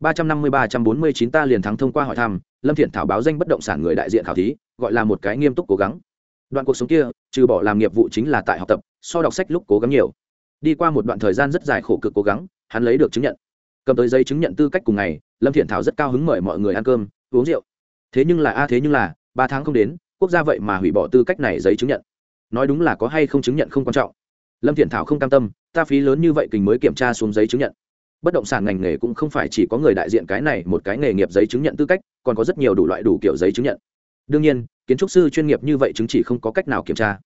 ba trăm năm mươi ba trăm bốn mươi chín ta liền thắng thông qua hỏi thăm, lâm thiện thảo báo danh bất động sản người đại diện khảo thí, gọi là một cái nghiêm túc cố gắng. Đoạn cuộc sống kia, trừ bỏ làm nghiệp vụ chính là tại học tập, so đọc sách lúc cố gắng nhiều. Đi qua một đoạn thời gian rất dài khổ cực cố gắng, hắn lấy được chứng nhận. Cầm tới giấy chứng nhận tư cách cùng ngày, lâm thiện thảo rất cao hứng mời mọi người ăn cơm, uống rượu. Thế nhưng là, a, thế nhưng là, ba tháng không đến, quốc gia vậy mà hủy bỏ tư cách này giấy chứng nhận. Nói đúng là có hay không chứng nhận không quan trọng. Lâm thiện thảo không cam tâm, ta phí lớn như vậy kình mới kiểm tra xuống giấy chứng nhận bất động sản ngành nghề cũng không phải chỉ có người đại diện cái này một cái nghề nghiệp giấy chứng nhận tư cách, còn có rất nhiều đủ loại đủ kiểu giấy chứng nhận. Đương nhiên, kiến trúc sư chuyên nghiệp như vậy chứng chỉ không có cách nào kiểm tra.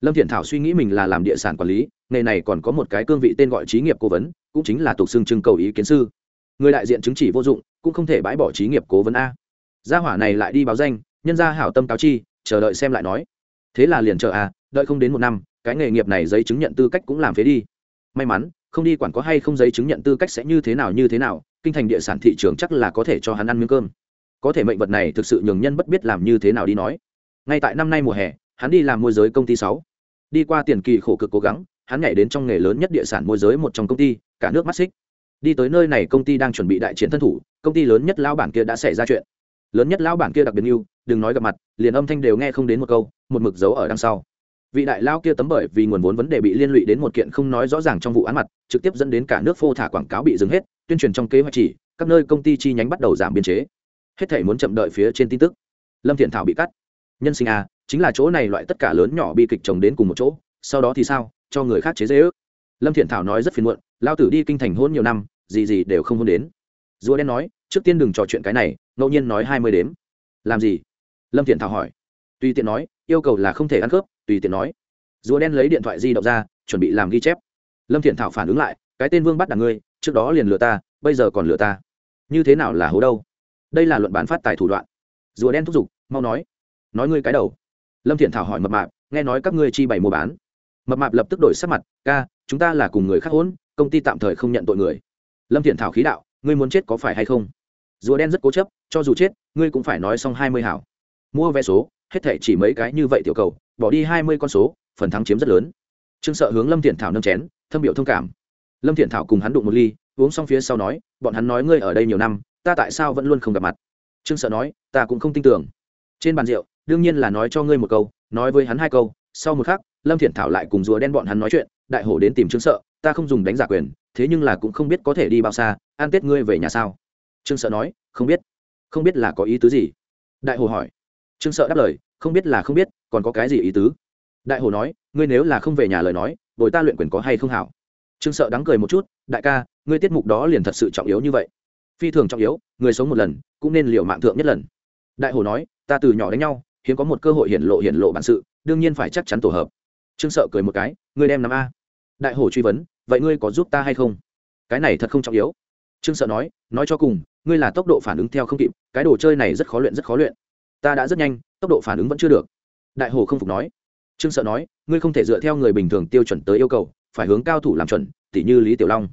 Lâm thiện thảo suy nghĩ mình là làm địa sản quản lý, nghề này còn có một cái cương vị tên gọi trí nghiệp cố vấn, cũng chính là tục xưng trưng cầu ý kiến sư. Người đại diện chứng chỉ vô dụng, cũng không thể bãi bỏ trí nghiệp cố vấn a. Gia hỏa này lại đi báo danh, nhân gia hảo tâm cáo chi, chờ đợi xem lại nói. Thế là liền chờ a, đợi không đến một năm, cái nghề nghiệp này giấy chứng nhận tư cách cũng làm phế đi. May mắn không đi quản có hay không giấy chứng nhận tư cách sẽ như thế nào như thế nào, kinh thành địa sản thị trường chắc là có thể cho hắn ăn miếng cơm. Có thể mệnh vật này thực sự nhường nhân bất biết làm như thế nào đi nói. Ngay tại năm nay mùa hè, hắn đi làm môi giới công ty sáu. Đi qua tiền kỳ khổ cực cố gắng, hắn nhảy đến trong nghề lớn nhất địa sản môi giới một trong công ty, cả nước mắt xích. Đi tới nơi này công ty đang chuẩn bị đại chiến thân thủ, công ty lớn nhất lão bản kia đã xảy ra chuyện. Lớn nhất lão bản kia đặc biệt yêu, đừng nói gặp mặt, liền âm thanh đều nghe không đến một câu, một mực dấu ở đằng sau vị đại lao kia tấm bởi vì nguồn vốn vấn đề bị liên lụy đến một kiện không nói rõ ràng trong vụ án mặt, trực tiếp dẫn đến cả nước phô thả quảng cáo bị dừng hết, tuyên truyền trong kế hoạch chỉ, các nơi công ty chi nhánh bắt đầu giảm biên chế. Hết thể muốn chậm đợi phía trên tin tức. Lâm thiện thảo bị cắt. Nhân sinh a chính là chỗ này loại tất cả lớn nhỏ bi kịch chồng đến cùng một chỗ, sau đó thì sao, cho người khác chế dễ ước. Lâm thiện thảo nói rất phiền muộn, lao tử đi kinh thành hôn nhiều năm, gì gì đều không hôn đến. Rùa đen nói, trước tiên đừng trò chuyện cái này, ngẫu nhiên nói hai mươi đếm. Làm gì? Lâm thiện thảo hỏi. Tuy tiện nói, yêu cầu là không thể ăn cướp tùy tiện nói. Rùa đen lấy điện thoại di động ra, chuẩn bị làm ghi chép. Lâm thiện thảo phản ứng lại, cái tên vương bắt đ ngươi, trước đó liền lừa ta, bây giờ còn lừa ta. Như thế nào là hố đâu? Đây là luận bán phát tài thủ đoạn. Rùa đen thúc giục, mau nói nói ngươi cái đầu. Lâm thiện thảo hỏi mập mạp, nghe nói các ngươi chi bày mua bán? Mập mạp lập tức đổi sắc mặt, ca, chúng ta là cùng người khác hỗn, công ty tạm thời không nhận tội người. Lâm thiện thảo khí đạo, ngươi muốn chết có phải hay không? Rùa đen rất cố chấp, cho dù chết, ngươi cũng phải nói xong hai mươi hảo. Mua vé số hết thể chỉ mấy cái như vậy tiểu cầu, bỏ đi hai mươi con số, phần thắng chiếm rất lớn. Trương sợ hướng lâm thiện thảo nâm chén, thâm biểu thông cảm. Lâm thiện thảo cùng hắn đụng một ly, uống xong phía sau nói, bọn hắn nói ngươi ở đây nhiều năm, ta tại sao vẫn luôn không gặp mặt? Trương sợ nói, ta cũng không tin tưởng. Trên bàn rượu, đương nhiên là nói cho ngươi một câu, nói với hắn hai câu, sau một khắc, lâm thiện thảo lại cùng rùa đen bọn hắn nói chuyện, đại hổ đến tìm trương sợ, ta không dùng đánh giả quyền, thế nhưng là cũng không biết có thể đi bao xa an tết ngươi về nhà sao? Trương sợ nói, không biết. Không biết là có ý tứ gì? Đại hồ hỏi trương sợ đáp lời, không biết là không biết, còn có cái gì ý tứ? Đại hồ nói, ngươi nếu là không về nhà lời nói, bồi ta luyện quyền có hay không hảo? Trương sợ đắng cười một chút, đại ca, ngươi tiết mục đó liền thật sự trọng yếu như vậy. Phi thường trọng yếu, người sống một lần, cũng nên liều mạng thượng nhất lần. Đại hồ nói, ta từ nhỏ đánh nhau, hiếm có một cơ hội hiển lộ hiển lộ bản sự, đương nhiên phải chắc chắn tổ hợp. Trương sợ cười một cái, ngươi đem nắm a. Đại hồ truy vấn, vậy ngươi có giúp ta hay không? Cái này thật không trọng yếu. Trương sợ nói nói cho cùng, ngươi là tốc độ phản ứng theo không kịp, cái đồ chơi này rất khó luyện rất khó luyện ta đã rất nhanh, tốc độ phản ứng vẫn chưa được. Đại hồ không phục nói. Trương sợ nói, ngươi không thể dựa theo người bình thường tiêu chuẩn tới yêu cầu, phải hướng cao thủ làm chuẩn, tỉ như lý tiểu long.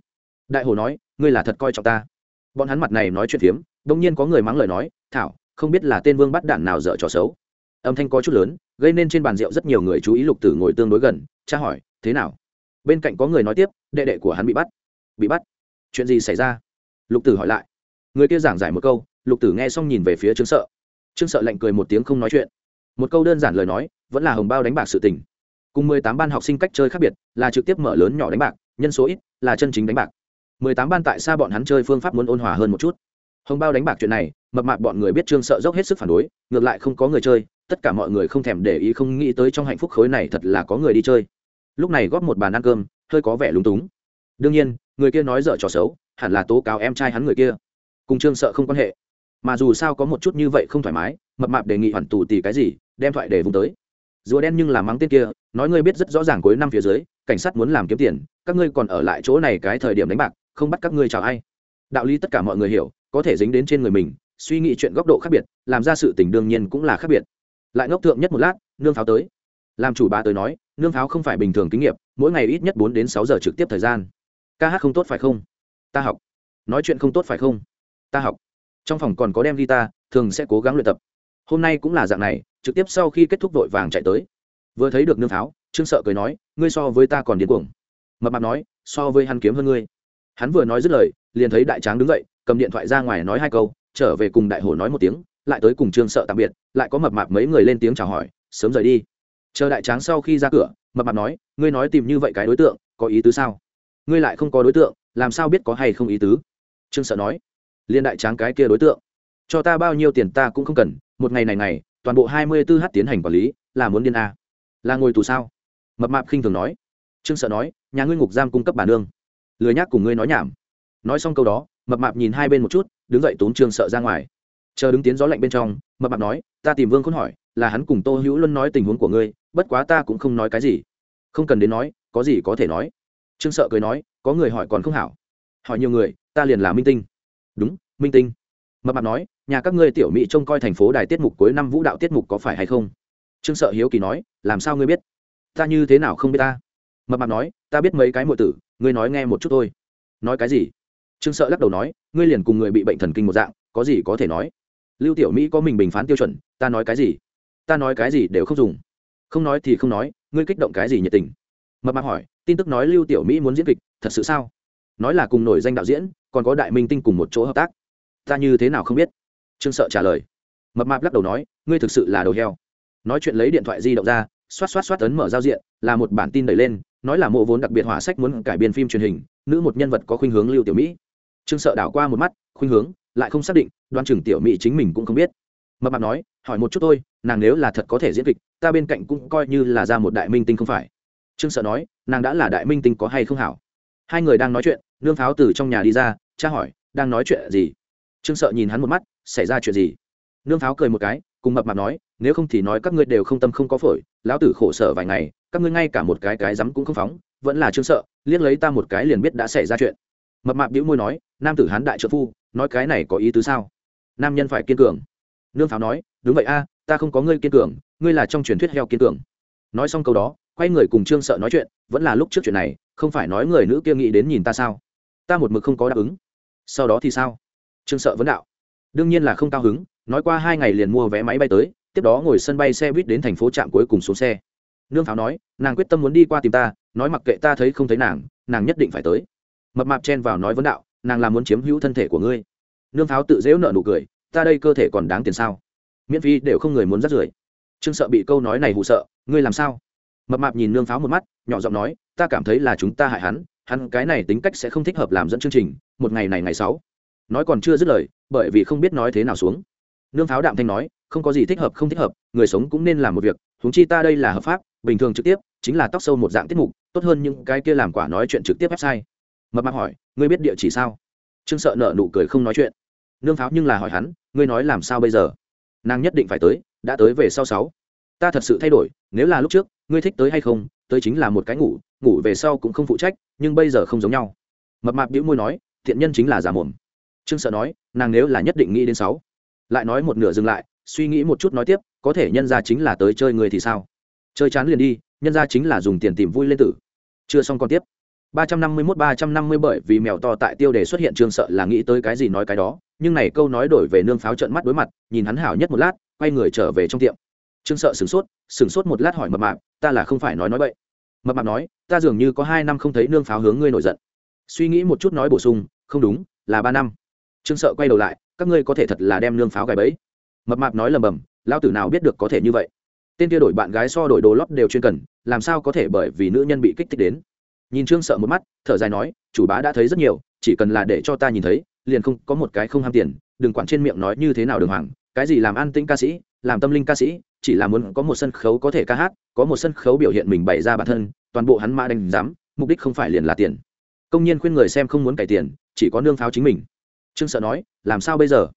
Đại hồ nói, ngươi là thật coi trọng ta. Bọn hắn mặt này nói chuyện phiếm, đông nhiên có người mắng lời nói, thảo, không biết là tên vương bắt đạn nào dở trò xấu. Âm thanh có chút lớn, gây nên trên bàn rượu rất nhiều người chú ý lục tử ngồi tương đối gần tra hỏi, thế nào? Bên cạnh có người nói tiếp, đệ đệ của hắn bị bắt. Bị bắt? Chuyện gì xảy ra? Lục tử hỏi lại. Người kia giảng giải một câu, lục tử nghe xong nhìn về phía trương sợ trương sợ lạnh cười một tiếng không nói chuyện. Một câu đơn giản lời nói, vẫn là hồng bao đánh bạc sự tình. Cùng mười tám ban học sinh cách chơi khác biệt, là trực tiếp mở lớn nhỏ đánh bạc, nhân số ít, là chân chính đánh bạc. Mười tám ban tại sao bọn hắn chơi phương pháp muốn ôn hòa hơn một chút. Hồng bao đánh bạc chuyện này, mập mạp bọn người biết trương sợ dốc hết sức phản đối, ngược lại không có người chơi, tất cả mọi người không thèm để ý không nghĩ tới trong hạnh phúc khối này thật là có người đi chơi. Lúc này góp một bàn ăn cơm, hơi có vẻ lúng túng. Đương nhiên, người kia nói dở trò xấu, hẳn là tố cáo em trai hắn người kia. Cùng trương sợ không quan hệ mà dù sao có một chút như vậy không thoải mái, mập mạp đề nghị hoàn tù tì cái gì, đem thoại để vùng tới. Rùa đen nhưng làm mắng tên kia, nói ngươi biết rất rõ ràng cuối năm phía dưới, cảnh sát muốn làm kiếm tiền, các ngươi còn ở lại chỗ này cái thời điểm đánh bạc, không bắt các ngươi chào ai. Đạo lý tất cả mọi người hiểu, có thể dính đến trên người mình, suy nghĩ chuyện góc độ khác biệt, làm ra sự tình đương nhiên cũng là khác biệt. Lại ngốc thượng nhất một lát, nương pháo tới. Làm chủ bà tới nói, nương pháo không phải bình thường kinh nghiệm, mỗi ngày ít nhất bốn đến sáu giờ trực tiếp thời gian. Ca hát không tốt phải không? Ta học. Nói chuyện không tốt phải không? Ta học trong phòng còn có đem guitar, thường sẽ cố gắng luyện tập. Hôm nay cũng là dạng này, trực tiếp sau khi kết thúc vội vàng chạy tới. Vừa thấy được nương pháo trương sợ cười nói, ngươi so với ta còn điên cuồng. Mập mạp nói, so với hắn kiếm hơn ngươi. Hắn vừa nói dứt lời, liền thấy đại tráng đứng dậy, cầm điện thoại ra ngoài nói hai câu, trở về cùng đại hổ nói một tiếng, lại tới cùng trương sợ tạm biệt, lại có mập mạp mấy người lên tiếng chào hỏi, sớm rời đi. Chờ đại tráng sau khi ra cửa, mập mạp nói, ngươi nói tìm như vậy cái đối tượng, có ý tứ sao? Ngươi lại không có đối tượng, làm sao biết có hay không ý tứ? Trương sợ nói liên đại tráng cái kia đối tượng. Cho ta bao nhiêu tiền ta cũng không cần, một ngày này ngày, toàn bộ hai mươi 24 h tiến hành quản lý, là muốn điên a. Là ngồi tù sao? Mập mạp khinh thường nói. Trương sợ nói, nhà ngươi ngục giam cung cấp bà nương. Lười nhác cùng ngươi nói nhảm. Nói xong câu đó, mập mạp nhìn hai bên một chút, đứng dậy tốn trương sợ ra ngoài. Chờ đứng tiến gió lạnh bên trong, mập mạp nói, ta tìm vương khôn hỏi, là hắn cùng tô hữu luân nói tình huống của ngươi, bất quá ta cũng không nói cái gì. Không cần đến nói, có gì có thể nói. Trương sợ cười nói, có người hỏi còn không hảo. Hỏi nhiều người, ta liền là minh tinh đúng, minh tinh. Mập mạp nói, nhà các ngươi tiểu mỹ trông coi thành phố đài tiết mục cuối năm vũ đạo tiết mục có phải hay không? Trương sợ hiếu kỳ nói, làm sao ngươi biết? Ta như thế nào không biết ta? Mập mạp nói, ta biết mấy cái m tử, ngươi nói nghe một chút thôi. Nói cái gì? Trương sợ lắc đầu nói, ngươi liền cùng người bị bệnh thần kinh một dạng, có gì có thể nói? Lưu tiểu mỹ có mình bình phán tiêu chuẩn, ta nói cái gì? Ta nói cái gì đều không dùng. Không nói thì không nói, ngươi kích động cái gì nhiệt tình? Mập mạp hỏi, tin tức nói lưu tiểu mỹ muốn diễn kịch, thật sự sao? Nói là cùng nổi danh đạo diễn, còn có đại minh tinh cùng một chỗ hợp tác. Ta như thế nào không biết? Trương sợ trả lời. Mập mạp lắc đầu nói, ngươi thực sự là đầu heo. Nói chuyện lấy điện thoại di động ra, xoát xoát xoát ấn mở giao diện, là một bản tin đẩy lên, nói là mộ vốn đặc biệt hỏa sách muốn cải biên phim truyền hình, nữ một nhân vật có khuynh hướng lưu tiểu mỹ. Trương sợ đảo qua một mắt, khuynh hướng, lại không xác định đoan trưởng tiểu mỹ chính mình cũng không biết. Mập mạp nói, hỏi một chút thôi, nàng nếu là thật có thể diễn kịch, ta bên cạnh cũng coi như là ra một đại minh tinh không phải. Trương sợ nói, nàng đã là đại minh tinh có hay không hảo? Hai người đang nói chuyện, nương pháo từ trong nhà đi ra, cha hỏi, đang nói chuyện gì? Trương sợ nhìn hắn một mắt, xảy ra chuyện gì? Nương pháo cười một cái, cùng mập mạp nói, nếu không thì nói các ngươi đều không tâm không có phổi, lão tử khổ sở vài ngày, các ngươi ngay cả một cái cái rắm cũng không phóng, vẫn là trương sợ, liếc lấy ta một cái liền biết đã xảy ra chuyện. Mập mạp bĩu môi nói, nam tử hán đại trợ phu, nói cái này có ý tứ sao? Nam nhân phải kiên cường. Nương pháo nói, đúng vậy a, ta không có ngươi kiên cường, ngươi là trong truyền thuyết heo kiên cường. Nói xong câu đó quay người cùng trương sợ nói chuyện, vẫn là lúc trước chuyện này, không phải nói người nữ kia nghĩ đến nhìn ta sao? Ta một mực không có đáp ứng. Sau đó thì sao? Trương sợ vấn đạo. Đương nhiên là không cao hứng, nói qua hai ngày liền mua vé máy bay tới, tiếp đó ngồi sân bay xe buýt đến thành phố trạm cuối cùng xuống xe. Nương pháo nói, nàng quyết tâm muốn đi qua tìm ta, nói mặc kệ ta thấy không thấy nàng nàng nhất định phải tới. Mập mạp chen vào nói vấn đạo, nàng là muốn chiếm hữu thân thể của ngươi. Nương pháo tự dễu nợ nụ cười, ta đây cơ thể còn đáng tiền sao? Miễn phí đều không người muốn rắt rưởi. Trương sợ bị câu nói này hụ sợ, ngươi làm sao? Mập mạp nhìn nương pháo một mắt, nhỏ giọng nói, ta cảm thấy là chúng ta hại hắn hắn cái này tính cách sẽ không thích hợp làm dẫn chương trình, một ngày này ngày sáu. Nói còn chưa dứt lời, bởi vì không biết nói thế nào xuống. Nương pháo đạm thanh nói, không có gì thích hợp, không thích hợp, người sống cũng nên làm một việc, huống chi ta đây là hợp pháp, bình thường trực tiếp, chính là tóc sâu một dạng tiết mục, tốt hơn những cái kia làm quả nói chuyện trực tiếp website. Mập mạp hỏi, ngươi biết địa chỉ sao? Trương sợ nợ nụ cười không nói chuyện. Nương pháo nhưng là hỏi hắn, ngươi nói làm sao bây giờ? Nàng nhất định phải tới, đã tới về sau sáu. Ta thật sự thay đổi, nếu là lúc trước ngươi thích tới hay không, tới chính là một cái ngủ ngủ về sau cũng không phụ trách, nhưng bây giờ không giống nhau. Mập mạp bĩu môi nói, thiện nhân chính là giả mồm. Trương sợ nói, nàng nếu là nhất định nghĩ đến sáu. Lại nói một nửa dừng lại, suy nghĩ một chút nói tiếp, có thể nhân ra chính là tới chơi người thì sao? Chơi chán liền đi, nhân ra chính là dùng tiền tìm vui lên tử. Chưa xong còn tiếp. ba trăm năm mươi mốt ba trăm năm mươi bởi vì mèo to tại tiêu đề xuất hiện trương sợ là nghĩ tới cái gì nói cái đó, nhưng này câu nói đổi về nương pháo trận mắt đối mặt, nhìn hắn hảo nhất một lát, quay người trở về trong tiệm trương sợ sửng sốt sửng sốt một lát hỏi mập mạp, ta là không phải nói nói vậy mập mạp nói, ta dường như có hai năm không thấy nương pháo hướng ngươi nổi giận. Suy nghĩ một chút nói bổ sung, không đúng, là ba năm. Trương sợ quay đầu lại, các ngươi có thể thật là đem nương pháo gài bẫy. Mập mạp nói lầm bầm lao tử nào biết được có thể như vậy? Tên kia đổi bạn gái so đổi đồ lót đều chuyên cần, làm sao có thể bởi vì nữ nhân bị kích thích đến? Nhìn trương sợ một mắt, thở dài nói, chủ bá đã thấy rất nhiều, chỉ cần là để cho ta nhìn thấy, liền không, có một cái không ham tiền, đừng quản trên miệng nói như thế nào đường hoàng, cái gì làm an tĩnh ca sĩ, làm tâm linh ca sĩ chỉ là muốn có một sân khấu có thể ca hát, có một sân khấu biểu hiện mình bày ra bản thân, toàn bộ hắn mã đánh giám, mục đích không phải liền là tiền. Công nhân khuyên người xem không muốn cải tiền, chỉ có nương pháo chính mình. Trương sợ nói, làm sao bây giờ?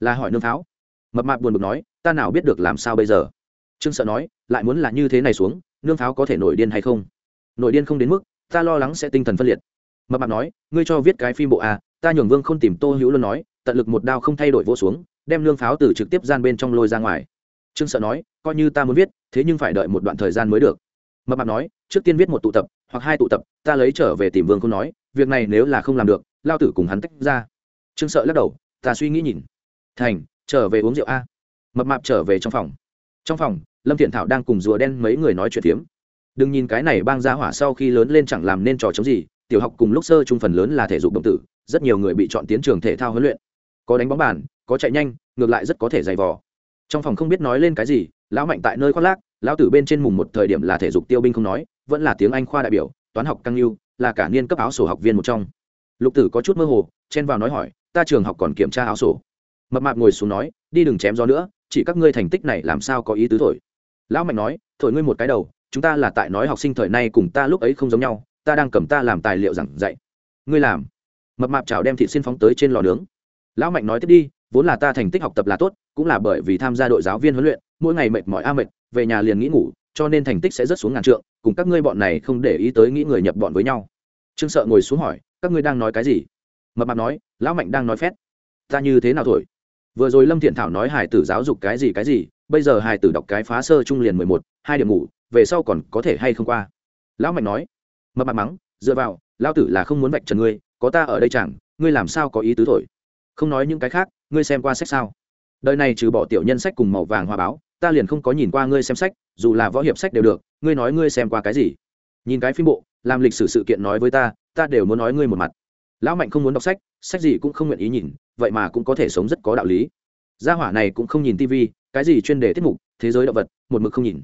Là hỏi nương pháo. Mập mạp buồn bực nói, ta nào biết được làm sao bây giờ? Trương sợ nói, lại muốn là như thế này xuống, nương pháo có thể nổi điên hay không? Nổi điên không đến mức, ta lo lắng sẽ tinh thần phân liệt. Mập mạp nói, ngươi cho viết cái phim bộ à? ta nhường vương không tìm tô hữu luôn nói, tận lực một đao không thay đổi vô xuống, đem nương pháo từ trực tiếp gian bên trong lôi ra ngoài trương sợ nói, coi như ta muốn viết, thế nhưng phải đợi một đoạn thời gian mới được. Mập mạp nói, trước tiên viết một tụ tập, hoặc hai tụ tập, ta lấy trở về tìm vương không nói, việc này nếu là không làm được, lao tử cùng hắn tách ra. Trương sợ lắc đầu, ta suy nghĩ nhìn. Thành, trở về uống rượu a. Mập mạp trở về trong phòng. Trong phòng, lâm thiện thảo đang cùng rùa đen mấy người nói chuyện phiếm. Đừng nhìn cái này bang ra hỏa sau khi lớn lên chẳng làm nên trò chống gì, tiểu học cùng lúc sơ trung phần lớn là thể dục động tử, rất nhiều người bị chọn tiến trường thể thao huấn luyện. Có đánh bóng bàn, có chạy nhanh, ngược lại rất có thể dày vò trong phòng không biết nói lên cái gì, lão mạnh tại nơi khoác lác, lão tử bên trên mùng một thời điểm là thể dục tiêu binh không nói, vẫn là tiếng anh khoa đại biểu, toán học căng lưu, là cả niên cấp áo sổ học viên một trong. Lục tử có chút mơ hồ, chen vào nói hỏi, ta trường học còn kiểm tra áo sổ. Mập mạp ngồi xuống nói, đi đừng chém gió nữa, chỉ các ngươi thành tích này làm sao có ý tứ thổi. Lão mạnh nói, thổi ngươi một cái đầu, chúng ta là tại nói học sinh thời nay cùng ta lúc ấy không giống nhau, ta đang cầm ta làm tài liệu giảng dạy. Ngươi làm? Mập mạp chảo đem thịt xin phóng tới trên lò nướng. Lão mạnh nói, tiếp đi vốn là ta thành tích học tập là tốt, cũng là bởi vì tham gia đội giáo viên huấn luyện, mỗi ngày mệt mỏi a mệt, về nhà liền nghĩ ngủ, cho nên thành tích sẽ rất xuống ngàn trượng, cùng các ngươi bọn này không để ý tới nghĩ người nhập bọn với nhau. Trương sợ ngồi xuống hỏi, các ngươi đang nói cái gì? Mập mạp nói, lão mạnh đang nói phét. Ta như thế nào thổi? Vừa rồi lâm thiện thảo nói hải tử giáo dục cái gì cái gì, bây giờ hải tử đọc cái phá sơ trung liền mười một, hai điểm ngủ, về sau còn có thể hay không qua? Lão mạnh nói. Mập mạp mắng, dựa vào lao tử là không muốn vạch trần ngươi, có ta ở đây chẳng, ngươi làm sao có ý tứ thổi? Không nói những cái khác, ngươi xem qua sách sao? Đời này trừ bỏ tiểu nhân sách cùng màu vàng hoa báo, ta liền không có nhìn qua ngươi xem sách, dù là võ hiệp sách đều được, ngươi nói ngươi xem qua cái gì? Nhìn cái phim bộ, làm lịch sử sự kiện nói với ta ta đều muốn nói ngươi một mặt. Lão mạnh không muốn đọc sách sách gì cũng không nguyện ý nhìn, vậy mà cũng có thể sống rất có đạo lý. Gia hỏa này cũng không nhìn tv cái gì chuyên đề tiết mục, thế giới động vật, một mực không nhìn.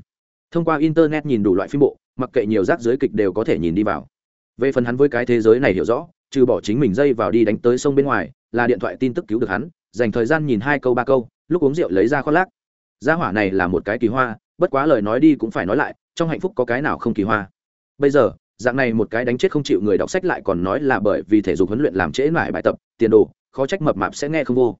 Thông qua internet nhìn đủ loại phim bộ, mặc kệ nhiều rác giới kịch đều có thể nhìn đi vào. Về phần hắn với cái thế giới này hiểu rõ, trừ bỏ chính mình dây vào đi đánh tới sông bên ngoài là điện thoại tin tức cứu được hắn, dành thời gian nhìn hai câu ba câu, lúc uống rượu lấy ra khoác lác. Gia hỏa này là một cái kỳ hoa, bất quá lời nói đi cũng phải nói lại, trong hạnh phúc có cái nào không kỳ hoa. Bây giờ, dạng này một cái đánh chết không chịu người đọc sách lại còn nói là bởi vì thể dục huấn luyện làm trễ mãi bài tập, tiền đồ, khó trách mập mạp sẽ nghe không vô.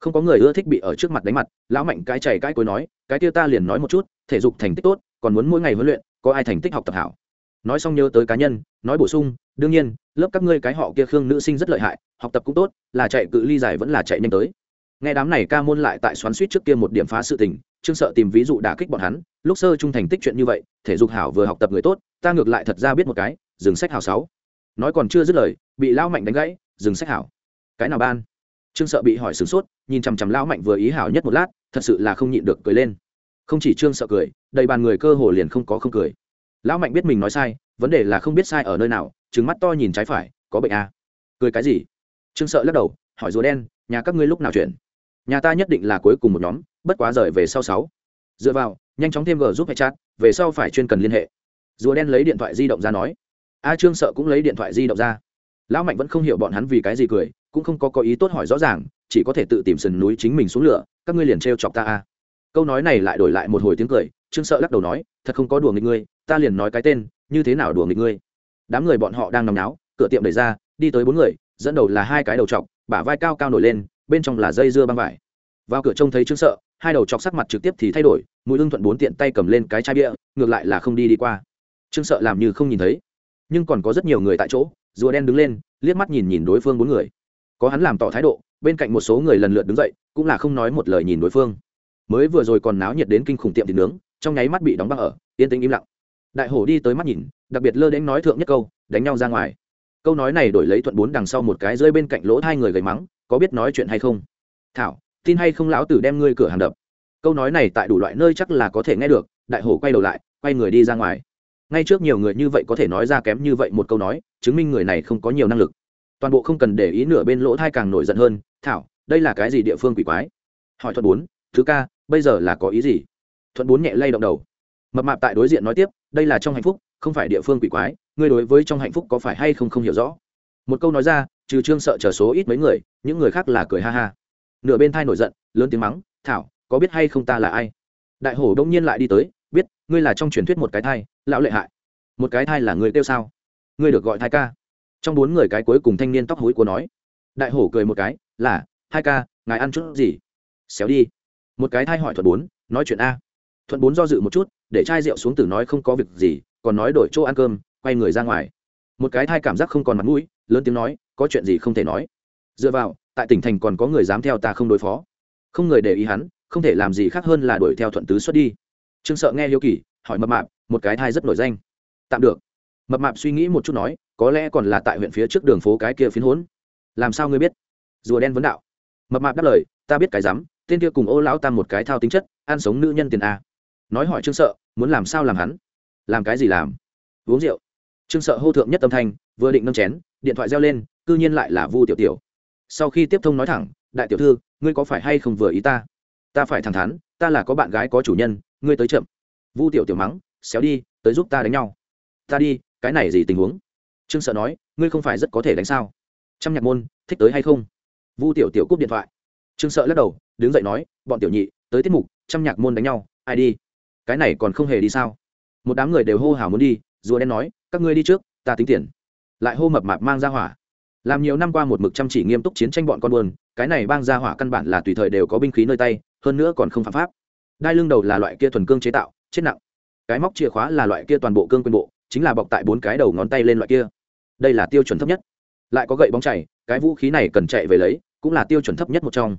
Không có người ưa thích bị ở trước mặt đánh mặt, lão mạnh cái chảy cái cối nói, cái kia ta liền nói một chút, thể dục thành tích tốt, còn muốn mỗi ngày huấn luyện, có ai thành tích học tập hảo. Nói xong nhớ tới cá nhân, nói bổ sung đương nhiên, lớp các ngươi cái họ kia khương nữ sinh rất lợi hại, học tập cũng tốt, là chạy cự ly dài vẫn là chạy nhanh tới. Nghe đám này ca môn lại tại xoắn suýt trước kia một điểm phá sự tình, trương sợ tìm ví dụ đả kích bọn hắn, lúc sơ trung thành tích chuyện như vậy, thể dục hảo vừa học tập người tốt, ta ngược lại thật ra biết một cái, dừng sách hảo sáu. Nói còn chưa dứt lời, bị lão mạnh đánh gãy, dừng sách hảo. Cái nào ban? Trương sợ bị hỏi sửng sốt, nhìn chằm chằm lão mạnh vừa ý hảo nhất một lát, thật sự là không nhịn được cười lên. Không chỉ trương sợ cười, đầy bàn người cơ hồ liền không có không cười. Lão mạnh biết mình nói sai, vấn đề là không biết sai ở nơi nào trứng mắt to nhìn trái phải, có bệnh à? cười cái gì? Trương sợ lắc đầu, hỏi rùa đen, nhà các ngươi lúc nào chuyển? Nhà ta nhất định là cuối cùng một nhóm, bất quá rời về sau sáu. Dựa vào, nhanh chóng thêm g giúp hệ chat, về sau phải chuyên cần liên hệ. Rùa đen lấy điện thoại di động ra nói. A, trương sợ cũng lấy điện thoại di động ra. Lão mạnh vẫn không hiểu bọn hắn vì cái gì cười, cũng không có có ý tốt hỏi rõ ràng, chỉ có thể tự tìm sườn núi chính mình xuống lửa, các ngươi liền t chọc ta a. Câu nói này lại đổi lại một hồi tiếng cười, trương sợ lắc đầu nói, thật không có đùa nghịch ngươi, ta liền nói cái tên, như thế nào đùa nghịch ngươi? Đám người bọn họ đang nằm náo, cửa tiệm đẩy ra, đi tới bốn người, dẫn đầu là hai cái đầu trọc, bả vai cao cao nổi lên, bên trong là dây dưa băng vải. Vào cửa trông thấy trương sợ, hai đầu chọc sắc mặt trực tiếp thì thay đổi mũi hưng thuận bốn tiện tay cầm lên cái chai bia, ngược lại là không đi đi qua. Trương sợ làm như không nhìn thấy. Nhưng còn có rất nhiều người tại chỗ, rùa đen đứng lên, liếc mắt nhìn nhìn đối phương bốn người. Có hắn làm tỏ thái độ, bên cạnh một số người lần lượt đứng dậy, cũng là không nói một lời nhìn đối phương. Mới vừa rồi còn náo nhiệt đến kinh khủng tiệm thịt nướng, trong nháy mắt bị đóng băng ở, yên tĩnh im lặng. Đại hổ đi tới mắt nhìn đặc biệt lơ đến nói thượng nhất câu, đánh nhau ra ngoài. Câu nói này đổi lấy thuận bốn đằng sau một cái rơi bên cạnh lỗ hai người gầy mắng, có biết nói chuyện hay không? Thảo, tin hay không lão tử đem ngươi cửa hàng đập? Câu nói này tại đủ loại nơi chắc là có thể nghe được, đại hổ quay đầu lại, quay người đi ra ngoài. Ngay trước nhiều người như vậy có thể nói ra kém như vậy một câu nói, chứng minh người này không có nhiều năng lực. Toàn bộ không cần để ý nửa bên lỗ thai càng nổi giận hơn, thảo, đây là cái gì địa phương quỷ quái? Hỏi thuận bốn, thứ ca, bây giờ là có ý gì? Thuận bốn nhẹ lay động đầu. Mập mạp tại đối diện nói tiếp, đây là trong hạnh phúc không phải địa phương quỷ quái, ngươi đối với trong hạnh phúc có phải hay không không hiểu rõ? Một câu nói ra, trừ trương sợ chờ số ít mấy người, những người khác là cười ha ha. Nửa bên thai nổi giận, lớn tiếng mắng, thảo, có biết hay không ta là ai? Đại hổ đông nhiên lại đi tới, biết, ngươi là trong truyền thuyết một cái thai, lão lệ hại. Một cái thai là người kêu sao? Ngươi được gọi thai ca. Trong bốn người cái cuối cùng thanh niên tóc hối của nói. Đại hổ cười một cái, là hai ca, ngài ăn chút gì? Xéo đi. Một cái thai hỏi thuận bốn, nói chuyện a. Thuận bốn do dự một chút, để chai rượu xuống từ nói không có việc gì còn nói đổi chỗ ăn cơm, quay người ra ngoài. Một cái thai cảm giác không còn mặt mũi, lớn tiếng nói, có chuyện gì không thể nói. Dựa vào, tại tỉnh thành còn có người dám theo ta không đối phó. Không người để ý hắn, không thể làm gì khác hơn là đuổi theo thuận tứ xuất đi. Trương sợ nghe hiếu kỳ, hỏi mập mạp, một cái thai rất nổi danh. Tạm được. Mập mạp suy nghĩ một chút nói, có lẽ còn là tại huyện phía trước đường phố cái kia phiến hốn. Làm sao ngươi biết? Rùa đen vấn đạo. Mập mạp đáp lời, ta biết cái rắm, tên kia cùng ô lão tam một cái thao tính chất, ăn sống nữ nhân tiền a. Nói hỏi trương sợ, muốn làm sao làm hắn? Làm cái gì làm? Uống rượu. Trương sợ hô thượng nhất âm thanh, vừa định nâng chén, điện thoại reo lên, cư nhiên lại là vu tiểu tiểu. Sau khi tiếp thông nói thẳng, đại tiểu thư, ngươi có phải hay không vừa ý ta? Ta phải thẳng thắn, ta là có bạn gái có chủ nhân, ngươi tới chậm. Vu tiểu tiểu mắng, xéo đi, tới giúp ta đánh nhau. Ta đi, cái này gì tình huống? Trương sợ nói, ngươi không phải rất có thể đánh sao? Trăm nhạc môn, thích tới hay không? Vu tiểu tiểu cúp điện thoại. Trương sợ lắc đầu, đứng dậy nói, bọn tiểu nhị, tới tiết mục, trăm nhạc môn đánh nhau, ai đi? Cái này còn không hề đi sao? Một đám người đều hô hào muốn đi, rùa đen nói, các ngươi đi trước, ta tính tiền. Lại hô mập mạp mang ra hỏa. Làm nhiều năm qua một mực chăm chỉ nghiêm túc chiến tranh bọn con buồn, cái này bang ra hỏa căn bản là tùy thời đều có binh khí nơi tay, hơn nữa còn không phạm pháp. Đai lưng đầu là loại kia thuần cương chế tạo, chết nặng. Cái móc chìa khóa là loại kia toàn bộ cương quyền bộ, chính là bọc tại bốn cái đầu ngón tay lên loại kia. Đây là tiêu chuẩn thấp nhất. Lại có gậy bóng chảy, cái vũ khí này cần chạy về lấy, cũng là tiêu chuẩn thấp nhất một trong.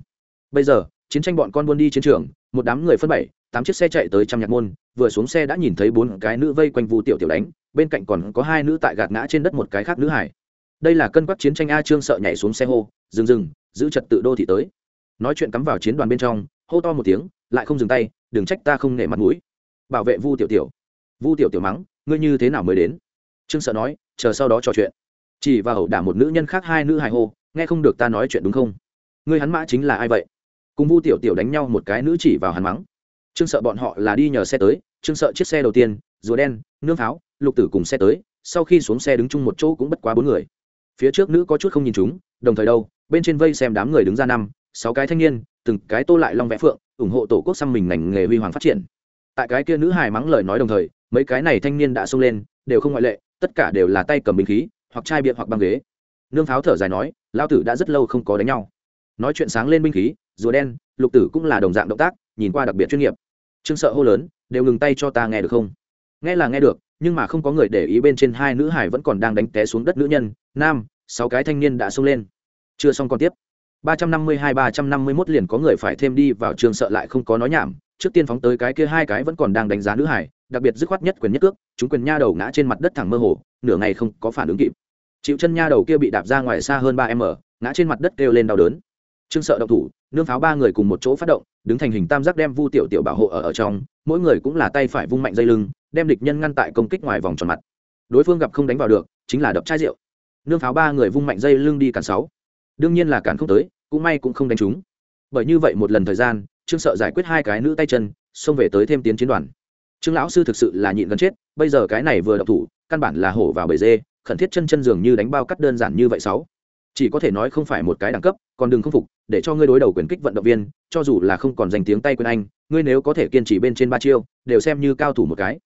Bây giờ chiến tranh bọn con buôn đi chiến trường, một đám người phân bảy, tám chiếc xe chạy tới trăm nhạc môn, vừa xuống xe đã nhìn thấy bốn cái nữ vây quanh vu tiểu tiểu đánh, bên cạnh còn có hai nữ tại gạt ngã trên đất một cái khác nữ hải. Đây là cân quắc chiến tranh a trương sợ nhảy xuống xe hô, dừng dừng, giữ trật tự đô thị tới. Nói chuyện cắm vào chiến đoàn bên trong, hô to một tiếng, lại không dừng tay, đừng trách ta không nể mặt mũi. Bảo vệ vu tiểu tiểu. Vu tiểu tiểu mắng, ngươi như thế nào mới đến? Trương sợ nói, chờ sau đó trò chuyện. Chỉ và hậu đả một nữ nhân khác hai nữ hài hô, nghe không được ta nói chuyện đúng không? Ngươi hắn mã chính là ai vậy? Cùng vu tiểu tiểu đánh nhau một cái nữ chỉ vào hắn mắng. Trương sợ bọn họ là đi nhờ xe tới, trương sợ chiếc xe đầu tiên, rùa đen, nương pháo, lục tử cùng xe tới, sau khi xuống xe đứng chung một chỗ cũng bất quá bốn người. Phía trước nữ có chút không nhìn chúng, đồng thời đâu, bên trên vây xem đám người đứng ra năm, sáu cái thanh niên, từng cái tô lại long vẽ phượng, ủng hộ tổ quốc xăm mình ngành nghề huy hoàng phát triển. Tại cái kia nữ hài mắng lời nói đồng thời, mấy cái này thanh niên đã xông lên, đều không ngoại lệ, tất cả đều là tay cầm binh khí, hoặc chai bia hoặc băng ghế. Nương pháo thở dài nói lao tử đã rất lâu không có đánh nhau. Nói chuyện sáng lên binh khí rùa đen, lục tử cũng là đồng dạng động tác, nhìn qua đặc biệt chuyên nghiệp. Trương sợ hô lớn, đều ngừng tay cho ta nghe được không? Nghe là nghe được, nhưng mà không có người để ý bên trên hai nữ hải vẫn còn đang đánh té xuống đất nữ nhân, nam, sáu cái thanh niên đã xông lên. Chưa xong còn tiếp. ba trăm năm mươi hai, ba trăm năm mươi mốt liền có người phải thêm đi vào trường sợ lại không có nói nhảm, trước tiên phóng tới cái kia hai cái vẫn còn đang đánh giá nữ hải, đặc biệt dứt khoát nhất quyền nhất cước, chúng quyền nha đầu ngã trên mặt đất thẳng mơ hồ, nửa ngày không có phản ứng kịp. Chịu chân nha đầu kia bị đạp ra ngoài xa hơn ba m ngã trên mặt đất kêu lên đau đớn trương sợ động thủ, nương pháo ba người cùng một chỗ phát động, đứng thành hình tam giác đem vu tiểu tiểu bảo hộ ở ở trong, mỗi người cũng là tay phải vung mạnh dây lưng, đem địch nhân ngăn tại công kích ngoài vòng tròn mặt. Đối phương gặp không đánh vào được, chính là đập chai rượu. Nương pháo ba người vung mạnh dây lưng đi cản sáu. Đương nhiên là cản không tới, cũng may cũng không đánh chúng. bởi như vậy một lần thời gian, trương sợ giải quyết hai cái nữ tay chân, xông về tới thêm tiến chiến đoàn. Trương lão sư thực sự là nhịn gần chết, bây giờ cái này vừa động thủ, căn bản là hổ vào bầy dê, khẩn thiết chân chân dường như đánh bao cắt đơn giản như vậy sáu chỉ có thể nói không phải một cái đẳng cấp, còn đừng không phục, để cho ngươi đối đầu quyền kích vận động viên, cho dù là không còn giành tiếng tay quyền anh, ngươi nếu có thể kiên trì bên trên ba chiêu, đều xem như cao thủ một cái.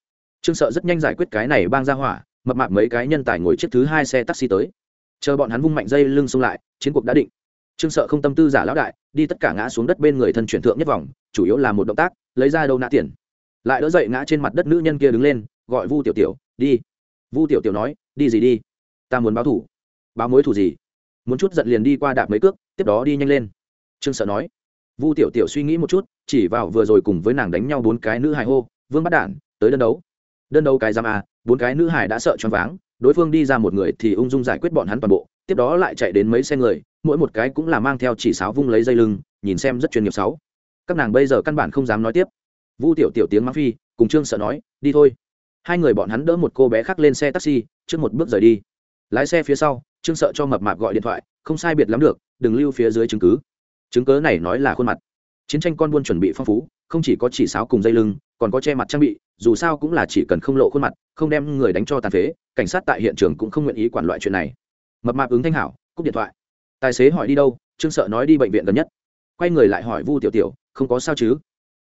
Trương sợ rất nhanh giải quyết cái này bang ra hỏa, mập mạp mấy cái nhân tài ngồi chiếc thứ hai xe taxi tới. Chờ bọn hắn vung mạnh dây lưng xông lại, chiến cuộc đã định. Trương sợ không tâm tư giả lão đại, đi tất cả ngã xuống đất bên người thân chuyển thượng nhất vòng, chủ yếu là một động tác, lấy ra đâu nã tiền. Lại đỡ dậy ngã trên mặt đất nữ nhân kia đứng lên, gọi vu tiểu tiểu, đi. Vu tiểu tiểu nói, đi gì đi? Ta muốn báo thủ. Báo mối thủ gì? Muốn chút giận liền đi qua đạp mấy cước, tiếp đó đi nhanh lên. Trương sợ nói. Vu tiểu tiểu suy nghĩ một chút, chỉ vào vừa rồi cùng với nàng đánh nhau bốn cái nữ hài hô, vương bắt đản, tới đơn đấu. Đơn đấu cái giam à bốn cái nữ hài đã sợ choáng váng, đối phương đi ra một người thì ung dung giải quyết bọn hắn toàn bộ, tiếp đó lại chạy đến mấy xe người, mỗi một cái cũng là mang theo chỉ sáo vung lấy dây lưng, nhìn xem rất chuyên nghiệp sáu. Các nàng bây giờ căn bản không dám nói tiếp. Vu tiểu tiểu tiếng mắng phi, cùng trương sợ nói, đi thôi. Hai người bọn hắn đỡ một cô bé khác lên xe taxi, trước một bước rời đi. Lái xe phía sau trương sợ cho mập mạp gọi điện thoại, không sai biệt lắm được, đừng lưu phía dưới chứng cứ. Chứng cớ này nói là khuôn mặt. Chiến tranh con buôn chuẩn bị phong phú, không chỉ có chỉ sáo cùng dây lưng, còn có che mặt trang bị, dù sao cũng là chỉ cần không lộ khuôn mặt, không đem người đánh cho tàn phế, cảnh sát tại hiện trường cũng không nguyện ý quản loại chuyện này. Mập mạp ứng thanh hảo, cúp điện thoại. Tài xế hỏi đi đâu, trương sợ nói đi bệnh viện gần nhất. Quay người lại hỏi vu tiểu tiểu, không có sao chứ?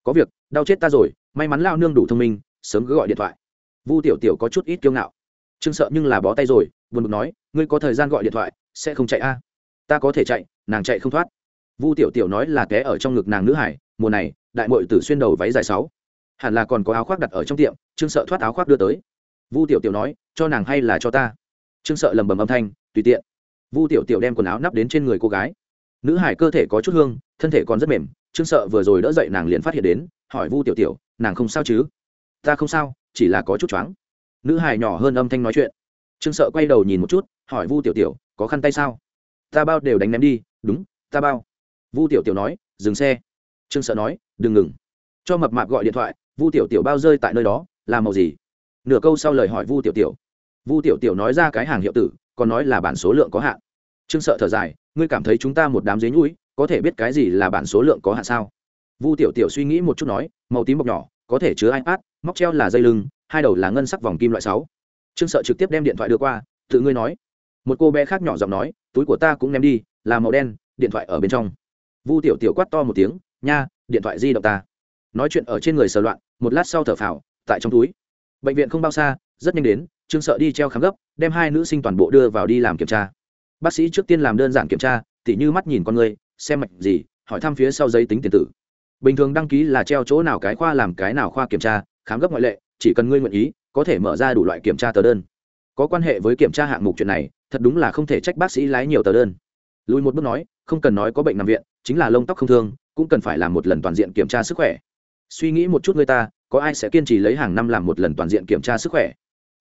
Có việc, đau chết ta rồi, may mắn lao nương đủ thông minh, sớm cứ gọi điện thoại. Vu tiểu tiểu có chút ít kiêu ngạo. Trương sợ nhưng là bó tay rồi buồn bực nói, ngươi có thời gian gọi điện thoại, sẽ không chạy a? À? ta có thể chạy, nàng chạy không thoát. Vu tiểu tiểu nói là té ở trong ngực nàng nữ hải, mùa này, đại mội tử xuyên đầu váy dài sáu. Hẳn là còn có áo khoác đặt ở trong tiệm, trương sợ thoát áo khoác đưa tới. Vu tiểu tiểu nói, cho nàng hay là cho ta? Trương sợ lầm bầm âm thanh, tùy tiện. Vu tiểu tiểu đem quần áo nắp đến trên người cô gái. Nữ hải cơ thể có chút hương, thân thể còn rất mềm, trương sợ vừa rồi đỡ dậy nàng liền phát hiện đến, hỏi vu tiểu tiểu, nàng không sao chứ? Ta không sao, chỉ là có chút choáng. Nữ hải nhỏ hơn âm thanh nói chuyện trương sợ quay đầu nhìn một chút, hỏi vu tiểu tiểu, có khăn tay sao? Ta bao đều đánh ném đi, đúng, ta bao. Vu tiểu tiểu nói, dừng xe. Trương sợ nói, đừng ngừng. Cho mập mạp gọi điện thoại, vu tiểu tiểu bao rơi tại nơi đó là màu gì? Nửa câu sau lời hỏi vu tiểu tiểu. Vu tiểu tiểu nói ra cái hàng hiệu tử, còn nói là bản số lượng có hạn. Trương sợ thở dài, ngươi cảm thấy chúng ta một đám dế nhũi có thể biết cái gì là bản số lượng có hạn sao? Vu tiểu tiểu suy nghĩ một chút nói, màu tím bọc nhỏ, có thể chứa ipad, móc treo là dây lưng, hai đầu là ngân sắc vòng kim loại sáu trương sợ trực tiếp đem điện thoại đưa qua, tự ngươi nói. Một cô bé khác nhỏ giọng nói, túi của ta cũng ném đi, là màu đen, điện thoại ở bên trong. Vu tiểu tiểu quát to một tiếng, nha, điện thoại di động ta. Nói chuyện ở trên người sờ loạn, một lát sau thở phào, tại trong túi. Bệnh viện không bao xa, rất nhanh đến, trương sợ đi treo khám gấp, đem hai nữ sinh toàn bộ đưa vào đi làm kiểm tra. Bác sĩ trước tiên làm đơn giản kiểm tra, tỉ như mắt nhìn con người, xem mạch gì, hỏi thăm phía sau giấy tính tiền tử. Bình thường đăng ký là treo chỗ nào cái khoa làm cái nào khoa kiểm tra, khám gấp ngoại lệ, chỉ cần ngươi nguyện ý có thể mở ra đủ loại kiểm tra tờ đơn. Có quan hệ với kiểm tra hạng mục chuyện này, thật đúng là không thể trách bác sĩ lái nhiều tờ đơn. Lùi một bước nói, không cần nói có bệnh nằm viện, chính là lông tóc không thương, cũng cần phải làm một lần toàn diện kiểm tra sức khỏe. Suy nghĩ một chút người ta, có ai sẽ kiên trì lấy hàng năm làm một lần toàn diện kiểm tra sức khỏe?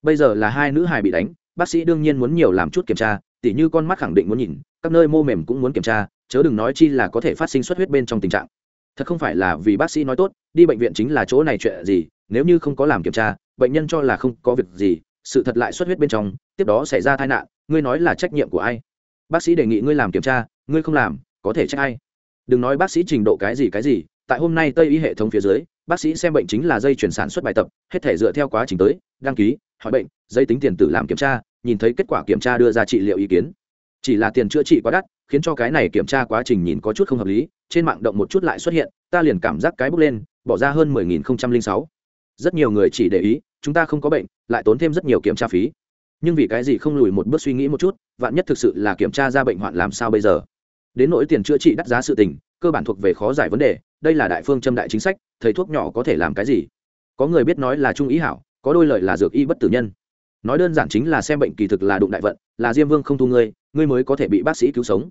Bây giờ là hai nữ hài bị đánh, bác sĩ đương nhiên muốn nhiều làm chút kiểm tra, tỉ như con mắt khẳng định muốn nhìn, các nơi mô mềm cũng muốn kiểm tra, chớ đừng nói chi là có thể phát sinh xuất huyết bên trong tình trạng. Thật không phải là vì bác sĩ nói tốt, đi bệnh viện chính là chỗ này chuyện gì, nếu như không có làm kiểm tra bệnh nhân cho là không có việc gì, sự thật lại xuất huyết bên trong, tiếp đó xảy ra tai nạn, ngươi nói là trách nhiệm của ai? Bác sĩ đề nghị ngươi làm kiểm tra, ngươi không làm, có thể trách ai? Đừng nói bác sĩ trình độ cái gì cái gì, tại hôm nay tây y hệ thống phía dưới, bác sĩ xem bệnh chính là dây chuyển sản xuất bài tập, hết thể dựa theo quá trình tới, đăng ký, hỏi bệnh, dây tính tiền tử làm kiểm tra, nhìn thấy kết quả kiểm tra đưa ra trị liệu ý kiến. Chỉ là tiền chữa trị quá đắt, khiến cho cái này kiểm tra quá trình nhìn có chút không hợp lý, trên mạng động một chút lại xuất hiện, ta liền cảm giác cái bước lên, bỏ ra hơn 10.006 rất nhiều người chỉ để ý, chúng ta không có bệnh, lại tốn thêm rất nhiều kiểm tra phí. Nhưng vì cái gì không lùi một bước suy nghĩ một chút, vạn nhất thực sự là kiểm tra ra bệnh hoạn làm sao bây giờ? Đến nỗi tiền chữa trị đắt giá sự tình, cơ bản thuộc về khó giải vấn đề, đây là đại phương châm đại chính sách, thầy thuốc nhỏ có thể làm cái gì? Có người biết nói là trung ý hảo, có đôi lời là dược y bất tử nhân. Nói đơn giản chính là xem bệnh kỳ thực là đụng đại vận, là diêm vương không thu ngươi ngươi mới có thể bị bác sĩ cứu sống.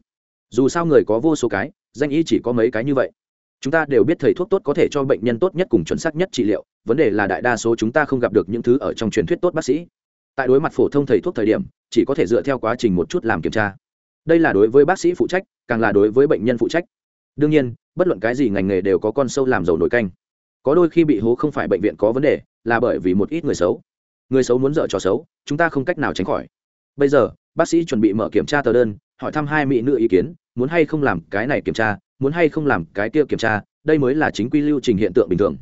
Dù sao người có vô số cái, danh y chỉ có mấy cái như vậy chúng ta đều biết thầy thuốc tốt có thể cho bệnh nhân tốt nhất cùng chuẩn xác nhất trị liệu, vấn đề là đại đa số chúng ta không gặp được những thứ ở trong truyền thuyết tốt bác sĩ. Tại đối mặt phổ thông thầy thuốc thời điểm, chỉ có thể dựa theo quá trình một chút làm kiểm tra. Đây là đối với bác sĩ phụ trách, càng là đối với bệnh nhân phụ trách. Đương nhiên, bất luận cái gì ngành nghề đều có con sâu làm dầu nổi canh. Có đôi khi bị hố không phải bệnh viện có vấn đề, là bởi vì một ít người xấu. Người xấu muốn dở trò xấu, chúng ta không cách nào tránh khỏi. Bây giờ, bác sĩ chuẩn bị mở kiểm tra tờ đơn, hỏi thăm hai mỹ nữ ý kiến, muốn hay không làm cái này kiểm tra muốn hay không làm cái kia kiểm tra, đây mới là chính quy lưu trình hiện tượng bình thường.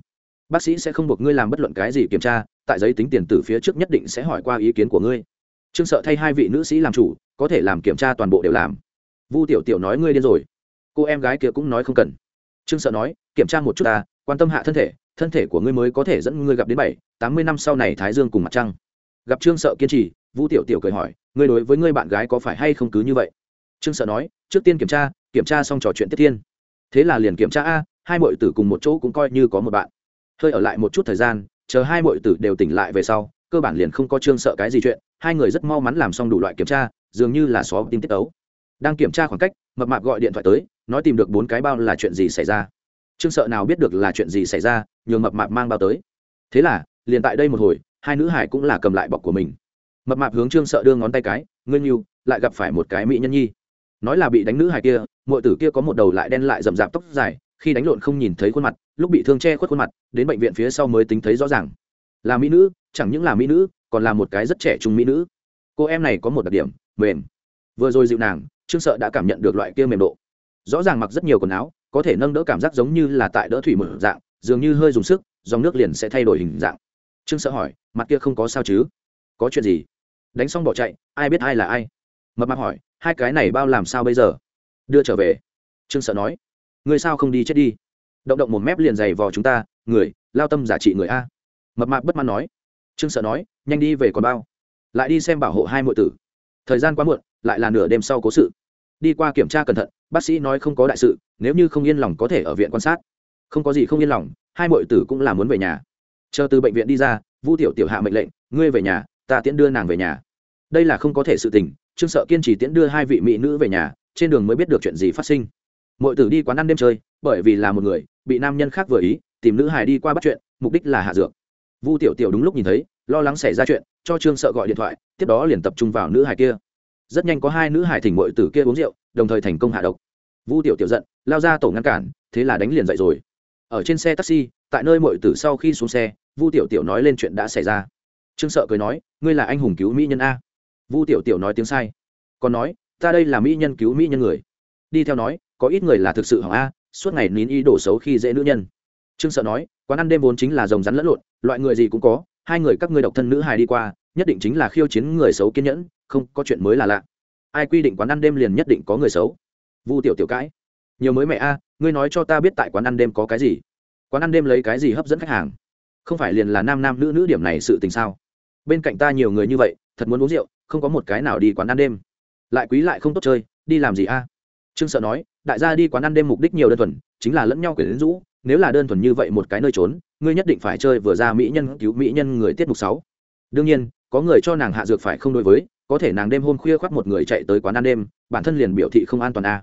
Bác sĩ sẽ không buộc ngươi làm bất luận cái gì kiểm tra, tại giấy tính tiền từ phía trước nhất định sẽ hỏi qua ý kiến của ngươi. Trương sợ thay hai vị nữ sĩ làm chủ, có thể làm kiểm tra toàn bộ đều làm. Vu tiểu tiểu nói ngươi điên rồi. Cô em gái kia cũng nói không cần. Trương sợ nói, kiểm tra một chút ta, quan tâm hạ thân thể thân thể của ngươi mới có thể dẫn ngươi gặp đến bảy, tám mươi năm sau này thái dương cùng mặt trăng. Gặp trương sợ kiên trì, vu tiểu tiểu cười hỏi, ngươi đối với ngươi bạn gái có phải hay không cứ như vậy? Trương sợ nói, trước tiên kiểm tra kiểm tra xong trò chuyện tiếp thiên. Thế là liền kiểm tra a, hai mọi tử cùng một chỗ cũng coi như có một bạn. Hơi ở lại một chút thời gian, chờ hai mọi tử đều tỉnh lại về sau, cơ bản liền không có trương sợ cái gì chuyện, hai người rất mau mắn làm xong đủ loại kiểm tra, dường như là xóa tin tiết ấu đang kiểm tra khoảng cách, mập mạp gọi điện thoại tới, nói tìm được bốn cái bao là chuyện gì xảy ra. Trương sợ nào biết được là chuyện gì xảy ra, nhường mập mạp mang bao tới. Thế là, liền tại đây một hồi, hai nữ hải cũng là cầm lại bọc của mình. Mập mạp hướng trương sợ đưa ngón tay cái, ngươi nhiêu lại gặp phải một cái mỹ nhân nhi nói là bị đánh nữ hài kia mọi tử kia có một đầu lại đen lại rậm rạp tóc dài, khi đánh lộn không nhìn thấy khuôn mặt, lúc bị thương che khuất khuôn mặt, đến bệnh viện phía sau mới tính thấy rõ ràng. Là mỹ nữ, chẳng những là mỹ nữ, còn là một cái rất trẻ trung mỹ nữ. Cô em này có một đặc điểm, mềm. Vừa rồi dịu nàng, trương sợ đã cảm nhận được loại kia mềm độ. Rõ ràng mặc rất nhiều quần áo, có thể nâng đỡ cảm giác giống như là tại đỡ thủy mở dạng, dường như hơi dùng sức, dòng nước liền sẽ thay đổi hình dạng. Trương sợ hỏi, mặt kia không có sao chứ? Có chuyện gì? Đánh xong bỏ chạy, ai biết ai là ai mập mạp hỏi, hai cái này bao làm sao bây giờ? Đưa trở về. Trương sợ nói người sao không đi chết đi? Động động một mép liền giày vò chúng ta, người, lao tâm giả trị người a. Mập mạp bất mãn nói, trương sợ nói, nhanh đi về còn bao. Lại đi xem bảo hộ hai mọi tử. Thời gian quá muộn, lại là nửa đêm sau cố sự. Đi qua kiểm tra cẩn thận, bác sĩ nói không có đại sự, nếu như không yên lòng có thể ở viện quan sát. Không có gì không yên lòng, hai mọi tử cũng là muốn về nhà. Chờ từ bệnh viện đi ra, vu tiểu tiểu hạ mệnh lệnh, ngươi về nhà, ta tiễn đưa nàng về nhà. Đây là không có thể sự tình trương sợ kiên trì tiễn đưa hai vị mỹ nữ về nhà, trên đường mới biết được chuyện gì phát sinh. Mọi tử đi quán ăn đêm chơi, bởi vì là một người, bị nam nhân khác vừa ý, tìm nữ hài đi qua bắt chuyện, mục đích là hạ dược. Vu tiểu tiểu đúng lúc nhìn thấy, lo lắng xảy ra chuyện, cho trương sợ gọi điện thoại, tiếp đó liền tập trung vào nữ hài kia. Rất nhanh có hai nữ hải thỉnh mọi tử kia uống rượu, đồng thời thành công hạ độc. Vu tiểu tiểu giận, lao ra tổ ngăn cản, thế là đánh liền dậy rồi. Ở trên xe taxi, tại nơi mọi tử sau khi xuống xe, vu tiểu tiểu nói lên chuyện đã xảy ra. Trương sợ cười nói, ngươi là anh hùng cứu mỹ nhân a vu tiểu tiểu nói tiếng sai. Còn nói, ta đây là mỹ nhân cứu mỹ nhân người. Đi theo nói, có ít người là thực sự hỏng a, suốt ngày nín y đổ xấu khi dễ nữ nhân. Trương sợ nói, quán ăn đêm vốn chính là rồng rắn lẫn lộn, loại người gì cũng có, hai người các ngươi độc thân nữ hài đi qua, nhất định chính là khiêu chiến người xấu kiên nhẫn, không có chuyện mới là lạ. Ai quy định quán ăn đêm liền nhất định có người xấu? Vu tiểu tiểu cãi. Nhiều mới mẹ a, ngươi nói cho ta biết tại quán ăn đêm có cái gì? Quán ăn đêm lấy cái gì hấp dẫn khách hàng? Không phải liền là nam nam nữ nữ điểm này sự tình sao? Bên cạnh ta nhiều người như vậy, thật muốn uống rượu không có một cái nào đi quán ăn đêm. Lại quý lại không tốt chơi, đi làm gì a? Trương sợ nói, đại gia đi quán ăn đêm mục đích nhiều đơn thuần, chính là lẫn nhau quyển rũ, nếu là đơn thuần như vậy một cái nơi trốn, ngươi nhất định phải chơi vừa ra mỹ nhân cứu mỹ nhân người tiết mục sáu. Đương nhiên, có người cho nàng hạ dược phải không đối với, có thể nàng đêm hôm khuya khoác một người chạy tới quán ăn đêm, bản thân liền biểu thị không an toàn a.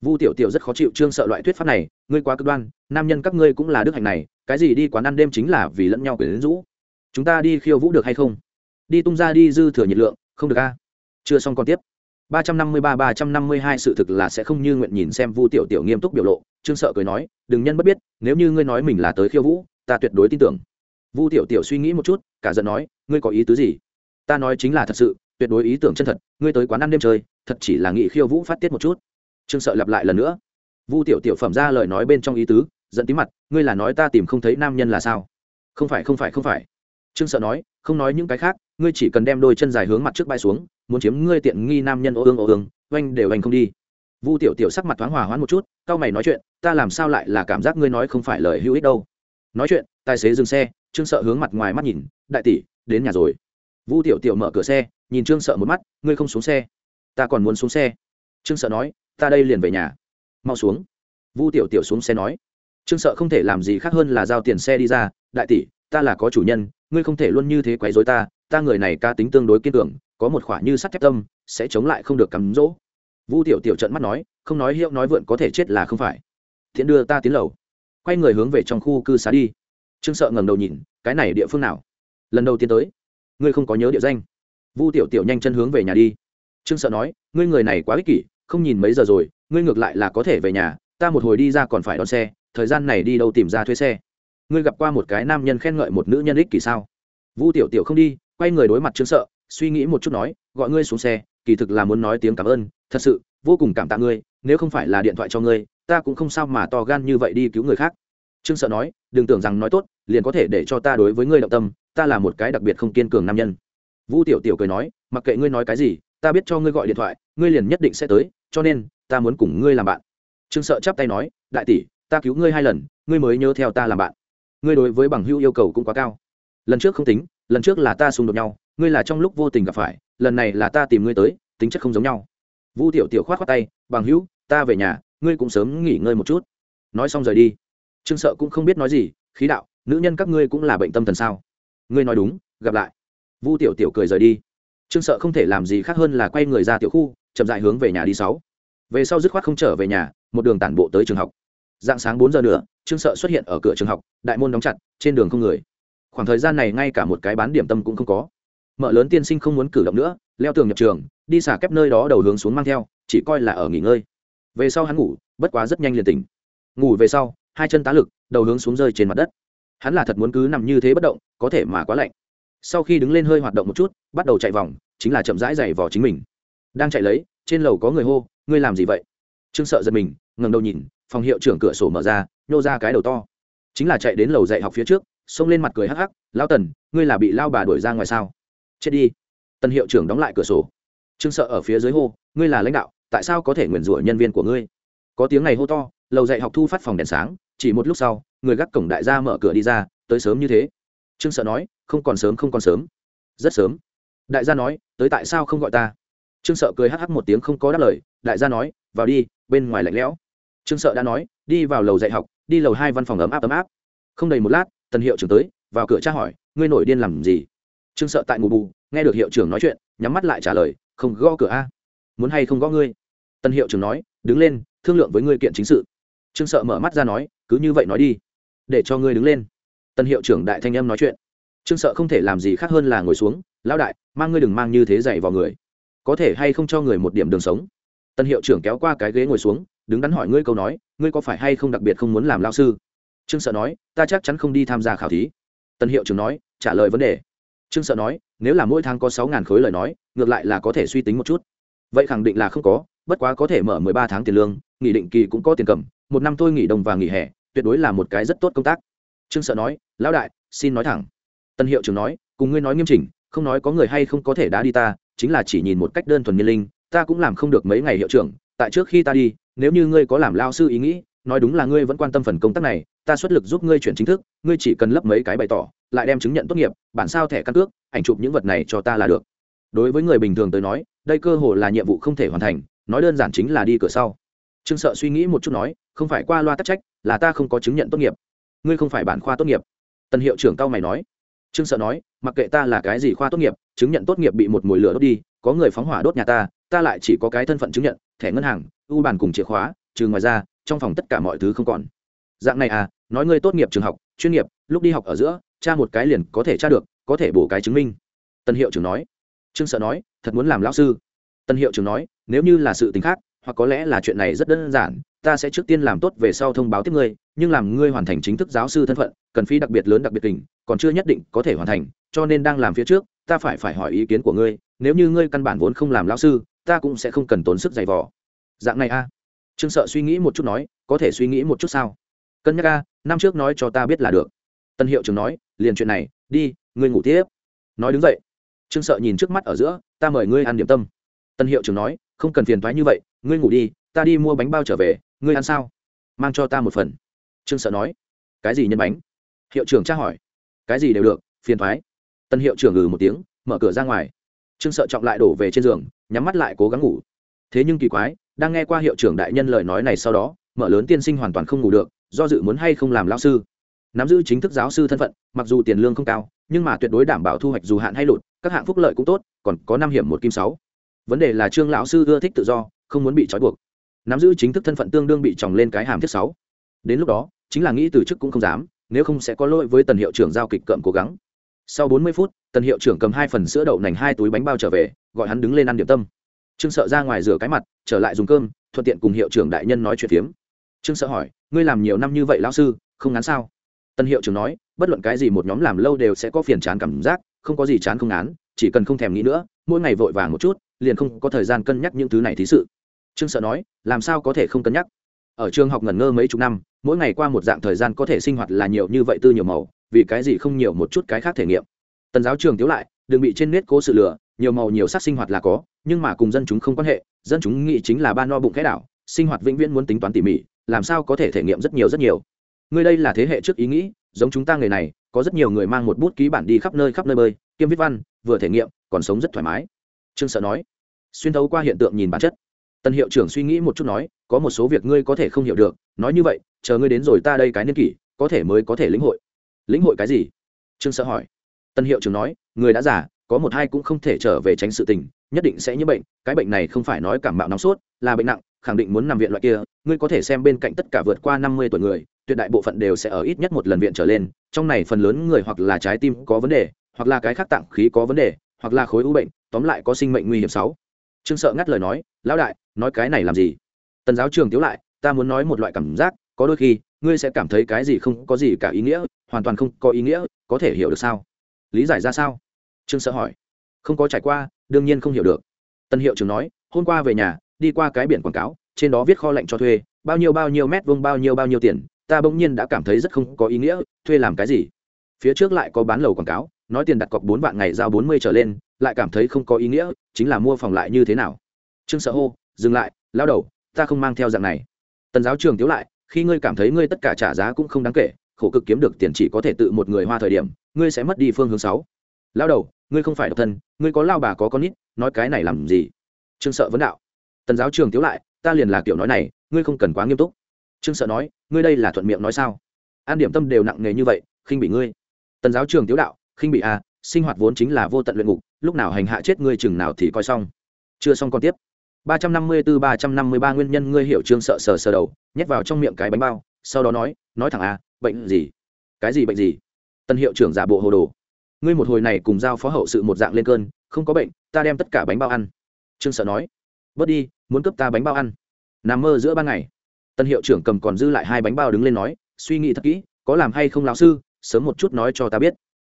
Vu tiểu tiểu rất khó chịu trương sợ loại thuyết pháp này, ngươi quá cực đoan, nam nhân các ngươi cũng là đức hạnh này, cái gì đi quán ăn đêm chính là vì lẫn nhau quyển rũ. Chúng ta đi khiêu vũ được hay không? Đi tung ra đi dư thừa nhiệt lượng không được a chưa xong còn tiếp 353-352 sự thực là sẽ không như nguyện nhìn xem Vu Tiểu Tiểu nghiêm túc biểu lộ, Trương Sợ cười nói, đừng nhân bất biết, nếu như ngươi nói mình là tới khiêu vũ, ta tuyệt đối tin tưởng. Vu Tiểu Tiểu suy nghĩ một chút, cả giận nói, ngươi có ý tứ gì? Ta nói chính là thật sự, tuyệt đối ý tưởng chân thật, ngươi tới quán ăn đêm chơi, thật chỉ là nghị khiêu vũ phát tiết một chút. Trương Sợ lặp lại lần nữa. Vu Tiểu Tiểu phẩm ra lời nói bên trong ý tứ, giận tí mặt, ngươi là nói ta tìm không thấy nam nhân là sao? Không phải không phải không phải. Trương Sợ nói, không nói những cái khác, ngươi chỉ cần đem đôi chân dài hướng mặt trước bay xuống, muốn chiếm ngươi tiện nghi nam nhân ô ương ô ương oanh đều anh không đi. Vu tiểu tiểu sắc mặt thoáng hòa hoãn một chút cao mày nói chuyện ta làm sao lại là cảm giác ngươi nói không phải lời hữu ích đâu? Nói chuyện tài xế dừng xe. Trương sợ hướng mặt ngoài mắt nhìn đại tỷ đến nhà rồi. Vu tiểu tiểu mở cửa xe nhìn trương sợ một mắt ngươi không xuống xe ta còn muốn xuống xe. Trương sợ nói ta đây liền về nhà mau xuống. Vu tiểu tiểu xuống xe nói trương sợ không thể làm gì khác hơn là giao tiền xe đi ra đại tỷ ta là có chủ nhân ngươi không thể luôn như thế quấy rối ta ta người này ca tính tương đối kiên cường, có một khỏa như sắt thép tâm, sẽ chống lại không được cắm rỗ. Vu tiểu tiểu trận mắt nói, không nói hiệu nói vượn có thể chết là không phải. Thiện đưa ta tiến lầu. Quay người hướng về trong khu cư xá đi. Trương sợ ngẩng đầu nhìn, cái này địa phương nào? Lần đầu tiên tới. Ngươi không có nhớ địa danh. Vu tiểu tiểu nhanh chân hướng về nhà đi. Trương sợ nói, ngươi người này quá ích kỷ, không nhìn mấy giờ rồi, ngươi ngược lại là có thể về nhà, ta một hồi đi ra còn phải đón xe, thời gian này đi đâu tìm ra thuê xe ngươi gặp qua một cái nam nhân khen ngợi một nữ nhân ích kỷ sao? Vu tiểu tiểu không đi, quay người đối mặt trương sợ, suy nghĩ một chút nói, gọi ngươi xuống xe, kỳ thực là muốn nói tiếng cảm ơn, thật sự, vô cùng cảm tạ ngươi, nếu không phải là điện thoại cho ngươi, ta cũng không sao mà to gan như vậy đi cứu người khác. Trương sợ nói, đừng tưởng rằng nói tốt, liền có thể để cho ta đối với ngươi động tâm, ta là một cái đặc biệt không kiên cường nam nhân. Vu tiểu tiểu cười nói, mặc kệ ngươi nói cái gì, ta biết cho ngươi gọi điện thoại, ngươi liền nhất định sẽ tới, cho nên, ta muốn cùng ngươi làm bạn. Trương sợ chắp tay nói, đại tỷ, ta cứu ngươi hai lần, ngươi mới nhớ theo ta làm bạn ngươi đối với bằng hữu yêu cầu cũng quá cao. Lần trước không tính, lần trước là ta xung đột nhau, ngươi là trong lúc vô tình gặp phải, lần này là ta tìm ngươi tới, tính chất không giống nhau. Vu tiểu tiểu khoát khoát tay, bằng hữu, ta về nhà, ngươi cũng sớm nghỉ ngơi một chút. Nói xong rời đi. Trương sợ cũng không biết nói gì, khí đạo, nữ nhân các ngươi cũng là bệnh tâm thần sao? Ngươi nói đúng, gặp lại. Vu tiểu tiểu cười rời đi. Trương sợ không thể làm gì khác hơn là quay người ra tiểu khu, chậm dại hướng về nhà đi sáu. Về sau dứt khoát không trở về nhà, một đường tản bộ tới trường học dạng sáng bốn giờ nữa, trương sợ xuất hiện ở cửa trường học, đại môn đóng chặt, trên đường không người. Khoảng thời gian này ngay cả một cái bán điểm tâm cũng không có. Mợ lớn tiên sinh không muốn cử động nữa, leo tường nhập trường, đi xả kép nơi đó đầu hướng xuống mang theo, chỉ coi là ở nghỉ ngơi. Về sau hắn ngủ, bất quá rất nhanh liền tỉnh. Ngủ về sau, hai chân tá lực, đầu hướng xuống rơi trên mặt đất. Hắn là thật muốn cứ nằm như thế bất động, có thể mà quá lạnh. Sau khi đứng lên hơi hoạt động một chút, bắt đầu chạy vòng, chính là chậm rãi dày vò chính mình. Đang chạy lấy, trên lầu có người hô, ngươi làm gì vậy? Trương sợ giật mình, ngẩng đầu nhìn phòng hiệu trưởng cửa sổ mở ra, nhô ra cái đầu to. Chính là chạy đến lầu dạy học phía trước, xông lên mặt cười hắc hắc lao tần, ngươi là bị lao bà đuổi ra ngoài sao? Chết đi. Tân hiệu trưởng đóng lại cửa sổ. Trương sợ ở phía dưới hô, ngươi là lãnh đạo, tại sao có thể nguyền rủa nhân viên của ngươi? Có tiếng này hô to, lầu dạy học thu phát phòng đèn sáng, chỉ một lúc sau, người gác cổng đại gia mở cửa đi ra, tới sớm như thế. Trương sợ nói, không còn sớm, không còn sớm. Rất sớm. Đại gia nói, tới tại sao không gọi ta? Trương sợ cười hắc hắc một tiếng không có đáp lời, đại gia nói, vào đi, bên ngoài lạnh lẽo trương sợ đã nói, đi vào lầu dạy học, đi lầu hai văn phòng ấm áp ấm áp. Không đầy một lát, tần hiệu trưởng tới, vào cửa tra hỏi, ngươi nổi điên làm gì? Trương sợ tại ngủ bù, nghe được hiệu trưởng nói chuyện, nhắm mắt lại trả lời, không gõ cửa a. Muốn hay không gõ ngươi? Tân hiệu trưởng nói, đứng lên, thương lượng với ngươi kiện chính sự. Trương sợ mở mắt ra nói, cứ như vậy nói đi, để cho ngươi đứng lên. Tân hiệu trưởng đại thanh âm nói chuyện, trương sợ không thể làm gì khác hơn là ngồi xuống, lão đại, mang ngươi đừng mang như thế dậy vào người. Có thể hay không cho người một điểm đường sống? Tân hiệu trưởng kéo qua cái ghế ngồi xuống đứng đắn hỏi ngươi câu nói, ngươi có phải hay không đặc biệt không muốn làm lao sư? Trương sợ nói, ta chắc chắn không đi tham gia khảo thí. Tân hiệu trưởng nói, trả lời vấn đề. Trương sợ nói, nếu là mỗi tháng có sáu ngàn khối lời nói, ngược lại là có thể suy tính một chút. Vậy khẳng định là không có, bất quá có thể mở mười ba tháng tiền lương, nghỉ định kỳ cũng có tiền cầm, một năm tôi nghỉ đồng và nghỉ hè, tuyệt đối là một cái rất tốt công tác. Trương sợ nói, lão đại, xin nói thẳng. Tân hiệu trưởng nói, cùng ngươi nói nghiêm chỉnh, không nói có người hay không có thể đã đi ta, chính là chỉ nhìn một cách đơn thuần nhiên linh, ta cũng làm không được mấy ngày hiệu trưởng, tại trước khi ta đi nếu như ngươi có làm lao sư ý nghĩ, nói đúng là ngươi vẫn quan tâm phần công tác này, ta xuất lực giúp ngươi chuyển chính thức, ngươi chỉ cần lấp mấy cái bày tỏ, lại đem chứng nhận tốt nghiệp, bản sao thẻ căn cước, ảnh chụp những vật này cho ta là được. Đối với người bình thường tới nói, đây cơ hồ là nhiệm vụ không thể hoàn thành, nói đơn giản chính là đi cửa sau. Trương sợ suy nghĩ một chút nói, không phải qua loa tắc trách, là ta không có chứng nhận tốt nghiệp. Ngươi không phải bản khoa tốt nghiệp. Tân hiệu trưởng cao mày nói. Trương sợ nói, mặc kệ ta là cái gì khoa tốt nghiệp, chứng nhận tốt nghiệp bị một mùi lửa đốt đi có người phóng hỏa đốt nhà ta ta lại chỉ có cái thân phận chứng nhận, thẻ ngân hàng u bàn cùng chìa khóa, trừ ngoài ra, trong phòng tất cả mọi thứ không còn. Dạng này à nói ngươi tốt nghiệp trường học, chuyên nghiệp, lúc đi học ở giữa cha một cái liền có thể tra được, có thể bổ cái chứng minh. Tân hiệu trưởng nói. Trương sợ nói, thật muốn làm lão sư. Tân hiệu trưởng nói, nếu như là sự t ì n h khác, hoặc có lẽ là chuyện này rất đơn giản, ta sẽ trước tiên làm tốt về sau thông báo tiếp ngươi, nhưng làm ngươi hoàn thành chính thức giáo sư thân phận, cần phí đặc biệt lớn đặc biệt kình, còn chưa nhất định có thể hoàn thành cho nên đang làm phía trước, ta phải phải hỏi ý kiến của ngươi, nếu như ngươi căn bản vốn không làm lão sư, ta cũng sẽ không cần tốn sức giày vò. Dạng này a. Trương sợ suy nghĩ một chút nói, có thể suy nghĩ một chút sao? Cân nhắc a, năm trước nói cho ta biết là được. Tân hiệu trưởng nói, liền chuyện này, đi, ngươi ngủ tiếp. Nói đứng dậy. Trương sợ nhìn trước mắt ở giữa, ta mời ngươi ăn điểm tâm. Tân hiệu trưởng nói, không cần phiền thoái như vậy, ngươi ngủ đi, ta đi mua bánh bao trở về, ngươi ăn sao? Mang cho ta một phần. Trương sợ nói, cái gì nhân bánh? Hiệu trưởng tra hỏi, cái gì đều được, phiền thoái tân hiệu trưởng ngừ một tiếng, mở cửa ra ngoài. Trương sợ trọng lại đổ về trên giường, nhắm mắt lại cố gắng ngủ. Thế nhưng kỳ quái, đang nghe qua hiệu trưởng đại nhân lời nói này sau đó, mở lớn tiên sinh hoàn toàn không ngủ được, do dự muốn hay không làm lao sư. Nắm giữ chính thức giáo sư thân phận, mặc dù tiền lương không cao, nhưng mà tuyệt đối đảm bảo thu hoạch dù hạn hay lụt, các hạng phúc lợi cũng tốt, còn có năm hiểm một kim sáu. Vấn đề là trương lão sư ưa thích tự do, không muốn bị trói buộc. Nắm giữ chính thức thân phận tương đương bị tròng lên cái hàm thiết sáu. Đến lúc đó, chính là nghĩ từ chức cũng không dám, nếu không sẽ có lỗi với tần hiệu trưởng giao kịch cợm cố gắng sau bốn mươi phút, tần hiệu trưởng cầm hai phần sữa đậu nành hai túi bánh bao trở về, gọi hắn đứng lên ăn điểm tâm. Trương sợ ra ngoài rửa cái mặt, trở lại dùng cơm, thuận tiện cùng hiệu trưởng đại nhân nói chuyện phiếm. Trương sợ hỏi, ngươi làm nhiều năm như vậy lão sư, không ngán sao? Tân hiệu trưởng nói, bất luận cái gì một nhóm làm lâu đều sẽ có phiền chán cảm giác, không có gì chán không ngán, chỉ cần không thèm nghĩ nữa, mỗi ngày vội vàng một chút, liền không có thời gian cân nhắc những thứ này thí sự. Trương sợ nói, làm sao có thể không cân nhắc? Ở trường học ngẩn ngơ mấy chục năm, mỗi ngày qua một dạng thời gian có thể sinh hoạt là nhiều như vậy tư nhiều màu vì cái gì không nhiều một chút cái khác thể nghiệm. Tần giáo trường tiếu lại đừng bị trên nét cố sự lừa, nhiều màu nhiều sắc sinh hoạt là có, nhưng mà cùng dân chúng không quan hệ, dân chúng nghĩ chính là ba no bụng cái đảo, sinh hoạt vĩnh viễn muốn tính toán tỉ mỉ, làm sao có thể thể nghiệm rất nhiều rất nhiều. Ngươi đây là thế hệ trước ý nghĩ, giống chúng ta người này, có rất nhiều người mang một bút ký bản đi khắp nơi khắp nơi bơi, kiêm viết văn, vừa thể nghiệm, còn sống rất thoải mái. Trương sợ nói, xuyên thấu qua hiện tượng nhìn bản chất. Tân hiệu trưởng suy nghĩ một chút nói, có một số việc ngươi có thể không hiểu được, nói như vậy, chờ ngươi đến rồi ta đây cái niên kỷ, có thể mới có thể lĩnh hội lĩnh hội cái gì? Trương sợ hỏi. Tân hiệu trưởng nói, người đã già, có một hai cũng không thể trở về tránh sự tình, nhất định sẽ nhiễm bệnh, cái bệnh này không phải nói cảm mạo nóng sốt, là bệnh nặng, khẳng định muốn nằm viện loại kia, ngươi có thể xem bên cạnh tất cả vượt qua năm mươi tuổi người, tuyệt đại bộ phận đều sẽ ở ít nhất một lần viện trở lên, trong này phần lớn người hoặc là trái tim có vấn đề, hoặc là cái khác tạng khí có vấn đề, hoặc là khối u bệnh, tóm lại có sinh mệnh nguy hiểm sáu. Trương sợ ngắt lời nói, lão đại, nói cái này làm gì? Tần giáo trường tiếu lại, ta muốn nói một loại cảm giác, có đôi khi ngươi sẽ cảm thấy cái gì không có gì cả ý nghĩa, hoàn toàn không có ý nghĩa, có thể hiểu được sao? Lý giải ra sao? Trương sợ hỏi. Không có trải qua, đương nhiên không hiểu được. Tân hiệu trưởng nói, hôm qua về nhà, đi qua cái biển quảng cáo, trên đó viết kho lạnh cho thuê, bao nhiêu bao nhiêu mét vuông bao nhiêu bao nhiêu tiền, ta bỗng nhiên đã cảm thấy rất không có ý nghĩa, thuê làm cái gì? Phía trước lại có bán lầu quảng cáo, nói tiền đặt cọc bốn vạn ngày giao bốn mươi trở lên, lại cảm thấy không có ý nghĩa, chính là mua phòng lại như thế nào? Trương sợ hô, dừng lại, lao đầu, ta không mang theo dạng này. Tần giáo trường tiếu lại khi ngươi cảm thấy ngươi tất cả trả giá cũng không đáng kể, khổ cực kiếm được tiền chỉ có thể tự một người hoa thời điểm, ngươi sẽ mất đi phương hướng sáu. Lao đầu, ngươi không phải độc thân, ngươi có lao bà có con nít, nói cái này làm gì? Trương sợ vấn đạo. Tần giáo trường tiếu lại, ta liền là kiểu nói này, ngươi không cần quá nghiêm túc. Trương sợ nói, ngươi đây là thuận miệng nói sao? An điểm tâm đều nặng nề như vậy, khinh bị ngươi. Tần giáo trường tiếu đạo, khinh bị à sinh hoạt vốn chính là vô tận luyện ngục, lúc nào hành hạ chết ngươi chừng nào thì coi xong. Chưa xong còn tiếp ba trăm năm mươi bốn ba trăm năm mươi ba nguyên nhân ngươi hiểu trương sợ sờ sờ đầu, nhét vào trong miệng cái bánh bao, sau đó nói nói thẳng à bệnh gì? Cái gì bệnh gì? Tân hiệu trưởng giả bộ hồ đồ. Ngươi một hồi này cùng giao phó hậu sự một dạng lên cơn, không có bệnh, ta đem tất cả bánh bao ăn. Trương sợ nói, bớt đi, muốn cướp ta bánh bao ăn. Nằm mơ giữa ban ngày. Tân hiệu trưởng cầm còn dư lại hai bánh bao đứng lên nói, suy nghĩ thật kỹ, có làm hay không lão sư, sớm một chút nói cho ta biết.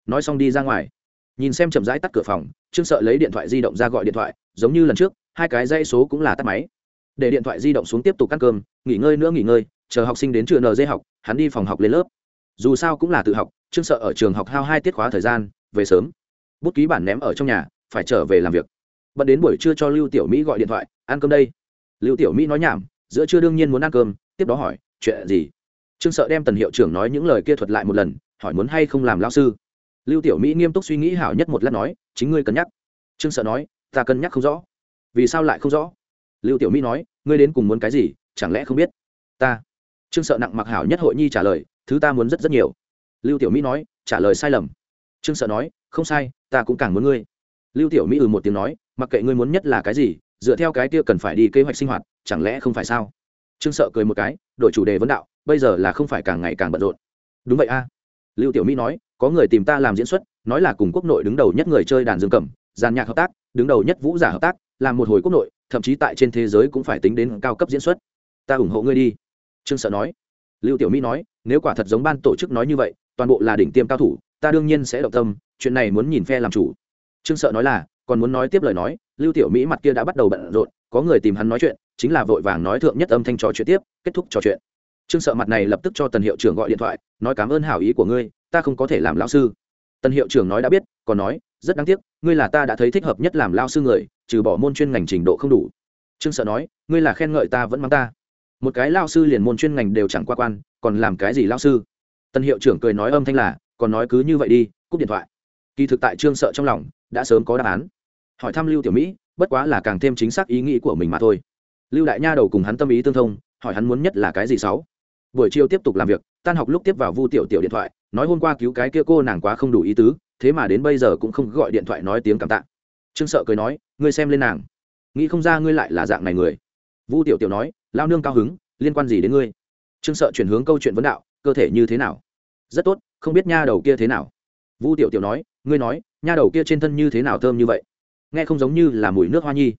Nói xong đi ra ngoài. Nhìn xem chậm rãi tắt cửa phòng, trương sợ lấy điện thoại di động ra gọi điện thoại, giống như lần trước hai cái dây số cũng là tắt máy. Để điện thoại di động xuống tiếp tục ăn cơm, nghỉ ngơi nữa nghỉ ngơi, chờ học sinh đến trường nd học, hắn đi phòng học lên lớp. Dù sao cũng là tự học, chương sợ ở trường học hao hai tiết khóa thời gian, về sớm. Bút ký bản ném ở trong nhà, phải trở về làm việc. Bận đến buổi trưa cho lưu tiểu mỹ gọi điện thoại, ăn cơm đây. Lưu tiểu mỹ nói nhảm, giữa trưa đương nhiên muốn ăn cơm, tiếp đó hỏi, chuyện gì? Trương sợ đem tần hiệu trưởng nói những lời kia thuật lại một lần, hỏi muốn hay không làm lao sư. Lưu tiểu mỹ nghiêm túc suy nghĩ hảo nhất một lát nói, chính ngươi cân nhắc. Trương sợ nói, ta cân nhắc không rõ vì sao lại không rõ? Lưu tiểu mỹ nói, ngươi đến cùng muốn cái gì, chẳng lẽ không biết? Ta. Trương sợ nặng mặc hảo nhất hội nhi trả lời, thứ ta muốn rất rất nhiều. Lưu tiểu mỹ nói, trả lời sai lầm. Trương sợ nói, không sai, ta cũng càng muốn ngươi. Lưu tiểu mỹ ừ một tiếng nói, mặc kệ ngươi muốn nhất là cái gì, dựa theo cái kia cần phải đi kế hoạch sinh hoạt, chẳng lẽ không phải sao? Trương sợ cười một cái đội chủ đề vấn đạo, bây giờ là không phải càng ngày càng bận rộn. Đúng vậy a. Lưu tiểu mỹ nói, có người tìm ta làm diễn xuất, nói là cùng quốc nội đứng đầu nhất người chơi đàn dương cầm giàn nhạc hợp tác, đứng đầu nhất vũ giả hợp tác làm một hồi quốc nội, thậm chí tại trên thế giới cũng phải tính đến cao cấp diễn xuất. Ta ủng hộ ngươi đi. Trương sợ nói. Lưu tiểu mỹ nói, nếu quả thật giống ban tổ chức nói như vậy, toàn bộ là đỉnh tiêm cao thủ, ta đương nhiên sẽ động tâm, chuyện này muốn nhìn phe làm chủ. Trương sợ nói là, còn muốn nói tiếp lời nói, lưu tiểu mỹ mặt kia đã bắt đầu bận rộn, có người tìm hắn nói chuyện, chính là vội vàng nói thượng nhất âm thanh trò chuyện tiếp, kết thúc trò chuyện. Trương sợ mặt này lập tức cho tần hiệu trưởng gọi điện thoại, nói, cảm ơn hảo ý của ngươi, ta không có thể làm lão sư. Tần hiệu trưởng nói đã biết, còn nói rất đáng tiếc, ngươi là ta đã thấy thích hợp nhất làm lao sư người, trừ bỏ môn chuyên ngành trình độ không đủ. Trương sợ nói, ngươi là khen ngợi ta vẫn mắng ta. Một cái lao sư liền môn chuyên ngành đều chẳng qua quan, còn làm cái gì lao sư? Tân hiệu trưởng cười nói âm thanh là, còn nói cứ như vậy đi, cúp điện thoại. Kỳ thực tại trương sợ trong lòng, đã sớm có đáp án. Hỏi thăm lưu tiểu mỹ, bất quá là càng thêm chính xác ý nghĩ của mình mà thôi. Lưu đại nha đầu cùng hắn tâm ý tương thông, hỏi hắn muốn nhất là cái gì sáu? Buổi chiều tiếp tục làm việc, tan học lúc tiếp vào vu tiểu tiểu điện thoại, nói hôm qua cứu cái kia cô nàng quá không đủ ý tứ, thế mà đến bây giờ cũng không gọi điện thoại nói tiếng cảm tạ. Trương sợ cười nói, ngươi xem lên nàng. Nghĩ không ra ngươi lại là dạng này người. Vu tiểu tiểu nói, lao nương cao hứng, liên quan gì đến ngươi? Trương sợ chuyển hướng câu chuyện vấn đạo, cơ thể như thế nào? Rất tốt, không biết nha đầu kia thế nào. Vu tiểu tiểu nói, ngươi nói, nha đầu kia trên thân như thế nào thơm như vậy? Nghe không giống như là mùi nước hoa nhi.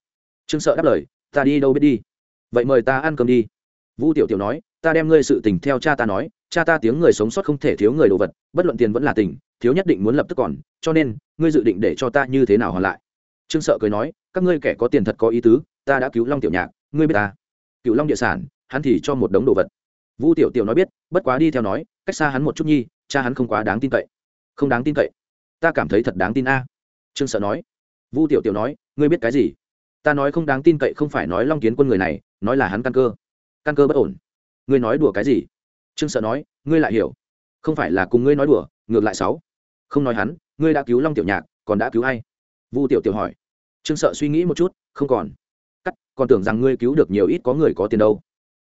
Trương sợ đáp lời, ta đi đâu biết đi. Vậy mời ta ăn cơm đi. Vu tiểu tiểu nói ta đem ngươi sự tình theo cha ta nói, cha ta tiếng người sống sót không thể thiếu người đồ vật, bất luận tiền vẫn là tình, thiếu nhất định muốn lập tức còn, cho nên, ngươi dự định để cho ta như thế nào hoàn lại? Trương sợ cười nói, các ngươi kẻ có tiền thật có ý tứ, ta đã cứu long tiểu nhạc, ngươi biết ta. Cựu long địa sản, hắn thì cho một đống đồ vật. Vu tiểu tiểu nói biết, bất quá đi theo nói, cách xa hắn một chút nhi, cha hắn không quá đáng tin cậy. Không đáng tin cậy? Ta cảm thấy thật đáng tin a. Trương sợ nói. Vu tiểu tiểu nói, ngươi biết cái gì? Ta nói không đáng tin cậy không phải nói long kiến quân người này, nói là hắn căn cơ. Căn cơ bất ổn ngươi nói đùa cái gì? Trương sợ nói, ngươi lại hiểu. Không phải là cùng ngươi nói đùa, ngược lại sáu không nói hắn, ngươi đã cứu long tiểu nhạc, còn đã cứu ai? Vu tiểu tiểu hỏi. Trương sợ suy nghĩ một chút, không còn. Cắt, còn tưởng rằng ngươi cứu được nhiều ít có người có tiền đâu.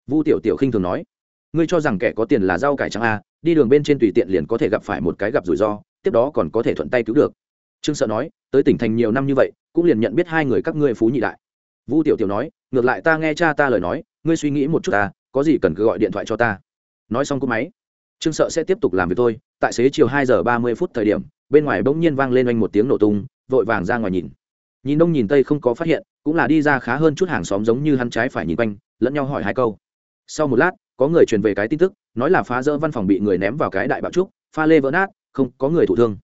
Vu tiểu tiểu khinh thường nói. Ngươi cho rằng kẻ có tiền là rau cải trắng a đi đường bên trên tùy tiện liền có thể gặp phải một cái gặp rủi ro, tiếp đó còn có thể thuận tay cứu được. Trương sợ nói, tới tỉnh thành nhiều năm như vậy, cũng liền nhận biết hai người các ngươi phú nhị đại. Vu tiểu tiểu nói, ngược lại ta nghe cha ta lời nói, ngươi suy nghĩ một chút ta có gì cần cứ gọi điện thoại cho ta. Nói xong cú máy, trương sợ sẽ tiếp tục làm việc thôi. Tại xế chiều hai giờ ba mươi phút thời điểm, bên ngoài bỗng nhiên vang lên oanh một tiếng nổ tung, vội vàng ra ngoài nhìn. Nhìn đông nhìn tây không có phát hiện, cũng là đi ra khá hơn chút hàng xóm giống như hắn trái phải nhìn quanh, lẫn nhau hỏi hai câu. Sau một lát, có người truyền về cái tin tức, nói là phá rỡ văn phòng bị người ném vào cái đại bạo trúc, pha lê vỡ nát, không, có người thụ thương.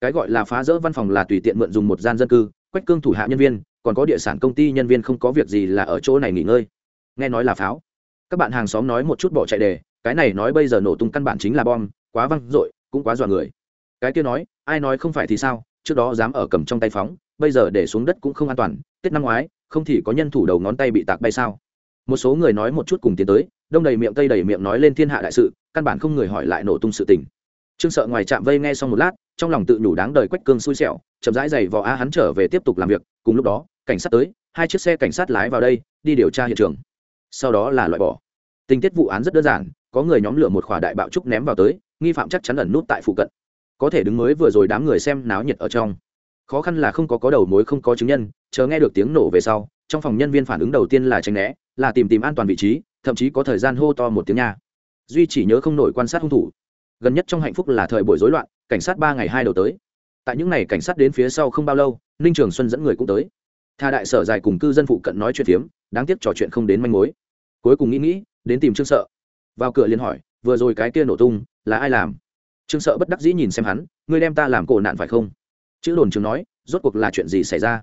Cái gọi là phá rỡ văn phòng là tùy tiện mượn dùng một gian dân cư, quách cương thủ hạ nhân viên, còn có địa sản công ty nhân viên không có việc gì là ở chỗ này nghỉ ngơi. Nghe nói là pháo các bạn hàng xóm nói một chút bỏ chạy đề, cái này nói bây giờ nổ tung căn bản chính là bom, quá văng dội, cũng quá dọa người. Cái kia nói, ai nói không phải thì sao, trước đó dám ở cầm trong tay phóng, bây giờ để xuống đất cũng không an toàn, tết năm ngoái, không thì có nhân thủ đầu ngón tay bị tạc bay sao? Một số người nói một chút cùng tiến tới, đông đầy miệng tây đầy miệng nói lên thiên hạ đại sự, căn bản không người hỏi lại nổ tung sự tình. Trương sợ ngoài trạm vây nghe xong một lát, trong lòng tự nhủ đáng đời quách cương xui xẻo, chậm rãi giày vò a hắn trở về tiếp tục làm việc, cùng lúc đó, cảnh sát tới, hai chiếc xe cảnh sát lái vào đây, đi điều tra hiện trường sau đó là loại bỏ. Tình tiết vụ án rất đơn giản, có người nhóm lửa một khỏa đại bạo trúc ném vào tới, nghi phạm chắc chắn ẩn nút tại phụ cận. Có thể đứng mới vừa rồi đám người xem náo nhiệt ở trong. Khó khăn là không có có đầu mối, không có chứng nhân, chờ nghe được tiếng nổ về sau, trong phòng nhân viên phản ứng đầu tiên là tránh né, là tìm tìm an toàn vị trí, thậm chí có thời gian hô to một tiếng nha. Duy chỉ nhớ không nổi quan sát hung thủ. Gần nhất trong hạnh phúc là thời buổi rối loạn, cảnh sát ba ngày hai đầu tới. Tại những ngày cảnh sát đến phía sau không bao lâu, ninh trường xuân dẫn người cũng tới. Tha đại sở dài cùng cư dân phụ cận nói chuyện phiếm, đáng tiếc trò chuyện không đến manh mối cuối cùng nghĩ nghĩ, đến tìm trương sợ. Vào cửa liền hỏi, vừa rồi cái kia nổ tung, là ai làm? Trương sợ bất đắc dĩ nhìn xem hắn, ngươi đem ta làm cổ nạn phải không? Chữ đồn trường nói, rốt cuộc là chuyện gì xảy ra?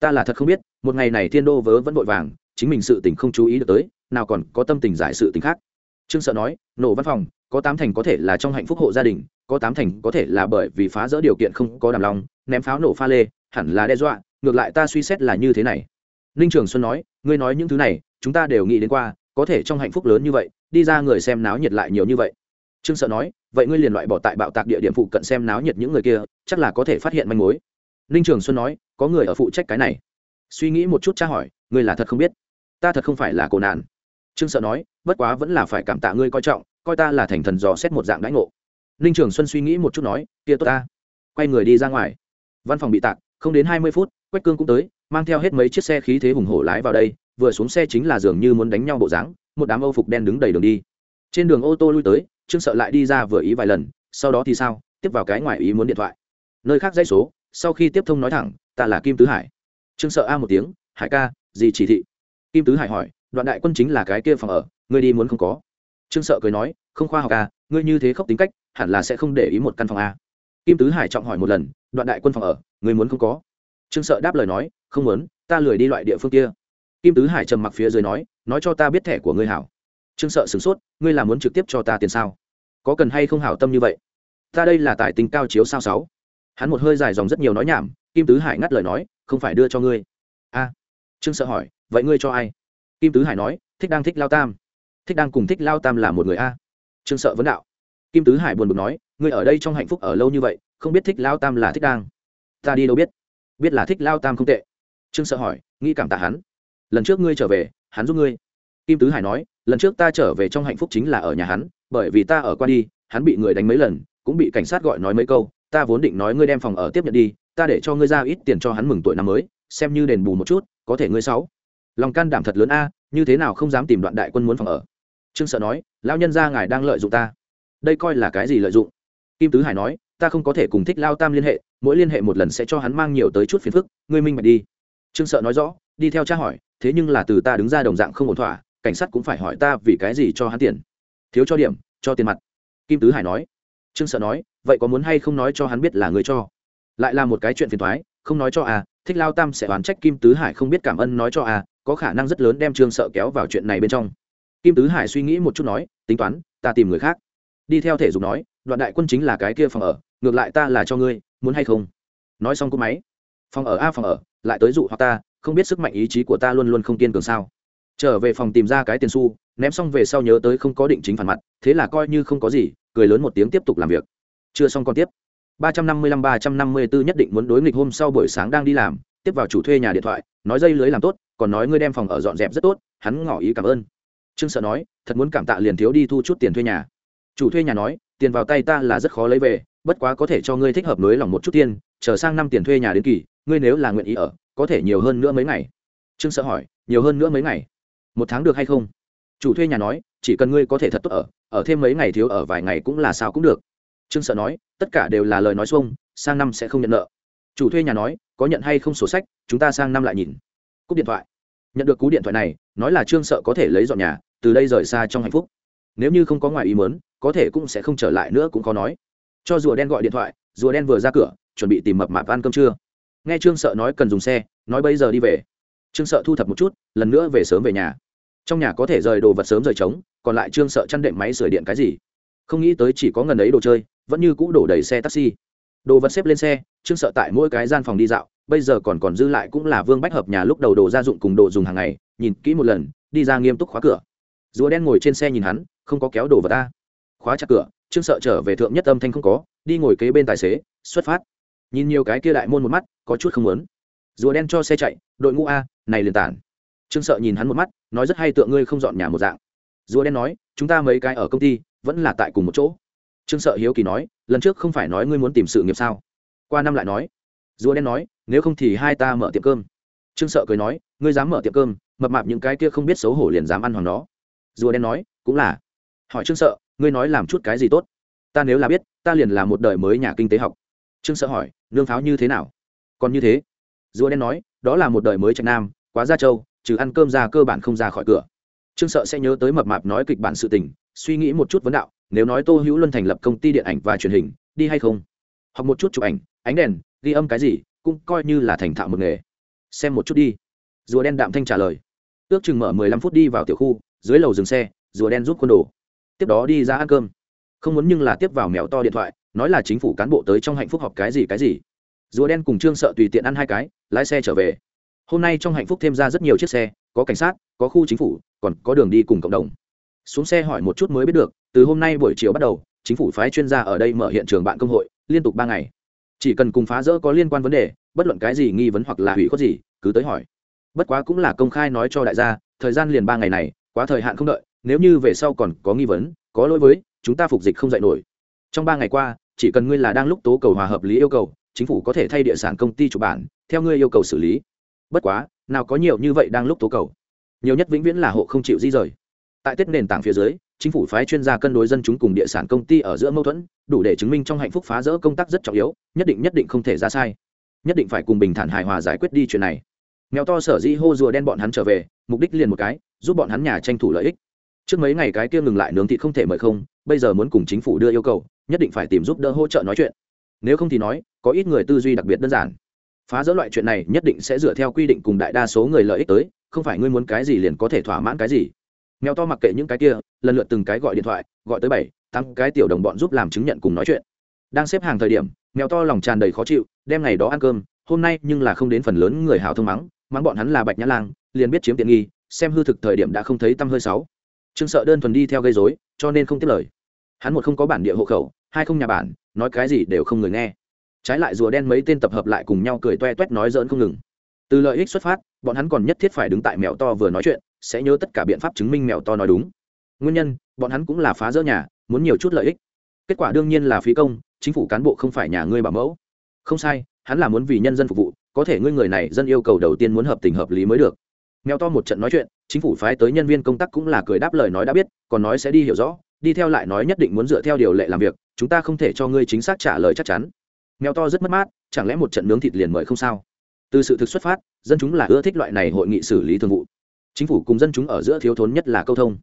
Ta là thật không biết, một ngày này thiên đô vớ vẫn vội vàng, chính mình sự tình không chú ý được tới, nào còn có tâm tình giải sự tình khác. Trương sợ nói, nổ văn phòng, có tám thành có thể là trong hạnh phúc hộ gia đình, có tám thành có thể là bởi vì phá rỡ điều kiện không có đàm lòng, ném pháo nổ pha lê, hẳn là đe dọa, ngược lại ta suy xét là như thế này. Ninh trường xuân nói, ngươi nói những thứ này, chúng ta đều nghĩ đến qua có thể trong hạnh phúc lớn như vậy, đi ra người xem náo nhiệt lại nhiều như vậy. Trương sợ nói, vậy ngươi liền loại bỏ tại bạo tạc địa điểm phụ cận xem náo nhiệt những người kia, chắc là có thể phát hiện manh mối. Ninh trường xuân nói, có người ở phụ trách cái này. Suy nghĩ một chút tra hỏi, ngươi là thật không biết? Ta thật không phải là cổ nạn. Trương sợ nói, bất quá vẫn là phải cảm tạ ngươi coi trọng, coi ta là thành thần dò xét một dạng đãi ngộ. Ninh trường xuân suy nghĩ một chút nói, kia tốt ta. Quay người đi ra ngoài. Văn phòng bị tạc, không đến hai mươi phút quách cương cũng tới, mang theo hết mấy chiếc xe khí thế hùng hổ lái vào đây, vừa xuống xe chính là dường như muốn đánh nhau bộ dáng, một đám âu phục đen đứng đầy đường đi. Trên đường ô tô lui tới, trương sợ lại đi ra vừa ý vài lần, sau đó thì sao, tiếp vào cái ngoài ý muốn điện thoại. Nơi khác dãy số, sau khi tiếp thông nói thẳng, ta là kim tứ hải. Trương sợ a một tiếng, hải ca, gì chỉ thị? Kim tứ hải hỏi, đoạn đại quân chính là cái kia phòng ở, ngươi đi muốn không có? Trương sợ cười nói, không khoa học à ngươi như thế khóc tính cách, hẳn là sẽ không để ý một căn phòng a kim tứ hải trọng hỏi một lần, đoạn đại quân phòng ở, ngươi muốn không có? Trương sợ đáp lời nói, không muốn, ta lười đi loại địa phương kia. Kim tứ hải trầm mặc phía dưới nói nói cho ta biết thẻ của ngươi hảo. Trương sợ sửng sốt, ngươi là muốn trực tiếp cho ta tiền sao? Có cần hay không hảo tâm như vậy? Ta đây là tài tình cao chiếu sao sáu? Hắn một hơi dài dòng rất nhiều nói nhảm, kim tứ hải ngắt lời nói, không phải đưa cho ngươi. A? Trương sợ hỏi, vậy ngươi cho ai? Kim tứ hải nói, thích đang thích lao tam. Thích đang cùng thích lao tam là một người a. Trương sợ vấn đạo. Kim tứ hải buồn bực nói, ngươi ở đây trong hạnh phúc ở lâu như vậy, không biết thích lao tam là thích đang. Ta đi đâu biết? Biết là thích lao tam không tệ. Trương sợ hỏi, nghĩ cảm tạ hắn. Lần trước ngươi trở về, hắn giúp ngươi. Kim tứ hải nói, lần trước ta trở về trong hạnh phúc chính là ở nhà hắn, bởi vì ta ở qua đi, hắn bị người đánh mấy lần, cũng bị cảnh sát gọi nói mấy câu, ta vốn định nói ngươi đem phòng ở tiếp nhận đi, ta để cho ngươi ra ít tiền cho hắn mừng tuổi năm mới, xem như đền bù một chút, có thể ngươi sáu. Lòng can đảm thật lớn a, như thế nào không dám tìm đoạn đại quân muốn phòng ở? Trương sợ nói, lão nhân gia ngài đang lợi dụng ta. Đây coi là cái gì lợi dụng? Kim tứ hải nói ta không có thể cùng thích lao tam liên hệ, mỗi liên hệ một lần sẽ cho hắn mang nhiều tới chút phiền phức, ngươi minh bạch đi. Trương sợ nói rõ, đi theo tra hỏi, thế nhưng là từ ta đứng ra đồng dạng không ổn thỏa, cảnh sát cũng phải hỏi ta vì cái gì cho hắn tiền. Thiếu cho điểm, cho tiền mặt. Kim tứ hải nói. Trương sợ nói, vậy có muốn hay không nói cho hắn biết là người cho? Lại là một cái chuyện phiền thoái không nói cho à thích lao tam sẽ oán trách kim tứ hải không biết cảm ơn nói cho à có khả năng rất lớn đem trương sợ kéo vào chuyện này bên trong. Kim tứ hải suy nghĩ một chút nói, tính toán, ta tìm người khác. Đi theo thể dục nói, đoạn đại quân chính là cái kia phòng ở ngược lại ta là cho ngươi, muốn hay không? Nói xong cô máy. Phòng ở a, phòng ở, lại tới dụ hoặc ta, không biết sức mạnh ý chí của ta luôn luôn không kiên cường sao? Trở về phòng tìm ra cái tiền xu, ném xong về sau nhớ tới không có định chính phản mặt, thế là coi như không có gì, cười lớn một tiếng tiếp tục làm việc. Chưa xong còn tiếp. ba trăm năm mươi lăm ba trăm năm mươi 354 nhất định muốn đối nghịch hôm sau buổi sáng đang đi làm, tiếp vào chủ thuê nhà điện thoại, nói dây lưới làm tốt, còn nói ngươi đem phòng ở dọn dẹp rất tốt, hắn ngỏ ý cảm ơn. Trương sợ nói, thật muốn cảm tạ liền thiếu đi thu chút tiền thuê nhà. Chủ thuê nhà nói, tiền vào tay ta là rất khó lấy về bất quá có thể cho ngươi thích hợp nới lòng một chút tiền chờ sang năm tiền thuê nhà đến kỳ, ngươi nếu là nguyện ý ở, có thể nhiều hơn nữa mấy ngày. Trương sợ hỏi, nhiều hơn nữa mấy ngày? Một tháng được hay không? Chủ thuê nhà nói, chỉ cần ngươi có thể thật tốt ở ở thêm mấy ngày thiếu ở vài ngày cũng là sao cũng được. Trương sợ nói, tất cả đều là lời nói xuông, sang năm sẽ không nhận nợ. Chủ thuê nhà nói, có nhận hay không sổ sách, chúng ta sang năm lại nhìn. Cúp điện thoại. Nhận được cú điện thoại này, nói là trương sợ có thể lấy dọn nhà, từ đây rời xa trong hạnh phúc. Nếu như không có ngoài ý mớn có thể cũng sẽ không trở lại nữa cũng có nói cho rùa đen gọi điện thoại, rùa đen vừa ra cửa, chuẩn bị tìm mập mạp ăn cơm trưa. Nghe trương sợ nói cần dùng xe, nói bây giờ đi về. Trương sợ thu thập một chút, lần nữa về sớm về nhà. Trong nhà có thể rời đồ vật sớm rời trống, còn lại trương sợ chăn đệm máy sửa điện cái gì? Không nghĩ tới chỉ có ngần ấy đồ chơi, vẫn như cũ đổ đầy xe taxi. Đồ vật xếp lên xe, trương sợ tại mỗi cái gian phòng đi dạo, bây giờ còn còn dư lại cũng là vương bách hợp nhà lúc đầu đồ gia dụng cùng đồ dùng hàng ngày, nhìn kỹ một lần, đi ra nghiêm túc khóa cửa. Rùa đen ngồi trên xe nhìn hắn, không có kéo đồ vật ta khóa chặt cửa trương sợ trở về thượng nhất âm thanh không có, đi ngồi kế bên tài xế, xuất phát. Nhìn nhiều cái kia đại môn một mắt, có chút không muốn. Rùa đen cho xe chạy, đội ngũ a, này liền tản. Trương sợ nhìn hắn một mắt, nói rất hay tượng ngươi không dọn nhà một dạng. Rùa đen nói, chúng ta mấy cái ở công ty, vẫn là tại cùng một chỗ. Trương sợ hiếu kỳ nói, lần trước không phải nói ngươi muốn tìm sự nghiệp sao? Qua năm lại nói, rùa đen nói, nếu không thì hai ta mở tiệm cơm. Trương sợ cười nói, ngươi dám mở tiệm cơm, mập mạp những cái kia không biết xấu hổ liền dám ăn hoàng đó. Rùa đen nói, cũng là. Hỏi trương sợ ngươi nói làm chút cái gì tốt? Ta nếu là biết, ta liền làm một đời mới nhà kinh tế học. Trương sợ hỏi, nương pháo như thế nào? Còn như thế. Rùa đen nói, đó là một đời mới trạch nam, quá ra châu trừ ăn cơm ra cơ bản không ra khỏi cửa. Trương sợ sẽ nhớ tới mập mạp nói kịch bản sự tình, suy nghĩ một chút vấn đạo, nếu nói tô hữu luân thành lập công ty điện ảnh và truyền hình, đi hay không? Học một chút chụp ảnh, ánh đèn, ghi âm cái gì, cũng coi như là thành thạo một nghề. Xem một chút đi. Rùa đen đạm thanh trả lời. Ước chừng mở mười lăm phút đi vào tiểu khu, dưới lầu dừng xe rùa đen rút quân đồ tiếp đó đi ra ăn cơm. Không muốn nhưng là tiếp vào mèo to điện thoại, nói là chính phủ cán bộ tới trong hạnh phúc họp cái gì cái gì. Rùa đen cùng trương sợ tùy tiện ăn hai cái, lái xe trở về. Hôm nay trong hạnh phúc thêm ra rất nhiều chiếc xe, có cảnh sát, có khu chính phủ, còn có đường đi cùng cộng đồng. Xuống xe hỏi một chút mới biết được, từ hôm nay buổi chiều bắt đầu, chính phủ phái chuyên gia ở đây mở hiện trường bạn công hội, liên tục ba ngày. Chỉ cần cùng phá rỡ có liên quan vấn đề, bất luận cái gì nghi vấn hoặc là hủy khuất gì, cứ tới hỏi. Bất quá cũng là công khai nói cho đại gia, thời gian liền ba ngày này, quá thời hạn không đợi nếu như về sau còn có nghi vấn, có lỗi với, chúng ta phục dịch không dạy nổi. Trong ba ngày qua, chỉ cần ngươi là đang lúc tố cầu hòa hợp lý yêu cầu, chính phủ có thể thay địa sản công ty chủ bản, theo ngươi yêu cầu xử lý. Bất quá, nào có nhiều như vậy đang lúc tố cầu. Nhiều nhất vĩnh viễn là hộ không chịu di rời. Tại tết nền tảng phía dưới, chính phủ phái chuyên gia cân đối dân chúng cùng địa sản công ty ở giữa mâu thuẫn, đủ để chứng minh trong hạnh phúc phá rỡ công tác rất trọng yếu, nhất định nhất định không thể ra sai. Nhất định phải cùng bình thản hài hòa giải quyết đi chuyện này. Nghèo to sở dĩ hô rùa đen bọn hắn trở về, mục đích liền một cái, giúp bọn hắn nhà tranh thủ lợi ích trước mấy ngày cái kia ngừng lại nướng thịt không thể mời không, bây giờ muốn cùng chính phủ đưa yêu cầu, nhất định phải tìm giúp đỡ hỗ trợ nói chuyện. Nếu không thì nói, có ít người tư duy đặc biệt đơn giản. Phá rỡ loại chuyện này nhất định sẽ dựa theo quy định cùng đại đa số người lợi ích tới, không phải ngươi muốn cái gì liền có thể thỏa mãn cái gì. Mèo to mặc kệ những cái kia, lần lượt từng cái gọi điện thoại, gọi tới bảy tăng cái tiểu đồng bọn giúp làm chứng nhận cùng nói chuyện. Đang xếp hàng thời điểm, mèo to lòng tràn đầy khó chịu, đem ngày đó ăn cơm, hôm nay nhưng là không đến phần lớn người hào thông mắng mắng bọn hắn là bạch nhã lang, liền biết chiếm tiện nghi, xem hư thực thời điểm đã không thấy tăm hơi sáu trương sợ đơn thuần đi theo gây dối cho nên không tiếp lời. Hắn một không có bản địa hộ khẩu, hai không nhà bản, nói cái gì đều không người nghe. Trái lại rùa đen mấy tên tập hợp lại cùng nhau cười toe toét nói dỡn không ngừng. Từ lợi ích xuất phát, bọn hắn còn nhất thiết phải đứng tại mèo to vừa nói chuyện, sẽ nhớ tất cả biện pháp chứng minh mèo to nói đúng. Nguyên nhân, bọn hắn cũng là phá rỡ nhà, muốn nhiều chút lợi ích. Kết quả đương nhiên là phí công, chính phủ cán bộ không phải nhà ngươi bảo mẫu. Không sai, hắn là muốn vì nhân dân phục vụ, có thể ngươi người này dân yêu cầu đầu tiên muốn hợp tình hợp lý mới được mèo to một trận nói chuyện, chính phủ phái tới nhân viên công tác cũng là cười đáp lời nói đã biết, còn nói sẽ đi hiểu rõ, đi theo lại nói nhất định muốn dựa theo điều lệ làm việc, chúng ta không thể cho ngươi chính xác trả lời chắc chắn. Mèo to rất mất mát, chẳng lẽ một trận nướng thịt liền mời không sao? Từ sự thực xuất phát, dân chúng là ưa thích loại này hội nghị xử lý thường vụ. Chính phủ cùng dân chúng ở giữa thiếu thốn nhất là câu thông.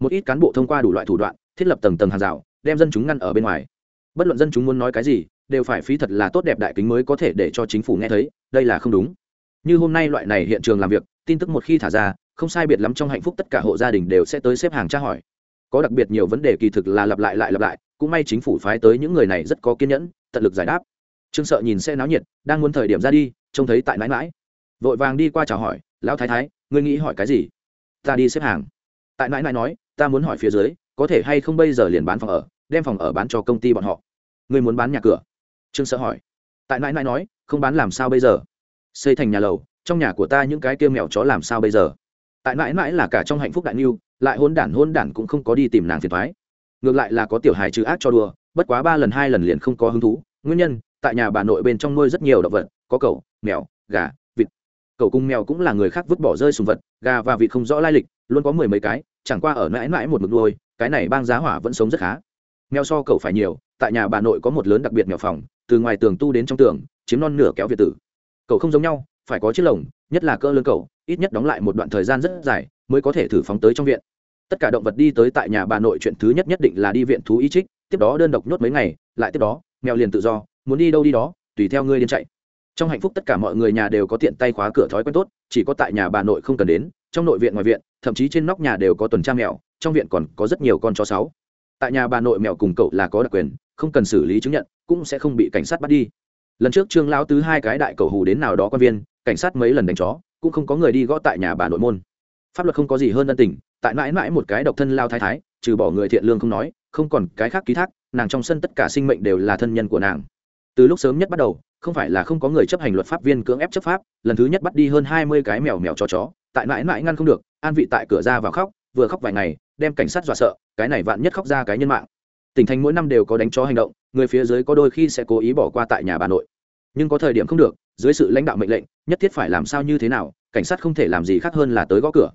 Một ít cán bộ thông qua đủ loại thủ đoạn, thiết lập tầng tầng hàng rào, đem dân chúng ngăn ở bên ngoài. Bất luận dân chúng muốn nói cái gì, đều phải phí thật là tốt đẹp đại kính mới có thể để cho chính phủ nghe thấy, đây là không đúng. Như hôm nay loại này hiện trường làm việc tin tức một khi thả ra, không sai biệt lắm trong hạnh phúc tất cả hộ gia đình đều sẽ tới xếp hàng tra hỏi. Có đặc biệt nhiều vấn đề kỳ thực là lặp lại lại lặp lại, cũng may chính phủ phái tới những người này rất có kiên nhẫn, tận lực giải đáp. Trương sợ nhìn xe náo nhiệt, đang muốn thời điểm ra đi, trông thấy tại mãi mãi. Vội vàng đi qua chào hỏi, lão thái thái, ngươi nghĩ hỏi cái gì? Ta đi xếp hàng. Tại mãi mãi nói, ta muốn hỏi phía dưới, có thể hay không bây giờ liền bán phòng ở, đem phòng ở bán cho công ty bọn họ. Ngươi muốn bán nhà cửa? Trương sợ hỏi. Tại mãi mãi nói, không bán làm sao bây giờ? Xây thành nhà lầu trong nhà của ta những cái kia mèo chó làm sao bây giờ? Tại mãi mãi là cả trong hạnh phúc đại niu lại hôn đản hôn đản cũng không có đi tìm nàng phiền thoái. Ngược lại là có tiểu hài trừ ác cho đùa, bất quá ba lần hai lần liền không có hứng thú. Nguyên nhân, tại nhà bà nội bên trong nuôi rất nhiều động vật, có cậu mèo, gà, vịt. Cậu cung mèo cũng là người khác vứt bỏ rơi sùng vật, gà và vịt không rõ lai lịch, luôn có mười mấy cái, chẳng qua ở mãi mãi một mực nuôi, cái này bang giá hỏa vẫn sống rất khá. Mèo so cậu phải nhiều, tại nhà bà nội có một lớn đặc biệt mèo phòng, từ ngoài tường tu đến trong tường, chiếm non nửa kéo việt tử. Cậu không giống nhau phải có chiếc lồng, nhất là cỡ lớn cậu ít nhất đóng lại một đoạn thời gian rất dài mới có thể thử phóng tới trong viện. Tất cả động vật đi tới tại nhà bà nội chuyện thứ nhất nhất định là đi viện thú y trích, tiếp đó đơn độc nhốt mấy ngày, lại tiếp đó, mèo liền tự do, muốn đi đâu đi đó, tùy theo ngươi điên chạy. Trong hạnh phúc tất cả mọi người nhà đều có tiện tay khóa cửa thói quen tốt, chỉ có tại nhà bà nội không cần đến, trong nội viện ngoài viện, thậm chí trên nóc nhà đều có tuần tra mèo, trong viện còn có rất nhiều con chó sáu tại nhà bà nội mèo cùng cậu là có đặc quyền, không cần xử lý chứng nhận, cũng sẽ không bị cảnh sát bắt đi. Lần trước trương lão tứ hai cái đại cầu hù đến nào đó quan viên cảnh sát mấy lần đánh chó, cũng không có người đi gõ tại nhà bà nội môn. Pháp luật không có gì hơn ân tình, tại mãi mãi một cái độc thân lao thái thái, trừ bỏ người thiện lương không nói, không còn cái khác ký thác, nàng trong sân tất cả sinh mệnh đều là thân nhân của nàng. Từ lúc sớm nhất bắt đầu, không phải là không có người chấp hành luật pháp viên cưỡng ép chấp pháp, lần thứ nhất bắt đi hơn hai mươi cái mèo mèo cho chó, tại mãi mãi ngăn không được, an vị tại cửa ra vào khóc, vừa khóc vài ngày, đem cảnh sát dọa sợ, cái này vạn nhất khóc ra cái nhân mạng. Tỉnh thành mỗi năm đều có đánh chó hành động, người phía dưới có đôi khi sẽ cố ý bỏ qua tại nhà bà nội. Nhưng có thời điểm không được dưới sự lãnh đạo mệnh lệnh, nhất thiết phải làm sao như thế nào, cảnh sát không thể làm gì khác hơn là tới gõ cửa.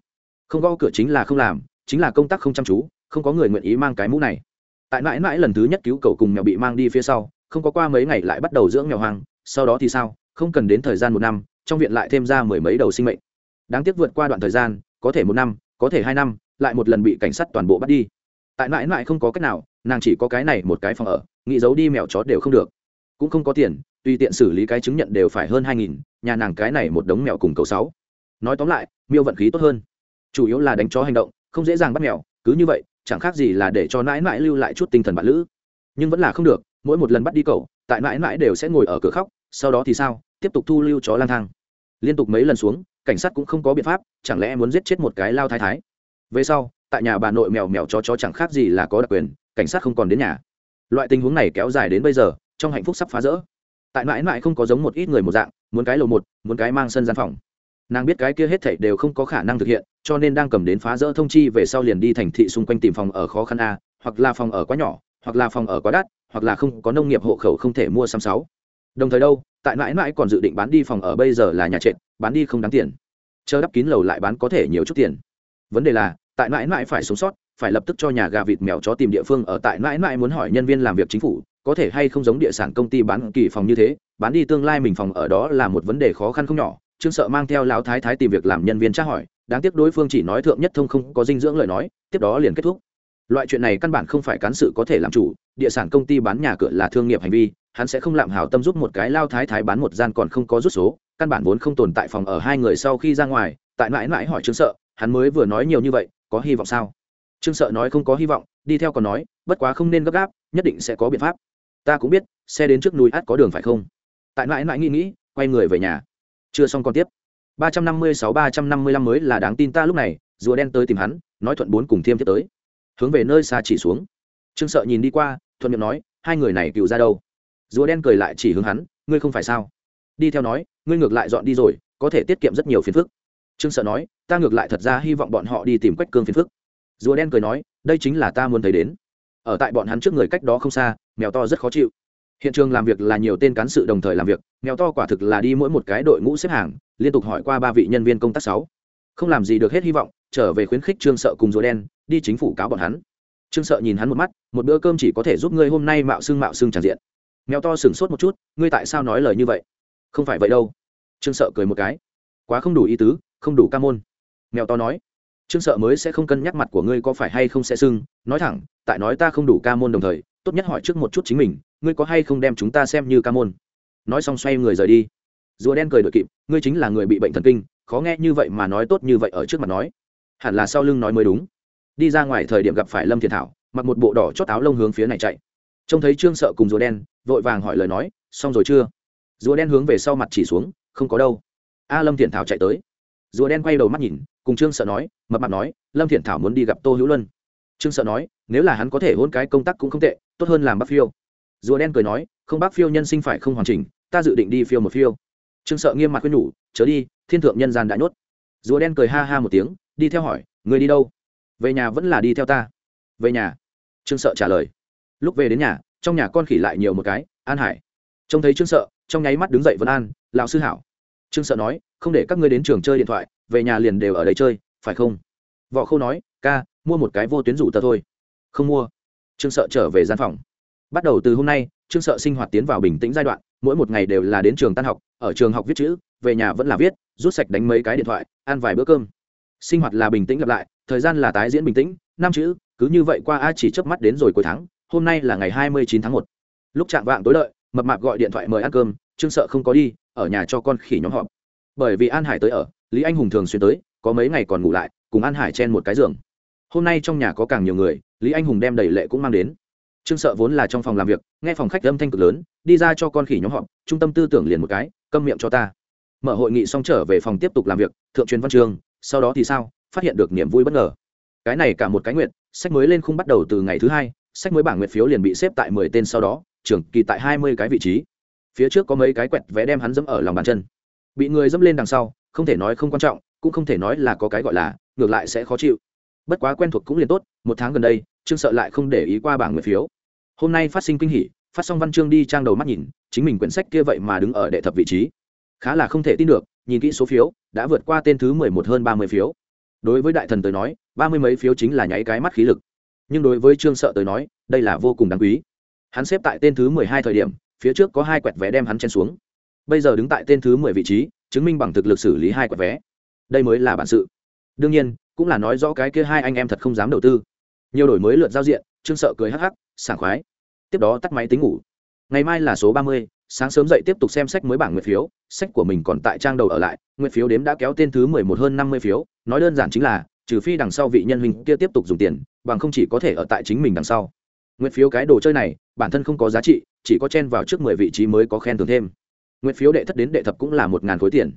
Không gõ cửa chính là không làm, chính là công tác không chăm chú, không có người nguyện ý mang cái mũ này. Tại mãi mãi lần thứ nhất cứu cầu cùng mèo bị mang đi phía sau, không có qua mấy ngày lại bắt đầu dưỡng mèo hoang, sau đó thì sao, không cần đến thời gian một năm, trong viện lại thêm ra mười mấy đầu sinh mệnh. Đáng tiếc vượt qua đoạn thời gian, có thể một năm, có thể hai năm, lại một lần bị cảnh sát toàn bộ bắt đi. Tại mãi mãi không có cách nào, nàng chỉ có cái này một cái phòng ở, nghĩ giấu đi mèo chó đều không được. Cũng không có tiền tùy tiện xử lý cái chứng nhận đều phải hơn hai nghìn, nhà nàng cái này một đống mèo cùng cầu sáu. Nói tóm lại, miêu vận khí tốt hơn. Chủ yếu là đánh chó hành động, không dễ dàng bắt mèo, cứ như vậy, chẳng khác gì là để cho nãi nãi lưu lại chút tinh thần bạn lữ. Nhưng vẫn là không được, mỗi một lần bắt đi cậu, tại nãi nãi đều sẽ ngồi ở cửa khóc, sau đó thì sao, tiếp tục thu lưu chó lang thang. Liên tục mấy lần xuống, cảnh sát cũng không có biện pháp, chẳng lẽ muốn giết chết một cái lao thái thái? Về sau, tại nhà bà nội mèo mèo chó chó chẳng khác gì là có đặc quyền, cảnh sát không còn đến nhà. Loại tình huống này kéo dài đến bây giờ, trong hạnh phúc sắp phá rỡ tại mãi mãi không có giống một ít người một dạng, muốn cái lầu một, muốn cái mang sân gian phòng. Nàng biết cái kia hết thảy đều không có khả năng thực hiện, cho nên đang cầm đến phá rỡ thông chi về sau liền đi thành thị xung quanh tìm phòng ở khó khăn a, hoặc là phòng ở quá nhỏ, hoặc là phòng ở quá đắt, hoặc là không có nông nghiệp hộ khẩu không thể mua xăm sáu. Đồng thời đâu, tại mãi mãi còn dự định bán đi phòng ở bây giờ là nhà trệt, bán đi không đáng tiền. Chờ đắp kín lầu lại bán có thể nhiều chút tiền. Vấn đề là, tại mãi mãi phải sống sót, phải lập tức cho nhà gà vịt mèo chó tìm địa phương ở tại mãi mãi muốn hỏi nhân viên làm việc chính phủ có thể hay không giống địa sản công ty bán kỳ phòng như thế, bán đi tương lai mình phòng ở đó là một vấn đề khó khăn không nhỏ. Trương sợ mang theo lão thái thái tìm việc làm nhân viên tra hỏi, đáng tiếc đối phương chỉ nói thượng nhất thông không có dinh dưỡng lời nói, tiếp đó liền kết thúc. Loại chuyện này căn bản không phải cán sự có thể làm chủ, địa sản công ty bán nhà cửa là thương nghiệp hành vi, hắn sẽ không làm hảo tâm giúp một cái lao thái thái bán một gian còn không có rút số, căn bản vốn không tồn tại phòng ở hai người sau khi ra ngoài, tại mãi mãi hỏi trương sợ, hắn mới vừa nói nhiều như vậy, có hy vọng sao? Trương sợ nói không có hy vọng, đi theo còn nói, bất quá không nên gấp gáp, nhất định sẽ có biện pháp ta cũng biết, xe đến trước núi át có đường phải không? Tại mãi mãi nghĩ nghĩ, quay người về nhà. Chưa xong còn tiếp. ba trăm năm mươi sáu, ba trăm năm mươi lăm mới là đáng tin ta lúc này, rùa đen tới tìm hắn, nói thuận bốn cùng thiêm tiếp tới. Hướng về nơi xa chỉ xuống. Trương sợ nhìn đi qua, thuận miệng nói, hai người này cựu ra đâu? Rùa đen cười lại chỉ hướng hắn, ngươi không phải sao? Đi theo nói, ngươi ngược lại dọn đi rồi, có thể tiết kiệm rất nhiều phiền phức. Trương sợ nói, ta ngược lại thật ra hy vọng bọn họ đi tìm quách cương phiền phức. Rùa đen cười nói, đây chính là ta muốn thấy đến ở tại bọn hắn trước người cách đó không xa, mèo to rất khó chịu. Hiện trường làm việc là nhiều tên cán sự đồng thời làm việc, mèo to quả thực là đi mỗi một cái đội ngũ xếp hàng, liên tục hỏi qua ba vị nhân viên công tác sáu. Không làm gì được hết hy vọng, trở về khuyến khích trương sợ cùng rùa đen, đi chính phủ cáo bọn hắn. Trương sợ nhìn hắn một mắt, một bữa cơm chỉ có thể giúp ngươi hôm nay mạo xương mạo xương tràn diện. Mèo to sửng sốt một chút, ngươi tại sao nói lời như vậy? Không phải vậy đâu. Trương sợ cười một cái. Quá không đủ ý tứ, không đủ ca môn. Mèo to nói trương sợ mới sẽ không cân nhắc mặt của ngươi có phải hay không sẽ sưng. Nói thẳng, tại nói ta không đủ ca môn đồng thời, tốt nhất hỏi trước một chút chính mình, ngươi có hay không đem chúng ta xem như ca môn? Nói xong xoay người rời đi. Rùa đen cười đội kịp, ngươi chính là người bị bệnh thần kinh, khó nghe như vậy mà nói tốt như vậy ở trước mặt nói. Hẳn là sau lưng nói mới đúng. Đi ra ngoài thời điểm gặp phải lâm thiền thảo, mặc một bộ đỏ chót áo lông hướng phía này chạy. Trông thấy trương sợ cùng rùa đen, vội vàng hỏi lời nói, xong rồi chưa? Rùa đen hướng về sau mặt chỉ xuống, không có đâu. A lâm thiện thảo chạy tới rùa đen quay đầu mắt nhìn, cùng trương sợ nói, mập mặt nói, lâm thiện thảo muốn đi gặp tô hữu luân. Trương sợ nói, nếu là hắn có thể hôn cái công tác cũng không tệ, tốt hơn làm bác phiêu. Rùa đen cười nói, không bác phiêu nhân sinh phải không hoàn chỉnh, ta dự định đi phiêu một phiêu. Trương sợ nghiêm mặt khuyên nhủ, chớ đi, thiên thượng nhân gian đã nhốt rùa đen cười ha ha một tiếng, đi theo hỏi, người đi đâu? Về nhà vẫn là đi theo ta. Về nhà. Trương sợ trả lời. Lúc về đến nhà, trong nhà con khỉ lại nhiều một cái, an hải. Trông thấy trương sợ, trong nháy mắt đứng dậy vân an, lão sư hảo trương sợ nói, không để các ngươi đến trường chơi điện thoại, về nhà liền đều ở đây chơi, phải không? Võ khâu nói, ca, mua một cái vô tuyến rủ tờ thôi. Không mua. Trương sợ trở về gian phòng. Bắt đầu từ hôm nay, trương sợ sinh hoạt tiến vào bình tĩnh giai đoạn, mỗi một ngày đều là đến trường tan học, ở trường học viết chữ, về nhà vẫn là viết, rút sạch đánh mấy cái điện thoại, ăn vài bữa cơm. Sinh hoạt là bình tĩnh lặp lại, thời gian là tái diễn bình tĩnh, năm chữ, cứ như vậy qua a chỉ chớp mắt đến rồi cuối tháng, hôm nay là ngày hai mươi chín tháng một. Lúc chạm vạng tối lợi mập mạp gọi điện thoại mời ăn cơm, trương sợ không có đi ở nhà cho con khỉ nhóm họp. Bởi vì an hải tới ở lý anh hùng thường xuyên tới có mấy ngày còn ngủ lại cùng an hải chen một cái giường. Hôm nay trong nhà có càng nhiều người lý anh hùng đem đầy lệ cũng mang đến. Trương sợ vốn là trong phòng làm việc nghe phòng khách âm thanh cực lớn đi ra cho con khỉ nhóm họp trung tâm tư tưởng liền một cái câm miệng cho ta. Mở hội nghị xong trở về phòng tiếp tục làm việc thượng truyền văn Trường, sau đó thì sao phát hiện được niềm vui bất ngờ. Cái này cả một cái nguyện sách mới lên không bắt đầu từ ngày thứ hai sách mới bảng nguyện phiếu liền bị xếp tại mười tên sau đó trưởng kỳ tại hai mươi cái vị trí phía trước có mấy cái quẹt vé đem hắn dẫm ở lòng bàn chân. Bị người dẫm lên đằng sau, không thể nói không quan trọng, cũng không thể nói là có cái gọi là, ngược lại sẽ khó chịu. Bất quá quen thuộc cũng liền tốt, một tháng gần đây, trương sợ lại không để ý qua bảng nguyện phiếu. Hôm nay phát sinh kinh hỉ, phát xong văn chương đi trang đầu mắt nhìn, chính mình quyển sách kia vậy mà đứng ở đệ thập vị trí. Khá là không thể tin được, nhìn kỹ số phiếu, đã vượt qua tên thứ mười một hơn ba mươi phiếu. Đối với đại thần tới nói, ba mươi mấy phiếu chính là nháy cái mắt khí lực. Nhưng đối với trương sợ tới nói, đây là vô cùng đáng quý. Hắn xếp tại tên thứ mười hai thời điểm phía trước có hai quẹt vé đem hắn chen xuống. Bây giờ đứng tại tên thứ mười vị trí, chứng minh bằng thực lực xử lý hai quẹt vé. Đây mới là bản sự. Đương nhiên, cũng là nói rõ cái kia hai anh em thật không dám đầu tư. Nhiều đổi mới lượt giao diện, trương sợ cười hắc hắc, sảng khoái. Tiếp đó tắt máy tính ngủ. Ngày mai là số ba mươi, sáng sớm dậy tiếp tục xem sách mới bảng nguyện phiếu, sách của mình còn tại trang đầu ở lại nguyện phiếu đếm đã kéo tên thứ mười một hơn năm mươi phiếu, nói đơn giản chính là, trừ phi đằng sau vị nhân hình kia tiếp tục dùng tiền, bằng không chỉ có thể ở tại chính mình đằng sau. Nguyện phiếu cái đồ chơi này, bản thân không có giá trị chỉ có chen vào trước mười vị trí mới có khen thưởng thêm. Nguyện phiếu đệ thất đến đệ thập cũng là một ngàn khối tiền.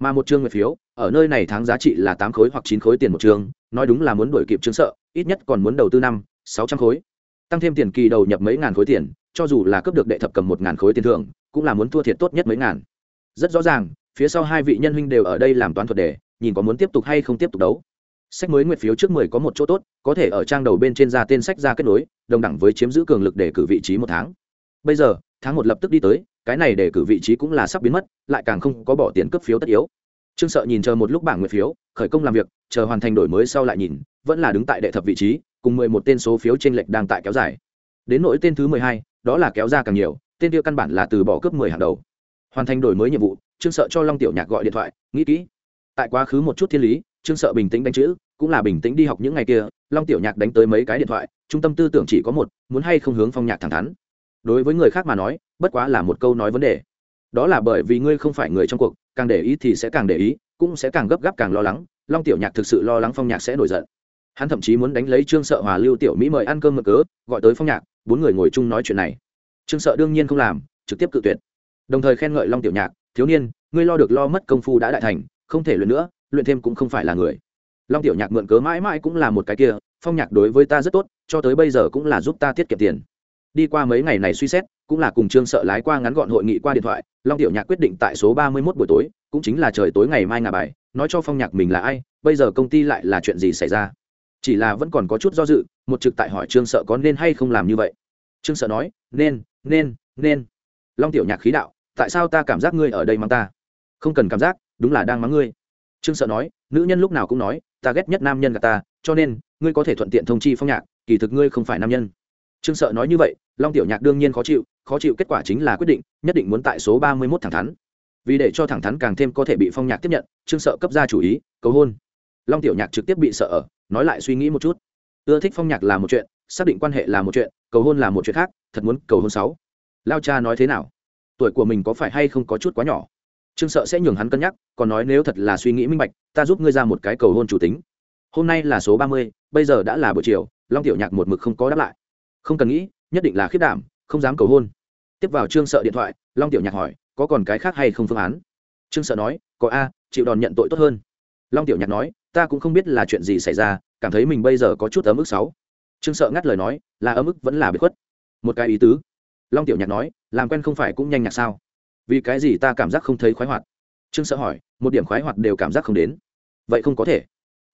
Mà một chương nguyện phiếu, ở nơi này tháng giá trị là tám khối hoặc chín khối tiền một chương, nói đúng là muốn đổi kịp chương sợ, ít nhất còn muốn đầu tư năm, sáu trăm khối. Tăng thêm tiền kỳ đầu nhập mấy ngàn khối tiền, cho dù là cấp được đệ thập cầm một ngàn khối tiền thưởng, cũng là muốn thua thiệt tốt nhất mấy ngàn. Rất rõ ràng, phía sau hai vị nhân huynh đều ở đây làm toán thuật đề nhìn có muốn tiếp tục hay không tiếp tục đấu. Sách mới nguyện phiếu trước mười có một chỗ tốt, có thể ở trang đầu bên trên ra tên sách ra kết nối, đồng đẳng với chiếm giữ cường lực để cử vị trí một tháng bây giờ, tháng một lập tức đi tới, cái này để cử vị trí cũng là sắp biến mất, lại càng không có bỏ tiền cấp phiếu tất yếu. Trương sợ nhìn chờ một lúc bảng nguyện phiếu, khởi công làm việc, chờ hoàn thành đổi mới sau lại nhìn, vẫn là đứng tại đệ thập vị trí, cùng mười một tên số phiếu t r ê n lệch đang tại kéo dài. Đến nỗi tên thứ mười hai, đó là kéo ra càng nhiều, tên tiêu căn bản là từ bỏ cướp mười hàng đầu. Hoàn thành đổi mới nhiệm vụ, trương sợ cho long tiểu nhạc gọi điện thoại, nghĩ kỹ. Tại quá khứ một chút thiên lý, trương sợ bình tĩnh đánh chữ, cũng là bình tĩnh đi học những ngày kia, long tiểu nhạc đánh tới mấy cái điện thoại, trung tâm tư tưởng chỉ có một, muốn hay không hướng phong nhạc thẳng thắn đối với người khác mà nói, bất quá là một câu nói vấn đề. Đó là bởi vì ngươi không phải người trong cuộc, càng để ý thì sẽ càng để ý, cũng sẽ càng gấp gáp càng lo lắng, long tiểu nhạc thực sự lo lắng phong nhạc sẽ nổi giận. Hắn thậm chí muốn đánh lấy trương sợ hòa lưu tiểu mỹ mời ăn cơm mực cớ, gọi tới phong nhạc, bốn người ngồi chung nói chuyện này. Trương sợ đương nhiên không làm, trực tiếp cự tuyệt. Đồng thời khen ngợi long tiểu nhạc, thiếu niên, ngươi lo được lo mất công phu đã đại thành, không thể luyện nữa, luyện thêm cũng không phải là người. Long tiểu nhạc mượn cớ mãi mãi cũng là một cái kia, phong nhạc đối với ta rất tốt, cho tới bây giờ cũng là giúp ta tiết kiệm tiền đi qua mấy ngày này suy xét, cũng là cùng trương sợ lái qua ngắn gọn hội nghị qua điện thoại, long tiểu nhạc quyết định tại số ba mươi mốt buổi tối, cũng chính là trời tối ngày mai ngà bài, nói cho phong nhạc mình là ai, bây giờ công ty lại là chuyện gì xảy ra. Chỉ là vẫn còn có chút do dự, một trực tại hỏi trương sợ có nên hay không làm như vậy. Trương sợ nói, nên nên nên. Long tiểu nhạc khí đạo, tại sao ta cảm giác ngươi ở đây mắng ta? Không cần cảm giác, đúng là đang mắng ngươi. Trương sợ nói, nữ nhân lúc nào cũng nói, ta ghét nhất nam nhân gà ta, cho nên, ngươi có thể thuận tiện thông chi phong nhạc, kỳ thực ngươi không phải nam nhân trương sợ nói như vậy, long tiểu nhạc đương nhiên khó chịu khó chịu kết quả chính là quyết định, nhất định muốn tại số ba mươi mốt thẳng thắn. Vì để cho thẳng thắn càng thêm có thể bị phong nhạc tiếp nhận, trương sợ cấp ra chủ ý, cầu hôn. Long tiểu nhạc trực tiếp bị sợ ở, nói lại suy nghĩ một chút. Ưa thích phong nhạc là một chuyện, xác định quan hệ là một chuyện, cầu hôn là một chuyện khác, thật muốn cầu hôn sáu. Lao cha nói thế nào? Tuổi của mình có phải hay không có chút quá nhỏ? Trương sợ sẽ nhường hắn cân nhắc, còn nói nếu thật là suy nghĩ minh bạch, ta giúp ngươi ra một cái cầu hôn chủ tính. Hôm nay là số ba mươi, bây giờ đã là buổi chiều, long tiểu nhạc một mực không có đáp lại không cần nghĩ, nhất định là khiết đảm, không dám cầu hôn. Tiếp vào trương sợ điện thoại, long tiểu nhạc hỏi, có còn cái khác hay không phương án? Trương sợ nói, có a, chịu đòn nhận tội tốt hơn. Long tiểu nhạc nói, ta cũng không biết là chuyện gì xảy ra, cảm thấy mình bây giờ có chút ấm ức sáu. Trương sợ ngắt lời nói, là ấm ức vẫn là bị khuất. Một cái ý tứ. Long tiểu nhạc nói, làm quen không phải cũng nhanh nhạc sao? Vì cái gì ta cảm giác không thấy khoái hoạt? Trương sợ hỏi, một điểm khoái hoạt đều cảm giác không đến. Vậy không có thể.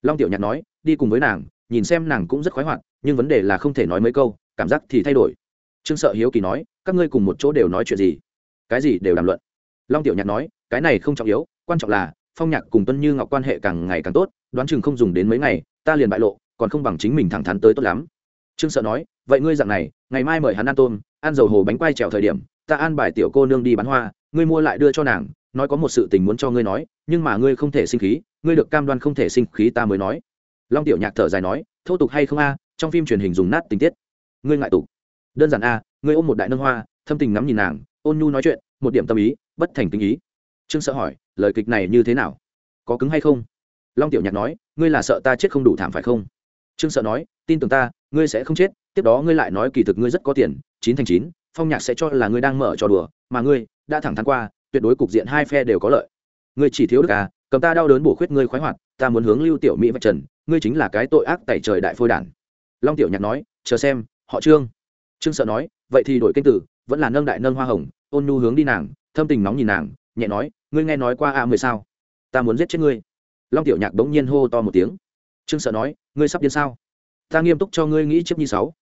Long tiểu nhạc nói, đi cùng với nàng, nhìn xem nàng cũng rất khoái hoạt, nhưng vấn đề là không thể nói mấy câu cảm giác thì thay đổi. Trương sợ hiếu kỳ nói, các ngươi cùng một chỗ đều nói chuyện gì? Cái gì đều đàm luận. Long tiểu nhạc nói, cái này không trọng yếu, quan trọng là, phong nhạc cùng tuân như ngọc quan hệ càng ngày càng tốt, đoán chừng không dùng đến mấy ngày, ta liền bại lộ, còn không bằng chính mình thẳng thắn tới tốt lắm. Trương sợ nói, vậy ngươi dặn này, ngày mai mời hắn ăn tôm, ăn dầu hồ bánh quai trèo thời điểm, ta ăn bài tiểu cô nương đi bán hoa, ngươi mua lại đưa cho nàng, nói có một sự tình muốn cho ngươi nói, nhưng mà ngươi không thể sinh khí, ngươi được cam đoan không thể sinh khí ta mới nói. Long tiểu nhạc thở dài nói, thô tục hay không a, trong phim truyền hình dùng nát tình tiết ngươi ngại tục đơn giản a, ngươi ôm một đại nâng hoa, thâm tình ngắm nhìn nàng, ôn nhu nói chuyện, một điểm tâm ý, bất thành tình ý. Trương sợ hỏi, lời kịch này như thế nào? Có cứng hay không? Long tiểu nhạc nói, ngươi là sợ ta chết không đủ thảm phải không? Trương sợ nói, tin tưởng ta, ngươi sẽ không chết, tiếp đó ngươi lại nói kỳ thực ngươi rất có tiền, chín thành chín, phong nhạc sẽ cho là ngươi đang mở trò đùa, mà ngươi, đã thẳng thắn qua, tuyệt đối cục diện hai phe đều có lợi. Ngươi chỉ thiếu được à cầm ta đau đớn bổ khuyết ngươi khoái hoạt, ta muốn hướng lưu tiểu mỹ vạch trần, ngươi chính là cái tội ác tẩy trời đại phôi đản. Long tiểu nhạc nói, chờ xem họ trương trương sợ nói vậy thì đổi kênh tử vẫn là nâng đại nâng hoa hồng ôn nhu hướng đi nàng thâm tình nóng nhìn nàng nhẹ nói ngươi nghe nói qua a mười sao ta muốn giết chết ngươi long tiểu nhạc bỗng nhiên hô to một tiếng trương sợ nói ngươi sắp điên sao ta nghiêm túc cho ngươi nghĩ chiếc nhi sáu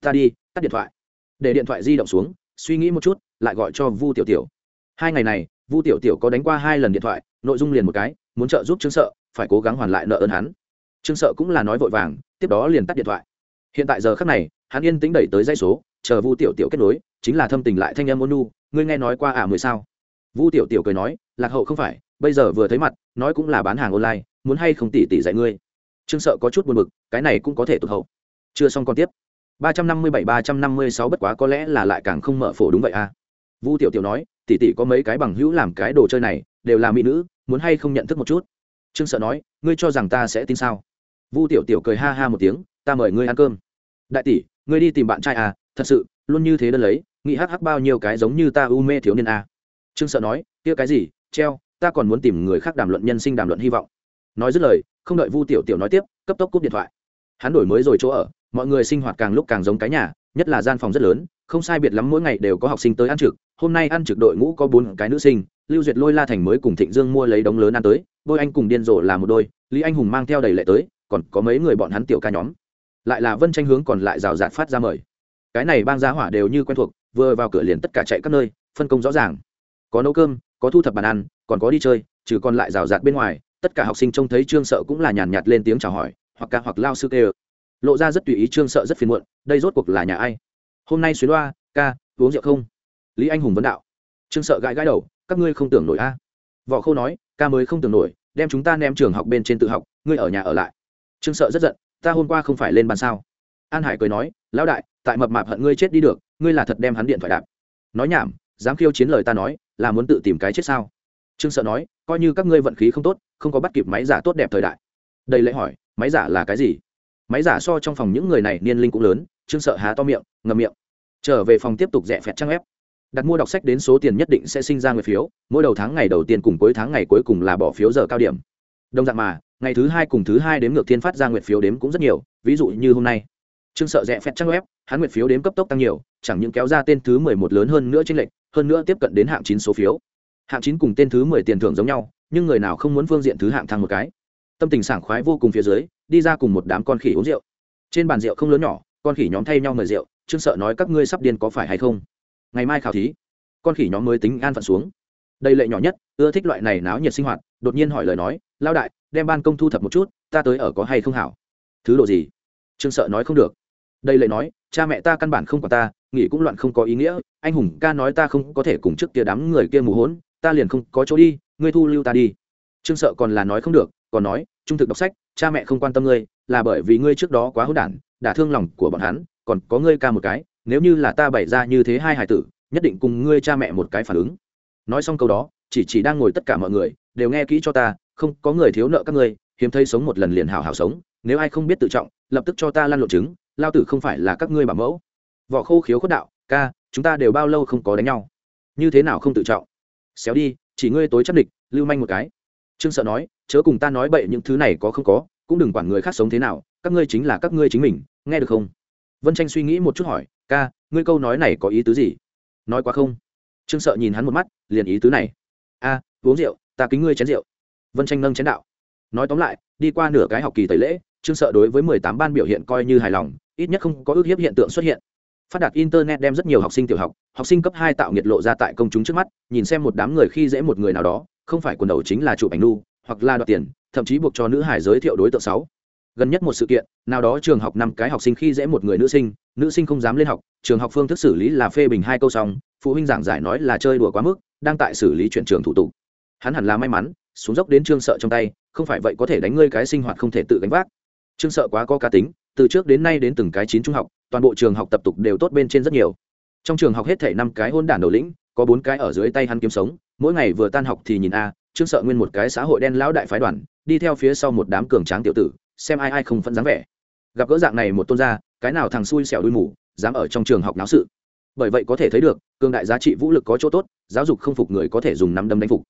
ta đi tắt điện thoại để điện thoại di động xuống suy nghĩ một chút lại gọi cho vu tiểu tiểu hai ngày này vu tiểu tiểu có đánh qua hai lần điện thoại nội dung liền một cái muốn trợ giúp trương sợ phải cố gắng hoàn lại nợ ơn hắn trương sợ cũng là nói vội vàng tiếp đó liền tắt điện thoại hiện tại giờ khắc này hắn yên tĩnh đẩy tới dây số, chờ vu tiểu tiểu kết nối, chính là thâm tình lại thanh em ôn nu ngươi nghe nói qua ả à mười sao? Vu tiểu tiểu cười nói, lạc hậu không phải, bây giờ vừa thấy mặt, nói cũng là bán hàng online, muốn hay không tỷ tỷ dạy ngươi? Trương sợ có chút buồn bực, cái này cũng có thể tụt hậu. Chưa xong còn tiếp. ba trăm năm mươi bảy, ba trăm năm mươi sáu bất quá có lẽ là lại càng không mở phổ đúng vậy à. Vu tiểu tiểu nói, tỷ tỷ có mấy cái bằng hữu làm cái đồ chơi này, đều là mỹ nữ, muốn hay không nhận thức một chút? Trương sợ nói, ngươi cho rằng ta sẽ tin sao? Vu tiểu tiểu cười ha ha một tiếng, ta mời ngươi ăn cơm. Đại tỷ ngươi đi tìm bạn trai à thật sự, luôn như thế đơn lấy, nghĩ hắc hắc bao nhiêu cái giống như ta u mê thiếu niên à. trương sợ nói, kia cái gì, treo, ta còn muốn tìm người khác đàm luận nhân sinh đàm luận hy vọng. Nói dứt lời, không đợi vu tiểu tiểu nói tiếp, cấp tốc cúp điện thoại. Hắn đổi mới rồi chỗ ở, mọi người sinh hoạt càng lúc càng giống cái nhà, nhất là gian phòng rất lớn, không sai biệt lắm mỗi ngày đều có học sinh tới ăn trực, hôm nay ăn trực đội ngũ có bốn cái nữ sinh, lưu duyệt lôi la thành mới cùng thịnh dương mua lấy đống lớn ăn tới, bôi anh cùng điên rồ là một đôi, lý anh hùng mang theo đầy lệ tới, còn có mấy người bọn hắn tiểu ca nhóm lại là vân tranh hướng còn lại rào rạt phát ra mời. Cái này bang giá hỏa đều như quen thuộc, vừa vào cửa liền tất cả chạy các nơi, phân công rõ ràng. Có nấu cơm, có thu thập bàn ăn, còn có đi chơi, trừ còn lại rào rạt bên ngoài, tất cả học sinh trông thấy trương sợ cũng là nhàn nhạt lên tiếng chào hỏi, hoặc ca hoặc lao sư tê lộ ra rất tùy ý trương sợ rất phiền muộn, đây rốt cuộc là nhà ai? Hôm nay xuyến đoa ca, uống rượu không? Lý anh hùng vấn đạo. Trương sợ gãi gãi đầu, các ngươi không tưởng nổi a. À. võ khâu nói, ca mới không tưởng nổi, đem chúng ta ném trường học bên trên tự học, ngươi ở nhà ở lại. Trương sợ rất giận ta hôm qua không phải lên bàn sao? An hải cười nói, lão đại, tại mập mạp hận ngươi chết đi được, ngươi là thật đem hắn điện thoại đạp. Nói nhảm, dám khiêu chiến lời ta nói, là muốn tự tìm cái chết sao? Trương sợ nói, coi như các ngươi vận khí không tốt, không có bắt kịp máy giả tốt đẹp thời đại. Đây lễ hỏi, máy giả là cái gì? Máy giả so trong phòng những người này niên linh cũng lớn, trương sợ há to miệng ngầm miệng. Trở về phòng tiếp tục rẻ phẹt trang ép đặt mua đọc sách đến số tiền nhất định sẽ sinh ra người phiếu, mỗi đầu tháng ngày đầu tiên cùng cuối tháng ngày cuối cùng là bỏ phiếu giờ cao điểm đồng dạng mà, ngày thứ hai cùng thứ hai đếm ngược thiên phát ra nguyệt phiếu đếm cũng rất nhiều, ví dụ như hôm nay. Trương sợ rẽ phép trang web, hắn nguyệt phiếu đếm cấp tốc tăng nhiều, chẳng những kéo ra tên thứ mười một lớn hơn nữa trên lệnh hơn nữa tiếp cận đến hạng chín số phiếu. Hạng chín cùng tên thứ mười tiền thưởng giống nhau, nhưng người nào không muốn phương diện thứ hạng thăng một cái. Tâm tình sảng khoái vô cùng phía dưới, đi ra cùng một đám con khỉ uống rượu. Trên bàn rượu không lớn nhỏ, con khỉ nhóm thay nhau mời rượu, trương sợ nói các ngươi sắp điên có phải hay không? Ngày mai khảo thí. Con khỉ nhóm mới tính an phận xuống. Đây lệ nhỏ nhất, ưa thích loại này náo nhiệt sinh hoạt đột nhiên hỏi lời nói lao đại, đem ban công thu thập một chút, ta tới ở có hay không hảo? Thứ độ gì? Trương sợ nói không được. Đây lại nói, cha mẹ ta căn bản không có ta, nghỉ cũng loạn không có ý nghĩa, anh hùng ca nói ta không có thể cùng trước kia đám người kia mù hốn, ta liền không có chỗ đi, ngươi thu lưu ta đi. Trương sợ còn là nói không được, còn nói, trung thực đọc sách, cha mẹ không quan tâm ngươi, là bởi vì ngươi trước đó quá hỗn đản, đã thương lòng của bọn hắn, còn có ngươi ca một cái, nếu như là ta bày ra như thế hai hải tử, nhất định cùng ngươi cha mẹ một cái phản ứng. Nói xong câu đó, chỉ chỉ đang ngồi tất cả mọi người đều nghe kỹ cho ta, không có người thiếu nợ các ngươi, hiếm thấy sống một lần liền hào hào sống, nếu ai không biết tự trọng, lập tức cho ta lăn lộ chứng lao tử không phải là các ngươi bảo mẫu. Vỏ khô khiếu khuất đạo, ca, chúng ta đều bao lâu không có đánh nhau? Như thế nào không tự trọng? Xéo đi, chỉ ngươi tối chấp địch, lưu manh một cái. Trương sợ nói, chớ cùng ta nói bậy, những thứ này có không có, cũng đừng quản người khác sống thế nào, các ngươi chính là các ngươi chính mình, nghe được không? Vân tranh suy nghĩ một chút hỏi, ca, ngươi câu nói này có ý tứ gì? Nói quá không. Trương sợ nhìn hắn một mắt, liền ý tứ này. A, uống rượu ta kính ngươi chén rượu. Vân tranh nâng chén đạo. Nói tóm lại, đi qua nửa cái học kỳ tẩy lễ, trương sợ đối với mười tám ban biểu hiện coi như hài lòng, ít nhất không có ước hiếp hiện tượng xuất hiện. Phát đạt internet đem rất nhiều học sinh tiểu học học sinh cấp hai tạo nhiệt lộ ra tại công chúng trước mắt, nhìn xem một đám người khi dễ một người nào đó, không phải quần đầu chính là chụp ảnh nu, hoặc là đoạt tiền, thậm chí buộc cho nữ hải giới thiệu đối tượng sáu. Gần nhất một sự kiện, nào đó trường học năm cái học sinh khi dễ một người nữ sinh nữ sinh không dám lên học, trường học phương thức xử lý là phê bình hai câu xong, phụ huynh giảng giải nói là chơi đùa quá mức, đang tại xử lý chuyển trường thủ tục hắn hẳn là may mắn, xuống dốc đến trương sợ trong tay, không phải vậy có thể đánh ngươi cái sinh hoạt không thể tự gánh vác. Trương sợ quá có cá tính, từ trước đến nay đến từng cái chín trung học, toàn bộ trường học tập tục đều tốt bên trên rất nhiều. Trong trường học hết thể năm cái hôn đản đầu lĩnh, có bốn cái ở dưới tay hắn kiếm sống, mỗi ngày vừa tan học thì nhìn a, trương sợ nguyên một cái xã hội đen lão đại phái đoàn, đi theo phía sau một đám cường tráng tiểu tử, xem ai ai không phân dáng vẻ. Gặp gỡ dạng này một tôn gia, cái nào thằng xui xẻo đuôi mù, dám ở trong trường học náo sự. Bởi vậy có thể thấy được, cường đại giá trị vũ lực có chỗ tốt, giáo dục không phục người có thể dùng năm đâm đánh phục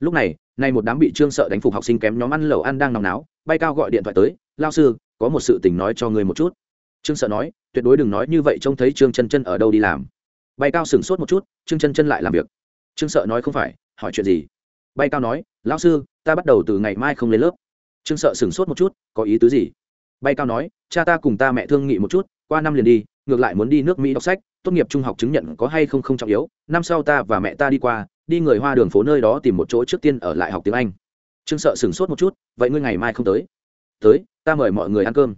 lúc này, nay một đám bị trương sợ đánh phục học sinh kém nhóm ăn lẩu ăn đang nóng náo, bay cao gọi điện thoại tới, lao sư, có một sự tình nói cho người một chút. Trương sợ nói, tuyệt đối đừng nói như vậy, trông thấy trương chân chân ở đâu đi làm. Bay cao sửng sốt một chút, trương chân chân lại làm việc. Trương sợ nói, không phải, hỏi chuyện gì? Bay cao nói, lão sư, ta bắt đầu từ ngày mai không lên lớp. Trương sợ sửng sốt một chút, có ý tứ gì? Bay cao nói, cha ta cùng ta mẹ thương nghị một chút, qua năm liền đi, ngược lại muốn đi nước mỹ đọc sách, tốt nghiệp trung học chứng nhận có hay không không trọng yếu, năm sau ta và mẹ ta đi qua đi người hoa đường phố nơi đó tìm một chỗ trước tiên ở lại học tiếng anh. Trương sợ sửng sốt một chút, vậy ngươi ngày mai không tới? Tới, ta mời mọi người ăn cơm.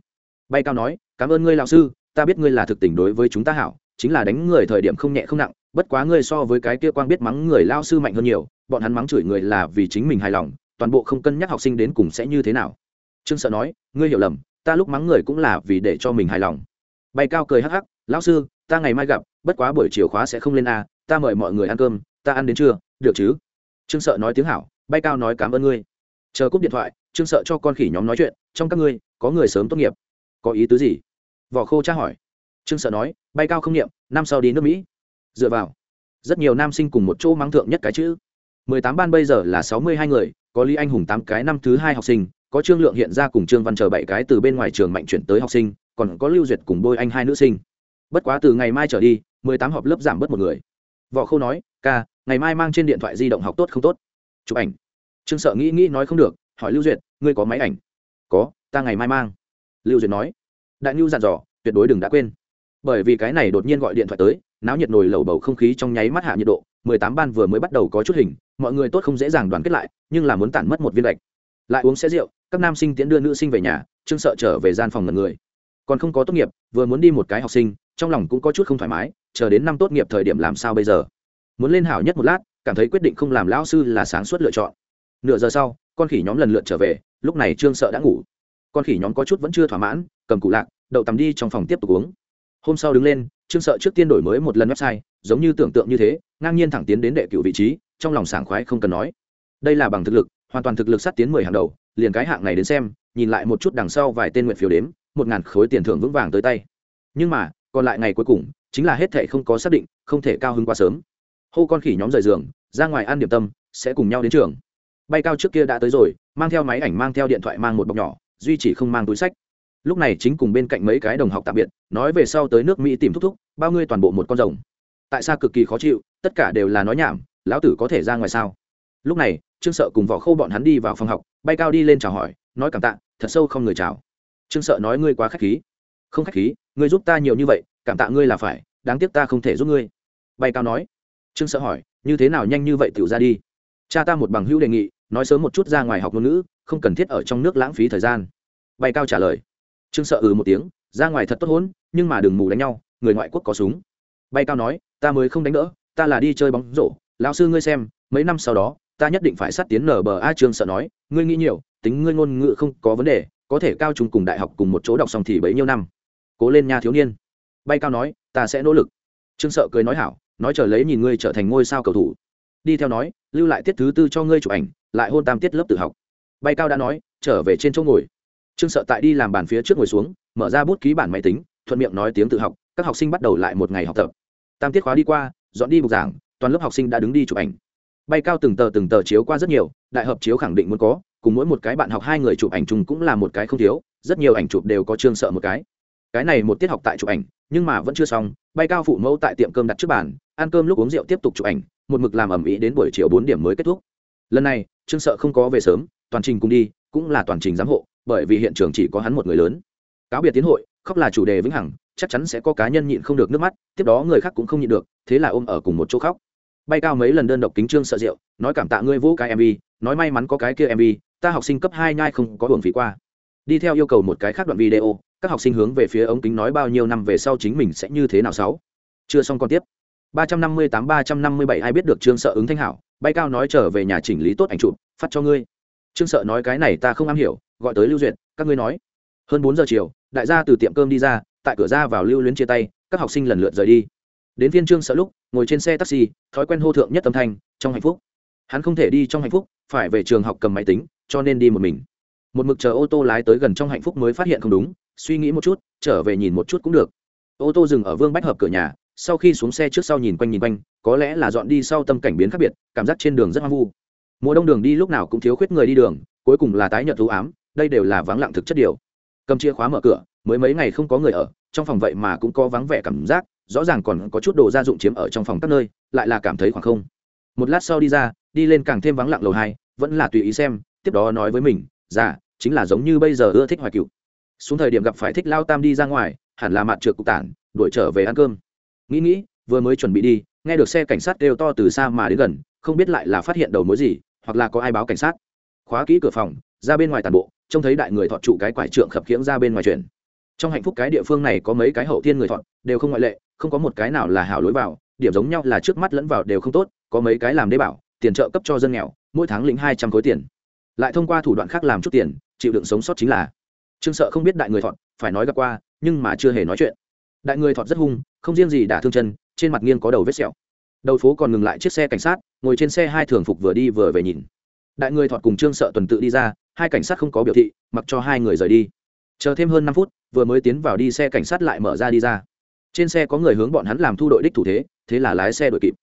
Bay cao nói, cảm ơn ngươi lão sư, ta biết ngươi là thực tình đối với chúng ta hảo, chính là đánh người thời điểm không nhẹ không nặng, bất quá ngươi so với cái kia quang biết mắng người lao sư mạnh hơn nhiều, bọn hắn mắng chửi người là vì chính mình hài lòng, toàn bộ không cân nhắc học sinh đến cùng sẽ như thế nào. Trương sợ nói, ngươi hiểu lầm, ta lúc mắng người cũng là vì để cho mình hài lòng. Bay cao cười hắc hắc, lão sư, ta ngày mai gặp, bất quá buổi chiều khóa sẽ không lên a, ta mời mọi người ăn cơm ta ăn đến chưa được chứ? Trương sợ nói tiếng hảo, bay cao nói cảm ơn ngươi. Chờ cúp điện thoại, trương sợ cho con khỉ nhóm nói chuyện, trong các ngươi, có người sớm tốt nghiệp. Có ý tứ gì? Vỏ khô tra hỏi. Trương sợ nói, bay cao không nghiệm năm sau đi nước mỹ. Dựa vào. Rất nhiều nam sinh cùng một chỗ mắng thượng nhất cái chữ. Mười tám ban bây giờ là sáu mươi hai người, có lý anh hùng tám cái năm thứ hai học sinh, có trương lượng hiện ra cùng trương văn chờ bảy cái từ bên ngoài trường mạnh chuyển tới học sinh, còn có lưu duyệt cùng bôi anh hai nữ sinh. Bất quá từ ngày mai trở đi, mười tám họp lớp giảm bớt một người. Võ khâu nói, ca ngày mai mang trên điện thoại di động học tốt không tốt? Chụp ảnh. Trương sợ nghĩ nghĩ nói không được, hỏi lưu duyệt, ngươi có máy ảnh? Có, ta ngày mai mang. Lưu duyệt nói. Đại nhu dặn dò, tuyệt đối đừng đã quên. Bởi vì cái này đột nhiên gọi điện thoại tới, náo nhiệt nồi lẩu bầu không khí trong nháy mắt hạ nhiệt độ, mười tám ban vừa mới bắt đầu có chút hình, mọi người tốt không dễ dàng đoàn kết lại, nhưng là muốn tản mất một viên gạch. Lại uống xe rượu, các nam sinh tiễn đưa nữ sinh về nhà, trương sợ trở về gian phòng ngần người. Còn không có tốt nghiệp, vừa muốn đi một cái học sinh, trong lòng cũng có chút không thoải mái, chờ đến năm tốt nghiệp thời điểm làm sao bây giờ? Muốn lên hảo nhất một lát, cảm thấy quyết định không làm lão sư là sáng suốt lựa chọn. Nửa giờ sau, con khỉ nhóm lần lượt trở về, lúc này trương sợ đã ngủ. Con khỉ nhóm có chút vẫn chưa thỏa mãn, cầm cụ lạc, đậu tắm đi trong phòng tiếp tục uống. Hôm sau đứng lên, trương sợ trước tiên đổi mới một lần website, giống như tưởng tượng như thế, ngang nhiên thẳng tiến đến đệ cựu vị trí, trong lòng sảng khoái không cần nói. Đây là bằng thực lực, hoàn toàn thực lực sát tiến mười hàng đầu, liền cái hạng này đến xem, nhìn lại một chút đằng sau vài tên nguyện phiếu đếm, một ngàn khối tiền thưởng vững vàng tới tay. Nhưng mà, còn lại ngày cuối cùng, chính là hết thệ không có xác định, không thể cao hơn quá sớm hô con khỉ nhóm rời giường, ra ngoài ăn điểm tâm, sẽ cùng nhau đến trường. Bay cao trước kia đã tới rồi, mang theo máy ảnh, mang theo điện thoại, mang một bọc nhỏ, duy chỉ không mang túi sách. Lúc này chính cùng bên cạnh mấy cái đồng học tạm biệt, nói về sau tới nước mỹ tìm thúc thúc, bao ngươi toàn bộ một con rồng. Tại sao cực kỳ khó chịu, tất cả đều là nói nhảm, lão tử có thể ra ngoài sao? Lúc này, trương sợ cùng vỏ khâu bọn hắn đi vào phòng học, bay cao đi lên chào hỏi, nói cảm tạ, thật sâu không người chào. Trương sợ nói ngươi quá k h á c h khí. Không k h á c h khí, ngươi giúp ta nhiều như vậy, cảm tạ ngươi là phải, đáng tiếc ta không thể giúp ngươi. Bay cao nói trương sợ hỏi, như thế nào nhanh như vậy tự ra đi? Cha ta một bằng hữu đề nghị, nói sớm một chút ra ngoài học ngôn ngữ, không cần thiết ở trong nước lãng phí thời gian. Bay cao trả lời. Trương sợ ừ một tiếng, ra ngoài thật tốt hỗn nhưng mà đừng mù đánh nhau, người ngoại quốc có súng. Bay cao nói, ta mới không đánh đỡ, ta là đi chơi bóng rổ, lão sư ngươi xem, mấy năm sau đó, ta nhất định phải sát tiến nở bờ a. Trương sợ nói, ngươi nghĩ nhiều, tính ngươi ngôn ngữ không có vấn đề, có thể cao trung cùng đại học cùng một chỗ đọc xong thì bấy nhiêu năm. Cố lên nha thiếu niên. Bay cao nói, ta sẽ nỗ lực. Trương sợ cười nói hảo nói chờ lấy nhìn ngươi trở thành ngôi sao cầu thủ. Đi theo nói, lưu lại tiết thứ tư cho ngươi chụp ảnh, lại hôn tam tiết lớp tự học. Bay cao đã nói, trở về trên chỗ ngồi. Trương sợ tại đi làm bàn phía trước ngồi xuống, mở ra bút ký bản máy tính, thuận miệng nói tiếng tự học, các học sinh bắt đầu lại một ngày học tập. Tam tiết khóa đi qua, dọn đi bục giảng, toàn lớp học sinh đã đứng đi chụp ảnh. Bay cao từng tờ từng tờ chiếu qua rất nhiều, đại hợp chiếu khẳng định muốn có, cùng mỗi một cái bạn học hai người chụp ảnh chung cũng là một cái không thiếu, rất nhiều ảnh chụp đều có trương sợ một cái. Cái này một tiết học tại chụp ảnh, nhưng mà vẫn chưa xong, bay cao phụ mẫu tại tiệm cơm đặt trước bàn ăn cơm lúc uống rượu tiếp tục chụp ảnh, một mực làm ẩm ý đến buổi chiều bốn điểm mới kết thúc. Lần này, trương sợ không có về sớm, toàn trình cùng đi, cũng là toàn trình giám hộ, bởi vì hiện trường chỉ có hắn một người lớn. Cáo biệt tiến hội, khóc là chủ đề vĩnh hằng, chắc chắn sẽ có cá nhân nhịn không được nước mắt, tiếp đó người khác cũng không nhịn được, thế là ôm ở cùng một chỗ khóc. Bay cao mấy lần đơn độc kính trương sợ rượu, nói cảm tạ ngươi vô cái mv nói may mắn có cái kia mv ta học sinh cấp hai nhai không có hưởng phí qua. Đi theo yêu cầu một cái khác đoạn video, các học sinh hướng về phía ống kính nói bao nhiêu năm về sau chính mình sẽ như thế nào sáu. Chưa xong còn tiếp ba trăm năm mươi tám, ba trăm năm mươi bảy, ai biết được trương sợ ứng thanh hảo, bay cao nói trở về nhà chỉnh lý tốt ảnh chụp, phát cho ngươi. Trương sợ nói cái này ta không am hiểu, gọi tới lưu duyệt, các ngươi nói. Hơn bốn giờ chiều, đại gia từ tiệm cơm đi ra, tại cửa ra vào lưu luyến chia tay, các học sinh lần lượt rời đi. Đến viên trương sợ lúc, ngồi trên xe taxi, thói quen hô thượng nhất âm thanh, trong hạnh phúc. Hắn không thể đi trong hạnh phúc, phải về trường học cầm máy tính, cho nên đi một mình. Một mực chờ ô tô lái tới gần trong hạnh phúc mới phát hiện không đúng, suy nghĩ một chút, trở về nhìn một chút cũng được. Ô tô dừng ở vương bách hợp cửa nhà sau khi xuống xe trước sau nhìn quanh nhìn quanh có lẽ là dọn đi sau tâm cảnh biến khác biệt cảm giác trên đường rất hoang vu. Mùa đông đường đi lúc nào cũng thiếu khuyết người đi đường cuối cùng là tái nhợt thú ám đây đều là vắng lặng thực chất điều. Cầm chìa khóa mở cửa mới mấy ngày không có người ở trong phòng vậy mà cũng có vắng vẻ cảm giác rõ ràng còn có chút đồ gia dụng chiếm ở trong phòng các nơi lại là cảm thấy khoảng không. Một lát sau đi ra đi lên càng thêm vắng lặng lầu hai vẫn là tùy ý xem tiếp đó nói với mình già dạ, chính là giống như bây giờ ưa thích hoài cựu xuống thời điểm gặp phải thích lao tam đi ra ngoài hẳn là mặt trượt cục tản đuổi trở về ăn cơm nghĩ nghĩ, vừa mới chuẩn bị đi, nghe được xe cảnh sát kêu to từ xa mà đến gần, không biết lại là phát hiện đầu mối gì, hoặc là có ai báo cảnh sát. Khóa kỹ cửa phòng, ra bên ngoài tàn bộ, trông thấy đại người thọ trụ cái quải trượng khập khiễng ra bên ngoài chuyển. Trong hạnh phúc cái địa phương này có mấy cái hậu thiên người thọ, đều không ngoại lệ, không có một cái nào là hảo lối vào, điểm giống nhau là trước mắt lẫn vào đều không tốt, có mấy cái làm đế bảo, tiền trợ cấp cho dân nghèo, mỗi tháng lĩnh hai trăm khối tiền. Lại thông qua thủ đoạn khác làm chút tiền, chịu đựng sống sót chính là. Trương sợ không biết đại người thọ, phải nói gặp qua, nhưng mà chưa hề nói chuyện. Đại người thọ rất hung không riêng gì đả thương chân, trên mặt nghiêng có đầu vết sẹo. Đầu phố còn ngừng lại chiếc xe cảnh sát, ngồi trên xe hai thường phục vừa đi vừa về nhìn. Đại người thọt cùng trương sợ tuần tự đi ra, hai cảnh sát không có biểu thị, mặc cho hai người rời đi. Chờ thêm hơn năm phút, vừa mới tiến vào đi xe cảnh sát lại mở ra đi ra. Trên xe có người hướng bọn hắn làm thu đội đích thủ thế thế là lái xe đội kịp.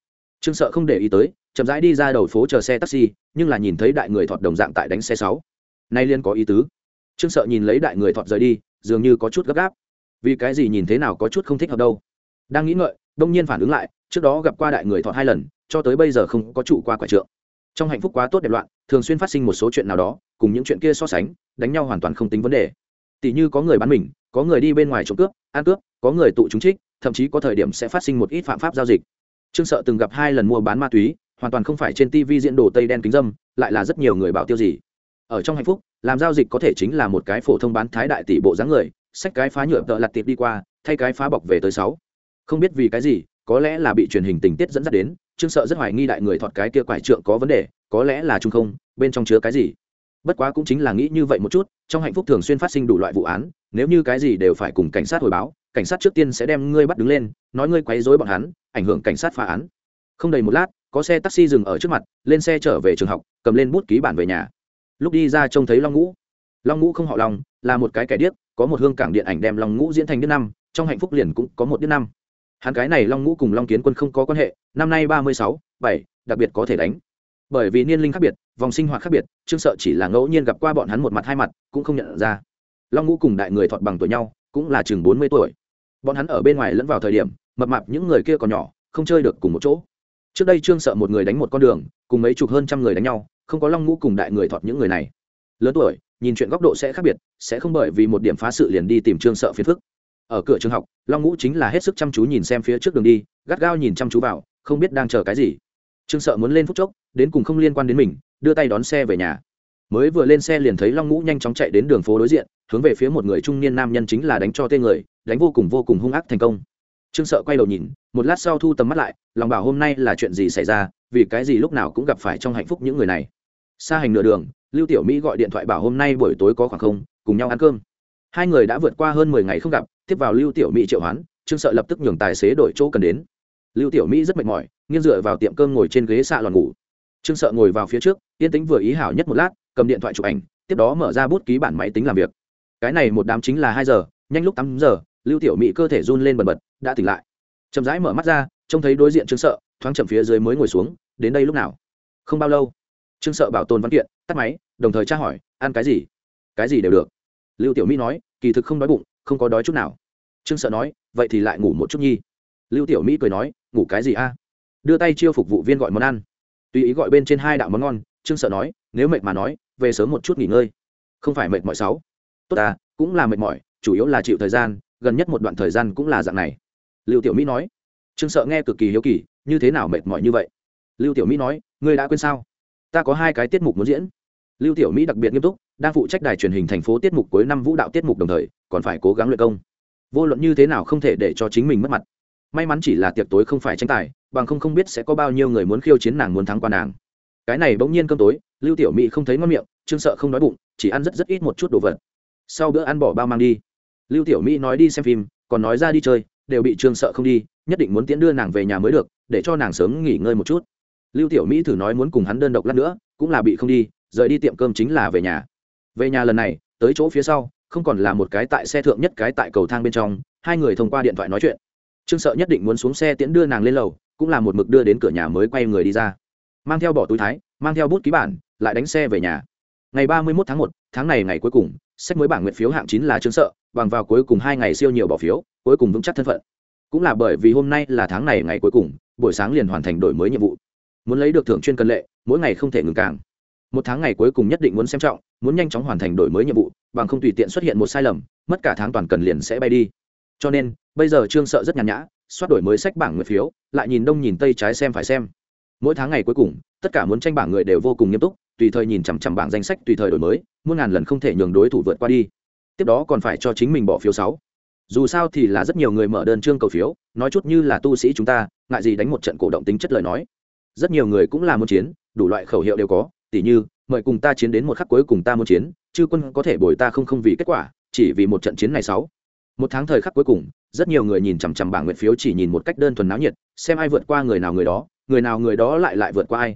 Trương sợ không để ý tới, chậm rãi đi ra đầu phố chờ xe taxi, nhưng là nhìn thấy đại người thọt đồng dạng tại đánh xe sáu. Nay liên có ý tứ. Trương sợ nhìn lấy đại người thọt rời đi, dường như có chút gấp gáp. Vì cái gì nhìn thế nào có chút không thích hợp đâu đang nghĩ ngợi, đông nhiên phản ứng lại, trước đó gặp qua đại người thọ hai lần, cho tới bây giờ không có trụ qua quả trượng. Trong hạnh phúc quá tốt đẹp loạn, thường xuyên phát sinh một số chuyện nào đó, cùng những chuyện kia so sánh, đánh nhau hoàn toàn không tính vấn đề. Tỷ như có người bắn mình, có người đi bên ngoài trộm cướp, ăn cướp, có người tụ chúng trích, thậm chí có thời điểm sẽ phát sinh một ít phạm pháp giao dịch. Trương sợ từng gặp hai lần mua bán ma túy, hoàn toàn không phải trên tv diễn đồ tây đen kính dâm, lại là rất nhiều người bảo tiêu gì. Ở trong hạnh phúc, làm giao dịch có thể chính là một cái phổ thông bán thái đại tỷ bộ dáng người sách cái phá nhựa tợ lặt tiệp đi qua, thay cái phá bọc về tới sáu không biết vì cái gì, có lẽ là bị truyền hình tình tiết dẫn dắt đến, trương sợ rất hoài nghi đại người thọt cái kia quải trượng có vấn đề, có lẽ là trung không, bên trong chứa cái gì. Bất quá cũng chính là nghĩ như vậy một chút, trong hạnh phúc thường xuyên phát sinh đủ loại vụ án, nếu như cái gì đều phải cùng cảnh sát hồi báo, cảnh sát trước tiên sẽ đem ngươi bắt đứng lên, nói ngươi quấy rối bọn hắn, ảnh hưởng cảnh sát phá án. Không đầy một lát, có xe taxi dừng ở trước mặt, lên xe trở về trường học, cầm lên bút ký bản về nhà. Lúc đi ra trông thấy long ngũ. Long ngũ không họ long, là một cái kẻ điếc, có một hương cảng điện ảnh đem long ngũ diễn thành đứa năm, trong hạnh phúc liền cũng có một đứa năm hắn cái này long ngũ cùng long kiến quân không có quan hệ, năm nay ba mươi sáu, bảy, đặc biệt có thể đánh. Bởi vì niên linh khác biệt, vòng sinh hoạt khác biệt, trương sợ chỉ là ngẫu nhiên gặp qua bọn hắn một mặt hai mặt, cũng không nhận ra. Long ngũ cùng đại người thọt bằng tuổi nhau, cũng là chừng bốn mươi tuổi. Bọn hắn ở bên ngoài lẫn vào thời điểm, mập mạp những người kia còn nhỏ, không chơi được cùng một chỗ. Trước đây trương sợ một người đánh một con đường, cùng mấy chục hơn trăm người đánh nhau, không có long ngũ cùng đại người thọt những người này. Lớn tuổi, nhìn chuyện góc độ sẽ khác biệt, sẽ không bởi vì một điểm phá sự liền đi tìm trương sợ phiền phức ở cửa trường học, long ngũ chính là hết sức chăm chú nhìn xem phía trước đường đi, gắt gao nhìn chăm chú vào, không biết đang chờ cái gì. Trương sợ muốn lên phút chốc, đến cùng không liên quan đến mình, đưa tay đón xe về nhà. Mới vừa lên xe liền thấy long ngũ nhanh chóng chạy đến đường phố đối diện, hướng về phía một người trung niên nam nhân chính là đánh cho tên người, đánh vô cùng vô cùng hung ác thành công. Trương sợ quay đầu nhìn, một lát sau thu tầm mắt lại, lòng bảo hôm nay là chuyện gì xảy ra, vì cái gì lúc nào cũng gặp phải trong hạnh phúc những người này. Xa hành nửa đường, lưu tiểu mỹ gọi điện thoại bảo hôm nay buổi tối có khoảng không, cùng nhau ăn cơm hai người đã vượt qua hơn mười ngày không gặp, tiếp vào lưu tiểu mỹ triệu hoán, trương sợ lập tức nhường tài xế đổi chỗ cần đến. Lưu tiểu mỹ rất mệt mỏi, nghiêng dựa vào tiệm cơm ngồi trên ghế xạ lòn ngủ. Trương sợ ngồi vào phía trước, yên tĩnh vừa ý hảo nhất một lát, cầm điện thoại chụp ảnh, tiếp đó mở ra bút ký bản máy tính làm việc. Cái này một đám chính là hai giờ, nhanh lúc tám giờ, lưu tiểu mỹ cơ thể run lên bần bật, đã tỉnh lại. Chậm rãi mở mắt ra, trông thấy đối diện trương sợ, thoáng chậm phía dưới mới ngồi xuống, đến đây lúc nào? Không bao lâu, trương sợ bảo tồn văn kiện, tắt máy, đồng thời tra hỏi, ăn cái gì? Cái gì đều được lưu tiểu mỹ nói, kỳ thực không đói bụng, không có đói chút nào. Trương sợ nói, vậy thì lại ngủ một chút nhi. Lưu tiểu mỹ cười nói, ngủ cái gì a? Đưa tay chiêu phục vụ viên gọi món ăn. Tùy ý gọi bên trên hai đạo món ngon, trương sợ nói, nếu mệt mà nói, về sớm một chút nghỉ ngơi. Không phải mệt mỏi sáu. Tốt ta cũng là mệt mỏi, chủ yếu là chịu thời gian, gần nhất một đoạn thời gian cũng là dạng này. Lưu tiểu mỹ nói, trương sợ nghe cực kỳ hiếu kỳ, như thế nào mệt mỏi như vậy? Lưu tiểu mỹ nói, ngươi đã quên sao? Ta có hai cái tiết mục muốn diễn. Lưu tiểu mỹ đặc biệt nghiêm túc đang phụ trách đài truyền hình thành phố tiết mục cuối năm vũ đạo tiết mục đồng thời, còn phải cố gắng luyện công. Vô luận như thế nào không thể để cho chính mình mất mặt. May mắn chỉ là tiệc tối không phải tranh tài, bằng không không biết sẽ có bao nhiêu người muốn khiêu chiến nàng muốn thắng qua nàng. Cái này bỗng nhiên cơm tối, lưu tiểu mỹ không thấy ngon miệng, trương sợ không đói bụng, chỉ ăn rất rất ít một chút đồ vật. Sau bữa ăn bỏ bao mang đi, lưu tiểu mỹ nói đi xem phim, còn nói ra đi chơi, đều bị trương sợ không đi, nhất định muốn tiễn đưa nàng về nhà mới được, để cho nàng sớm nghỉ ngơi một chút. Lưu tiểu mỹ thử nói muốn cùng hắn đơn độc lát nữa, cũng là bị không đi, rời đi tiệm cơm chính là về nhà về nhà lần này, tới chỗ phía sau, không còn là một cái tại xe thượng nhất cái tại cầu thang bên trong, hai người thông qua điện thoại nói chuyện. Trương sợ nhất định muốn xuống xe tiễn đưa nàng lên lầu, cũng là một mực đưa đến cửa nhà mới quay người đi ra. Mang theo bỏ túi thái, mang theo bút ký bản, lại đánh xe về nhà. Ngày ba mươi mốt tháng một, tháng này ngày cuối cùng, sách mới bảng nguyện phiếu hạng chín là trương sợ, bằng vào cuối cùng hai ngày siêu nhiều bỏ phiếu, cuối cùng vững chắc thân phận. Cũng là bởi vì hôm nay là tháng này ngày cuối cùng, buổi sáng liền hoàn thành đổi mới nhiệm vụ. Muốn lấy được thưởng chuyên cân lệ, mỗi ngày không thể ngừng càng một tháng ngày cuối cùng nhất định muốn xem trọng, muốn nhanh chóng hoàn thành đổi mới nhiệm vụ, bằng không tùy tiện xuất hiện một sai lầm, mất cả tháng toàn cần liền sẽ bay đi. Cho nên, bây giờ trương sợ rất nhàn nhã xoát đổi mới sách bảng người phiếu, lại nhìn đông nhìn tây trái xem phải xem. Mỗi tháng ngày cuối cùng, tất cả muốn tranh bảng người đều vô cùng nghiêm túc, tùy thời nhìn chằm chằm bảng danh sách tùy thời đổi mới, muôn ngàn lần không thể nhường đối thủ vượt qua đi. Tiếp đó còn phải cho chính mình bỏ phiếu sáu. Dù sao thì là rất nhiều người mở đơn trương cầu phiếu, nói chút như là tu sĩ chúng ta, ngại gì đánh một trận cổ động tính chất lời nói. Rất nhiều người cũng là muốn chiến, đủ loại khẩu hiệu đều có tỉ như, mời cùng ta chiến đến một khắc cuối cùng ta muốn chiến, chư quân có thể bồi ta không không vì kết quả, chỉ vì một trận chiến này sáu. Một tháng thời khắc cuối cùng, rất nhiều người nhìn chằm chằm bảng nguyện phiếu chỉ nhìn một cách đơn thuần náo nhiệt, xem ai vượt qua người nào người đó, người nào người đó lại lại vượt qua ai.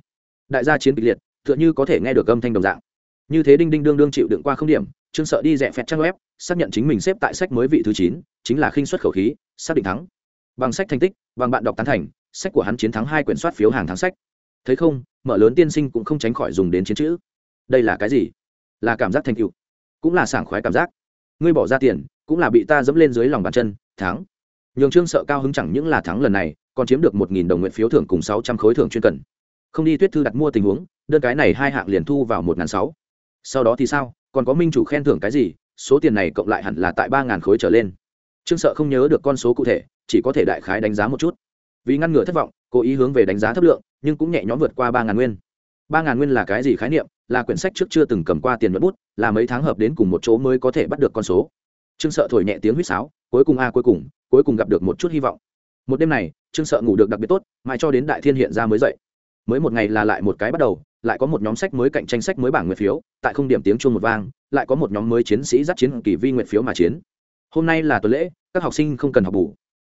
Đại gia chiến kịch liệt, tựa như có thể nghe được âm thanh đồng dạng. Như thế đinh đinh đương đương chịu đựng qua không điểm chương sợ đi rẽ phẹt trang web, xác nhận chính mình xếp tại sách mới vị thứ chín, chính là khinh xuất khẩu khí, xác định thắng. Bằng sách thành tích, bằng bạn đọc tán thành, sách của hắn chiến thắng hai quyển soát phiếu hàng tháng sách. Thấy không mở lớn tiên sinh cũng không tránh khỏi dùng đến chiến chữ. Đây là cái gì? Là cảm giác thành tựu, cũng là sảng khoái cảm giác. Ngươi bỏ ra tiền, cũng là bị ta dẫm lên dưới lòng bàn chân, thắng. Nhường trương sợ cao hứng chẳng những là thắng lần này, còn chiếm được một nghìn đồng nguyện phiếu thưởng cùng sáu trăm khối thưởng chuyên cần. Không đi tuyết thư đặt mua tình huống, đơn cái này hai hạng liền thu vào một ngàn sáu. Sau đó thì sao? Còn có minh chủ khen thưởng cái gì? Số tiền này cộng lại hẳn là tại ba ngàn khối trở lên. Trương sợ không nhớ được con số cụ thể, chỉ có thể đại khái đánh giá một chút vì ngăn ngừa thất vọng, cố ý hướng về đánh giá thấp lượng, nhưng cũng nhẹ nhõm vượt qua ba ngàn nguyên. Ba ngàn nguyên là cái gì khái niệm? Là quyển sách trước chưa từng cầm qua tiền nhuận bút, là mấy tháng hợp đến cùng một chỗ mới có thể bắt được con số. Trương sợ thổi nhẹ tiếng huýt sáo, cuối cùng a à, cuối cùng cuối cùng gặp được một chút hy vọng. Một đêm này, trương sợ ngủ được đặc biệt tốt, mãi cho đến đại thiên hiện ra mới dậy. Mới một ngày là lại một cái bắt đầu, lại có một nhóm sách mới cạnh tranh sách mới bảng nguyệt phiếu, tại không điểm tiếng chuông một vang, lại có một nhóm mới chiến sĩ dắt chiến kỳ vi nguyệt phiếu mà chiến. Hôm nay là tuần lễ, các học sinh không cần học bù.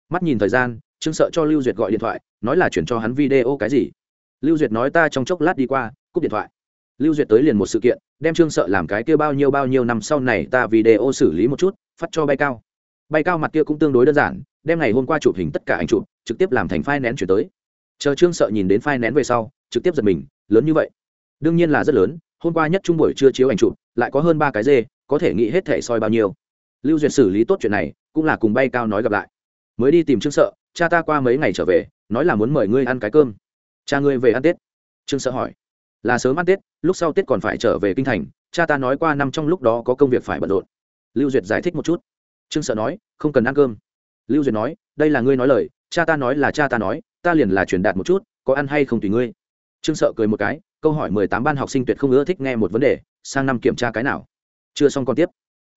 Mắt nhìn thời gian trương sợ cho lưu duyệt gọi điện thoại, nói là chuyển cho hắn video cái gì. Lưu duyệt nói ta trong chốc lát đi qua, cúp điện thoại. Lưu duyệt tới liền một sự kiện, đem trương sợ làm cái kia bao nhiêu bao nhiêu năm sau này ta video xử lý một chút, phát cho bay cao. Bay cao mặt kia cũng tương đối đơn giản, đem ngày hôm qua chụp hình tất cả ảnh chụp, trực tiếp làm thành file nén chuyển tới. Chờ trương sợ nhìn đến file nén về sau, trực tiếp giật mình, lớn như vậy. Đương nhiên là rất lớn, hôm qua nhất trung buổi chưa chiếu ảnh chụp, lại có hơn ba cái dê, có thể nghĩ hết thể soi bao nhiêu. Lưu duyệt xử lý tốt chuyện này, cũng là cùng bay cao nói gặp lại. Mới đi tìm trương sợ cha ta qua mấy ngày trở về, nói là muốn mời ngươi ăn cái cơm. Cha ngươi về ăn tết. Trương sợ hỏi. Là sớm ăn tết, lúc sau tết còn phải trở về kinh thành, cha ta nói qua năm trong lúc đó có công việc phải bận rộn. Lưu duyệt giải thích một chút. Trương sợ nói, không cần ăn cơm. Lưu duyệt nói, đây là ngươi nói lời, cha ta nói là cha ta nói, ta liền là truyền đạt một chút, có ăn hay không tùy ngươi. Trương sợ cười một cái, câu hỏi mười tám ban học sinh tuyệt không ưa thích nghe một vấn đề, sang năm kiểm tra cái nào? Chưa xong còn tiếp.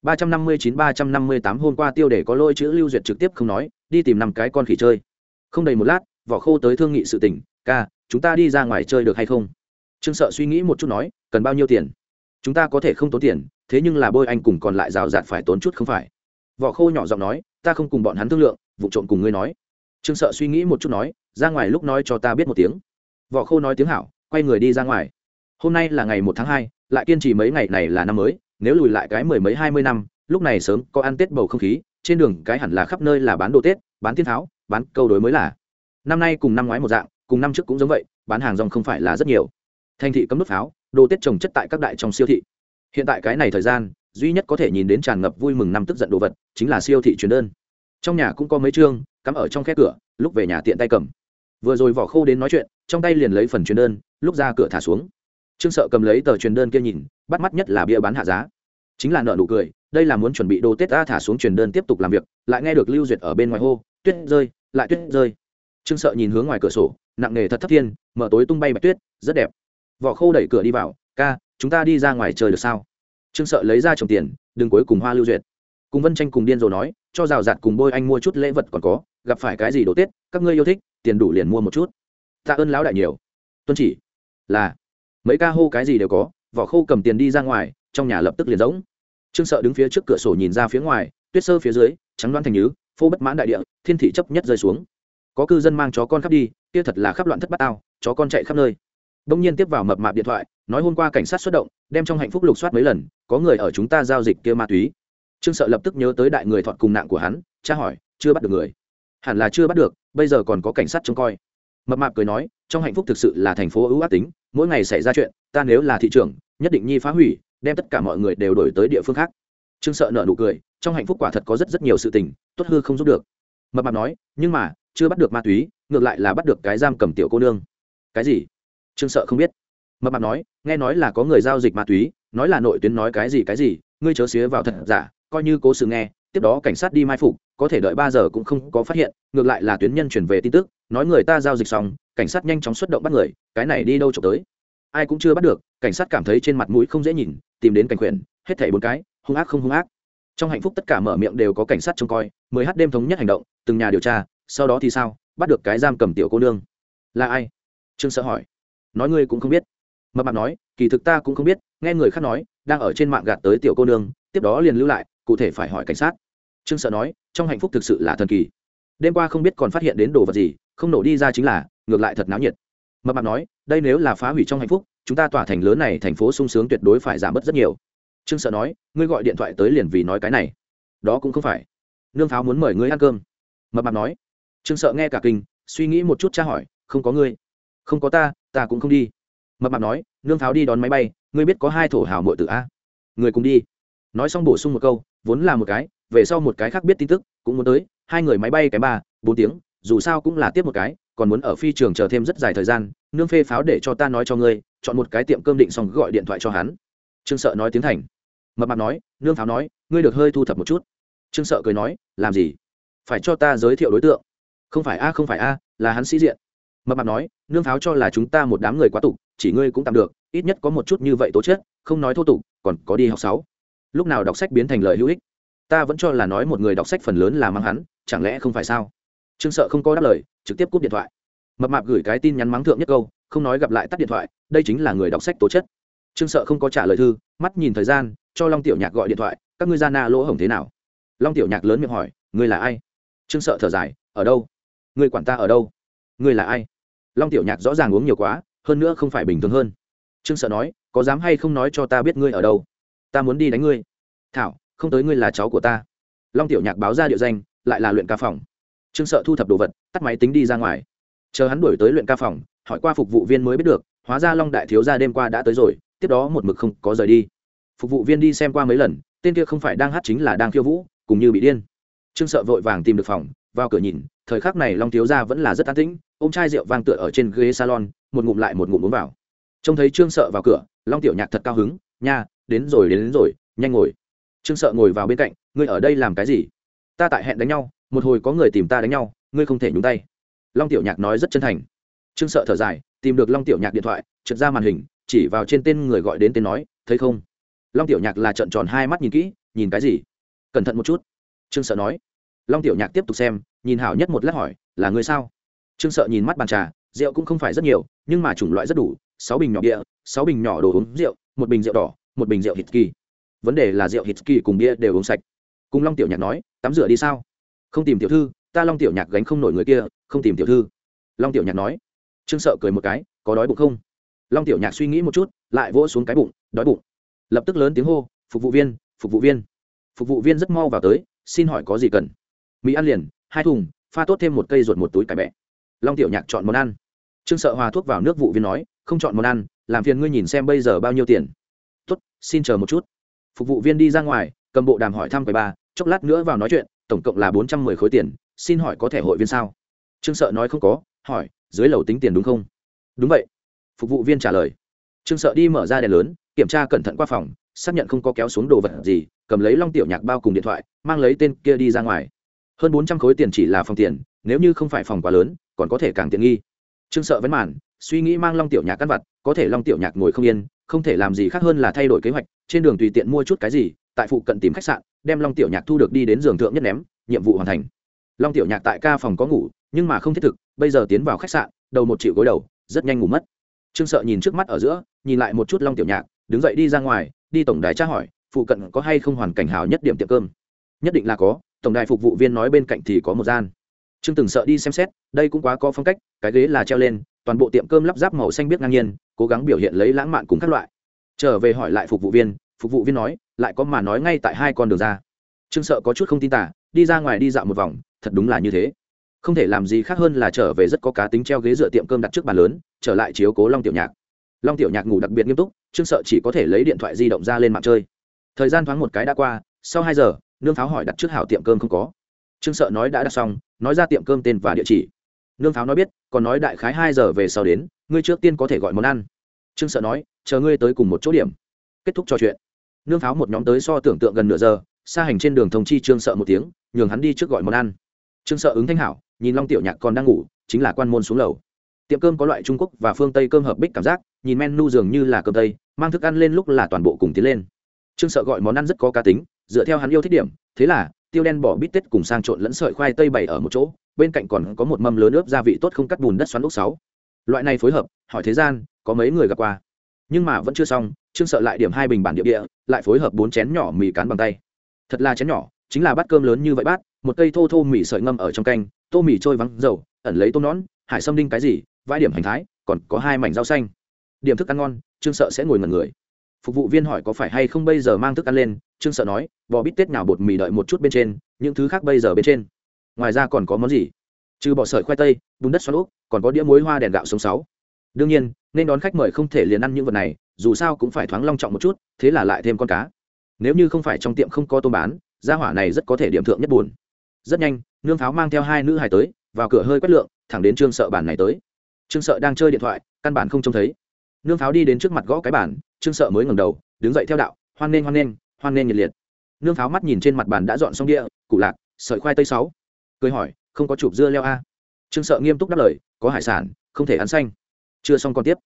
Ba trăm năm mươi chín, ba trăm năm mươi tám hôm qua tiêu đề có lôi chữ lưu duyệt trực tiếp không nói đi tìm năm cái con khỉ chơi. Không đầy một lát, vỏ khô tới thương nghị sự tình, ca, chúng ta đi ra ngoài chơi được hay không? Trương sợ suy nghĩ một chút nói, cần bao nhiêu tiền? Chúng ta có thể không tốn tiền, thế nhưng là bôi anh cùng còn lại rào rạt phải tốn chút không phải. Vỏ khô nhỏ giọng nói, ta không cùng bọn hắn thương lượng, vụ trộm cùng ngươi nói. Trương sợ suy nghĩ một chút nói, ra ngoài lúc nói cho ta biết một tiếng. Vỏ khô nói tiếng hảo, quay người đi ra ngoài. Hôm nay là ngày một tháng hai, lại kiên trì mấy ngày này là năm mới, nếu lùi lại cái mười mấy hai mươi năm, lúc này sớm có ăn tết bầu không khí trên đường cái hẳn là khắp nơi là bán đồ tết, bán tiên tháo bán câu đối mới là. Năm nay cùng năm ngoái một dạng, cùng năm trước cũng giống vậy, bán hàng rong không phải là rất nhiều. Thành thị cấm nút pháo, đồ tết trồng chất tại các đại trong siêu thị. Hiện tại cái này thời gian, duy nhất có thể nhìn đến tràn ngập vui mừng năm tức giận đồ vật, chính là siêu thị truyền đơn. Trong nhà cũng có mấy chương, cắm ở trong khe cửa, lúc về nhà tiện tay cầm. Vừa rồi vỏ khô đến nói chuyện, trong tay liền lấy phần truyền đơn, lúc ra cửa thả xuống. Trương sợ cầm lấy tờ truyền đơn kia nhìn, bắt mắt nhất là bia bán hạ giá chính là nợ nụ cười, đây là muốn chuẩn bị đồ tết ta thả xuống truyền đơn tiếp tục làm việc, lại nghe được lưu duyệt ở bên ngoài hô, tuyết rơi, lại tuyết rơi. Trương sợ nhìn hướng ngoài cửa sổ, nặng nề thật thấp thiên, mở tối tung bay bạch tuyết, rất đẹp. Vỏ khô đẩy cửa đi vào, ca, chúng ta đi ra ngoài trời được sao? Trương sợ lấy ra trồng tiền, đừng cuối cùng hoa lưu duyệt. Cùng vân tranh cùng điên rồi nói, cho rào rạt cùng bôi anh mua chút lễ vật còn có, gặp phải cái gì đồ tết, các ngươi yêu thích, tiền đủ liền mua một chút. Tạ ơn lão đại nhiều. Tuân chỉ. Là, mấy ca hô cái gì đều có, vỏ khô cầm tiền đi ra ngoài trong nhà lập tức liền giống trương sợ đứng phía trước cửa sổ nhìn ra phía ngoài, tuyết sơ phía dưới, trắng đoán thành nhứ, phô bất mãn đại địa, thiên thị chấp nhất rơi xuống. Có cư dân mang chó con khắp đi, kia thật là khắp loạn thất bát ao chó con chạy khắp nơi. Đông nhiên tiếp vào mập mạp điện thoại, nói hôm qua cảnh sát xuất động, đem trong hạnh phúc lục soát mấy lần, có người ở chúng ta giao dịch kia ma túy. Trương sợ lập tức nhớ tới đại người thọt cùng nạn của hắn cha hỏi, chưa bắt được người. Hẳn là chưa bắt được, bây giờ còn có cảnh sát trông coi. Mập mạp cười nói, trong hạnh phúc thực sự là thành phố ưu ác tính, mỗi ngày xảy ra chuyện, ta nếu là thị trưởng, nhất định nhi phá hủy đem tất cả mọi người đều đổi tới địa phương khác. Trương sợ nợ nụ cười, trong hạnh phúc quả thật có rất rất nhiều sự tình, tốt hư không giúp được. Mập mạp nói, nhưng mà, chưa bắt được ma túy, ngược lại là bắt được cái giam cầm tiểu cô nương. Cái gì? Trương sợ không biết. Mập mạp nói, nghe nói là có người giao dịch ma túy, nói là nội tuyến nói cái gì cái gì, ngươi chớ xía vào thật giả, coi như cố sự nghe, tiếp đó cảnh sát đi mai phục, có thể đợi ba giờ cũng không có phát hiện, ngược lại là tuyến nhân chuyển về tin tức, nói người ta giao dịch xong, cảnh sát nhanh chóng xuất động bắt người, cái này đi đâu trộm tới? Ai cũng chưa bắt được, cảnh sát cảm thấy trên mặt mũi không dễ nhìn tìm đến cảnh quyền hết thảy bốn cái, hung ác không hung ác. Trong hạnh phúc tất cả mở miệng đều có cảnh sát trông coi, mười h đêm thống nhất hành động, từng nhà điều tra, sau đó thì sao, bắt được cái giam cầm tiểu cô nương. Là ai? Trương sợ hỏi. Nói ngươi cũng không biết. Mập mạp nói, kỳ thực ta cũng không biết, nghe người khác nói, đang ở trên mạng gạt tới tiểu cô nương, tiếp đó liền lưu lại, cụ thể phải hỏi cảnh sát. Trương sợ nói, trong hạnh phúc thực sự là thần kỳ. Đêm qua không biết còn phát hiện đến đồ vật gì, không nổ đi ra chính là, ngược lại thật náo nhiệt. Mập mạp nói, đây nếu là phá hủy trong hạnh phúc chúng ta tỏa thành lớn này thành phố sung sướng tuyệt đối phải giảm bớt rất nhiều. Trương sợ nói, ngươi gọi điện thoại tới liền vì nói cái này. Đó cũng không phải. Nương pháo muốn mời ngươi ăn cơm. Mập mạp nói. Trương sợ nghe cả kinh, suy nghĩ một chút tra hỏi, không có ngươi. Không có ta ta cũng không đi. Mập mạp nói, nương pháo đi đón máy bay, ngươi biết có hai thổ hào mội tử a. Người cùng đi. Nói xong bổ sung một câu, vốn là một cái, về sau một cái khác biết tin tức, cũng muốn tới, hai người máy bay cái ba, bốn tiếng, dù sao cũng là tiếp một cái, còn muốn ở phi trường chờ thêm rất dài thời gian, nương phê pháo để cho ta nói cho ngươi chọn một cái tiệm cơm định xong gọi điện thoại cho hắn. Trương sợ nói tiếng thành. Mập mạp nói, nương pháo nói, ngươi được hơi thu thập một chút. Trương sợ cười nói, làm gì? Phải cho ta giới thiệu đối tượng. Không phải a, không phải a, là hắn sĩ diện. Mập mạp nói, nương pháo cho là chúng ta một đám người quá tục, chỉ ngươi cũng tạm được, ít nhất có một chút như vậy tố chất, không nói thô tục, còn có đi học sáu. Lúc nào đọc sách biến thành lời hữu ích. Ta vẫn cho là nói một người đọc sách phần lớn là mang hắn, chẳng lẽ không phải sao? Trương sợ không có đáp lời, trực tiếp cúp điện thoại. Mập mạp gửi cái tin nhắn mắng thượng nhất câu không nói gặp lại tắt điện thoại, đây chính là người đọc sách tố chất. Trương sợ không có trả lời thư, mắt nhìn thời gian, cho long tiểu nhạc gọi điện thoại, các ngươi ra na lỗ hổng thế nào? Long tiểu nhạc lớn miệng hỏi, ngươi là ai? Trương sợ thở dài, ở đâu? Ngươi quản ta ở đâu? Ngươi là ai? Long tiểu nhạc rõ ràng uống nhiều quá, hơn nữa không phải bình thường hơn. Trương sợ nói, có dám hay không nói cho ta biết ngươi ở đâu? Ta muốn đi đánh ngươi. Thảo, không tới ngươi là cháu của ta. Long tiểu nhạc báo ra địa danh, lại là luyện ca phòng. Trương sợ thu thập đồ vật, tắt máy tính đi ra ngoài. Chờ hắn đuổi tới luyện ca phòng hỏi qua phục vụ viên mới biết được hóa ra long đại thiếu gia đêm qua đã tới rồi tiếp đó một mực không có rời đi. Phục vụ viên đi xem qua mấy lần tên kia không phải đang hát chính là đang khiêu vũ cùng như bị điên. Trương sợ vội vàng tìm được phòng vào cửa nhìn thời khắc này long thiếu gia vẫn là rất an tĩnh ôm chai rượu vang tựa ở trên ghế salon một ngụm lại một ngụm uống vào. Trông thấy trương sợ vào cửa long tiểu nhạc thật cao hứng nha đến rồi đến, đến rồi nhanh ngồi. Trương sợ ngồi vào bên cạnh ngươi ở đây làm cái gì? Ta tại hẹn đánh nhau một hồi có người tìm ta đánh nhau ngươi không thể nhúng tay. Long tiểu nhạc nói rất chân thành trương sợ thở dài, tìm được long tiểu nhạc điện thoại, trượt ra màn hình, chỉ vào trên tên người gọi đến tên nói, thấy không? Long tiểu nhạc là trận tròn hai mắt nhìn kỹ, nhìn cái gì? Cẩn thận một chút. Trương sợ nói. Long tiểu nhạc tiếp tục xem, nhìn hảo nhất một lát hỏi, là người sao? Trương sợ nhìn mắt bàn trà, rượu cũng không phải rất nhiều, nhưng mà chủng loại rất đủ, sáu bình nhỏ bia, sáu bình nhỏ đồ uống rượu, một bình rượu đỏ, một bình rượu hít kỳ. Vấn đề là rượu hít kỳ cùng bia đều uống sạch. Cùng long tiểu nhạc nói, tắm rửa đi sao? Không tìm tiểu thư, ta long tiểu nhạc gánh không nổi người kia, không tìm tiểu thư. Long tiểu nhạc nói trương sợ cười một cái, có đói bụng không? Long tiểu nhạc suy nghĩ một chút, lại vỗ xuống cái bụng, đói bụng. Lập tức lớn tiếng hô, phục vụ viên, phục vụ viên. Phục vụ viên rất mau vào tới, xin hỏi có gì cần? Mỹ ăn liền, hai thùng, pha tốt thêm một cây ruột một túi cải bẹ. Long tiểu nhạc chọn món ăn. Trương sợ hòa thuốc vào nước vụ viên nói, không chọn món ăn, làm phiền ngươi nhìn xem bây giờ bao nhiêu tiền. Tốt, xin chờ một chút. Phục vụ viên đi ra ngoài, cầm bộ đàm hỏi thăm quầy ba chốc lát nữa vào nói chuyện, tổng cộng là bốn trăm mười khối tiền, xin hỏi có thẻ hội viên sao? Trương sợ nói không có, hỏi dưới lầu tính tiền đúng không? Đúng vậy. Phục vụ viên trả lời. Trương sợ đi mở ra đèn lớn, kiểm tra cẩn thận qua phòng, xác nhận không có kéo xuống đồ vật gì, cầm lấy long tiểu nhạc bao cùng điện thoại, mang lấy tên kia đi ra ngoài. Hơn bốn trăm khối tiền chỉ là phòng tiền, nếu như không phải phòng quá lớn, còn có thể càng tiện nghi. Trương sợ vẫn màn, suy nghĩ mang long tiểu nhạc cắt vặt, có thể long tiểu nhạc ngồi không yên, không thể làm gì khác hơn là thay đổi kế hoạch, trên đường tùy tiện mua chút cái gì, tại phụ cận tìm khách sạn, đem long tiểu nhạc thu được đi đến giường thượng nhất ném, nhiệm vụ hoàn thành long tiểu nhạc tại ca phòng có ngủ, nhưng mà không thiết thực, bây giờ tiến vào khách sạn, đầu một triệu gối đầu, rất nhanh ngủ mất. Trương sợ nhìn trước mắt ở giữa, nhìn lại một chút long tiểu nhạc, đứng dậy đi ra ngoài, đi tổng đài tra hỏi, phụ cận có hay không hoàn cảnh hào nhất điểm tiệm cơm. Nhất định là có, tổng đài phục vụ viên nói bên cạnh thì có một gian. Trương từng sợ đi xem xét, đây cũng quá có phong cách, cái ghế là treo lên, toàn bộ tiệm cơm lắp ráp màu xanh biết ngang nhiên, cố gắng biểu hiện lấy lãng mạn cùng các loại. Trở về hỏi lại phục vụ viên, phục vụ viên nói, lại có mà nói ngay tại hai con đường ra. Trương sợ có chút không tin tả, đi ra ngoài đi dạo một vòng thật đúng là như thế. Không thể làm gì khác hơn là trở về rất có cá tính treo ghế dựa tiệm cơm đặt trước bàn lớn, trở lại chiếu cố long tiểu nhạc. Long tiểu nhạc ngủ đặc biệt nghiêm túc, trương sợ chỉ có thể lấy điện thoại di động ra lên mạng chơi. Thời gian thoáng một cái đã qua, sau hai giờ, nương pháo hỏi đặt trước hảo tiệm cơm không có. Trương sợ nói đã đặt xong, nói ra tiệm cơm tên và địa chỉ. Nương pháo nói biết, còn nói đại khái hai giờ về sau đến, ngươi trước tiên có thể gọi món ăn. Trương sợ nói, chờ ngươi tới cùng một chỗ điểm. Kết thúc trò chuyện. Nương pháo một nhóm tới so tưởng tượng gần nửa giờ, xa hành trên đường thông chi trương sợ một tiếng, nhường hắn đi trước gọi món ăn trương sợ ứng thanh hảo, nhìn long tiểu nhạc còn đang ngủ, chính là quan môn xuống lầu. Tiệm cơm có loại trung quốc và phương tây cơm hợp bích cảm giác, nhìn menu dường như là cơm tây, mang thức ăn lên lúc là toàn bộ cùng tiến lên. Trương sợ gọi món ăn rất có cá tính, dựa theo hắn yêu thích điểm, thế là, tiêu đen bỏ bít tết cùng sang trộn lẫn sợi khoai tây bày ở một chỗ, bên cạnh còn có một mâm lớn ướp gia vị tốt không cắt bùn đất xoắn ốc sáu. Loại này phối hợp, hỏi thế gian, có mấy người gặp qua. Nhưng mà vẫn chưa xong, trương sợ lại điểm hai bình bản địa địa lại phối hợp bốn chén nhỏ mì cán bằng tay. Thật là chén nhỏ, chính là bát cơm lớn như vậy bát một cây thô thô mì sợi ngâm ở trong canh, tô mì trôi vắng dầu, ẩn lấy tôm nón, hải sâm đinh cái gì vai điểm hành thái, còn có hai mảnh rau xanh. Điểm thức ăn ngon, trương sợ sẽ ngồi ngẩn người. Phục vụ viên hỏi có phải hay không bây giờ mang thức ăn lên, trương sợ nói, bò bít tết nào bột mì đợi một chút bên trên, những thứ khác bây giờ bên trên. Ngoài ra còn có món gì? Trừ bỏ sợi khoai tây bùn đất xoắn úp, còn có đĩa muối hoa đèn gạo sống sáu. Đương nhiên, nên đón khách mời không thể liền ăn những vật này, dù sao cũng phải thoáng long trọng một chút, thế là lại thêm con cá. Nếu như không phải trong tiệm không có tôm bán, gia hỏa này rất có thể điểm thượng nhất buồn rất nhanh, nương pháo mang theo hai nữ hài tới, vào cửa hơi quét lượng, thẳng đến trương sợ bản này tới. Trương sợ đang chơi điện thoại, căn bản không trông thấy. Nương pháo đi đến trước mặt gõ cái bản trương sợ mới ngẩng đầu, đứng dậy theo đạo, hoan nghênh hoan nghênh hoan nghênh nhiệt liệt. Nương pháo mắt nhìn trên mặt bàn đã dọn xong địa cụ lạc, sợi khoai tây sáu. Cười hỏi, không có chụp dưa leo a? Trương sợ nghiêm túc đáp lời, có hải sản, không thể ăn xanh. Chưa xong còn tiếp.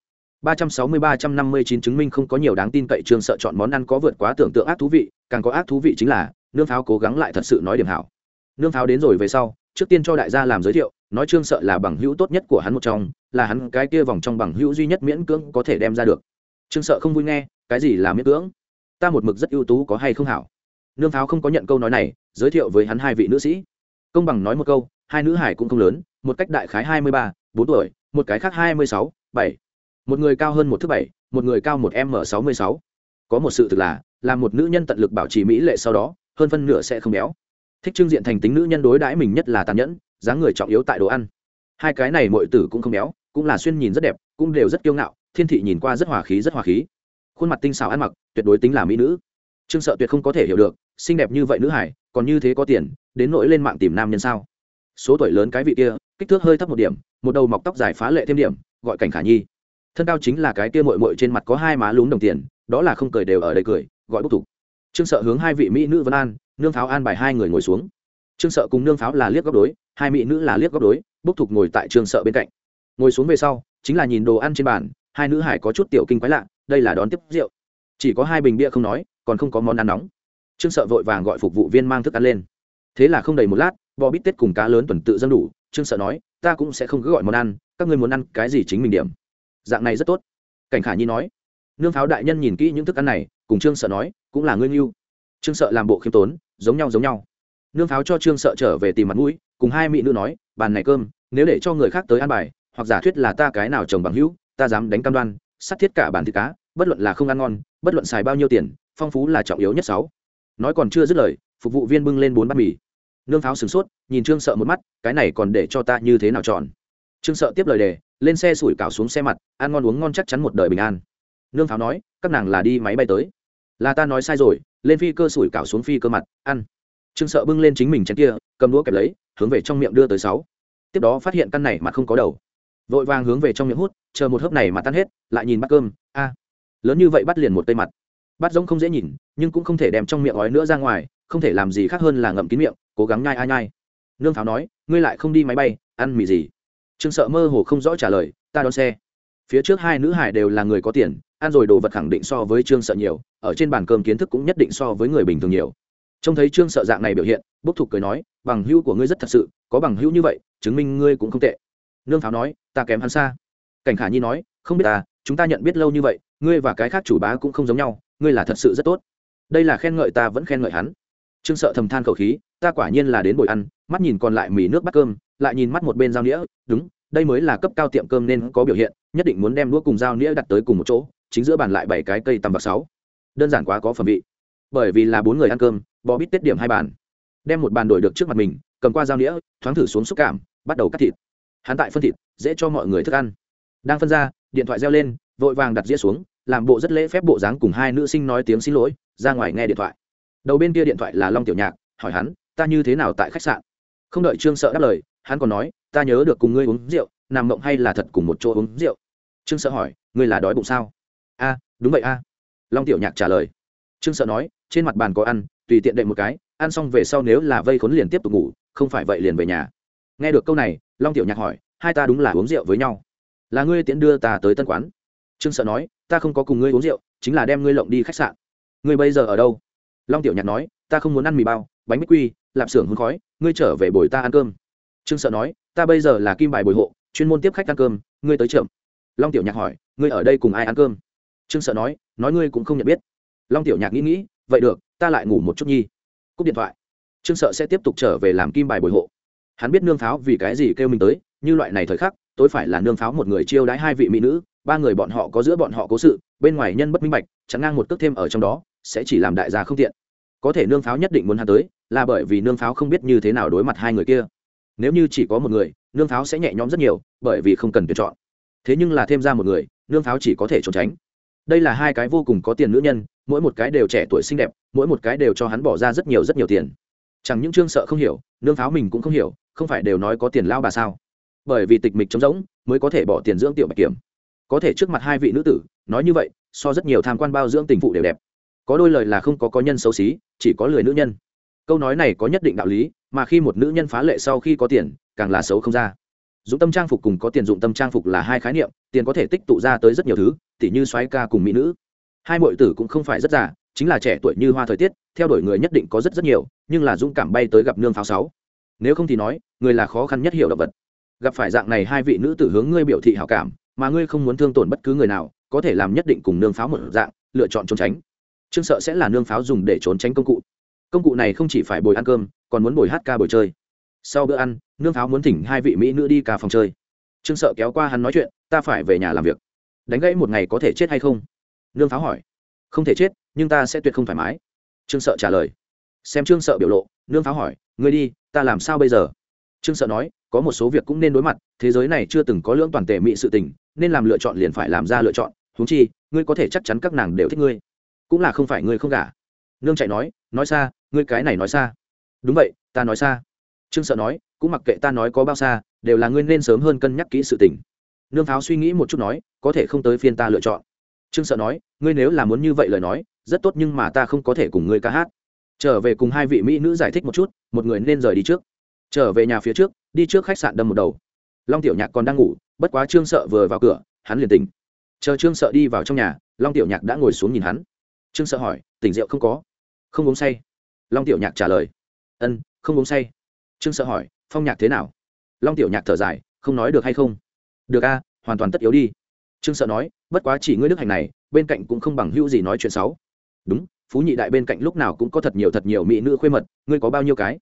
360-359 chứng minh không có nhiều đáng tin cậy trương sợ chọn món ăn có vượt quá tưởng tượng ác thú vị, càng có ác thú vị chính là, nương pháo cố gắng lại thật sự nói điểm hảo nương pháo đến rồi về sau, trước tiên cho đại gia làm giới thiệu, nói trương sợ là bằng hữu tốt nhất của hắn một trong, là hắn cái kia vòng trong bằng hữu duy nhất miễn cưỡng có thể đem ra được. Trương sợ không vui nghe, cái gì là miễn cưỡng? Ta một mực rất ưu tú có hay không hảo? Nương pháo không có nhận câu nói này, giới thiệu với hắn hai vị nữ sĩ. Công bằng nói một câu, hai nữ hải cũng không lớn, một cách đại khái hai mươi ba, bốn tuổi, một cái khác hai mươi sáu, bảy. Một người cao hơn một thước bảy, một người cao một m sáu mươi sáu. Có một sự thực là là một nữ nhân tận lực bảo trì mỹ lệ sau đó, hơn phân nửa sẽ không béo thích trưng diện thành tính nữ nhân đối đãi mình nhất là tàn nhẫn, dáng người trọng yếu tại đồ ăn. Hai cái này mọi tử cũng không béo, cũng là xuyên nhìn rất đẹp, cũng đều rất kiêu ngạo, thiên thị nhìn qua rất hòa khí, rất hòa khí. Khuôn mặt tinh xảo ăn mặc, tuyệt đối tính là mỹ nữ. Trương sợ tuyệt không có thể hiểu được, xinh đẹp như vậy nữ hải, còn như thế có tiền, đến nỗi lên mạng tìm nam nhân sao? Số tuổi lớn cái vị kia, kích thước hơi thấp một điểm, một đầu mọc tóc dài phá lệ thêm điểm, gọi cảnh khả nhi. Thân cao chính là cái kia mội mội trên mặt có hai má lúm đồng tiền, đó là không cười đều ở đây cười, gọi bốc thủ trương sợ hướng hai vị mỹ nữ vân an, nương pháo an bài hai người ngồi xuống. Trương sợ cùng nương pháo là liếc góc đối, hai mỹ nữ là liếc góc đối, bốc thục ngồi tại trương sợ bên cạnh. Ngồi xuống về sau, chính là nhìn đồ ăn trên bàn, hai nữ hải có chút tiểu kinh quái lạ, đây là đón tiếp rượu. Chỉ có hai bình bia không nói, còn không có món ăn nóng. Trương sợ vội vàng gọi phục vụ viên mang thức ăn lên. Thế là không đầy một lát, bò bít tết cùng cá lớn tuần tự dân đủ, trương sợ nói, ta cũng sẽ không cứ gọi món ăn, các ngươi muốn ăn cái gì chính mình điểm. Dạng này rất tốt. Cảnh khả nhi nói nương pháo đại nhân nhìn kỹ những thức ăn này, cùng trương sợ nói, cũng là ngươi yêu trương sợ làm bộ khiêm tốn, giống nhau giống nhau. Nương pháo cho trương sợ trở về tìm mặt mũi, cùng hai mỹ nữ nói, bàn này cơm, nếu để cho người khác tới ăn bài, hoặc giả thuyết là ta cái nào chồng bằng hữu, ta dám đánh cam đoan sát thiết cả bàn thịt cá, bất luận là không ăn ngon, bất luận xài bao nhiêu tiền, phong phú là trọng yếu nhất sáu. Nói còn chưa dứt lời, phục vụ viên bưng lên bốn bát mì. Nương pháo sửng sốt, nhìn trương sợ một mắt, cái này còn để cho ta như thế nào chọn? Trương sợ tiếp lời đề, lên xe sủi cảo xuống xe mặt, ăn ngon uống ngon chắc chắn một đời bình an nương pháo nói, các nàng là đi máy bay tới. Là ta nói sai rồi, lên phi cơ sủi cảo xuống phi cơ mặt, ăn. Trương sợ bưng lên chính mình chén kia, cầm đũa kẹp lấy, hướng về trong miệng đưa tới sáu. Tiếp đó phát hiện căn này mà không có đầu. Vội vàng hướng về trong miệng hút, chờ một hớp này mà tan hết, lại nhìn bát cơm, a. Lớn như vậy bắt liền một tay mặt. Bát giống không dễ nhìn, nhưng cũng không thể đem trong miệng ói nữa ra ngoài, không thể làm gì khác hơn là ngậm kín miệng, cố gắng nhai ai nhai. Nương pháo nói, ngươi lại không đi máy bay, ăn mì gì? Trương sợ mơ hồ không rõ trả lời, ta đón xe phía trước hai nữ hải đều là người có tiền, ăn rồi đồ vật khẳng định so với trương sợ nhiều, ở trên bàn cơm kiến thức cũng nhất định so với người bình thường nhiều. Trông thấy trương sợ dạng này biểu hiện, bốc thục cười nói, bằng hữu của ngươi rất thật sự, có bằng hữu như vậy, chứng minh ngươi cũng không tệ. Nương pháo nói, ta kém hắn xa. Cảnh khả nhi nói, không biết ta chúng ta nhận biết lâu như vậy, ngươi và cái khác chủ bá cũng không giống nhau, ngươi là thật sự rất tốt. Đây là khen ngợi ta vẫn khen ngợi hắn. Trương sợ thầm than khẩu khí, ta quả nhiên là đến bồi ăn, mắt nhìn còn lại mì nước bắt cơm, lại nhìn mắt một bên dao nĩa, đúng đây mới là cấp cao tiệm cơm nên có biểu hiện, nhất định muốn đem đũa cùng dao nĩa đặt tới cùng một chỗ, chính giữa bàn lại bảy cái cây tầm bạc sáu. Đơn giản quá có phẩm vị. Bởi vì là bốn người ăn cơm, bò bít tết điểm hai bàn. Đem một bàn đổi được trước mặt mình, cầm qua dao nĩa, thoáng thử xuống xúc cảm, bắt đầu cắt thịt. Hắn tại phân thịt, dễ cho mọi người thức ăn. Đang phân ra, điện thoại reo lên, vội vàng đặt dĩa xuống, làm bộ rất lễ phép bộ dáng cùng hai nữ sinh nói tiếng xin lỗi, ra ngoài nghe điện thoại. Đầu bên kia điện thoại là long tiểu nhạc, hỏi hắn, ta như thế nào tại khách sạn? Không đợi trương sợ đáp lời, hắn còn nói ta nhớ được cùng ngươi uống rượu, nằm mộng hay là thật cùng một chỗ uống rượu? Trương sợ hỏi, ngươi là đói bụng sao? A, đúng vậy a. Long tiểu nhạc trả lời. Trương sợ nói, trên mặt bàn có ăn, tùy tiện đệm một cái, ăn xong về sau nếu là vây khốn liền tiếp tục ngủ, không phải vậy liền về nhà. Nghe được câu này, long tiểu nhạc hỏi, hai ta đúng là uống rượu với nhau. Là ngươi tiễn đưa ta tới tân quán. Trương sợ nói, ta không có cùng ngươi uống rượu, chính là đem ngươi lộng đi khách sạn. Ngươi bây giờ ở đâu? Long tiểu nhạc nói, ta không muốn ăn mì bao, bánh bích quy, lạp xưởng hôn khói, ngươi trở về bồi ta ăn cơm trương sợ nói, ta bây giờ là kim bài bồi hộ, chuyên môn tiếp khách ăn cơm, ngươi tới chậm. Long tiểu nhạc hỏi, ngươi ở đây cùng ai ăn cơm? Trương sợ nói nói ngươi cũng không nhận biết. Long tiểu nhạc nghĩ nghĩ, vậy được, ta lại ngủ một chút nhi. Cúp điện thoại, trương sợ sẽ tiếp tục trở về làm kim bài bồi hộ. Hắn biết nương pháo vì cái gì kêu mình tới, như loại này thời khắc tôi phải là nương pháo một người chiêu đãi hai vị mỹ nữ, ba người bọn họ có giữa bọn họ cố sự, bên ngoài nhân bất minh bạch, chẳng ngang một cước thêm ở trong đó, sẽ chỉ làm đại gia không tiện. Có thể nương pháo nhất định muốn hắn tới, là bởi vì nương pháo không biết như thế nào đối mặt hai người kia nếu như chỉ có một người, nương pháo sẽ nhẹ nhõm rất nhiều, bởi vì không cần tuyển chọn. Thế nhưng là thêm ra một người, nương pháo chỉ có thể trốn tránh. Đây là hai cái vô cùng có tiền nữ nhân, mỗi một cái đều trẻ tuổi xinh đẹp, mỗi một cái đều cho hắn bỏ ra rất nhiều rất nhiều tiền. Chẳng những trương sợ không hiểu, nương pháo mình cũng không hiểu, không phải đều nói có tiền lao bà sao? Bởi vì tịch mịch trống rỗng, mới có thể bỏ tiền dưỡng tiểu bạch kiểm. Có thể trước mặt hai vị nữ tử, nói như vậy, so rất nhiều tham quan bao dưỡng tình phụ đều đẹp. Có đôi lời là không có có nhân xấu xí, chỉ có lười nữ nhân. Câu nói này có nhất định đạo lý mà khi một nữ nhân phá lệ sau khi có tiền, càng là xấu không ra. Dụng tâm trang phục cùng có tiền dụng tâm trang phục là hai khái niệm, tiền có thể tích tụ ra tới rất nhiều thứ, tỉ như xoáy ca cùng mỹ nữ. Hai mọi tử cũng không phải rất già, chính là trẻ tuổi như hoa thời tiết, theo đuổi người nhất định có rất rất nhiều, nhưng là dũng cảm bay tới gặp nương pháo sáu. Nếu không thì nói, người là khó khăn nhất hiểu động vật. Gặp phải dạng này hai vị nữ tử hướng ngươi biểu thị hảo cảm, mà ngươi không muốn thương tổn bất cứ người nào, có thể làm nhất định cùng nương pháo một dạng, lựa chọn trốn tránh. Trương sợ sẽ là nương pháo dùng để trốn tránh công cụ công cụ này không chỉ phải bồi ăn cơm, còn muốn bồi hát ca bồi chơi. Sau bữa ăn, nương pháo muốn thỉnh hai vị mỹ nữ đi cà phòng chơi. Trương sợ kéo qua hắn nói chuyện, ta phải về nhà làm việc. Đánh gãy một ngày có thể chết hay không? Nương pháo hỏi. Không thể chết, nhưng ta sẽ tuyệt không thoải mái. Trương sợ trả lời. Xem trương sợ biểu lộ, nương pháo hỏi, ngươi đi, ta làm sao bây giờ? Trương sợ nói, có một số việc cũng nên đối mặt, thế giới này chưa từng có lưỡng toàn tệ mỹ sự tình, nên làm lựa chọn liền phải làm ra lựa chọn. Huống chi, ngươi có thể chắc chắn các nàng đều thích ngươi, cũng là không phải ngươi không gả. Nương chạy nói nói xa ngươi cái này nói xa. Đúng vậy, ta nói xa. Trương sợ nói, cũng mặc kệ ta nói có bao xa, đều là ngươi nên sớm hơn cân nhắc kỹ sự tình. Nương pháo suy nghĩ một chút nói, có thể không tới phiên ta lựa chọn. Trương sợ nói, ngươi nếu là muốn như vậy lời nói, rất tốt nhưng mà ta không có thể cùng ngươi ca hát. Trở về cùng hai vị mỹ nữ giải thích một chút, một người nên rời đi trước. Trở về nhà phía trước, đi trước khách sạn đâm một đầu. Long tiểu nhạc còn đang ngủ, bất quá trương sợ vừa vào cửa, hắn liền tỉnh. Chờ trương sợ đi vào trong nhà, long tiểu nhạc đã ngồi xuống nhìn hắn. Trương sợ hỏi, tỉnh rượu không có? Không uống say long tiểu nhạc trả lời. Ân, không uống say. Trương sợ hỏi, phong nhạc thế nào? Long tiểu nhạc thở dài, không nói được hay không? Được a, hoàn toàn tất yếu đi. Trương sợ nói, bất quá chỉ ngươi đức hành này, bên cạnh cũng không bằng hữu gì nói chuyện xấu. Đúng, phú nhị đại bên cạnh lúc nào cũng có thật nhiều thật nhiều mỹ nữ khuê mật, ngươi có bao nhiêu cái?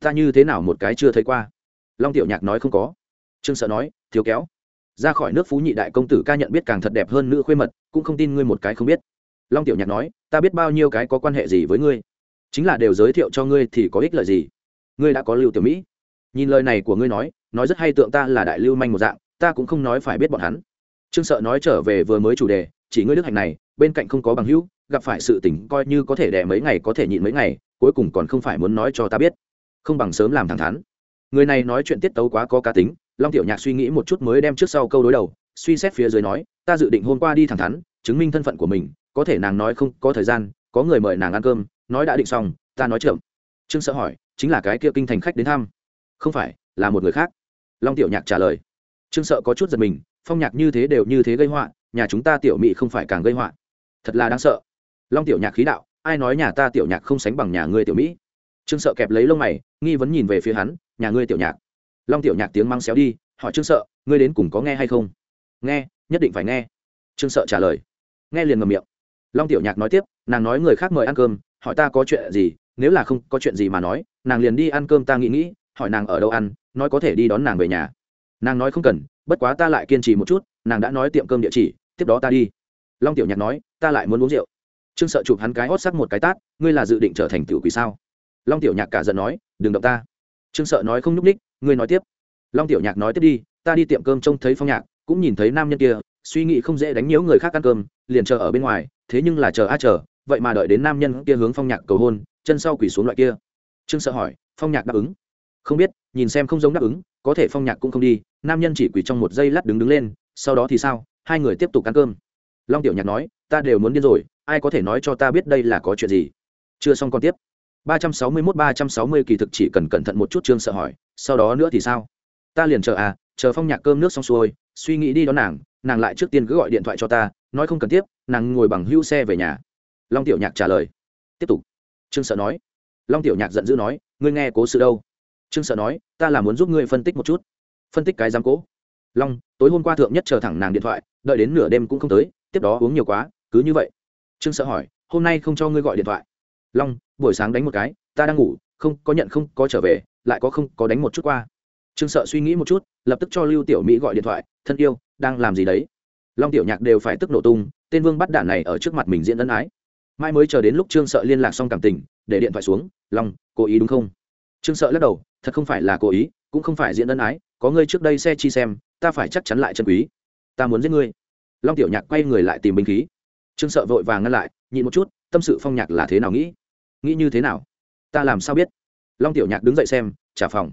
Ta như thế nào một cái chưa thấy qua? Long tiểu nhạc nói, không có. Trương sợ nói, thiếu kéo. Ra khỏi nước phú nhị đại công tử ca nhận biết càng thật đẹp hơn nữ khuê mật, cũng không tin ngươi một cái không biết. Long tiểu nhạc nói, ta biết bao nhiêu cái có quan hệ gì với ngươi? Chính là đều giới thiệu cho ngươi thì có ích lợi gì? Ngươi đã có lưu tiểu mỹ. Nhìn lời này của ngươi nói nói rất hay tượng ta là đại lưu manh một dạng, ta cũng không nói phải biết bọn hắn. Trương sợ nói trở về vừa mới chủ đề, chỉ ngươi đức hạnh này, bên cạnh không có bằng hữu, gặp phải sự tình coi như có thể đẻ mấy ngày có thể nhịn mấy ngày, cuối cùng còn không phải muốn nói cho ta biết. Không bằng sớm làm thẳng thắn. Người này nói chuyện tiết tấu quá có cá tính, long tiểu nhạc suy nghĩ một chút mới đem trước sau câu đối đầu, suy xét phía dưới nói, ta dự định hôm qua đi thẳng thắn, chứng minh thân phận của mình, có thể nàng nói không có thời gian, có người mời nàng ăn cơm nói đã định xong, ta nói chậm. Trương sợ hỏi, chính là cái kia kinh thành khách đến thăm. Không phải, là một người khác. Long tiểu nhạc trả lời. Trương sợ có chút giật mình, phong nhạc như thế đều như thế gây họa, nhà chúng ta tiểu mị không phải càng gây họa. Thật là đáng sợ. Long tiểu nhạc khí đạo, ai nói nhà ta tiểu nhạc không sánh bằng nhà ngươi tiểu mỹ? Trương sợ kẹp lấy lông mày, nghi vấn nhìn về phía hắn, nhà ngươi tiểu nhạc. Long tiểu nhạc tiếng mang xéo đi, hỏi trương sợ, ngươi đến cùng có nghe hay không? Nghe, nhất định phải nghe. Trương sợ trả lời. Nghe liền ngầm miệng. Long tiểu nhạc nói tiếp, nàng nói người khác mời ăn cơm hỏi ta có chuyện gì, nếu là không có chuyện gì mà nói, nàng liền đi ăn cơm ta nghĩ nghĩ, hỏi nàng ở đâu ăn, nói có thể đi đón nàng về nhà. Nàng nói không cần, bất quá ta lại kiên trì một chút, nàng đã nói tiệm cơm địa chỉ, tiếp đó ta đi. Long tiểu nhạc nói, ta lại muốn uống rượu. Trương sợ chụp hắn cái hót sắc một cái tát, ngươi là dự định trở thành tiểu quỷ sao? Long tiểu nhạc cả giận nói, đừng động ta. Trương sợ nói không nhúc ních ngươi nói tiếp. Long tiểu nhạc nói tiếp đi, ta đi tiệm cơm trông thấy phong nhạc, cũng nhìn thấy nam nhân kia, suy nghĩ không dễ đánh nhiễu người khác ăn cơm, liền chờ ở bên ngoài, thế nhưng là chờ a chờ vậy mà đợi đến nam nhân kia hướng phong nhạc cầu hôn, chân sau quỳ xuống loại kia. Trương sợ hỏi, phong nhạc đáp ứng? Không biết, nhìn xem không giống đáp ứng, có thể phong nhạc cũng không đi, nam nhân chỉ quỳ trong một giây lát đứng đứng lên, sau đó thì sao, hai người tiếp tục ăn cơm. Long tiểu nhạc nói, ta đều muốn điên rồi, ai có thể nói cho ta biết đây là có chuyện gì? Chưa xong còn tiếp. Ba trăm sáu mươi mốt, ba trăm sáu mươi kỳ thực chỉ cần cẩn thận một chút trương sợ hỏi, sau đó nữa thì sao? Ta liền chờ à chờ phong nhạc cơm nước xong xuôi, suy nghĩ đi đón nàng nàng lại trước tiên cứ gọi điện thoại cho ta, nói không cần tiếp, nàng ngồi bằng hưu xe về nhà long tiểu nhạc trả lời. Tiếp tục. Trương sợ nói. Long tiểu nhạc giận dữ nói, ngươi nghe cố sự đâu? Trương sợ nói, ta là muốn giúp ngươi phân tích một chút. Phân tích cái giám cố. Long, tối hôm qua thượng nhất chờ thẳng nàng điện thoại, đợi đến nửa đêm cũng không tới, tiếp đó uống nhiều quá, cứ như vậy. Trương sợ hỏi, hôm nay không cho ngươi gọi điện thoại? Long, buổi sáng đánh một cái, ta đang ngủ, không có nhận không có trở về, lại có không có đánh một chút qua. Trương sợ suy nghĩ một chút, lập tức cho lưu tiểu mỹ gọi điện thoại, thân yêu, đang làm gì đấy? Long tiểu nhạc đều phải tức nổ tung, tên vương bắt đạn này ở trước mặt mình diễn ân ái mai mới chờ đến lúc trương sợ liên lạc xong cảm tình, để điện thoại xuống, long, cố ý đúng không? Trương sợ lắc đầu, thật không phải là cố ý, cũng không phải diễn ân ái, có ngươi trước đây xe chi xem, ta phải chắc chắn lại chân quý. Ta muốn giết ngươi. Long tiểu nhạc quay người lại tìm binh khí. Trương sợ vội vàng ngăn lại, nhịn một chút, tâm sự phong nhạc là thế nào nghĩ? Nghĩ như thế nào? Ta làm sao biết? Long tiểu nhạc đứng dậy xem, trả phòng.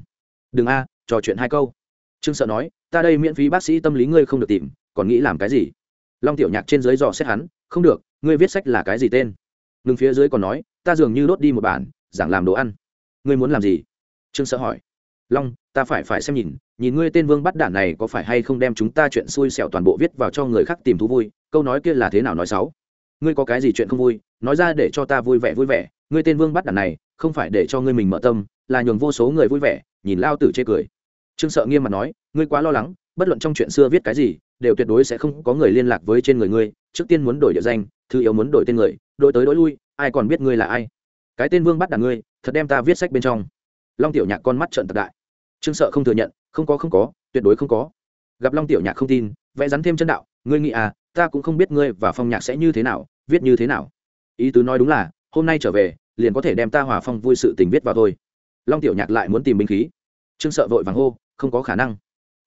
Đừng a, trò chuyện hai câu. Trương sợ nói, ta đây miễn phí bác sĩ tâm lý ngươi không được tìm, còn nghĩ làm cái gì? Long tiểu nhạc trên dưới dò xét hắn, không được, ngươi viết sách là cái gì tên? Ngừng phía dưới còn nói, ta dường như đốt đi một bản, giảng làm đồ ăn. Ngươi muốn làm gì? Trương sợ hỏi. Long, ta phải phải xem nhìn nhìn ngươi tên vương bắt đản này có phải hay không đem chúng ta chuyện xui xẻo toàn bộ viết vào cho người khác tìm thú vui, câu nói kia là thế nào nói xấu? Ngươi có cái gì chuyện không vui, nói ra để cho ta vui vẻ vui vẻ, ngươi tên vương bắt đản này, không phải để cho ngươi mình mở tâm, là nhường vô số người vui vẻ, nhìn lao tử chê cười. Trương sợ nghiêm mặt nói, ngươi quá lo lắng, bất luận trong chuyện xưa viết cái gì đều tuyệt đối sẽ không có người liên lạc với trên người ngươi, trước tiên muốn đổi địa danh, thứ yếu muốn đổi tên người, đổi tới đổi lui, ai còn biết ngươi là ai. Cái tên vương bắt đàn ngươi, thật đem ta viết sách bên trong. Long tiểu nhạc con mắt trợn thật đại. Trương sợ không thừa nhận, không có không có, tuyệt đối không có. Gặp long tiểu nhạc không tin, vẽ rắn thêm chân đạo, ngươi nghĩ à ta cũng không biết ngươi và phong nhạc sẽ như thế nào, viết như thế nào. Ý tứ nói đúng là, hôm nay trở về, liền có thể đem ta hòa phong vui sự tình viết vào thôi. Long tiểu nhạc lại muốn tìm binh khí. Trương sợ vội vàng hô, không có khả năng.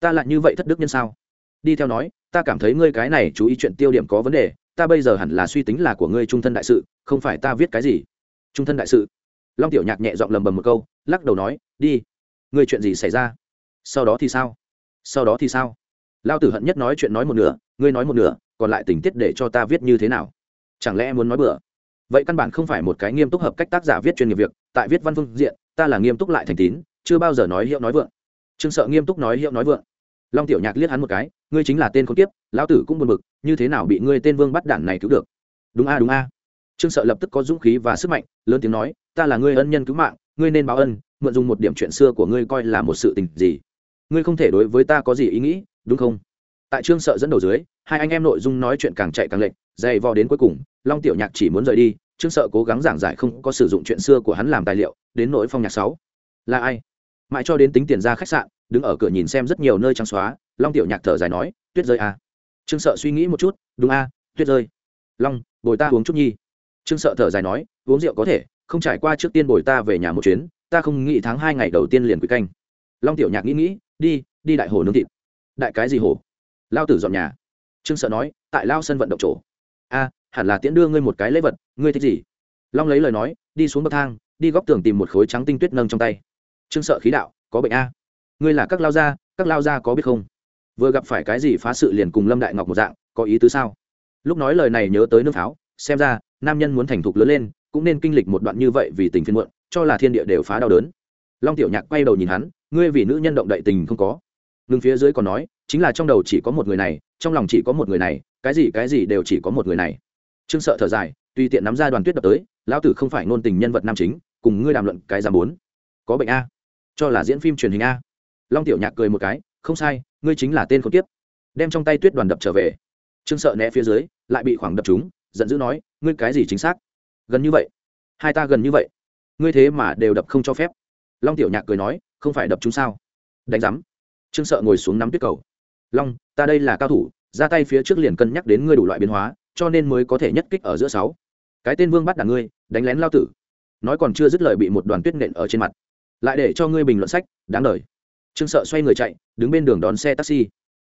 Ta lại như vậy thất đức nhân sao? Đi theo nói, ta cảm thấy ngươi cái này chú ý chuyện tiêu điểm có vấn đề, ta bây giờ hẳn là suy tính là của ngươi trung thân đại sự, không phải ta viết cái gì. Trung thân đại sự. Long tiểu nhạc nhẹ giọng lầm bầm một câu, lắc đầu nói, đi. Ngươi chuyện gì xảy ra? Sau đó thì sao? Sau đó thì sao? Lao tử hận nhất nói chuyện nói một nửa, ngươi nói một nửa, còn lại tình tiết để cho ta viết như thế nào? Chẳng lẽ muốn nói bừa? Vậy căn bản không phải một cái nghiêm túc hợp cách tác giả viết chuyên nghiệp việc, tại viết văn phương diện, ta là nghiêm túc lại thành tín, chưa bao giờ nói hiệu nói vượng. Trương sợ nghiêm túc nói hiệu nói vượng long tiểu nhạc liếc hắn một cái, ngươi chính là tên con tiếp lão tử cũng buồn bực, như thế nào bị ngươi tên vương bắt đản này cứu được? Đúng a đúng a. Trương sợ lập tức có dũng khí và sức mạnh, lớn tiếng nói, ta là ngươi ân nhân cứu mạng, ngươi nên báo ân, mượn dùng một điểm chuyện xưa của ngươi coi là một sự tình gì. Ngươi không thể đối với ta có gì ý nghĩ, đúng không? Tại trương sợ dẫn đầu dưới, hai anh em nội dung nói chuyện càng chạy càng lệnh dày vò đến cuối cùng, long tiểu nhạc chỉ muốn rời đi, trương sợ cố gắng giảng giải không có sử dụng chuyện xưa của hắn làm tài liệu, đến nỗi phong nhạc sáu. Là ai? Mãi cho đến tính tiền ra khách sạn đứng ở cửa nhìn xem rất nhiều nơi trắng xóa, long tiểu nhạc thở dài nói, tuyết rơi à. trương sợ suy nghĩ một chút, đúng a tuyết rơi. Long, bồi ta uống chút nhi. Trương sợ thở dài nói, uống rượu có thể, không trải qua trước tiên bồi ta về nhà một chuyến, ta không nghĩ tháng hai ngày đầu tiên liền quý canh. Long tiểu nhạc nghĩ nghĩ, đi đi đại hồ nướng thịt. Đại cái gì hồ? Lao tử dọn nhà. Trương sợ nói, tại lao sân vận động chỗ. A, hẳn là tiễn đưa ngươi một cái lễ vật, ngươi thích gì? Long lấy lời nói, đi xuống bậc thang, đi góc tường tìm một khối trắng tinh tuyết nâng trong tay. Trương sợ khí đạo, có bệnh a ngươi là các lao gia, các lao gia có biết không? Vừa gặp phải cái gì phá sự liền cùng lâm đại ngọc một dạng, có ý tứ sao? Lúc nói lời này nhớ tới nước pháo, xem ra, nam nhân muốn thành thục lớn lên, cũng nên kinh lịch một đoạn như vậy vì tình phiên muộn, cho là thiên địa đều phá đau đớn. Long tiểu nhạc quay đầu nhìn hắn, ngươi vì nữ nhân động đậy tình không có. Ngưng phía dưới còn nói, chính là trong đầu chỉ có một người này, trong lòng chỉ có một người này, cái gì cái gì đều chỉ có một người này. Trương sợ thở dài, tùy tiện nắm ra đoàn tuyết đập tới, lão tử không phải ngôn tình nhân vật nam chính, cùng ngươi đàm luận cái giảm bốn. Có bệnh a. Cho là diễn phim truyền hình a long tiểu nhạc cười một cái, không sai, ngươi chính là tên khốn tiếp đem trong tay tuyết đoàn đập trở về. Trương sợ né phía dưới, lại bị khoảng đập chúng giận dữ nói, ngươi cái gì chính xác? Gần như vậy. Hai ta gần như vậy. Ngươi thế mà đều đập không cho phép. Long tiểu nhạc cười nói, không phải đập chúng sao? Đánh giám. Trương sợ ngồi xuống nắm tuyết cầu. Long, ta đây là cao thủ, ra tay phía trước liền cân nhắc đến ngươi đủ loại biến hóa, cho nên mới có thể nhất kích ở giữa sáu. Cái tên vương bắt đảng ngươi, đánh lén lao tử. Nói còn chưa dứt lời bị một đoàn tuyết nện ở trên mặt. Lại để cho ngươi bình luận sách, đáng lời trương sợ xoay người chạy, đứng bên đường đón xe taxi.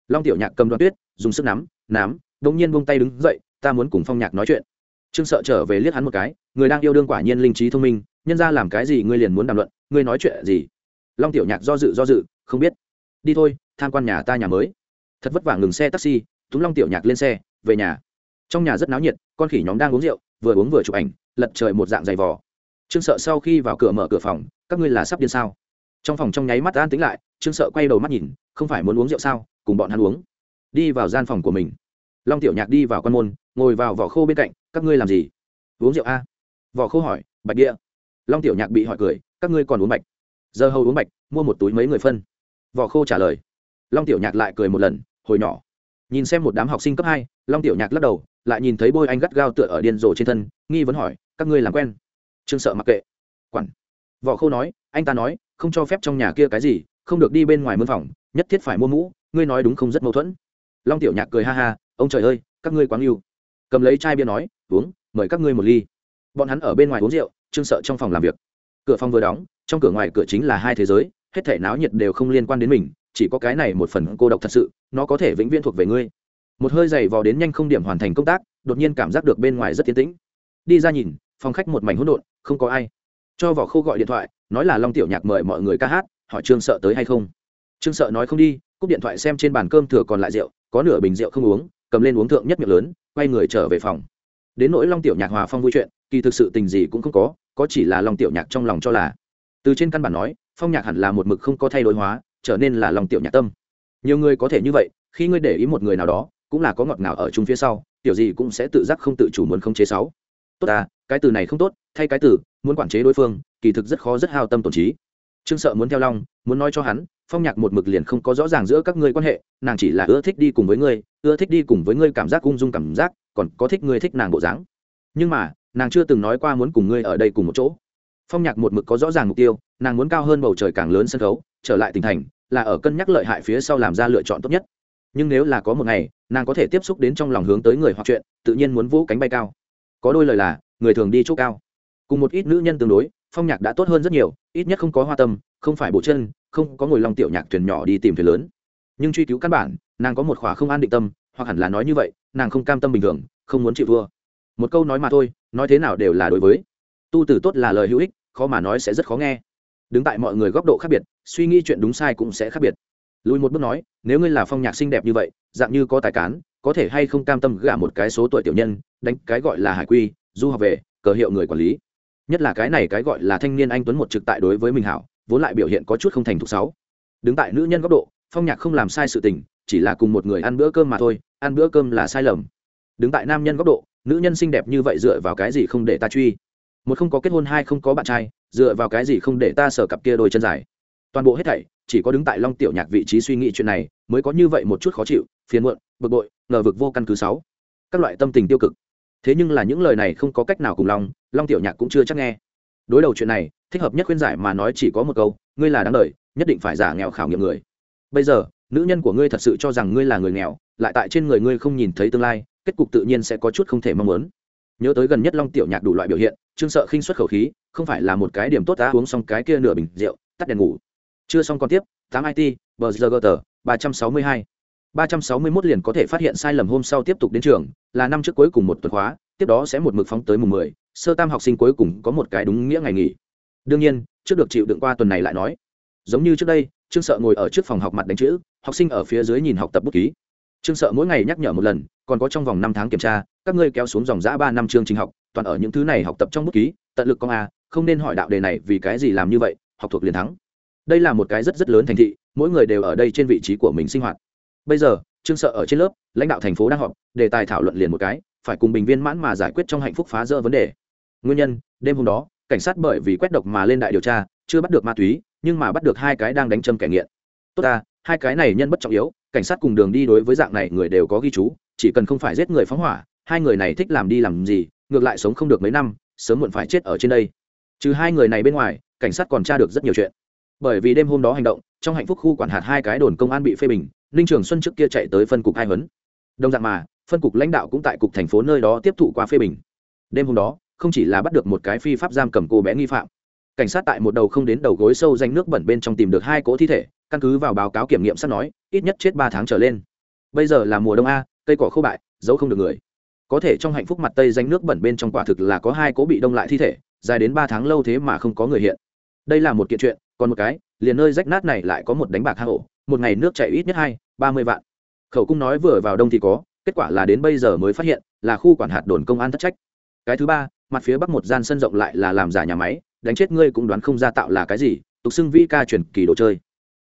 Long tiểu nhạc cầm đoàn tuyết, dùng sức nắm nắm đ ỗ n g nhiên buông tay đứng dậy, ta muốn cùng phong nhạc nói chuyện. Trương sợ trở về liếc hắn một cái, người đang yêu đương quả nhiên linh trí thông minh, nhân ra làm cái gì ngươi liền muốn đàm luận, ngươi nói chuyện gì? Long tiểu nhạc do dự do dự, không biết. Đi thôi, tham quan nhà ta nhà mới. Thật vất vả ngừng xe taxi, túm long tiểu nhạc lên xe, về nhà. Trong nhà rất náo nhiệt, con khỉ nhóm đang uống rượu, vừa uống vừa chụp ảnh, lật trời một dạng dày vò. Trương sợ sau khi vào cửa mở cửa phòng, các ngươi là sắp điên sao? Trong phòng trong nháy mắt an tính lại, trương sợ quay đầu mắt nhìn, không phải muốn uống rượu sao, cùng bọn hắn uống. Đi vào gian phòng của mình. Long tiểu nhạc đi vào con môn, ngồi vào vỏ khô bên cạnh, các ngươi làm gì? Uống rượu a. Vỏ khô hỏi, bạch địa. Long tiểu nhạc bị hỏi cười, các ngươi còn uống bạch? Giờ hầu uống bạch, mua một túi mấy người phân. Vỏ khô trả lời. Long tiểu nhạc lại cười một lần, hồi nhỏ. Nhìn xem một đám học sinh cấp hai, long tiểu nhạc lắc đầu, lại nhìn thấy bôi anh gắt gao tựa ở điên rồ trên thân, nghi vấn hỏi, các ngươi làm quen? Trương sợ mặc kệ. Quản. Võ khô nói, anh ta nói không cho phép trong nhà kia cái gì, không được đi bên ngoài mương phòng, nhất thiết phải mua mũ, ngươi nói đúng không rất mâu thuẫn. Long tiểu nhạc cười ha ha, ông trời ơi, các ngươi quá yêu cầm lấy chai bia nói, uống, mời các ngươi một ly. Bọn hắn ở bên ngoài uống rượu, trương sợ trong phòng làm việc. Cửa phòng vừa đóng, trong cửa ngoài cửa chính là hai thế giới, hết thể náo nhiệt đều không liên quan đến mình, chỉ có cái này một phần cô độc thật sự, nó có thể vĩnh viễn thuộc về ngươi. Một hơi dày vò đến nhanh không điểm hoàn thành công tác, đột nhiên cảm giác được bên ngoài rất tiến tĩnh. Đi ra nhìn, phòng khách một mảnh hỗn độn, không có ai cho vỏ khô gọi điện thoại, nói là long tiểu nhạc mời mọi người ca hát, hỏi trương sợ tới hay không. Trương sợ nói không đi, cúp điện thoại xem trên bàn cơm thừa còn lại rượu, có nửa bình rượu không uống, cầm lên uống thượng nhất miệng lớn, quay người trở về phòng. Đến nỗi long tiểu nhạc hòa phong vui chuyện, kỳ thực sự tình gì cũng không có có chỉ là long tiểu nhạc trong lòng cho là. Từ trên căn bản nói, phong nhạc hẳn là một mực không có thay đổi hóa, trở nên là long tiểu nhạc tâm. Nhiều người có thể như vậy, khi ngươi để ý một người nào đó, cũng là có ngọt ngào ở chung phía sau, tiểu gì cũng sẽ tự giác không tự chủ muốn không chế sáu. Tốt à cái từ này không tốt, thay cái từ, muốn quản chế đối phương, kỳ thực rất khó rất hao tâm tổn trí. Trương sợ muốn theo long, muốn nói cho hắn, phong nhạc một mực liền không có rõ ràng giữa các ngươi quan hệ, nàng chỉ là ưa thích đi cùng với ngươi, ưa thích đi cùng với ngươi cảm giác ung dung cảm giác, còn có thích ngươi thích nàng bộ dáng. Nhưng mà, nàng chưa từng nói qua muốn cùng ngươi ở đây cùng một chỗ. Phong nhạc một mực có rõ ràng mục tiêu, nàng muốn cao hơn bầu trời càng lớn sân khấu, trở lại tỉnh thành, là ở cân nhắc lợi hại phía sau làm ra lựa chọn tốt nhất. Nhưng nếu là có một ngày, nàng có thể tiếp xúc đến trong lòng hướng tới người hoặc chuyện, tự nhiên muốn vũ cánh bay cao có đôi lời là, người thường đi chỗ cao. Cùng một ít nữ nhân tương đối, phong nhạc đã tốt hơn rất nhiều, ít nhất không có hoa tâm, không phải bộ chân, không có ngồi lòng tiểu nhạc thuyền nhỏ đi tìm thuyền lớn. Nhưng truy cứu căn bản, nàng có một khỏa không an định tâm, hoặc hẳn là nói như vậy, nàng không cam tâm bình thường, không muốn chịu thua. Một câu nói mà thôi, nói thế nào đều là đối với. Tu tử tốt là lời hữu ích, khó mà nói sẽ rất khó nghe. Đứng tại mọi người góc độ khác biệt, suy nghĩ chuyện đúng sai cũng sẽ khác biệt. Lùi một bước nói, nếu ngươi là phong nhạc xinh đẹp như vậy, dạng như có tài cán có thể hay không cam tâm gả một cái số tuổi tiểu nhân, đánh cái gọi là hải quy, du học về, cờ hiệu người quản lý. Nhất là cái này cái gọi là thanh niên anh tuấn một trực tại đối với mình hảo, vốn lại biểu hiện có chút không thành thục sáu. Đứng tại nữ nhân góc độ, phong nhạc không làm sai sự tình, chỉ là cùng một người ăn bữa cơm mà thôi, ăn bữa cơm là sai lầm. Đứng tại nam nhân góc độ, nữ nhân xinh đẹp như vậy dựa vào cái gì không để ta truy? Một không có kết hôn, hai không có bạn trai, dựa vào cái gì không để ta sở cặp kia đôi chân dài? Toàn bộ hết thảy, chỉ có đứng tại long tiểu nhạc vị trí suy nghĩ chuyện này, mới có như vậy một chút khó chịu, phiền muộn, bực bội ngờ vực vô căn cứ sáu. Các loại tâm tình tiêu cực. Thế nhưng là những lời này không có cách nào cùng long long tiểu nhạc cũng chưa chắc nghe. Đối đầu chuyện này, thích hợp nhất khuyên giải mà nói chỉ có một câu, ngươi là đáng đời, nhất định phải giả nghèo khảo nghiệm người. Bây giờ, nữ nhân của ngươi thật sự cho rằng ngươi là người nghèo, lại tại trên người ngươi không nhìn thấy tương lai, kết cục tự nhiên sẽ có chút không thể mong muốn. Nhớ tới gần nhất long tiểu nhạc đủ loại biểu hiện, trương sợ khinh xuất khẩu khí, không phải là một cái điểm tốt đã uống xong cái kia nửa bình rượu, tắt đèn ngủ. Chưa xong còn tiếp, tám it bờ giờ gờ tờ, ba trăm sáu mươi hai ba trăm sáu mươi mốt liền có thể phát hiện sai lầm hôm sau tiếp tục đến trường, là năm trước cuối cùng một tuần khóa, tiếp đó sẽ một mực phóng tới mùng mười, sơ tam học sinh cuối cùng có một cái đúng nghĩa ngày nghỉ. Đương nhiên, trước được chịu đựng qua tuần này lại nói, giống như trước đây, trương sợ ngồi ở trước phòng học mặt đánh chữ, học sinh ở phía dưới nhìn học tập bút ký. Trương sợ mỗi ngày nhắc nhở một lần, còn có trong vòng năm tháng kiểm tra, các ngươi kéo xuống dòng giá ba năm chương trình học, toàn ở những thứ này học tập trong bút ký, tận lực công a, không nên hỏi đạo đề này vì cái gì làm như vậy, học thuộc liền thắng. Đây là một cái rất rất lớn thành thị, mỗi người đều ở đây trên vị trí của mình sinh hoạt bây giờ, trương sợ ở trên lớp, lãnh đạo thành phố đang họp, đề tài thảo luận liền một cái, phải cùng bình viên mãn mà giải quyết trong hạnh phúc phá rỡ vấn đề. Nguyên nhân, đêm hôm đó, cảnh sát bởi vì quét độc mà lên đại điều tra, chưa bắt được ma túy, nhưng mà bắt được hai cái đang đánh châm kẻ nghiện. Tốt ta, hai cái này nhân bất trọng yếu, cảnh sát cùng đường đi đối với dạng này người đều có ghi chú, chỉ cần không phải giết người phóng hỏa, hai người này thích làm đi làm gì, ngược lại sống không được mấy năm, sớm muộn phải chết ở trên đây. Trừ hai người này bên ngoài, cảnh sát còn tra được rất nhiều chuyện. Bởi vì đêm hôm đó hành động, trong hạnh phúc khu quản hạt hai cái đồn công an bị phê bình ninh trường xuân trước kia chạy tới phân cục hai huấn. Đồng dạng mà, phân cục lãnh đạo cũng tại cục thành phố nơi đó tiếp thụ qua phê bình. Đêm hôm đó, không chỉ là bắt được một cái phi pháp giam cầm cô bé nghi phạm, cảnh sát tại một đầu không đến đầu gối sâu danh nước bẩn bên trong tìm được hai cỗ thi thể, căn cứ vào báo cáo kiểm nghiệm sắp nói, ít nhất chết ba tháng trở lên. Bây giờ là mùa đông a, cây cỏ khô bại, giấu không được người. Có thể trong hạnh phúc mặt tây danh nước bẩn bên trong quả thực là có hai cỗ bị đông lại thi thể, dài đến ba tháng lâu thế mà không có người hiện. Đây là một kiện chuyện, còn một cái, liền nơi rách nát này lại có một đánh bạc hang ổ, một ngày nước chảy ít nhất hai ba mươi vạn. Khẩu cung nói vừa vào đông thì có, kết quả là đến bây giờ mới phát hiện là khu quản hạt đồn công an thất trách. Cái thứ ba, mặt phía bắc một gian sân rộng lại là làm giả nhà máy, đánh chết ngươi cũng đoán không ra tạo là cái gì, tục xưng vi ca truyền kỳ đồ chơi.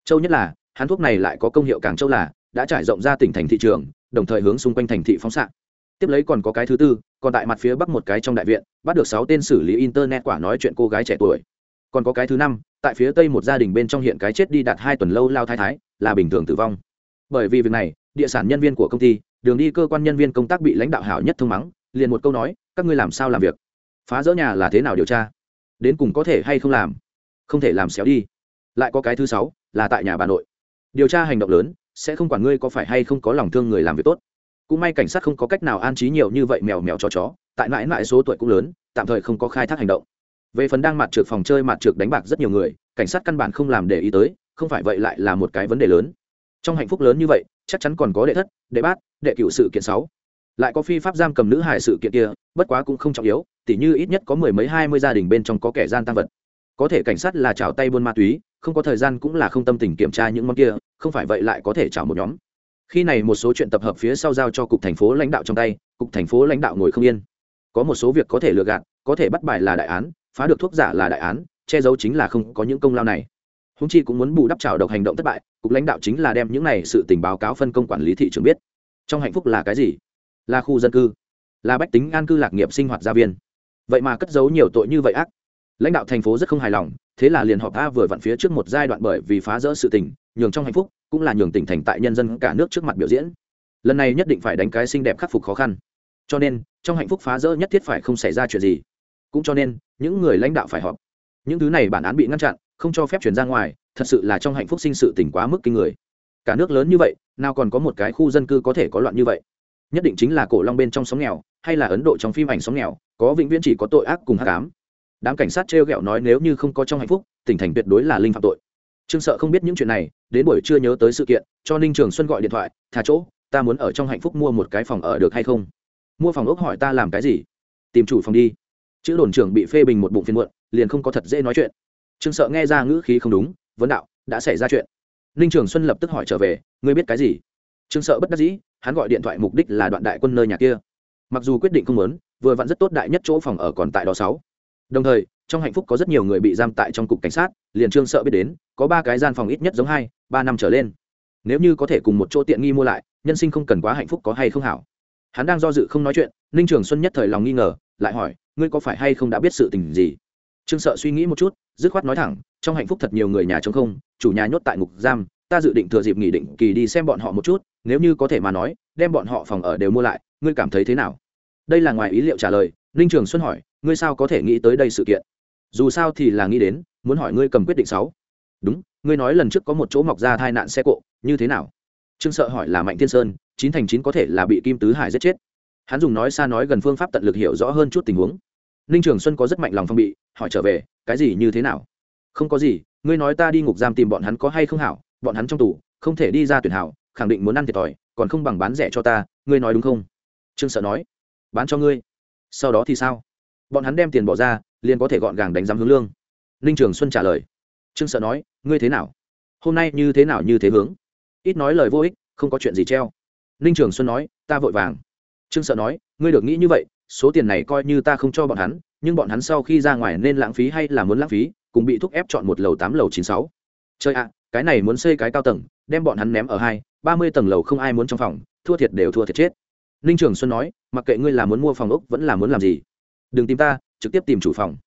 Châu nhất là hắn thuốc này lại có công hiệu càng châu là, đã trải rộng ra tỉnh thành thị trường, đồng thời hướng xung quanh thành thị phóng xạ. Tiếp lấy còn có cái thứ tư, còn tại mặt phía bắc một cái trong đại viện, bắt được sáu tên xử lý internet quả nói chuyện cô gái trẻ tuổi. Còn có cái thứ năm, tại phía tây một gia đình bên trong hiện cái chết đi đạt hai tuần lâu lao thái thái, là bình thường tử vong bởi vì việc này, địa sản nhân viên của công ty, đường đi cơ quan nhân viên công tác bị lãnh đạo hảo nhất thông mắng, liền một câu nói, các ngươi làm sao làm việc? Phá rỡ nhà là thế nào điều tra? Đến cùng có thể hay không làm? Không thể làm xéo đi. Lại có cái thứ sáu, là tại nhà bà nội. Điều tra hành động lớn, sẽ không quản ngươi có phải hay không có lòng thương người làm việc tốt. Cũng may cảnh sát không có cách nào an trí nhiều như vậy mèo mèo chó chó, tại mãi mãi số tuổi cũng lớn, tạm thời không có khai thác hành động. Về phần đang mặt trượt phòng chơi mặt trượt đánh bạc rất nhiều người, cảnh sát căn bản không làm để ý tới, không phải vậy lại là một cái vấn đề lớn trong hạnh phúc lớn như vậy, chắc chắn còn có đệ thất, đệ bát, đệ cựu sự kiện sáu. Lại có phi pháp giam cầm nữ hải sự kiện kia, bất quá cũng không trọng yếu, tỉ như ít nhất có mười mấy hai mươi gia đình bên trong có kẻ gian tăng vật. Có thể cảnh sát là trào tay buôn ma túy, không có thời gian cũng là không tâm tình kiểm tra những món kia, không phải vậy lại có thể trào một nhóm. Khi này một số chuyện tập hợp phía sau giao cho cục thành phố lãnh đạo trong tay, cục thành phố lãnh đạo ngồi không yên. Có một số việc có thể lừa gạt, có thể bắt bài là đại án, phá được thuốc giả là đại án, che giấu chính là không có những công lao này húng chi cũng muốn bù đắp trào độc hành động thất bại, cục lãnh đạo chính là đem những này sự tình báo cáo phân công quản lý thị trường biết. Trong hạnh phúc là cái gì? Là khu dân cư, là bách tính an cư lạc nghiệp sinh hoạt gia viên. Vậy mà cất giấu nhiều tội như vậy ác. Lãnh đạo thành phố rất không hài lòng, thế là liền họp a vừa vặn phía trước một giai đoạn bởi vì phá rỡ sự tình, nhường trong hạnh phúc, cũng là nhường tỉnh thành tại nhân dân cả nước trước mặt biểu diễn. Lần này nhất định phải đánh cái xinh đẹp khắc phục khó khăn. Cho nên, trong hạnh phúc phá rỡ nhất thiết phải không xảy ra chuyện gì. Cũng cho nên, những người lãnh đạo phải họp. Những thứ này bản án bị ngăn chặn không cho phép chuyển ra ngoài, thật sự là trong hạnh phúc sinh sự tỉnh quá mức kinh người. Cả nước lớn như vậy, nào còn có một cái khu dân cư có thể có loạn như vậy? Nhất định chính là cổ long bên trong sóng nghèo, hay là ấn độ trong phim ảnh sóng nghèo, có vĩnh viễn chỉ có tội ác cùng hát cám đám cảnh sát t r e o g ẹ o nói nếu như không có trong hạnh phúc, tỉnh thành tuyệt đối là linh phạm tội. Trương sợ không biết những chuyện này, đến buổi chưa nhớ tới sự kiện, cho ninh trường xuân gọi điện thoại, thả chỗ, ta muốn ở trong hạnh phúc mua một cái phòng ở được hay không? Mua phòng ốc hỏi ta làm cái gì? Tìm chủ phòng đi. Chữ đồn trưởng bị phê bình một bụng phiên muộn, liền không có thật dễ nói chuyện trương sợ nghe ra ngữ khí không đúng, vấn đạo, đã xảy ra chuyện. Ninh trường xuân lập tức hỏi trở về, ngươi biết cái gì? Trương sợ bất đắc dĩ, hắn gọi điện thoại mục đích là đoạn đại quân nơi nhà kia. Mặc dù quyết định không lớn vừa vặn rất tốt đại nhất chỗ phòng ở còn tại đó sáu. Đồng thời, trong hạnh phúc có rất nhiều người bị giam tại trong cục cảnh sát, liền trương sợ biết đến, có ba cái gian phòng ít nhất giống hai, ba năm trở lên. Nếu như có thể cùng một chỗ tiện nghi mua lại, nhân sinh không cần quá hạnh phúc có hay không hảo. Hắn đang do dự không nói chuyện, ninh trường xuân nhất thời lòng nghi ngờ, lại hỏi, ngươi có phải hay không đã biết sự tình gì? Trương sợ suy nghĩ một chút, dứt khoát nói thẳng, trong hạnh phúc thật nhiều người nhà chống không, chủ nhà nhốt tại ngục giam, ta dự định thừa dịp nghỉ định kỳ đi xem bọn họ một chút, nếu như có thể mà nói, đem bọn họ phòng ở đều mua lại, ngươi cảm thấy thế nào? Đây là ngoài ý liệu trả lời, ninh trường xuân hỏi, ngươi sao có thể nghĩ tới đây sự kiện? Dù sao thì là nghĩ đến, muốn hỏi ngươi cầm quyết định sáu. Đúng, ngươi nói lần trước có một chỗ mọc ra tai nạn xe cộ, như thế nào? Trương sợ hỏi là mạnh thiên sơn, chín thành chín có thể là bị kim tứ hải giết chết. Hắn dùng nói xa nói gần phương pháp tận lực hiểu rõ hơn chút tình huống ninh trường xuân có rất mạnh lòng phong bị, hỏi trở về, cái gì, như thế nào? Không có gì, ngươi nói ta đi ngục giam tìm bọn hắn có hay không hảo, bọn hắn trong tù, không thể đi ra tuyển hảo, khẳng định muốn ăn thiệt thòi, còn không bằng bán rẻ cho ta, ngươi nói đúng không? Trương sợ nói, bán cho ngươi, sau đó thì sao? Bọn hắn đem tiền bỏ ra, liền có thể gọn gàng đánh giám hướng lương. Ninh trường xuân trả lời, trương sợ nói, ngươi thế nào? Hôm nay như thế nào như thế hướng? Ít nói lời vô ích, không có chuyện gì treo. Ninh trường xuân nói, ta vội vàng. Trương sợ nói, ngươi được nghĩ như vậy số tiền này coi như ta không cho bọn hắn, nhưng bọn hắn sau khi ra ngoài nên lãng phí hay là muốn lãng phí, cùng bị thúc ép chọn một lầu tám, lầu chín, sáu. Chơi ạ, cái này muốn xây cái cao tầng, đem bọn hắn ném ở hai, ba mươi tầng lầu không ai muốn trong phòng, thua thiệt đều thua thiệt chết. Ninh trường xuân nói, mặc kệ ngươi là muốn mua phòng ốc vẫn là muốn làm gì, đừng tìm ta, trực tiếp tìm chủ phòng.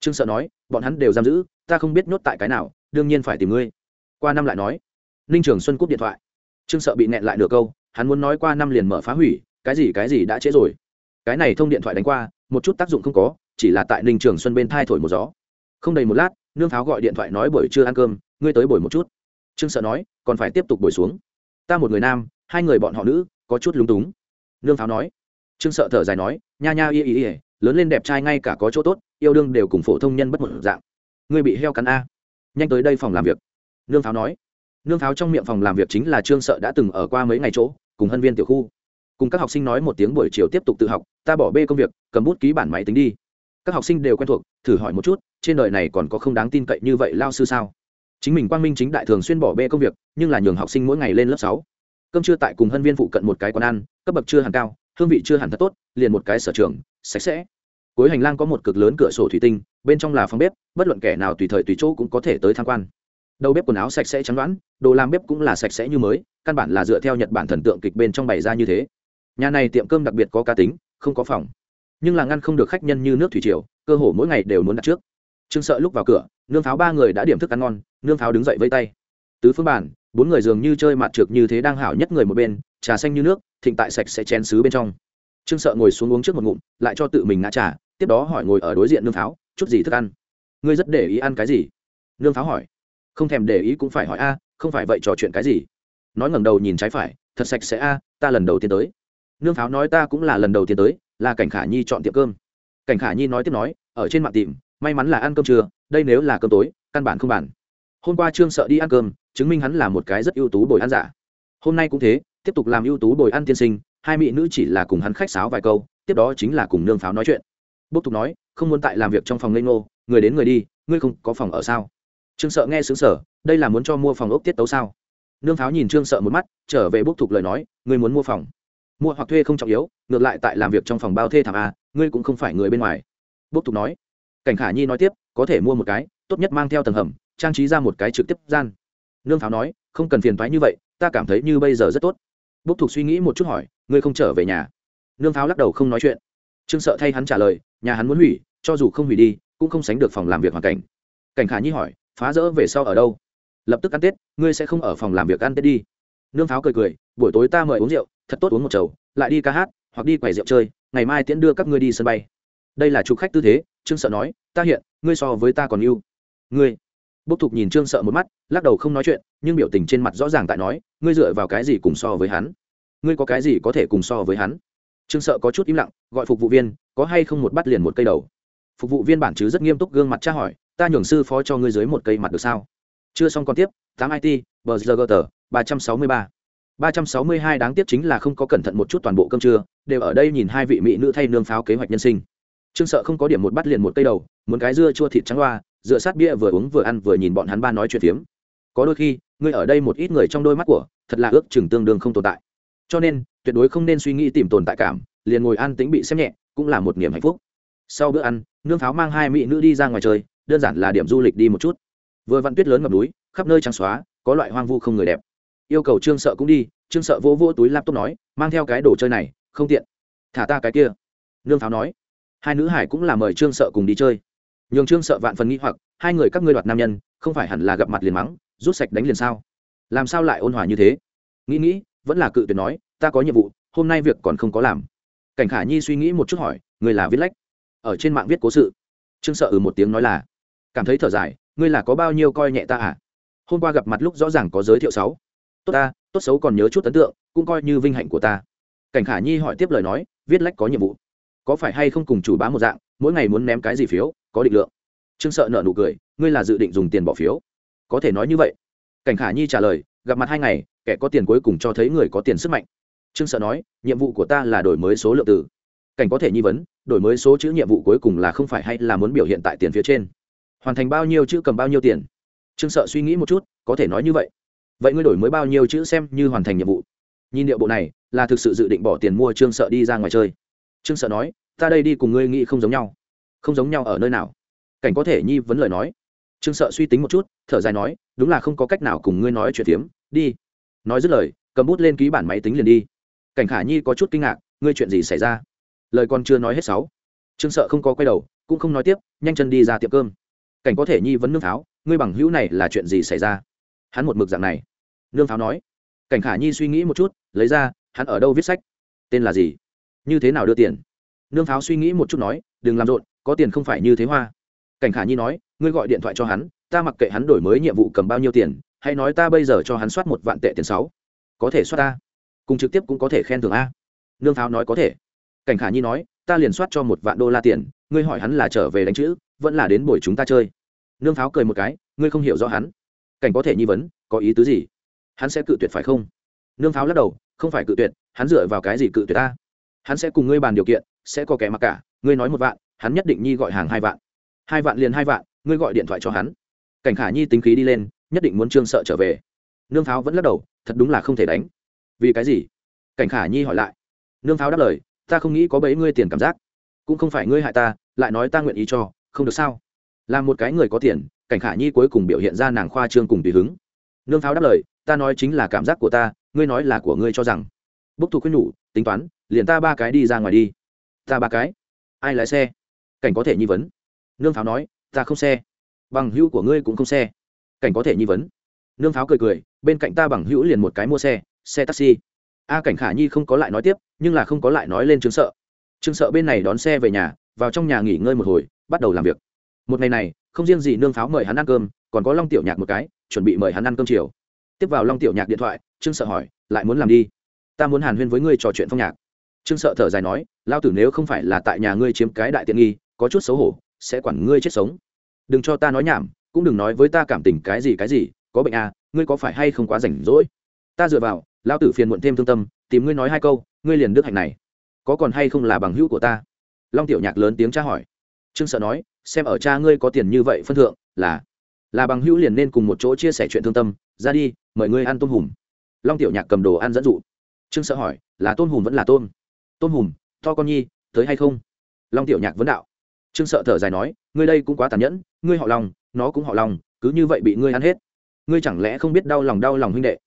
Trương sợ nói, bọn hắn đều giam giữ, ta không biết nhốt tại cái nào, đương nhiên phải tìm ngươi. Qua năm lại nói, ninh trường xuân cúp điện thoại. Trương sợ bị nẹn lại nửa câu, hắn muốn nói qua năm liền mở phá hủy, cái gì cái gì đã trễ rồi cái này thông điện thoại đánh qua, một chút tác dụng không có, chỉ là tại ninh trường xuân bên thai thổi một gió. Không đầy một lát, nương pháo gọi điện thoại nói buổi trưa ăn cơm, ngươi tới buổi một chút. Trương sợ nói, còn phải tiếp tục buổi xuống. Ta một người nam, hai người bọn họ nữ, có chút lúng túng. Nương pháo nói. Trương sợ thở dài nói, nha nha, y y y, lớn lên đẹp trai ngay cả có chỗ tốt, yêu đương đều cùng phổ thông nhân bất một dạng. Ngươi bị heo cắn a. Nhanh tới đây phòng làm việc. Nương pháo nói. Nương pháo trong miệng phòng làm việc chính là trương sợ đã từng ở qua mấy ngày chỗ, cùng hân viên tiểu khu cùng các học sinh nói một tiếng buổi chiều tiếp tục tự học, ta bỏ bê công việc, cầm bút ký bản máy tính đi. Các học sinh đều quen thuộc, thử hỏi một chút, trên đời này còn có không đáng tin cậy như vậy lao sư sao? Chính mình quang minh chính đại thường xuyên bỏ bê công việc, nhưng là nhường học sinh mỗi ngày lên lớp sáu. Cơm trưa tại cùng hân viên phụ cận một cái quán ăn, cấp bậc chưa hẳn cao, hương vị chưa hẳn thật tốt, liền một cái sở trường, sạch sẽ. Cuối hành lang có một cực lớn cửa sổ thủy tinh, bên trong là phòng bếp, bất luận kẻ nào tùy thời tùy chỗ cũng có thể tới tham quan. Đầu bếp quần áo sạch sẽ chắn đoán, đồ làm bếp cũng là sạch sẽ như mới, căn bản là dựa theo nhật bản thần tượng kịch bên trong bày ra như thế nhà này tiệm cơm đặc biệt có cá tính, không có phòng. Nhưng là ngăn không được khách nhân như nước thủy triều, cơ hồ mỗi ngày đều muốn đặt trước. Trương sợ lúc vào cửa, nương pháo ba người đã điểm thức ăn ngon, nương pháo đứng dậy vây tay. Tứ phương bản bốn người dường như chơi mặt trượt như thế đang hảo nhất người một bên, trà xanh như nước, thịnh tại sạch sẽ chén xứ bên trong. Trương sợ ngồi xuống uống trước một ngụm, lại cho tự mình ngã trà, tiếp đó hỏi ngồi ở đối diện nương pháo, chút gì thức ăn? Ngươi rất để ý ăn cái gì? Nương pháo hỏi. Không thèm để ý cũng phải hỏi a, không phải vậy trò chuyện cái gì? Nói ngẩng đầu nhìn trái phải, thật sạch sẽ a, ta lần đầu tiên tới nương pháo nói ta cũng là lần đầu tiên tới, là cảnh khả nhi chọn tiệm cơm. Cảnh khả nhi nói tiếp nói, ở trên mạng tìm, may mắn là ăn cơm trưa, đây nếu là cơm tối, căn bản không bản hôm qua trương sợ đi ăn cơm, chứng minh hắn là một cái rất ưu tú bồi ăn giả. Hôm nay cũng thế, tiếp tục làm ưu tú bồi ăn tiên sinh, hai mỹ nữ chỉ là cùng hắn khách sáo vài câu, tiếp đó chính là cùng nương pháo nói chuyện. Bốc thục nói, không muốn tại làm việc trong phòng lê ngô, người đến người đi, ngươi không có phòng ở sao? Trương sợ nghe xứng sở đây là muốn cho mua phòng ốc tiết tấu sao? Nương pháo nhìn trương sợ một mắt, trở về bốc thục lời nói, ngươi muốn mua phòng mua hoặc thuê không trọng yếu, ngược lại tại làm việc trong phòng bao thê thảm a, ngươi cũng không phải người bên ngoài. Bốc thục nói. Cảnh khả nhi nói tiếp, có thể mua một cái, tốt nhất mang theo tầng hầm, trang trí ra một cái trực tiếp gian. Nương pháo nói, không cần phiền thoái như vậy, ta cảm thấy như bây giờ rất tốt. Bốc thục suy nghĩ một chút hỏi, ngươi không trở về nhà? Nương pháo lắc đầu không nói chuyện. Trương sợ thay hắn trả lời, nhà hắn muốn hủy, cho dù không hủy đi, cũng không sánh được phòng làm việc hoàn cảnh. Cảnh khả nhi hỏi, phá rỡ về sau ở đâu? Lập tức ăn tết, ngươi sẽ không ở phòng làm việc ăn tết đi. Nương pháo cười cười, buổi tối ta mời uống rượu thật tốt uống một chầu, lại đi ca hát, hoặc đi quầy rượu chơi, ngày mai tiễn đưa các ngươi đi sân bay. Đây là chụp khách tư thế, trương sợ nói, ta hiện, ngươi so với ta còn yêu ngươi? Bốc thục nhìn trương sợ một mắt, lắc đầu không nói chuyện, nhưng biểu tình trên mặt rõ ràng tại nói, ngươi dựa vào cái gì cùng so với hắn? Ngươi có cái gì có thể cùng so với hắn? Trương sợ có chút im lặng, gọi phục vụ viên, có hay không một bắt liền một cây đầu? Phục vụ viên bản chứ rất nghiêm túc gương mặt tra hỏi, ta nhường sư phó cho ngươi dưới một cây mặt được sao? Chưa xong còn tiếp, tám it bờ giờ gờ tờ, ba trăm sáu mươi ba ba trăm sáu mươi hai đáng tiếc chính là không có cẩn thận một chút toàn bộ cơm trưa, đều ở đây nhìn hai vị mỹ nữ thay nương pháo kế hoạch nhân sinh. Trương sợ không có điểm một bắt liền một cây đầu, muốn cái dưa chua thịt trắng loa dựa sát bia vừa uống vừa ăn vừa nhìn bọn hắn ba nói chuyện phiếm. Có đôi khi, ngươi ở đây một ít người trong đôi mắt của, thật là ước chừng tương đương không tồn tại. Cho nên, tuyệt đối không nên suy nghĩ tìm tồn tại cảm, liền ngồi ăn tính bị xem nhẹ, cũng là một niềm hạnh phúc. Sau bữa ăn, nương pháo mang hai mỹ nữ đi ra ngoài chơi đơn giản là điểm du lịch đi một chút. Vừa vặn tuyết lớn ngập núi, khắp nơi trắng xóa, có loại hoang vu không người đẹp yêu cầu trương sợ cũng đi, trương sợ vô vỗ túi laptop nói, mang theo cái đồ chơi này, không tiện. Thả ta cái kia. Nương pháo nói, hai nữ hải cũng là mời trương sợ cùng đi chơi. Nhường trương sợ vạn phần nghĩ hoặc, hai người các ngươi đoạt nam nhân, không phải hẳn là gặp mặt liền mắng, rút sạch đánh liền sao? Làm sao lại ôn hòa như thế? Nghĩ nghĩ, vẫn là cự tuyệt nói, ta có nhiệm vụ, hôm nay việc còn không có làm. Cảnh khả nhi suy nghĩ một chút hỏi người là viết lách? Ở trên mạng viết cố sự. Trương sợ ừ một tiếng nói là, cảm thấy thở dài, ngươi là có bao nhiêu coi nhẹ ta à? Hôm qua gặp mặt lúc rõ ràng có giới thiệu sáu tốt ta, tốt xấu còn nhớ chút ấn tượng, cũng coi như vinh hạnh của ta. Cảnh khả nhi hỏi tiếp lời nói, viết lách có nhiệm vụ. Có phải hay không cùng chủ bá một dạng, mỗi ngày muốn ném cái gì phiếu, có định lượng. Trương sợ nợ nụ cười, ngươi là dự định dùng tiền bỏ phiếu. Có thể nói như vậy. Cảnh khả nhi trả lời, gặp mặt hai ngày, kẻ có tiền cuối cùng cho thấy người có tiền sức mạnh. Trương sợ nói, nhiệm vụ của ta là đổi mới số lượng từ. Cảnh có thể nghi vấn, đổi mới số chữ nhiệm vụ cuối cùng là không phải hay là muốn biểu hiện tại tiền phía trên. Hoàn thành bao nhiêu chữ cầm bao nhiêu tiền? Trương sợ suy nghĩ một chút, có thể nói như vậy vậy ngươi đổi mới bao nhiêu chữ xem như hoàn thành nhiệm vụ? Nhìn điệu bộ này là thực sự dự định bỏ tiền mua trương sợ đi ra ngoài chơi. Trương sợ nói ta đây đi cùng ngươi nghĩ không giống nhau. Không giống nhau ở nơi nào? Cảnh có thể nhi vấn lời nói. Trương sợ suy tính một chút thở dài nói đúng là không có cách nào cùng ngươi nói chuyện tiếm đi. Nói dứt lời cầm bút lên ký bản máy tính liền đi. Cảnh khả nhi có chút kinh ngạc ngươi chuyện gì xảy ra? Lời còn chưa nói hết sáu. Trương sợ không có quay đầu cũng không nói tiếp nhanh chân đi ra tiệm cơm. Cảnh có thể nhi vấn nương tháo, ngươi bằng hữu này là chuyện gì xảy ra? Hắn một mực dạng này nương pháo nói. Cảnh khả nhi suy nghĩ một chút, lấy ra, hắn ở đâu viết sách? Tên là gì? Như thế nào đưa tiền? Nương pháo suy nghĩ một chút nói, đừng làm rộn, có tiền không phải như thế hoa. Cảnh khả nhi nói, ngươi gọi điện thoại cho hắn, ta mặc kệ hắn đổi mới nhiệm vụ cầm bao nhiêu tiền hay nói ta bây giờ cho hắn soát một vạn tệ tiền sáu. Có thể soát ta? Cùng trực tiếp cũng có thể khen thưởng a. Nương pháo nói có thể. Cảnh khả nhi nói, ta liền soát cho một vạn đô la tiền, ngươi hỏi hắn là trở về đánh chữ, vẫn là đến buổi chúng ta chơi. Nương pháo cười một cái, ngươi không hiểu rõ hắn. Cảnh có thể nghi vấn, có ý tứ gì? Hắn sẽ cự tuyệt phải không? Nương pháo lắc đầu, không phải cự tuyệt, hắn dựa vào cái gì cự tuyệt ta? Hắn sẽ cùng ngươi bàn điều kiện, sẽ có kẻ mặc cả, ngươi nói một vạn, hắn nhất định nhi gọi hàng hai vạn. Hai vạn liền hai vạn, ngươi gọi điện thoại cho hắn. Cảnh khả nhi tính khí đi lên, nhất định muốn trương sợ trở về. Nương pháo vẫn lắc đầu, thật đúng là không thể đánh. Vì cái gì? Cảnh khả nhi hỏi lại. Nương pháo đáp lời, ta không nghĩ có bấy ngươi tiền cảm giác. Cũng không phải ngươi hại ta, lại nói ta nguyện ý cho, không được sao? Là một cái người có tiền, cảnh khả nhi cuối cùng biểu hiện ra nàng khoa trương cùng tùy hứng. Nương pháo đáp lời ta nói chính là cảm giác của ta, ngươi nói là của ngươi cho rằng. Bốc thủ khuyên nhủ, tính toán, liền ta ba cái đi ra ngoài đi. Ta ba cái? Ai lái xe? Cảnh có thể nghi vấn. Nương pháo nói, ta không xe. Bằng hữu của ngươi cũng không xe. Cảnh có thể nghi vấn. Nương pháo cười cười, bên cạnh ta bằng hữu liền một cái mua xe xe taxi. A cảnh khả nhi không có lại nói tiếp, nhưng là không có lại nói lên chứng sợ. Chứng sợ bên này đón xe về nhà, vào trong nhà nghỉ ngơi một hồi, bắt đầu làm việc. Một ngày này, không riêng gì nương pháo mời hắn ăn cơm, còn có long tiểu nhạc một cái, chuẩn bị mời hắn ăn cơm chiều tiếp vào long tiểu nhạc điện thoại trương sợ hỏi lại muốn làm đi ta muốn hàn huyên với ngươi trò chuyện phong nhạc trương sợ thở dài nói lao tử nếu không phải là tại nhà ngươi chiếm cái đại tiện nghi có chút xấu hổ sẽ quản ngươi chết sống đừng cho ta nói nhảm cũng đừng nói với ta cảm tình cái gì cái gì có bệnh à ngươi có phải hay không quá rảnh rỗi ta dựa vào lao tử phiền muộn thêm thương tâm tìm ngươi nói hai câu ngươi liền đức hạnh này có còn hay không là bằng hữu của ta long tiểu nhạc lớn tiếng tra hỏi trương sợ nói xem ở cha ngươi có tiền như vậy phân thượng là là bằng hữu liền nên cùng một chỗ chia sẻ chuyện thương tâm ra đi, mời ngươi ăn tôm hùm. Long tiểu nhạc cầm đồ ăn dẫn dụ. Trương sợ hỏi, là tôm hùm vẫn là tôm? Tôm hùm, to con nhi, tới hay không? Long tiểu nhạc vấn đạo. Trương sợ thở dài nói, ngươi đây cũng quá tàn nhẫn, ngươi họ lòng nó cũng họ lòng cứ như vậy bị ngươi ăn hết. Ngươi chẳng lẽ không biết đau lòng đau lòng huynh đệ?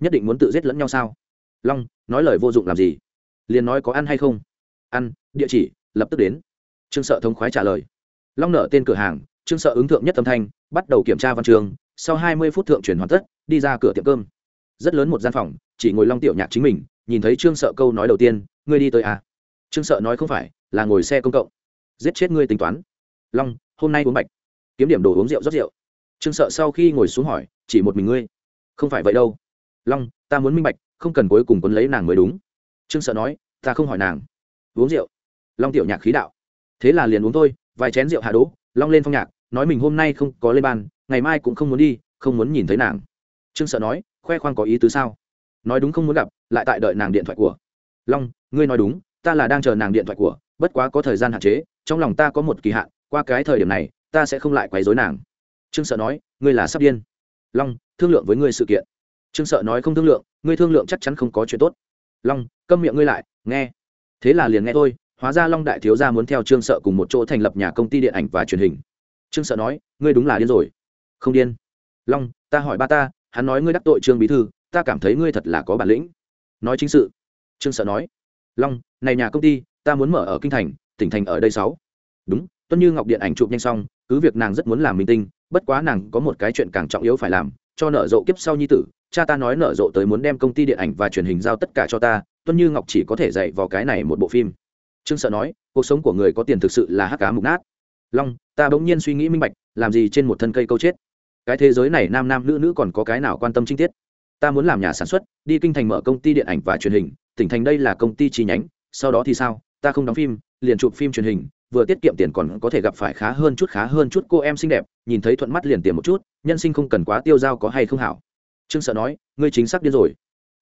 Nhất định muốn tự giết lẫn nhau sao? Long, nói lời vô dụng làm gì? Liền nói có ăn hay không? Ăn, địa chỉ, lập tức đến. Trương sợ thống khoái trả lời. Long nợ tên cửa hàng, trương sợ ứng thượng nhất âm thanh, bắt đầu kiểm tra văn trường sau hai mươi phút thượng chuyển hoàn tất, đi ra cửa tiệm cơm. Rất lớn một gian phòng, chỉ ngồi long tiểu nhạc chính mình, nhìn thấy trương sợ câu nói đầu tiên, ngươi đi tới à. trương sợ nói không phải, là ngồi xe công cộng. Giết chết ngươi tính toán. Long, hôm nay uống bạch. Kiếm điểm đồ uống rượu rót rượu. Trương sợ sau khi ngồi xuống hỏi, chỉ một mình ngươi? Không phải vậy đâu. Long, ta muốn minh bạch, không cần cuối cùng quấn lấy nàng mới đúng. Trương sợ nói, ta không hỏi nàng. Uống rượu? Long tiểu nhạc khí đạo. Thế là liền uống thôi, vài chén rượu hạ đỗ long lên phong nhạc, nói mình hôm nay không có lên ban ngày mai cũng không muốn đi, không muốn nhìn thấy nàng. Trương sợ nói, khoe khoang có ý tứ sao? Nói đúng không muốn gặp, lại tại đợi nàng điện thoại của. Long, ngươi nói đúng, ta là đang chờ nàng điện thoại của, bất quá có thời gian hạn chế, trong lòng ta có một kỳ hạn, qua cái thời điểm này, ta sẽ không lại quấy dối nàng. Trương sợ nói, ngươi là sắp điên. Long, thương lượng với ngươi sự kiện. Trương sợ nói không thương lượng, ngươi thương lượng chắc chắn không có chuyện tốt. Long, câm miệng ngươi lại, nghe. Thế là liền nghe thôi, hóa ra long đại thiếu gia muốn theo trương sợ cùng một chỗ thành lập nhà công ty điện ảnh và truyền hình. Trương sợ nói, ngươi đúng là điên rồi không điên. Long, ta hỏi ba ta, hắn nói ngươi đắc tội trương bí thư, ta cảm thấy ngươi thật là có bản lĩnh. Nói chính sự. Trương sợ nói. Long, này nhà công ty, ta muốn mở ở kinh thành, tỉnh thành ở đây sáu. Đúng, tuân như ngọc điện ảnh chụp nhanh xong, cứ việc nàng rất muốn làm minh tinh, bất quá nàng có một cái chuyện càng trọng yếu phải làm, cho nợ rộ kiếp sau nhi tử. Cha ta nói nợ rộ tới muốn đem công ty điện ảnh và truyền hình giao tất cả cho ta, tuân như ngọc chỉ có thể dạy vào cái này một bộ phim. Trương sợ nói, cuộc sống của người có tiền thực sự là hắc cá mục nát. Long, ta bỗng nhiên suy nghĩ minh bạch, làm gì trên một thân cây câu chết? Cái thế giới này nam nam nữ nữ còn có cái nào quan tâm chi tiết? Ta muốn làm nhà sản xuất, đi kinh thành mở công ty điện ảnh và truyền hình, tỉnh thành đây là công ty chi nhánh, sau đó thì sao? Ta không đóng phim, liền chụp phim truyền hình, vừa tiết kiệm tiền còn có thể gặp phải khá hơn chút, khá hơn chút cô em xinh đẹp, nhìn thấy thuận mắt liền tiền một chút, nhân sinh không cần quá tiêu dao có hay không hảo. Trương sợ nói, ngươi chính xác điên rồi.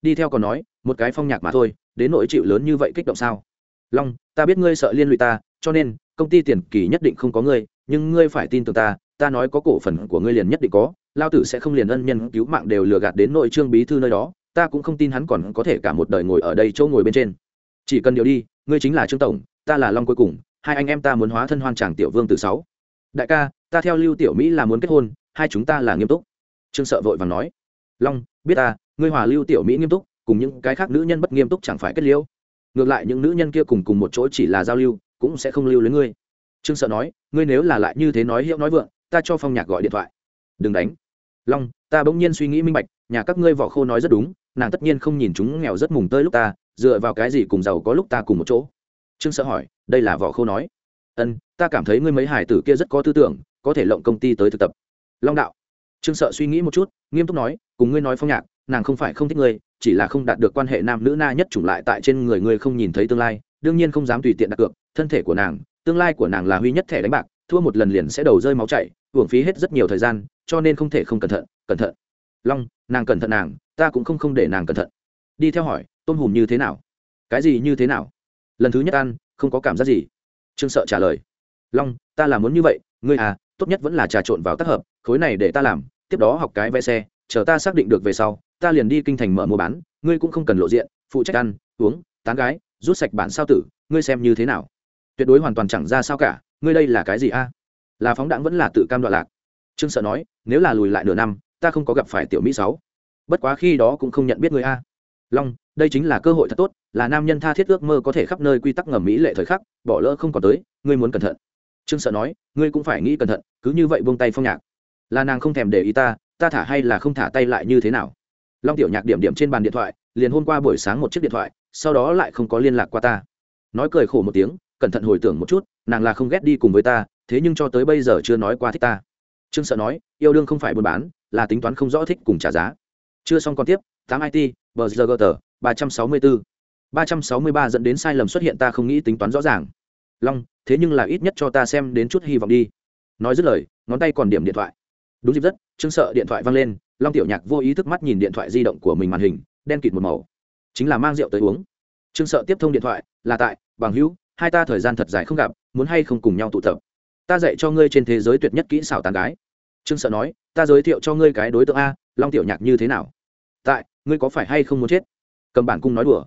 Đi theo còn nói, một cái phong nhạc mà thôi, đến nỗi chịu lớn như vậy kích động sao? Long, ta biết ngươi sợ liên lụy ta, cho nên, công ty tiền kỳ nhất định không có ngươi, nhưng ngươi phải tin tưởng ta ta nói có cổ phần của ngươi liền nhất định có, lao tử sẽ không liền ân nhân cứu mạng đều lừa gạt đến nội trương bí thư nơi đó, ta cũng không tin hắn còn có thể cả một đời ngồi ở đây chỗ ngồi bên trên. Chỉ cần điều đi, ngươi chính là trương tổng, ta là long cuối cùng, hai anh em ta muốn hóa thân hoan tràng tiểu vương từ sáu. Đại ca, ta theo lưu tiểu mỹ là muốn kết hôn, hai chúng ta là nghiêm túc. Trương sợ vội vàng nói. Long, biết ta, ngươi hòa lưu tiểu mỹ nghiêm túc, cùng những cái khác nữ nhân bất nghiêm túc chẳng phải kết liễu. Ngược lại những nữ nhân kia cùng cùng một chỗ chỉ là giao lưu, cũng sẽ không lưu lấy ngươi. Trương sợ nói, ngươi nếu là lại như thế nói hiệu nói vượng ta cho phong nhạc gọi điện thoại. Đừng đánh. Long, ta bỗng nhiên suy nghĩ minh bạch, nhà các ngươi vỏ khô nói rất đúng, nàng tất nhiên không nhìn chúng nghèo rất mùng tơi lúc ta, dựa vào cái gì cùng giàu có lúc ta cùng một chỗ? Trương sợ hỏi, đây là vỏ khô nói. Ân, ta cảm thấy ngươi mấy hải tử kia rất có tư tưởng, có thể lộng công ty tới thực tập. Long đạo. Trương sợ suy nghĩ một chút, nghiêm túc nói, cùng ngươi nói phong nhạc, nàng không phải không thích ngươi, chỉ là không đạt được quan hệ nam nữ na nhất chủng lại tại trên người ngươi không nhìn thấy tương lai, đương nhiên không dám tùy tiện đặt cược, thân thể của nàng, tương lai của nàng là huy nhất thẻ đánh bạc, thua một lần liền sẽ đầu rơi máu chảy uổng phí hết rất nhiều thời gian, cho nên không thể không cẩn thận cẩn thận. Long, nàng cẩn thận nàng, ta cũng không không để nàng cẩn thận. Đi theo hỏi, tôm hùm như thế nào? Cái gì như thế nào? Lần thứ nhất ăn, không có cảm giác gì. Trương sợ trả lời. Long, ta là muốn như vậy, ngươi à tốt nhất vẫn là trà trộn vào tác hợp, khối này để ta làm, tiếp đó học cái vẽ xe, chờ ta xác định được về sau, ta liền đi kinh thành mở mua bán, ngươi cũng không cần lộ diện, phụ trách ăn, uống, tán gái, rút sạch bản sao tử, ngươi xem như thế nào? Tuyệt đối hoàn toàn chẳng ra sao cả, ngươi đây là cái gì a? Là phóng đãng vẫn là tự cam đoạn lạc. Trương sợ nói, nếu là lùi lại nửa năm, ta không có gặp phải tiểu mỹ sáu. Bất quá khi đó cũng không nhận biết người a. Long, đây chính là cơ hội thật tốt, là nam nhân tha thiết ước mơ có thể khắp nơi quy tắc ngầm mỹ lệ thời khắc, bỏ lỡ không còn tới, ngươi muốn cẩn thận. Trương sợ nói, ngươi cũng phải nghĩ cẩn thận, cứ như vậy buông tay phong nhạc. Là nàng không thèm để ý ta ta thả hay là không thả tay lại như thế nào? Long tiểu nhạc điểm điểm trên bàn điện thoại, liền hôm qua buổi sáng một chiếc điện thoại, sau đó lại không có liên lạc qua ta. Nói cười khổ một tiếng, cẩn thận hồi tưởng một chút, nàng là không ghét đi cùng với ta thế nhưng cho tới bây giờ chưa nói qua thích ta. Trương sợ nói, yêu đương không phải buôn bán, là tính toán không rõ thích cùng trả giá. Chưa xong còn tiếp, tám it bờ giờ gờ tờ, ba trăm sáu mươi bốn ba trăm sáu mươi ba dẫn đến sai lầm xuất hiện ta không nghĩ tính toán rõ ràng. Long, thế nhưng là ít nhất cho ta xem đến chút hy vọng đi. Nói dứt lời, ngón tay còn điểm điện thoại. Đúng dịp rất, trương sợ điện thoại văng lên, long tiểu nhạc vô ý thức mắt nhìn điện thoại di động của mình màn hình, đen kịt một màu. Chính là mang rượu tới uống. Trương sợ tiếp thông điện thoại, là tại, bằng hữu, hai ta thời gian thật dài không gặp, muốn hay không cùng nhau tụ tập? Ta dạy cho ngươi trên thế giới tuyệt nhất kỹ xảo tàn gái. Trương sợ nói, ta giới thiệu cho ngươi cái đối tượng a, long tiểu nhạc như thế nào? Tại, ngươi có phải hay không muốn chết? Cầm bản cung nói đùa.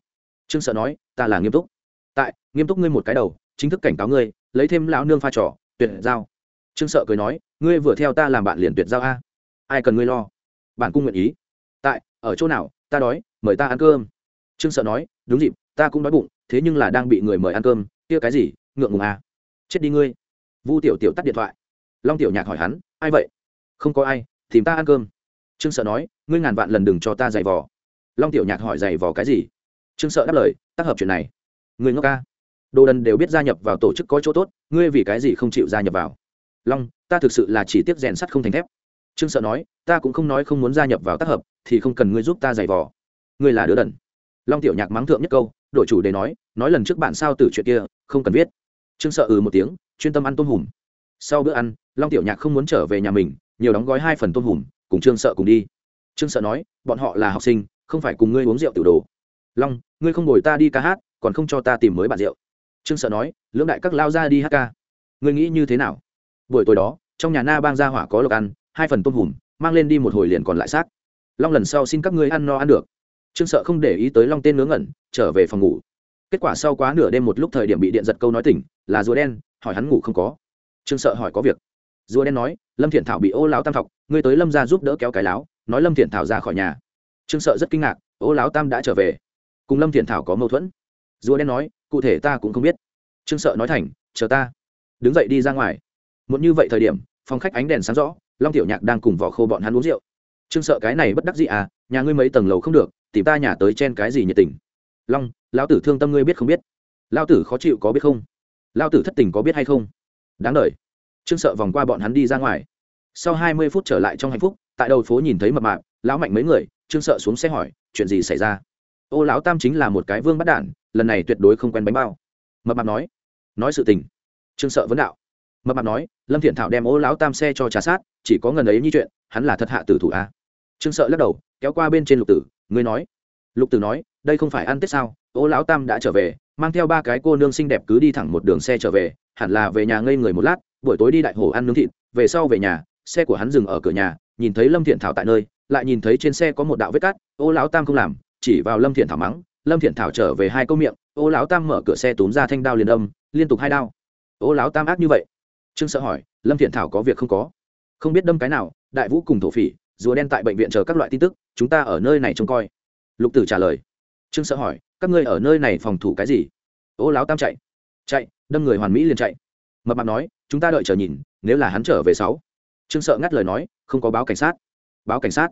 Trương sợ nói, ta là nghiêm túc. Tại, nghiêm túc ngươi một cái đầu, chính thức cảnh cáo ngươi, lấy thêm lão nương pha trò, tuyệt giao. Trương sợ cười nói, ngươi vừa theo ta làm bạn liền tuyệt giao a. Ai cần ngươi lo? Bản cung nguyện ý. Tại, ở chỗ nào, ta đói, mời ta ăn cơm. Trương sợ nói, đúng dịp, ta cũng đói bụng, thế nhưng là đang bị người mời ăn cơm, kia cái gì, ngượng ngùng à chết đi ngươi vu tiểu tiểu tắt điện thoại. Long tiểu nhạc hỏi hắn, ai vậy? Không có ai, tìm ta ăn cơm. Trương sợ nói, ngươi ngàn vạn lần đừng cho ta giày vò. Long tiểu nhạc hỏi, giày vò cái gì? Trương sợ đáp lời tác hợp chuyện này. Người ngốc ca. Đồ đần đều biết gia nhập vào tổ chức có chỗ tốt, ngươi vì cái gì không chịu gia nhập vào? Long, ta thực sự là chỉ tiếp rèn sắt không thành thép. Trương sợ nói, ta cũng không nói không muốn gia nhập vào tác hợp, thì không cần ngươi giúp ta giày vò. Ngươi là đứa đần. Long tiểu nhạc mắng thượng nhất câu đội chủ đề nói nói lần trước bạn sao từ chuyện kia, không cần viết. Trương sợ ừ một tiếng chuyên tâm ăn tôm hùm. Sau bữa ăn, long tiểu nhạc không muốn trở về nhà mình, nhiều đóng gói hai phần tôm hùm, cùng trương sợ cùng đi. Trương sợ nói, bọn họ là học sinh, không phải cùng ngươi uống rượu tự đồ. Long, ngươi không đổi ta đi ca hát, còn không cho ta tìm mới bạn rượu. Trương sợ nói, lưỡng đại các lao ra đi hát ca. Ngươi nghĩ như thế nào? Buổi tối đó, trong nhà na bang gia hỏa có lộc ăn, hai phần tôm hùm, mang lên đi một hồi liền còn lại xác. Long lần sau xin các ngươi ăn no ăn được. Trương sợ không để ý tới long tên ngớ ngẩn, trở về phòng ngủ. Kết quả sau quá nửa đêm một lúc thời điểm bị điện giật câu nói tỉnh, là rùa đen hỏi hắn ngủ không có. Trương sợ hỏi có việc. Rùa đen nói, lâm thiện thảo bị ô lão tam thọc, ngươi tới lâm ra giúp đỡ kéo cái láo, nói lâm thiện thảo ra khỏi nhà. Trương sợ rất kinh ngạc, ô lão tam đã trở về. Cùng lâm thiện thảo có mâu thuẫn. Rùa đen nói, cụ thể ta cũng không biết. Trương sợ nói thành, chờ ta. Đứng dậy đi ra ngoài. Một như vậy thời điểm, phòng khách ánh đèn sáng rõ, long tiểu nhạc đang cùng vỏ khô bọn hắn uống rượu. Trương sợ cái này bất đắc gì à nhà ngươi mấy tầng lầu không được tìm ta nhà tới chen cái gì nhiệt tình. Long, lão tử thương tâm ngươi biết không biết. Lão tử khó chịu có biết không? Lão tử thất tình có biết hay không? Đáng đ trương sợ vòng qua bọn hắn đi ra ngoài. Sau hai mươi phút trở lại trong hạnh phúc, tại đầu phố nhìn thấy mập mạp, lão mạnh mấy người, trương sợ xuống xe hỏi, chuyện gì xảy ra? Ô, lão tam chính là một cái vương bắt đản, lần này tuyệt đối không quen bánh bao. Mập mạp nói nói sự tình. Trương sợ vấn đạo. Mập mạp nói, lâm thiện thảo đem ô, lão tam xe cho trà sát, chỉ có ngần ấy như chuyện, hắn là thật hạ tử thủ a. Trương sợ lắc đầu, kéo qua bên trên lục tử, ngươi nói. Lục tử nói, đây không phải ăn tết sao? Ô, lão tam đã trở về mang theo ba cái cô nương xinh đẹp cứ đi thẳng một đường xe trở về, hẳn là về nhà ngây người một lát, buổi tối đi đại hồ ăn nướng thịt, về sau về nhà, xe của hắn dừng ở cửa nhà, nhìn thấy lâm thiện thảo tại nơi, lại nhìn thấy trên xe có một đạo vết cát ô lão tam không làm, chỉ vào lâm thiện thảo mắng. Lâm thiện thảo trở về hai câu miệng, ô lão tam mở cửa xe túm ra thanh đao liền đâm liên tục hai đao. Ô lão tam ác như vậy? Trương sợ hỏi, lâm thiện thảo có việc không có? Không biết đâm cái nào, đại vũ cùng thổ phỉ, rùa đen tại bệnh viện chờ các loại tin tức, chúng ta ở nơi này trông coi. Lục tử trả lời. Trương sợ hỏi các ngươi ở nơi này phòng thủ cái gì? Ô láo tam chạy. Chạy, đâm người hoàn mỹ liền chạy. Mập mạp nói, chúng ta đợi chờ nhìn, nếu là hắn trở về sáu. Trương sợ ngắt lời nói, không có báo cảnh sát. Báo cảnh sát.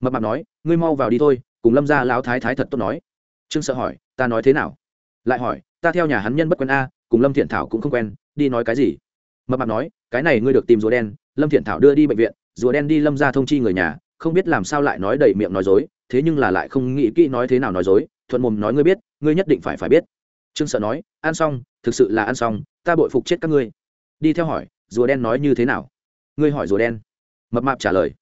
Mập mạp nói, ngươi mau vào đi thôi, cùng lâm ra lão thái thái thật tốt nói. Trương sợ hỏi, ta nói thế nào? Lại hỏi, ta theo nhà hắn nhân bất quen a, cùng lâm thiện thảo cũng không quen, đi nói cái gì? Mập mạp nói, cái này ngươi được tìm rùa đen, lâm thiện thảo đưa đi bệnh viện, rùa đen đi lâm ra thông chi người nhà, không biết làm sao lại nói đầy miệng nói dối, thế nhưng là lại không nghĩ kỹ nói thế nào nói dối thuận mồm nói ngươi biết, ngươi nhất định phải phải biết. Trương sợ nói, ăn xong, thực sự là ăn xong, ta bội phục chết các ngươi. Đi theo hỏi, rùa đen nói như thế nào? Ngươi hỏi rùa đen. Mập mạp trả lời.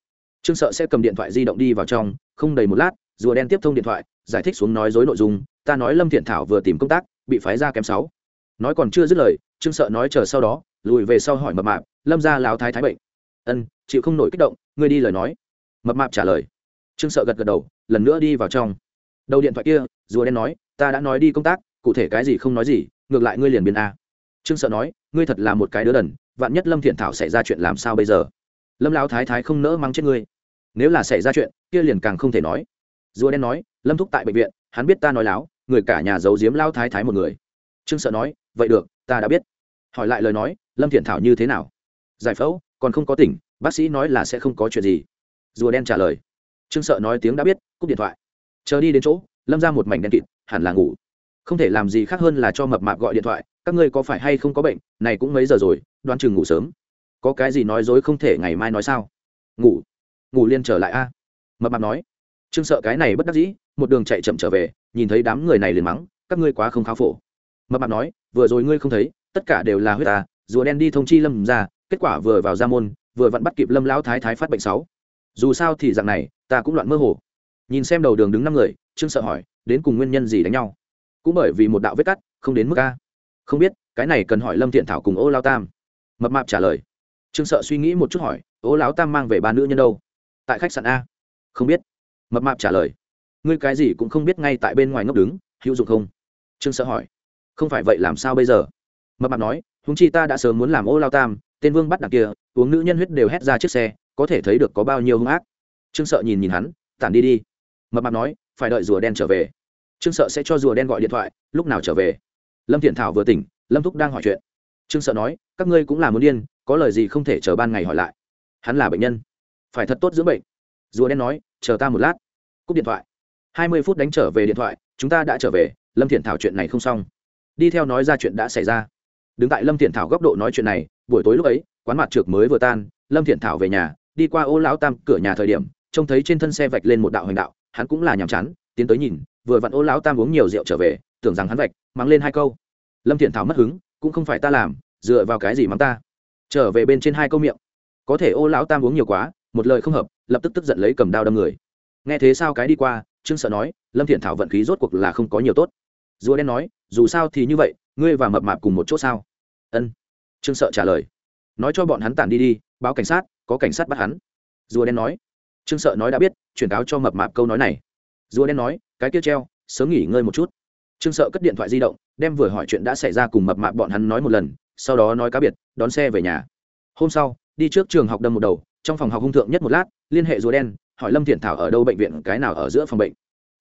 Trương sợ sẽ cầm điện thoại di động đi vào trong, không đầy một lát, rùa đen tiếp thông điện thoại, giải thích xuống nói dối nội dung, ta nói lâm thiện thảo vừa tìm công tác, bị phái ra kém sáu. Nói còn chưa dứt lời, trương sợ nói chờ sau đó, lùi về sau hỏi mập mạp, lâm ra láo thái thái bệnh. Ân, chịu không nổi kích động, ngươi đi lời nói. Mập mạp trả lời. Trương sợ gật gật đầu, lần nữa đi vào trong đầu điện thoại kia, rùa đen nói, ta đã nói đi công tác, cụ thể cái gì không nói gì, ngược lại ngươi liền biến a. Trương sợ nói, ngươi thật là một cái đứa đần, vạn nhất lâm thiện thảo xảy ra chuyện làm sao bây giờ? Lâm lão thái thái không nỡ mắng chết ngươi. Nếu là xảy ra chuyện, kia liền càng không thể nói. Rùa đen nói, lâm thúc tại bệnh viện, hắn biết ta nói láo, người cả nhà giấu giếm lao thái thái một người. Trương sợ nói, vậy được, ta đã biết. Hỏi lại lời nói, lâm thiện thảo như thế nào? Giải phẫu, còn không có tỉnh, bác sĩ nói là sẽ không có chuyện gì. Rùa đen trả lời. Trương sợ nói tiếng đã biết, cúp điện thoại chờ đi đến chỗ, lâm ra một mảnh đen kịt, hẳn là ngủ. Không thể làm gì khác hơn là cho mập mạp gọi điện thoại, các ngươi có phải hay không có bệnh, này cũng mấy giờ rồi, đoán chừng ngủ sớm. Có cái gì nói dối không thể ngày mai nói sao? Ngủ. Ngủ liên trở lại a. Mập mạp nói. Trương sợ cái này bất đắc dĩ, một đường chạy chậm trở về, nhìn thấy đám người này liền mắng, các ngươi quá không khá phổ. Mập mạp nói, vừa rồi ngươi không thấy, tất cả đều là huyết ta rùa đen đi thông chi lâm ra, kết quả vừa vào ra môn, vừa vặn bắt kịp lâm lão thái thái phát bệnh sáu dù sao thì dạng này, ta cũng loạn mơ hồ nhìn xem đầu đường đứng năm người, trương sợ hỏi, đến cùng nguyên nhân gì đánh nhau? Cũng bởi vì một đạo vết cắt, không đến mức a. Không biết, cái này cần hỏi lâm thiện thảo cùng ô lao tam. Mập mạp trả lời. Trương sợ suy nghĩ một chút hỏi, ô lão tam mang về ba nữ nhân đâu? Tại khách sạn a. Không biết. Mập mạp trả lời. Ngươi cái gì cũng không biết ngay tại bên ngoài ngốc đứng, hữu dụng không? Trương sợ hỏi. Không phải vậy làm sao bây giờ? Mập mạp nói húng chi ta đã sớm muốn làm ô lao tam, tên vương bắt đặc kia, uống nữ nhân huyết đều hét ra chiếc xe, có thể thấy được có bao nhiêu hung ác. Trương sợ nhìn nhìn hắn, tản đi đi mập mạp nói, phải đợi rùa đen trở về. Trương sợ sẽ cho rùa đen gọi điện thoại, lúc nào trở về? Lâm thiện thảo vừa tỉnh, lâm thúc đang hỏi chuyện. Trương sợ nói, các ngươi cũng là muốn điên, có lời gì không thể chờ ban ngày hỏi lại. Hắn là bệnh nhân. Phải thật tốt dưỡng bệnh. Rùa đen nói, chờ ta một lát. Cúp điện thoại. Hai mươi phút đánh trở về điện thoại, chúng ta đã trở về, lâm thiện thảo chuyện này không xong. Đi theo nói ra chuyện đã xảy ra. Đứng tại lâm thiện thảo góc độ nói chuyện này, buổi tối lúc ấy, quán mặt trượt mới vừa tan, lâm thiện thảo về nhà, đi qua ô lão tam cửa nhà thời điểm, trông thấy trên thân xe vạch lên một đạo hành đạo hắn cũng là nhàm chán, tiến tới nhìn, vừa vặn ô lão tam uống nhiều rượu trở về, tưởng rằng hắn vạch, mắng lên hai câu. Lâm thiện thảo mất hứng, cũng không phải ta làm, dựa vào cái gì mắng ta? Trở về bên trên hai câu miệng. Có thể ô lão tam uống nhiều quá, một lời không hợp, lập tức tức giận lấy cầm đao đâm người. Nghe thế sao cái đi qua, trương sợ nói, lâm thiện thảo vận khí rốt cuộc là không có nhiều tốt. Rùa đen nói, dù sao thì như vậy, ngươi và mập mạp cùng một chỗ sao? Ân. Trương sợ trả lời. Nói cho bọn hắn tản đi đi, báo cảnh sát, có cảnh sát bắt hắn. Rùa đen nói trương sợ nói đã biết, chuyển cáo cho mập mạp câu nói này. Rùa đen nói, cái kia treo, sớm nghỉ ngơi một chút. Trương sợ cất điện thoại di động, đem vừa hỏi chuyện đã xảy ra cùng mập mạp bọn hắn nói một lần, sau đó nói cá biệt, đón xe về nhà. Hôm sau, đi trước trường học đâm một đầu, trong phòng học hung thượng nhất một lát, liên hệ rùa đen, hỏi lâm thiện thảo ở đâu bệnh viện, cái nào ở giữa phòng bệnh.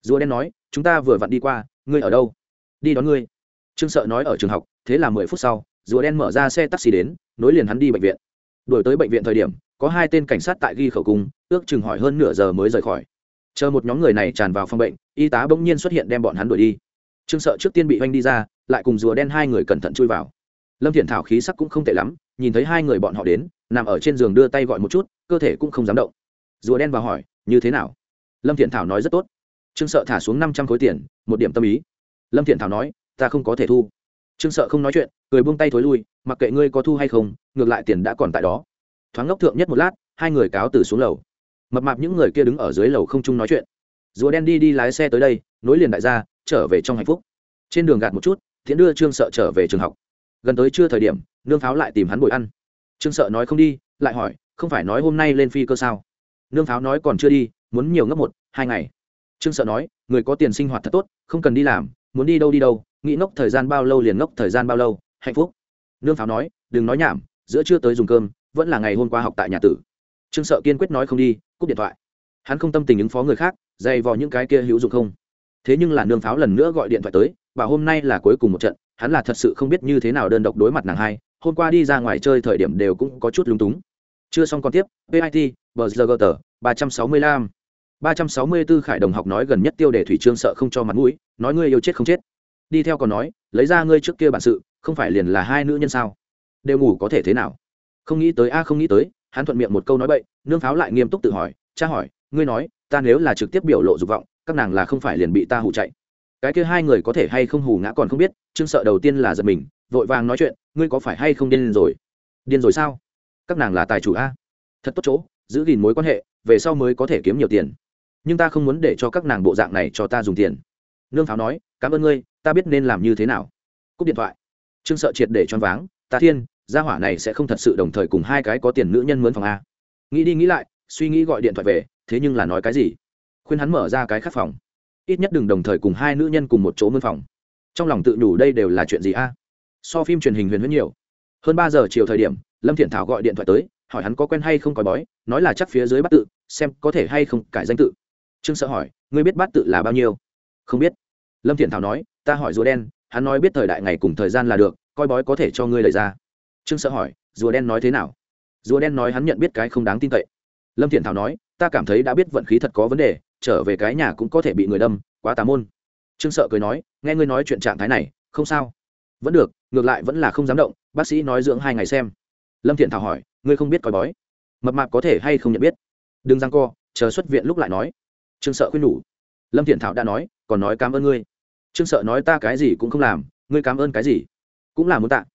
Rùa đen nói, chúng ta vừa vặn đi qua, ngươi ở đâu? Đi đón ngươi. Trương sợ nói ở trường học, thế là mười phút sau, rùa đen mở ra xe taxi đến, nối liền hắn đi bệnh viện. Đuổi tới bệnh viện thời điểm có hai tên cảnh sát tại ghi khẩu cung, ước chừng hỏi hơn nửa giờ mới rời khỏi. Chờ một nhóm người này tràn vào phòng bệnh, y tá bỗng nhiên xuất hiện đem bọn hắn đuổi đi. Trương sợ trước tiên bị oanh đi ra, lại cùng rùa đen hai người cẩn thận chui vào. Lâm thiện thảo khí sắc cũng không tệ lắm, nhìn thấy hai người bọn họ đến, nằm ở trên giường đưa tay gọi một chút, cơ thể cũng không dám động. Rùa đen vào hỏi, như thế nào? Lâm thiện thảo nói, rất tốt. Trương sợ thả xuống năm trăm khối tiền, một điểm tâm ý. Lâm thiện thảo nói, ta không có thể thu. Trương sợ không nói chuyện người buông tay thối lui, mặc kệ ngươi có thu hay không, ngược lại tiền đã còn tại đó thoáng ngốc thượng nhất một lát, hai người cáo từ xuống lầu. Mập mạp những người kia đứng ở dưới lầu không chung nói chuyện. Rùa đen đi đi lái xe tới đây, nối liền đại gia, trở về trong hạnh phúc. Trên đường gạt một chút, thiện đưa trương sợ trở về trường học. Gần tới trưa thời điểm, nương pháo lại tìm hắn bồi ăn. Trương sợ nói không đi, lại hỏi, không phải nói hôm nay lên phi cơ sao? Nương pháo nói, còn chưa đi, muốn nhiều ngấp một, hai ngày. Trương sợ nói, người có tiền sinh hoạt thật tốt, không cần đi làm, muốn đi đâu đi đâu, nghĩ ngốc thời gian bao lâu liền ngốc thời gian bao lâu, hạnh phúc. Nương pháo nói, đừng nói nhảm, giữa trưa tới dùng cơm vẫn là ngày hôm qua học tại nhà tử. Trương sợ kiên quyết nói không đi, cúp điện thoại. Hắn không tâm tình ứng phó người khác, dày vò những cái kia hữu dụng không. Thế nhưng là nương pháo lần nữa gọi điện thoại tới và hôm nay là cuối cùng một trận, hắn là thật sự không biết như thế nào đơn độc đối mặt nàng hai, hôm qua đi ra ngoài chơi thời điểm đều cũng có chút lúng túng. Chưa xong còn tiếp pit bờ giờ tờ, ba trăm sáu mươi lăm. ba trăm sáu mươi b ố khải đồng học nói gần nhất tiêu đề thủy trương sợ không cho mặt mũi, nói ngươi yêu chết không chết. Đi theo còn nói, lấy ra ngươi trước kia bản sự, không phải liền là hai nữ nhân sao? Đều ngủ có thể thế nào? Không nghĩ tới a, không nghĩ tới, hắn thuận miệng một câu nói bậy, nương pháo lại nghiêm túc tự hỏi, cha hỏi, ngươi nói, ta nếu là trực tiếp biểu lộ dục vọng, các nàng là không phải liền bị ta hủ chạy? Cái kia hai người có thể hay không hù ngã còn không biết chương sợ đầu tiên là giật mình, vội vàng nói chuyện, ngươi có phải hay không điên rồi? Điên rồi sao? Các nàng là tài chủ a? Thật tốt chỗ, giữ gìn mối quan hệ, về sau mới có thể kiếm nhiều tiền. Nhưng ta không muốn để cho các nàng bộ dạng này cho ta dùng tiền. Nương pháo nói, cảm ơn ngươi, ta biết nên làm như thế nào. Cúp điện thoại. Trương sợ triệt để choáng váng, ta thiên gia hỏa này sẽ không thật sự đồng thời cùng hai cái có tiền nữ nhân mướn phòng a. Nghĩ đi nghĩ lại, suy nghĩ gọi điện thoại về, thế nhưng là nói cái gì? Khuyên hắn mở ra cái khắc phòng. Ít nhất đừng đồng thời cùng hai nữ nhân cùng một chỗ mướn phòng. Trong lòng tự nhủ đây đều là chuyện gì a? So phim truyền hình huyền huyễn nhiều. Hơn ba giờ chiều thời điểm, lâm thiện thảo gọi điện thoại tới, hỏi hắn có quen hay không coi bói, nói là chắc phía dưới bắt tự, xem có thể hay không cải danh tự. Trương sợ hỏi, ngươi biết bắt tự là bao nhiêu? Không biết. Lâm thiện thảo nói, ta hỏi rùa đen, hắn nói biết thời đại ngày cùng thời gian là được, coi bói có thể cho ngươi lời ra trương sợ hỏi, rùa đen nói thế nào? Rùa đen nói hắn nhận biết cái không đáng tin cậy. Lâm thiện thảo nói, ta cảm thấy đã biết vận khí thật có vấn đề, trở về cái nhà cũng có thể bị người đâm, quá tà môn. Trương sợ cười nói, nghe ngươi nói chuyện trạng thái này, không sao. Vẫn được, ngược lại vẫn là không dám động, bác sĩ nói dưỡng hai ngày xem. Lâm thiện thảo hỏi, ngươi không biết coi bói, mập mạp có thể hay không nhận biết? Đừng răng co, chờ xuất viện lúc lại nói. Trương sợ khuyên nhủ. Lâm thiện thảo đã nói, còn nói cảm ơn ngươi. Trương sợ nói, ta cái gì cũng không làm, ngươi cảm ơn cái gì? Cũng là muốn tạ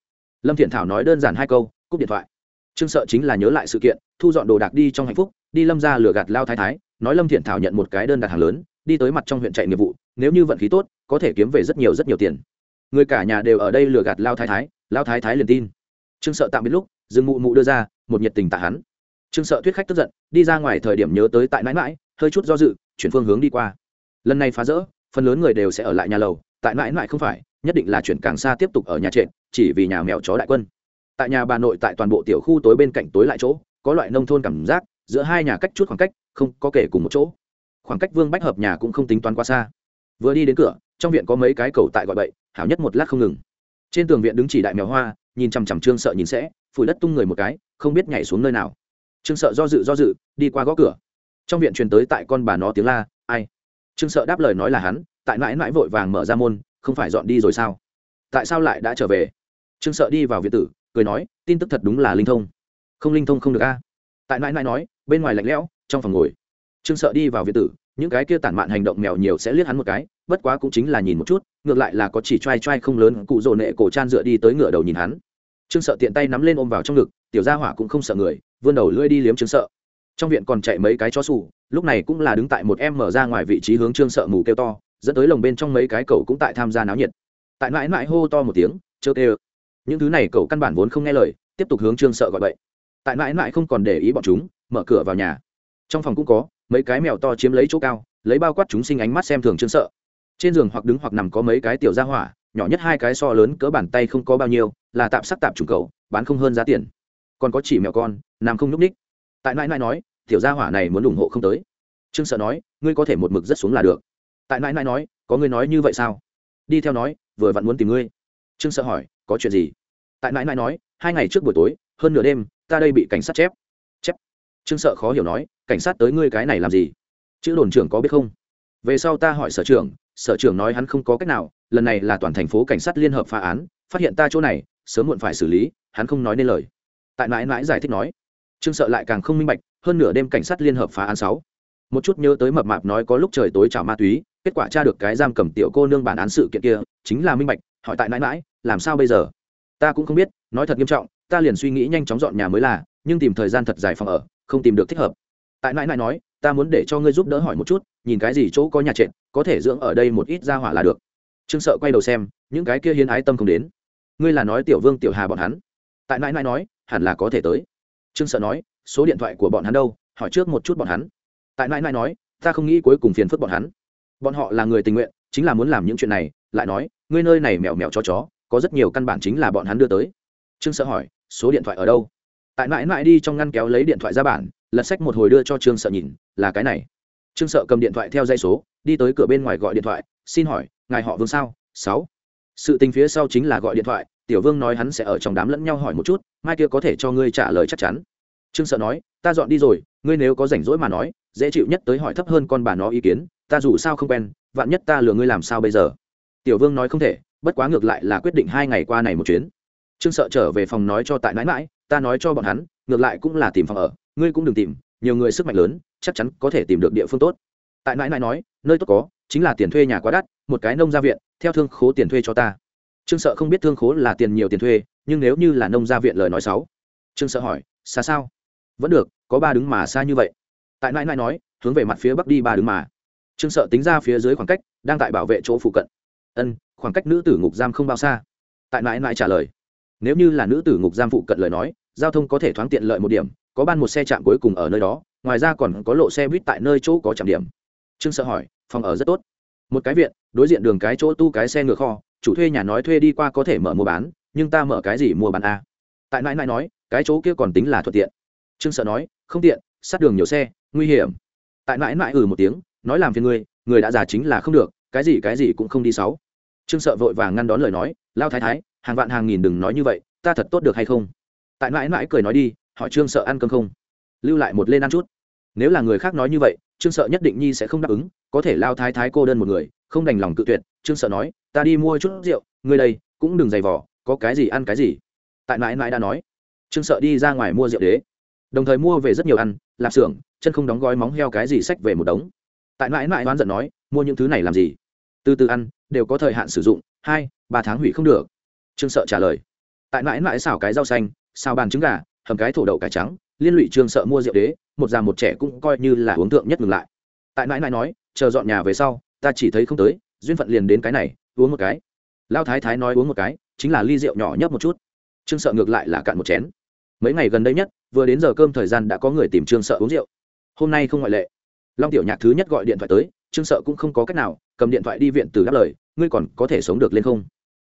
lâm thiện thảo nói đơn giản hai câu, cúp điện thoại. Trương sợ chính là nhớ lại sự kiện, thu dọn đồ đạc đi trong hạnh phúc, đi lâm ra lừa gạt lao thái thái, nói lâm thiện thảo nhận một cái đơn đặt hàng lớn, đi tới mặt trong huyện chạy nghiệp vụ, nếu như vận khí tốt, có thể kiếm về rất nhiều rất nhiều tiền. Người cả nhà đều ở đây lừa gạt lao thái thái, lao thái thái liền tin. Trương sợ tạm biệt lúc, dương mụ mụ đưa ra, một nhiệt tình tạ hắn. Trương sợ thuyết khách tức giận, đi ra ngoài thời điểm nhớ tới tại mãi mãi, hơi chút do dự, chuyển phương hướng đi qua. Lần này phá rỡ, phần lớn người đều sẽ ở lại nhà lầu, tại mãi mãi không phải nhất định là chuyển càng xa tiếp tục ở nhà trệt, chỉ vì nhà mèo chó đại quân. Tại nhà bà nội tại toàn bộ tiểu khu tối bên cạnh tối lại chỗ, có loại nông thôn cảm giác, giữa hai nhà cách chút khoảng cách, không có kể cùng một chỗ. Khoảng cách vương bách hợp nhà cũng không tính toán quá xa. Vừa đi đến cửa, trong viện có mấy cái cầu tại gọi bậy, hảo nhất một lát không ngừng. Trên tường viện đứng chỉ đại mèo hoa, nhìn chằm chằm trương sợ nhìn sẽ, phủi đất tung người một cái, không biết nhảy xuống nơi nào. Trương sợ do dự do dự, đi qua gõ cửa. Trong viện truyền tới tại con bà nó tiếng la, ai? Trương sợ đáp lời nói là hắn, tại mãi mãi vội vàng mở ra môn không phải dọn đi rồi sao? Tại sao lại đã trở về? Trương sợ đi vào viện tử, cười nói, tin tức thật đúng là linh thông. Không linh thông không được a. Tại mãi mãi nói, bên ngoài lạnh lẽo, trong phòng ngồi. Trương sợ đi vào viện tử, những cái kia tản mạn hành động mèo nhiều sẽ liếc hắn một cái, bất quá cũng chính là nhìn một chút, ngược lại là có chỉ t r a i t r a i không lớn, cụ rồ nệ cổ trang dựa đi tới ngựa đầu nhìn hắn. Trương sợ tiện tay nắm lên ôm vào trong ngực, tiểu gia hỏa cũng không sợ người, vươn đầu lưỡi đi liếm trương sợ. Trong viện còn chạy mấy cái chó sủ, lúc này cũng là đứng tại một em mở ra ngoài vị trí hướng trương sợ mù kêu to dẫn tới lồng bên trong mấy cái cậu cũng tại tham gia náo nhiệt. Tại mãi mãi hô to một tiếng, chớ tê những thứ này cậu căn bản vốn không nghe lời, tiếp tục hướng trương sợ gọi bậy. Tại mãi mãi không còn để ý bọn chúng, mở cửa vào nhà. Trong phòng cũng có, mấy cái mèo to chiếm lấy chỗ cao, lấy bao quát chúng sinh ánh mắt xem thường trương sợ. Trên giường hoặc đứng hoặc nằm có mấy cái tiểu ra hỏa, nhỏ nhất hai cái so lớn, cỡ bàn tay không có bao nhiêu, là tạm sắc tạp trùng cầu bán không hơn giá tiền. Còn có chỉ mèo con, nằm không nhúc ních tại nãi nãi nói, tiểu gia hỏa này muốn ủng hộ không tới. Trương sợ nói, ngươi có thể một mực rất xuống là được tại nãi nãi nói, có ngươi nói như vậy sao? Đi theo nói, vừa vặn muốn tìm ngươi. Trương sợ hỏi, có chuyện gì? Tại nãi nãi nói, hai ngày trước buổi tối, hơn nửa đêm, ta đây bị cảnh sát chép. Chép. Trương sợ khó hiểu nói, cảnh sát tới ngươi cái này làm gì? Chữ đồn trưởng có biết không? Về sau ta hỏi sở trưởng sở trưởng nói hắn không có cách nào, lần này là toàn thành phố cảnh sát liên hợp phá án, phát hiện ta chỗ này, sớm muộn phải xử lý, hắn không nói nên lời. Tại mãi mãi giải thích nói, trương sợ lại càng không minh bạch, hơn nửa đêm cảnh sát liên hợp phá án sáu một chút nhớ tới mập mạp nói có lúc trời tối chảo ma túy, kết quả tra được cái giam cầm tiểu cô nương bản án sự kiện kia, chính là minh bạch, hỏi tại nãi mãi, làm sao bây giờ? Ta cũng không biết, nói thật nghiêm trọng, ta liền suy nghĩ nhanh chóng dọn nhà mới là, nhưng tìm thời gian thật dài phòng ở, không tìm được thích hợp. Tại nãi nãi nói, ta muốn để cho ngươi giúp đỡ hỏi một chút, nhìn cái gì chỗ có nhà trệt, có thể dưỡng ở đây một ít ra hỏa là được. Trương sợ quay đầu xem, những cái kia hiến ái tâm không đến. Ngươi là nói tiểu vương tiểu hà bọn hắn. Tại nãi nãi nói, hẳn là có thể tới. Trương sợ nói, số điện thoại của bọn hắn đâu, hỏi trước một chút bọn hắn tại nãi nãi nói, ta không nghĩ cuối cùng phiền phức bọn hắn. Bọn họ là người tình nguyện, chính là muốn làm những chuyện này, lại nói, ngươi nơi này mèo mèo cho chó, có rất nhiều căn bản chính là bọn hắn đưa tới. Trương sợ hỏi, số điện thoại ở đâu? Tại mãi mãi đi trong ngăn kéo lấy điện thoại ra bản, lật sách một hồi đưa cho trương sợ nhìn, là cái này. Trương sợ cầm điện thoại theo dây số, đi tới cửa bên ngoài gọi điện thoại, xin hỏi, ngài họ vương sao? Sáu. Sự tình phía sau chính là gọi điện thoại, tiểu vương nói hắn sẽ ở trong đám lẫn nhau hỏi một chút, mai kia có thể cho ngươi trả lời chắc chắn trương sợ nói, ta dọn đi rồi, ngươi nếu có rảnh rỗi mà nói, dễ chịu nhất tới hỏi thấp hơn con bà nó ý kiến, ta dù sao không quen, vạn nhất ta lừa ngươi làm sao bây giờ? Tiểu vương nói không thể, bất quá ngược lại là quyết định hai ngày qua này một chuyến. Trương sợ trở về phòng nói cho tại mãi mãi ta nói cho bọn hắn, ngược lại cũng là tìm phòng ở, ngươi cũng đừng tìm, nhiều người sức mạnh lớn, chắc chắn có thể tìm được địa phương tốt. Tại mãi mãi nói, nơi tốt có, chính là tiền thuê nhà quá đắt, một cái nông gia viện, theo thương khố tiền thuê cho ta. Trương sợ không biết thương khố là tiền nhiều tiền thuê, nhưng nếu như là nông gia viện lời nói sáu trương sợ hỏi xa sao? Vẫn được, có ba đứng mà xa như vậy. Tại nãi nãi nói, hướng về mặt phía bắc đi ba đứng mà. Trương sợ tính ra phía dưới khoảng cách, đang tại bảo vệ chỗ phụ cận. Ân, khoảng cách nữ tử ngục giam không bao xa. Tại nãi nãi trả lời. Nếu như là nữ tử ngục giam phụ cận lời nói, giao thông có thể thoáng tiện lợi một điểm, có ban một xe chạm cuối cùng ở nơi đó, ngoài ra còn có lộ xe buýt tại nơi chỗ có trạm điểm. Trương sợ hỏi, phòng ở rất tốt. Một cái viện, đối diện đường cái chỗ tu cái xe ngựa kho, chủ thuê nhà nói thuê đi qua có thể mở mua bán, nhưng ta mở cái gì mua bán a tại nãi nãi nói, cái chỗ kia còn tính là thuận tiện trương sợ nói, không tiện, sát đường nhiều xe, nguy hiểm. Tại mãi mãi ừ một tiếng, nói làm phiền ngươi người đã già chính là không được, cái gì cái gì cũng không đi sáu. Trương sợ vội vàng ngăn đón lời nói, lao thái thái, hàng vạn hàng nghìn đừng nói như vậy, ta thật tốt được hay không? Tại mãi mãi cười nói đi, hỏi trương sợ ăn cơm không? Lưu lại một lên ăn chút. Nếu là người khác nói như vậy, trương sợ nhất định nhi sẽ không đáp ứng, có thể lao thái thái cô đơn một người, không đành lòng cự tuyệt. Trương sợ nói, ta đi mua chút rượu ngươi đây, cũng đừng giày vỏ có cái gì ăn cái gì. Tại mãi mãi đã nói, trương sợ đi ra ngoài mua rượu đế đồng thời mua về rất nhiều ăn, lạp xưởng, chân không đóng gói móng heo cái gì sách về một đống. Tại mãi mãi đoán giận nói, mua những thứ này làm gì? Từ từ ăn, đều có thời hạn sử dụng, hai, ba tháng hủy không được. Trương sợ trả lời, tại mãi mãi xào cái rau xanh, xào bàn trứng gà, hầm cái thổ đậu cải trắng, liên lụy trương sợ mua rượu đế, một già một trẻ cũng coi như là uống thượng nhất ngừng lại. Tại mãi mãi nói, chờ dọn nhà về sau, ta chỉ thấy không tới, duyên phận liền đến cái này, uống một cái. Lao thái thái nói uống một cái, chính là ly rượu nhỏ nhấp một chút. Trương sợ ngược lại là cạn một chén mấy ngày gần đây nhất, vừa đến giờ cơm thời gian đã có người tìm trương sợ uống rượu. Hôm nay không ngoại lệ. Long tiểu nhạc thứ nhất gọi điện thoại tới, trương sợ cũng không có cách nào, cầm điện thoại đi viện từ đáp lời, ngươi còn có thể sống được lên không?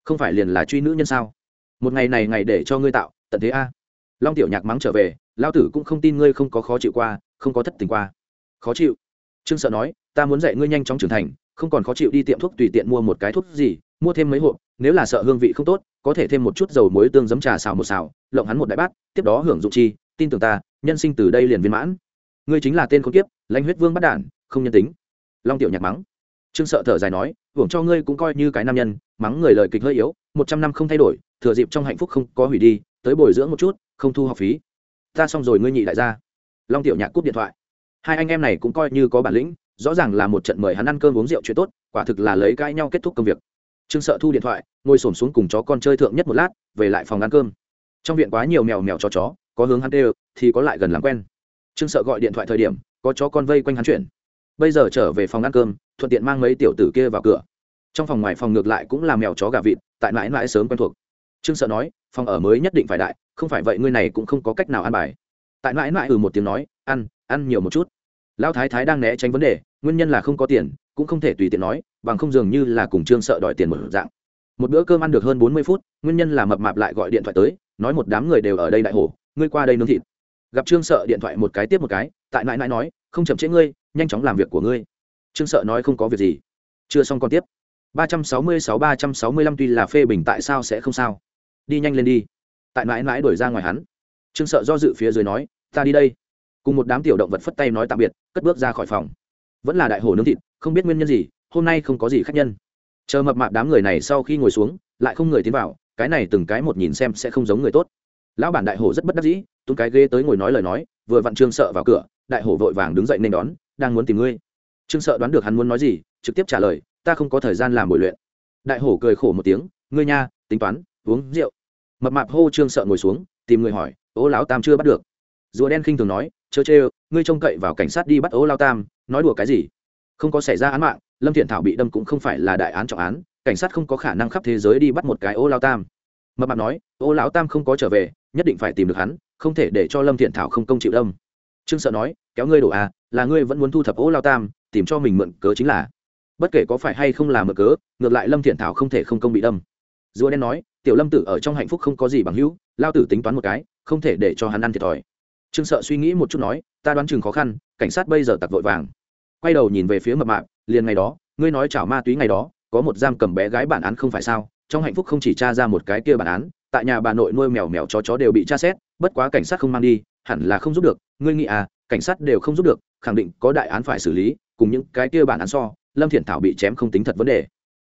Không phải liền là truy nữ nhân sao? Một ngày này ngày để cho ngươi tạo, tận thế a. Long tiểu nhạc mắng trở về, lao tử cũng không tin ngươi không có khó chịu qua, không có thất tình qua. Khó chịu. Trương sợ nói, ta muốn dạy ngươi nhanh chóng trưởng thành không còn khó chịu đi tiệm thuốc tùy tiện mua một cái thuốc gì, mua thêm mấy hộp, nếu là sợ hương vị không tốt, có thể thêm một chút dầu muối tương giấm trà xào một xào, lộng hắn một đại bát, tiếp đó hưởng dụng chi, tin tưởng ta, nhân sinh từ đây liền viên mãn. Ngươi chính là tên con kiếp, lãnh huyết vương bắt đản, không nhân tính. Long tiểu nhạc mắng. Trương sợ thở dài nói, hưởng cho ngươi cũng coi như cái nam nhân, mắng người lời kịch hơi yếu, một trăm năm không thay đổi, thừa dịp trong hạnh phúc không có hủy đi, tới bồi dưỡng một chút, không thu học phí. Ta xong rồi ngươi nhị đại gia. Long tiểu nhạc cúp điện thoại. Hai anh em này cũng coi như có bản lĩnh rõ ràng là một trận mời hắn ăn cơm uống rượu chuyện tốt, quả thực là lấy cãi nhau kết thúc công việc. Trương sợ thu điện thoại, ngồi s xuống cùng chó con chơi thượng nhất một lát, về lại phòng ăn cơm. Trong viện quá nhiều mèo mèo chó chó, có hướng hắn đều thì có lại gần làm quen. Trương sợ gọi điện thoại thời điểm, có chó con vây quanh hắn chuyển bây giờ trở về phòng ăn cơm, thuận tiện mang mấy tiểu tử kia vào cửa. Trong phòng ngoài phòng ngược lại cũng là mèo chó gà vịt, tại mãi mãi sớm quen thuộc. Trương sợ nói, phòng ở mới nhất định phải đại, không phải vậy ngươi này cũng không có cách nào ăn bài. Tại mãi mãi ừ một tiếng nói, ăn ăn nhiều một chút lão thái thái đang né tránh vấn đề, nguyên nhân là không có tiền, cũng không thể tùy tiện nói, bằng không dường như là cùng trương sợ đòi tiền một dạng. Một bữa cơm ăn được hơn bốn mươi phút, nguyên nhân là mập mạp lại gọi điện thoại tới, nói một đám người đều ở đây đại hồ ngươi qua đây nướng thịt. Gặp trương sợ điện thoại một cái tiếp một cái, tại nãi nãi nói, không chậm trễ ngươi, nhanh chóng làm việc của ngươi. Trương sợ nói không có việc gì. Chưa xong còn tiếp. ba trăm sáu mươi sáu ba trăm sáu mươi lăm tuy là phê bình tại sao sẽ không sao. Đi nhanh lên đi. Tại nãi nãi đuổi ra ngoài hắn. Trương sợ do dự phía dưới nói, ta đi đây cùng một đám tiểu động vật phất tay nói tạm biệt, cất bước ra khỏi phòng. Vẫn là đại hồ nướng thịt, không biết nguyên nhân gì, hôm nay không có gì khách nhân. Chờ mập mạp đám người này sau khi ngồi xuống, lại không người tiến vào, cái này từng cái một nhìn xem sẽ không giống người tốt. Lão bản đại hồ rất bất đắc dĩ tung cái ghế tới ngồi nói lời nói, vừa vặn trương sợ vào cửa, đại hồ vội vàng đứng dậy nên đón, đang muốn tìm ngươi. Trương sợ đoán được hắn muốn nói gì, trực tiếp trả lời, ta không có thời gian làm buổi luyện. Đại hổ cười khổ một tiếng, ngươi nha, tính toán, uống rượu. Mập mạp hô trương sợ ngồi xuống, tìm người hỏi ố lão tam chưa bắt được? Rùa đen khinh thường nói, chớ chê, ngươi trông cậy vào cảnh sát đi bắt ố lao tam, nói đùa cái gì? Không có xảy ra án mạng, lâm thiện thảo bị đâm cũng không phải là đại án trọng án, cảnh sát không có khả năng khắp thế giới đi bắt một cái ô lao tam. Mập mạp nói ô lão tam không có trở về, nhất định phải tìm được hắn, không thể để cho lâm thiện thảo không công chịu đâm. Trương sợ nói, kéo ngươi đổ à là ngươi vẫn muốn thu thập ô lao tam, tìm cho mình mượn cớ chính là. Bất kể có phải hay không là mượn cớ, ngược lại lâm thiện thảo không thể không công bị đâm. Rùa đen nói, tiểu lâm tử ở trong hạnh phúc không có gì bằng hữu, lao tử tính toán một cái, không thể để cho hắn ăn thiệt thòi trương sợ suy nghĩ một chút nói, ta đoán chừng khó khăn, cảnh sát bây giờ tặc vội vàng. Quay đầu nhìn về phía mập mạp, liền ngày đó, ngươi nói chảo ma túy ngày đó, có một giam cầm bé gái bản án không phải sao? Trong hạnh phúc không chỉ tra ra một cái kia bản án, tại nhà bà nội nuôi mèo mèo chó chó đều bị tra xét, bất quá cảnh sát không mang đi, hẳn là không giúp được. Ngươi nghĩ à cảnh sát đều không giúp được, khẳng định có đại án phải xử lý, cùng những cái kia bản án so, lâm thiện thảo bị chém không tính thật vấn đề.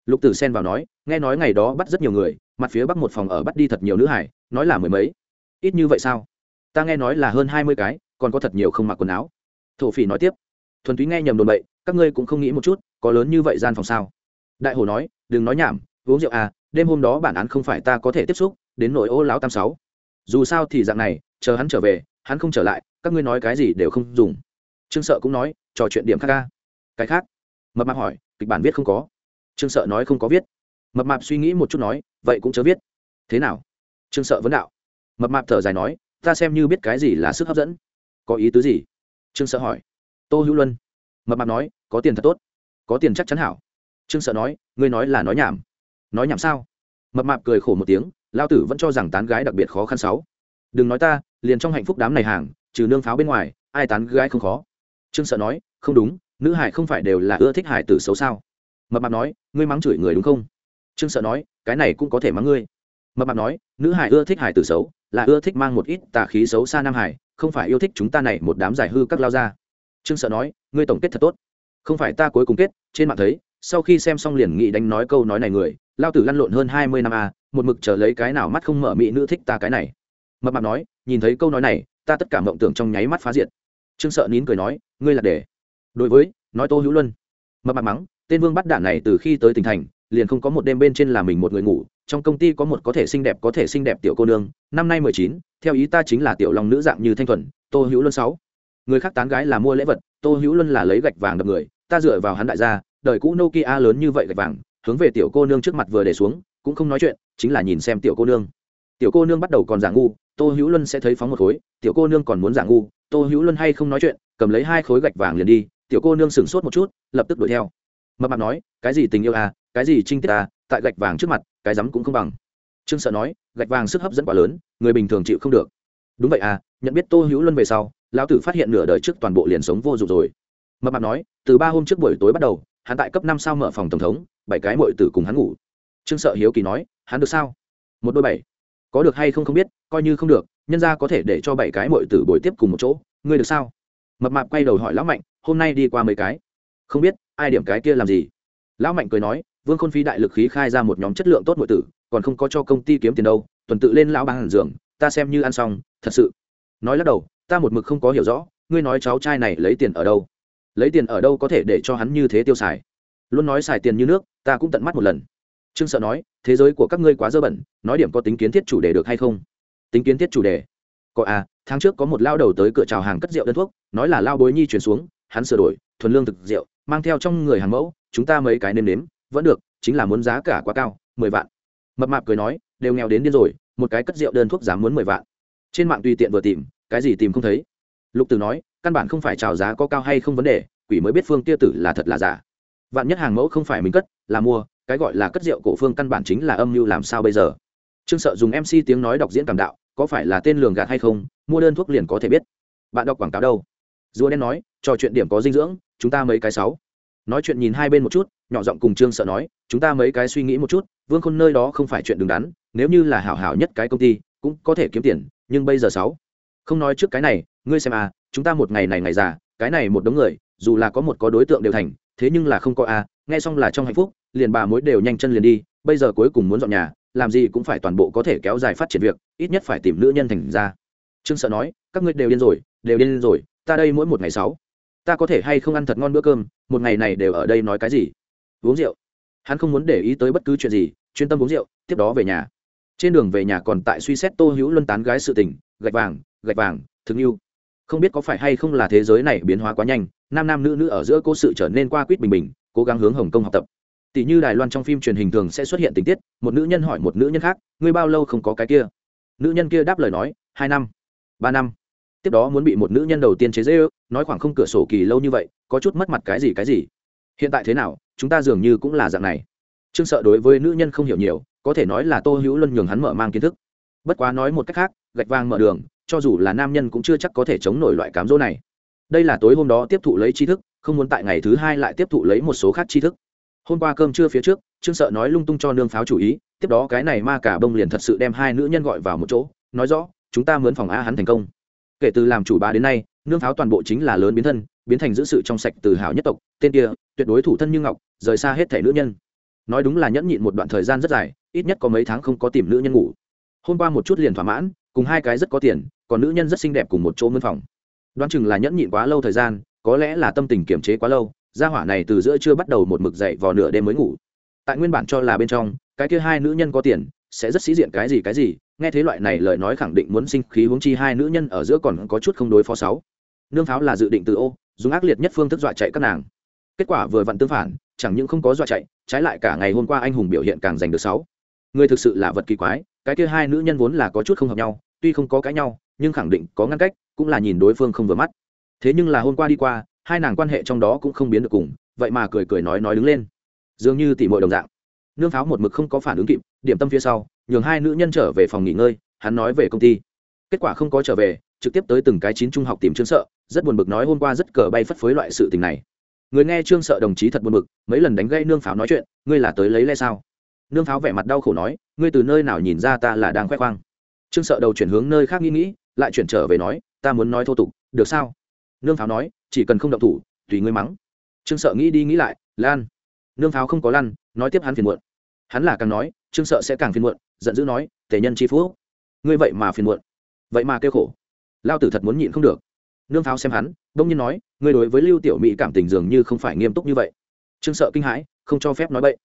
Lục tử xen vào nói, nghe nói ngày đó bắt rất nhiều người, mặt phía bắc một phòng ở bắt đi thật nhiều nữ hải nói là mười mấy. Ít như vậy sao? Ta nghe nói là hơn hai mươi cái, còn có thật nhiều không mặc quần áo. Thổ phỉ nói tiếp, thuần túy nghe nhầm đồn bậy, các ngươi cũng không nghĩ một chút, có lớn như vậy gian phòng sao? Đại hồ nói, đừng nói nhảm, uống rượu à đêm hôm đó bản án không phải ta có thể tiếp xúc, đến nội ô lão tam sáu. Dù sao thì dạng này, chờ hắn trở về, hắn không trở lại, các ngươi nói cái gì đều không dùng. Trương sợ cũng nói, trò chuyện điểm khác ca. Cái khác? Mập mạp hỏi, kịch bản viết không có. Trương sợ nói không có viết. Mập mạp suy nghĩ một chút nói, vậy cũng chớ viết. Thế nào? Trương sợ vấn đạo. Mập mạp thở dài nói ta xem như biết cái gì là sức hấp dẫn. Có ý tứ gì? Trương sợ hỏi. Tô hữu luân. Mập mạp nói, có tiền thật tốt. Có tiền chắc chắn hảo. Trương sợ nói, ngươi nói là nói nhảm. Nói nhảm sao? Mập mạp cười khổ một tiếng lao tử vẫn cho rằng tán gái đặc biệt khó khăn sáu. Đừng nói ta, liền trong hạnh phúc đám này hàng, trừ nương pháo bên ngoài, ai tán gái không khó. Trương sợ nói, không đúng, nữ hải không phải đều là ưa thích hải tử xấu sao? Mập mạp nói, ngươi mắng chửi người đúng không? Trương sợ nói, cái này cũng có thể mắng ngươi mập mạp nói nữ hải ưa thích hải tử xấu là ưa thích mang một ít tà khí xấu xa nam hải không phải yêu thích chúng ta này một đám giải hư các lao ra trương sợ nói ngươi tổng kết thật tốt. Không phải ta cuối cùng kết trên mạng thấy sau khi xem xong liền nghĩ đánh nói câu nói này người lao tử lăn lộn hơn hai mươi năm a à, một mực chờ lấy cái nào mắt không mở mỹ nữ thích ta cái này. Mập mạp nói nhìn thấy câu nói này ta tất cả mộng tưởng trong nháy mắt phá diệt. Trương sợ nín cười nói ngươi là để. Đối với nói tô hữu luân. Mập mạp mắng tên vương bắt đạn này từ khi tới tỉnh thành liền không có một đêm bên trên là mình một người ngủ trong công ty có một có thể xinh đẹp, có thể xinh đẹp tiểu cô nương, năm nay mười chín, theo ý ta chính là tiểu long nữ dạng như thanh thuần, tô hữu luân sáu. Người khác tán gái là mua lễ vật, tô hữu luân là lấy gạch vàng đập người, ta dựa vào hắn đại gia, đời cũ nokia lớn như vậy gạch vàng, hướng về tiểu cô nương trước mặt vừa để xuống, cũng không nói chuyện, chính là nhìn xem tiểu cô nương. Tiểu cô nương bắt đầu còn giả ngu, tô hữu luân sẽ thấy phóng một khối, tiểu cô nương còn muốn giả ngu, tô hữu luân hay không nói chuyện, cầm lấy hai khối gạch vàng liền đi, tiểu cô nương sửng sốt một chút, lập tức đuổi theo mập mạp nói, cái gì tình yêu à? Cái gì trinh tiết à? Tại gạch vàng trước mặt, cái rắm cũng không bằng. Trương sợ nói, gạch vàng sức hấp dẫn quá lớn, người bình thường chịu không được. Đúng vậy à nhận biết tô hữu luân về sau, lão tử phát hiện nửa đời trước toàn bộ liền sống vô dụng rồi. Mập mạp nói, từ ba hôm trước buổi tối bắt đầu, hắn tại cấp năm sao mở phòng tổng thống, bảy cái mội tử cùng hắn ngủ. Trương sợ hiếu kỳ nói, hắn được sao? Một đôi bảy. Có được hay không không biết, coi như không được, nhân ra có thể để cho bảy cái mội tử bồi tiếp cùng một chỗ, ngươi được sao? Mập mạp quay đầu hỏi lão mạnh, hôm nay đi qua mấy cái? Không biết ai điểm cái kia làm gì? Lão mạnh cười nói, vương khôn phi đại lực khí khai ra một nhóm chất lượng tốt nội tử, còn không có cho công ty kiếm tiền đâu, tuần tự lên lão bán hàn giường, ta xem như ăn xong, thật sự. Nói lắc đầu, ta một mực không có hiểu rõ, ngươi nói cháu trai này lấy tiền ở đâu? Lấy tiền ở đâu có thể để cho hắn như thế tiêu xài? Luôn nói xài tiền như nước, ta cũng tận mắt một lần. Trương sợ nói, thế giới của các ngươi quá dơ bẩn, nói điểm có tính kiến thiết chủ đề được hay không? Tính kiến thiết chủ đề? Có à tháng trước có một lao đầu tới cửa chào hàng cất rượu đơn thuốc, nói là lao bối nhi chuyển xuống, hắn sửa đổi, thuần lương thực rượu mang theo trong người hàng mẫu, chúng ta mấy cái nêm nếm, vẫn được, chính là muốn giá cả quá cao, mười vạn. Mập mạp cười nói, đều nghèo đến điên rồi, một cái cất rượu đơn thuốc giá muốn mười vạn. Trên mạng tùy tiện vừa tìm, cái gì tìm không thấy. Lục tử nói, căn bản không phải trào giá có cao hay không vấn đề, quỷ mới biết phương tia tử là thật là giả. Vạn nhất hàng mẫu không phải mình cất, là mua, cái gọi là cất rượu cổ phương căn bản chính là âm mưu làm sao bây giờ? Trương sợ dùng mc tiếng nói đọc diễn cảm đạo, có phải là tên lường gạt hay không, mua đơn thuốc liền có thể biết. Bạn đọc quảng cáo đâu? Rùa đen nói, trò chuyện điểm có dinh dưỡng chúng ta mấy cái sáu. Nói chuyện nhìn hai bên một chút nhỏ giọng cùng trương sợ nói chúng ta mấy cái suy nghĩ một chút vương khôn nơi đó không phải chuyện đứng đắn nếu như là hảo hảo nhất cái công ty cũng có thể kiếm tiền nhưng bây giờ sáu. Không nói trước cái này ngươi xem à chúng ta một ngày này ngày già cái này một đống người dù là có một có đối tượng đều thành thế nhưng là không có a à, nghe xong là trong hạnh phúc liền bà mối đều nhanh chân liền đi bây giờ cuối cùng muốn dọn nhà làm gì cũng phải toàn bộ có thể kéo dài phát triển việc ít nhất phải tìm nữ nhân thành ra. Trương sợ nói các ngươi đều điên rồi đều điên rồi ta đây mỗi một ngày sáu ta có thể hay không ăn thật ngon bữa cơm, một ngày này đều ở đây nói cái gì? Uống rượu. Hắn không muốn để ý tới bất cứ chuyện gì, chuyên tâm uống rượu, tiếp đó về nhà. Trên đường về nhà còn tại suy xét tô hữu luân tán gái sự tình, gạch vàng gạch vàng, thương yêu. Không biết có phải hay không là thế giới này biến hóa quá nhanh, nam nam nữ nữ ở giữa cố sự trở nên qua quýt bình bình, cố gắng hướng hồng kông học tập. Tỷ như đài loan trong phim truyền hình thường sẽ xuất hiện tình tiết, một nữ nhân hỏi một nữ nhân khác, ngươi bao lâu không có cái kia? Nữ nhân kia đáp lời nói, hai năm, ba năm tiếp đó muốn bị một nữ nhân đầu tiên chế dễ ư, nói khoảng không cửa sổ kỳ lâu như vậy có chút mất mặt cái gì cái gì. Hiện tại thế nào chúng ta dường như cũng là dạng này. Trương sợ đối với nữ nhân không hiểu nhiều có thể nói là tô hữu luân nhường hắn mở mang kiến thức. Bất quá nói một cách khác gạch vang mở đường cho dù là nam nhân cũng chưa chắc có thể chống nổi loại cám dỗ này. Đây là tối hôm đó tiếp thụ lấy tri thức không muốn tại ngày thứ hai lại tiếp thụ lấy một số khác tri thức. Hôm qua cơm trưa phía trước trương sợ nói lung tung cho nương pháo chủ ý tiếp đó cái này ma cả bông liền thật sự đem hai nữ nhân gọi vào một chỗ nói rõ chúng ta mướn phòng a hắn thành công kể từ làm chủ bá đến nay, nương pháo toàn bộ chính là lớn biến thân, biến thành giữ sự trong sạch từ hào nhất tộc, tên kia, tuyệt đối thủ thân như ngọc, rời xa hết thể nữ nhân. Nói đúng là nhẫn nhịn một đoạn thời gian rất dài, ít nhất có mấy tháng không có tìm nữ nhân ngủ. Hôm qua một chút liền thỏa mãn, cùng hai cái rất có tiền, còn nữ nhân rất xinh đẹp cùng một chỗ mân phòng. Đoán chừng là nhẫn nhịn quá lâu thời gian, có lẽ là tâm tình kiềm chế quá lâu, gia hỏa này từ giữa chưa bắt đầu một mực dậy vào nửa đêm mới ngủ. Tại nguyên bản cho là bên trong, cái kia hai nữ nhân có tiền, sẽ rất sĩ diện cái gì cái gì nghe thế loại này lời nói khẳng định muốn sinh khí huống chi hai nữ nhân ở giữa còn có chút không đối phó sáu. Nương pháo là dự định từ ô, dùng ác liệt nhất phương thức dọa chạy các nàng. Kết quả vừa vặn tương phản, chẳng những không có dọa chạy, trái lại cả ngày hôm qua anh hùng biểu hiện càng giành được sáu. Người thực sự là vật kỳ quái, cái kia hai nữ nhân vốn là có chút không hợp nhau, tuy không có cãi nhau, nhưng khẳng định có ngăn cách, cũng là nhìn đối phương không vừa mắt. Thế nhưng là hôm qua đi qua, hai nàng quan hệ trong đó cũng không biến được cùng, vậy mà cười cười nói nói đứng lên. Dường như tỉ mội đồng dạng. Nương pháo một mực không có phản ứng kịp, điểm tâm phía sau nhường hai nữ nhân trở về phòng nghỉ ngơi, hắn nói về công ty. Kết quả không có trở về, trực tiếp tới từng cái chín trung học tìm trương sợ, rất buồn bực nói hôm qua rất cờ bay phất phới loại sự tình này. Người nghe trương sợ đồng chí thật buồn bực, mấy lần đánh gây nương pháo nói chuyện, ngươi là tới lấy le sao? Nương pháo vẻ mặt đau khổ nói, ngươi từ nơi nào nhìn ra ta là đang khoe khoang? Trương sợ đầu chuyển hướng nơi khác nghĩ nghĩ, lại chuyển trở về nói, ta muốn nói thô tục, được sao? Nương pháo nói, chỉ cần không động thủ, tùy ngươi mắng. Trương sợ nghĩ đi nghĩ lại, lan. Nương pháo không có lăn, nói tiếp hắn phiền muộn. Hắn là càng nói trương sợ sẽ càng phiền muộn giận dữ nói tề nhân chi phú ngươi vậy mà phiền muộn. Vậy mà kêu khổ. Lao tử thật muốn nhịn không được. Nương pháo xem hắn đông nhiên nói ngươi đối với lưu tiểu mỹ cảm tình dường như không phải nghiêm túc như vậy. Trương sợ kinh hãi không cho phép nói bậy.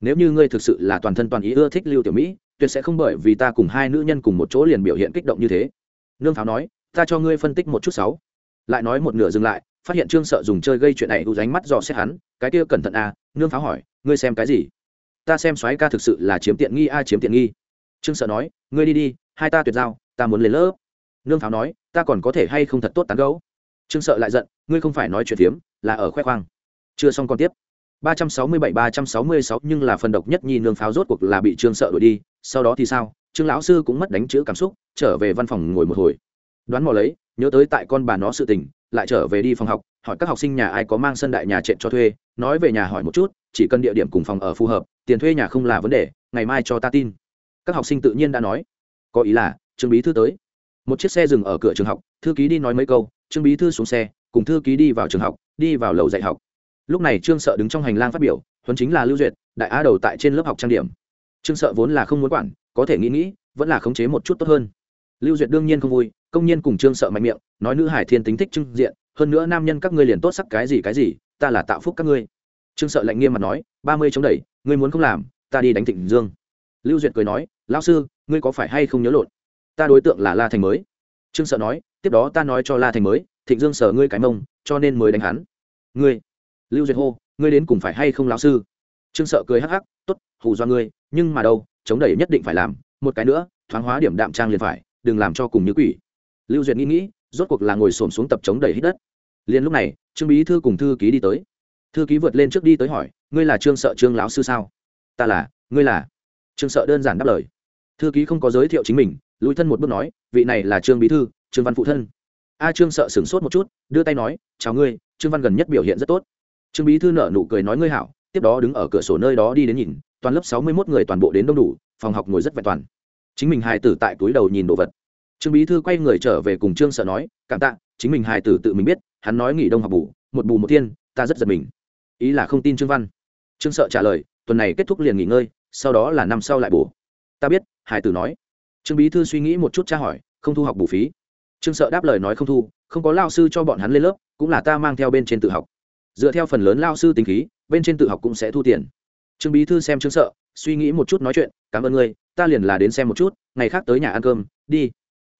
nếu như ngươi thực sự là toàn thân toàn ý ưa thích lưu tiểu mỹ tuyệt sẽ không bởi vì ta cùng hai nữ nhân cùng một chỗ liền biểu hiện kích động như thế. Nương pháo nói ta cho ngươi phân tích một chút sáu. Lại nói một nửa dừng lại phát hiện trương sợ dùng chơi gây chuyện này u ránh mắt dò xét hắn cái kia cẩn thận à, nương pháo hỏi ngươi xem cái gì? Ta xem soái ca thực sự là chiếm tiện nghi a chiếm tiện nghi? Trương sợ nói, ngươi đi đi, hai ta tuyệt giao, ta muốn lên lớp. Nương pháo nói, ta còn có thể hay không thật tốt tán gấu trương sợ lại giận, ngươi không phải nói chuyện phiếm, là ở khoe khoang. Chưa xong còn tiếp. 367-366 nhưng là phần độc nhất nhi nương pháo rốt cuộc là bị trương sợ đuổi đi, sau đó thì sao? Trương lão sư cũng mất đánh chữ cảm xúc, trở về văn phòng ngồi một hồi. Đoán mò lấy, nhớ tới tại con bà nó sự tình, lại trở về đi phòng học, hỏi các học sinh nhà ai có mang sân đại nhà trện cho thuê, nói về nhà hỏi một chút chỉ cần địa điểm cùng phòng ở phù hợp, tiền thuê nhà không là vấn đề, ngày mai cho ta tin. Các học sinh tự nhiên đã nói. Có ý là, trương bí thư tới. Một chiếc xe dừng ở cửa trường học, thư ký đi nói mấy câu, trương bí thư xuống xe, cùng thư ký đi vào trường học, đi vào lầu dạy học. Lúc này trương sợ đứng trong hành lang phát biểu, huấn chính là lưu duyệt, đại á đầu tại trên lớp học trang điểm. Trương sợ vốn là không muốn quản, có thể nghĩ nghĩ, vẫn là khống chế một chút tốt hơn. Lưu duyệt đương nhiên không vui, công nhân cùng trương sợ mạnh miệng, nói nữ hải thiên tính thích trưng diện, hơn nữa nam nhân các ngươi liền tốt sắc cái gì cái gì, ta là tạo phúc các ngươi trương sợ lạnh nghiêm mặt nói, ba mươi chống đẩy, ngươi muốn không làm, ta đi đánh thịnh dương. Lưu duyệt cười nói, lão sư, ngươi có phải hay không nhớ lộn? Ta đối tượng là la thành mới. Trương sợ nói, tiếp đó ta nói cho la thành mới, thịnh dương sở ngươi cái mông, cho nên mới đánh hắn. Ngươi? Lưu duyệt hô, ngươi đến cùng phải hay không lão sư? Trương sợ cười hắc hắc t ố t hù do ngươi, nhưng mà đâu, chống đẩy nhất định phải làm, một cái nữa, thoáng hóa điểm đạm trang liền phải, đừng làm cho cùng như quỷ. Lưu duyệt nghĩ nghĩ, rốt cuộc là ngồi xổm xuống tập chống đẩy hít đất. Liền lúc này, trương bí thư cùng thư ký đi tới thư ký vượt lên trước đi tới hỏi, ngươi là trương sợ trương lão sư sao? Ta là, ngươi là. Trương sợ đơn giản đáp lời. Thư ký không có giới thiệu chính mình, lùi thân một bước nói, vị này là trương bí thư, trương văn phụ thân. A trương sợ sửng sốt một chút, đưa tay nói, chào ngươi, trương văn gần nhất biểu hiện rất tốt. Trương bí thư nở nụ cười nói, ngươi hảo. Tiếp đó đứng ở cửa sổ nơi đó đi đến nhìn, toàn lớp sáu mươi mốt người toàn bộ đến đông đủ, phòng học ngồi rất vẹn toàn. Chính mình hài tử tại túi đầu nhìn đồ vật. Trương bí thư quay người trở về cùng trương sợ nói, cảm tạ, chính mình hài tử tự mình biết, hắn nói nghỉ đông học bù, một bù một thiên, ta rất giật mình ý là không tin trương văn. Trương sợ trả lời, tuần này kết thúc liền nghỉ ngơi, sau đó là năm sau lại bù ta biết, hải tử nói. Trương bí thư suy nghĩ một chút tra hỏi, không thu học bù phí. Trương sợ đáp lời nói không thu, không có lao sư cho bọn hắn lên lớp, cũng là ta mang theo bên trên tự học. Dựa theo phần lớn lao sư tính khí, bên trên tự học cũng sẽ thu tiền. Trương bí thư xem trương sợ, suy nghĩ một chút nói chuyện, cảm ơn ngươi, ta liền là đến xem một chút, ngày khác tới nhà ăn cơm, đi.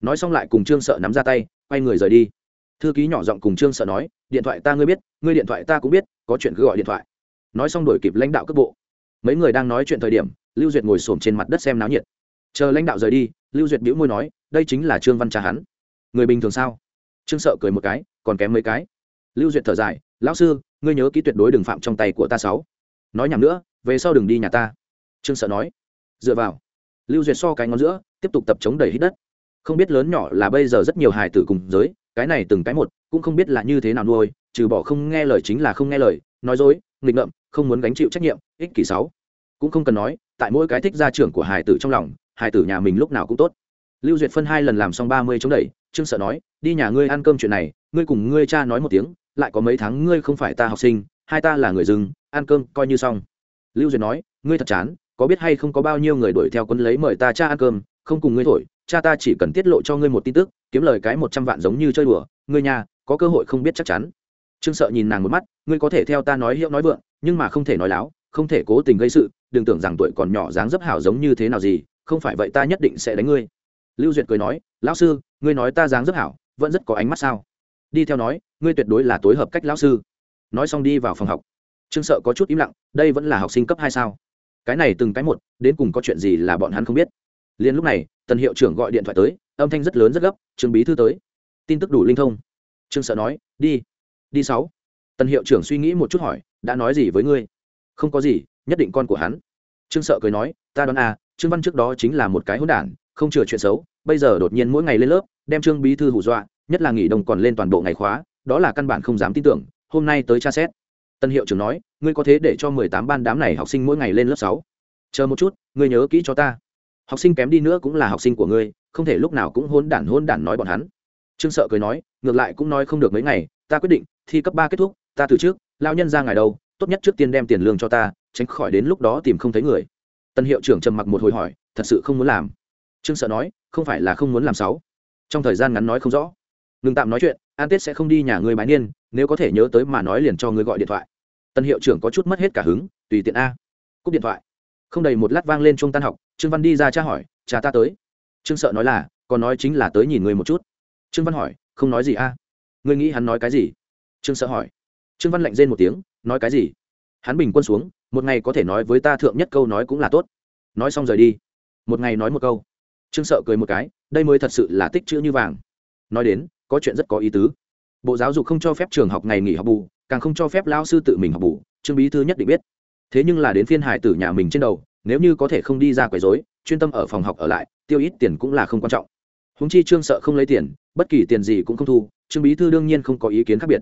Nói xong lại cùng trương sợ nắm ra tay, quay người rời đi thư ký nhỏ giọng cùng trương sợ nói, điện thoại ta ngươi biết, ngươi điện thoại ta cũng biết, có chuyện cứ gọi điện thoại. Nói xong đổi kịp lãnh đạo cấp bộ. Mấy người đang nói chuyện thời điểm, lưu duyệt ngồi xổm trên mặt đất xem náo nhiệt. Chờ lãnh đạo rời đi, lưu duyệt bĩu môi nói, đây chính là trương văn trà hắn. Người bình thường sao? Trương sợ cười một cái, còn kém mấy cái. Lưu duyệt thở dài, lão sư, ngươi nhớ kỹ tuyệt đối đừng phạm trong tay của ta sáu. Nói nhầm nữa, về sau đừng đi nhà ta. Trương sợ nói. Dựa vào. Lưu duyệt so cái ngón giữa, tiếp tục tập chống đẩy hít đất. Không biết lớn nhỏ là bây giờ rất nhiều hài tử cùng giới cái này từng cái một, cũng không biết là như thế nào nuôi, trừ bỏ không nghe lời chính là không nghe lời, nói dối, nghịch ngợm, không muốn gánh chịu trách nhiệm, ích kỷ sáu. Cũng không cần nói, tại mỗi cái thích gia trưởng của Hải tử trong lòng Hải tử nhà mình lúc nào cũng tốt. Lưu duyệt phân hai lần làm xong ba mươi chống đẩy, trương sợ nói, đi nhà ngươi ăn cơm chuyện này, ngươi cùng ngươi cha nói một tiếng, lại có mấy tháng ngươi không phải ta học sinh, hai ta là người dừng ăn cơm coi như xong. Lưu duyệt nói, ngươi thật chán, có biết hay không có bao nhiêu người đuổi theo quân lấy mời ta cha ăn cơm, không cùng ngươi thổi, cha ta chỉ cần tiết lộ cho ngươi một tin tức kiếm lời cái một trăm vạn giống như chơi đùa, ngươi nhà có cơ hội không biết chắc chắn. Trương sợ nhìn nàng một mắt, ngươi có thể theo ta nói hiệu nói vượng, nhưng mà không thể nói láo, không thể cố tình gây sự, đừng tưởng rằng tuổi còn nhỏ dáng dấp hảo giống như thế nào gì, không phải vậy ta nhất định sẽ đánh ngươi. Lưu duyệt cười nói, lão sư, ngươi nói ta dáng dấp hảo, vẫn rất có ánh mắt sao? Đi theo nói, ngươi tuyệt đối là tối hợp cách lão sư. Nói xong đi vào phòng học. Trương sợ có chút im lặng, đây vẫn là học sinh cấp hai sao? Cái này từng cái một, đến cùng có chuyện gì là bọn hắn không biết. Liền lúc này, tần hiệu trưởng gọi điện thoại tới âm thanh rất lớn rất gấp, trương bí thư tới. Tin tức đủ linh thông. Trương sợ nói, đi đi sáu. Tần hiệu trưởng suy nghĩ một chút hỏi, đã nói gì với ngươi? Không có gì, nhất định con của hắn. Trương sợ cười nói, ta đoán à trương văn trước đó chính là một cái hỗn đản, không chừa chuyện xấu, bây giờ đột nhiên mỗi ngày lên lớp, đem trương bí thư hù dọa, nhất là nghỉ đông còn lên toàn bộ ngày khóa, đó là căn bản không dám tin tưởng, hôm nay tới tra xét. Tân hiệu trưởng nói, ngươi có thế để cho mười tám ban đám này học sinh mỗi ngày lên lớp sáu. Chờ một chút, ngươi nhớ kỹ cho ta học sinh kém đi nữa cũng là học sinh của ngươi, không thể lúc nào cũng hôn đản hôn đản nói bọn hắn. Trương sợ cười nói, ngược lại cũng nói không được mấy ngày, ta quyết định, thi cấp ba kết thúc, ta từ trước lao nhân ra ngày đâu, tốt nhất trước tiên đem tiền lương cho ta, tránh khỏi đến lúc đó tìm không thấy người. Tân hiệu trưởng trầm mặc một hồi hỏi, thật sự không muốn làm. Trương sợ nói, không phải là không muốn làm sáu trong thời gian ngắn nói không rõ. Ngừng tạm nói chuyện, an tết sẽ không đi nhà người bái niên, nếu có thể nhớ tới mà nói liền cho người gọi điện thoại. Tân hiệu trưởng có chút mất hết cả hứng, tùy tiện a. Cúp điện thoại không đầy một lát vang lên trung tan học, trương văn đi ra tra hỏi, cha ta tới. Trương sợ nói là, còn nói chính là tới nhìn người một chút. Trương văn hỏi, không nói gì a? Ngươi nghĩ hắn nói cái gì? Trương sợ hỏi. Trương văn lạnh rên một tiếng, nói cái gì? Hắn bình quân xuống, một ngày có thể nói với ta thượng nhất câu nói cũng là tốt. Nói xong rời đi. Một ngày nói một câu. Trương sợ cười một cái, đây mới thật sự là tích chữ như vàng. Nói đến, có chuyện rất có ý tứ. Bộ giáo dục không cho phép trường học ngày nghỉ học bù, càng không cho phép lao sư tự mình học bù, trương bí thư nhất định biết thế nhưng là đến phiên hải tử nhà mình trên đầu, nếu như có thể không đi ra quấy rối, chuyên tâm ở phòng học ở lại, tiêu ít tiền cũng là không quan trọng. Húng chi trương sợ không lấy tiền, bất kỳ tiền gì cũng không thu, trương bí thư đương nhiên không có ý kiến khác biệt.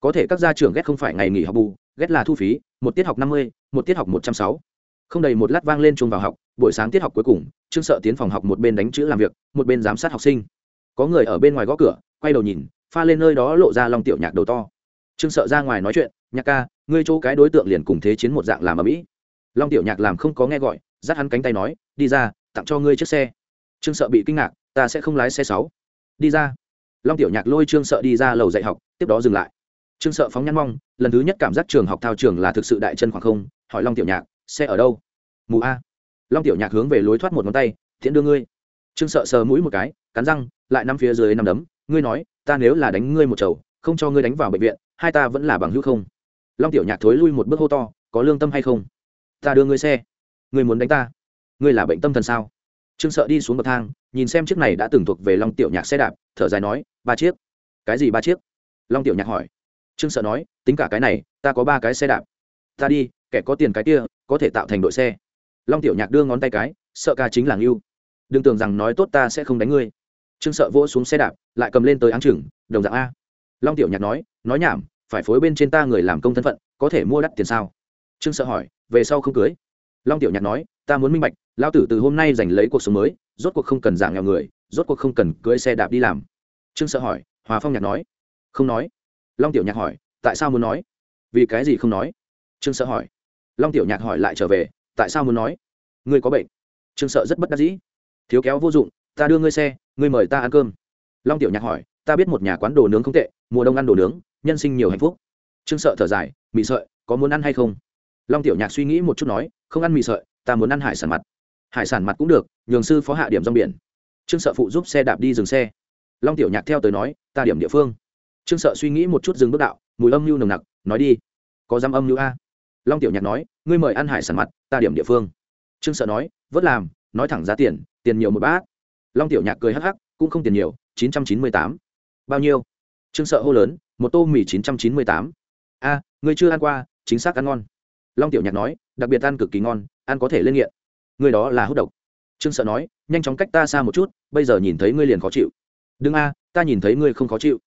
Có thể các gia trưởng ghét không phải ngày nghỉ học bù, ghét là thu phí, một tiết học năm mươi, một tiết học một trăm sáu. Không đầy một lát vang lên chung vào học, buổi sáng tiết học cuối cùng, trương sợ tiến phòng học một bên đánh chữ làm việc, một bên giám sát học sinh. Có người ở bên ngoài gõ cửa, quay đầu nhìn, pha lên nơi đó lộ ra lòng tiểu nhạc đầu to trương sợ ra ngoài nói chuyện, nhạc ca, ngươi chỗ cái đối tượng liền cùng thế chiến một dạng làm ở mỹ long tiểu nhạc làm không có nghe gọi, dắt hắn cánh tay nói, đi ra, tặng cho ngươi chiếc xe. Trương sợ bị kinh ngạc, ta sẽ không lái xe sáu. Đi ra. Long tiểu nhạc lôi trương sợ đi ra lầu dạy học, tiếp đó dừng lại. Trương sợ phóng nhăn mong, lần thứ nhất cảm giác trường học thao trường là thực sự đại chân khoảng không, hỏi long tiểu nhạc, xe ở đâu? Mù a. Long tiểu nhạc hướng về lối thoát một ngón tay, thiện đưa ngươi. Trương sợ sờ mũi một cái, cắn răng, lại nằm phía dưới nằm đấm, ngươi nói, ta nếu là đánh ngươi một chầu, không cho ngươi đánh vào bệnh viện hai ta vẫn là bằng hữu không? Long tiểu nhạc thối lui một bước hô to, có lương tâm hay không? Ta đưa ngươi xe. Ngươi muốn đánh ta? Ngươi là bệnh tâm thần sao? Trương sợ đi xuống bậc thang, nhìn xem chiếc này đã từng thuộc về long tiểu nhạc xe đạp, thở dài nói, ba chiếc. Cái gì ba chiếc? Long tiểu nhạc hỏi. Trương sợ nói, tính cả cái này, ta có ba cái xe đạp. Ta đi, kẻ có tiền cái kia, có thể tạo thành đội xe. Long tiểu nhạc đưa ngón tay cái, sợ ca chính là ngưu. Đừng tưởng rằng nói tốt ta sẽ không đánh ngươi. Trương sợ vỗ xuống xe đạp, lại cầm lên tới áng chừng, đồng dạng a long tiểu nhạc nói nói nhảm, phải phối bên trên ta người làm công thân phận, có thể mua đắt tiền sao? Trương sợ hỏi, về sau không cưới? Long tiểu nhạc nói, ta muốn minh bạch lao tử từ hôm nay giành lấy cuộc sống mới, rốt cuộc không cần dạng nghèo người, rốt cuộc không cần cưới xe đạp đi làm. Trương sợ hỏi, hòa phong nhạc nói, không nói. Long tiểu nhạc hỏi, tại sao muốn nói? Vì cái gì không nói? Trương sợ hỏi. Long tiểu nhạc hỏi lại trở về, tại sao muốn nói? Ngươi có bệnh. Trương sợ rất bất đắc dĩ, thiếu kéo vô dụng, ta đưa ngươi xe, ngươi mời ta ăn cơm. Long tiểu nhạc hỏi ta biết một nhà quán đồ nướng không tệ, mùa đông ăn đồ nướng, nhân sinh nhiều hạnh phúc. Trương sợ thở dài, mì sợi, có muốn ăn hay không? Long tiểu nhạc suy nghĩ một chút nói, không ăn mì sợi, ta muốn ăn hải sản mặt. Hải sản mặt cũng được, nhường sư phó hạ điểm rong biển. Trương sợ phụ giúp xe đạp đi dừng xe. Long tiểu nhạc theo tới nói, ta điểm địa phương. Trương sợ suy nghĩ một chút dừng bước đạo, mùi âm mưu nồng nặc, nói đi. Có dám âm mưu a? Long tiểu nhạc nói, ngươi mời ăn hải sản mặt, ta điểm địa phương. Trương sợ nói, vớt làm, nói thẳng giá tiền tiền nhiều một bát. Long tiểu nhạc cười hắc hắc, cũng không tiền nhiều, chín trăm chín mươi tám bao nhiêu? Trương sợ hô lớn, một tô mì chín trăm chín mươi tám. A, ngươi chưa ăn qua, chính xác ăn ngon. Long tiểu nhạc nói, đặc biệt ăn cực kỳ ngon, ăn có thể lên nghiện. Người đó là hút độc. Trương sợ nói, nhanh chóng cách ta xa một chút, bây giờ nhìn thấy ngươi liền khó chịu. Đừng a, ta nhìn thấy ngươi không khó chịu.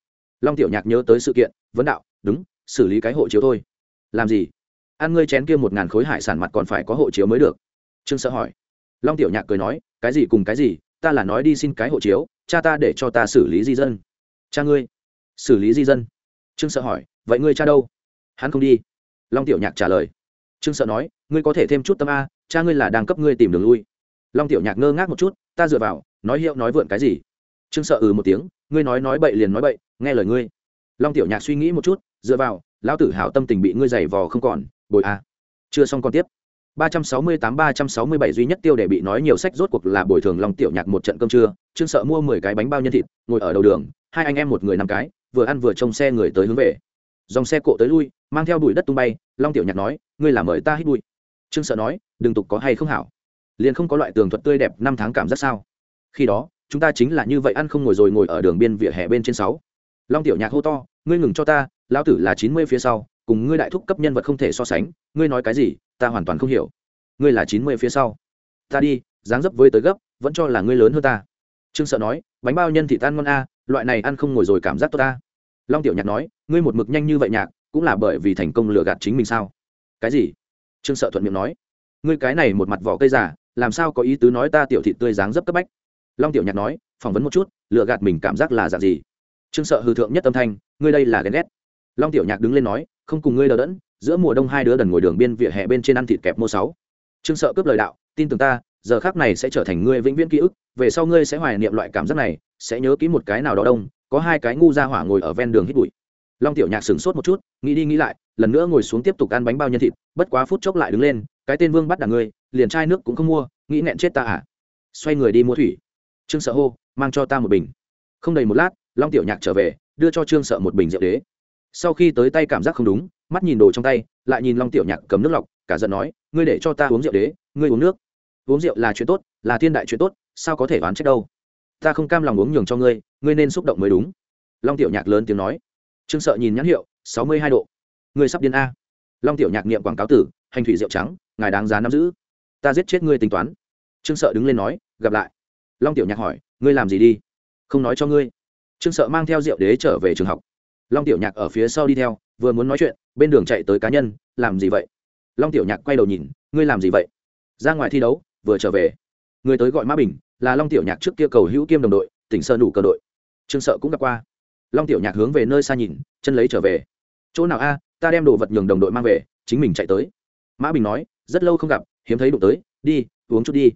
Long tiểu nhạc nhớ tới sự kiện, vấn đạo, đúng, xử lý cái hộ chiếu thôi. Làm gì? Ăn ngươi chén kia một ngàn khối hải sản mặt còn phải có hộ chiếu mới được. Trương sợ hỏi. Long tiểu nhạc cười nói, cái gì cùng cái gì, ta là nói đi xin cái hộ chiếu, cha ta để cho ta xử lý di dân cha ngươi. Xử lý di dân. Trương sợ hỏi, vậy ngươi cha đâu? Hắn không đi. Long tiểu nhạc trả lời. Trương sợ nói, ngươi có thể thêm chút tâm a, cha ngươi là đang cấp ngươi tìm đường lui. Long tiểu nhạc ngơ ngác một chút, ta dựa vào, nói hiệu nói vượn cái gì? Trương sợ ừ một tiếng, ngươi nói nói bậy liền nói bậy, nghe lời ngươi. Long tiểu nhạc suy nghĩ một chút, dựa vào, lão tử hảo tâm tình bị ngươi giày vò không còn, bồi a. Chưa xong còn tiếp. ba trăm sáu mươi tám, ba trăm sáu mươi bảy duy nhất tiêu để bị nói nhiều sách rốt cuộc là bồi thường long tiểu nhạc một trận cơm trưa, trương sợ mua mười cái bánh bao nhân thịt, ngồi ở đầu đường hai anh em một người năm cái, vừa ăn vừa trông xe người tới hướng về. Dòng xe cộ tới lui, mang theo bụi đất tung bay, long tiểu nhạc nói, ngươi làm mời ta hít bụi. Trương sợ nói, đừng tục có hay không hảo. Liền không có loại tường thuật tươi đẹp năm tháng cảm giác sao? Khi đó, chúng ta chính là như vậy ăn không ngồi rồi ngồi ở đường biên vỉa hè bên trên sáu. Long tiểu nhạc hô to, ngươi ngừng cho ta, lão tử là chín mươi phía sau, cùng ngươi đại thúc cấp nhân vật không thể so sánh, ngươi nói cái gì, ta hoàn toàn không hiểu. Ngươi là chín mươi phía sau. Ta đi, dáng dấp với tới gấp, vẫn cho là ngươi lớn hơn ta. Trương sợ nói, bánh bao nhân thị tan ngon a loại này ăn không ngồi rồi cảm giác tốt ta. Long tiểu nhạc nói, ngươi một mực nhanh như vậy nhạc, cũng là bởi vì thành công lừa gạt chính mình sao? Cái gì? Trương sợ thuận miệng nói. Ngươi cái này một mặt vỏ cây giả làm sao có ý tứ nói ta tiểu thị tươi dáng dấp cấp bách? Long tiểu nhạc nói, phỏng vấn một chút, lừa gạt mình cảm giác là dạng gì? Trương sợ hư thượng nhất âm thanh, ngươi đây là ghen ghét. Long tiểu nhạc đứng lên nói, không cùng ngươi đờ đẫn, giữa mùa đông hai đứa đần ngồi đường biên vỉa hè bên trên ăn thịt kẹp mua sáu. Trương sợ cướp lời đạo, tin tưởng ta giờ khác này sẽ trở thành ngươi vĩnh viễn ký ức, về sau ngươi sẽ hoài niệm loại cảm giác này, sẽ nhớ kỹ một cái nào đó đông, có hai cái ngu ra hỏa ngồi ở ven đường hít bụi. Long tiểu nhạc sửng sốt một chút, nghĩ đi nghĩ lại, lần nữa ngồi xuống tiếp tục ăn bánh bao nhân thịt, bất quá phút chốc lại đứng lên, cái tên vương bắt đằng ngươi, liền chai nước cũng không mua, nghĩ nẹn chết ta à? Xoay người đi mua thủy. Trương sợ hô, mang cho ta một bình. Không đầy một lát, long tiểu nhạc trở về, đưa cho trương sợ một bình rượu đế. Sau khi tới tay cảm giác không đúng, mắt nhìn đồ trong tay, lại nhìn long tiểu nhạc cầm nước lọc, cả giận nói, ngươi để cho ta uống rượu đế, ngươi uống nước uống rượu là chuyện tốt, là thiên đại chuyện tốt, sao có thể oán trách đâu? Ta không cam lòng uống nhường cho ngươi ngươi nên xúc động mới đúng. Long tiểu nhạc lớn tiếng nói. Trương sợ nhìn nhãn hiệu, sáu mươi hai độ. Ngươi sắp điên a. Long tiểu nhạc niệm quảng cáo tử, hành thủy rượu trắng, ngài đáng giá nắm giữ. Ta giết chết ngươi tính toán. Trương sợ đứng lên nói, gặp lại. Long tiểu nhạc hỏi, ngươi làm gì đi? Không nói cho ngươi. Trương sợ mang theo rượu đế trở về trường học. Long tiểu nhạc ở phía sau đi theo, vừa muốn nói chuyện, bên đường chạy tới cá nhân, làm gì vậy? Long tiểu nhạc quay đầu nhìn, ngươi làm gì vậy? Ra ngoài thi đấu vừa trở về. Người tới gọi mã bình, là long tiểu nhạc trước kia cầu hữu kiêm đồng đội, tỉnh sơn đủ cờ đội. Trương sợ cũng gặp qua. Long tiểu nhạc hướng về nơi xa nhìn, chân lấy trở về. Chỗ nào a, ta đem đồ vật nhường đồng đội mang về, chính mình chạy tới. Mã bình nói, rất lâu không gặp, hiếm thấy đụng tới, đi, uống chút đi.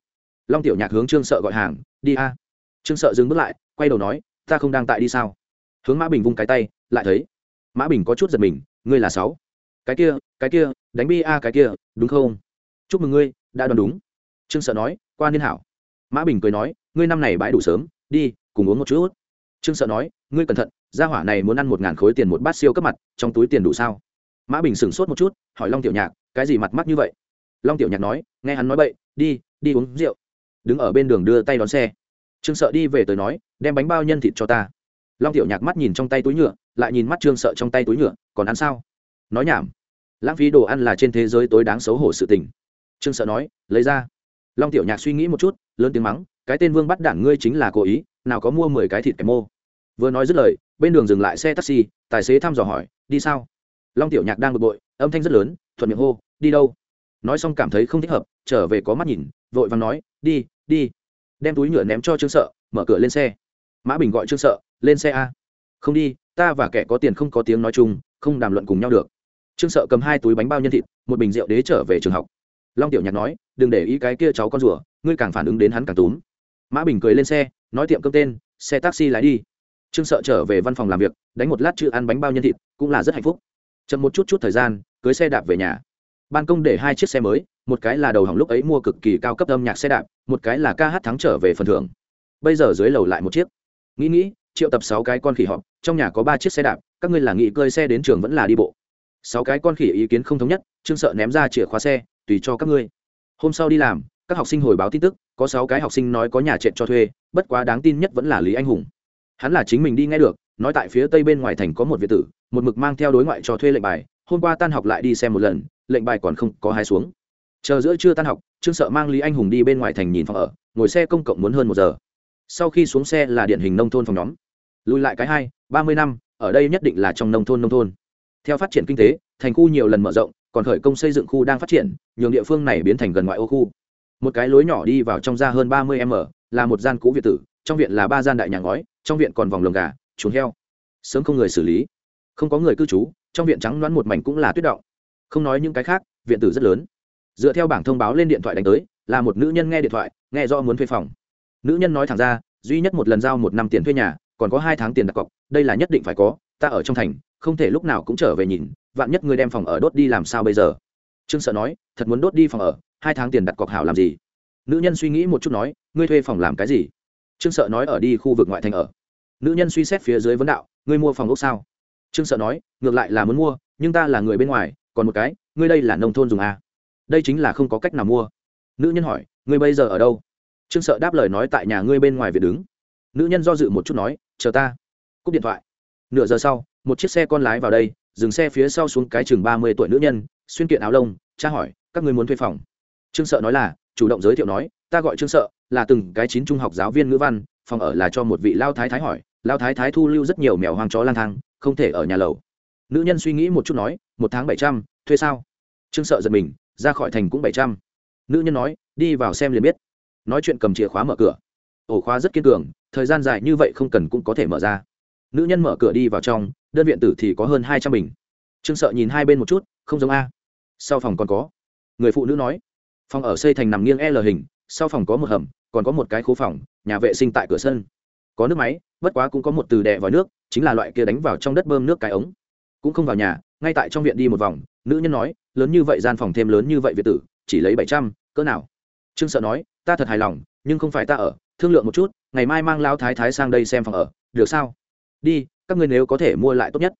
Long tiểu nhạc hướng trương sợ gọi hàng, đi a. Trương sợ dừng bước lại, quay đầu nói, ta không đang tại đi sao? Hướng mã bình vung cái tay, lại thấy, mã bình có chút giật mình, ngươi là sáu. Cái kia cái kia, đánh bi a cái kia, đúng không? Chúc mừng ngươi, đã đoán đúng trương sợ nói, qua niên hảo. Mã bình cười nói, ngươi năm này bãi đủ sớm, đi, cùng uống một chút. Trương sợ nói, ngươi cẩn thận, gia hỏa này muốn ăn một ngàn khối tiền một bát siêu cấp mặt, trong túi tiền đủ sao? Mã bình sửng sốt một chút, hỏi long tiểu nhạc, cái gì mặt mắt như vậy? Long tiểu nhạc nói, nghe hắn nói bậy, đi đi uống rượu. Đứng ở bên đường đưa tay đón xe. Trương sợ đi về tới nói, đem bánh bao nhân thịt cho ta. Long tiểu nhạc mắt nhìn trong tay túi nhựa, lại nhìn mắt trương sợ trong tay túi nhựa, còn ăn sao? Nói nhảm. Lãng phí đồ ăn là trên thế giới tối đáng xấu hổ sự tình. Trương sợ nói, lấy ra long tiểu nhạc suy nghĩ một chút, lớn tiếng mắng, cái tên vương bắt đảng ngươi chính là cố ý, nào có mua mười cái thịt kèm mô. Vừa nói dứt lời, bên đường dừng lại xe taxi, tài xế thăm dò hỏi, đi sao? Long tiểu nhạc đang bực bội, âm thanh rất lớn, thuận miệng hô, đi đâu? Nói xong cảm thấy không thích hợp, trở về có mắt nhìn, vội vàng nói, đi đi. Đem túi nhựa ném cho trương sợ, mở cửa lên xe. Mã bình gọi trương sợ, lên xe a. Không đi, ta và kẻ có tiền không có tiếng nói chung, không đàm luận cùng nhau được. Trương sợ cầm hai túi bánh bao nhân thịt, một bình rượu đế trở về trường học. Long tiểu nhạc nói đừng để ý cái kia cháu con rùa, ngươi càng phản ứng đến hắn càng túm. Mã bình cười lên xe, nói tiệm cơm tên, xe taxi lái đi. Trương sợ trở về văn phòng làm việc, đánh một lát chữ ăn bánh bao nhân thịt, cũng là rất hạnh phúc. Chậm một chút chút thời gian, cưới xe đạp về nhà. Ban công để hai chiếc xe mới, một cái là đầu hỏng lúc ấy mua cực kỳ cao cấp âm nhạc xe đạp, một cái là ca hát thắng trở về phần thưởng. Bây giờ dưới lầu lại một chiếc. Nghĩ nghĩ, triệu tập sáu cái con khỉ họp, trong nhà có ba chiếc xe đạp, các ngươi là nghị cơi xe đến trường vẫn là đi bộ. Sáu cái con khỉ ý kiến không thống nhất, trương sợ ném ra chìa khóa xe, tùy cho các ngươi hôm sau đi làm, các học sinh hồi báo tin tức, có sáu cái học sinh nói có nhà trệ cho thuê, bất quá đáng tin nhất vẫn là lý anh hùng. Hắn là chính mình đi nghe được, nói tại phía tây bên ngoài thành có một việt tử, một mực mang theo đối ngoại cho thuê lệnh bài, hôm qua tan học lại đi xem một lần, lệnh bài còn không có hai xuống. Chờ giữa trưa tan học, trương sợ mang lý anh hùng đi bên ngoài thành nhìn phòng ở, ngồi xe công cộng muốn hơn một giờ. Sau khi xuống xe là điển hình nông thôn phòng nhóm. Lùi lại cái hai, ba mươi năm, ở đây nhất định là trong nông thôn nông thôn. Theo phát triển kinh tế, thành khu nhiều lần mở rộng còn khởi công xây dựng khu đang phát triển, nhường địa phương này biến thành gần ngoại ô khu. Một cái lối nhỏ đi vào trong ra hơn ba mươi m, là một gian cũ việt tử, trong viện là ba gian đại nhà ngói, trong viện còn vòng lồng gà, chuồng heo. Sớm không người xử lý. Không có người cư trú, trong viện trắng đoán một mảnh cũng là tuyết động. Không nói những cái khác, viện tử rất lớn. Dựa theo bảng thông báo lên điện thoại đánh tới, là một nữ nhân nghe điện thoại, nghe do muốn thuê phòng. Nữ nhân nói thẳng ra, duy nhất một lần giao một năm tiền thuê nhà, còn có hai tháng tiền đặt cọc, đây là nhất định phải có, ta ở trong thành, không thể lúc nào cũng trở về nhìn vạn nhất ngươi đem phòng ở đốt đi làm sao bây giờ? Trương sợ nói, thật muốn đốt đi phòng ở, hai tháng tiền đặt cọc hảo làm gì? Nữ nhân suy nghĩ một chút nói, ngươi thuê phòng làm cái gì? Trương sợ nói ở đi khu vực ngoại thành ở. Nữ nhân suy xét phía dưới vấn đạo, ngươi mua phòng ốc sao? Trương sợ nói, ngược lại là muốn mua, nhưng ta là người bên ngoài, còn một cái, ngươi đây là nông thôn dùng à? đây chính là không có cách nào mua. Nữ nhân hỏi, ngươi bây giờ ở đâu? Trương sợ đáp lời nói tại nhà ngươi bên ngoài việc đứng. Nữ nhân do dự một chút nói, chờ ta. Cúp điện thoại. Nửa giờ sau, một chiếc xe con lái vào đây dừng xe phía sau xuống cái chừng ba mươi tuổi nữ nhân, xuyên kiện áo lông, cha hỏi, các ngươi muốn thuê phòng? Trương sợ nói là, chủ động giới thiệu nói, ta gọi trương sợ, là từng cái chín trung học giáo viên ngữ văn, phòng ở là cho một vị lao thái thái hỏi, lao thái thái thu lưu rất nhiều mèo hoang chó lang thang, không thể ở nhà lầu. Nữ nhân suy nghĩ một chút nói, một tháng bảy trăm, thuê sao? Trương sợ giật mình, ra khỏi thành cũng bảy trăm. Nữ nhân nói, đi vào xem liền biết. Nói chuyện cầm chìa khóa mở cửa. Ổ khóa rất kiên cường, thời gian dài như vậy không cần cũng có thể mở ra nữ nhân mở cửa đi vào trong, đơn viện tử thì có hơn hai trăm bình. Trương sợ nhìn hai bên một chút, không giống a. Sau phòng còn có. Người phụ nữ nói, phòng ở xây thành nằm nghiêng l hình, sau phòng có một hầm, còn có một cái khố phòng, nhà vệ sinh tại cửa sân. Có nước máy, bất quá cũng có một từ đè vòi nước, chính là loại kia đánh vào trong đất bơm nước cái ống. Cũng không vào nhà, ngay tại trong viện đi một vòng, nữ nhân nói, lớn như vậy gian phòng thêm lớn như vậy việt tử, chỉ lấy bảy trăm, cỡ nào? Trương sợ nói, ta thật hài lòng, nhưng không phải ta ở, thương lượng một chút, ngày mai mang lao thái thái sang đây xem phòng ở, được sao? Đi, các ngươi nếu có thể mua lại tốt nhất.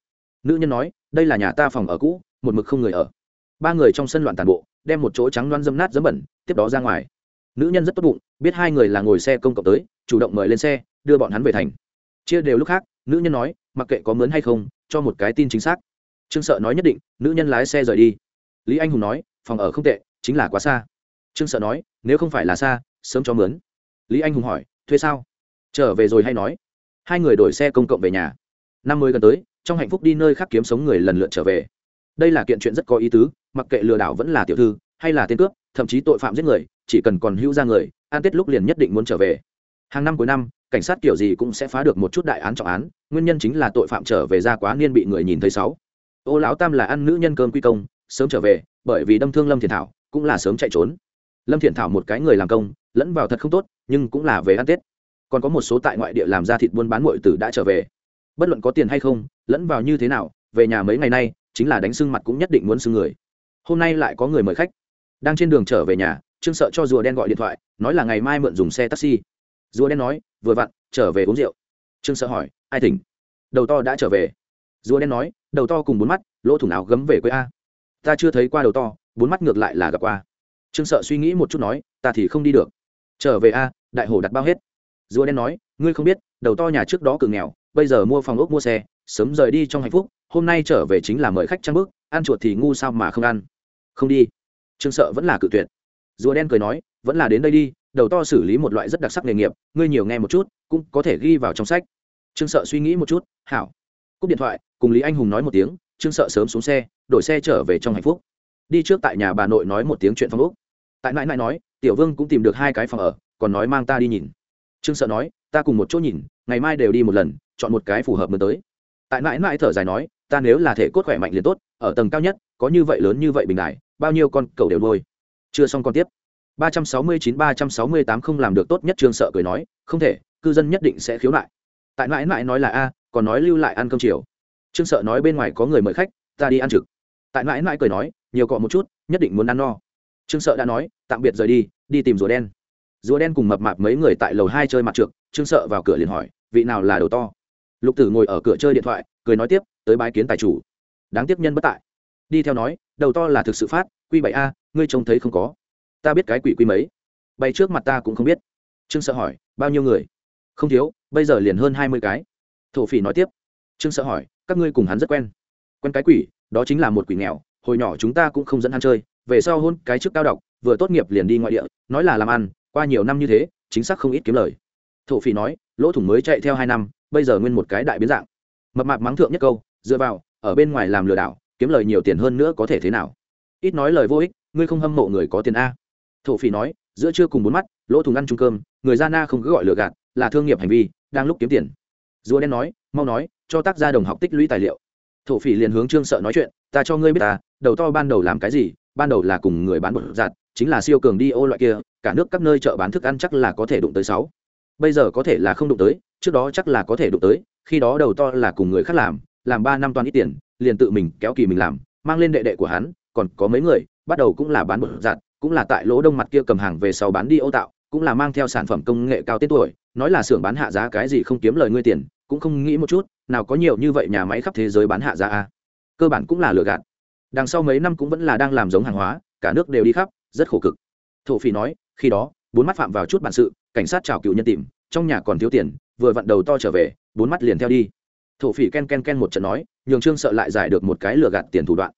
Nữ nhân nói, đây là nhà ta phòng ở cũ, một mực không người ở. Ba người trong sân loạn tàn bộ, đem một chỗ trắng loan dâm nát dấm bẩn, tiếp đó ra ngoài. Nữ nhân rất tốt bụng, biết hai người là ngồi xe công cộng tới, chủ động mời lên xe, đưa bọn hắn về thành. Chia đều lúc khác, nữ nhân nói, mặc kệ có mướn hay không, cho một cái tin chính xác. Trương sợ nói nhất định, nữ nhân lái xe rời đi. Lý anh hùng nói, phòng ở không tệ, chính là quá xa. Trương sợ nói, nếu không phải là xa, sớm cho mướn. Lý anh hùng hỏi, thuê sao? Trở về rồi hay nói hai người đổi xe công cộng về nhà. Năm mươi gần tới, trong hạnh phúc đi nơi khác kiếm sống người lần lượt trở về. Đây là kiện chuyện rất có ý tứ, mặc kệ lừa đảo vẫn là tiểu thư, hay là tên cướp, thậm chí tội phạm giết người, chỉ cần còn hữu ra người an tết lúc liền nhất định muốn trở về. Hàng năm cuối năm, cảnh sát kiểu gì cũng sẽ phá được một chút đại án trọng án, nguyên nhân chính là tội phạm trở về ra quá niên bị người nhìn thấy sáu. Ô lão tam là ăn nữ nhân cơm quy công, sớm trở về, bởi vì đâm thương lâm thiền thảo, cũng là sớm chạy trốn. Lâm thiền thảo một cái người làm công, lẫn vào thật không tốt, nhưng cũng là về ăn tết còn có một số tại ngoại địa làm ra thịt buôn bán muội tử đã trở về. Bất luận có tiền hay không, lẫn vào như thế nào, về nhà mấy ngày nay, chính là đánh sưng mặt cũng nhất định muốn sưng người. Hôm nay lại có người mời khách. Đang trên đường trở về nhà, trương sợ cho rùa đen gọi điện thoại, nói là ngày mai mượn dùng xe taxi. Rùa đen nói, vừa vặn, trở về uống rượu. Trương sợ hỏi, ai tỉnh? Đầu to đã trở về. Rùa đen nói, đầu to cùng bốn mắt, lỗ thủng áo gấm về quê a. Ta chưa thấy qua đầu to, bốn mắt ngược lại là gặp qua. Trương sợ suy nghĩ một chút nói, ta thì không đi được. Trở về a, đại hồ đặt bao hết rùa đen nói, ngươi không biết, đầu to nhà trước đó cực nghèo, bây giờ mua phòng ốc mua xe, sớm rời đi trong hạnh phúc, hôm nay trở về chính là mời khách trang bước ăn chuột thì ngu sao mà không ăn. Không đi. Trương sợ vẫn là cự tuyệt. Rùa đen cười nói, vẫn là đến đây đi, đầu to xử lý một loại rất đặc sắc nghề nghiệp, ngươi nhiều nghe một chút, cũng có thể ghi vào trong sách. Trương sợ suy nghĩ một chút, hảo. Cúp điện thoại, cùng lý anh hùng nói một tiếng, trương sợ sớm xuống xe, đổi xe trở về trong hạnh phúc. Đi trước tại nhà bà nội nói một tiếng chuyện phong úc tại nãi nãi nói, tiểu vương cũng tìm được hai cái phòng ở, còn nói mang ta đi nhìn trương sợ nói, ta cùng một chỗ nhìn, ngày mai đều đi một lần, chọn một cái phù hợp mới tới. Tại nại nại thở dài nói, ta nếu là thể cốt khỏe mạnh liền tốt, ở tầng cao nhất, có như vậy lớn như vậy bình đại bao nhiêu con cầu đều nuôi. Chưa xong con tiếp. ba trăm sáu mươi chín, ba trăm sáu mươi tám không làm được tốt nhất trương sợ cười nói, không thể, cư dân nhất định sẽ khiếu nại. Tại mãi mãi nói là a, còn nói lưu lại ăn cơm chiều. Trương sợ nói bên ngoài có người mời khách, ta đi ăn trực. Tại mãi mãi cười nói, nhiều cọ một chút, nhất định muốn ăn no. Trương sợ đã nói, tạm biệt rời đi đi tìm rùa đen rùa đen cùng mập mạp mấy người tại lầu hai chơi mặt trượt trương sợ vào cửa liền hỏi, vị nào là đầu to? Lục tử ngồi ở cửa chơi điện thoại, cười nói tiếp, tới bái kiến tài chủ. Đáng tiếc nhân bất tại. Đi theo nói, đầu to là thực sự phát, quy bảy a, ngươi trông thấy không có. Ta biết cái quỷ quy mấy. Bay trước mặt ta cũng không biết. Trương sợ hỏi, bao nhiêu người? Không thiếu, bây giờ liền hơn hai mươi cái. Thổ phỉ nói tiếp. Trương sợ hỏi, các ngươi cùng hắn rất quen. Quen cái quỷ, đó chính là một quỷ nghèo, hồi nhỏ chúng ta cũng không dẫn hắn chơi, về sau hôn cái trước cao đọc, vừa tốt nghiệp liền đi ngoại địa, nói là làm ăn qua nhiều năm như thế, chính xác không ít kiếm lời. Thổ phỉ nói, lỗ thủng mới chạy theo hai năm, bây giờ nguyên một cái đại biến dạng. Mập mạp mắng thượng nhất câu, dựa vào, ở bên ngoài làm lừa đảo, kiếm lời nhiều tiền hơn nữa có thể thế nào? Ít nói lời vô ích, ngươi không hâm mộ người có tiền a. Thổ phỉ nói, giữa trưa cùng bốn mắt, lỗ Thủng ăn chung cơm, người ra na không cứ gọi lừa gạt, là thương nghiệp hành vi, đang lúc kiếm tiền. Rùa đen nói, mau nói, cho tác gia đồng học tích lũy tài liệu. Thổ phỉ liền hướng trương sợ nói chuyện, ta cho ngươi biết ta, đầu to ban đầu làm cái gì, ban đầu là cùng người bán bột giặt chính là siêu cường đi ô loại kia, cả nước các nơi chợ bán thức ăn chắc là có thể đụng tới sáu. Bây giờ có thể là không đụng tới, trước đó chắc là có thể đụng tới, khi đó đầu to là cùng người khác làm làm ba năm toàn ít tiền, liền tự mình kéo kỳ mình làm, mang lên đệ đệ của hắn, còn có mấy người, bắt đầu cũng là bán bột giặt, cũng là tại lỗ đông mặt kia cầm hàng về sau bán đi ô tạo, cũng là mang theo sản phẩm công nghệ cao tên tuổi, nói là xưởng bán hạ giá cái gì không kiếm lời ngươi tiền, cũng không nghĩ một chút, nào có nhiều như vậy nhà máy khắp thế giới bán hạ giá a. Cơ bản cũng là lừa gạt. Đằng sau mấy năm cũng vẫn là đang làm giống hàng hóa, cả nước đều đi khắp rất khổ cực. Thổ phỉ nói, khi đó, bốn mắt phạm vào chút bản sự, cảnh sát chào cựu nhân tìm, trong nhà còn thiếu tiền, vừa vặn đầu to trở về, bốn mắt liền theo đi. Thổ phỉ ken ken ken một trận nói, nhường trương sợ lại giải được một cái lừa gạt tiền thủ đoạn.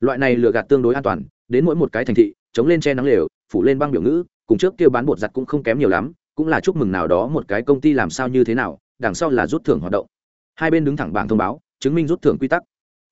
Loại này lừa gạt tương đối an toàn, đến mỗi một cái thành thị, chống lên che nắng lều, phủ lên băng biểu ngữ, cùng trước kia bán bột giặt cũng không kém nhiều lắm, cũng là chúc mừng nào đó một cái công ty làm sao như thế nào, đằng sau là rút thưởng hoạt động. Hai bên đứng thẳng bảng thông báo, chứng minh rút thưởng quy tắc.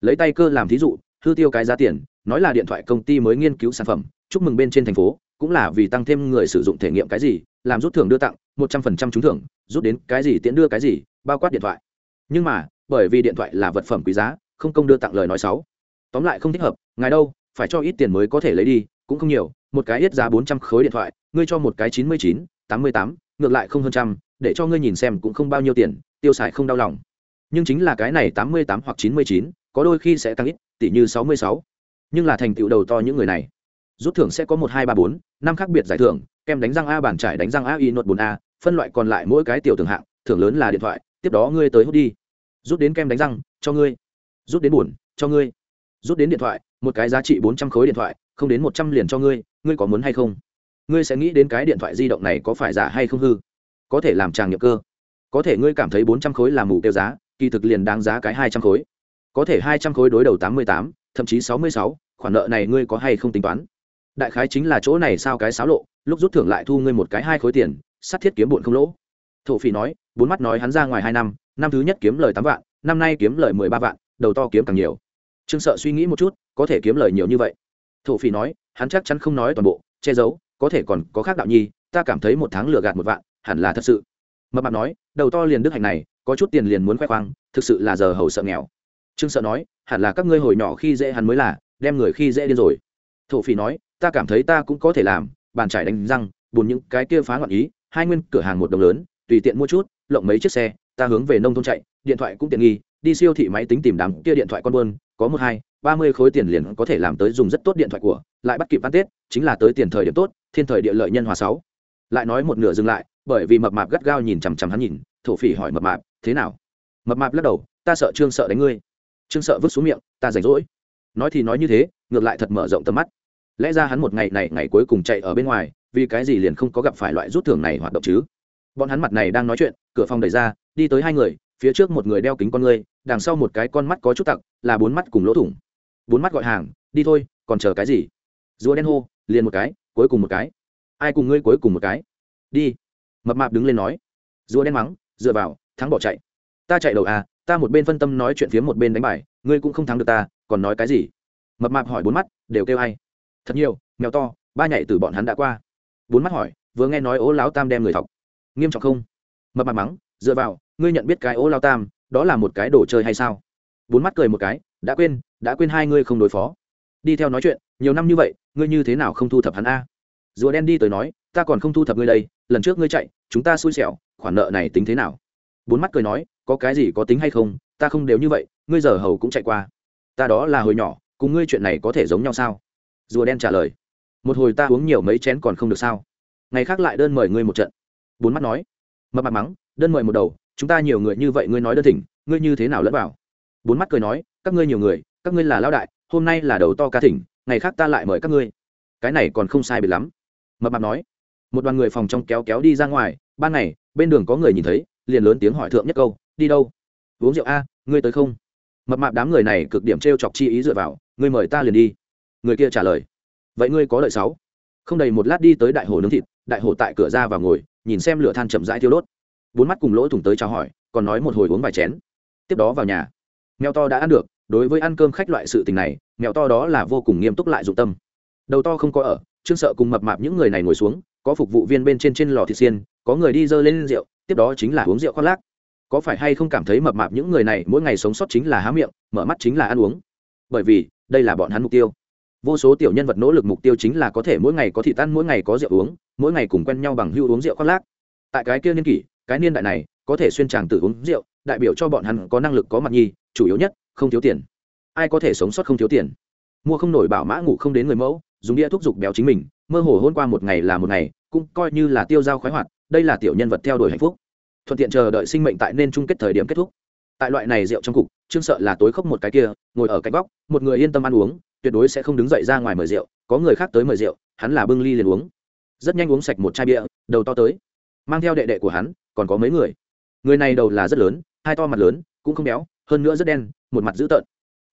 Lấy tay cơ làm thí dụ, hư tiêu cái giá tiền, nói là điện thoại công ty mới nghiên cứu sản phẩm chúc mừng bên trên thành phố, cũng là vì tăng thêm người sử dụng thể nghiệm cái gì, làm rút thưởng đưa tặng, một trăm phần trăm trúng thưởng, rút đến cái gì tiễn đưa cái gì, bao quát điện thoại. Nhưng mà, bởi vì điện thoại là vật phẩm quý giá, không công đưa tặng lời nói xấu. Tóm lại không thích hợp, ngài đâu, phải cho ít tiền mới có thể lấy đi, cũng không nhiều, một cái ít giá bốn trăm khối điện thoại, ngươi cho một cái chín mươi chín, tám mươi tám, ngược lại không hơn trăm, để cho ngươi nhìn xem cũng không bao nhiêu tiền, tiêu xài không đau lòng. Nhưng chính là cái này tám mươi tám hoặc chín mươi chín, có đôi khi sẽ tăng ít tỷ như sáu mươi sáu. Nhưng là thành tựu đầu to những người này rút thưởng sẽ có một, hai, ba, bốn, năm khác biệt giải thưởng, kem đánh răng a, bàn trải đánh răng a, y nốt bốn a, phân loại còn lại mỗi cái tiểu thưởng hạng, thưởng lớn là điện thoại, tiếp đó ngươi tới hút đi. Rút đến kem đánh răng, cho ngươi. Rút đến buồn cho ngươi. Rút đến điện thoại, một cái giá trị bốn trăm khối điện thoại, không đến một trăm liền cho ngươi ngươi có muốn hay không? Ngươi sẽ nghĩ đến cái điện thoại di động này có phải giả hay không hư? Có thể làm tràng nghiệp cơ. Có thể ngươi cảm thấy bốn trăm khối là mù tiêu giá, kỳ thực liền đáng giá cái hai trăm khối. Có thể hai trăm khối đối đầu tám mươi tám, thậm chí sáu mươi sáu, khoản nợ này ngươi có hay không tính toán? Đại khái chính là chỗ này sao cái xáo lộ, lúc rút thưởng lại thu ngươi một cái hai khối tiền, sắt thiết kiếm bụn không lỗ. Thổ phỉ nói, bốn mắt nói hắn ra ngoài hai năm năm thứ nhất kiếm lời tám vạn, năm nay kiếm lời mười ba vạn, đầu to kiếm càng nhiều. Trương sợ suy nghĩ một chút, có thể kiếm lời nhiều như vậy. Thổ phỉ nói, hắn chắc chắn không nói toàn bộ, che giấu, có thể còn có khác đạo nhi, ta cảm thấy một tháng lừa gạt một vạn, hẳn là thật sự. Mập mạp nói, đầu to liền đức hạnh này, có chút tiền liền muốn khoe khoang, thực sự là giờ hầu sợ nghèo. Trương sợ nói, hẳn là các ngươi hồi nhỏ khi dễ hắn mới là, đem người khi dễ điên rồi thổ phỉ nói, ta cảm thấy ta cũng có thể làm, bàn trải đánh răng bùn những cái kia phá loạn ý, hai nguyên cửa hàng một đồng lớn, tùy tiện mua chút, lộng mấy chiếc xe, ta hướng về nông thôn chạy, điện thoại cũng tiện nghi, đi siêu thị máy tính tìm đám kia điện thoại con buôn, có một hai, ba mươi khối tiền liền có thể làm tới dùng rất tốt điện thoại của, lại bắt kịp ăn tết, chính là tới tiền thời điểm tốt, thiên thời địa lợi nhân hòa sáu. Lại nói một nửa dừng lại, bởi vì mập mạp gắt gao nhìn chằm chằm hắn nhìn, thổ phỉ hỏi mập mạp, thế nào? Mập mạp lắc đầu, ta sợ trương sợ đánh ngươi. Trương sợ vứt xuống miệng, ta rảnh rỗi. Nói thì nói như thế, ngược lại thật mở rộng tầm mắt lẽ ra hắn một ngày này ngày cuối cùng chạy ở bên ngoài vì cái gì liền không có gặp phải loại rút thưởng này hoạt động chứ? Bọn hắn mặt này đang nói chuyện cửa phòng đẩy ra đi tới hai người phía trước một người đeo kính con ngươi, đằng sau một cái con mắt có chút tặc là bốn mắt cùng lỗ thủng. Bốn mắt gọi hàng đi thôi còn chờ cái gì? Rùa đen hô liền một cái cuối cùng một cái. Ai cùng ngươi cuối cùng một cái? Đi. Mập mạp đứng lên nói. Rùa đen mắng dựa vào thắng bỏ chạy. Ta chạy đầu à ta một bên phân tâm nói chuyện phía một bên đánh bài ngươi cũng không thắng được ta còn nói cái gì? Mập mạp hỏi bốn mắt đều kêu ai? Thật nhiều, mèo to, ba nhảy từ bọn hắn đã qua. Bốn mắt hỏi, vừa nghe nói ố lão tam đem người thọc. Nghiêm trọng không? Mập mặt mắng, dựa vào, ngươi nhận biết cái ố lao tam, đó là một cái đồ chơi hay sao? Bốn mắt cười một cái, đã quên đã quên hai ngươi không đối phó. Đi theo nói chuyện, nhiều năm như vậy, ngươi như thế nào không thu thập hắn a? Rùa đen đi tới nói, ta còn không thu thập ngươi đây, lần trước ngươi chạy, chúng ta xui xẻo, khoản nợ này tính thế nào? Bốn mắt cười nói, có cái gì có tính hay không, ta không đều như vậy, ngươi giờ hầu cũng chạy qua. Ta đó là hồi nhỏ, cùng ngươi chuyện này có thể giống nhau sao? Rùa đen trả lời, một hồi ta uống nhiều mấy chén còn không được sao? Ngày khác lại đơn mời ngươi một trận. Bốn mắt nói, mập mặt mắng, đơn mời một đầu, chúng ta nhiều người như vậy ngươi nói đơn thỉnh, ngươi như thế nào lẫn vào? Bốn mắt cười nói, các ngươi nhiều người, các ngươi là lao đại, hôm nay là đầu to ca thỉnh, ngày khác ta lại mời các ngươi. Cái này còn không sai biệt lắm. Mập mặt nói, một đoàn người phòng trong kéo kéo đi ra ngoài, ban ngày, bên đường có người nhìn thấy, liền lớn tiếng hỏi thượng nhất câu, đi đâu? Uống rượu a, ngươi tới không? Mập mạp đám người này cực điểm t r e o chọc chi ý dựa vào, ngươi mời ta liền đi người kia trả lời, vậy ngươi có lợi sáu. Không đầy một lát đi tới đại hồ nướng thịt, đại hồ tại cửa ra và ngồi, nhìn xem lửa than chậm rãi thiêu đốt. Bốn mắt cùng lỗ thủng tới chào hỏi, còn nói một hồi uống vài chén. Tiếp đó vào nhà. Mèo to đã ăn được, đối với ăn cơm khách loại sự tình này, mèo to đó là vô cùng nghiêm túc lại dụng tâm. Đầu to không có ở, trương sợ cùng mập mạp những người này ngồi xuống, có phục vụ viên bên trên trên lò thịt xiên, có người đi dơ lên rượu, tiếp đó chính là uống rượu khoác lác. Có phải hay không cảm thấy mập mạp những người này mỗi ngày sống sót chính là há miệng, mở mắt chính là ăn uống? Bởi vì, đây là bọn hắn mục tiêu vô số tiểu nhân vật nỗ lực mục tiêu chính là có thể mỗi ngày có thịt ăn, mỗi ngày có rượu uống, mỗi ngày cùng quen nhau bằng hưu uống rượu khoác lác. Tại cái kia niên kỷ, cái niên đại này, có thể xuyên tràng tử uống rượu, đại biểu cho bọn hắn có năng lực, có mặt nhi, chủ yếu nhất, không thiếu tiền. Ai có thể sống sót không thiếu tiền? Mua không nổi bảo mã ngủ không đến người mẫu, dùng đĩa thuốc dục béo chính mình, mơ hồ hôn qua một ngày là một ngày, cũng coi như là tiêu dao khoái hoạt, đây là tiểu nhân vật theo đuổi hạnh phúc. Thuận tiện chờ đợi sinh mệnh tại nên chung kết thời điểm kết thúc. Tại loại này rượu trong cục, trương sợ là tối khóc một cái kia, ngồi ở cạnh góc, một người yên tâm ăn uống tuyệt đối sẽ không đứng dậy ra ngoài mời rượu, có người khác tới mời rượu, hắn là bưng ly liền uống. Rất nhanh uống sạch một chai bia, đầu to tới. Mang theo đệ đệ của hắn, còn có mấy người. Người này đầu là rất lớn, hai to mặt lớn, cũng không béo, hơn nữa rất đen, một mặt dữ tợn.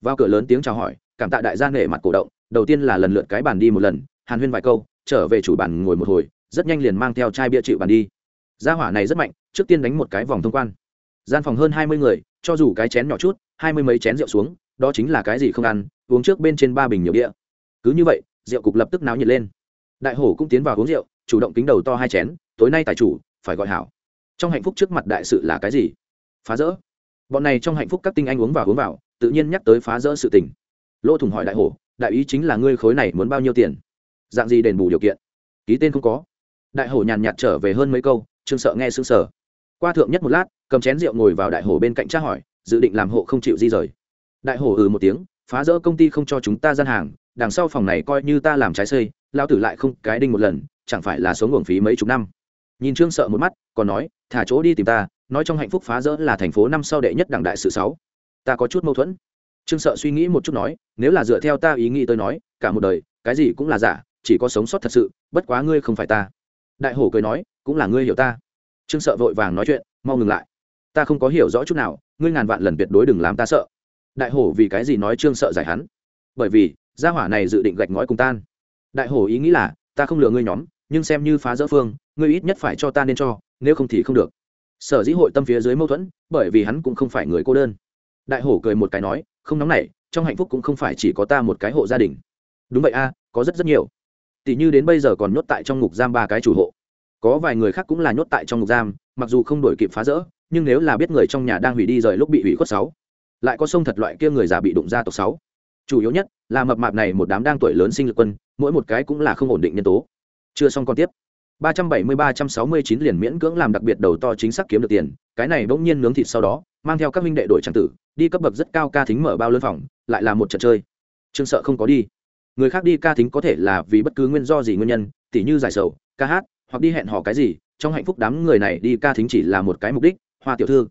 Vào cửa lớn tiếng chào hỏi, cảm tạ đại gia nể mặt cổ động, đầu tiên là lần lượt cái bàn đi một lần, hàn huyên vài câu, trở về chủ bàn ngồi một hồi, rất nhanh liền mang theo chai bia chịu bàn đi. Gia hỏa này rất mạnh, trước tiên đánh một cái vòng thông quan. Gian phòng hơn hai mươi người, cho dù cái chén nhỏ chút, hai mươi mấy chén rượu xuống đó chính là cái gì không ăn, uống trước bên trên ba bình nhiều đĩa. Cứ như vậy, rượu cục lập tức náo nhiệt lên. Đại hổ cũng tiến vào uống rượu, chủ động kính đầu to hai chén, tối nay tài chủ, phải gọi hảo. Trong hạnh phúc trước mặt đại sự là cái gì? Phá rỡ. Bọn này trong hạnh phúc các tinh anh uống vào uống vào, tự nhiên nhắc tới phá rỡ sự tình. Lỗ thủng hỏi đại hổ, đại ý chính là ngươi khối này muốn bao nhiêu tiền? Dạng gì đền bù điều kiện? Ký tên không có. Đại hổ nhàn nhạt trở về hơn mấy câu, trương sợ nghe xương sở qua thượng nhất một lát, cầm chén rượu ngồi vào đại hổ bên cạnh tra hỏi, dự định làm hộ không chịu di rời đại Hổ ừ một tiếng, phá rỡ công ty không cho chúng ta gian hàng, đằng sau phòng này coi như ta làm trái xây lao tử lại không cái đinh một lần, chẳng phải là sống uổng phí mấy chục năm. Nhìn trương sợ một mắt, còn nói, thả chỗ đi tìm ta, nói trong hạnh phúc phá rỡ là thành phố năm sau đệ nhất đảng đại sự sáu. Ta có chút mâu thuẫn. Trương sợ suy nghĩ một chút nói, nếu là dựa theo ta ý nghĩ tôi nói, cả một đời, cái gì cũng là giả, chỉ có sống sót thật sự, bất quá ngươi không phải ta. Đại hổ cười nói, cũng là ngươi hiểu ta. Trương sợ vội vàng nói chuyện, mau ngừng lại. Ta không có hiểu rõ chút nào, ngươi ngàn vạn lần tuyệt đối đừng làm ta sợ đại hổ vì cái gì nói trương sợ giải hắn? Bởi vì, gia hỏa này dự định gạch ngói cùng tan. Đại hổ ý nghĩ là, ta không lừa ngươi nhóm, nhưng xem như phá rỡ phương, ngươi ít nhất phải cho ta nên cho, nếu không thì không được. Sở dĩ hội tâm phía dưới mâu thuẫn, bởi vì hắn cũng không phải người cô đơn. Đại hổ cười một cái nói, không nóng nảy, trong hạnh phúc cũng không phải chỉ có ta một cái hộ gia đình. Đúng vậy a, có rất rất nhiều. Tỷ như đến bây giờ còn nhốt tại trong ngục giam ba cái chủ hộ. Có vài người khác cũng là nhốt tại trong ngục giam, mặc dù không đổi kịp phá rỡ, nhưng nếu là biết người trong nhà đang hủy đi rời lúc bị hủy khuất sáu lại có sông thật loại kia người già bị đụng ra tộc sáu. Chủ yếu nhất là mập mạp này một đám đang tuổi lớn sinh lực quân, mỗi một cái cũng là không ổn định nhân tố. Chưa xong còn tiếp. 370-369 liền miễn cưỡng làm đặc biệt đầu to chính xác kiếm được tiền, cái này bỗng nhiên nướng thịt sau đó, mang theo các minh đệ đổi tràng tử, đi cấp bậc rất cao ca thính mở bao lân phòng, lại là một trận chơi. Trương sợ không có đi. Người khác đi ca thính có thể là vì bất cứ nguyên do gì nguyên nhân, tỉ như giải sầu, ca hát, hoặc đi hẹn hò cái gì, trong hạnh phúc đám người này đi ca thính chỉ là một cái mục đích, hoa tiểu thư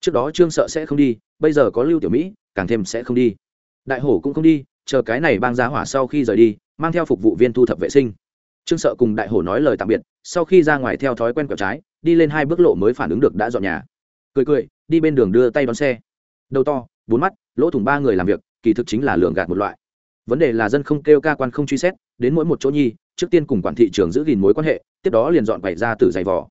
trước đó trương sợ sẽ không đi, bây giờ có lưu tiểu mỹ, càng thêm sẽ không đi. Đại hổ cũng không đi, chờ cái này bang giá hỏa sau khi rời đi, mang theo phục vụ viên thu thập vệ sinh. Trương sợ cùng đại hổ nói lời tạm biệt, sau khi ra ngoài theo thói quen quẹo trái, đi lên hai bước lộ mới phản ứng được đã dọn nhà. Cười cười, đi bên đường đưa tay đón xe. Đầu to, bốn mắt, lỗ thủng ba người làm việc, kỳ thực chính là lường gạt một loại. Vấn đề là dân không kêu ca quan không truy xét, đến mỗi một chỗ nhi, trước tiên cùng quản thị trường giữ gìn mối quan hệ, tiếp đó liền dọn bày ra từ giày vỏ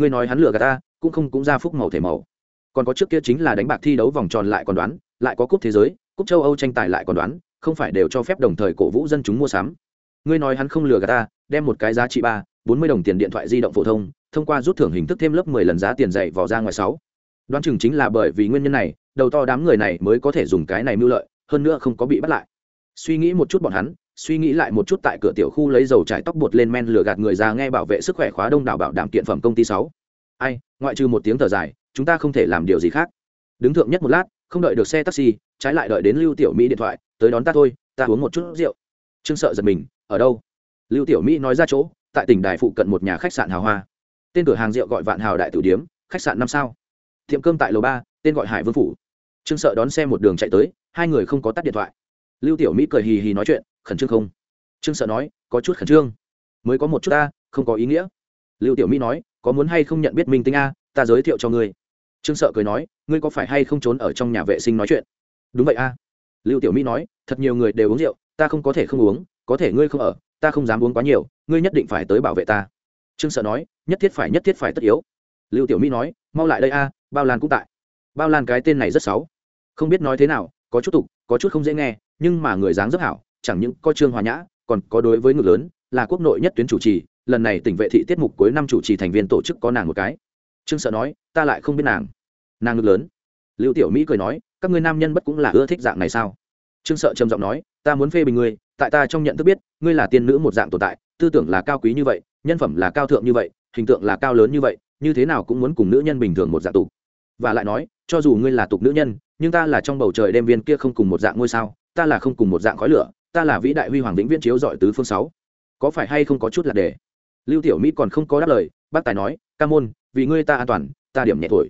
ngươi nói hắn lừa gạt ta, cũng không cũng ra phúc màu thể màu còn có trước kia chính là đánh bạc thi đấu vòng tròn lại còn đoán, lại có cúp thế giới, cúp châu âu tranh tài lại còn đoán, không phải đều cho phép đồng thời cổ vũ dân chúng mua sắm. Ngươi nói hắn không lừa gạt ta, đem một cái giá trị ba, bốn mươi đồng tiền điện thoại di động phổ thông thông qua rút thưởng hình thức thêm lớp mười lần giá tiền dạy vỏ ra ngoài sáu. Đoán chừng chính là bởi vì nguyên nhân này, đầu to đám người này mới có thể dùng cái này mưu lợi, hơn nữa không có bị bắt lại. Suy nghĩ một chút bọn hắn, suy nghĩ lại một chút tại cửa tiểu khu lấy dầu trải tóc bột lên men lừa gạt người ra nghe bảo vệ sức khỏe khóa đông đảo bảo đảm kiện phẩm công ty sáu. Ai, ngoại trừ một tiếng thở dài chúng ta không thể làm điều gì khác. Đứng thượng nhất một lát, không đợi được xe taxi, trái lại đợi đến lưu tiểu mỹ điện thoại, tới đón ta thôi, ta uống một chút rượu. Trương sợ giật mình, ở đâu? Lưu tiểu mỹ nói ra chỗ, tại tỉnh đài phụ cận một nhà khách sạn hào hoa. Tên cửa hàng rượu gọi vạn hào đại tử điếm, khách sạn năm sao. Tiệm cơm tại lầu ba, tên gọi hải vương phủ. Trương sợ đón xe một đường chạy tới, hai người không có tắt điện thoại. Lưu tiểu mỹ cười hì hì nói chuyện, khẩn trương không? Trương sợ nói, có chút khẩn trương. Mới có một chút ta, không có ý nghĩa. Lưu tiểu mỹ nói, có muốn hay không nhận biết minh tinh a ta giới thiệu cho ngươi. Trương sợ cười nói, ngươi có phải hay không trốn ở trong nhà vệ sinh nói chuyện? Đúng vậy a. Lưu tiểu mỹ nói, thật nhiều người đều uống rượu, ta không có thể không uống, có thể ngươi không ở, ta không dám uống quá nhiều, ngươi nhất định phải tới bảo vệ ta. Trương sợ nói, nhất thiết phải, nhất thiết phải tất yếu. Lưu tiểu mỹ nói, mau lại đây a, bao lan cũng tại. Bao lan cái tên này rất xấu. Không biết nói thế nào, có chút tục, có chút không dễ nghe, nhưng mà người dáng rất hảo, chẳng những có trương hòa nhã, còn có đối với ngược lớn, là quốc nội nhất tuyến chủ trì, lần này tỉnh vệ thị tiết mục cuối năm chủ trì thành viên tổ chức có nàng một cái trương sợ nói, ta lại không biết nàng. Nàng ngực lớn. Lưu tiểu mỹ cười nói, các ngươi nam nhân bất cũng là ưa thích dạng này sao? Trương sợ trầm giọng nói, ta muốn phê bình ngươi, tại ta trong nhận thức biết, ngươi là tiên nữ một dạng tồn tại, tư tưởng là cao quý như vậy, nhân phẩm là cao thượng như vậy, hình tượng là cao lớn như vậy, như thế nào cũng muốn cùng nữ nhân bình thường một dạng tục và lại nói, cho dù ngươi là tục nữ nhân, nhưng ta là trong bầu trời đêm viên kia không cùng một dạng ngôi sao, ta là không cùng một dạng khói lửa, ta là vĩ đại huy hoàng vĩnh viễn chiếu dọi tứ phương sáu. Có phải hay không có chút là để? Lưu tiểu mỹ còn không có đáp lời, bác tài nói, ca môn vì ngươi ta an toàn, ta điểm nhẹ thổi.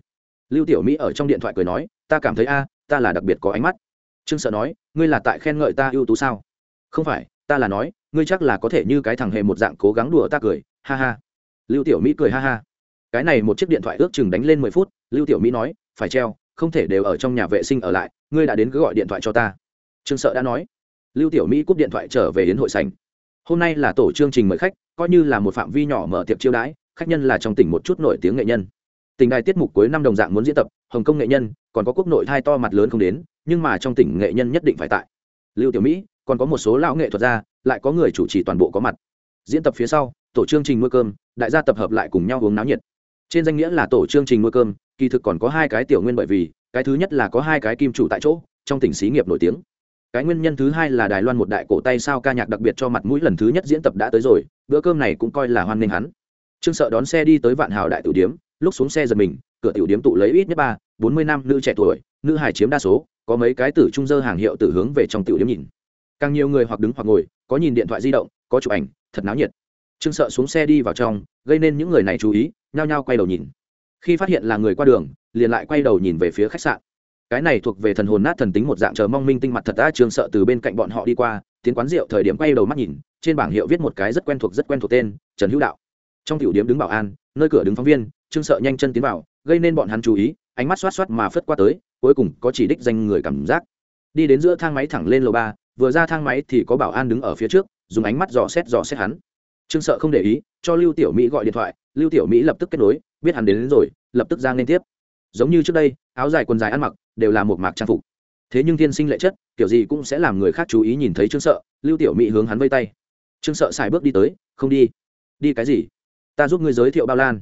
Lưu tiểu mỹ ở trong điện thoại cười nói, ta cảm thấy a, ta là đặc biệt có ánh mắt. Trương sợ nói, ngươi là tại khen ngợi ta ưu tú sao? Không phải, ta là nói, ngươi chắc là có thể như cái thằng hề một dạng cố gắng đùa ta cười, ha ha. Lưu tiểu mỹ cười ha ha. Cái này một chiếc điện thoại ước chừng đánh lên mười phút, lưu tiểu mỹ nói, phải treo, không thể đều ở trong nhà vệ sinh ở lại, ngươi đã đến cứ gọi điện thoại cho ta. Trương sợ đã nói. Lưu tiểu mỹ cúp điện thoại trở về đến hội sành hôm nay là tổ chương trình mời khách, coi như là một phạm vi nhỏ mở tiệp chiêu đãi khách nhân là trong tỉnh một chút nổi tiếng nghệ nhân. Tỉnh đài tiết mục cuối năm đồng dạng muốn diễn tập, hồng kông nghệ nhân, còn có quốc nội thai to mặt lớn không đến, nhưng mà trong tỉnh nghệ nhân nhất định phải tại. Lưu tiểu mỹ, còn có một số lão nghệ thuật gia, lại có người chủ trì toàn bộ có mặt. Diễn tập phía sau, tổ chương trình nuôi cơm, đại gia tập hợp lại cùng nhau uống náo nhiệt. Trên danh nghĩa là tổ chương trình nuôi cơm, kỳ thực còn có hai cái tiểu nguyên bởi vì, cái thứ nhất là có hai cái kim chủ tại chỗ, trong tỉnh xí nghiệp nổi tiếng. Cái nguyên nhân thứ hai là đài loan một đại cổ tay sao ca nhạc đặc biệt cho mặt mũi lần thứ nhất diễn tập đã tới rồi, bữa cơm này cũng coi là hoan nghênh hắn trương sợ đón xe đi tới vạn hào đại tử điếm, lúc xuống xe giật mình, cửa tiểu điếm tụ lấy ít nhất ba, bốn mươi năm nữ trẻ tuổi, nữ hài chiếm đa số, có mấy cái tử trung dơ hàng hiệu tử hướng về trong tiểu điếm nhìn. Càng nhiều người hoặc đứng hoặc ngồi, có nhìn điện thoại di động, có chụp ảnh, thật náo nhiệt. Trương sợ xuống xe đi vào trong, gây nên những người này chú ý, nhao nhao quay đầu nhìn. Khi phát hiện là người qua đường, liền lại quay đầu nhìn về phía khách sạn. Cái này thuộc về thần hồn nát thần tính một dạng chờ mong minh tinh mặt thật đã trương sợ từ bên cạnh bọn họ đi qua, tiến quán rượu thời điểm quay đầu mắt nhìn, trên bảng hiệu viết một cái rất quen thuộc rất quen thuộc tên, trần hữu đạo trong tiểu điểm đứng bảo an nơi cửa đứng phóng viên trương sợ nhanh chân tiến vào gây nên bọn hắn chú ý ánh mắt xoát xoát mà phất qua tới cuối cùng có chỉ đích danh người cảm giác. Đi đến giữa thang máy thẳng lên lầu ba vừa ra thang máy thì có bảo an đứng ở phía trước dùng ánh mắt dò xét dò xét hắn. Trương sợ không để ý cho lưu tiểu mỹ gọi điện thoại lưu tiểu mỹ lập tức kết nối biết hắn đến, đến rồi lập tức giang lên tiếp. Giống như trước đây áo dài quần dài ăn mặc đều là một mạc trang phục. Thế nhưng tiên sinh lệ chất kiểu gì cũng sẽ làm người khác chú ý nhìn thấy trương sợ lưu tiểu mỹ hướng hắn vây tay. Trương sợ xài bước đi tới không đi. Đi cái gì? Ta giúp ngươi giới thiệu bao lan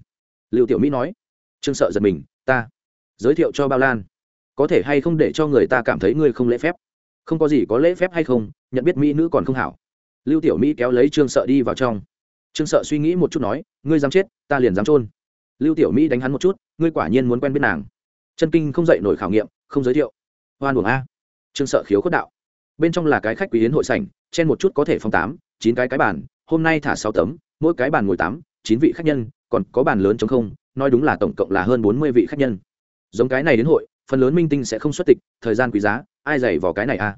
lưu tiểu mỹ nói trương sợ giật mình ta giới thiệu cho bao lan có thể hay không để cho người ta cảm thấy ngươi không lễ phép không có gì có lễ phép hay không nhận biết mỹ nữ còn không hảo lưu tiểu mỹ kéo lấy trương sợ đi vào trong trương sợ suy nghĩ một chút nói ngươi dám chết ta liền dám trôn lưu tiểu mỹ đánh hắn một chút ngươi quả nhiên muốn quen biết nàng chân kinh không dậy nổi khảo nghiệm không giới thiệu hoan buồng a trương sợ khiếu khuất đạo bên trong là cái khách quý hiến hội sảnh trên một chút có thể phong tám chín cái cái bàn hôm nay thả sáu tấm mỗi cái bàn ngồi tám chín vị khách nhân, còn có bàn lớn chống không, nói đúng là tổng cộng là hơn bốn mươi vị khách nhân. Giống cái này đến hội, phần lớn minh tinh sẽ không xuất tịch, thời gian quý giá, ai dày vào cái này a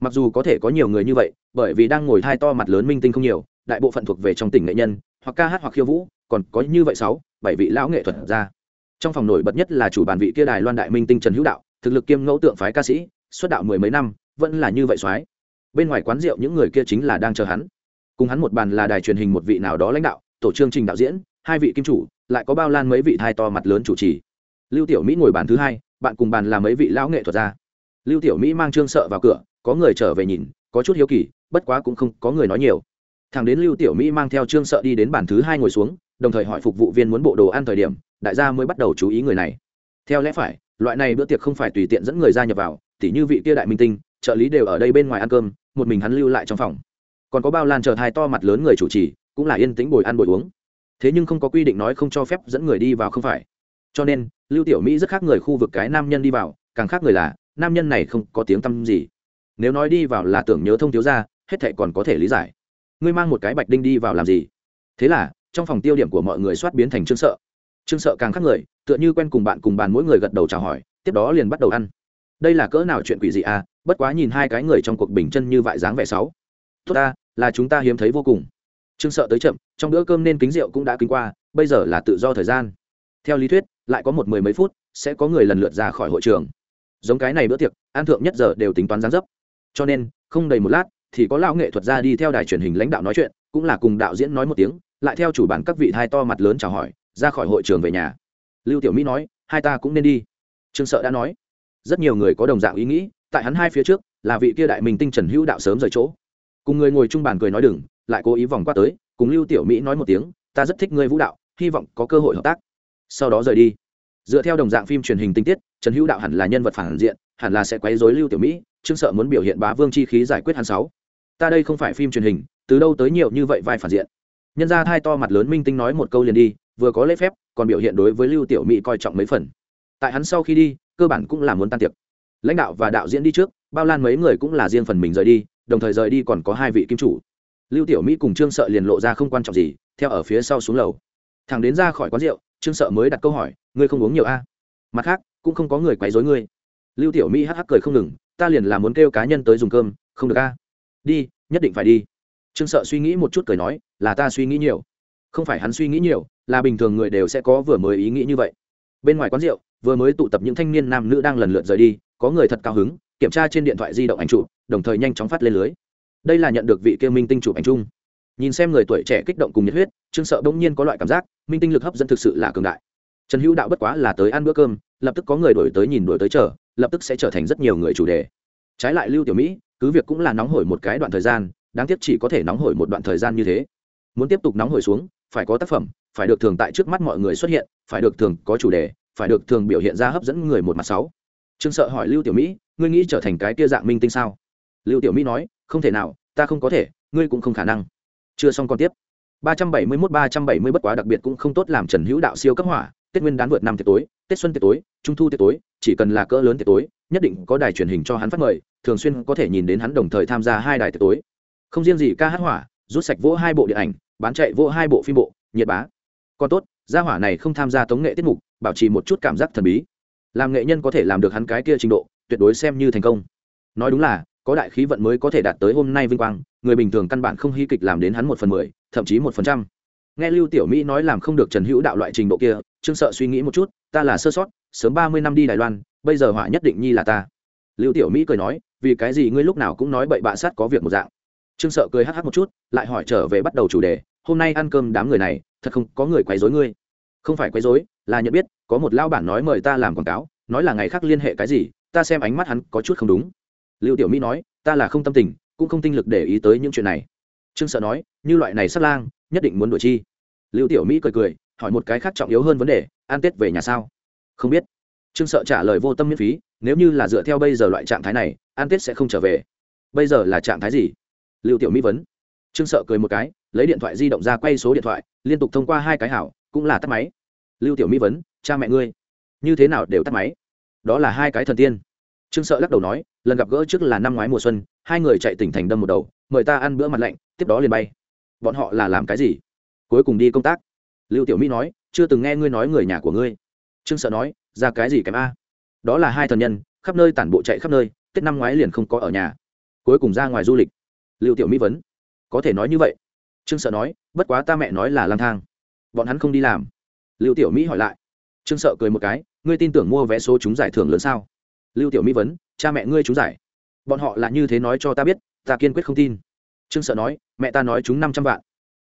mặc dù có thể có nhiều người như vậy, bởi vì đang ngồi thai to mặt lớn minh tinh không nhiều, đại bộ phận thuộc về trong tỉnh nghệ nhân, hoặc ca hát hoặc khiêu vũ, còn có như vậy sáu, bảy vị lão nghệ thuật ra trong phòng nổi bật nhất là chủ bàn vị kia đài loan đại minh tinh trần hữu đạo, thực lực kiêm ngẫu tượng phái ca sĩ, xuất đạo mười mấy năm, vẫn là như vậy soái. Bên ngoài quán rượu những người kia chính là đang chờ hắn. Cùng hắn một bàn là đài truyền hình một vị nào đó lãnh đạo tổ chương trình đạo diễn, hai vị kim chủ, lại có bao lan mấy vị thai to mặt lớn chủ trì. Lưu tiểu mỹ ngồi bàn thứ hai, bạn cùng bàn là mấy vị lão nghệ thuật gia. Lưu tiểu mỹ mang trương sợ vào cửa, có người trở về nhìn, có chút hiếu kỳ, bất quá cũng không có người nói nhiều. Thằng đến lưu tiểu mỹ mang theo trương sợ đi đến bàn thứ hai ngồi xuống, đồng thời hỏi phục vụ viên muốn bộ đồ ăn thời điểm, đại gia mới bắt đầu chú ý người này. Theo lẽ phải, loại này bữa tiệc không phải tùy tiện dẫn người ra nhập vào, tỉ như vị kia đại minh tinh, trợ lý đều ở đây bên ngoài ăn cơm, một mình hắn lưu lại trong phòng. Còn có bao lan chờ thai to mặt lớn người chủ trì cũng là yên tĩnh bồi ăn bồi uống. Thế nhưng không có quy định nói không cho phép dẫn người đi vào không phải. Cho nên, lưu tiểu mỹ rất khác người khu vực cái nam nhân đi vào, càng khác người là, nam nhân này không có tiếng tăm gì. Nếu nói đi vào là tưởng nhớ thông thiếu ra hết thệ còn có thể lý giải. Ngươi mang một cái bạch đinh đi vào làm gì? Thế là, trong phòng tiêu điểm của mọi người soát biến thành trương sợ. Trương sợ càng khác người, tựa như quen cùng bạn cùng bàn mỗi người gật đầu chào hỏi, tiếp đó liền bắt đầu ăn. Đây là cỡ nào chuyện quỷ dị à? Bất quá nhìn hai cái người trong cuộc bình chân như vại dáng vẻ sáu. Tốt ta, là chúng ta hiếm thấy vô cùng trương sợ tới chậm, trong bữa cơm nên kính rượu cũng đã kính qua, bây giờ là tự do thời gian. Theo lý thuyết, lại có một mười mấy phút, sẽ có người lần lượt ra khỏi hội trường. Giống cái này bữa tiệc an thượng nhất giờ đều tính toán gián dấp. Cho nên, không đầy một lát, thì có lão nghệ thuật ra đi theo đài truyền hình lãnh đạo nói chuyện, cũng là cùng đạo diễn nói một tiếng, lại theo chủ bản các vị hai to mặt lớn chào hỏi, ra khỏi hội trường về nhà. Lưu tiểu mỹ nói, hai ta cũng nên đi. Trương sợ đã nói. Rất nhiều người có đồng dạng ý nghĩ, tại hắn hai phía trước, là vị kia đại minh tinh trần hữu đạo sớm rời chỗ. Cùng người ngồi chung bàn cười nói đừng lại cố ý vòng qua tới, cùng lưu tiểu mỹ nói một tiếng, ta rất thích ngươi vũ đạo, hy vọng có cơ hội hợp tác. Sau đó rời đi. Dựa theo đồng dạng phim truyền hình tinh tiết, trần hữu đạo hẳn là nhân vật phản diện, hẳn là sẽ quấy dối lưu tiểu mỹ trương sợ muốn biểu hiện bá vương chi khí giải quyết hắn sáu. Ta đây không phải phim truyền hình, từ đâu tới nhiều như vậy vai phản diện? Nhân ra hai to mặt lớn minh tinh nói một câu liền đi, vừa có lễ phép, còn biểu hiện đối với lưu tiểu mỹ coi trọng mấy phần. Tại hắn sau khi đi, cơ bản cũng là muốn tan tiệc. Lãnh đạo và đạo diễn đi trước, bao lan mấy người cũng là riêng phần mình rời đi, đồng thời rời đi còn có hai vị kim chủ lưu tiểu mỹ cùng trương sợ liền lộ ra không quan trọng gì, theo ở phía sau xuống lầu. Thằng đến ra khỏi quán rượu, trương sợ mới đặt câu hỏi, ngươi không uống nhiều a mặt khác, cũng không có người quấy dối ngươi. Lưu tiểu mỹ hắc hắc cười không ngừng, ta liền là muốn kêu cá nhân tới dùng cơm, không được a đi, nhất định phải đi. Trương sợ suy nghĩ một chút cười nói, là ta suy nghĩ nhiều. Không phải hắn suy nghĩ nhiều, là bình thường người đều sẽ có vừa mới ý nghĩ như vậy. Bên ngoài quán rượu, vừa mới tụ tập những thanh niên nam nữ đang lần lượt rời đi, có người thật cao hứng, kiểm tra trên điện thoại di động ảnh chụp, đồng thời nhanh chóng phát lên lưới đây là nhận được vị kêu minh tinh chụp ảnh chung. Nhìn xem người tuổi trẻ kích động cùng nhiệt huyết, trương sợ bỗng nhiên có loại cảm giác, minh tinh lực hấp dẫn thực sự là cường đại. Trần hữu đạo bất quá là tới ăn bữa cơm, lập tức có người đổi tới nhìn, đổi tới chờ, lập tức sẽ trở thành rất nhiều người chủ đề. Trái lại lưu tiểu mỹ, cứ việc cũng là nóng hổi một cái đoạn thời gian, đáng tiếc chỉ có thể nóng hổi một đoạn thời gian như thế. Muốn tiếp tục nóng hổi xuống, phải có tác phẩm, phải được thường tại trước mắt mọi người xuất hiện, phải được thường có chủ đề, phải được thường biểu hiện ra hấp dẫn người một mặt sáu. Trương sợ hỏi lưu tiểu mỹ, ngươi nghĩ trở thành cái tia dạng minh tinh sao? Lưu tiểu mỹ nói không thể nào ta không có thể ngươi cũng không khả năng. Chưa xong còn tiếp. 371 370 bất quá đặc biệt cũng không tốt làm Trần Hữu Đạo siêu cấp hỏa, tết nguyên đán vượt năm tiệc tối tết xuân tiệc tối trung thu tiệc tối chỉ cần là cỡ lớn tiệc tối nhất định có đài truyền hình cho hắn phát mời thường xuyên có thể nhìn đến hắn đồng thời tham gia hai đài tiệc tối. Không riêng gì ca hát hỏa rút sạch vỗ hai bộ điện ảnh bán chạy vỗ hai bộ phim bộ nhiệt bá. Còn tốt gia hỏa này không tham gia tống nghệ tiết mục bảo trì một chút cảm giác thần bí. Làm nghệ nhân có thể làm được hắn cái kia trình độ tuyệt đối xem như thành công. Nói đúng là có đại khí vận mới có thể đạt tới hôm nay vinh quang, người bình thường căn bản không hy kịch làm đến hắn một phần mười, thậm chí một phần trăm. Nghe lưu tiểu mỹ nói làm không được trần hữu đạo loại trình độ kia, trương sợ suy nghĩ một chút, ta là sơ sót, sớm ba mươi năm đi đài loan, bây giờ họa nhất định nhi là ta. Lưu tiểu mỹ cười nói, vì cái gì ngươi lúc nào cũng nói bậy bạ sát có việc một dạng. Trương sợ cười hắc hắc một chút, lại hỏi trở về bắt đầu chủ đề, hôm nay ăn cơm đám người này, thật không có người quấy rối ngươi. Không phải quấy rối, là nhận biết, có một lao bản nói mời ta làm quảng cáo, nói là ngày khác liên hệ cái gì, ta xem ánh mắt hắn có chút không đúng lưu tiểu mỹ nói, ta là không tâm tình, cũng không tinh lực để ý tới những chuyện này. Trương sợ nói, như loại này sát lang, nhất định muốn đuổi chi. Lưu tiểu mỹ cười cười, hỏi một cái khác trọng yếu hơn vấn đề ăn tết về nhà sao? Không biết. Trương sợ trả lời vô tâm miễn phí, nếu như là dựa theo bây giờ loại trạng thái này ăn tết sẽ không trở về. Bây giờ là trạng thái gì? Lưu tiểu mỹ vấn. Trương sợ cười một cái, lấy điện thoại di động ra quay số điện thoại, liên tục thông qua hai cái hảo, cũng là tắt máy. Lưu tiểu mỹ vấn, cha mẹ ngươi, như thế nào đều tắt máy? Đó là hai cái thần tiên trương sợ lắc đầu nói, lần gặp gỡ trước là năm ngoái mùa xuân, hai người chạy tỉnh thành đâm một đầu, mời ta ăn bữa mặt lạnh, tiếp đó liền bay. Bọn họ là làm cái gì? Cuối cùng đi công tác. Lưu tiểu mỹ nói, chưa từng nghe ngươi nói người nhà của ngươi. Trương sợ nói, ra cái gì kém a? Đó là hai thần nhân, khắp nơi tản bộ chạy khắp nơi, tết năm ngoái liền không có ở nhà. Cuối cùng ra ngoài du lịch. Lưu tiểu mỹ vấn. Có thể nói như vậy. Trương sợ nói, bất quá ta mẹ nói là lang thang. Bọn hắn không đi làm. Lưu tiểu mỹ hỏi lại. Trương sợ cười một cái, ngươi tin tưởng mua vé số chúng giải thưởng lớn sao? Lưu tiểu mỹ vấn, cha mẹ ngươi chúng giải, bọn họ là như thế nói cho ta biết, ta kiên quyết không tin. Trương sợ nói, mẹ ta nói chúng năm trăm vạn.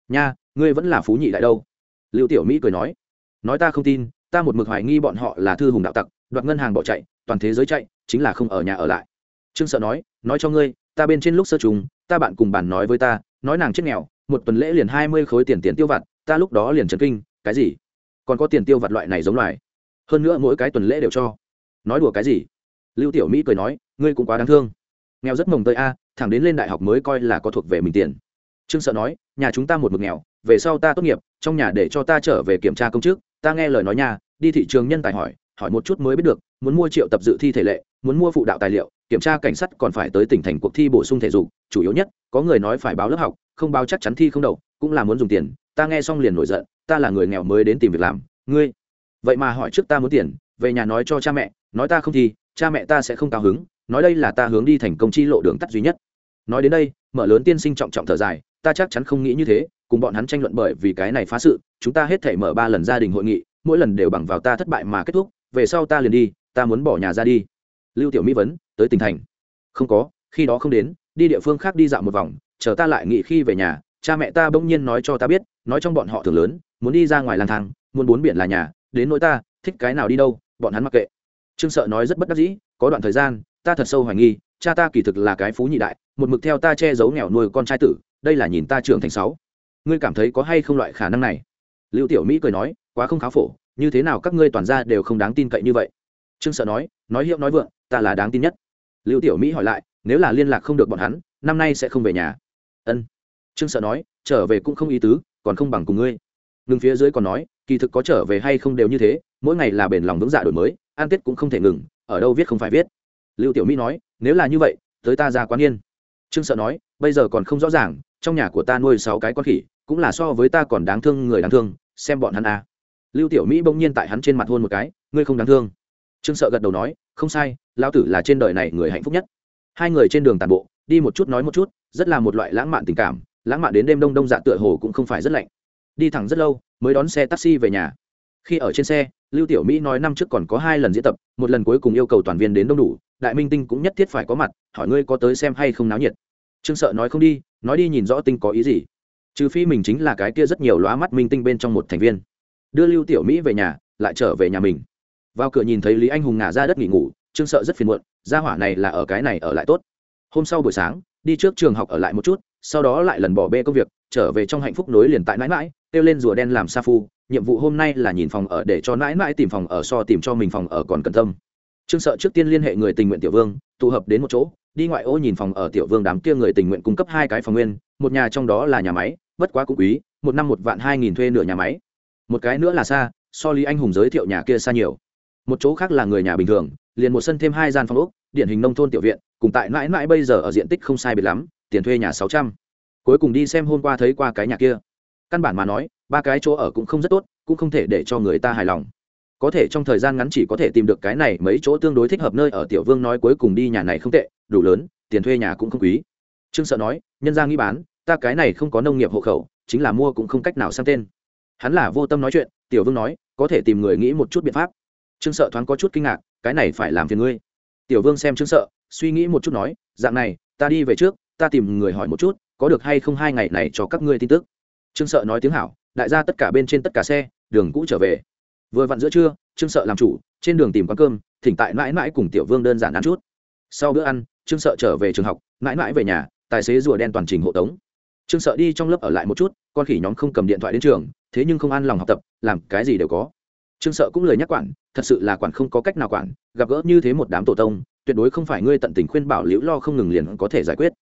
Nha, ngươi vẫn là phú nhị đại đâu. Lưu tiểu mỹ cười nói nói ta không tin, ta một mực hoài nghi bọn họ là thư hùng đạo tặc, đoạt ngân hàng bỏ chạy, toàn thế giới chạy, chính là không ở nhà ở lại. Trương sợ nói nói cho ngươi, ta bên trên lúc sơ trùng, ta bạn cùng bàn nói với ta, nói nàng chết nghèo, một tuần lễ liền hai mươi khối tiền tiền tiêu vặt, ta lúc đó liền trấn kinh, cái gì? Còn có tiền tiêu vặt loại này giống loài. Hơn nữa mỗi cái tuần lễ đều cho. Nói đùa cái gì? Lưu tiểu mỹ cười nói, ngươi cũng quá đáng thương. Nghèo rất mồng tới a, thẳng đến lên đại học mới coi là có thuộc về mình tiền. Trương sợ nói, nhà chúng ta một mực nghèo, về sau ta tốt nghiệp, trong nhà để cho ta trở về kiểm tra công chức, ta nghe lời nói nhà đi thị trường nhân tài hỏi hỏi một chút mới biết được, muốn mua triệu tập dự thi thể lệ, muốn mua phụ đạo tài liệu, kiểm tra cảnh sát còn phải tới tỉnh thành cuộc thi bổ sung thể dục, chủ yếu nhất, có người nói phải báo lớp học, không báo chắc chắn thi không đậu, cũng là muốn dùng tiền, ta nghe xong liền nổi giận, ta là người nghèo mới đến tìm việc làm, ngươi. Vậy mà hỏi trước ta muốn tiền, về nhà nói cho cha mẹ, nói ta không thi cha mẹ ta sẽ không cao hứng, nói đây là ta hướng đi thành công chi lộ đường tắt duy nhất. Nói đến đây, mở lớn tiên sinh trọng trọng thở dài, ta chắc chắn không nghĩ như thế, cùng bọn hắn tranh luận bởi vì cái này phá sự, chúng ta hết thể mở ba lần gia đình hội nghị, mỗi lần đều bằng vào ta thất bại mà kết thúc, về sau ta liền đi, ta muốn bỏ nhà ra đi. Lưu tiểu mỹ vấn, tới tỉnh thành. Không có, khi đó không đến, đi địa phương khác đi dạo một vòng, chờ ta lại nghỉ khi về nhà, cha mẹ ta bỗng nhiên nói cho ta biết, nói trong bọn họ thường lớn, muốn đi ra ngoài lang thang, muốn bốn biển là nhà, đến nỗi ta, thích cái nào đi đâu, bọn hắn mặc kệ trương sợ nói rất bất đắc dĩ, có đoạn thời gian, ta thật sâu hoài nghi, cha ta kỳ thực là cái phú nhị đại, một mực theo ta che giấu nghèo nuôi con trai tử, đây là nhìn ta trưởng thành sáu. Ngươi cảm thấy có hay không loại khả năng này? Lưu tiểu mỹ cười nói, quá không khá phổ, như thế nào các ngươi toàn ra đều không đáng tin cậy như vậy? Trương sợ nói nói hiệu nói vượng, ta là đáng tin nhất. Lưu tiểu mỹ hỏi lại, nếu là liên lạc không được bọn hắn, năm nay sẽ không về nhà. Ân. Trương sợ nói, trở về cũng không ý tứ, còn không bằng cùng ngươi. Ngừng phía dưới còn nói, kỳ thực có trở về hay không đều như thế, mỗi ngày là bền lòng vững dạ đổi mới an tết cũng không thể ngừng, ở đâu viết không phải viết. Lưu tiểu mỹ nói, nếu là như vậy, tới ta ra quán yên. Trương sợ nói, bây giờ còn không rõ ràng, trong nhà của ta nuôi sáu cái con khỉ, cũng là so với ta còn đáng thương người đáng thương, xem bọn hắn à. lưu tiểu mỹ bỗng nhiên tại hắn trên mặt hôn một cái, ngươi không đáng thương. Trương sợ gật đầu nói, không sai, lão tử là trên đời này người hạnh phúc nhất. Hai người trên đường tàn bộ, đi một chút nói một chút, rất là một loại lãng mạn tình cảm, lãng mạn đến đêm đông đông dạ tựa hồ cũng không phải rất lạnh. Đi thẳng rất lâu, mới đón xe taxi về nhà khi ở trên xe, lưu tiểu mỹ nói năm trước còn có hai lần diễn tập, một lần cuối cùng yêu cầu toàn viên đến đông đủ, đại minh tinh cũng nhất thiết phải có mặt, hỏi ngươi có tới xem hay không náo nhiệt. Trương sợ nói không đi, nói đi nhìn rõ tinh có ý gì. Trừ phi mình chính là cái kia rất nhiều lóa mắt minh tinh bên trong một thành viên. Đưa lưu tiểu mỹ về nhà, lại trở về nhà mình. Vào cửa nhìn thấy lý anh hùng ngả ra đất nghỉ ngủ, trương sợ rất phiền muộn, gia hỏa này là ở cái này ở lại tốt. Hôm sau buổi sáng, đi trước trường học ở lại một chút, sau đó lại lần bỏ bê công việc, trở về trong hạnh phúc nối liền tại mãi mãi, kêu lên rùa đen làm sa phu nhiệm vụ hôm nay là nhìn phòng ở để cho mãi mãi tìm phòng ở so tìm cho mình phòng ở còn cần tâm trương sợ trước tiên liên hệ người tình nguyện tiểu vương, tụ hợp đến một chỗ, đi ngoại ô nhìn phòng ở tiểu vương đám kia người tình nguyện cung cấp hai cái phòng nguyên, một nhà trong đó là nhà máy, bất quá cũng quý, một năm một vạn hai nghìn thuê nửa nhà máy. Một cái nữa là xa, so lý anh hùng giới thiệu nhà kia xa nhiều. Một chỗ khác là người nhà bình thường, liền một sân thêm hai gian phòng ốc, điển hình nông thôn tiểu viện, cùng tại mãi mãi bây giờ ở diện tích không sai biệt lắm, tiền thuê nhà sáu trăm. Cuối cùng đi xem hôm qua thấy qua cái nhà kia. Căn bản mà nói ba cái chỗ ở cũng không rất tốt, cũng không thể để cho người ta hài lòng. Có thể trong thời gian ngắn chỉ có thể tìm được cái này mấy chỗ tương đối thích hợp nơi ở tiểu vương nói cuối cùng đi nhà này không tệ, đủ lớn, tiền thuê nhà cũng không quý. Trương sợ nói, nhân ra nghĩ bán, ta cái này không có nông nghiệp hộ khẩu, chính là mua cũng không cách nào sang tên. Hắn là vô tâm nói chuyện, tiểu vương nói, có thể tìm người nghĩ một chút biện pháp. Trương sợ thoáng có chút kinh ngạc, cái này phải làm phiền ngươi. Tiểu vương xem trương sợ, suy nghĩ một chút nói, dạng này, ta đi về trước, ta tìm người hỏi một chút, có được hay không hai ngày này cho các ngươi tin tức. Trương sợ nói tiếng hảo đại gia tất cả bên trên tất cả xe, đường cũ trở về. Vừa vặn giữa trưa, trương sợ làm chủ, trên đường tìm quán cơm, thỉnh tại mãi mãi cùng tiểu vương đơn giản ăn chút. Sau bữa ăn, trương sợ trở về trường học, mãi mãi về nhà, tài xế rùa đen toàn trình hộ tống. Trương sợ đi trong lớp ở lại một chút, con khỉ nhóm không cầm điện thoại đến trường, thế nhưng không an lòng học tập, làm cái gì đều có. Trương sợ cũng lời nhắc quản, thật sự là quản không có cách nào quản, gặp gỡ như thế một đám tổ tông, tuyệt đối không phải ngươi tận tình khuyên bảo liễu lo không ngừng liền có thể giải quyết.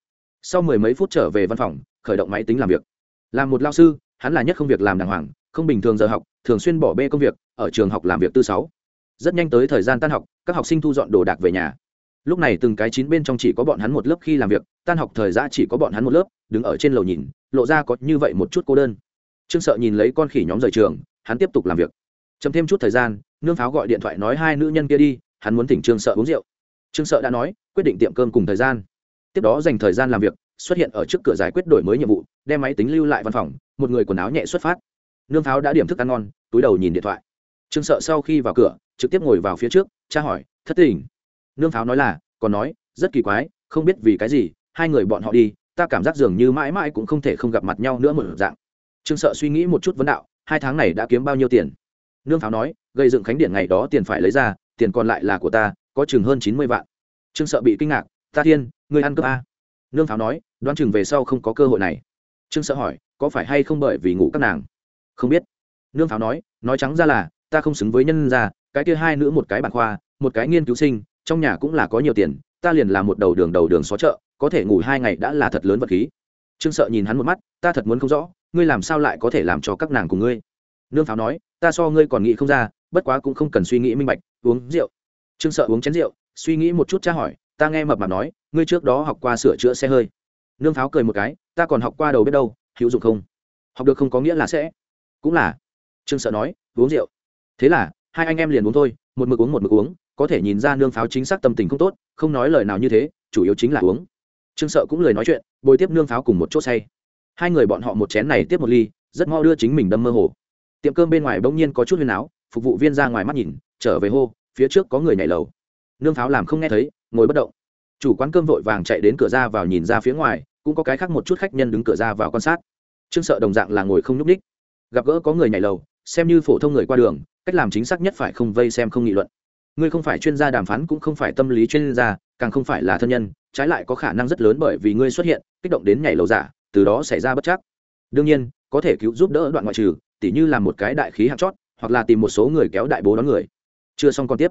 Sau mười mấy phút trở về văn phòng, khởi động máy tính làm việc. Làm một lao sư hắn là nhất không việc làm đàng hoàng, không bình thường giờ học, thường xuyên bỏ bê công việc, ở trường học làm việc tư sáu. Rất nhanh tới thời gian tan học, các học sinh thu dọn đồ đạc về nhà. Lúc này từng cái chín bên trong chỉ có bọn hắn một lớp khi làm việc, tan học thời gian chỉ có bọn hắn một lớp, đứng ở trên lầu nhìn, lộ ra có như vậy một chút cô đơn. Trương sợ nhìn lấy con khỉ nhóm rời trường, hắn tiếp tục làm việc. Chấm thêm chút thời gian, nương pháo gọi điện thoại nói hai nữ nhân kia đi, hắn muốn thỉnh trương sợ uống rượu. Trương sợ đã nói, quyết định tiệm cơm cùng thời gian. Tiếp đó dành thời gian làm việc xuất hiện ở trước cửa giải quyết đổi mới nhiệm vụ, đem máy tính lưu lại văn phòng, một người quần áo nhẹ xuất phát. Nương pháo đã điểm thức ăn ngon, túi đầu nhìn điện thoại. Trương sợ sau khi vào cửa, trực tiếp ngồi vào phía trước cha hỏi, thất tình. Nương pháo nói là, còn nói, rất kỳ quái, không biết vì cái gì, hai người bọn họ đi, ta cảm giác dường như mãi mãi cũng không thể không gặp mặt nhau nữa một dạng. Trương sợ suy nghĩ một chút vấn đạo, hai tháng này đã kiếm bao nhiêu tiền? Nương pháo nói, gây dựng khánh điện ngày đó tiền phải lấy ra, tiền còn lại là của ta, có chừng hơn chín mươi vạn. Trương sợ bị kinh ngạc, ta thiên người ăn cướp a à? nương pháo nói đoán chừng về sau không có cơ hội này. Trương sợ hỏi, có phải hay không bởi vì ngủ các nàng? Không biết. Nương pháo nói nói trắng ra là, ta không xứng với nhân gia, cái kia hai nữ một cái bản khoa, một cái nghiên cứu sinh, trong nhà cũng là có nhiều tiền, ta liền làm một đầu đường đầu đường xó chợ, có thể ngủ hai ngày đã là thật lớn vật khí. Trương sợ nhìn hắn một mắt, ta thật muốn không rõ, ngươi làm sao lại có thể làm cho các nàng cùng ngươi? Nương pháo nói, ta so ngươi còn nghĩ không ra, bất quá cũng không cần suy nghĩ minh bạch, uống rượu. Trương sợ uống chén rượu, suy nghĩ một chút tra hỏi, ta nghe mập mạp nói, ngươi trước đó học qua sửa chữa xe hơi nương pháo cười một cái, ta còn học qua đầu biết đâu, hữu dụng không? Học được không có nghĩa là sẽ. Cũng là. Trương sợ nói, uống rượu. Thế là, hai anh em liền uống thôi, một mực uống một mực uống, có thể nhìn ra nương pháo chính xác tâm tình không tốt, không nói lời nào như thế, chủ yếu chính là uống. Trương sợ cũng lời nói chuyện, bồi tiếp nương pháo cùng một chỗ say. Hai người bọn họ một chén này tiếp một ly, rất mau đưa chính mình đâm mơ hồ. Tiệm cơm bên ngoài bỗng nhiên có chút huyền áo phục vụ viên ra ngoài mắt nhìn, trở về hô, phía trước có người nhảy lầu. Nương pháo làm không nghe thấy, ngồi bất động chủ quán cơm vội vàng chạy đến cửa ra vào nhìn ra phía ngoài, cũng có cái khác một chút khách nhân đứng cửa ra vào quan sát. Trương sợ đồng dạng là ngồi không nhúc ních gặp gỡ có người nhảy lầu, xem như phổ thông người qua đường, cách làm chính xác nhất phải không vây xem không nghị luận. Ngươi không phải chuyên gia đàm phán cũng không phải tâm lý chuyên gia, càng không phải là thân nhân, trái lại có khả năng rất lớn bởi vì ngươi xuất hiện, kích động đến nhảy lầu giả, từ đó xảy ra bất chắc. Đương nhiên, có thể cứu giúp đỡ đoạn ngoại trừ, tỉ như làm một cái đại khí hạt chót, hoặc là tìm một số người kéo đại bố đón người. Chưa xong còn tiếp.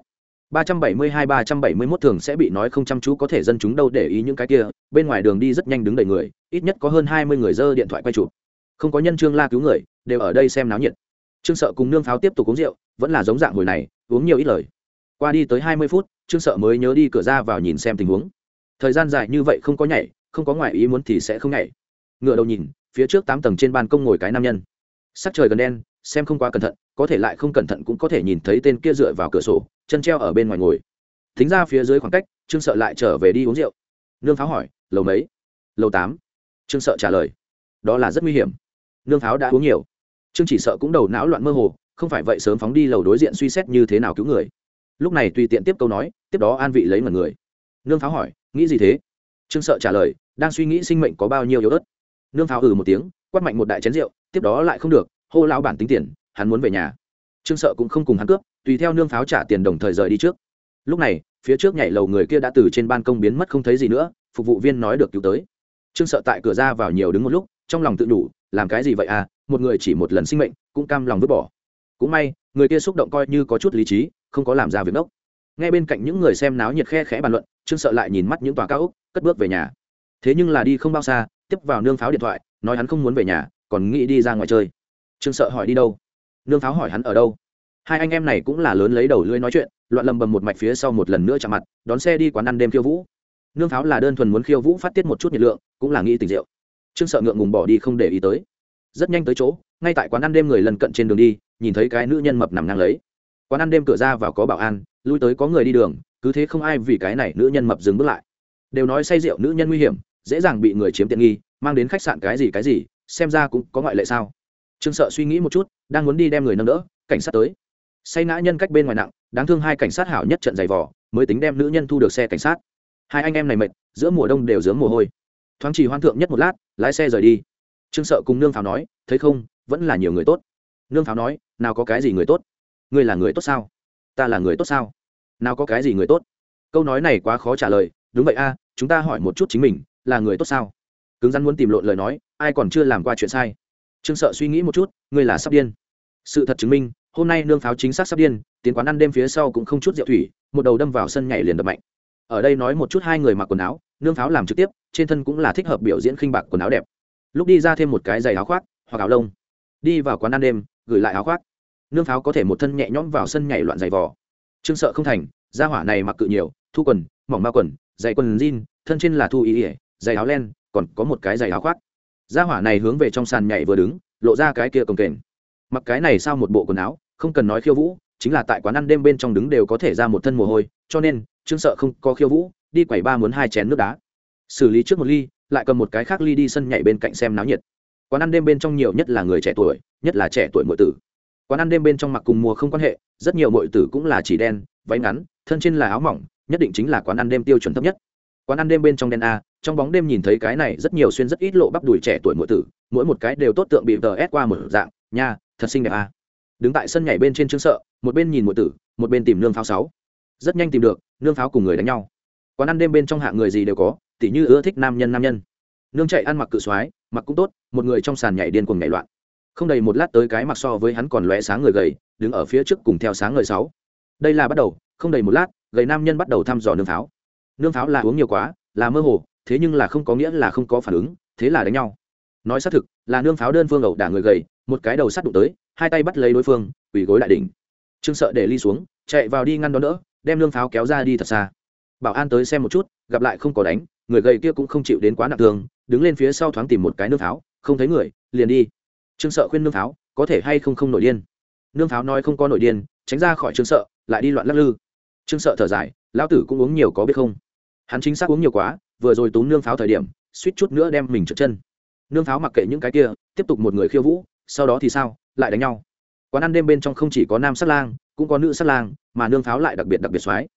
372-371 thường sẽ bị nói không chăm chú có thể dân chúng đâu để ý những cái kia, bên ngoài đường đi rất nhanh đứng đầy người, ít nhất có hơn 20 người dơ điện thoại quay chụp. Không có nhân trương la cứu người, đều ở đây xem náo nhiệt. Trương sợ cùng nương pháo tiếp tục uống rượu, vẫn là giống dạng hồi này, uống nhiều ít lời. Qua đi tới 20 phút, trương sợ mới nhớ đi cửa ra vào nhìn xem tình huống. Thời gian dài như vậy không có nhảy, không có ngoại ý muốn thì sẽ không nhảy. Ngựa đầu nhìn, phía trước tám tầng trên ban công ngồi cái nam nhân. Sắc trời gần đen, xem không quá cẩn thận, có thể lại không cẩn thận cũng có thể nhìn thấy tên kia dựa vào cửa sổ chân treo ở bên ngoài ngồi. Thính ra phía dưới khoảng cách, trương sợ lại trở về đi uống rượu. Nương pháo hỏi, lầu mấy? Lầu tám. Trương sợ trả lời, đó là rất nguy hiểm. Nương pháo đã uống nhiều. Trương chỉ sợ cũng đầu não loạn mơ hồ, không phải vậy sớm phóng đi lầu đối diện suy xét như thế nào cứu người. Lúc này tùy tiện tiếp câu nói, tiếp đó an vị lấy mật người. Nương pháo hỏi, nghĩ gì thế? Trương sợ trả lời, đang suy nghĩ sinh mệnh có bao nhiêu yếu ớt. Nương pháo ừ một tiếng, quát mạnh một đại chén rượu, tiếp đó lại không được, hô lao bản tính tiền, hắn muốn về nhà trương sợ cũng không cùng hắn cướp, tùy theo nương pháo trả tiền đồng thời rời đi trước. Lúc này, phía trước nhảy lầu người kia đã từ trên ban công biến mất không thấy gì nữa, phục vụ viên nói được cứu tới. Trương sợ tại cửa ra vào nhiều đứng một lúc, trong lòng tự đủ làm cái gì vậy à một người chỉ một lần sinh mệnh, cũng cam lòng vứt bỏ. Cũng may, người kia xúc động coi như có chút lý trí, không có làm ra việc đốc ngay bên cạnh những người xem náo nhiệt khe khẽ bàn luận, trương sợ lại nhìn mắt những tòa cao úc cất bước về nhà. Thế nhưng là đi không bao xa, tiếp vào nương pháo điện thoại, nói hắn không muốn về nhà, còn nghĩ đi ra ngoài chơi. Trương sợ hỏi đi đâu? Nương pháo hỏi hắn ở đâu? Hai anh em này cũng là lớn lấy đầu lưới nói chuyện, loạn lầm bầm một mạch phía sau một lần nữa chạm mặt, đón xe đi quán ăn đêm khiêu vũ. Nương pháo là đơn thuần muốn khiêu vũ phát tiết một chút nhiệt lượng, cũng là nghĩ tình rượu trương sợ ngượng ngùng bỏ đi không để ý tới. Rất nhanh tới chỗ, ngay tại quán ăn đêm người lần cận trên đường đi, nhìn thấy cái nữ nhân mập nằm ngang lấy. Quán ăn đêm cửa ra vào có bảo an, lui tới có người đi đường, cứ thế không ai vì cái này nữ nhân mập dừng bước lại. Đều nói say rượu nữ nhân nguy hiểm, dễ dàng bị người chiếm tiện nghi, mang đến khách sạn cái gì cái gì, xem ra cũng có ngoại lệ sao? Trương sợ suy nghĩ một chút, đang muốn đi đem người nâng đỡ, cảnh sát tới. Say ngã nhân cách bên ngoài nặng, đáng thương hai cảnh sát hảo nhất trận giày vò, mới tính đem nữ nhân thu được xe cảnh sát. Hai anh em này mệt, giữa mùa đông đều dướng mồ hôi. Thoáng chỉ hoan thượng nhất một lát, lái xe rời đi. Trương sợ cùng nương pháo nói, thấy không, vẫn là nhiều người tốt. Nương pháo nói, nào có cái gì người tốt? Ngươi là người tốt sao? Ta là người tốt sao? Nào có cái gì người tốt? Câu nói này quá khó trả lời, đúng vậy a, chúng ta hỏi một chút chính mình, là người tốt sao? Cứng rắn muốn tìm lộn lời nói, ai còn chưa làm qua chuyện sai? Trương sợ suy nghĩ một chút, ngươi là sắp điên. Sự thật chứng minh, hôm nay nương pháo chính xác sắp điên, tiến quán ăn đêm phía sau cũng không chút rượu thủy, một đầu đâm vào sân nhảy liền đập mạnh. Ở đây nói một chút hai người mặc quần áo, nương pháo làm trực tiếp, trên thân cũng là thích hợp biểu diễn khinh bạc quần áo đẹp. Lúc đi ra thêm một cái giày áo khoác, hoặc áo lông. Đi vào quán ăn đêm, gửi lại áo khoác. Nương pháo có thể một thân nhẹ nhõm vào sân nhảy loạn giày vò. Trương sợ không thành, gia hỏa này mặc cự nhiều, thu quần, mỏng ma quần, giày quần jean, thân trên là thu ý ỉa giày áo len, còn có một cái giày áo khoác gia hỏa này hướng về trong sàn nhảy vừa đứng, lộ ra cái kia cồng kềnh. Mặc cái này sao một bộ quần áo, không cần nói khiêu vũ, chính là tại quán ăn đêm bên trong đứng đều có thể ra một thân mồ hôi, cho nên, trương sợ không có khiêu vũ, đi quẩy ba muốn hai chén nước đá. Xử lý trước một ly, lại cầm một cái khác ly đi sân nhảy bên cạnh xem náo nhiệt. Quán ăn đêm bên trong nhiều nhất là người trẻ tuổi, nhất là trẻ tuổi mọi tử. Quán ăn đêm bên trong mặc cùng mùa không quan hệ, rất nhiều mọi tử cũng là chỉ đen, váy ngắn, thân trên là áo mỏng, nhất định chính là quán ăn đêm tiêu chuẩn thấp nhất. Quán ăn đêm bên trong đen a trong bóng đêm nhìn thấy cái này rất nhiều xuyên rất ít lộ bắp đùi trẻ tuổi mỗi tử, mỗi một cái đều tốt tượng bị tờ ép qua một dạng, nha, thật xinh đẹp a đứng tại sân nhảy bên trên trương sợ, một bên nhìn mỗi tử, một bên tìm nương pháo sáu. Rất nhanh tìm được, nương pháo cùng người đánh nhau. Quán ăn đêm bên trong hạng người gì đều có, tỉ như ưa thích nam nhân nam nhân. Nương chạy ăn mặc cự soái, mặc cũng tốt, một người trong sàn nhảy điên cuồng nhảy loạn. Không đầy một lát tới cái mặc so với hắn còn lóe sáng người gầy, đứng ở phía trước cùng theo sáng người sáu. Đây là bắt đầu, không đầy một lát, gầy nam nhân bắt đầu thăm dò nương pháo. Nương pháo là uống nhiều quá, là mơ hồ thế nhưng là không có nghĩa là không có phản ứng, thế là đánh nhau. Nói xác thực, là nương pháo đơn phương ẩu đả người gầy, một cái đầu sắt đụng tới, hai tay bắt lấy đối phương, quỳ gối đại đỉnh. Trương sợ để ly xuống, chạy vào đi ngăn đón đỡ, đem nương pháo kéo ra đi thật xa. Bảo an tới xem một chút, gặp lại không có đánh, người gầy kia cũng không chịu đến quá nặng thương, đứng lên phía sau thoáng tìm một cái nương pháo, không thấy người, liền đi. Trương sợ khuyên nương pháo, có thể hay không không nổi điên. Nương pháo nói không có nổi điên, tránh ra khỏi trương sợ, lại đi loạn lắc lư. Trương sợ thở dài, lão tử cũng uống nhiều có biết không? Hắn chính xác uống nhiều quá vừa rồi túm nương pháo thời điểm, suýt chút nữa đem mình trượt chân. Nương pháo mặc kệ những cái kia, tiếp tục một người khiêu vũ, sau đó thì sao, lại đánh nhau. Quán ăn đêm bên trong không chỉ có nam sát lang, cũng có nữ sát lang, mà nương pháo lại đặc biệt đặc biệt xoái.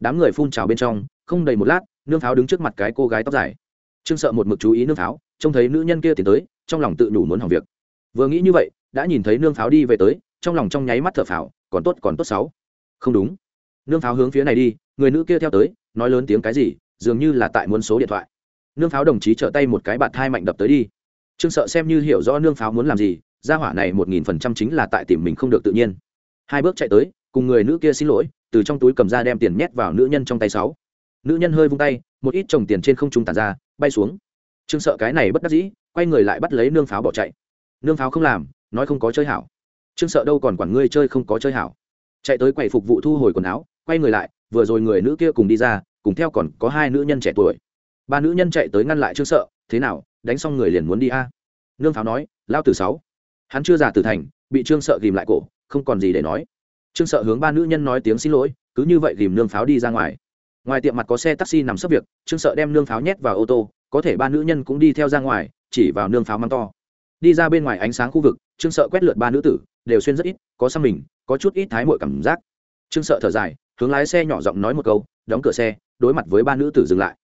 Đám người phun trào bên trong, không đầy một lát, nương pháo đứng trước mặt cái cô gái tóc dài. Trương sợ một mực chú ý nương pháo, trông thấy nữ nhân kia tiến tới, trong lòng tự nhủ muốn hỏng việc. Vừa nghĩ như vậy, đã nhìn thấy nương pháo đi về tới, trong lòng trong nháy mắt thở phào, còn tốt còn tốt sáu không đúng. Nương pháo hướng phía này đi, người nữ kia theo tới, nói lớn tiếng cái gì dường như là tại muốn số điện thoại. Nương pháo đồng chí trở tay một cái bạt thai mạnh đập tới đi. Trương sợ xem như hiểu rõ nương pháo muốn làm gì, gia hỏa này một nghìn phần trăm chính là tại tìm mình không được tự nhiên. Hai bước chạy tới, cùng người nữ kia xin lỗi, từ trong túi cầm ra đem tiền nhét vào nữ nhân trong tay sáu. Nữ nhân hơi vung tay, một ít trồng tiền trên không trung tàn ra, bay xuống. Trương sợ cái này bất đắc dĩ, quay người lại bắt lấy nương pháo bỏ chạy. Nương pháo không làm, nói không có chơi hảo. Trương sợ đâu còn quản ngươi chơi không có chơi hảo. Chạy tới quầy phục vụ thu hồi quần áo, quay người lại, vừa rồi người nữ kia cùng đi ra cùng theo còn có hai nữ nhân trẻ tuổi. Ba nữ nhân chạy tới ngăn lại trương sợ, thế nào, đánh xong người liền muốn đi a? Nương pháo nói lao từ sáu. Hắn chưa già từ thành, bị trương sợ ghìm lại cổ, không còn gì để nói. Trương sợ hướng ba nữ nhân nói tiếng xin lỗi, cứ như vậy ghìm nương pháo đi ra ngoài. Ngoài tiệm mặt có xe taxi nằm sấp việc, trương sợ đem nương pháo nhét vào ô tô, có thể ba nữ nhân cũng đi theo ra ngoài, chỉ vào nương pháo mắng to. Đi ra bên ngoài ánh sáng khu vực, trương sợ quét lượt ba nữ tử, đều xuyên rất ít, có xăm mình, có chút ít thái mội cảm giác. Trương sợ thở dài, hướng lái xe nhỏ giọng nói một câu, đóng cửa xe đối mặt với ba nữ tử dừng lại.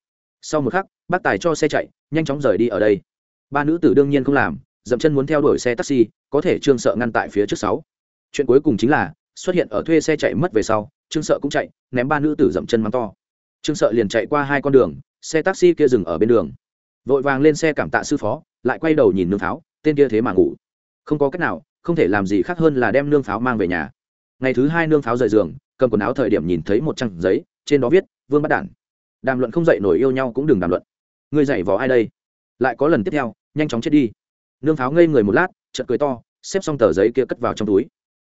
Sau một khắc, bác tài cho xe chạy, nhanh chóng rời đi ở đây. Ba nữ tử đương nhiên không làm, dậm chân muốn theo đuổi xe taxi, có thể trương sợ ngăn tại phía trước sáu. Chuyện cuối cùng chính là, xuất hiện ở thuê xe chạy mất về sau, trương sợ cũng chạy, ném ba nữ tử dậm chân mắng to. Trương sợ liền chạy qua hai con đường, xe taxi kia dừng ở bên đường. Vội vàng lên xe cảm tạ sư phó, lại quay đầu nhìn nương pháo, tên kia thế mà ngủ. Không có cách nào, không thể làm gì khác hơn là đem nương pháo mang về nhà. Ngày thứ hai nương pháo rời giường, cầm quần áo thời điểm nhìn thấy một trang giấy, trên đó viết vương bắt đản. Đàm luận không dậy nổi yêu nhau cũng đừng đàm luận. Ngươi dạy vò ai đây? Lại có lần tiếp theo, nhanh chóng chết đi. Nương pháo ngây người một lát, chợt cười to, xếp xong tờ giấy kia cất vào trong túi.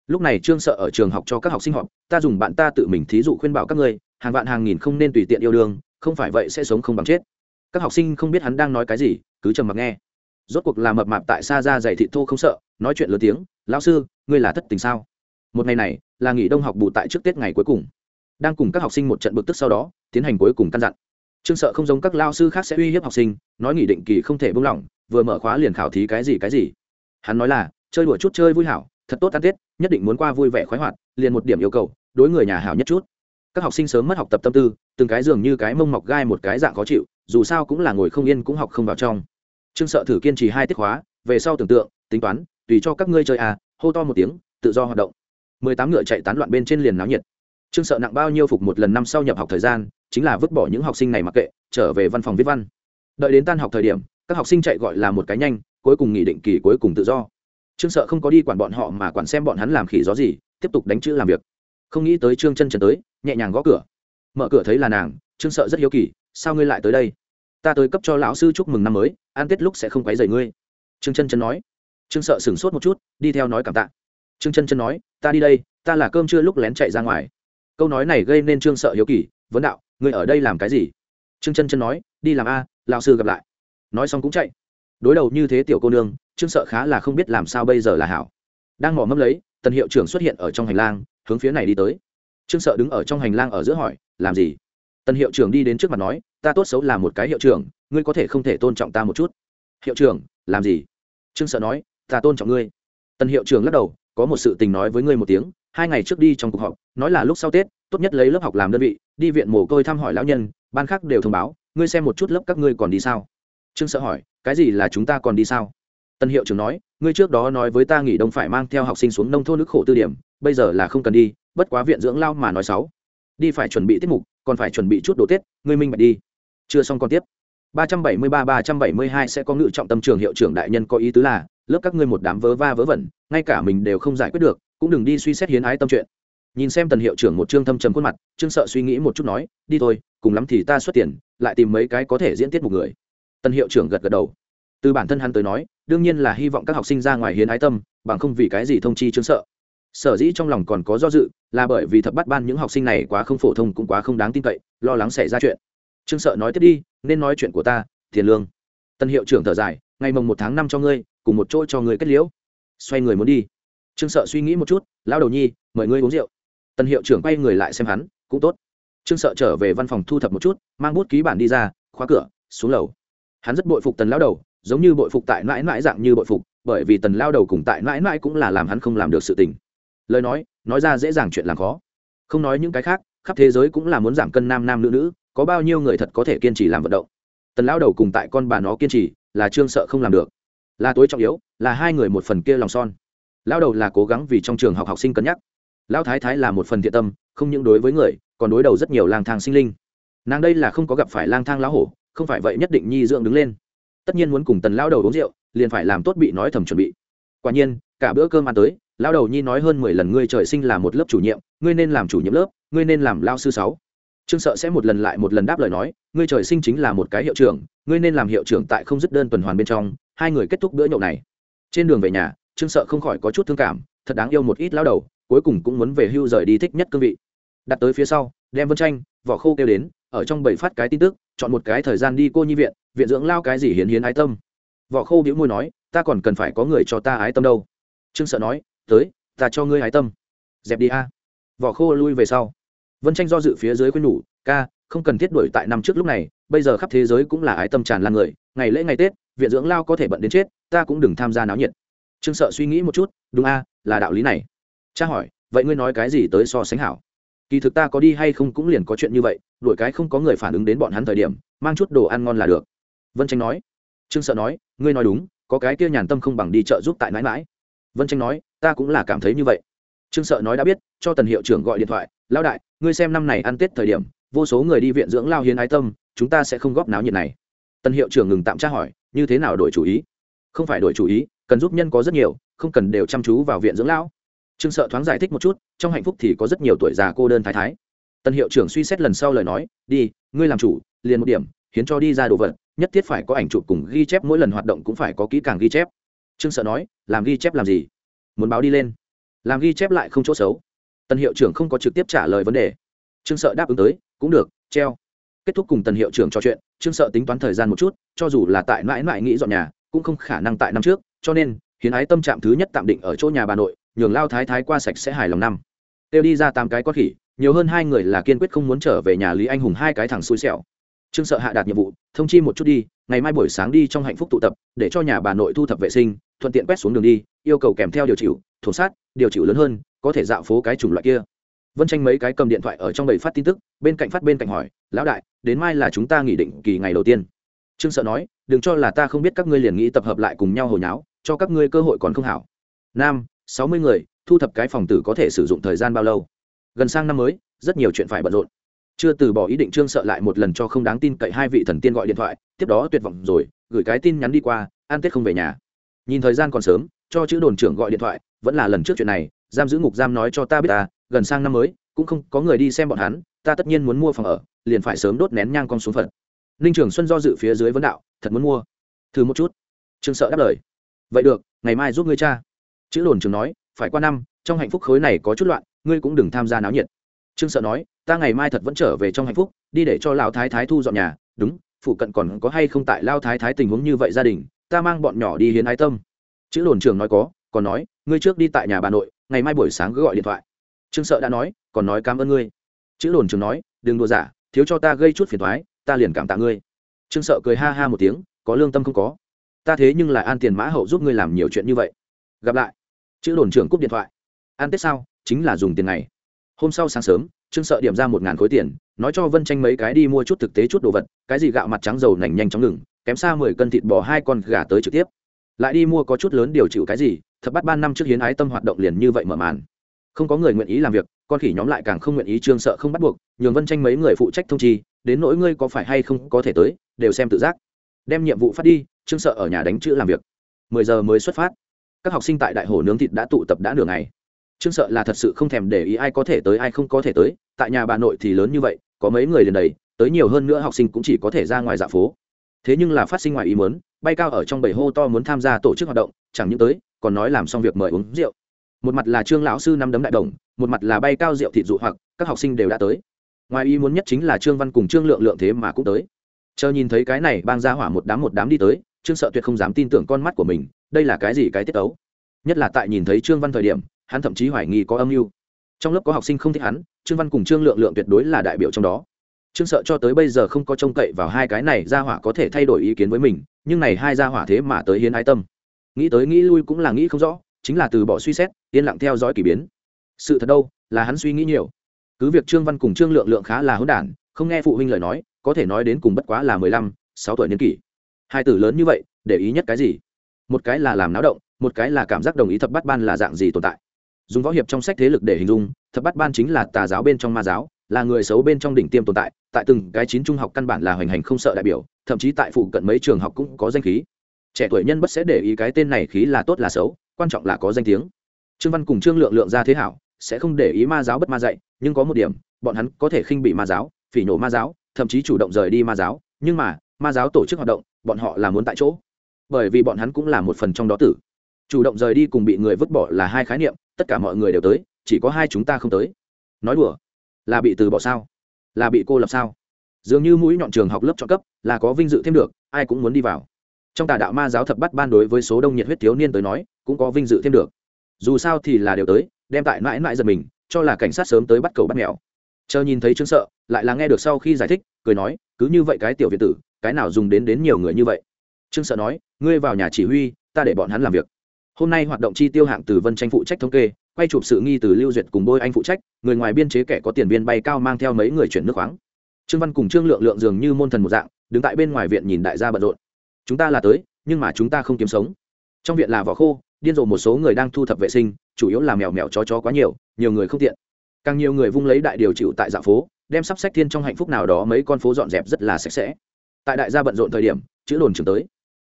Lúc này trương sợ ở trường học cho các học sinh họp, ta dùng bạn ta tự mình thí dụ khuyên bảo các ngươi, hàng vạn hàng nghìn không nên tùy tiện yêu đương, không phải vậy sẽ sống không bằng chết. Các học sinh không biết hắn đang nói cái gì, cứ trầm mặc nghe. Rốt cuộc là mập mạp tại xa ra dày thị thô không sợ, nói chuyện lớn tiếng, lão sư, ngươi là thất tình sao? Một ngày này, là nghỉ đông học bù tại trước tết ngày cuối cùng đang cùng các học sinh một trận bực tức sau đó, tiến hành cuối cùng căn dặn. Trương sợ không giống các lao sư khác sẽ uy hiếp học sinh, nói nghỉ định kỳ không thể buông lỏng, vừa mở khóa liền khảo thí cái gì cái gì. Hắn nói là, chơi đùa chút chơi vui hảo, thật tốt ăn tết, nhất định muốn qua vui vẻ khoái hoạt, liền một điểm yêu cầu, đối người nhà hảo nhất chút. Các học sinh sớm mất học tập tâm tư, từng cái dường như cái mông mọc gai một cái dạng khó chịu, dù sao cũng là ngồi không yên cũng học không vào trong. Trương sợ thử kiên trì hai tiết khóa, về sau tưởng tượng, tính toán, tùy cho các ngươi chơi à hô to một tiếng, tự do hoạt động. Mười tám ngựa chạy tán loạn bên trên liền náo nhiệt trương sợ nặng bao nhiêu phục một lần năm sau nhập học thời gian, chính là vứt bỏ những học sinh này mặc kệ, trở về văn phòng viết văn. Đợi đến tan học thời điểm, các học sinh chạy gọi là một cái nhanh, cuối cùng nghỉ định kỳ cuối cùng tự do. Trương sợ không có đi quản bọn họ mà quản xem bọn hắn làm khỉ gió gì, tiếp tục đánh chữ làm việc. Không nghĩ tới trương chân trần tới, nhẹ nhàng gõ cửa. Mở cửa thấy là nàng, trương sợ rất hiếu kỳ, sao ngươi lại tới đây? Ta tới cấp cho lão sư chúc mừng năm mới an tết lúc sẽ không quấy rầy ngươi. Trương chân chân nói. Trương sợ sửng sốt một chút, đi theo nói cảm tạ. Trương chân chân nói, ta đi đây, ta là cơm trưa lúc lén chạy ra ngoài câu nói này gây nên trương sợ hiếu kỳ, vấn đạo, ngươi ở đây làm cái gì? Trương chân chân nói, đi làm a, lão sư gặp lại. Nói xong cũng chạy. Đối đầu như thế tiểu cô nương, trương sợ khá là không biết làm sao bây giờ là hảo. Đang mỏ mâm lấy, tần hiệu trưởng xuất hiện ở trong hành lang, hướng phía này đi tới. Trương sợ đứng ở trong hành lang ở giữa hỏi, làm gì? Tần hiệu trưởng đi đến trước mặt nói, ta tốt xấu là một cái hiệu trưởng, ngươi có thể không thể tôn trọng ta một chút? Hiệu trưởng, làm gì? Trương sợ nói, ta tôn trọng ngươi. Tần hiệu trưởng lắc đầu, có một sự tình nói với ngươi một tiếng hai ngày trước đi trong cuộc họp, nói là lúc sau tết, tốt nhất lấy lớp học làm đơn vị, đi viện mồ côi thăm hỏi lão nhân, ban khác đều thông báo, ngươi xem một chút lớp các ngươi còn đi sao? Trương sợ hỏi, cái gì là chúng ta còn đi sao? Tân hiệu trưởng nói, ngươi trước đó nói với ta nghỉ đông phải mang theo học sinh xuống nông thôn nước khổ tư điểm, bây giờ là không cần đi, bất quá viện dưỡng lao mà nói sáu đi phải chuẩn bị tiết mục, còn phải chuẩn bị chút đồ tết, ngươi minh bạch đi. Chưa xong còn tiếp. 373-372 sẽ có ngự trọng tâm trường hiệu trưởng đại nhân có ý tứ là, lớp các ngươi một đám vớ va vớ vẩn, ngay cả mình đều không giải quyết được cũng đừng đi suy xét hiến ái tâm chuyện. Nhìn xem tần hiệu trưởng một trương thâm trầm khuôn mặt, trương sợ suy nghĩ một chút nói, đi thôi, cùng lắm thì ta xuất tiền, lại tìm mấy cái có thể diễn tiết một người. Tần hiệu trưởng gật gật đầu. Từ bản thân hắn tới nói, đương nhiên là hy vọng các học sinh ra ngoài hiến ái tâm, bằng không vì cái gì thông chi trương sợ. Sở dĩ trong lòng còn có do dự, là bởi vì thập bắt ban những học sinh này quá không phổ thông cũng quá không đáng tin cậy, lo lắng xảy ra chuyện. Trương sợ nói tiếp đi, nên nói chuyện của ta, tiền lương. Tân hiệu trưởng thở dài, ngày mồng một tháng năm cho ngươi, cùng một chỗ cho ngươi kết liễu. Xoay người muốn đi trương sợ suy nghĩ một chút, lão đầu nhi, mời ngươi uống rượu. Tân hiệu trưởng quay người lại xem hắn, cũng tốt. Trương sợ trở về văn phòng thu thập một chút, mang bút ký bản đi ra, khóa cửa, xuống lầu. Hắn rất bội phục tần lão đầu, giống như bội phục tại mãi mãi dạng như bội phục, bởi vì tần lao đầu cùng tại mãi mãi cũng là làm hắn không làm được sự tình. Lời nói nói ra dễ dàng chuyện làm khó. Không nói những cái khác, khắp thế giới cũng là muốn giảm cân nam nam nữ nữ, có bao nhiêu người thật có thể kiên trì làm vận động. Tần lao đầu cùng tại con bà nó kiên trì là trương sợ không làm được. Là tối trọng yếu, là hai người một phần kia lòng son lao đầu là cố gắng vì trong trường học học sinh cân nhắc. Lao thái thái là một phần thiện tâm, không những đối với người, còn đối đầu rất nhiều lang thang sinh linh. Nàng đây là không có gặp phải lang thang lão hổ, không phải vậy nhất định nhi dưỡng đứng lên. Tất nhiên muốn cùng tần lao đầu uống rượu, liền phải làm tốt bị nói thầm chuẩn bị. Quả nhiên, cả bữa cơm ăn tới lao đầu nhi nói hơn mười lần ngươi trời sinh là một lớp chủ nhiệm, ngươi nên làm chủ nhiệm lớp, ngươi nên làm lao sư sáu. Trương sợ sẽ một lần lại một lần đáp lời nói, ngươi trời sinh chính là một cái hiệu trưởng, ngươi nên làm hiệu trưởng tại không dứt đơn tuần hoàn bên trong, hai người kết thúc bữa nhậu này. Trên đường về nhà trương sợ không khỏi có chút thương cảm, thật đáng yêu một ít lao đầu, cuối cùng cũng muốn về hưu rời đi thích nhất cương vị. Đặt tới phía sau, đem vân tranh, vỏ khô kêu đến, ở trong bảy phát cái tin tức, chọn một cái thời gian đi cô nhi viện viện dưỡng lao cái gì hiến hiến ái tâm. Vỏ khô bĩu môi nói, ta còn cần phải có người cho ta ái tâm đâu. Trương sợ nói, tới, ta cho ngươi ái tâm. Dẹp đi a. Vỏ khô lui về sau. Vân tranh do dự phía dưới khuyên nhủ, ca, không cần thiết đuổi tại năm trước lúc này, bây giờ khắp thế giới cũng là ái tâm tràn lan người, ngày lễ ngày tết, viện dưỡng lao có thể bận đến chết, ta cũng đừng tham gia náo nhiệt trương sợ suy nghĩ một chút, đúng a, là đạo lý này. Cha hỏi, vậy ngươi nói cái gì tới so sánh hảo? Kỳ thực ta có đi hay không cũng liền có chuyện như vậy, đuổi cái không có người phản ứng đến bọn hắn thời điểm, mang chút đồ ăn ngon là được. Vân tranh nói. Trương sợ nói, ngươi nói đúng, có cái kia nhàn tâm không bằng đi chợ giúp tại mãi mãi. Vân tranh nói, ta cũng là cảm thấy như vậy. Trương sợ nói đã biết, cho tần hiệu trưởng gọi điện thoại lao đại, ngươi xem năm này ăn tết thời điểm, vô số người đi viện dưỡng lao hiến ái tâm, chúng ta sẽ không góp náo nhiệt này. Tần hiệu trưởng ngừng tạm tra hỏi, như thế nào đổi chủ ý? Không phải đổi chủ ý cần giúp nhân có rất nhiều, không cần đều chăm chú vào viện dưỡng lão. Trương sợ thoáng giải thích một chút, trong hạnh phúc thì có rất nhiều tuổi già cô đơn thái thái. Tần hiệu trưởng suy xét lần sau lời nói, đi, ngươi làm chủ, liền một điểm, hiến cho đi ra đồ vật, nhất thiết phải có ảnh chụp cùng ghi chép, mỗi lần hoạt động cũng phải có kỹ càng ghi chép. Trương sợ nói, làm ghi chép làm gì? Muốn báo đi lên. Làm ghi chép lại không chỗ xấu. Tần hiệu trưởng không có trực tiếp trả lời vấn đề. Trương sợ đáp ứng tới, cũng được, treo. Kết thúc cùng tần hiệu trưởng trò chuyện, trương sợ tính toán thời gian một chút, cho dù là tại mãi mãi nghĩ dọn nhà cũng không khả năng tại năm trước, cho nên, hiến ái tâm trạng thứ nhất tạm định ở chỗ nhà bà nội, nhường lao thái thái qua sạch sẽ hài lòng năm. Tiêu đi ra tám cái con khỉ, nhiều hơn hai người là kiên quyết không muốn trở về nhà lý anh hùng hai cái thằng xui xẻo. Trương sợ hạ đạt nhiệm vụ, thông chi một chút đi, ngày mai buổi sáng đi trong hạnh phúc tụ tập, để cho nhà bà nội thu thập vệ sinh, thuận tiện quét xuống đường đi, yêu cầu kèm theo điều chịu thổ sát, điều chịu lớn hơn, có thể dạo phố cái chủng loại kia. Vân tranh mấy cái cầm điện thoại ở trong bầy phát tin tức, bên cạnh phát bên cạnh hỏi, lão đại, đến mai là chúng ta nghỉ định kỳ ngày đầu tiên trương sợ nói, đừng cho là ta không biết các ngươi liền nghĩ tập hợp lại cùng nhau hồi nháo, cho các ngươi cơ hội còn không hảo. Nam, sáu mươi người, thu thập cái phòng tử có thể sử dụng thời gian bao lâu? Gần sang năm mới, rất nhiều chuyện phải bận rộn. Chưa từ bỏ ý định trương sợ lại một lần cho không đáng tin cậy hai vị thần tiên gọi điện thoại, tiếp đó tuyệt vọng rồi, gửi cái tin nhắn đi qua, an tết không về nhà. Nhìn thời gian còn sớm, cho chữ đồn trưởng gọi điện thoại, vẫn là lần trước chuyện này, giam giữ ngục giam nói cho ta biết ta, gần sang năm mới, cũng không có người đi xem bọn hắn, ta tất nhiên muốn mua phòng ở, liền phải sớm đốt nén nhang con xuống phật ninh trường xuân do dự phía dưới vấn đạo, thật muốn mua? Thử một chút. Trương sợ đáp lời, vậy được, ngày mai giúp ngươi cha chữ đồn trường nói, phải qua năm, trong hạnh phúc khối này có chút loạn, ngươi cũng đừng tham gia náo nhiệt. Trương sợ nói, ta ngày mai thật vẫn trở về trong hạnh phúc, đi để cho lão thái thái thu dọn nhà. Đúng, phụ cận còn có hay không tại lao thái thái tình huống như vậy gia đình, ta mang bọn nhỏ đi hiến ái tâm. Chữ đồn trường nói có, còn nói, ngươi trước đi tại nhà bà nội, ngày mai buổi sáng cứ gọi điện thoại. Trương sợ đã nói, còn nói cảm ơn ngươi. Chữ đồn trường nói, đừng đùa giả thiếu cho ta gây chút phiền thoái ta liền cảm tạ ngươi. Trương sợ cười ha ha một tiếng, có lương tâm không có. Ta thế nhưng lại an tiền mã hậu giúp ngươi làm nhiều chuyện như vậy. Gặp lại. Chữ đồn trưởng cúp điện thoại. An tết sao? Chính là dùng tiền này hôm sau sáng sớm, trương sợ điểm ra một ngàn khối tiền, nói cho vân tranh mấy cái đi mua chút thực tế chút đồ vật, cái gì gạo mặt trắng dầu nành nhanh chóng ngừng, kém xa mười cân thịt bò hai con gà tới trực tiếp. Lại đi mua có chút lớn điều chịu cái gì, thập bắt ban năm trước hiến ái tâm hoạt động liền như vậy mở màn. Không có người nguyện ý làm việc, con khỉ nhóm lại càng không nguyện ý trương sợ không bắt buộc, nhường vân tranh mấy người phụ trách thông chi đến nỗi ngươi có phải hay không có thể tới, đều xem tự giác. Đem nhiệm vụ phát đi, trương sợ ở nhà đánh chữ làm việc. Mười giờ mới xuất phát. Các học sinh tại đại hồ nướng thịt đã tụ tập đã nửa ngày. Trương sợ là thật sự không thèm để ý ai có thể tới ai không có thể tới, tại nhà bà nội thì lớn như vậy, có mấy người liền đầy, tới nhiều hơn nữa học sinh cũng chỉ có thể ra ngoài dạ phố. Thế nhưng là phát sinh ngoài ý muốn, bay cao ở trong bầy hô to muốn tham gia tổ chức hoạt động, chẳng những tới, còn nói làm xong việc mời uống rượu. Một mặt là trương lão sư năm đấm đại đồng, một mặt là bay cao rượu thịt dụ hoặc, các học sinh đều đã tới ngoài ý muốn nhất chính là trương văn cùng trương lượng lượng thế mà cũng tới. Chờ nhìn thấy cái này bang ra hỏa một đám một đám đi tới, trương sợ tuyệt không dám tin tưởng con mắt của mình, đây là cái gì cái tiết tấu? nhất là tại nhìn thấy trương văn thời điểm, hắn thậm chí hoài nghi có âm mưu. Trong lớp có học sinh không thích hắn, trương văn cùng trương lượng lượng tuyệt đối là đại biểu trong đó. Trương sợ cho tới bây giờ không có trông cậy vào hai cái này ra hỏa có thể thay đổi ý kiến với mình, nhưng này hai ra hỏa thế mà tới hiến ái tâm. Nghĩ tới nghĩ lui cũng là nghĩ không rõ, chính là từ bỏ suy xét, yên lặng theo dõi k ỳ biến. Sự thật đâu, là hắn suy nghĩ nhiều cứ việc trương văn cùng trương lượng lượng khá là hỗn đản, không nghe phụ huynh lời nói, có thể nói đến cùng bất quá là mười lăm, sáu tuổi niên kỷ. Hai tử lớn như vậy, để ý nhất cái gì? Một cái là làm náo động, một cái là cảm giác đồng ý thập bắt ban là dạng gì tồn tại. Dùng võ hiệp trong sách thế lực để hình dung, thập bắt ban chính là tà giáo bên trong ma giáo, là người xấu bên trong đỉnh tiêm tồn tại tại từng cái chín trung học căn bản là hoành hành không sợ đại biểu, thậm chí tại phụ cận mấy trường học cũng có danh khí. Trẻ tuổi nhân bất sẽ để ý cái tên này khí là tốt là xấu, quan trọng là có danh tiếng. Trương văn cùng trương lượng lượng ra thế hảo, sẽ không để ý ma giáo bất ma dạy nhưng có một điểm, bọn hắn có thể khinh bị ma giáo, phỉ nhổ ma giáo, thậm chí chủ động rời đi ma giáo, nhưng mà, ma giáo tổ chức hoạt động, bọn họ là muốn tại chỗ. Bởi vì bọn hắn cũng là một phần trong đó tử. Chủ động rời đi cùng bị người vứt bỏ là hai khái niệm, tất cả mọi người đều tới, chỉ có hai chúng ta không tới. Nói đùa, là bị từ bỏ sao? Là bị cô lập sao? Dường như mũi nhọn trường học lớp chọn cấp, là có vinh dự thêm được, ai cũng muốn đi vào. Trong tà đạo ma giáo thập bắt ban đối với số đông nhiệt huyết thiếu niên tới nói, cũng có vinh dự thêm được. Dù sao thì là đều tới, đem tại mãi mãi giật mình cho là cảnh sát sớm tới bắt cầu bắt mèo. Chờ nhìn thấy trương sợ, lại là nghe được sau khi giải thích, cười nói, cứ như vậy cái tiểu việt tử, cái nào dùng đến đến nhiều người như vậy. Trương sợ nói, ngươi vào nhà chỉ huy, ta để bọn hắn làm việc. Hôm nay hoạt động chi tiêu hạng từ vân tranh phụ trách thống kê, quay chụp sự nghi từ lưu duyệt cùng bôi anh phụ trách, người ngoài biên chế kẻ có tiền viên bay cao mang theo mấy người chuyển nước khoáng. Trương văn cùng trương lượng lượng dường như môn thần một dạng, đứng tại bên ngoài viện nhìn đại gia bận rộn. Chúng ta là tới, nhưng mà chúng ta không kiếm sống. Trong viện là vỏ khô, điên rồ một số người đang thu thập vệ sinh, chủ yếu là mèo mèo chó chó quá nhiều nhiều người không tiện. Càng nhiều người vung lấy đại điều chịu tại dạ phố, đem sắp sách thiên trong hạnh phúc nào đó mấy con phố dọn dẹp rất là sạch sẽ. Tại đại gia bận rộn thời điểm, chữ đồn trường tới.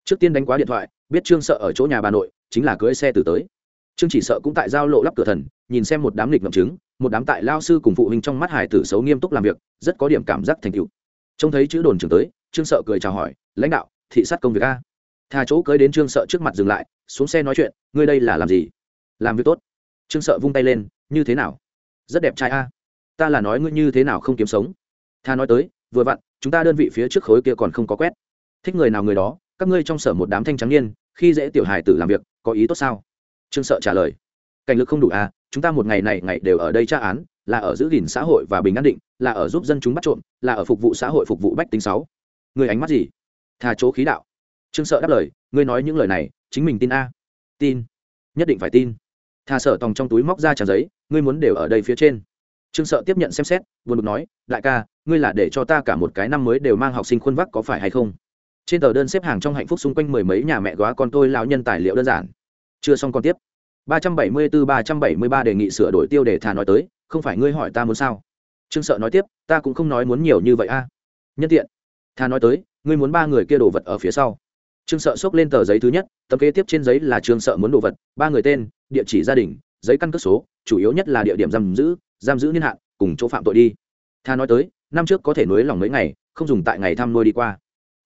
Trước tiên đánh quá điện thoại, biết trương sợ ở chỗ nhà bà nội, chính là cưới xe từ tới. Trương chỉ sợ cũng tại giao lộ lắp cửa thần, nhìn xem một đám lịch ngậm chứng một đám tại lao sư cùng phụ huynh trong mắt hải tử xấu nghiêm túc làm việc, rất có điểm cảm giác thành tựu. Trông thấy chữ đồn trường tới, trương sợ cười chào hỏi, lãnh đạo, thị sát công việc a. Thà chỗ cưới đến trương sợ trước mặt dừng lại, xuống xe nói chuyện, ngươi đây là làm gì? Làm việc tốt. Trương sợ vung tay lên như thế nào? Rất đẹp trai a. Ta là nói ngươi như thế nào không kiếm sống? Tha nói tới, vừa vặn, chúng ta đơn vị phía trước khối kia còn không có quét. Thích người nào người đó, các ngươi trong sở một đám thanh trắng niên, khi dễ tiểu hài tử làm việc, có ý tốt sao? Trương sợ trả lời. Cảnh lực không đủ à chúng ta một ngày này, ngày đều ở đây tra án, là ở giữ gìn xã hội và bình an định, là ở giúp dân chúng bắt trộm, là ở phục vụ xã hội phục vụ bách tính sáu. Người ánh mắt gì? Thà chỗ khí đạo. Trương sợ đáp lời, ngươi nói những lời này, chính mình tin a. Tin. Nhất định phải tin thà sợ tòng trong túi móc ra tràng giấy, ngươi muốn đều ở đây phía trên. Trương sợ tiếp nhận xem xét, buồn bực nói, đại ca, ngươi là để cho ta cả một cái năm mới đều mang học sinh khuôn vác có phải hay không? Trên tờ đơn xếp hàng trong hạnh phúc xung quanh mười mấy nhà mẹ góa con tôi lão nhân tài liệu đơn giản. Chưa xong còn tiếp. 374-373 đề nghị sửa đổi tiêu đề thà nói tới, không phải ngươi hỏi ta muốn sao? Trương sợ nói tiếp, ta cũng không nói muốn nhiều như vậy a. Nhân tiện. Thà nói tới, ngươi muốn ba người kia đồ vật ở phía sau trương sợ xốc lên tờ giấy thứ nhất, tấm kế tiếp trên giấy là trương sợ muốn đồ vật, ba người tên, địa chỉ gia đình, giấy căn cước số, chủ yếu nhất là địa điểm giam giữ giam giữ niên hạn, cùng chỗ phạm tội đi. Tha nói tới, năm trước có thể nối lòng mấy ngày, không dùng tại ngày thăm nuôi đi qua.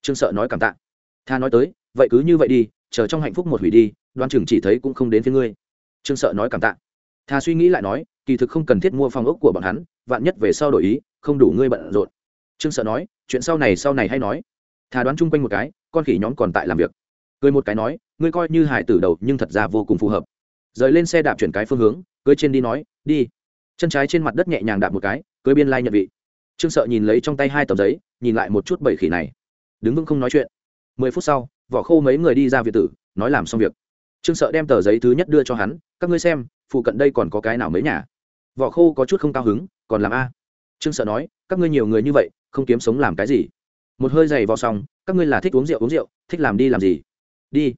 Trương sợ nói cảm tạ. Tha nói tới, vậy cứ như vậy đi, chờ trong hạnh phúc một hủy đi đoan chừng chỉ thấy cũng không đến phía ngươi. Trương sợ nói cảm tạ. Tha suy nghĩ lại nói, kỳ thực không cần thiết mua phòng ốc của bọn hắn, vạn nhất về sau đổi ý, không đủ ngươi bận rộn. Trương sợ nói, chuyện sau này sau này hay nói. Thà đoán chung quanh một cái con khỉ nhóm còn tại làm việc. Cười một cái nói, ngươi coi như hải tử đầu, nhưng thật ra vô cùng phù hợp. Rời lên xe đạp chuyển cái phương hướng, cưới trên đi nói, đi. Chân trái trên mặt đất nhẹ nhàng đạp một cái, cưới biên lai nhận vị. Trương sợ nhìn lấy trong tay hai tờ giấy, nhìn lại một chút bảy khỉ này. Đứng vững không nói chuyện. Mười phút sau, vỏ khô mấy người đi ra việt tử, nói làm xong việc. Trương sợ đem tờ giấy thứ nhất đưa cho hắn, các ngươi xem, phụ cận đây còn có cái nào mấy nhà? Vỏ khô có chút không cao hứng, còn làm a. Trương sợ nói, các ngươi nhiều người như vậy, không kiếm sống làm cái gì. Một hơi dày vào xong các ngươi là thích uống rượu uống rượu, thích làm đi làm gì? Đi.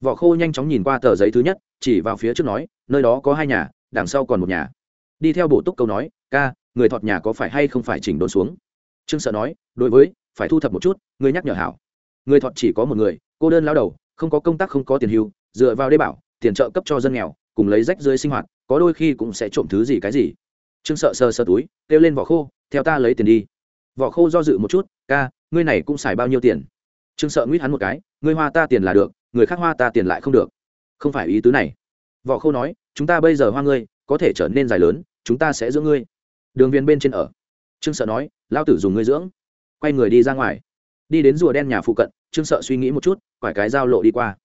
Vỏ khô nhanh chóng nhìn qua tờ giấy thứ nhất, chỉ vào phía trước nói, nơi đó có hai nhà, đằng sau còn một nhà. Đi theo bổ túc câu nói, ca, người thọt nhà có phải hay không phải chỉnh đốn xuống? Trương sợ nói, đối với, phải thu thập một chút, Ngươi nhắc nhở hảo. Người thọt chỉ có một người, cô đơn lao đầu, không có công tác không có tiền hưu, dựa vào đê bảo, tiền trợ cấp cho dân nghèo, cùng lấy rách dưới sinh hoạt, có đôi khi cũng sẽ trộm thứ gì cái gì. Trương sợ sơ sơ túi, kêu lên vỏ khô, theo ta lấy tiền đi. Vỏ khô do dự một chút, ca, ngươi này cũng xài bao nhiêu tiền? Trương sợ nguyết hắn một cái người hoa ta tiền là được, người khác hoa ta tiền lại không được. Không phải ý tứ này. Võ khâu nói, chúng ta bây giờ hoa ngươi, có thể trở nên dài lớn, chúng ta sẽ dưỡng ngươi. Đường viên bên trên ở. Trương sợ nói lao tử dùng ngươi dưỡng. Quay người đi ra ngoài. Đi đến rùa đen nhà phụ cận, trương sợ suy nghĩ một chút, quải cái giao lộ đi qua.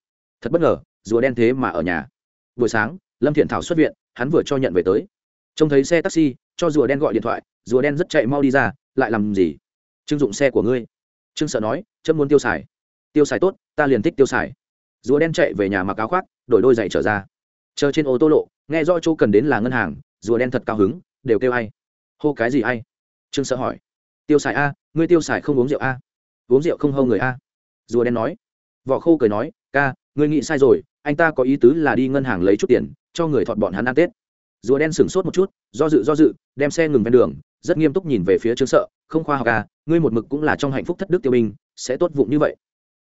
Thật bất ngờ, rùa đen thế mà ở nhà. Buổi sáng, lâm thiện thảo xuất viện, hắn vừa cho nhận về tới. Trông thấy xe taxi, cho rùa đen gọi điện thoại, rùa đen rất chạy mau đi ra, lại làm gì? Trương dụng xe của ngươi trương sợ nói, chấm muốn tiêu xài. Tiêu xài tốt, ta liền thích tiêu xài. Rùa đen chạy về nhà mặc áo khoác, đổi đôi giày trở ra. Chờ trên ô tô lộ, nghe rõ chỗ cần đến là ngân hàng, rùa đen thật cao hứng, đều kêu ai? Hô, cái gì ai? Trương sợ hỏi. Tiêu xài a, ngươi tiêu xài không uống rượu a? Uống rượu không hâu người a. Rùa đen nói. Vỏ khô cười nói, ca, ngươi nghĩ sai rồi, anh ta có ý tứ là đi ngân hàng lấy chút tiền, cho người thọt bọn hắn ăn tết. Rùa đen sửng sốt một chút, do dự do dự, đem xe ngừng ven đường, rất nghiêm túc nhìn về phía trương sợ, không khoa học à ngươi một mực cũng là trong hạnh phúc thất đức tiêu binh, sẽ tốt vụng như vậy.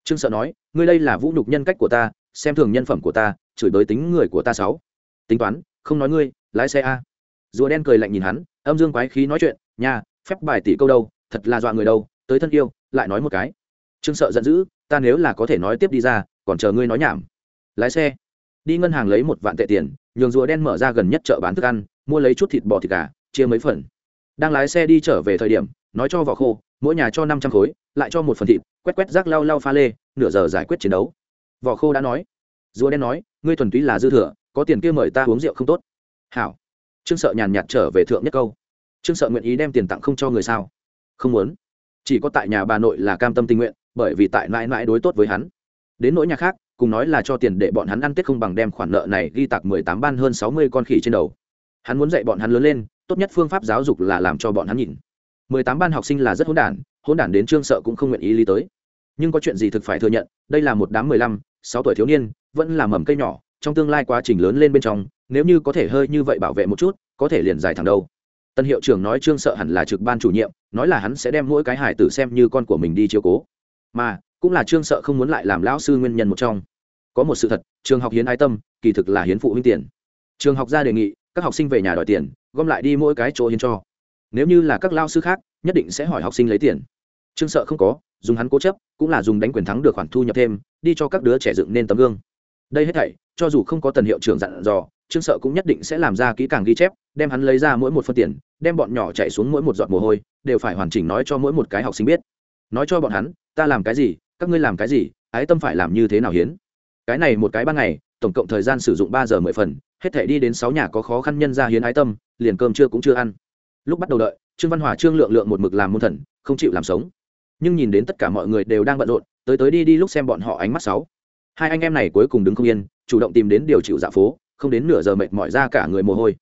Trương sợ nói, ngươi đây là vũ nhục nhân cách của ta, xem thường nhân phẩm của ta, chửi bới tính người của ta sáu. Tính toán, không nói ngươi, lái xe a. Rùa đen cười lạnh nhìn hắn, âm dương quái khí nói chuyện, nha, phép bài tỷ câu đâu, thật là dọa người đâu, tới thân yêu, lại nói một cái. Trương sợ giận dữ, ta nếu là có thể nói tiếp đi ra, còn chờ ngươi nói nhảm. Lái xe. Đi ngân hàng lấy một vạn tệ tiền, nhường rùa đen mở ra gần nhất chợ bán thức ăn, mua lấy chút thịt bò thịt gà, chia mấy phần. Đang lái xe đi trở về thời điểm, nói cho vỏ khô mỗi nhà cho năm trăm khối, lại cho một phần thịt, quét quét rác lau lau pha lê, nửa giờ giải quyết chiến đấu. Vỏ khô đã nói. Rùa đen nói, ngươi thuần túy là dư thừa, có tiền kia mời ta uống rượu không tốt. Hảo. Trương sợ nhàn nhạt trở về thượng nhất câu. Trương sợ nguyện ý đem tiền tặng không cho người sao? Không muốn. Chỉ có tại nhà bà nội là cam tâm tình nguyện, bởi vì tại mãi mãi đối tốt với hắn. Đến nỗi nhà khác, cùng nói là cho tiền để bọn hắn ăn tết không bằng đem khoản nợ này ghi tặc mười tám ban hơn sáu mươi con khỉ trên đầu. Hắn muốn dạy bọn hắn lớn lên, tốt nhất phương pháp giáo dục là làm cho bọn hắn nhìn mười tám ban học sinh là rất hỗn đản hỗn đản đến trương sợ cũng không nguyện ý lý tới. Nhưng có chuyện gì thực phải thừa nhận, đây là một đám mười lăm, sáu tuổi thiếu niên, vẫn là mầm cây nhỏ, trong tương lai quá trình lớn lên bên trong, nếu như có thể hơi như vậy bảo vệ một chút, có thể liền dài thẳng đâu. Tân hiệu trưởng nói trương sợ hẳn là trực ban chủ nhiệm, nói là hắn sẽ đem mỗi cái hải tử xem như con của mình đi chiếu cố. Mà, cũng là trương sợ không muốn lại làm lão sư nguyên nhân một trong. Có một sự thật, trường học hiến ái tâm, kỳ thực là hiến phụ huynh tiền. Trường học ra đề nghị, các học sinh về nhà đòi tiền, gom lại đi mỗi cái chỗ hiến cho nếu như là các lao sư khác, nhất định sẽ hỏi học sinh lấy tiền. Trương sợ không có, dùng hắn cố chấp, cũng là dùng đánh quyền thắng được khoản thu nhập thêm, đi cho các đứa trẻ dựng nên tấm gương. Đây hết thảy, cho dù không có tần hiệu trưởng dặn dò, trương sợ cũng nhất định sẽ làm ra kỹ càng ghi chép, đem hắn lấy ra mỗi một phân tiền, đem bọn nhỏ chạy xuống mỗi một giọt mồ hôi, đều phải hoàn chỉnh nói cho mỗi một cái học sinh biết. Nói cho bọn hắn, ta làm cái gì, các ngươi làm cái gì, ái tâm phải làm như thế nào hiến? Cái này một cái ban ngày, tổng cộng thời gian sử dụng ba giờ mười phần, hết thể đi đến sáu nhà có khó khăn nhân ra hiến ái tâm, liền cơm trưa cũng chưa ăn lúc bắt đầu đợi, trương văn hòa, trương lượng lượng một mực làm môn thần, không chịu làm sống. Nhưng nhìn đến tất cả mọi người đều đang bận rộn, tới tới đi đi lúc xem bọn họ ánh mắt sáu. Hai anh em này cuối cùng đứng không yên, chủ động tìm đến điều chịu dạ phố, không đến nửa giờ mệt mỏi ra cả người mồ hôi.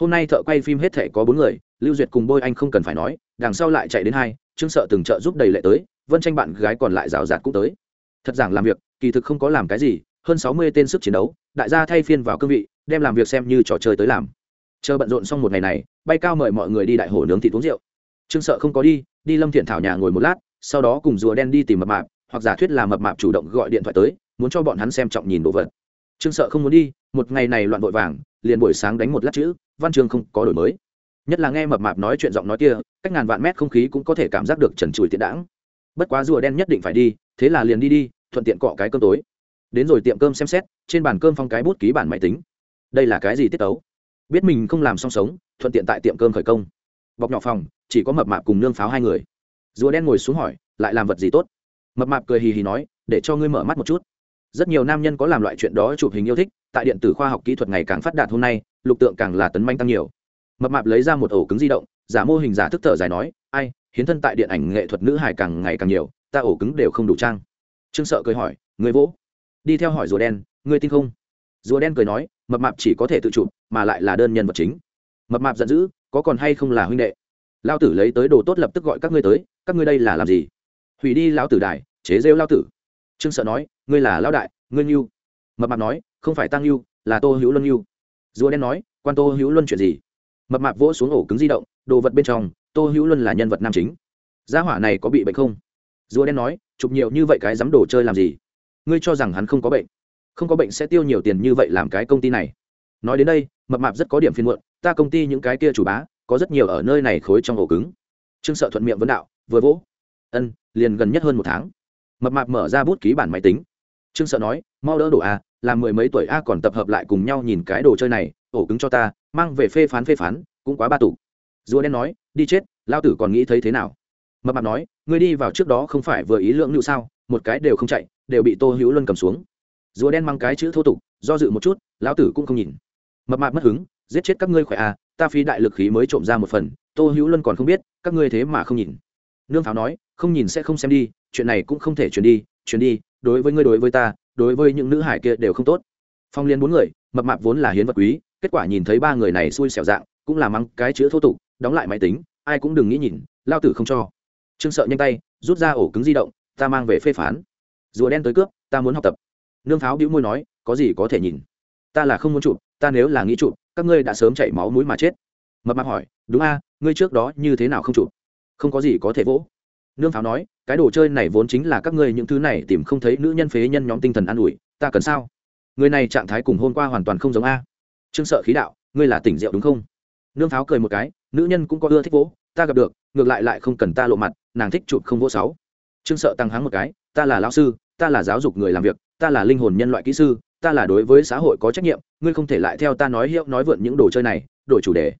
Hôm nay thợ quay phim hết thể có bốn người, lưu duyệt cùng bôi anh không cần phải nói, đằng sau lại chạy đến hai, trương sợ từng trợ giúp đầy lệ tới, vân tranh bạn gái còn lại rào rạt cũng tới. Thật giảng làm việc, kỳ thực không có làm cái gì, hơn sáu mươi tên sức chiến đấu, đại gia thay phiên vào cương vị, đem làm việc xem như trò chơi tới làm chờ bận rộn xong một ngày này, bay cao mời mọi người đi đại hồ nướng thịt uống rượu. Trương sợ không có đi đi lâm thiện thảo nhà ngồi một lát, sau đó cùng rùa đen đi tìm mập mạp, hoặc giả thuyết là mập mạp chủ động gọi điện thoại tới, muốn cho bọn hắn xem trọng nhìn đồ vật. Trương sợ không muốn đi, một ngày này loạn vội vàng, liền buổi sáng đánh một lát chữ, văn chương không có đổi mới. Nhất là nghe mập mạp nói chuyện giọng nói kia, cách ngàn vạn mét không khí cũng có thể cảm giác được trần trụi tiện đãng. Bất quá rùa đen nhất định phải đi, thế là liền đi đi, thuận tiện cọ cái cơm tối. Đến rồi tiệm cơm xem xét, trên bàn cơm phong cái bút ký bản máy tính. Đây là cái gì tiết tấu? Biết mình không làm song sống, thuận tiện tại tiệm cơm khởi công. Bọc nhỏ phòng, chỉ có mập mạp cùng nương pháo hai người. Rùa đen ngồi xuống hỏi, lại làm vật gì tốt? Mập mạp cười hì hì nói, để cho ngươi mở mắt một chút. Rất nhiều nam nhân có làm loại chuyện đó chụp hình yêu thích, tại điện tử khoa học kỹ thuật ngày càng phát đạt hôm nay, lục tượng càng là tấn manh tăng nhiều. Mập mạp lấy ra một ổ cứng di động, giả mô hình giả thức thở dài nói, ai, hiến thân tại điện ảnh nghệ thuật nữ hải càng ngày càng nhiều, ta ổ cứng đều không đủ trang. Trương sợ cười hỏi người vỗ. Đi theo hỏi rùa đen, ngươi tin không? Rùa đen cười nói mập mạp chỉ có thể tự chụp, mà lại là đơn nhân vật chính. Mập mạp giận dữ, có còn hay không là huynh đệ? Lao tử lấy tới đồ tốt lập tức gọi các ngươi tới, các ngươi đây là làm gì? Hủy đi lão tử đại chế rêu lao tử. Trương sợ nói, ngươi là lao đại, ngươi nhu mập mạp nói, không phải tăng nhu là tô hữu luân nhu rùa đen nói, quan tô hữu luân chuyện gì? Mập mạp vỗ xuống ổ cứng di động, đồ vật bên trong, tô hữu luân là nhân vật nam chính. Gia hỏa này có bị bệnh không? Rùa đen nói, chụp nhiều như vậy cái dám đồ chơi làm gì? Ngươi cho rằng hắn không có bệnh không có bệnh sẽ tiêu nhiều tiền như vậy làm cái công ty này. Nói đến đây, mập mạp rất có điểm phiên muộn, ta công ty những cái kia chủ bá, có rất nhiều ở nơi này khối trong ổ cứng. Trương sợ thuận miệng vấn đạo, vừa vỗ. Ân, liền gần nhất hơn một tháng. Mập mạp mở ra bút ký bản máy tính. Trương sợ nói, mau đỡ đồ à, a làm mười mấy tuổi a còn tập hợp lại cùng nhau nhìn cái đồ chơi này, ổ cứng cho ta, mang về phê phán phê phán, cũng quá ba tủ. Rùa đen nói, đi chết, lao tử còn nghĩ thấy thế nào? Mập mạp nói, ngươi đi vào trước đó không phải vừa ý lượng như sao, một cái đều không chạy, đều bị tô hữu luân cầm xuống rùa đen mang cái chữ thô tục, do dự một chút, lão tử cũng không nhìn. Mập mạp mất hứng, giết chết các ngươi khỏe à ta phí đại lực khí mới trộm ra một phần, tô hữu luân còn không biết, các ngươi thế mà không nhìn. Nương pháo nói, không nhìn sẽ không xem đi, chuyện này cũng không thể chuyển đi chuyển đi, đối với ngươi đối với ta, đối với những nữ hải kia đều không tốt. Phong liên bốn người, mập mạp vốn là hiến vật quý, kết quả nhìn thấy ba người này xui xẻo dạng, cũng là mắng cái chữ thô tục, đóng lại máy tính, ai cũng đừng nghĩ nhìn, lao tử không cho. Trương sợ nhanh tay, rút ra ổ cứng di động, ta mang về phê phán. Rùa đen tới cướp, ta muốn học tập nương pháo đĩu môi nói, có gì có thể nhìn? Ta là không muốn chụp, ta nếu là nghĩ chụp, các ngươi đã sớm chảy máu mũi mà chết. Mập mạp hỏi, đúng a, ngươi trước đó như thế nào không chụp? Không có gì có thể vỗ. Nương pháo nói, cái đồ chơi này vốn chính là các ngươi những thứ này tìm không thấy nữ nhân phế nhân nhóm tinh thần an ủi, ta cần sao? Người này trạng thái cùng hôm qua hoàn toàn không giống a. Trương sợ khí đạo, ngươi là tỉnh rượu đúng không? Nương pháo cười một cái, nữ nhân cũng có ưa thích vỗ, ta gặp được, ngược lại lại không cần ta lộ mặt, nàng thích chụp không vỗ sáu. Trương sợ tăng hắng một cái, ta là lão sư, ta là giáo dục người làm việc ta là linh hồn nhân loại kỹ sư, ta là đối với xã hội có trách nhiệm, ngươi không thể lại theo ta nói hiệu nói vượn những đồ chơi này, đổi chủ đề.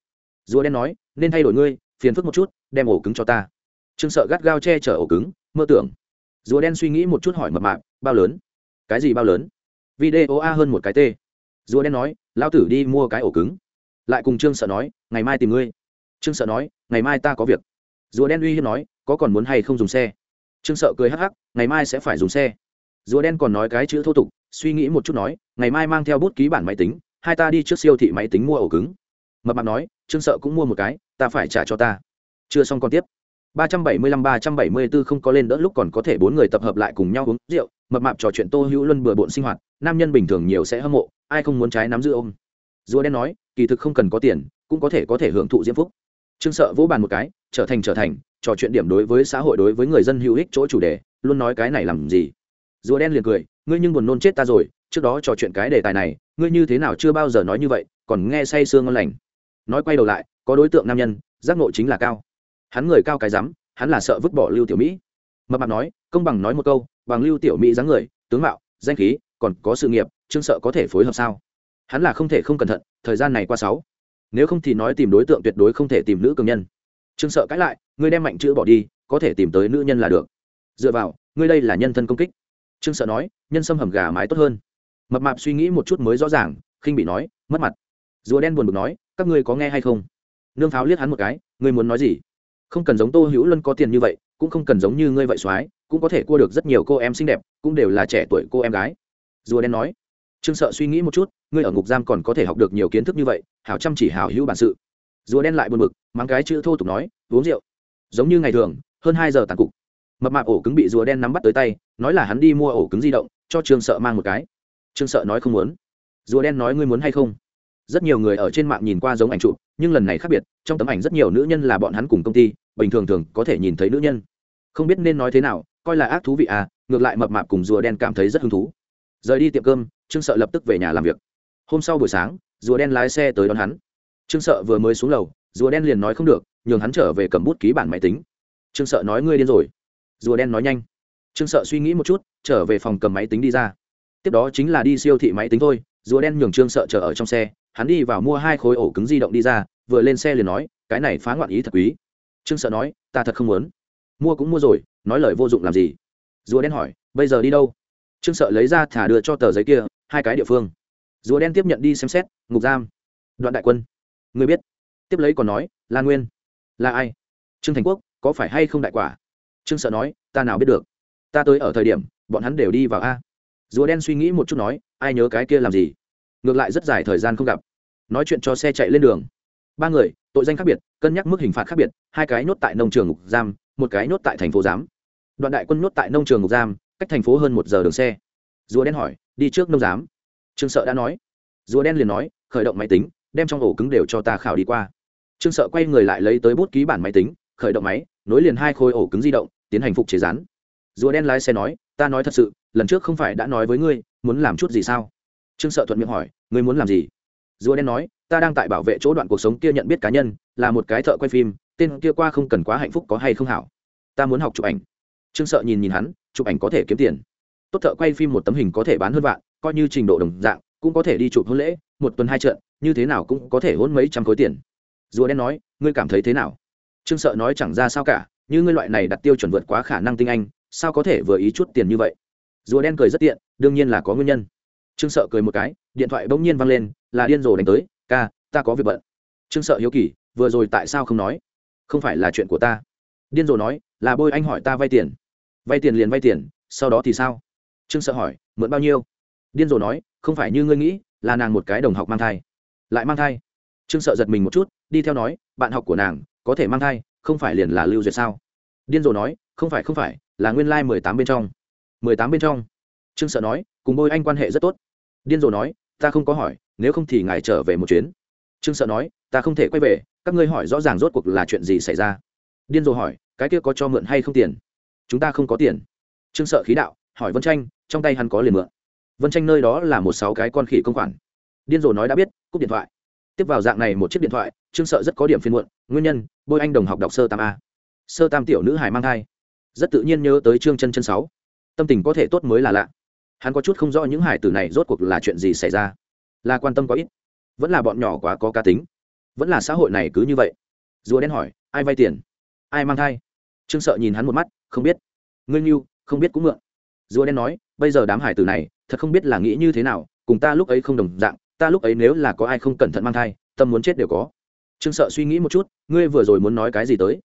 Rùa đen nói, nên thay đổi ngươi, phiền phức một chút, đem ổ cứng cho ta. Trương sợ gắt gao che chở ổ cứng, mơ tưởng. Rùa đen suy nghĩ một chút hỏi mập mạp, bao lớn? Cái gì bao lớn? Video a hơn một cái t. Rùa đen nói lao tử đi mua cái ổ cứng. Lại cùng trương sợ nói, ngày mai tìm ngươi. Trương sợ nói, ngày mai ta có việc. Rùa đen uy hiếp nói, có còn muốn hay không dùng xe? Trương sợ cười hắc hắc, ngày mai sẽ phải dùng xe rùa đen còn nói cái chữ thô tục, suy nghĩ một chút nói, ngày mai mang theo bút ký bản máy tính, hai ta đi trước siêu thị máy tính mua ổ cứng. Mập mạp nói, trương sợ cũng mua một cái, ta phải trả cho ta. Chưa xong còn tiếp. ba trăm bảy mươi lăm, ba trăm bảy mươi 374 không có lên đỡ lúc còn có thể bốn người tập hợp lại cùng nhau uống rượu, mập mạp trò chuyện tô hữu luân bừa bộn sinh hoạt, nam nhân bình thường nhiều sẽ hâm mộ, ai không muốn trái nắm giữ ôm. Rùa đen nói, kỳ thực không cần có tiền, cũng có thể có thể hưởng thụ diễm phúc. Trương sợ vỗ bàn một cái, trở thành trở thành, trò chuyện điểm đối với xã hội đối với người dân hữu ích chỗ chủ đề, luôn nói cái này làm gì? Rùa đen liền cười, ngươi nhưng buồn nôn chết ta rồi, trước đó trò chuyện cái đề tài này, ngươi như thế nào chưa bao giờ nói như vậy, còn nghe say sương ngon lành. Nói quay đầu lại, có đối tượng nam nhân, giác ngộ chính là cao. Hắn người cao cái rắm, hắn là sợ vứt bỏ lưu tiểu mỹ. Mập mạp nói, công bằng nói một câu, bằng lưu tiểu mỹ dáng người, tướng mạo, danh khí, còn có sự nghiệp trương sợ có thể phối hợp sao? Hắn là không thể không cẩn thận, thời gian này qua sáu. Nếu không thì nói tìm đối tượng tuyệt đối không thể tìm nữ cường nhân. Trương sợ cãi lại, ngươi đem mạnh chữ bỏ đi, có thể tìm tới nữ nhân là được. Dựa vào, ngươi đây là nhân thân công kích trương sợ nói, nhân sâm hầm gà mái tốt hơn. Mập mạp suy nghĩ một chút mới rõ ràng, khinh bị nói, mất mặt. Rùa đen buồn bực nói, các ngươi có nghe hay không? Nương pháo liếc hắn một cái, ngươi muốn nói gì? Không cần giống tô hữu luân có tiền như vậy, cũng không cần giống như ngươi vậy soái, cũng có thể cua được rất nhiều cô em xinh đẹp, cũng đều là trẻ tuổi cô em gái. Rùa đen nói, trương sợ suy nghĩ một chút, ngươi ở ngục giam còn có thể học được nhiều kiến thức như vậy, hảo chăm chỉ hảo hữu bản sự. Rùa đen lại buồn bực mang cái chữ thô tục nói, uống rượu. Giống như ngày thường, hơn hai giờ tàn cục. Mập mạp ổ cứng bị rùa đen nắm bắt tới tay nói là hắn đi mua ổ cứng di động, cho trương sợ mang một cái. Trương sợ nói không muốn. Rùa đen nói ngươi muốn hay không? Rất nhiều người ở trên mạng nhìn qua giống ảnh chụp, nhưng lần này khác biệt, trong tấm ảnh rất nhiều nữ nhân là bọn hắn cùng công ty, bình thường thường có thể nhìn thấy nữ nhân. Không biết nên nói thế nào, coi là ác thú vị à ngược lại mập mạp cùng rùa đen cảm thấy rất hứng thú. Rời đi tiệm cơm, trương sợ lập tức về nhà làm việc. Hôm sau buổi sáng, rùa đen lái xe tới đón hắn. Trương sợ vừa mới xuống lầu, rùa đen liền nói không được, nhường hắn trở về cầm bút ký bản máy tính. Trương sợ nói ngươi điên rồi. Rùa đen nói nhanh trương sợ suy nghĩ một chút, trở về phòng cầm máy tính đi ra. Tiếp đó chính là đi siêu thị máy tính thôi, rùa đen nhường trương sợ chờ ở trong xe, hắn đi vào mua hai khối ổ cứng di động đi ra, vừa lên xe liền nói, cái này phá ngoạn ý thật quý. Trương sợ nói, ta thật không muốn. Mua cũng mua rồi, nói lời vô dụng làm gì? Rùa đen hỏi, bây giờ đi đâu? Trương sợ lấy ra thả đưa cho tờ giấy kia, hai cái địa phương. Rùa đen tiếp nhận đi xem xét, ngục giam. Đoạn đại quân. Người biết. Tiếp lấy còn nói là nguyên. Là ai? Trương thành quốc, có phải hay không đại quả? Trương sợ nói, ta nào biết được ta tới ở thời điểm, bọn hắn đều đi vào a. Rùa đen suy nghĩ một chút nói, ai nhớ cái kia làm gì? Ngược lại rất dài thời gian không gặp. Nói chuyện cho xe chạy lên đường. Ba người, tội danh khác biệt, cân nhắc mức hình phạt khác biệt, hai cái nhốt tại nông trường ngục giam, một cái nhốt tại thành phố giám. Đoạn đại quân nhốt tại nông trường ngục giam, cách thành phố hơn một giờ đường xe. Rùa đen hỏi, đi trước nông giám. Trương sợ đã nói. Rùa đen liền nói, khởi động máy tính, đem trong ổ cứng đều cho ta khảo đi qua. Trương sợ quay người lại lấy tới bút ký bản máy tính, khởi động máy, nối liền hai khối ổ cứng di động, tiến hành phục chế rán rùa đen lái xe nói, ta nói thật sự, lần trước không phải đã nói với ngươi, muốn làm chút gì sao? Trương sợ thuận miệng hỏi, ngươi muốn làm gì? Rùa đen nói, ta đang tại bảo vệ chỗ đoạn cuộc sống kia nhận biết cá nhân, là một cái thợ quay phim, tên kia qua không cần quá hạnh phúc có hay không hảo? Ta muốn học chụp ảnh. Trương sợ nhìn nhìn hắn, chụp ảnh có thể kiếm tiền. Tốt thợ quay phim một tấm hình có thể bán hơn vạn, coi như trình độ đồng dạng, cũng có thể đi chụp hôn lễ, một tuần hai trận, như thế nào cũng có thể hôn mấy trăm khối tiền. Rùa đen nói, ngươi cảm thấy thế nào? Trương sợ nói, chẳng ra sao cả, như ngươi loại này đặt tiêu chuẩn vượt quá khả năng tinh anh sao có thể vừa ý chút tiền như vậy? Rùa đen cười rất tiện, đương nhiên là có nguyên nhân. Trương sợ cười một cái, điện thoại bỗng nhiên văng lên, là điên rồ đánh tới, ca, ta có việc bận. Trương sợ hiếu kỳ, vừa rồi tại sao không nói? Không phải là chuyện của ta. Điên rồ nói, là bôi anh hỏi ta vay tiền. Vay tiền liền vay tiền, sau đó thì sao? Trương sợ hỏi, mượn bao nhiêu? Điên rồ nói, không phải như ngươi nghĩ, là nàng một cái đồng học mang thai. Lại mang thai? Trương sợ giật mình một chút, đi theo nói, bạn học của nàng có thể mang thai, không phải liền là lưu duyệt sao? Điên rồ nói, không phải không phải là nguyên lai、like、mười tám bên trong. mười tám bên trong. Trương sợ nói, cùng bôi anh quan hệ rất tốt. Điên rồ nói, ta không có hỏi, nếu không thì ngài trở về một chuyến. Trương sợ nói, ta không thể quay về, các ngươi hỏi rõ ràng rốt cuộc là chuyện gì xảy ra. Điên rồ hỏi, cái kia có cho mượn hay không tiền? Chúng ta không có tiền. Trương sợ khí đạo, hỏi vân tranh trong tay hắn có liền mượn. Vân tranh nơi đó là một sáu cái con khỉ công khoản. Điên rồ nói đã biết, cúp điện thoại. Tiếp vào dạng này một chiếc điện thoại, trương sợ rất có điểm phiên muộn, nguyên nhân, bôi anh đồng học đọc sơ tam a. Sơ tam tiểu nữ hải mang thai rất tự nhiên nhớ tới trương chân chân sáu. Tâm tình có thể tốt mới là lạ. Hắn có chút không rõ những hải tử này rốt cuộc là chuyện gì xảy ra. Là quan tâm có ít, vẫn là bọn nhỏ quá có cá tính. Vẫn là xã hội này cứ như vậy. Rùa đen hỏi, ai vay tiền? Ai mang thai? Trương sợ nhìn hắn một mắt, không biết. Ngươi nghiêu không biết cũng mượn. Rùa đen nói, bây giờ đám hải tử này, thật không biết là nghĩ như thế nào, cùng ta lúc ấy không đồng dạng, ta lúc ấy nếu là có ai không cẩn thận mang thai, tâm muốn chết đều có. Trương sợ suy nghĩ một chút, ngươi vừa rồi muốn nói cái gì tới?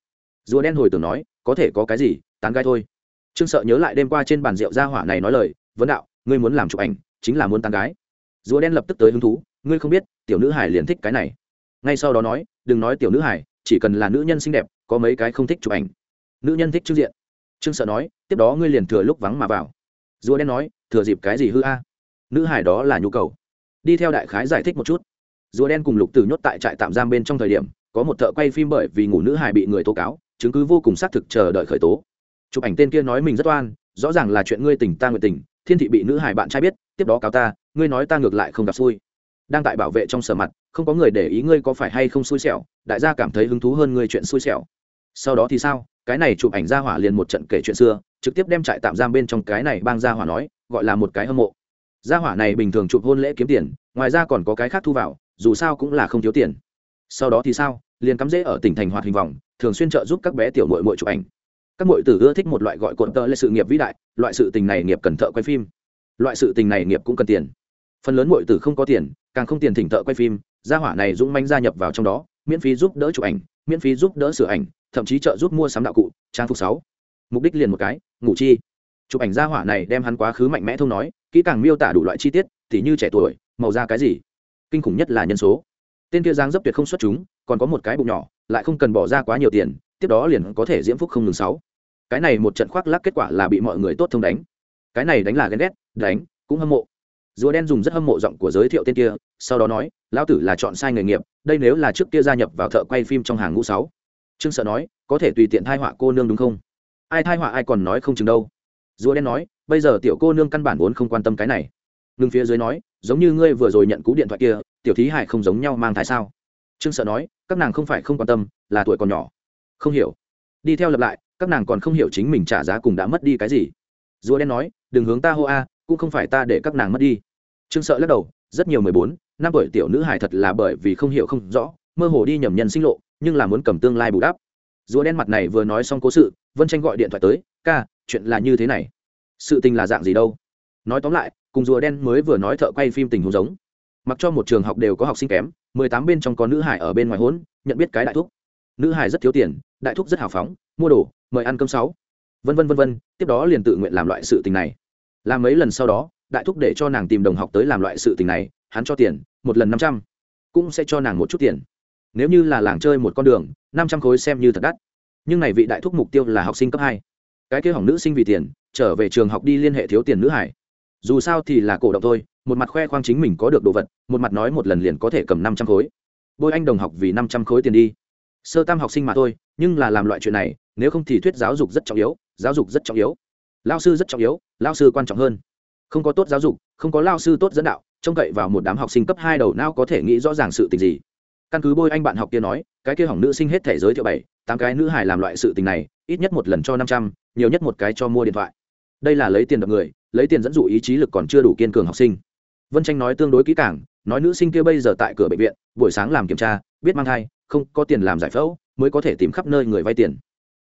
Rùa đen hồi tưởng nói, có thể có cái gì tán gai thôi. Trương sợ nhớ lại đêm qua trên bàn rượu gia hỏa này nói lời, vấn đạo, ngươi muốn làm chụp ảnh, chính là muốn tán gái. Rùa đen lập tức tới hứng thú, ngươi không biết, tiểu nữ hải liền thích cái này. Ngay sau đó nói, đừng nói tiểu nữ hải, chỉ cần là nữ nhân xinh đẹp, có mấy cái không thích chụp ảnh. Nữ nhân thích trước diện. Trương sợ nói, tiếp đó ngươi liền thừa lúc vắng mà vào. Rùa đen nói, thừa dịp cái gì hư a? Nữ hải đó là nhu cầu. Đi theo đại khái giải thích một chút. Rùa đen cùng lục tử nhốt tại trại tạm giam bên trong thời điểm, có một thợ quay phim bởi vì ngủ nữ hải bị người tố cáo, chứng cứ vô cùng xác thực chờ đợi khởi tố chụp ảnh tên kia nói mình rất oan, rõ ràng là chuyện ngươi tình ta nguyện tình, thiên thị bị nữ hải bạn trai biết, tiếp đó cáo ta, ngươi nói ta ngược lại không gặp xui. Đang tại bảo vệ trong sở mặt, không có người để ý ngươi có phải hay không xui xẻo, đại gia cảm thấy hứng thú hơn ngươi chuyện xui xẻo. Sau đó thì sao? Cái này chụp ảnh ra hỏa liền một trận kể chuyện xưa, trực tiếp đem trại tạm giam bên trong cái này bang ra hỏa nói, gọi là một cái hâm mộ. Gia hỏa này bình thường chụp hôn lễ kiếm tiền, ngoài ra còn có cái khác thu vào, dù sao cũng là không thiếu tiền. Sau đó thì sao? Liền cắm rễ ở tỉnh thành hoạt hình vòng, thường xuyên trợ giúp các bé tiểu mội mội chụp ảnh các mọi tử ưa thích một loại gọi cuộn tơ là sự nghiệp vĩ đại, loại sự tình này nghiệp cần thợ quay phim. Loại sự tình này nghiệp cũng cần tiền. Phần lớn mọi tử không có tiền, càng không tiền thỉnh thợ quay phim, gia hỏa này dũng manh gia nhập vào trong đó, miễn phí giúp đỡ chụp ảnh, miễn phí giúp đỡ sửa ảnh, thậm chí trợ giúp mua sắm đạo cụ, trang phục sáu. Mục đích liền một cái, ngủ chi. Chụp ảnh gia hỏa này đem hắn quá khứ mạnh mẽ thông nói, kỹ càng miêu tả đủ loại chi tiết, tỉ như trẻ tuổi, màu da cái gì. Kinh khủng nhất là nhân số. Tên kia giang dấp tuyệt không xuất chúng, còn có một cái bụng nhỏ, lại không cần bỏ ra quá nhiều tiền tiếp đó liền có thể diễm phúc không ngừng sáu. Cái này một trận khoác lắc kết quả là bị mọi người tốt thông đánh. Cái này đánh là ghen ghét, đánh cũng hâm mộ. Rùa đen dùng rất hâm mộ giọng của giới thiệu tên kia, sau đó nói, lão tử là chọn sai nghề nghiệp, đây nếu là trước kia gia nhập vào thợ quay phim trong hàng ngũ sáu. Trương sợ nói, có thể tùy tiện thai họa cô nương đúng không? Ai thai họa ai còn nói không chừng đâu. Rùa đen nói, bây giờ tiểu cô nương căn bản vốn không quan tâm cái này. Ngưng phía dưới nói, giống như ngươi vừa rồi nhận cú điện thoại kia, tiểu thí hải không giống nhau mang thai sao? Trương sợ nói, các nàng không phải không quan tâm, là tuổi còn nhỏ không hiểu. Đi theo lập lại, các nàng còn không hiểu chính mình trả giá cùng đã mất đi cái gì. Rùa đen nói, đừng hướng ta hô a, cũng không phải ta để các nàng mất đi. Trương sợ lắc đầu, rất nhiều mười bốn, năm tuổi tiểu nữ hải thật là bởi vì không hiểu không rõ, mơ hồ đi nhầm nhân sinh lộ, nhưng là muốn cầm tương lai bù đắp. Rùa đen mặt này vừa nói xong cố sự, vân tranh gọi điện thoại tới, ca, chuyện là như thế này. Sự tình là dạng gì đâu? Nói tóm lại, cùng rùa đen mới vừa nói thợ quay phim tình huống giống. Mặc cho một trường học đều có học sinh kém, mười tám bên trong có nữ hải ở bên ngoài hốn, nhận biết cái đại thúc nữ hải rất thiếu tiền, đại thúc rất hào phóng, mua đồ, mời ăn cơm sáu. Vân vân vân vân, tiếp đó liền tự nguyện làm loại sự tình này. Làm mấy lần sau đó, đại thúc để cho nàng tìm đồng học tới làm loại sự tình này, hắn cho tiền, một lần năm trăm. Cũng sẽ cho nàng một chút tiền. Nếu như là làng chơi một con đường, năm trăm khối xem như thật đắt. Nhưng này vị đại thúc mục tiêu là học sinh cấp hai. Cái kế hỏng nữ sinh vì tiền, trở về trường học đi liên hệ thiếu tiền nữ hải dù sao thì là cổ động thôi, một mặt khoe khoang chính mình có được đồ vật, một mặt nói một lần liền có thể cầm năm trăm khối. Bôi anh đồng học vì năm trăm khối tiền đi sơ tam học sinh mà thôi, nhưng là làm loại chuyện này, nếu không thì thuyết giáo dục rất trọng yếu, giáo dục rất trọng yếu. Lao sư rất trọng yếu, lao sư quan trọng hơn. Không có tốt giáo dục, không có lao sư tốt dẫn đạo, trông cậy vào một đám học sinh cấp hai đầu não có thể nghĩ rõ ràng sự tình gì. Căn cứ bôi anh bạn học kia nói, cái kia hỏng nữ sinh hết thể giới thiệu bảy, tám cái nữ hải làm loại sự tình này, ít nhất một lần cho năm trăm, nhiều nhất một cái cho mua điện thoại. Đây là lấy tiền đập người, lấy tiền dẫn dụ ý chí lực còn chưa đủ kiên cường học sinh. Vân tranh nói tương đối kỹ càng, nói nữ sinh kia bây giờ tại cửa bệnh viện, buổi sáng làm kiểm tra, biết mang thai không có tiền làm giải phẫu, mới có thể tìm khắp nơi người vay tiền.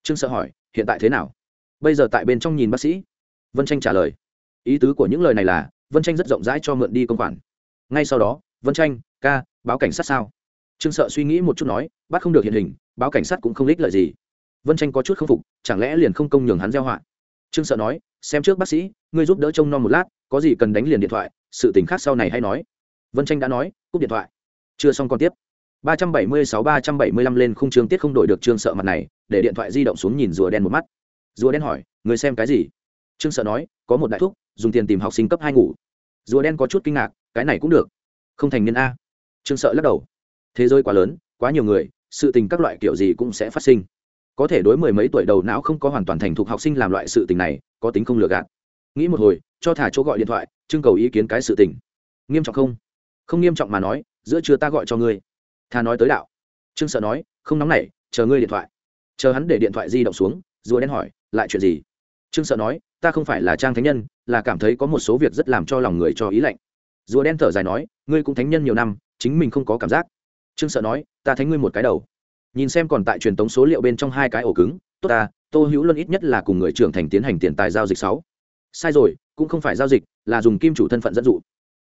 Trương sợ hỏi, hiện tại thế nào? Bây giờ tại bên trong nhìn bác sĩ. Vân tranh trả lời, ý tứ của những lời này là, vân tranh rất rộng rãi cho mượn đi công khoản. Ngay sau đó, vân tranh ca, báo cảnh sát sao? Trương sợ suy nghĩ một chút nói bắt không được hiện hình, báo cảnh sát cũng không ích lợi gì. Vân tranh có chút k phục, chẳng lẽ liền không công nhường hắn gieo họa? Trương sợ nói, xem trước bác sĩ, ngươi giúp đỡ trông nom một lát, có gì cần đánh liền điện thoại, sự tình khác sau này hay nói. Vân tranh đã nói, cúp điện thoại. Chưa xong còn tiếp ba trăm bảy mươi sáu, ba trăm bảy mươi lăm lên khung trường tiết không đổi được trương sợ mặt này, để điện thoại di động xuống nhìn rùa đen một mắt. Rùa đen hỏi, người xem cái gì? Trương sợ nói, có một đại thúc, dùng tiền tìm học sinh cấp hai ngủ. Rùa đen có chút kinh ngạc, cái này cũng được. Không thành niên a. Trương sợ lắc đầu, thế giới quá lớn, quá nhiều người, sự tình các loại kiểu gì cũng sẽ phát sinh. Có thể đối mười mấy tuổi đầu não không có hoàn toàn thành thục học sinh làm loại sự tình này, có tính không lừa gạt. Nghĩ một hồi, cho thả chỗ gọi điện thoại trưng cầu ý kiến cái sự tình. Nghiêm trọng không? Không nghiêm trọng mà nói, giữa trưa ta gọi cho ngươi thà nói tới đạo. Trương sợ nói, không nóng nảy, chờ ngươi điện thoại. Chờ hắn để điện thoại di động xuống, rùa đen hỏi, lại chuyện gì? Trương sợ nói, ta không phải là trang thánh nhân, là cảm thấy có một số việc rất làm cho lòng người cho ý lạnh. Rùa đen thở dài nói, ngươi cũng thánh nhân nhiều năm, chính mình không có cảm giác. Trương sợ nói, ta thánh ngươi một cái đầu. Nhìn xem còn tại truyền tống số liệu bên trong hai cái ổ cứng, tốt ta, tô hữu luân ít nhất là cùng người trưởng thành tiến hành tiền tài giao dịch sáu. Sai rồi, cũng không phải giao dịch, là dùng kim chủ thân phận dẫn dụ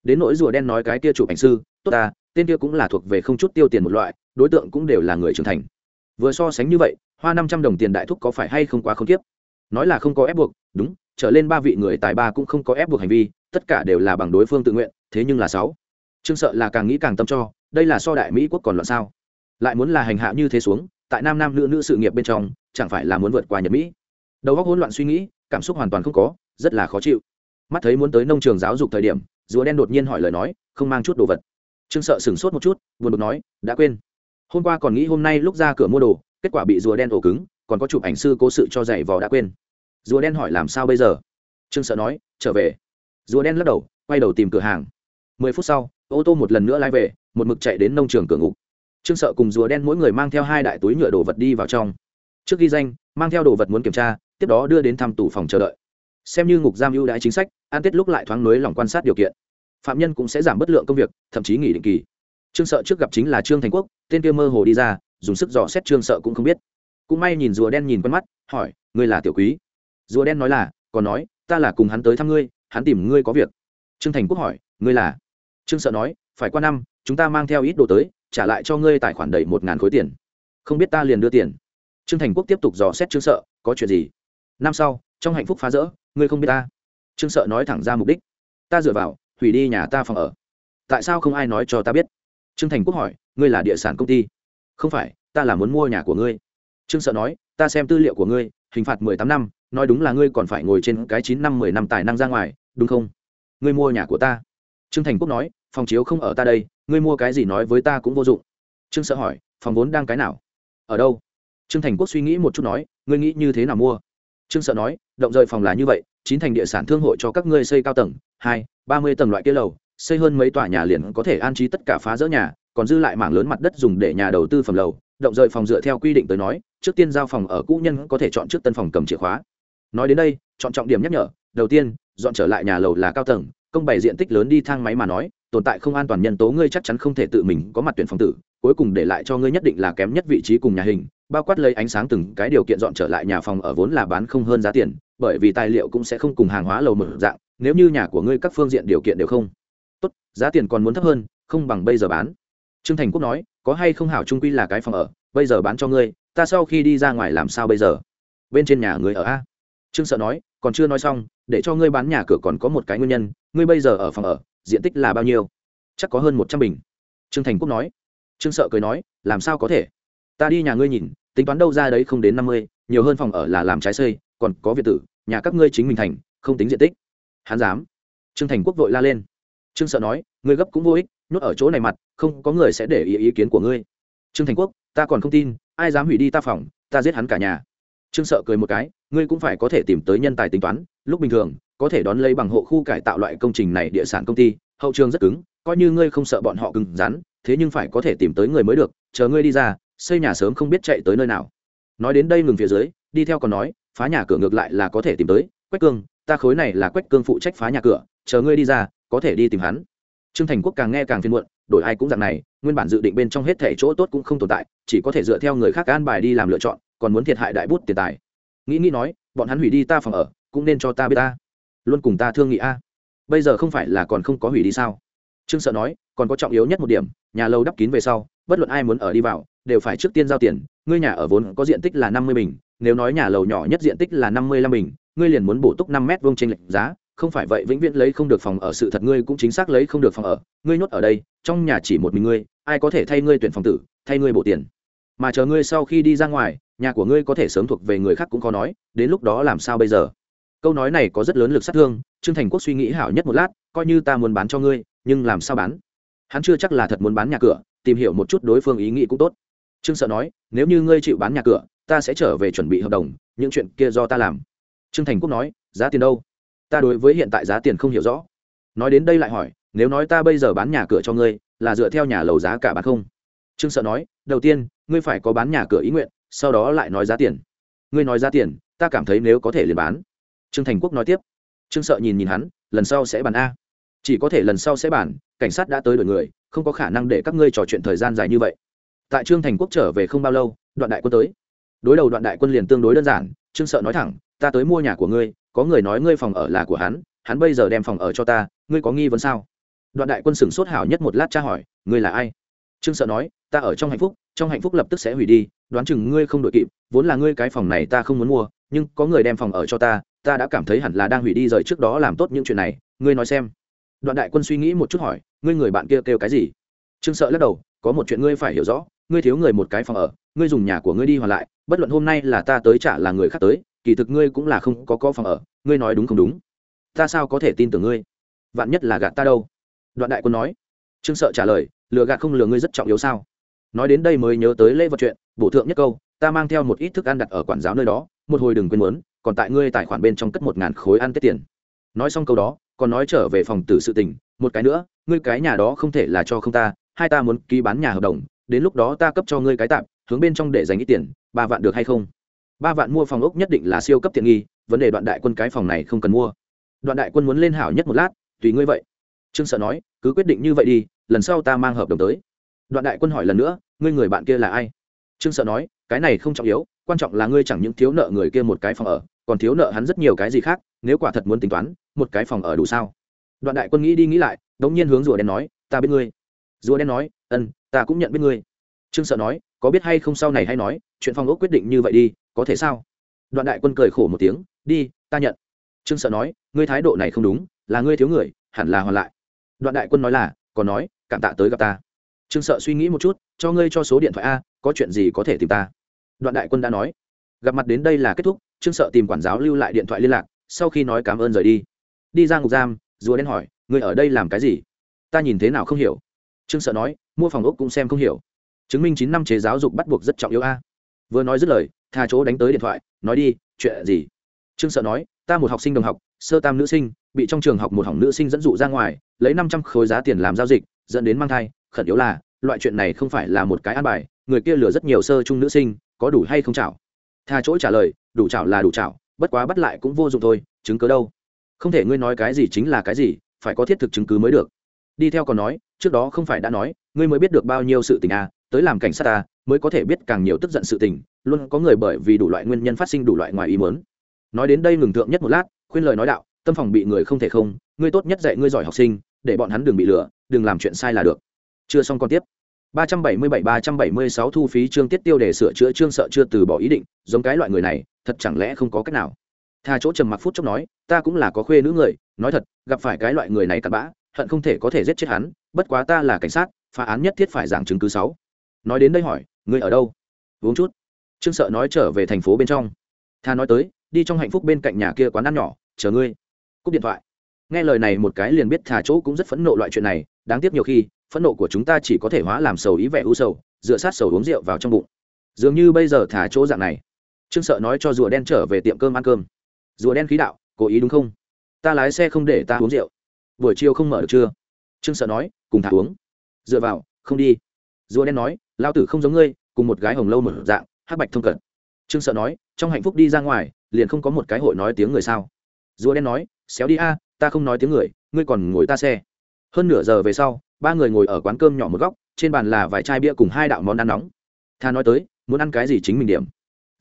đến nỗi rùa đen nói cái kia chủ ảnh sư, tốt ta, tên kia cũng là thuộc về không chút tiêu tiền một loại, đối tượng cũng đều là người trưởng thành. Vừa so sánh như vậy, hoa năm trăm đồng tiền đại thúc có phải hay không quá không tiếp nói là không có ép buộc, đúng, trở lên ba vị người tài ba cũng không có ép buộc hành vi, tất cả đều là bằng đối phương tự nguyện, thế nhưng là sáu. Trương sợ là càng nghĩ càng tâm cho, đây là so đại mỹ quốc còn loạn sao? Lại muốn là hành hạ như thế xuống, tại nam nam nữ nữ sự nghiệp bên trong, chẳng phải là muốn vượt qua nhật mỹ? Đầu óc hỗn loạn suy nghĩ, cảm xúc hoàn toàn không có, rất là khó chịu. Mắt thấy muốn tới nông trường giáo dục thời điểm rùa đen đột nhiên hỏi lời nói, không mang chút đồ vật. Trương sợ sửng sốt một chút, buồn bực nói, đã quên. Hôm qua còn nghĩ hôm nay lúc ra cửa mua đồ, kết quả bị rùa đen ổ cứng, còn có chụp ảnh sư cố sự cho giày vò đã quên. Rùa đen hỏi, làm sao bây giờ? Trương sợ nói, trở về. Rùa đen lắc đầu, quay đầu tìm cửa hàng. Mười phút sau, ô tô một lần nữa lai về, một mực chạy đến nông trường cửa ngục. Trương sợ cùng rùa đen mỗi người mang theo hai đại túi nhựa đồ vật đi vào trong. Trước ghi danh, mang theo đồ vật muốn kiểm tra, tiếp đó đưa đến thăm tủ phòng chờ đợi. Xem như ngục giam ưu đãi chính sách an tết lúc lại thoáng nới lòng quan sát điều kiện. Phạm nhân cũng sẽ giảm bất lượng công việc, thậm chí nghỉ định kỳ. Trương sợ trước gặp chính là trương thành quốc, tên kia mơ hồ đi ra, dùng sức dò xét trương sợ cũng không biết. Cũng may nhìn rùa đen nhìn quen mắt, hỏi, ngươi là tiểu quý? Rùa đen nói là, còn nói, ta là cùng hắn tới thăm ngươi, hắn tìm ngươi có việc. Trương thành quốc hỏi, ngươi là? Trương sợ nói, phải qua năm, chúng ta mang theo ít đồ tới, trả lại cho ngươi tài khoản đầy một ngàn khối tiền. Không biết ta liền đưa tiền. Trương thành quốc tiếp tục dò xét trương sợ, có chuyện gì? Năm sau, trong hạnh phúc phá rỡ, ngươi không biết ta trương sợ nói thẳng ra mục đích. Ta dựa vào, hủy đi nhà ta phòng ở. Tại sao không ai nói cho ta biết? Trương thành quốc hỏi, ngươi là địa sản công ty. Không phải, ta là muốn mua nhà của ngươi. Trương sợ nói, ta xem tư liệu của ngươi, hình phạt mười tám năm, nói đúng là ngươi còn phải ngồi trên cái chín năm, mười năm tài năng ra ngoài, đúng không? Ngươi mua nhà của ta. Trương thành quốc nói, phòng chiếu không ở ta đây, ngươi mua cái gì nói với ta cũng vô dụng. Trương sợ hỏi, phòng vốn đang cái nào? Ở đâu? Trương thành quốc suy nghĩ một chút nói, ngươi nghĩ như thế nào mua? Trương sợ nói, động rời phòng là như vậy chín thành địa sản thương hội cho các ngươi xây cao tầng, hai, ba mươi tầng loại kia lầu, xây hơn mấy tòa nhà liền có thể an trí tất cả phá rỡ nhà, còn dư lại mảng lớn mặt đất dùng để nhà đầu tư phẩm lầu, động rời phòng dựa theo quy định tới nói, trước tiên giao phòng ở cũ nhân có thể chọn trước tân phòng cầm chìa khóa. Nói đến đây, chọn trọng điểm nhắc nhở, đầu tiên, dọn trở lại nhà lầu là cao tầng, công bày diện tích lớn đi thang máy mà nói, tồn tại không an toàn nhân tố ngươi chắc chắn không thể tự mình có mặt tuyển phòng tử, cuối cùng để lại cho ngươi nhất định là kém nhất vị trí cùng nhà hình bao quát lấy ánh sáng từng cái điều kiện dọn trở lại nhà phòng ở vốn là bán không hơn giá tiền, bởi vì tài liệu cũng sẽ không cùng hàng hóa lầu mở dạng, nếu như nhà của ngươi các phương diện điều kiện đều không tốt, giá tiền còn muốn thấp hơn, không bằng bây giờ bán. Trương thành quốc nói, có hay không hảo trung quy là cái phòng ở, bây giờ bán cho ngươi, ta sau khi đi ra ngoài làm sao bây giờ? Bên trên nhà người ở a. Trương sợ nói, còn chưa nói xong, để cho ngươi bán nhà cửa còn có một cái nguyên nhân, ngươi bây giờ ở phòng ở, diện tích là bao nhiêu? Chắc có hơn một trăm bình. Trương thành quốc nói. Trương sợ cười nói, làm sao có thể? Ta đi nhà ngươi nhìn tính toán đâu ra đấy không đến năm mươi, nhiều hơn phòng ở là làm trái xây, còn có việt tử, nhà các ngươi chính mình thành, không tính diện tích. Hắn dám. Trương thành quốc vội la lên. Trương sợ nói ngươi gấp cũng vô ích, nhốt ở chỗ này mặt, không có người sẽ để ý ý kiến của ngươi. Trương thành quốc, ta còn không tin, ai dám hủy đi ta phòng, ta giết hắn cả nhà. Trương sợ cười một cái, ngươi cũng phải có thể tìm tới nhân tài tính toán, lúc bình thường, có thể đón lấy bằng hộ khu cải tạo loại công trình này địa sản công ty, hậu trường rất cứng, coi như ngươi không sợ bọn họ cứng rắn, thế nhưng phải có thể tìm tới người mới được, chờ ngươi đi ra xây nhà sớm không biết chạy tới nơi nào. Nói đến đây ngừng phía dưới, đi theo còn nói, phá nhà cửa ngược lại là có thể tìm tới, quách cương, ta khối này là quách cương phụ trách phá nhà cửa, chờ ngươi đi ra, có thể đi tìm hắn. Trương thành quốc càng nghe càng phiền muộn, đổi ai cũng dạng này, nguyên bản dự định bên trong hết thẻ chỗ tốt cũng không tồn tại, chỉ có thể dựa theo người khác an bài đi làm lựa chọn, còn muốn thiệt hại đại bút tiền tài. Nghĩ nghĩ nói, bọn hắn hủy đi ta phòng ở, cũng nên cho ta biết ta. Luôn cùng ta thương nghị a. Bây giờ không phải là còn không có hủy đi sao? Trương sợ nói, còn có trọng yếu nhất một điểm, nhà lâu đắp kín về sau, bất luận ai muốn ở đi vào đều phải trước tiên giao tiền, ngươi nhà ở vốn có diện tích là năm mươi bình, nếu nói nhà lầu nhỏ nhất diện tích là năm mươi lăm bình, ngươi liền muốn bổ túc năm mét vuông trên lệch giá, không phải vậy vĩnh viễn lấy không được phòng ở, sự thật ngươi cũng chính xác lấy không được phòng ở, ngươi nhốt ở đây, trong nhà chỉ một mình ngươi, ai có thể thay ngươi tuyển phòng tử, thay ngươi bổ tiền. Mà chờ ngươi sau khi đi ra ngoài, nhà của ngươi có thể sớm thuộc về người khác cũng có nói, đến lúc đó làm sao bây giờ? Câu nói này có rất lớn lực sát thương, trương thành quốc suy nghĩ hảo nhất một lát, coi như ta muốn bán cho ngươi, nhưng làm sao bán? Hắn chưa chắc là thật muốn bán nhà cửa, tìm hiểu một chút đối phương ý nghĩ cũng tốt trương sợ nói, nếu như ngươi chịu bán nhà cửa, ta sẽ trở về chuẩn bị hợp đồng, những chuyện kia do ta làm. Trương thành quốc nói, giá tiền đâu? Ta đối với hiện tại giá tiền không hiểu rõ. Nói đến đây lại hỏi, nếu nói ta bây giờ bán nhà cửa cho ngươi, là dựa theo nhà lầu giá cả bán không? Trương sợ nói, đầu tiên, ngươi phải có bán nhà cửa ý nguyện, sau đó lại nói giá tiền. Ngươi nói giá tiền, ta cảm thấy nếu có thể liền bán. Trương thành quốc nói tiếp. Trương sợ nhìn nhìn hắn, lần sau sẽ bàn a. Chỉ có thể lần sau sẽ bàn cảnh sát đã tới đổi người, không có khả năng để các ngươi trò chuyện thời gian dài như vậy tại trương thành quốc trở về không bao lâu đoạn đại quân tới. Đối đầu đoạn đại quân liền tương đối đơn giản trương sợ nói thẳng ta tới mua nhà của ngươi có người nói ngươi phòng ở là của hắn hắn bây giờ đem phòng ở cho ta ngươi có nghi vấn sao? Đoạn đại quân sửng sốt hảo nhất một lát tra hỏi ngươi là ai? Trương sợ nói ta ở trong hạnh phúc trong hạnh phúc lập tức sẽ hủy đi đoán chừng ngươi không đội kịp vốn là ngươi cái phòng này ta không muốn mua nhưng có người đem phòng ở cho ta ta đã cảm thấy hẳn là đang hủy đi rời trước đó làm tốt những chuyện này ngươi nói xem. Đoạn đại quân suy nghĩ một chút hỏi ngươi người bạn kia kêu, kêu cái gì? Trương sợ lắc đầu có một chuyện ngươi phải hiểu rõ ngươi thiếu người một cái phòng ở, ngươi dùng nhà của ngươi đi hoàn lại, bất luận hôm nay là ta tới trả là người khác tới, kỳ thực ngươi cũng là không có có phòng ở, ngươi nói đúng không đúng? Ta sao có thể tin tưởng ngươi? Vạn nhất là gạt ta đâu? Đoạn đại quân nói. Trương sợ trả lời, lừa gạt không lừa ngươi rất trọng yếu sao? Nói đến đây mới nhớ tới lễ vật chuyện, bổ thượng nhất câu, ta mang theo một ít thức ăn đặt ở quản giáo nơi đó, một hồi đừng quên muốn, còn tại ngươi tài khoản bên trong cất một ngàn khối ăn tết tiền. Nói xong câu đó, còn nói trở về phòng tử sự tình, một cái nữa, ngươi cái nhà đó không thể là cho không ta, hai ta muốn ký bán nhà hợp đồng đến lúc đó ta cấp cho ngươi cái tạm, hướng bên trong để dành ít tiền, ba vạn được hay không? Ba vạn mua phòng ốc nhất định là siêu cấp tiện nghi, vấn đề đoạn đại quân cái phòng này không cần mua. Đoạn đại quân muốn lên hảo nhất một lát, tùy ngươi vậy. Trương sợ nói, cứ quyết định như vậy đi, lần sau ta mang hợp đồng tới. Đoạn đại quân hỏi lần nữa, ngươi người bạn kia là ai? Trương sợ nói, cái này không trọng yếu, quan trọng là ngươi chẳng những thiếu nợ người kia một cái phòng ở, còn thiếu nợ hắn rất nhiều cái gì khác, nếu quả thật muốn tính toán, một cái phòng ở đủ sao? Đoạn đại quân nghĩ đi nghĩ lại đột nhiên hướng rùa đen nói, ta biết ngươi. Rùa đen nói ân ta cũng nhận biết ngươi. Trương sợ nói, có biết hay không sau này hay nói, chuyện phong ốc quyết định như vậy đi, có thể sao? Đoạn đại quân cười khổ một tiếng, đi, ta nhận. Trương sợ nói, ngươi thái độ này không đúng, là ngươi thiếu người, hẳn là hoàn lại. Đoạn đại quân nói là, còn nói, cảm tạ tới gặp ta. Trương sợ suy nghĩ một chút, cho ngươi cho số điện thoại a, có chuyện gì có thể tìm ta? Đoạn đại quân đã nói. Gặp mặt đến đây là kết thúc, trương sợ tìm quản giáo lưu lại điện thoại liên lạc, sau khi nói cảm ơn rời đi. Đi ra ngục giam, rùa đen hỏi, ngươi ở đây làm cái gì? Ta nhìn thế nào không hiểu trương sợ nói, mua phòng ốc cũng xem không hiểu. Chứng minh chín năm chế giáo dục bắt buộc rất trọng yếu a. Vừa nói dứt lời thà chỗ đánh tới điện thoại, nói đi, chuyện gì? Trương sợ nói, ta một học sinh đồng học, sơ tam nữ sinh, bị trong trường học một hỏng nữ sinh dẫn dụ ra ngoài, lấy năm trăm khối giá tiền làm giao dịch, dẫn đến mang thai, khẩn yếu là, loại chuyện này không phải là một cái an bài, người kia lừa rất nhiều sơ chung nữ sinh, có đủ hay không chảo? Tha chỗ trả lời, đủ chảo là đủ chảo, bất quá bắt lại cũng vô dụng thôi, chứng cứ đâu? Không thể ngươi nói cái gì chính là cái gì, phải có thiết thực chứng cứ mới được. Đi theo còn nói trước đó không phải đã nói, ngươi mới biết được bao nhiêu sự tình à tới làm cảnh sát ta mới có thể biết càng nhiều tức giận sự tình, luôn có người bởi vì đủ loại nguyên nhân phát sinh đủ loại ngoài ý muốn. Nói đến đây ngừng thượng nhất một lát, khuyên lời nói đạo, tâm phòng bị người không thể không, ngươi tốt nhất dạy ngươi giỏi học sinh, để bọn hắn đừng bị lừa, đừng làm chuyện sai là được. Chưa xong còn tiếp. 377-376 thu phí chương tiết tiêu để sửa chữa chương sợ chưa từ bỏ ý định, giống cái loại người này, thật chẳng lẽ không có cách nào? Tha chỗ trầm mặc phút chốc nói, ta cũng là có khuê nữ người, nói thật, gặp phải cái loại người này cặn bã hận không thể có thể giết chết hắn, bất quá ta là cảnh sát, phá án nhất thiết phải giảng chứng cứ sáu. Nói đến đây hỏi, ngươi ở đâu? Uống chút. Trương sợ nói trở về thành phố bên trong. Tha nói tới, đi trong hạnh phúc bên cạnh nhà kia quán ăn nhỏ, chờ ngươi. Cúp điện thoại. Nghe lời này một cái liền biết thà chỗ cũng rất phẫn nộ loại chuyện này, đáng tiếc nhiều khi, phẫn nộ của chúng ta chỉ có thể hóa làm sầu ý vẻ u sầu, dựa sát sầu uống rượu vào trong bụng. Dường như bây giờ thả chỗ dạng này. Trương sợ nói cho rùa đen trở về tiệm cơm ăn cơm. Rùa đen khí đạo, cố ý đúng không? Ta lái xe không để ta uống rượu buổi chiều không mở được chưa? Trương sợ nói, cùng thả uống. Dựa vào, không đi. Rùa đen nói, lao tử không giống ngươi, cùng một gái hồng lâu mở dạng hắc bạch thông cận. Trương sợ nói, trong hạnh phúc đi ra ngoài, liền không có một cái hội nói tiếng người sao? Rùa đen nói, xéo đi a, ta không nói tiếng người, ngươi còn ngồi ta xe. Hơn nửa giờ về sau, ba người ngồi ở quán cơm nhỏ một góc, trên bàn là vài chai bia cùng hai đạo món ăn nóng. Tha nói tới, muốn ăn cái gì chính mình điểm.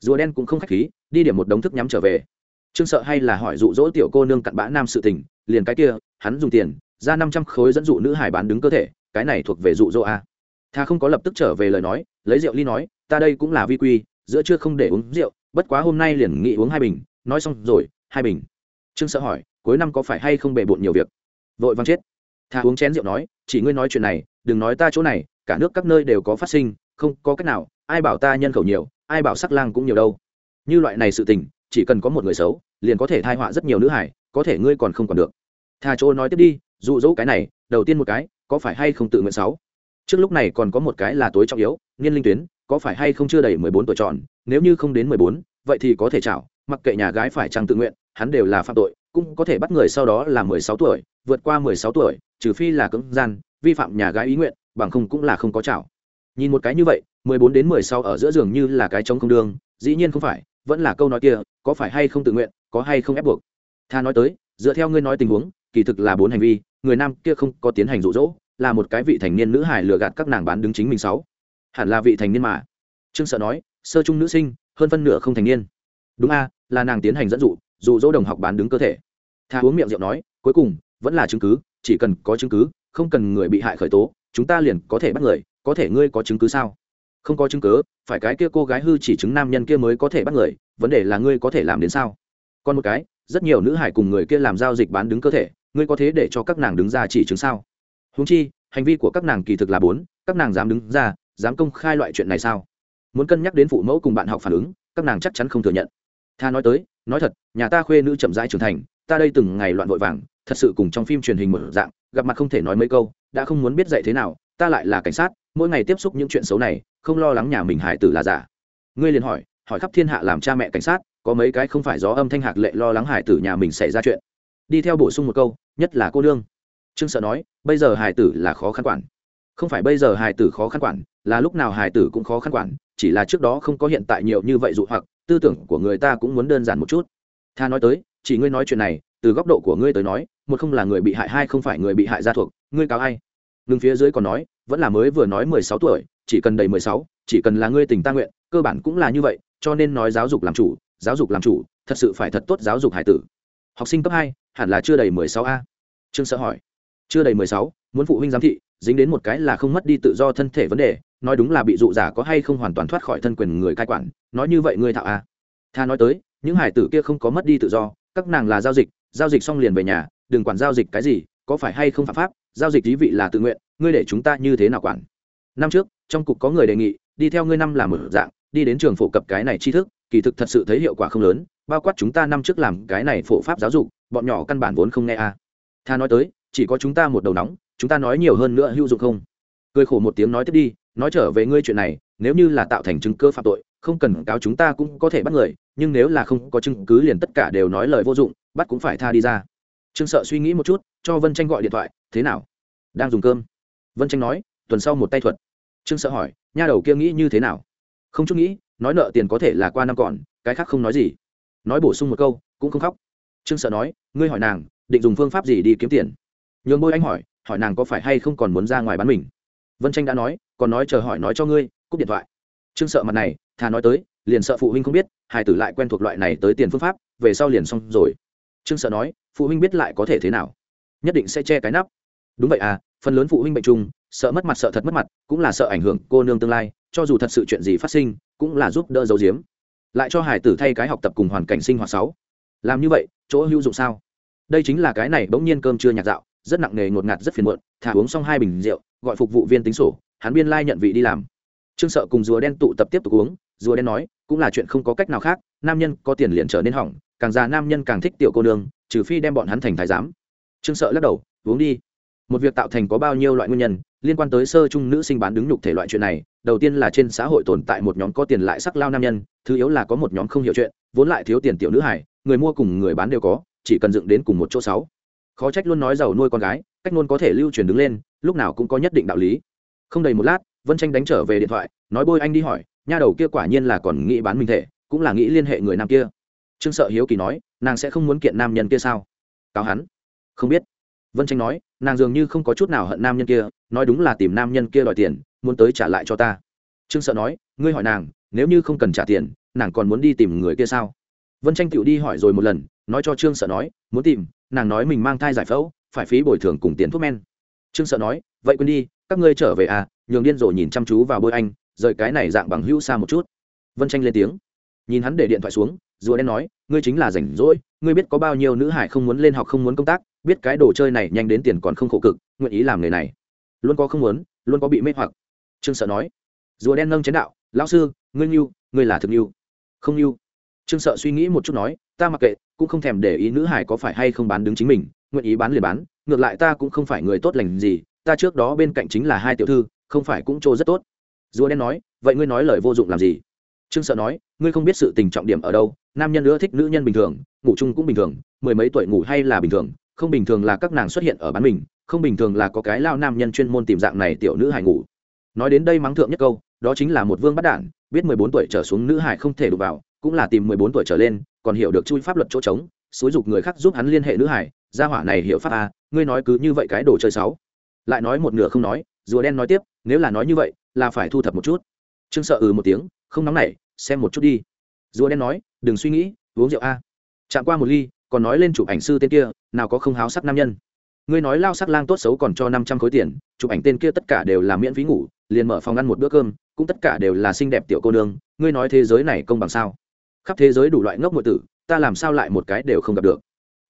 Rùa đen cũng không k h á c h khí, đi điểm một đống thức nhắm trở về. Trương sợ hay là hỏi dụ dỗ tiểu cô nương cặn bã nam sự tình liền cái kia, hắn dùng tiền, ra năm trăm khối dẫn dụ nữ hải bán đứng cơ thể, cái này thuộc về dụ dỗ a. Tha không có lập tức trở về lời nói, lấy rượu ly nói, ta đây cũng là vi quy, giữa chưa không để uống rượu, bất quá hôm nay liền nghĩ uống hai bình. Nói xong rồi, hai bình. Trương sợ hỏi, cuối năm có phải hay không bề bộn nhiều việc? Vội văng chết. Thà uống chén rượu nói, chỉ ngươi nói chuyện này, đừng nói ta chỗ này, cả nước các nơi đều có phát sinh, không có cách nào, ai bảo ta nhân khẩu nhiều, ai bảo sắc lang cũng nhiều đâu. Như loại này sự tình, chỉ cần có một người xấu, liền có thể thai họa rất nhiều nữ hải có thể ngươi còn không còn được. Thà chỗ nói tiếp đi, dụ dỗ cái này, đầu tiên một cái, có phải hay không tự nguyện sáu? Trước lúc này còn có một cái là tối trọng yếu, niên linh tuyến, có phải hay không chưa đầy mười bốn tuổi tròn, nếu như không đến mười bốn, vậy thì có thể chảo, mặc kệ nhà gái phải chăng tự nguyện, hắn đều là phạm tội, cũng có thể bắt người sau đó là mười sáu tuổi, vượt qua mười sáu tuổi, trừ phi là cưỡng gian, vi phạm nhà gái ý nguyện, bằng không cũng là không có chảo. Nhìn một cái như vậy, mười bốn đến mười sáu ở giữa giường như là cái trống không đương dĩ nhiên không phải, vẫn là câu nói kia, có phải hay không tự nguyện, có hay không ép buộc tha nói tới, dựa theo ngươi nói tình huống, kỳ thực là bốn hành vi, người nam kia không có tiến hành rụ rỗ là một cái vị thành niên nữ hài lừa gạt các nàng bán đứng chính mình sáu. Hẳn là vị thành niên mà. Trương sợ nói, sơ trung nữ sinh, hơn phân nửa không thành niên. Đúng a, là nàng tiến hành dẫn dụ dụ dỗ đồng học bán đứng cơ thể. Tha uống miệng rượu nói, cuối cùng, vẫn là chứng cứ, chỉ cần có chứng cứ, không cần người bị hại khởi tố, chúng ta liền có thể bắt người, có thể ngươi có chứng cứ sao? Không có chứng cứ, phải cái kia cô gái hư chỉ chứng nam nhân kia mới có thể bắt người, vấn đề là ngươi có thể làm đến sao? Còn một cái rất nhiều nữ hải cùng người kia làm giao dịch bán đứng cơ thể, ngươi có thế để cho các nàng đứng ra chỉ chứng sao? Húng chi, hành vi của các nàng kỳ thực là bốn, các nàng dám đứng ra, dám công khai loại chuyện này sao? Muốn cân nhắc đến phụ mẫu cùng bạn học phản ứng, các nàng chắc chắn không thừa nhận. Tha nói tới, nói thật, nhà ta khuê nữ chậm rãi trưởng thành, ta đây từng ngày loạn vội vàng, thật sự cùng trong phim truyền hình một dạng, gặp mặt không thể nói mấy câu, đã không muốn biết dạy thế nào, ta lại là cảnh sát, mỗi ngày tiếp xúc những chuyện xấu này, không lo lắng nhà mình hải tử là giả. Ngươi liền hỏi hỏi khắp thiên hạ làm cha mẹ cảnh sát có mấy cái không phải gió âm thanh hạc lệ lo lắng hải tử nhà mình xảy ra chuyện. Đi theo bổ sung một câu, nhất là cô đương trương sợ nói, bây giờ hải tử là khó khăn quản. Không phải bây giờ hải tử khó khăn quản, là lúc nào hải tử cũng khó khăn quản, chỉ là trước đó không có hiện tại nhiều như vậy dụ hoặc, tư tưởng của người ta cũng muốn đơn giản một chút. Tha nói tới, chỉ ngươi nói chuyện này, từ góc độ của ngươi tới nói, một không là người bị hại, hai không phải người bị hại gia thuộc, ngươi cáo ai? Ngừng phía dưới còn nói, vẫn là mới vừa nói mười sáu tuổi, chỉ cần đầy mười sáu, chỉ cần là ngươi tình ta nguyện, cơ bản cũng là như vậy, cho nên nói giáo dục làm chủ giáo dục làm chủ, thật sự phải thật tốt giáo dục hải tử. Học sinh cấp hai, hẳn là chưa đầy mười sáu a. Trương sợ hỏi. Chưa đầy mười sáu, muốn phụ huynh giám thị, dính đến một cái là không mất đi tự do thân thể vấn đề, nói đúng là bị dụ giả có hay không hoàn toàn thoát khỏi thân quyền người cai quản, nói như vậy ngươi thạo a. Tha nói tới, những hải tử kia không có mất đi tự do, các nàng là giao dịch giao dịch xong liền về nhà, đừng quản giao dịch cái gì, có phải hay không phạm pháp, giao dịch lý vị là tự nguyện, ngươi để chúng ta như thế nào quản? Năm trước, trong cục có người đề nghị, đi theo ngươi năm làm một dạng, đi đến trường phổ cập cái này tri thức kỳ thực thật sự thấy hiệu quả không lớn, bao quát chúng ta năm trước làm cái này phổ pháp giáo dục, bọn nhỏ căn bản vốn không nghe a. À. tha nói tới, chỉ có chúng ta một đầu nóng, chúng ta nói nhiều hơn nữa hữu dụng không? Cười khổ một tiếng nói tiếp đi, nói trở về ngươi chuyện này, nếu như là tạo thành chứng cơ phạm tội, không cần cáo chúng ta cũng có thể bắt người, nhưng nếu là không có chứng cứ liền tất cả đều nói lời vô dụng, bắt cũng phải tha đi ra. Trương sợ suy nghĩ một chút, cho vân tranh gọi điện thoại, thế nào? Đang dùng cơm? Vân tranh nói, tuần sau một tay thuật. Trương sợ hỏi, nha đầu kia nghĩ như thế nào? Không chút nghĩ nói nợ tiền có thể là qua năm còn, cái khác không nói gì. Nói bổ sung một câu, cũng không khóc. Trương sợ nói, ngươi hỏi nàng, định dùng phương pháp gì đi kiếm tiền? Nhường bôi anh hỏi hỏi nàng có phải hay không còn muốn ra ngoài bán mình? Vân tranh đã nói, còn nói chờ hỏi nói cho ngươi, cúp điện thoại. Trương sợ mặt này, thà nói tới, liền sợ phụ huynh không biết hải tử lại quen thuộc loại này tới tiền phương pháp, về sau liền xong rồi. Trương sợ nói, phụ huynh biết lại có thể thế nào? Nhất định sẽ che cái nắp. Đúng vậy à phần lớn phụ huynh bệnh chung sợ mất mặt sợ thật mất mặt, cũng là sợ ảnh hưởng cô nương tương lai, cho dù thật sự chuyện gì phát sinh cũng là giúp đỡ dấu diếm. Lại cho hải tử thay cái học tập cùng hoàn cảnh sinh hoạt sáu. Làm như vậy, chỗ hữu dụng sao? Đây chính là cái này bỗng nhiên cơm chưa nhạt dạo, rất nặng nề ngột ngạt, rất phiền muộn. Thả uống xong hai bình rượu, gọi phục vụ viên tính sổ, hắn biên lai nhận vị đi làm. Trương sợ cùng rùa đen tụ tập tiếp tục uống. Rùa đen nói, cũng là chuyện không có cách nào khác, nam nhân có tiền liền trở nên hỏng, càng già nam nhân càng thích tiểu cô nương, trừ phi đem bọn hắn thành thái giám. Trương sợ lắc đầu, uống đi. Một việc tạo thành có bao nhiêu loại nguyên nhân liên quan tới sơ chung nữ sinh bán đứng nhục thể loại chuyện này, đầu tiên là trên xã hội tồn tại một nhóm có tiền lại sắc lao nam nhân, thứ yếu là có một nhóm không hiểu chuyện, vốn lại thiếu tiền tiểu nữ hải người mua cùng người bán đều có, chỉ cần dựng đến cùng một chỗ sáu. Khó trách luôn nói giàu nuôi con gái, cách luôn có thể lưu truyền đứng lên, lúc nào cũng có nhất định đạo lý. Không đầy một lát, vân tranh đánh trở về điện thoại, nói bôi anh đi hỏi, nha đầu kia quả nhiên là còn nghĩ bán mình thể, cũng là nghĩ liên hệ người nam kia. Trương sợ hiếu kỳ nói, nàng sẽ không muốn kiện nam nhân kia sao? Cáo hắn. Không biết vân tranh nói, nàng dường như không có chút nào hận nam nhân kia, nói đúng là tìm nam nhân kia đòi tiền, muốn tới trả lại cho ta. Trương sợ nói, ngươi hỏi nàng, nếu như không cần trả tiền, nàng còn muốn đi tìm người kia sao? Vân tranh tựu đi hỏi rồi một lần, nói cho trương sợ nói, muốn tìm, nàng nói mình mang thai giải phẫu, phải phí bồi thường cùng tiền thuốc men. Trương sợ nói, vậy quên đi, các ngươi trở về à nhường điên rồ nhìn chăm chú vào bôi anh, rời cái này dạng bằng hữu xa một chút. Vân tranh lên tiếng. Nhìn hắn để điện thoại xuống, rùa đen nói, ngươi chính là rảnh rỗi, ngươi biết có bao nhiêu nữ hải không muốn lên học không muốn công tác biết cái đồ chơi này nhanh đến tiền còn không khổ cực, nguyện ý làm nghề này. Luôn có không muốn, luôn có bị mê hoặc. Trương sợ nói. Rùa đen nâng chén đạo, lão sư, ngươi nhu, ngươi là thực nhu. Không nhu. Trương sợ suy nghĩ một chút nói, ta mặc kệ, cũng không thèm để ý nữ hải có phải hay không bán đứng chính mình, nguyện ý bán liền bán, ngược lại ta cũng không phải người tốt lành gì, ta trước đó bên cạnh chính là hai tiểu thư, không phải cũng trô rất tốt. Rùa đen nói, vậy ngươi nói lời vô dụng làm gì? Trương sợ nói, ngươi không biết sự tình trọng điểm ở đâu, nam nhân nữa thích nữ nhân bình thường, ngủ chung cũng bình thường, mười mấy tuổi ngủ hay là bình thường không bình thường là các nàng xuất hiện ở bán mình, không bình thường là có cái lao nam nhân chuyên môn tìm dạng này tiểu nữ hải ngủ. Nói đến đây mắng thượng nhất câu, đó chính là một vương bắt đản biết mười bốn tuổi trở xuống nữ hải không thể đụng vào, cũng là tìm mười bốn tuổi trở lên, còn hiểu được chui pháp luật chỗ trống, xúi dục người khác giúp hắn liên hệ nữ hải gia hỏa này hiểu pháp a, ngươi nói cứ như vậy cái đồ chơi sáu lại nói một nửa không nói, rùa đen nói tiếp, nếu là nói như vậy, là phải thu thập một chút. Trương sợ ừ một tiếng, không nóng nảy, xem một chút đi. Rùa đen nói, đừng suy nghĩ, uống rượu a. Chạm qua một ly còn nói lên chụp ảnh sư tên kia, nào có không háo sắc nam nhân. Ngươi nói lao sắc lang tốt xấu còn cho năm trăm khối tiền, chụp ảnh tên kia tất cả đều là miễn phí ngủ, liền mở phòng ăn một bữa cơm, cũng tất cả đều là xinh đẹp tiểu cô nương, ngươi nói thế giới này công bằng sao? Khắp thế giới đủ loại ngốc ngội tử, ta làm sao lại một cái đều không gặp được?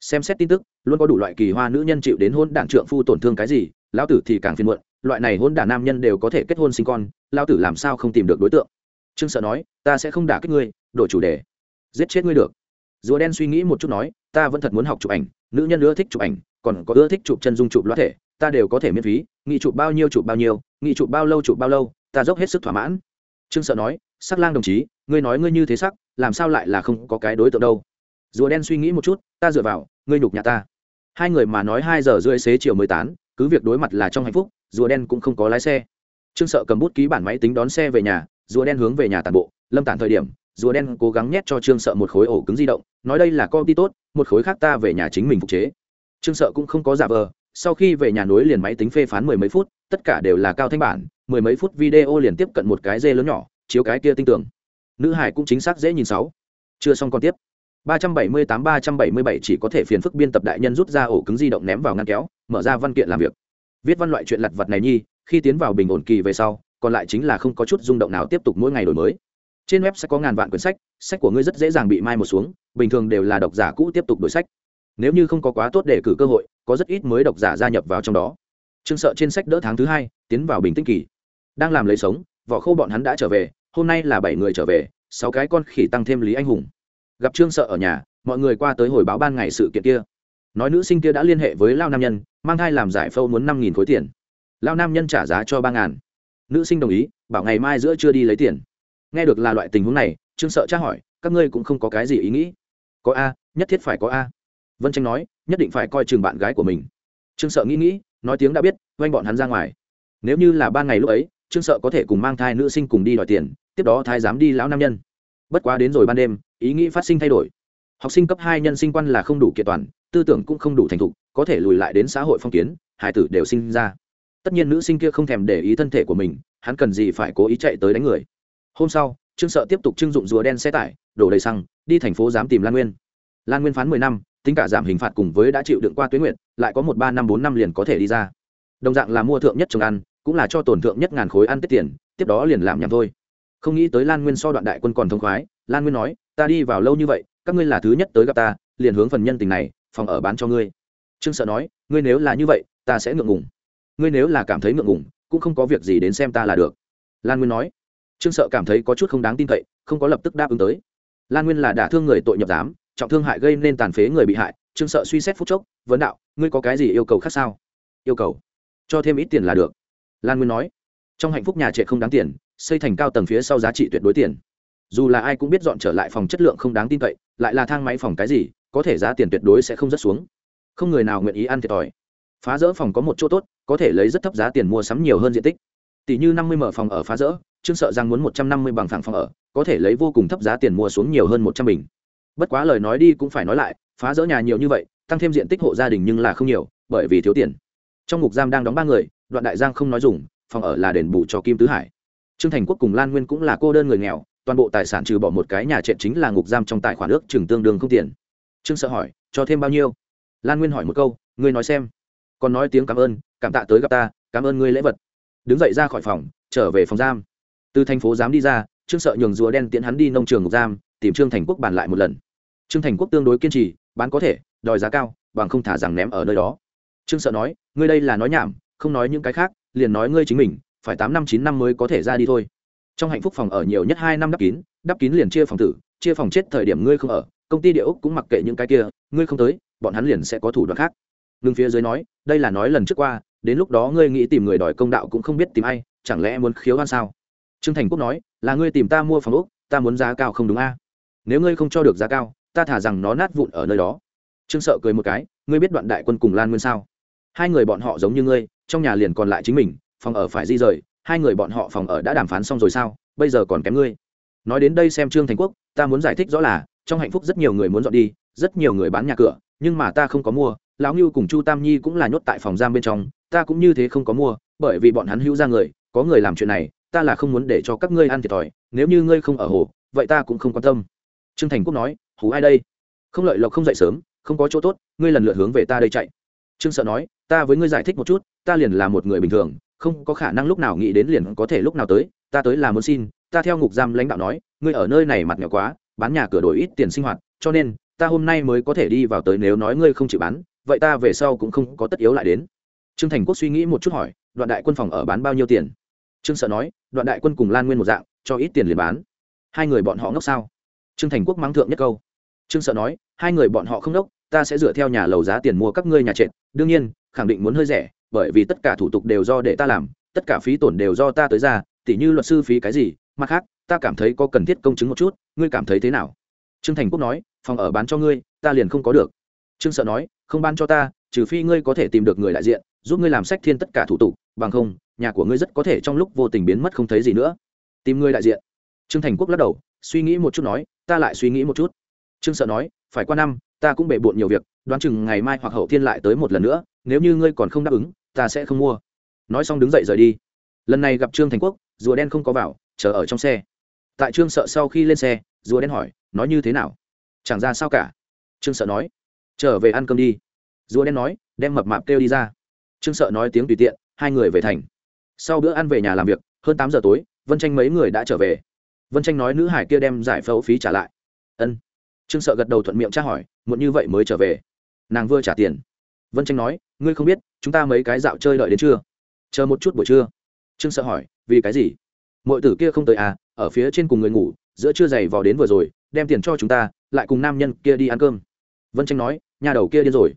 Xem xét tin tức, luôn có đủ loại kỳ hoa nữ nhân chịu đến hôn đản trượng phu tổn thương cái gì, lão tử thì càng phiền muộn, loại này hôn đản nam nhân đều có thể kết hôn sinh con, lão tử làm sao không tìm được đối tượng? Trương sợ nói, ta sẽ không đả kích ngươi, đổi chủ đề. Giết chết ngươi được rùa đen suy nghĩ một chút nói ta vẫn thật muốn học chụp ảnh nữ nhân ưa thích chụp ảnh còn có ưa thích chụp chân dung chụp loa thể ta đều có thể miễn phí nghị chụp bao nhiêu chụp bao nhiêu nghị chụp bao lâu chụp bao lâu ta dốc hết sức thỏa mãn. Trương sợ nói sắc lang đồng chí ngươi nói ngươi như thế sắc làm sao lại là không có cái đối tượng đâu? Rùa đen suy nghĩ một chút ta dựa vào ngươi nhục nhà ta. Hai người mà nói hai giờ rưỡi xế chiều mười tám, cứ việc đối mặt là trong hạnh phúc rùa đen cũng không có lái xe. Trương sợ cầm bút ký bản máy tính đón xe về nhà rùa đen hướng về nhà tàn bộ lâm tản thời điểm rùa đen cố gắng nhét cho trương sợ một khối ổ cứng di động, nói đây là công ty tốt, một khối khác ta về nhà chính mình phục chế. Trương sợ cũng không có giả vờ, sau khi về nhà nối liền máy tính phê phán mười mấy phút, tất cả đều là cao thanh bản, mười mấy phút video liền tiếp cận một cái dê lớn nhỏ, chiếu cái kia tinh tưởng nữ hải cũng chính xác dễ nhìn sáu. Chưa xong còn tiếp. 378-377 chỉ có thể phiền phức biên tập đại nhân rút ra ổ cứng di động ném vào ngăn kéo, mở ra văn kiện làm việc. Viết văn loại chuyện lặt vặt này nhi, khi tiến vào bình ổn kỳ về sau, còn lại chính là không có chút rung động nào tiếp tục mỗi ngày đổi mới trên web sẽ có ngàn vạn quyển sách sách của ngươi rất dễ dàng bị mai một xuống, bình thường đều là độc giả cũ tiếp tục đổi sách. Nếu như không có quá tốt để cử cơ hội, có rất ít mới độc giả gia nhập vào trong đó. Trương sợ trên sách đỡ tháng thứ hai, tiến vào bình tĩnh kỳ. Đang làm lấy sống, vỏ khâu bọn hắn đã trở về, hôm nay là bảy người trở về, sáu cái con khỉ tăng thêm lý anh hùng. Gặp trương sợ ở nhà, mọi người qua tới hồi báo ban ngày sự kiện kia. Nói nữ sinh kia đã liên hệ với lao nam nhân, mang thai làm giải phâu muốn năm nghìn khối tiền. Lao nam nhân trả giá cho ba ngàn. Nữ sinh đồng ý, bảo ngày mai giữa chưa đi lấy tiền nghe được là loại tình huống này, trương sợ tra hỏi, các ngươi cũng không có cái gì ý nghĩ. Có a, nhất thiết phải có a. Vân tranh nói, nhất định phải coi chừng bạn gái của mình. Trương sợ nghĩ nghĩ, nói tiếng đã biết, oanh bọn hắn ra ngoài. Nếu như là ban ngày lúc ấy, trương sợ có thể cùng mang thai nữ sinh cùng đi đòi tiền, tiếp đó thái dám đi lão nam nhân. Bất quá đến rồi ban đêm, ý nghĩ phát sinh thay đổi. Học sinh cấp hai nhân sinh quan là không đủ kiện toàn, tư tưởng cũng không đủ thành thục, có thể lùi lại đến xã hội phong kiến hải tử đều sinh ra. Tất nhiên nữ sinh kia không thèm để ý thân thể của mình, hắn cần gì phải cố ý chạy tới đánh người hôm sau, trương sợ tiếp tục trưng dụng rùa đen xe tải, đổ đầy xăng, đi thành phố dám tìm lan nguyên. Lan nguyên phán mười năm, tính cả giảm hình phạt cùng với đã chịu đựng qua tuyến nguyện, lại có một, ba năm, bốn năm liền có thể đi ra. Đồng dạng là mua thượng nhất trồng ăn, cũng là cho tổn thượng nhất ngàn khối ăn tiết tiền, tiếp đó liền làm nhầm thôi. Không nghĩ tới lan nguyên so đoạn đại quân còn thông khoái, lan nguyên nói, ta đi vào lâu như vậy, các ngươi là thứ nhất tới gặp ta, liền hướng phần nhân tình này, phòng ở bán cho ngươi. Trương sợ nói, ngươi nếu là như vậy, ta sẽ ngượng ngùng. Ngươi nếu là cảm thấy ngượng ngùng, cũng không có việc gì đến xem ta là được. Lan nguyên nói trương sợ cảm thấy có chút không đáng tin cậy, không có lập tức đáp ứng tới. Lan nguyên là đả thương người tội nhập giám, trọng thương hại gây nên tàn phế người bị hại, trương sợ suy xét phút chốc, vấn đạo, ngươi có cái gì yêu cầu khác sao? Yêu cầu? Cho thêm ít tiền là được. Lan nguyên nói. Trong hạnh phúc nhà trệ không đáng tiền, xây thành cao tầng phía sau giá trị tuyệt đối tiền. Dù là ai cũng biết dọn trở lại phòng chất lượng không đáng tin cậy, lại là thang máy phòng cái gì, có thể giá tiền tuyệt đối sẽ không rất xuống. Không người nào nguyện ý ăn thiệt thòi. Phá rỡ phòng có một chỗ tốt, có thể lấy rất thấp giá tiền mua sắm nhiều hơn diện tích. Tỷ như năm mươi mở phòng ở phá rỡ trương sợ rằng muốn một trăm năm mươi bằng phẳng phòng ở, có thể lấy vô cùng thấp giá tiền mua xuống nhiều hơn một trăm bình. Bất quá lời nói đi cũng phải nói lại, phá rỡ nhà nhiều như vậy, tăng thêm diện tích hộ gia đình nhưng là không nhiều, bởi vì thiếu tiền. Trong ngục giam đang đóng ba người, đoạn đại giang không nói dùng, phòng ở là đền bù cho kim tứ hải. Trương thành quốc cùng lan nguyên cũng là cô đơn người nghèo, toàn bộ tài sản trừ bỏ một cái nhà trệt chính là ngục giam trong tài khoản ước chừng tương đương không tiền. Trương sợ hỏi, cho thêm bao nhiêu? Lan nguyên hỏi một câu, ngươi nói xem. Còn nói tiếng cảm ơn, cảm tạ tới gặp ta, cảm ơn ngươi lễ vật. Đứng dậy ra khỏi phòng, trở về phòng giam từ thành phố dám đi ra, trương sợ nhường rùa đen tiễn hắn đi nông trường ngục giam, tìm trương thành quốc bàn lại một lần. Trương thành quốc tương đối kiên trì, bán có thể, đòi giá cao, bằng không thả rằng ném ở nơi đó. Trương sợ nói, ngươi đây là nói nhảm, không nói những cái khác, liền nói ngươi chính mình, phải tám năm chín năm mới có thể ra đi thôi. Trong hạnh phúc phòng ở nhiều nhất hai năm đắp kín đắp kín liền chia phòng tử, chia phòng chết thời điểm ngươi không ở, công ty địa ốc cũng mặc kệ những cái kia, ngươi không tới, bọn hắn liền sẽ có thủ đoạn khác. Ngưng phía dưới nói, đây là nói lần trước qua, đến lúc đó ngươi nghĩ tìm người đòi công đạo cũng không biết tìm ai, chẳng lẽ muốn khiếu ăn sao? Trương thành quốc nói, là ngươi tìm ta mua phòng úc ta muốn giá cao không đúng a? Nếu ngươi không cho được giá cao, ta thả rằng nó nát vụn ở nơi đó. Trương sợ cười một cái, ngươi biết đoạn đại quân cùng lan nguyên sao? Hai người bọn họ giống như ngươi, trong nhà liền còn lại chính mình, phòng ở phải di rời, hai người bọn họ phòng ở đã đàm phán xong rồi sao? Bây giờ còn kém ngươi. Nói đến đây xem trương thành quốc, ta muốn giải thích rõ là, trong hạnh phúc rất nhiều người muốn dọn đi, rất nhiều người bán nhà cửa, nhưng mà ta không có mua, lão ngưu cùng chu tam nhi cũng là nhốt tại phòng giam bên trong, ta cũng như thế không có mua, bởi vì bọn hắn hữu ra người, có người làm chuyện này ta là không muốn để cho các ngươi ăn thiệt thòi, nếu như ngươi không ở hồ, vậy ta cũng không quan tâm. Trương thành quốc nói hú ai đây? Không lợi lộc không dậy sớm, không có chỗ tốt, ngươi lần lượt hướng về ta đây chạy. Trương sợ nói, ta với ngươi giải thích một chút, ta liền là một người bình thường, không có khả năng lúc nào nghĩ đến liền có thể lúc nào tới, ta tới là muốn xin, ta theo ngục giam lãnh đạo nói, ngươi ở nơi này mặt nghèo quá, bán nhà cửa đổi ít tiền sinh hoạt, cho nên, ta hôm nay mới có thể đi vào tới nếu nói ngươi không chịu bán, vậy ta về sau cũng không có tất yếu lại đến. Trương thành quốc suy nghĩ một chút hỏi, đoạn đại quân phòng ở bán bao nhiêu tiền? Trương sợ nói đoạn đại quân cùng lan nguyên một dạng, cho ít tiền liền bán. Hai người bọn họ ngốc sao? Trương thành quốc mắng thượng nhất câu. Trương sợ nói, hai người bọn họ không ngốc, ta sẽ dựa theo nhà lầu giá tiền mua các ngươi nhà trệt. Đương nhiên, khẳng định muốn hơi rẻ, bởi vì tất cả thủ tục đều do để ta làm, tất cả phí tổn đều do ta tới ra, tỉ như luật sư phí cái gì, mặt khác, ta cảm thấy có cần thiết công chứng một chút, ngươi cảm thấy thế nào? Trương thành quốc nói, phòng ở bán cho ngươi, ta liền không có được. Trương sợ nói, không bán cho ta, trừ phi ngươi có thể tìm được người đại diện, giúp ngươi làm sách thiên tất cả thủ tục bằng không, nhà của ngươi rất có thể trong lúc vô tình biến mất không thấy gì nữa. Tìm ngươi đại diện. Trương thành quốc lắc đầu, suy nghĩ một chút nói, ta lại suy nghĩ một chút. Trương sợ nói, phải qua năm, ta cũng bể bộn nhiều việc, đoán chừng ngày mai hoặc hậu thiên lại tới một lần nữa, nếu như ngươi còn không đáp ứng, ta sẽ không mua. Nói xong đứng dậy rời đi. Lần này gặp trương thành quốc, rùa đen không có vào, chờ ở trong xe. Tại trương sợ sau khi lên xe, rùa đen hỏi, nói như thế nào? Chẳng ra sao cả. Trương sợ nói, trở về ăn cơm đi. Rùa đen nói, đem mập mạp kêu đi ra. Trương sợ nói tiếng tùy tiện hai người về thành. Sau bữa ăn về nhà làm việc, hơn tám giờ tối, vân tranh mấy người đã trở về. Vân tranh nói nữ hải kia đem giải phẫu phí trả lại. Ân. Trương sợ gật đầu thuận miệng tra hỏi, muộn như vậy mới trở về. Nàng vừa trả tiền. Vân tranh nói, ngươi không biết, chúng ta mấy cái dạo chơi đợi đến trưa. Chờ một chút buổi trưa. Trương sợ hỏi, vì cái gì? Mọi tử kia không tới à ở phía trên cùng người ngủ, giữa trưa giày vào đến vừa rồi, đem tiền cho chúng ta, lại cùng nam nhân kia đi ăn cơm. Vân tranh nói, nhà đầu kia điên rồi.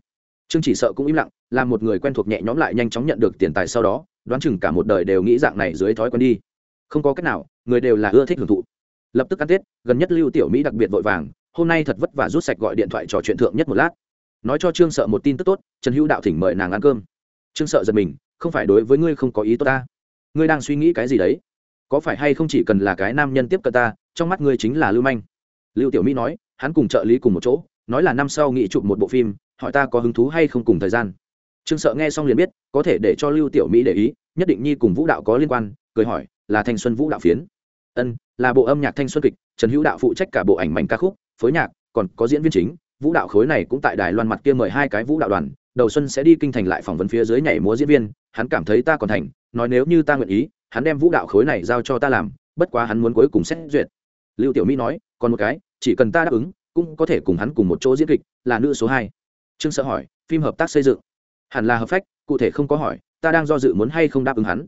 Trương chỉ sợ cũng im lặng là một người quen thuộc nhẹ nhõm lại nhanh chóng nhận được tiền tài sau đó, đoán chừng cả một đời đều nghĩ dạng này dưới thói quen đi. Không có cách nào, người đều là ưa thích hưởng thụ. Lập tức ăn tết, gần nhất lưu tiểu mỹ đặc biệt vội vàng, hôm nay thật vất vả rút sạch gọi điện thoại trò chuyện thượng nhất một lát. Nói cho trương sợ một tin tức tốt, trần hữu đạo thỉnh mời nàng ăn cơm. Trương sợ giật mình, không phải đối với ngươi không có ý tốt ta. Ngươi đang suy nghĩ cái gì đấy? Có phải hay không chỉ cần là cái nam nhân tiếp cận ta, trong mắt ngươi chính là lưu manh? Lưu tiểu mỹ nói, hắn cùng trợ lý cùng một chỗ, nói là năm sau nghị chụp một bộ phim, hỏi ta có hứng thú hay không cùng thời gian trương sợ nghe xong liền biết, có thể để cho lưu tiểu mỹ để ý, nhất định nhi cùng vũ đạo có liên quan, cười hỏi, là thanh xuân vũ đạo phiến? Ân, là bộ âm nhạc thanh xuân kịch, trần hữu đạo phụ trách cả bộ ảnh mảnh ca khúc, phối nhạc, còn có diễn viên chính, vũ đạo khối này cũng tại đài loan mặt kia mời hai cái vũ đạo đoàn, đầu xuân sẽ đi kinh thành lại phỏng vấn phía dưới nhảy múa diễn viên, hắn cảm thấy ta còn thành, nói nếu như ta nguyện ý, hắn đem vũ đạo khối này giao cho ta làm, bất quá hắn muốn cuối cùng xét duyệt. Lưu tiểu mỹ nói, còn một cái, chỉ cần ta đáp ứng, cũng có thể cùng hắn cùng một chỗ diễn kịch, là nữ số hai. Trương sợ hỏi, phim hợp tác xây dựng? Hẳn là hợp phách, cụ thể không có hỏi, ta đang do dự muốn hay không đáp ứng hắn.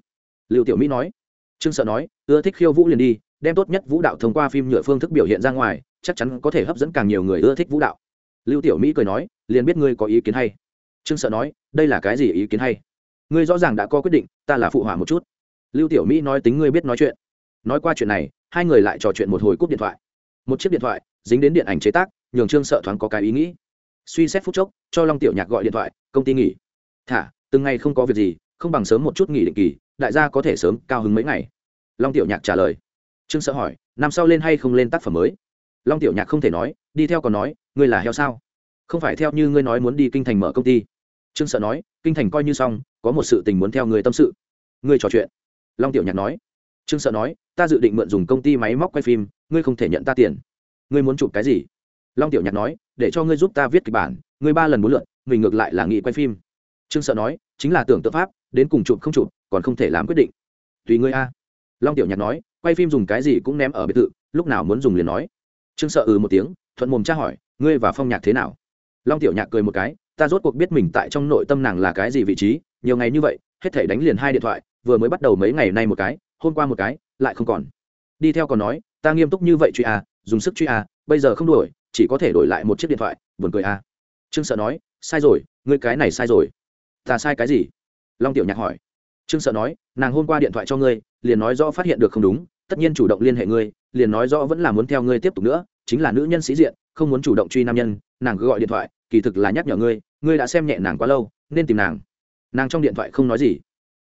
Lưu tiểu mỹ nói. Trương sợ nói, ưa thích khiêu vũ liền đi, đem tốt nhất vũ đạo thông qua phim nhựa phương thức biểu hiện ra ngoài, chắc chắn có thể hấp dẫn càng nhiều người ưa thích vũ đạo. Lưu tiểu mỹ cười nói, liền biết ngươi có ý kiến hay. Trương sợ nói, đây là cái gì ý kiến hay? Ngươi rõ ràng đã có quyết định, ta là phụ hỏa một chút. Lưu tiểu mỹ nói tính ngươi biết nói chuyện. Nói qua chuyện này, hai người lại trò chuyện một hồi cúp điện thoại. Một chiếc điện thoại, dính đến điện ảnh chế tác, nhường trương sợ thoáng có cái ý nghĩ. Suy xét phút chốc, cho long tiểu nhạc gọi điện thoại, công ty nghỉ thả, từng ngày không có việc gì, không bằng sớm một chút nghỉ định kỳ, đại gia có thể sớm cao hứng mấy ngày. Long tiểu nhạc trả lời. Trương sợ hỏi, năm sau lên hay không lên tác phẩm mới? Long tiểu nhạc không thể nói, đi theo còn nói, ngươi là heo sao? Không phải theo như ngươi nói muốn đi kinh thành mở công ty. Trương sợ nói, kinh thành coi như xong, có một sự tình muốn theo người tâm sự. Ngươi trò chuyện. Long tiểu nhạc nói. Trương sợ nói, ta dự định mượn dùng công ty máy móc quay phim, ngươi không thể nhận ta tiền. Ngươi muốn chụp cái gì? Long tiểu nhạc nói, để cho ngươi giúp ta viết kịch bản, ngươi ba lần bốn lượn mình ngược lại là nghị quay phim trương sợ nói, chính là tưởng tượng pháp, đến cùng chụp không chụp, còn không thể làm quyết định. Tùy ngươi a. Long tiểu nhạc nói, quay phim dùng cái gì cũng ném ở biệt thự, lúc nào muốn dùng liền nói. Trương sợ ừ một tiếng, thuận mồm tra hỏi, ngươi và phong nhạc thế nào? Long tiểu nhạc cười một cái, ta rốt cuộc biết mình tại trong nội tâm nàng là cái gì vị trí, nhiều ngày như vậy, hết thể đánh liền hai điện thoại, vừa mới bắt đầu mấy ngày nay một cái, hôm qua một cái, lại không còn. Đi theo còn nói, ta nghiêm túc như vậy truy à dùng sức truy à bây giờ không đổi chỉ có thể đổi lại một chiếc điện thoại, buồn cười à trương sợ nói, sai rồi, ngươi cái này sai rồi ta sai cái gì? Long tiểu nhạc hỏi. Trương sợ nói, nàng hôm qua điện thoại cho ngươi, liền nói rõ phát hiện được không đúng, tất nhiên chủ động liên hệ ngươi, liền nói rõ vẫn là muốn theo ngươi tiếp tục nữa, chính là nữ nhân sĩ diện, không muốn chủ động truy nam nhân, nàng cứ gọi điện thoại, kỳ thực là nhắc nhở ngươi ngươi đã xem nhẹ nàng quá lâu, nên tìm nàng. Nàng trong điện thoại không nói gì.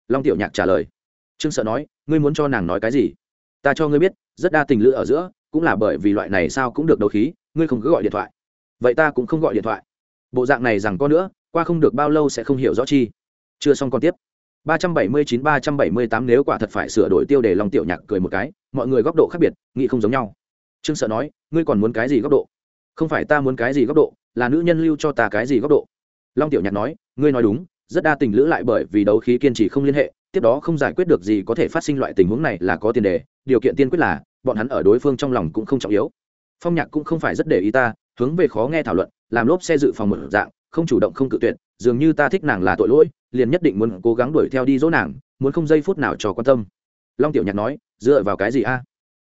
Long tiểu nhạc trả lời. Trương sợ nói, ngươi muốn cho nàng nói cái gì? Ta cho ngươi biết, rất đa tình lữ ở giữa, cũng là bởi vì loại này sao cũng được đấu khí, ngươi không cứ gọi điện thoại. Vậy ta cũng không gọi điện thoại. Bộ dạng này rằng có nữa qua không được bao lâu sẽ không hiểu rõ chi chưa xong còn tiếp 379-378 nếu quả thật phải sửa đổi tiêu đề Long Tiểu Nhạc cười một cái, mọi người góc độ khác biệt, nghĩ không giống nhau. Trương Sợ nói, ngươi còn muốn cái gì góc độ? Không phải ta muốn cái gì góc độ, là nữ nhân lưu cho ta cái gì góc độ. Long Tiểu Nhạc nói, ngươi nói đúng, rất đa tình lữ lại bởi vì đấu khí kiên trì không liên hệ, tiếp đó không giải quyết được gì có thể phát sinh loại tình huống này là có tiền đề, điều kiện tiên quyết là bọn hắn ở đối phương trong lòng cũng không trọng yếu. Phong Nhạc cũng không phải rất để ý ta, hướng về khó nghe thảo luận, làm lốp xe dự phòng một dạng, không chủ động không cự tuyệt, dường như ta thích nàng là tội lỗi, liền nhất định muốn cố gắng đuổi theo đi dỗ nàng muốn không giây phút nào cho quan tâm. Long tiểu nhạc nói dựa vào cái gì a?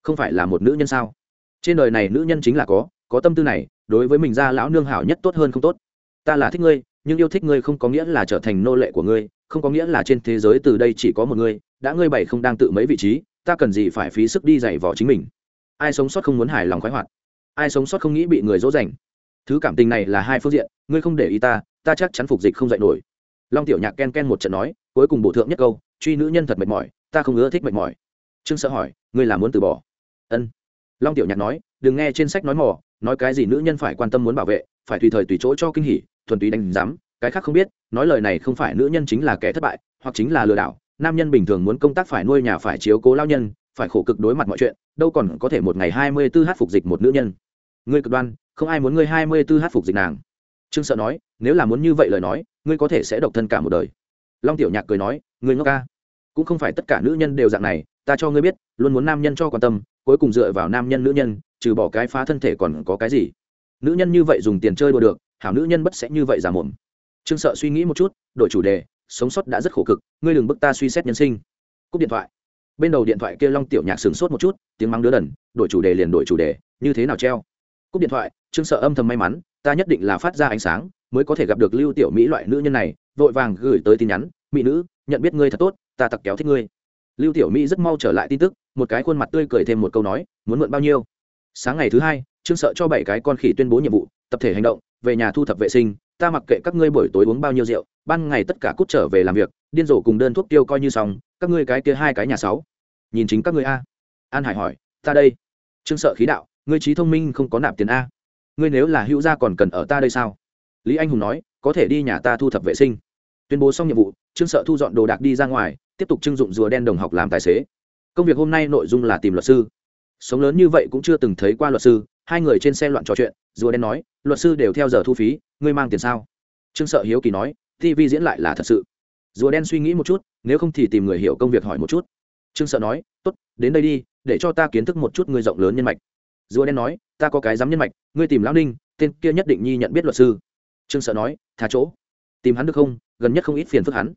Không phải là một nữ nhân sao? Trên đời này nữ nhân chính là có có tâm tư này đối với mình ra lão nương hảo nhất tốt hơn không tốt. Ta là thích ngươi nhưng yêu thích ngươi không có nghĩa là trở thành nô lệ của ngươi không có nghĩa là trên thế giới từ đây chỉ có một ngươi đã ngươi bảy không đang tự mấy vị trí ta cần gì phải phí sức đi giày vò chính mình? Ai sống sót không muốn hài lòng khoái hoạt? Ai sống sót không nghĩ bị người dỗ dành? Thứ cảm tình này là hai phương diện, ngươi không để ý ta ta chắc chắn phục dịch không dạy nổi. Long tiểu nhạc ken ken một trận nói, cuối cùng bổ thượng nhất câu, truy nữ nhân thật mệt mỏi, ta không ưa thích mệt mỏi. Trương sợ hỏi, ngươi là muốn từ bỏ? Ân. Long tiểu nhạc nói, đừng nghe trên sách nói mỏ nói cái gì nữ nhân phải quan tâm muốn bảo vệ, phải tùy thời tùy chỗ cho kinh hỉ, thuần túy đánh giám, cái khác không biết, nói lời này không phải nữ nhân chính là kẻ thất bại, hoặc chính là lừa đảo. Nam nhân bình thường muốn công tác phải nuôi nhà phải chiếu cố lao nhân, phải khổ cực đối mặt mọi chuyện, đâu còn có thể một ngày hai mươi tư h phục dịch một nữ nhân. Ngươi cực đoan không ai muốn ngươi hai mươi tư h phục dịch nàng. Trương sợ nói, nếu là muốn như vậy lời nói, ngươi có thể sẽ độc thân cả một đời. Long tiểu nhạc cười nói, ngươi ngốc ca. Cũng không phải tất cả nữ nhân đều dạng này, ta cho ngươi biết, luôn muốn nam nhân cho quan tâm, cuối cùng dựa vào nam nhân nữ nhân, trừ bỏ cái phá thân thể còn có cái gì? Nữ nhân như vậy dùng tiền chơi đùa được, hảo nữ nhân bất sẽ như vậy giả mồm. Trương sợ suy nghĩ một chút, đổi chủ đề, sống sót đã rất khổ cực, ngươi đừng bức ta suy xét nhân sinh. Cúp điện thoại. Bên đầu điện thoại kia long tiểu nhạc sửng sốt một chút, tiếng mắng đứa đần, đổi chủ đề liền đổi chủ đề, như thế nào treo? Cúp điện thoại trương sợ âm thầm may mắn, ta nhất định là phát ra ánh sáng, mới có thể gặp được lưu tiểu mỹ loại nữ nhân này, vội vàng gửi tới tin nhắn, mỹ nữ, nhận biết ngươi thật tốt, ta tặc kéo thích ngươi. Lưu tiểu mỹ rất mau trở lại tin tức, một cái khuôn mặt tươi cười thêm một câu nói, muốn mượn bao nhiêu? Sáng ngày thứ hai, trương sợ cho bảy cái con khỉ tuyên bố nhiệm vụ, tập thể hành động, về nhà thu thập vệ sinh, ta mặc kệ các ngươi buổi tối uống bao nhiêu rượu, ban ngày tất cả cút trở về làm việc, điên rồ cùng đơn thuốc tiêu coi như xong, các ngươi cái kia hai cái nhà sáu. Nhìn chính các ngươi a. An hải hỏi, ta đây. Trương sợ khí đạo, ngươi trí thông minh không có nạp tiền a ngươi nếu là hữu gia còn cần ở ta đây sao? Lý anh hùng nói, có thể đi nhà ta thu thập vệ sinh. Tuyên bố xong nhiệm vụ, trương sợ thu dọn đồ đạc đi ra ngoài, tiếp tục trưng dụng rùa đen đồng học làm tài xế. Công việc hôm nay nội dung là tìm luật sư. Sống lớn như vậy cũng chưa từng thấy qua luật sư, hai người trên xe loạn trò chuyện, rùa đen nói, luật sư đều theo giờ thu phí, ngươi mang tiền sao? Trương sợ hiếu kỳ nói tv diễn lại là thật sự. Rùa đen suy nghĩ một chút, nếu không thì tìm người hiểu công việc hỏi một chút. Trương sợ nói, tốt, đến đây đi, để cho ta kiến thức một chút ngươi rộng lớn nhân mạch rùa đen nói, ta có cái dám nhân mạch, ngươi tìm lão ninh, tên kia nhất định nhi nhận biết luật sư. Trương sợ nói, thả chỗ. Tìm hắn được không? Gần nhất không ít phiền phức hắn.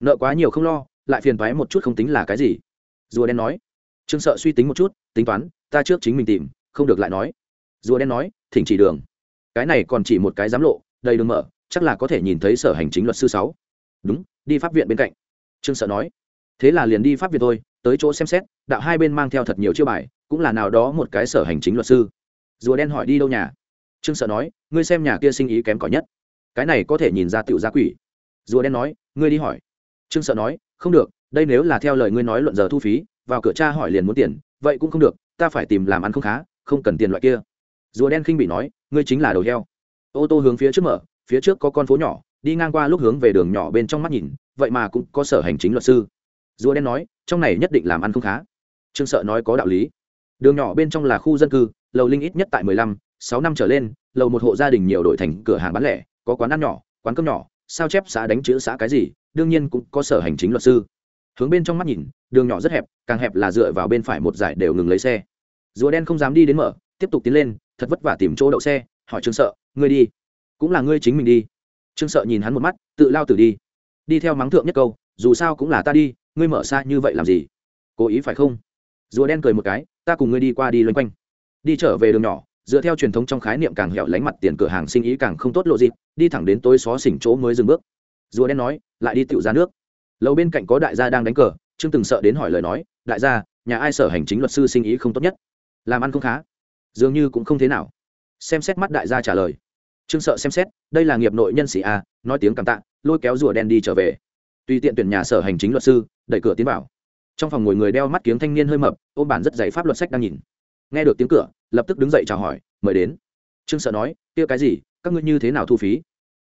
Nợ quá nhiều không lo, lại phiền thoái một chút không tính là cái gì. Rùa đen nói. Trương sợ suy tính một chút, tính toán, ta trước chính mình tìm, không được lại nói. Rùa đen nói, thỉnh chỉ đường. Cái này còn chỉ một cái giám lộ, đầy đường mở, chắc là có thể nhìn thấy sở hành chính luật sư sáu. Đúng, đi pháp viện bên cạnh. Trương sợ nói. Thế là liền đi pháp viện thôi, tới chỗ xem xét, đạo hai bên mang theo thật nhiều chiêu bài cũng là nào đó một cái sở hành chính luật sư. Rùa đen hỏi đi đâu nhà? Trương sợ nói, ngươi xem nhà kia sinh ý kém cỏi nhất. Cái này có thể nhìn ra tiểu gia quỷ. Rùa đen nói, ngươi đi hỏi. Trương sợ nói, không được, đây nếu là theo lời ngươi nói luận giờ thu phí, vào cửa cha hỏi liền muốn tiền, vậy cũng không được, ta phải tìm làm ăn không khá, không cần tiền loại kia. Rùa đen khinh bị nói, ngươi chính là đầu heo. Ô tô hướng phía trước mở, phía trước có con phố nhỏ, đi ngang qua lúc hướng về đường nhỏ bên trong mắt nhìn, vậy mà cũng có sở hành chính luật sư. Rùa đen nói, trong này nhất định làm ăn không khá. Trương sợ nói có đạo lý đường nhỏ bên trong là khu dân cư, lầu linh ít nhất tại mười lăm, sáu năm trở lên, lầu một hộ gia đình nhiều đổi thành cửa hàng bán lẻ, có quán ăn nhỏ, quán cơm nhỏ, sao chép xã đánh chữ xã cái gì, đương nhiên cũng có sở hành chính luật sư. Hướng bên trong mắt nhìn, đường nhỏ rất hẹp, càng hẹp là dựa vào bên phải một giải đều ngừng lấy xe. Rùa đen không dám đi đến mở, tiếp tục tiến lên, thật vất vả tìm chỗ đậu xe, hỏi trương sợ, ngươi đi? Cũng là ngươi chính mình đi. Trương sợ nhìn hắn một mắt, tự lao tử đi. Đi theo mắng thượng nhất câu, dù sao cũng là ta đi, ngươi mở xa như vậy làm gì? Cố ý phải không? Rùa đen cười một cái ta cùng ngươi đi qua đi loanh quanh. Đi trở về đường nhỏ, dựa theo truyền thống trong khái niệm càng hẻo lánh mặt tiền cửa hàng sinh ý càng không tốt lộ dịp, đi thẳng đến tối xó xỉnh chỗ mới dừng bước. Rùa đen nói, lại đi tựu ra nước. Lâu bên cạnh có đại gia đang đánh cờ, trương từng sợ đến hỏi lời nói, đại gia, nhà ai sở hành chính luật sư sinh ý không tốt nhất? Làm ăn không khá. Dường như cũng không thế nào. Xem xét mắt đại gia trả lời. Trương sợ xem xét, đây là nghiệp nội nhân sĩ a, nói tiếng cảm tạ, lôi kéo rùa đen đi trở về. Tùy tiện tuyển nhà sở hành chính luật sư, đẩy cửa tiến vào trong phòng ngồi người đeo mắt kiếng thanh niên hơi mập, ôm bản rất dày pháp luật sách đang nhìn. Nghe được tiếng cửa, lập tức đứng dậy chào hỏi, mời đến. Trương sợ nói, kia cái gì? Các ngươi như thế nào thu phí?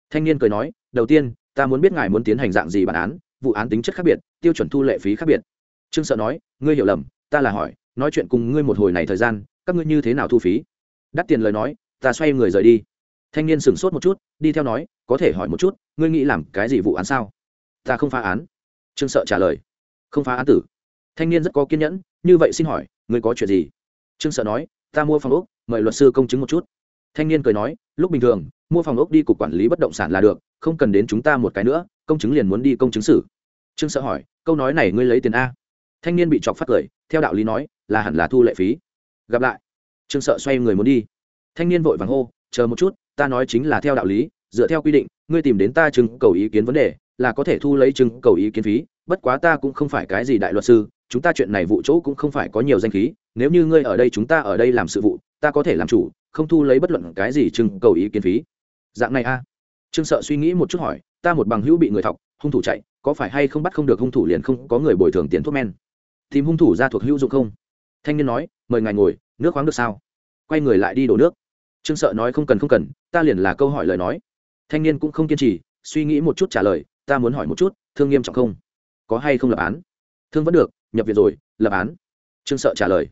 Thanh niên cười nói, đầu tiên, ta muốn biết ngài muốn tiến hành dạng gì bản án, vụ án tính chất khác biệt, tiêu chuẩn thu lệ phí khác biệt. Trương sợ nói, ngươi hiểu lầm, ta là hỏi, nói chuyện cùng ngươi một hồi này thời gian, các ngươi như thế nào thu phí? Đắt tiền lời nói, ta xoay người rời đi. Thanh niên sửng sốt một chút, đi theo nói, có thể hỏi một chút, ngươi nghĩ làm cái gì vụ án sao? Ta không phá án. Trương sợ trả lời, không phá án tử thanh niên rất có kiên nhẫn, như vậy xin hỏi người có chuyện gì? Trương sợ nói, ta mua phòng ốc, mời luật sư công chứng một chút. Thanh niên cười nói, lúc bình thường, mua phòng ốc đi cục quản lý bất động sản là được, không cần đến chúng ta một cái nữa, công chứng liền muốn đi công chứng xử. Trương sợ hỏi, câu nói này ngươi lấy tiền a? Thanh niên bị chọc phát cười, theo đạo lý nói, là hẳn là thu lệ phí. Gặp lại, trương sợ xoay người muốn đi. Thanh niên vội vàng hô, chờ một chút, ta nói chính là theo đạo lý, dựa theo quy định, ngươi tìm đến ta chứng cầu ý kiến vấn đề, là có thể thu lấy chứng cầu ý kiến phí, bất quá ta cũng không phải cái gì đại luật sư chúng ta chuyện này vụ chỗ cũng không phải có nhiều danh khí, nếu như ngươi ở đây chúng ta ở đây làm sự vụ, ta có thể làm chủ, không thu lấy bất luận cái gì trưng cầu ý kiến phí. Dạng này a. Trương sợ suy nghĩ một chút hỏi, ta một bằng hữu bị người thọc, hung thủ chạy, có phải hay không bắt không được hung thủ liền không có người bồi thường tiền thuốc men? Tìm hung thủ ra thuộc hữu dụng không? Thanh niên nói, mời ngài ngồi, nước khoáng được sao? Quay người lại đi đổ nước. Trương sợ nói, không cần không cần, ta liền là câu hỏi lời nói. Thanh niên cũng không kiên trì, suy nghĩ một chút trả lời, ta muốn hỏi một chút, thương nghiêm trọng không? Có hay không lập án? Thương vẫn được nhập viện rồi, lập án. Trương sợ trả lời.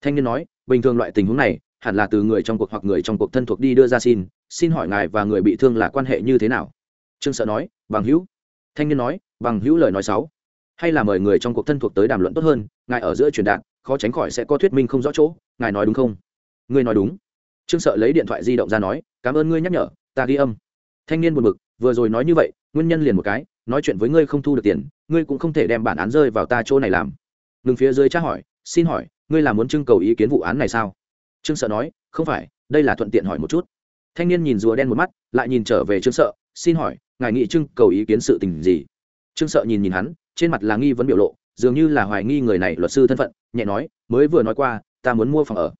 Thanh niên nói, bình thường loại tình huống này, hẳn là từ người trong cuộc hoặc người trong cuộc thân thuộc đi đưa ra xin xin hỏi ngài và người bị thương là quan hệ như thế nào? Trương sợ nói, bằng hữu. Thanh niên nói, bằng hữu lời nói sáu hay là mời người trong cuộc thân thuộc tới đàm luận tốt hơn, ngài ở giữa truyền đạt, khó tránh khỏi sẽ có thuyết minh không rõ chỗ, ngài nói đúng không? Ngươi nói đúng. Trương sợ lấy điện thoại di động ra nói, cảm ơn ngươi nhắc nhở, ta ghi âm. Thanh niên buồn bực, vừa rồi nói như vậy, nguyên nhân liền một cái, nói chuyện với ngươi không thu được tiền, ngươi cũng không thể đem bản án rơi vào ta chỗ này làm ngừng phía dưới tra hỏi, xin hỏi, ngươi là muốn trưng cầu ý kiến vụ án này sao? Trương sợ nói, không phải, đây là thuận tiện hỏi một chút. Thanh niên nhìn rùa đen một mắt, lại nhìn trở về trương sợ, xin hỏi, ngài nghị trưng cầu ý kiến sự tình gì? Trương sợ nhìn nhìn hắn, trên mặt là nghi vấn biểu lộ, dường như là hoài nghi người này luật sư thân phận, nhẹ nói, mới vừa nói qua, ta muốn mua phòng ở.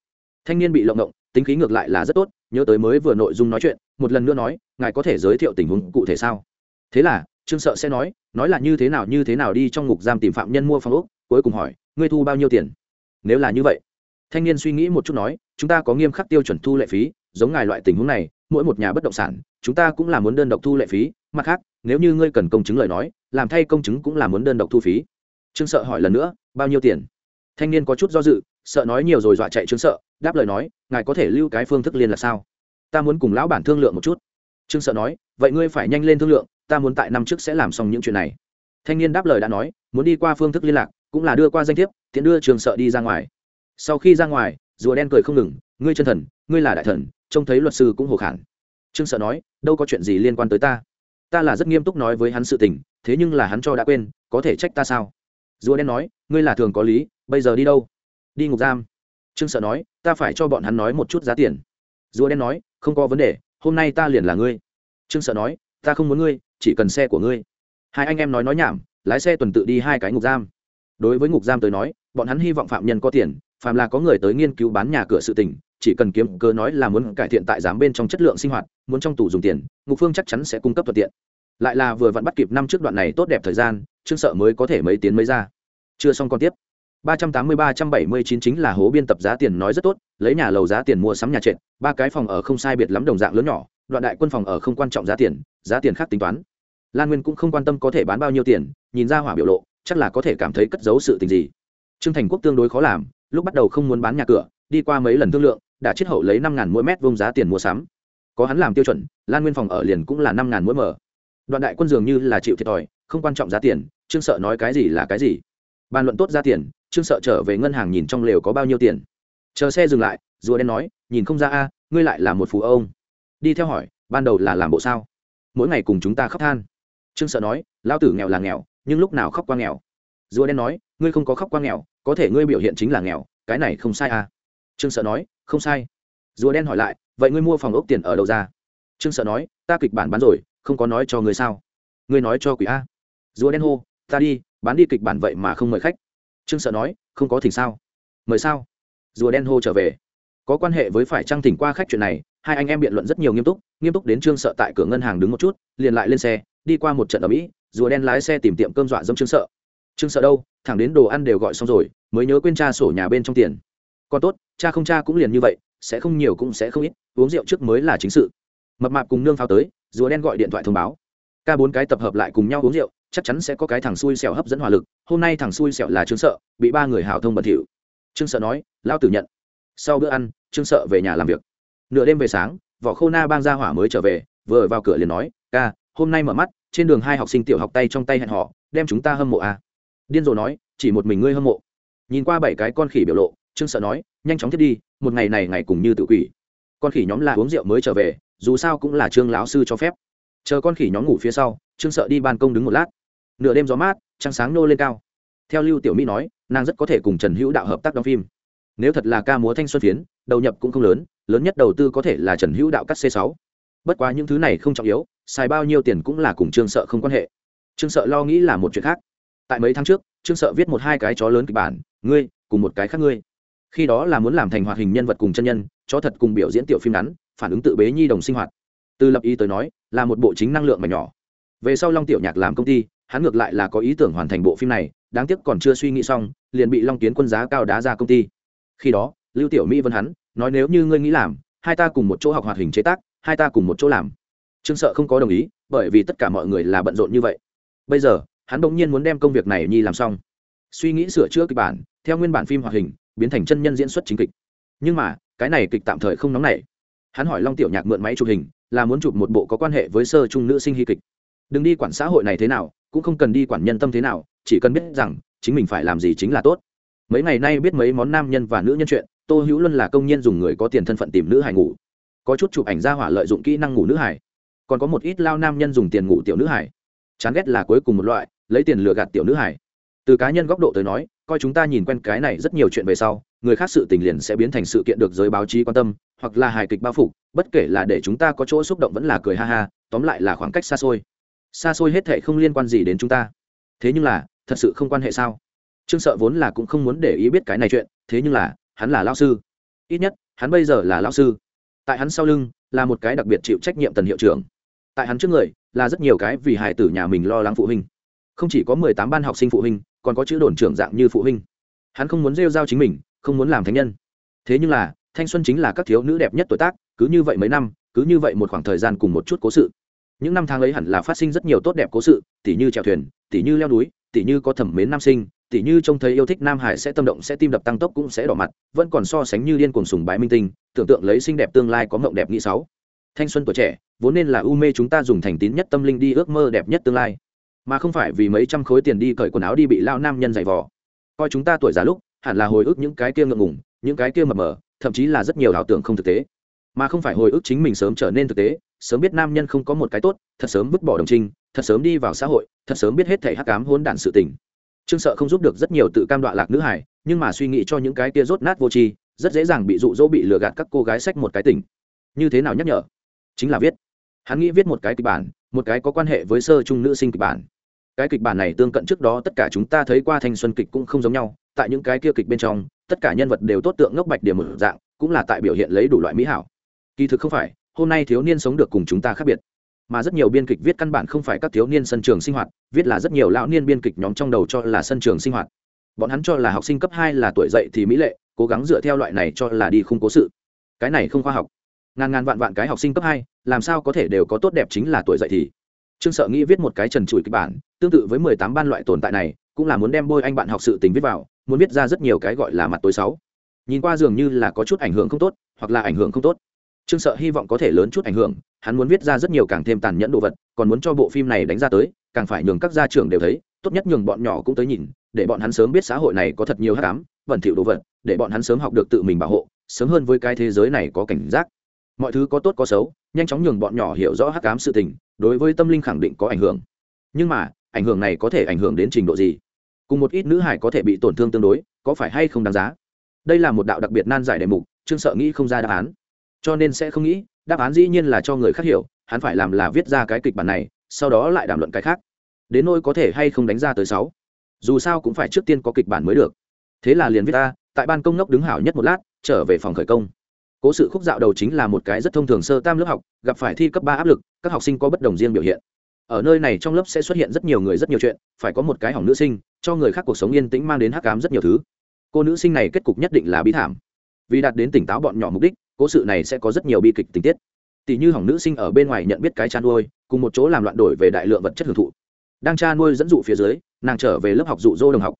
Thanh niên bị lộng động, tính khí ngược lại là rất tốt, nhớ tới mới vừa nội dung nói chuyện, một lần nữa nói, ngài có thể giới thiệu tình huống cụ thể sao? Thế là, trương sợ sẽ nói nói là như thế nào, như thế nào đi trong ngục giam tìm phạm nhân mua phòng ốc cuối cùng hỏi, ngươi thu bao nhiêu tiền? Nếu là như vậy. Thanh niên suy nghĩ một chút nói, chúng ta có nghiêm khắc tiêu chuẩn thu lệ phí, giống ngài loại tình huống này, mỗi một nhà bất động sản, chúng ta cũng là muốn đơn độc thu lệ phí, mặt khác, nếu như ngươi cần công chứng lời nói, làm thay công chứng cũng là muốn đơn độc thu phí. Trương sợ hỏi lần nữa, bao nhiêu tiền? Thanh niên có chút do dự, sợ nói nhiều rồi dọa chạy trương sợ, đáp lời nói, ngài có thể lưu cái phương thức liên là sao? Ta muốn cùng lão bản thương lượng một chút. Trương sợ nói, vậy ngươi phải nhanh lên thương lượng, ta muốn tại năm trước sẽ làm xong những chuyện này. Thanh niên đáp lời đã nói, muốn đi qua phương thức liên lạc cũng là đưa qua danh thiếp, tiện đưa trường sợ đi ra ngoài. Sau khi ra ngoài, rùa đen cười không ngừng, ngươi chân thần, ngươi là đại thần, trông thấy luật sư cũng hồ khản. Trương sợ nói, đâu có chuyện gì liên quan tới ta. Ta là rất nghiêm túc nói với hắn sự tình, thế nhưng là hắn cho đã quên, có thể trách ta sao? Rùa đen nói, ngươi là thường có lý, bây giờ đi đâu? Đi ngục giam. Trương sợ nói, ta phải cho bọn hắn nói một chút giá tiền. Rùa đen nói, không có vấn đề, hôm nay ta liền là ngươi. Trương sợ nói, ta không muốn ngươi, chỉ cần xe của ngươi. Hai anh em nói nói nhảm, lái xe tuần tự đi hai cái ngục giam đối với ngục giam tới nói, bọn hắn hy vọng phạm nhân có tiền, phàm là có người tới nghiên cứu bán nhà cửa sự tình, chỉ cần kiếm cơ nói là muốn cải thiện tại giám bên trong chất lượng sinh hoạt, muốn trong tủ dùng tiền, ngục phương chắc chắn sẽ cung cấp thuận tiện. Lại là vừa vặn bắt kịp năm trước đoạn này tốt đẹp thời gian, trương sợ mới có thể mấy tiến mới ra. Chưa xong còn tiếp. ba trăm tám mươi ba trăm bảy mươi chín chính là hố biên tập giá tiền nói rất tốt, lấy nhà lầu giá tiền mua sắm nhà trệt, ba cái phòng ở không sai biệt lắm đồng dạng lớn nhỏ, đoạn đại quân phòng ở không quan trọng giá tiền giá tiền khác tính toán. Lan nguyên cũng không quan tâm có thể bán bao nhiêu tiền, nhìn ra hỏa biểu lộ chắc là có thể cảm thấy cất giấu sự tình gì. Trương thành quốc tương đối khó làm, lúc bắt đầu không muốn bán nhà cửa, đi qua mấy lần thương lượng, đã chiết hậu lấy năm ngàn mỗi mét vông giá tiền mua sắm. Có hắn làm tiêu chuẩn, lan nguyên phòng ở liền cũng là năm ngàn mỗi mở đoạn đại quân dường như là chịu thiệt thòi, không quan trọng giá tiền, trương sợ nói cái gì là cái gì. Bàn luận tốt giá tiền, trương sợ trở về ngân hàng nhìn trong lều có bao nhiêu tiền. Chờ xe dừng lại, rùa đen nói, nhìn không ra a, ngươi lại là một phú ông. Đi theo hỏi, ban đầu là làm bộ sao? Mỗi ngày cùng chúng ta khóc than. Trương sợ nói lao tử nghèo là nghèo nhưng lúc nào khóc qua nghèo? Rùa đen nói, ngươi không có khóc qua nghèo, có thể ngươi biểu hiện chính là nghèo, cái này không sai à? Trương sợ nói, không sai. Rùa đen hỏi lại, vậy ngươi mua phòng ốc tiền ở đâu ra? Trương sợ nói, ta kịch bản bán rồi, không có nói cho ngươi sao? Ngươi nói cho quỷ a. Rùa đen hô, ta đi, bán đi kịch bản vậy mà không mời khách. Trương sợ nói, không có thỉnh sao? Mời sao? Rùa đen hô trở về. Có quan hệ với phải trang thỉnh qua khách chuyện này, hai anh em biện luận rất nhiều nghiêm túc nghiêm túc đến trương sợ tại cửa ngân hàng đứng một chút, liền lại lên xe đi qua một trận ở mỹ, rùa đen lái xe tìm tiệm cơm dọa dâm trương sợ. Trương sợ đâu? Thẳng đến đồ ăn đều gọi xong rồi, mới nhớ quên cha sổ nhà bên trong tiền. Còn tốt, cha không cha cũng liền như vậy, sẽ không nhiều cũng sẽ không ít, uống rượu trước mới là chính sự. Mập mạp cùng nương pháo tới, rùa đen gọi điện thoại thông báo. Ca bốn cái tập hợp lại cùng nhau uống rượu, chắc chắn sẽ có cái thằng xui xẻo hấp dẫn hỏa lực, hôm nay thằng xui xẻo là trương sợ, bị ba người hảo thông bẩn thỉu. Trương sợ nói lao tử nhận. Sau bữa ăn, trương sợ về nhà làm việc. Nửa đêm về sáng, vỏ khô na bang ra hỏa mới trở về, vừa vào cửa liền nói, ca hôm nay mở mắt, trên đường hai học sinh tiểu học tay trong tay hẹn họ đem chúng ta hâm mộ à. điên rồ nói, chỉ một mình ngươi hâm mộ. Nhìn qua bảy cái con khỉ biểu lộ, trương sợ nói, nhanh chóng thiết đi, một ngày này ngày cùng như tự quỷ. Con khỉ nhóm là uống rượu mới trở về, dù sao cũng là trương lão sư cho phép. Chờ con khỉ nhóm ngủ phía sau, trương sợ đi ban công đứng một lát. Nửa đêm gió mát, trăng sáng nô lên cao. Theo lưu tiểu mỹ nói, nàng rất có thể cùng trần hữu đạo hợp tác đóng phim. Nếu thật là ca múa thanh xuân phiến, đầu nhập cũng không lớn lớn nhất đầu tư có thể là trần hữu đạo cắt c sáu. Bất quá những thứ này không trọng yếu xài bao nhiêu tiền cũng là cùng trương sợ không quan hệ. Trương sợ lo nghĩ là một chuyện khác. Tại mấy tháng trước, trương sợ viết một hai cái chó lớn kịch bản, ngươi, cùng một cái khác ngươi. Khi đó là muốn làm thành hoạt hình nhân vật cùng chân nhân, chó thật cùng biểu diễn tiểu phim ngắn, phản ứng tự bế nhi đồng sinh hoạt. Từ lập ý tới nói, là một bộ chính năng lượng mà nhỏ. Về sau long tiểu nhạc làm công ty, hắn ngược lại là có ý tưởng hoàn thành bộ phim này, đáng tiếc còn chưa suy nghĩ xong, liền bị long tiến quân giá cao đá ra công ty. Khi đó, lưu tiểu mỹ vân hắn, nói, nếu như ngươi nghĩ làm, hai ta cùng một chỗ học hoạt hình chế tác, hai ta cùng một chỗ làm trương sợ không có đồng ý, bởi vì tất cả mọi người là bận rộn như vậy. Bây giờ, hắn bỗng nhiên muốn đem công việc này nhi làm xong. Suy nghĩ sửa chữa kịch bản, theo nguyên bản phim hoạt hình, biến thành chân nhân diễn xuất chính kịch. Nhưng mà, cái này kịch tạm thời không nóng nảy. Hắn hỏi long tiểu nhạc mượn máy chụp hình, là muốn chụp một bộ có quan hệ với sơ trung nữ sinh hy kịch. Đừng đi quản xã hội này thế nào, cũng không cần đi quản nhân tâm thế nào, chỉ cần biết rằng, chính mình phải làm gì chính là tốt. Mấy ngày nay biết mấy món nam nhân và nữ nhân chuyện, tô hữu luân là công nhân dùng người có tiền thân phận tìm nữ hải ngủ. Có chút chụp ảnh ra hỏa lợi dụng kỹ năng ngủ nữ hải còn có một ít lao nam nhân dùng tiền ngủ tiểu nữ hải. Chán ghét là cuối cùng một loại, lấy tiền lừa gạt tiểu nữ hải. Từ cá nhân góc độ tới nói, coi chúng ta nhìn quen cái này rất nhiều chuyện về sau, người khác sự tình liền sẽ biến thành sự kiện được giới báo chí quan tâm, hoặc là hài kịch bao phục bất kể là để chúng ta có chỗ xúc động vẫn là cười ha ha, tóm lại là khoảng cách xa xôi. Xa xôi hết thệ không liên quan gì đến chúng ta. Thế nhưng là, thật sự không quan hệ sao? Trương sợ vốn là cũng không muốn để ý biết cái này chuyện, thế nhưng là, hắn là lao sư. Ít nhất, hắn bây giờ là lao sư. Tại hắn sau lưng, là một cái đặc biệt chịu trách nhiệm tần hiệu trưởng tại hắn trước người là rất nhiều cái vì hài tử nhà mình lo lắng phụ huynh. Không chỉ có mười tám ban học sinh phụ huynh, còn có chữ đồn trưởng dạng như phụ huynh. Hắn không muốn rêu r a o chính mình, không muốn làm thánh nhân. Thế nhưng là, thanh xuân chính là các thiếu nữ đẹp nhất tuổi tác, cứ như vậy mấy năm, cứ như vậy một khoảng thời gian cùng một chút cố sự. Những năm tháng ấy hẳn là phát sinh rất nhiều tốt đẹp cố sự, tỉ như trèo thuyền, tỉ như leo núi, tỉ như có thẩm mến nam sinh, tỉ như trông thấy yêu thích nam hải sẽ tâm động, sẽ tim đập tăng tốc cũng sẽ đỏ mặt, vẫn còn so sánh như điên cuồng sùng bái minh tinh, tưởng tượng lấy xinh đẹp tương lai có mộng đẹp nghĩ sáu thanh xuân tuổi trẻ, vốn nên là u mê chúng ta dùng thành tín nhất tâm linh đi ước mơ đẹp nhất tương lai. Mà không phải vì mấy trăm khối tiền đi cởi quần áo đi bị lao nam nhân giày vò. Coi chúng ta tuổi già lúc, hẳn là hồi ức những cái kia ngượng ngùng, những cái kia mập mờ, thậm chí là rất nhiều ảo tưởng không thực tế. Mà không phải hồi ức chính mình sớm trở nên thực tế, sớm biết nam nhân không có một cái tốt, thật sớm vứt bỏ đồng trinh, thật sớm đi vào xã hội, thật sớm biết hết thể hắc cám hôn đản sự tình. Trương sợ không giúp được rất nhiều tự cam đoạ lạc nữ hải nhưng mà suy nghĩ cho những cái kia rốt nát vô tri, rất dễ dàng bị dụ dỗ bị lừa gạt các cô gái sách một cái tỉnh. Như thế nào nhắc nhở? Chính là viết. Hắn nghĩ viết một cái kịch bản, một cái có quan hệ với sơ trung nữ sinh kịch bản. Cái kịch bản này tương cận trước đó tất cả chúng ta thấy qua thanh xuân kịch cũng không giống nhau, tại những cái kia kịch bên trong, tất cả nhân vật đều tốt tượng ngốc bạch điểm một dạng, cũng là tại biểu hiện lấy đủ loại mỹ hảo. Kỳ thực không phải, hôm nay thiếu niên sống được cùng chúng ta khác biệt. Mà rất nhiều biên kịch viết căn bản không phải các thiếu niên sân trường sinh hoạt, viết là rất nhiều lão niên biên kịch nhóm trong đầu cho là sân trường sinh hoạt. Bọn hắn cho là học sinh cấp hai là tuổi dậy thì mỹ lệ, cố gắng dựa theo loại này cho là đi không cố sự. Cái này không khoa học ngàn ngàn vạn vạn cái học sinh cấp hai, làm sao có thể đều có tốt đẹp chính là tuổi dậy thì. Trương sợ nghĩ viết một cái trần trụi kịch bản, tương tự với mười tám ban loại tồn tại này, cũng là muốn đem bôi anh bạn học sự tình viết vào, muốn viết ra rất nhiều cái gọi là mặt tối sáu. Nhìn qua dường như là có chút ảnh hưởng không tốt, hoặc là ảnh hưởng không tốt. Trương sợ hy vọng có thể lớn chút ảnh hưởng, hắn muốn viết ra rất nhiều càng thêm tàn nhẫn đồ vật, còn muốn cho bộ phim này đánh ra tới, càng phải nhường các gia trưởng đều thấy, tốt nhất nhường bọn nhỏ cũng tới nhìn, để bọn hắn sớm biết xã hội này có thật nhiều hát cám vẩn thỉu đồ vật, để bọn hắn sớm học được tự mình bảo hộ, sớm hơn với cái thế giới này có cảnh giác mọi thứ có tốt có xấu, nhanh chóng nhường bọn nhỏ hiểu rõ hắc ám sự tình, đối với tâm linh khẳng định có ảnh hưởng. Nhưng mà, ảnh hưởng này có thể ảnh hưởng đến trình độ gì? Cùng một ít nữ hải có thể bị tổn thương tương đối, có phải hay không đáng giá? Đây là một đạo đặc biệt nan giải đề mục, trương sợ nghĩ không ra đáp án. Cho nên sẽ không nghĩ, đáp án dĩ nhiên là cho người khác hiểu, hắn phải làm là viết ra cái kịch bản này, sau đó lại đàm luận cái khác. Đến nỗi có thể hay không đánh ra tới sáu. Dù sao cũng phải trước tiên có kịch bản mới được. Thế là liền viết ta tại ban công ngốc đứng hảo nhất một lát, trở về phòng khởi công cố sự khúc dạo đầu chính là một cái rất thông thường sơ tam lớp học, gặp phải thi cấp ba áp lực, các học sinh có bất đồng riêng biểu hiện. Ở nơi này trong lớp sẽ xuất hiện rất nhiều người rất nhiều chuyện, phải có một cái hỏng nữ sinh, cho người khác cuộc sống yên tĩnh mang đến hắc cám rất nhiều thứ. Cô nữ sinh này kết cục nhất định là bí thảm. Vì đạt đến tỉnh táo bọn nhỏ mục đích, cố sự này sẽ có rất nhiều bi kịch tình tiết. Tỷ như hỏng nữ sinh ở bên ngoài nhận biết cái chăn nuôi, cùng một chỗ làm loạn đổi về đại lượng vật chất hưởng thụ. Đang cha nuôi dẫn dụ phía dưới, nàng trở về lớp học dụ dỗ đồng học.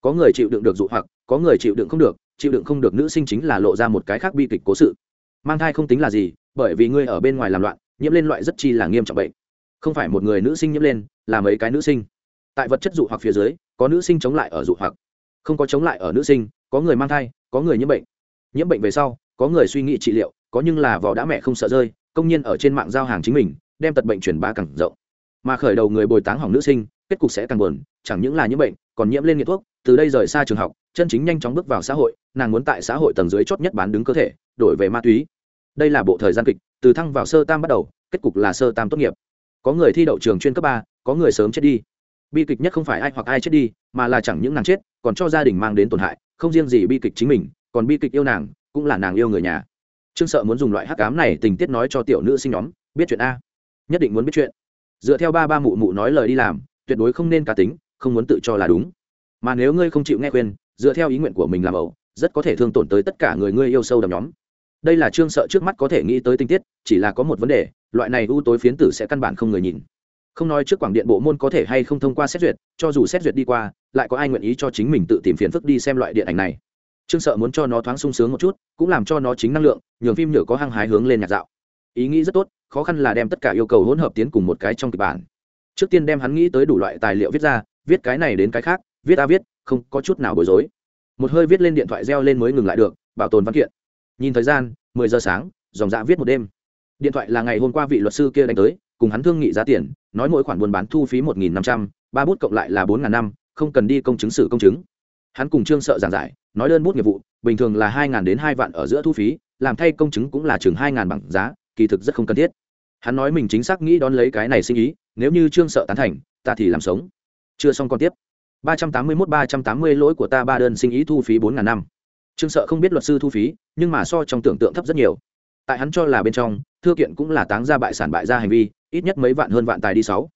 Có người chịu đựng được dụ hoặc, có người chịu đựng không được chịu đựng không được nữ sinh chính là lộ ra một cái khác bi kịch cố sự. Mang thai không tính là gì, bởi vì ngươi ở bên ngoài làm loạn, nhiễm lên loại rất chi là nghiêm trọng bệnh. Không phải một người nữ sinh nhiễm lên, là mấy cái nữ sinh. Tại vật chất dụ hoặc phía dưới, có nữ sinh chống lại ở dụ hoặc. Không có chống lại ở nữ sinh, có người mang thai, có người nhiễm bệnh. Nhiễm bệnh về sau, có người suy nghĩ trị liệu, có nhưng là vỏ đã mẹ không sợ rơi, công nhân ở trên mạng giao hàng chính mình, đem tật bệnh truyền bá càng rộng. Mà khởi đầu người bồi táng hỏng nữ sinh, kết cục sẽ càng buồn, chẳng những là nhiễm bệnh, còn nhiễm lên nghiện thuốc, từ đây rời xa trường học, chân chính nhanh chóng bước vào xã hội nàng muốn tại xã hội tầng dưới chót nhất bán đứng cơ thể, đổi về ma túy. Đây là bộ thời gian kịch, từ thăng vào sơ tam bắt đầu, kết cục là sơ tam tốt nghiệp. Có người thi đậu trường chuyên cấp ba, có người sớm chết đi. Bi kịch nhất không phải ai hoặc ai chết đi, mà là chẳng những nàng chết, còn cho gia đình mang đến tổn hại, không riêng gì bi kịch chính mình, còn bi kịch yêu nàng, cũng là nàng yêu người nhà. Trương sợ muốn dùng loại hắc cám này tình tiết nói cho tiểu nữ sinh nhóm, biết chuyện a. Nhất định muốn biết chuyện. Dựa theo ba ba mụ mụ nói lời đi làm, tuyệt đối không nên cá tính, không muốn tự cho là đúng. Mà nếu ngươi không chịu nghe khuyên, dựa theo ý nguyện của mình làm ẩu rất có thể thương tổn tới tất cả người ngươi yêu sâu đầm nhóm. Đây là trương sợ trước mắt có thể nghĩ tới tinh tiết, chỉ là có một vấn đề, loại này ưu tối phiến tử sẽ căn bản không người nhìn. Không nói trước quảng điện bộ môn có thể hay không thông qua xét duyệt, cho dù xét duyệt đi qua, lại có ai nguyện ý cho chính mình tự tìm phiền phức đi xem loại điện ảnh này. Trương sợ muốn cho nó thoáng sung sướng một chút, cũng làm cho nó chính năng lượng, nhường phim nhựa có hăng hái hướng lên nhạc dạo. Ý nghĩ rất tốt, khó khăn là đem tất cả yêu cầu hỗn hợp tiến cùng một cái trong kịch bản. Trước tiên đem hắn nghĩ tới đủ loại tài liệu viết ra, viết cái này đến cái khác, viết a viết, không có chút nào bối rối một hơi viết lên điện thoại reo lên mới ngừng lại được, bảo tồn văn kiện. Nhìn thời gian, mười giờ sáng, dòng dạ viết một đêm. Điện thoại là ngày hôm qua vị luật sư kia đánh tới, cùng hắn thương nghị giá tiền, nói mỗi khoản buôn bán thu phí một nghìn năm trăm, ba bút cộng lại là bốn ngàn năm, không cần đi công chứng xử công chứng. Hắn cùng trương sợ giảng giải, nói đơn bút nghiệp vụ, bình thường là hai ngàn đến hai vạn ở giữa thu phí, làm thay công chứng cũng là chừng hai ngàn bằng giá, kỳ thực rất không cần thiết. Hắn nói mình chính xác nghĩ đón lấy cái này sinh ý, nếu như trương sợ tán thành, ta thì làm sống. Chưa xong còn tiếp ba trăm tám mươi mốt, ba trăm tám mươi lỗi của ta ba đơn sinh ý thu phí bốn ngàn năm. Trương sợ không biết luật sư thu phí, nhưng mà so trong tưởng tượng thấp rất nhiều. Tại hắn cho là bên trong, thư kiện cũng là táng ra bại sản bại ra hành vi, ít nhất mấy vạn hơn vạn tài đi sáu.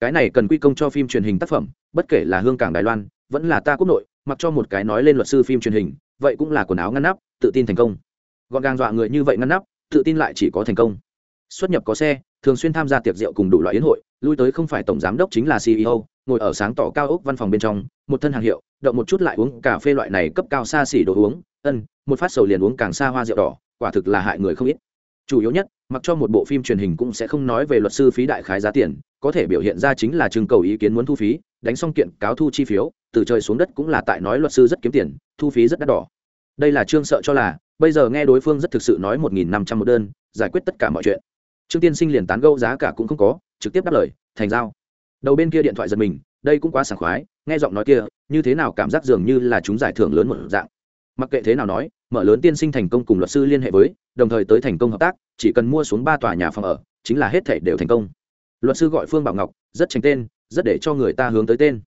Cái này cần quy công cho phim truyền hình tác phẩm, bất kể là hương cảng đài loan, vẫn là ta quốc nội, mặc cho một cái nói lên luật sư phim truyền hình, vậy cũng là quần áo ngăn nắp, tự tin thành công. Gọn gàng dọa người như vậy ngăn nắp, tự tin lại chỉ có thành công. Xuất nhập có xe, thường xuyên tham gia tiệc rượu cùng đủ loại yến hội, lui tới không phải tổng giám đốc chính là ceo ngồi ở sáng tỏ cao ốc văn phòng bên trong, một thân hàng hiệu, động một chút lại uống cà phê loại này cấp cao xa xỉ đồ uống, ân, một phát sầu liền uống càng xa hoa rượu đỏ, quả thực là hại người không ít. Chủ yếu nhất, mặc cho một bộ phim truyền hình cũng sẽ không nói về luật sư phí đại khái giá tiền, có thể biểu hiện ra chính là trưng cầu ý kiến muốn thu phí, đánh xong kiện cáo thu chi phiếu, từ trời xuống đất cũng là tại nói luật sư rất kiếm tiền, thu phí rất đắt đỏ. Đây là trương sợ cho là, bây giờ nghe đối phương rất thực sự nói một nghìn năm trăm một đơn, giải quyết tất cả mọi chuyện. Trương tiên sinh liền tán gâu giá cả cũng không có, trực tiếp đáp lời, thành giao đầu bên kia điện thoại giật mình, đây cũng quá sảng khoái, nghe giọng nói kia, như thế nào cảm giác dường như là chúng giải thưởng lớn một dạng. Mặc kệ thế nào nói, mở lớn tiên sinh thành công cùng luật sư liên hệ với, đồng thời tới thành công hợp tác, chỉ cần mua xuống ba tòa nhà phòng ở, chính là hết thể đều thành công. Luật sư gọi phương bảo ngọc, rất tránh tên, rất để cho người ta hướng tới tên.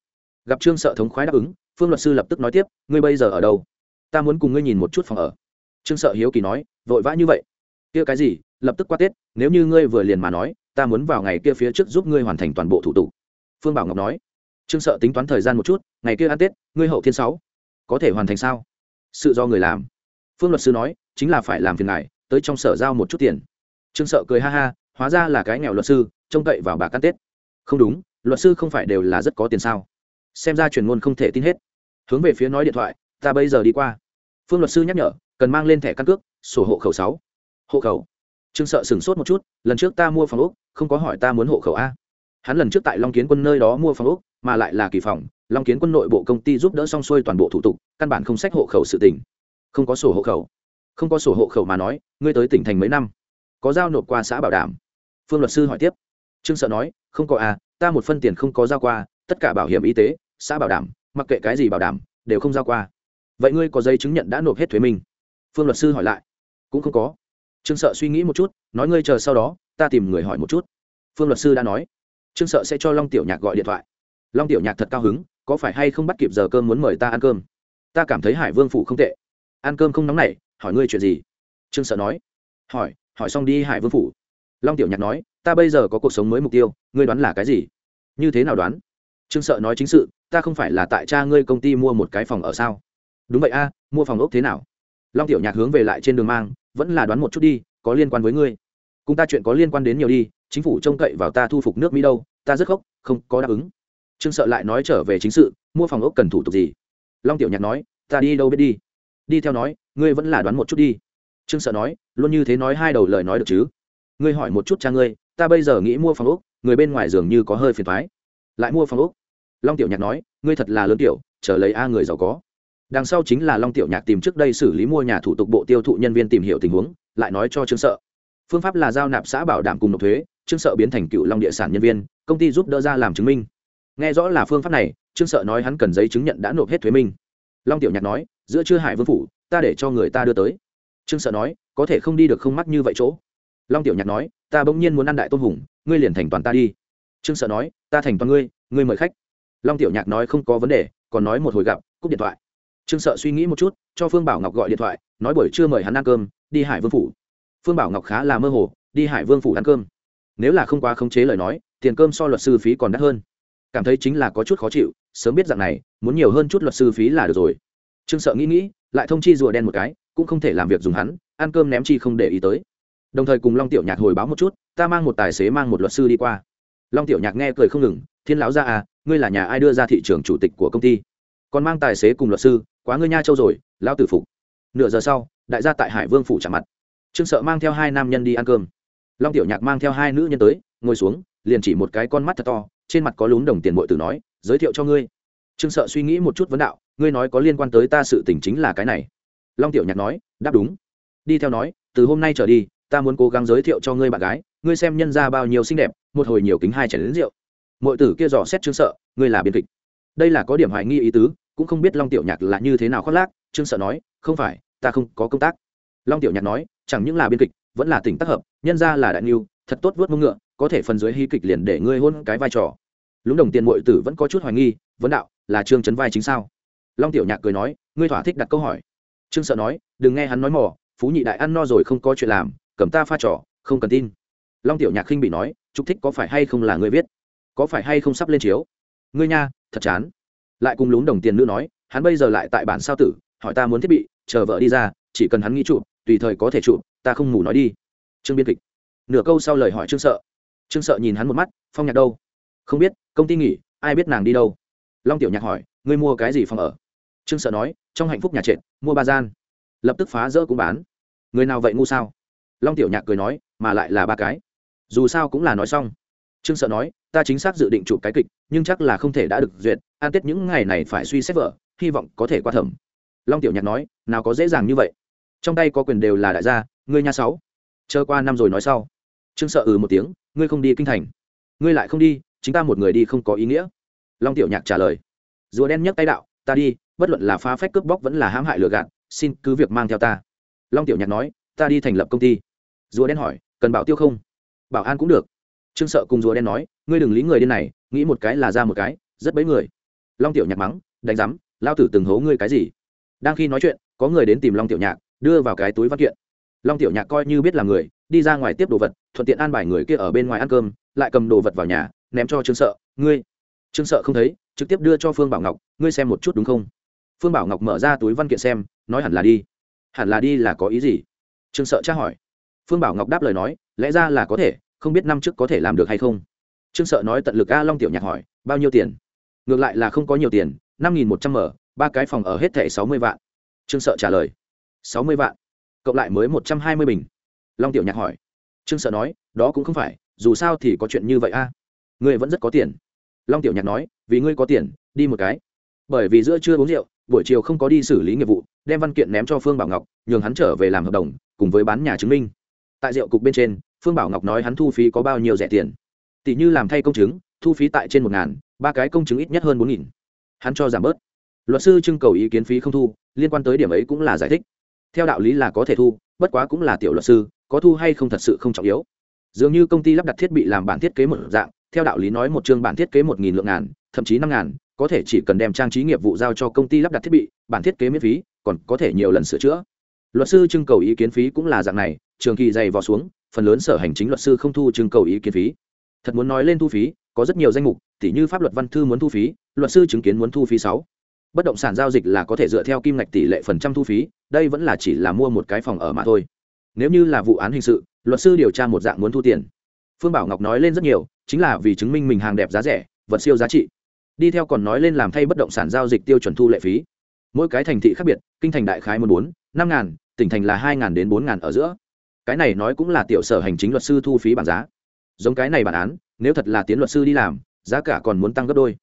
Gặp trương sợ thống khoái đáp ứng, phương luật sư lập tức nói tiếp, ngươi bây giờ ở đâu? Ta muốn cùng ngươi nhìn một chút phòng ở. Trương sợ hiếu kỳ nói, vội vã như vậy. Kia cái gì? Lập tức qua tết, nếu như ngươi vừa liền mà nói, ta muốn vào ngày kia phía trước giúp ngươi hoàn thành toàn bộ thủ tục phương bảo ngọc nói, trương sợ tính toán thời gian một chút, ngày kia ăn tết, ngươi hậu thiên sáu, có thể hoàn thành sao? Sự do người làm. Phương luật sư nói, chính là phải làm phiền ngài, tới trong sở giao một chút tiền. Trương sợ cười ha ha, hóa ra là cái nghèo luật sư, trông cậy vào bà cắt tết. Không đúng, luật sư không phải đều là rất có tiền sao? Xem ra truyền ngôn không thể tin hết. Hướng về phía nói điện thoại, ta bây giờ đi qua. Phương luật sư nhắc nhở, cần mang lên thẻ căn cước, sổ hộ khẩu sáu. Hộ khẩu? Trương sợ sửng sốt một chút, lần trước ta mua phòng úc không có hỏi ta muốn hộ khẩu a hắn lần trước tại long kiến quân nơi đó mua phòng úc mà lại là kỳ phòng, long kiến quân nội bộ công ty giúp đỡ xong xuôi toàn bộ thủ tục, căn bản không sách hộ khẩu sự tỉnh không có sổ hộ khẩu. Không có sổ hộ khẩu mà nói, ngươi tới tỉnh thành mấy năm, có giao nộp qua xã bảo đảm. Phương luật sư hỏi tiếp. Trương sợ nói, không có à ta một phân tiền không có giao qua, tất cả bảo hiểm y tế, xã bảo đảm, mặc kệ cái gì bảo đảm, đều không giao qua. Vậy ngươi có giấy chứng nhận đã nộp hết thuế mình? Phương luật sư hỏi lại. Cũng không có. Trương sợ suy nghĩ một chút, nói ngươi chờ sau đó, ta tìm người hỏi một chút. Phương luật sư đã nói trương sợ sẽ cho long tiểu nhạc gọi điện thoại. Long tiểu nhạc thật cao hứng, có phải hay không bắt kịp giờ cơm muốn mời ta ăn cơm? Ta cảm thấy hải vương phủ không tệ. Ăn cơm không nóng nảy, hỏi ngươi chuyện gì? Trương sợ nói. Hỏi hỏi xong đi hải vương phủ. Long tiểu nhạc nói, ta bây giờ có cuộc sống mới mục tiêu, ngươi đoán là cái gì? Như thế nào đoán? Trương sợ nói chính sự, ta không phải là tại cha ngươi công ty mua một cái phòng ở sao? Đúng vậy a, mua phòng ốc thế nào? Long tiểu nhạc hướng về lại trên đường mang, vẫn là đoán một chút đi, có liên quan với ngươi. Cùng ta chuyện có liên quan đến nhiều đi chính phủ trông cậy vào ta thu phục nước mỹ đâu, ta rất khóc, không có đáp ứng. Trương sợ lại nói trở về chính sự, mua phòng ốc cần thủ tục gì? Long tiểu nhạc nói, ta đi đâu biết đi? Đi theo nói, ngươi vẫn là đoán một chút đi. Trương sợ nói, luôn như thế nói hai đầu lời nói được chứ? Ngươi hỏi một chút cha ngươi, ta bây giờ nghĩ mua phòng ốc, người bên ngoài dường như có hơi phiền thoái lại mua phòng ốc. Long tiểu nhạc nói, ngươi thật là lớn tiểu, chờ lấy a người giàu có. Đằng sau chính là long tiểu nhạc tìm trước đây xử lý mua nhà thủ tục bộ tiêu thụ nhân viên tìm hiểu tình huống, lại nói cho trương sợ phương pháp là giao nạp xã bảo đảm cùng nộp thuế, trương sợ biến thành cựu long địa sản nhân viên, công ty giúp đỡ ra làm chứng minh. Nghe rõ là phương pháp này, trương sợ nói hắn cần giấy chứng nhận đã nộp hết thuế minh. Long tiểu nhạc nói, giữa chưa hải vương phủ, ta để cho người ta đưa tới. Trương sợ nói, có thể không đi được không mắc như vậy chỗ. Long tiểu nhạc nói, ta bỗng nhiên muốn ăn đại tôn hùng ngươi liền thành toàn ta đi. Trương sợ nói, ta thành toàn ngươi ngươi mời khách. Long tiểu nhạc nói, không có vấn đề, còn nói một hồi gặp, cúp điện thoại. Trương sợ suy nghĩ một chút, cho phương bảo ngọc gọi điện thoại, nói, buổi trưa mời hắn ăn cơm, đi hải vương phủ phương bảo ngọc khá là mơ hồ, đi hải vương phủ ăn cơm. Nếu là không quá khống chế lời nói, tiền cơm so luật sư phí còn đắt hơn. Cảm thấy chính là có chút khó chịu, sớm biết dạng này, muốn nhiều hơn chút luật sư phí là được rồi. Trương sợ nghĩ nghĩ, lại thông chi rùa đen một cái, cũng không thể làm việc dùng hắn, ăn cơm ném chi không để ý tới. Đồng thời cùng long tiểu nhạc hồi báo một chút, ta mang một tài xế mang một luật sư đi qua. Long tiểu nhạc nghe cười không ngừng, thiên lão gia à ngươi là nhà ai đưa ra thị trường chủ tịch của công ty? Còn mang tài xế cùng luật sư, quá ngươi nha châu rồi, lão tử phục. Nửa giờ sau, đại gia tại hải vương phủ trả mặt trương sợ mang theo hai nam nhân đi ăn cơm. Long tiểu nhạc mang theo hai nữ nhân tới, ngồi xuống, liền chỉ một cái con mắt thật to, trên mặt có lún đồng tiền bội tử nói, giới thiệu cho ngươi. Trương sợ suy nghĩ một chút vấn đạo, ngươi nói có liên quan tới ta sự tình chính là cái này. Long tiểu nhạc nói, đáp đúng. Đi theo nói, từ hôm nay trở đi, ta muốn cố gắng giới thiệu cho ngươi bạn gái, ngươi xem nhân ra bao nhiêu xinh đẹp, một hồi nhiều kính hai chảy đến rượu. Mọi tử kia dò xét trương sợ, ngươi là biên kịch. Đây là có điểm hoài nghi ý tứ, cũng không biết long tiểu nhạc là như thế nào khoác lác, trương sợ nói, không phải, ta không có công tác. Long tiểu nhạc nói chẳng những là biên kịch, vẫn là tỉnh tác hợp, nhân ra là đại niu, thật tốt vớt mông ngựa, có thể phần dưới hy kịch liền để ngươi hôn cái vai trò. Lúng đồng tiền mội tử vẫn có chút hoài nghi, vấn đạo, là trương trấn vai chính sao? Long tiểu nhạc cười nói, ngươi thỏa thích đặt câu hỏi. Trương sợ nói, đừng nghe hắn nói mỏ phú nhị đại ăn no rồi không có chuyện làm, cầm ta pha trò, không cần tin. Long tiểu nhạc khinh bị nói trúc thích có phải hay không là ngươi viết? Có phải hay không sắp lên chiếu? Ngươi nha, thật chán. Lại cùng lún đồng tiền nữ nói, hắn bây giờ lại tại bản sao tử, hỏi ta muốn thiết bị, chờ vợ đi ra, chỉ cần hắn nghĩ chụp tùy thời có thể trụ ta không ngủ nói đi. Trương biên kịch. Nửa câu sau lời hỏi trương sợ. Trương sợ nhìn hắn một mắt, phong nhạc đâu? Không biết, công ty nghỉ, ai biết nàng đi đâu? Long tiểu nhạc hỏi, ngươi mua cái gì phòng ở? Trương sợ nói, trong hạnh phúc nhà trệt, mua ba gian. Lập tức phá rỡ cũng bán. Người nào vậy ngu sao? Long tiểu nhạc cười nói, mà lại là ba cái. Dù sao cũng là nói xong. Trương sợ nói, ta chính xác dự định chụp cái kịch, nhưng chắc là không thể đã được duyệt an tết những ngày này phải suy xét vợ, hy vọng có thể qua thẩm. Long tiểu nhạc nói, nào có dễ dàng như vậy trong tay có quyền đều là đại gia, ngươi nha sáu. Chờ qua năm rồi nói sau. Trương sợ ừ một tiếng, ngươi không đi kinh thành. Ngươi lại không đi, chính ta một người đi không có ý nghĩa. Long tiểu nhạc trả lời. Rùa đen nhấc tay đạo, ta đi, bất luận là phá phách cướp bóc vẫn là hãm hại lừa gạt, xin cứ việc mang theo ta. Long tiểu nhạc nói, ta đi thành lập công ty. Rùa đen hỏi, cần bảo tiêu không? Bảo an cũng được. Trương sợ cùng rùa đen nói, ngươi đừng lý người điên này, nghĩ một cái là ra một cái, rất bấy người. Long tiểu nhạc mắng, đánh rắm lao tử từng hố ngươi cái gì? Đang khi nói chuyện, có người đến tìm long tiểu nhạc đưa vào cái túi văn kiện. Long tiểu nhạc coi như biết là người, đi ra ngoài tiếp đồ vật, thuận tiện an bài người kia ở bên ngoài ăn cơm, lại cầm đồ vật vào nhà, ném cho trương sợ, ngươi. Trương sợ không thấy, trực tiếp đưa cho phương bảo ngọc, ngươi xem một chút đúng không? Phương bảo ngọc mở ra túi văn kiện xem, nói hẳn là đi. Hẳn là đi là có ý gì? Trương sợ tra hỏi. Phương bảo ngọc đáp lời nói, lẽ ra là có thể, không biết năm trước có thể làm được hay không? Trương sợ nói tận lực a long tiểu nhạc hỏi, bao nhiêu tiền? Ngược lại là không có nhiều tiền, năm nghìn một trăm mở, ba cái phòng ở hết thẻ sáu mươi vạn. Trương sợ trả lời sáu mươi vạn, cộng lại mới một trăm hai mươi bình. Long tiểu nhạc hỏi. Trương sợ nói, đó cũng không phải, dù sao thì có chuyện như vậy a. Ngươi vẫn rất có tiền. Long tiểu nhạc nói, vì ngươi có tiền, đi một cái. Bởi vì giữa trưa uống rượu, buổi chiều không có đi xử lý nghiệp vụ, đem văn kiện ném cho phương bảo ngọc, nhường hắn trở về làm hợp đồng, cùng với bán nhà chứng minh. Tại rượu cục bên trên, phương bảo ngọc nói hắn thu phí có bao nhiêu rẻ tiền. Tỷ như làm thay công chứng, thu phí tại trên một ngàn, ba cái công chứng ít nhất hơn bốn nghìn. Hắn cho giảm bớt. Luật sư trưng cầu ý kiến phí không thu, liên quan tới điểm ấy cũng là giải thích theo đạo lý là có thể thu, bất quá cũng là tiểu luật sư, có thu hay không thật sự không trọng yếu. Dường như công ty lắp đặt thiết bị làm bản thiết kế một dạng, theo đạo lý nói một chương bản thiết kế một nghìn lượng ngàn, thậm chí năm ngàn, có thể chỉ cần đem trang trí nghiệp vụ giao cho công ty lắp đặt thiết bị, bản thiết kế miễn phí, còn có thể nhiều lần sửa chữa. Luật sư trưng cầu ý kiến phí cũng là dạng này, trường kỳ dày vò xuống, phần lớn sở hành chính luật sư không thu trưng cầu ý kiến phí. Thật muốn nói lên thu phí, có rất nhiều danh mục, tỉ như pháp luật văn thư muốn thu phí, luật sư chứng kiến muốn thu phí sáu bất động sản giao dịch là có thể dựa theo kim ngạch tỷ lệ phần trăm thu phí, đây vẫn là chỉ là mua một cái phòng ở mà thôi. Nếu như là vụ án hình sự, luật sư điều tra một dạng muốn thu tiền. Phương bảo ngọc nói lên rất nhiều, chính là vì chứng minh mình hàng đẹp giá rẻ, vật siêu giá trị. Đi theo còn nói lên làm thay bất động sản giao dịch tiêu chuẩn thu lệ phí. Mỗi cái thành thị khác biệt, kinh thành đại khái muốn bốn, năm ngàn, tỉnh thành là hai ngàn đến bốn ngàn ở giữa. Cái này nói cũng là tiểu sở hành chính luật sư thu phí bản giá. Giống cái này bản án, nếu thật là tiến luật sư đi làm, giá cả còn muốn tăng gấp đôi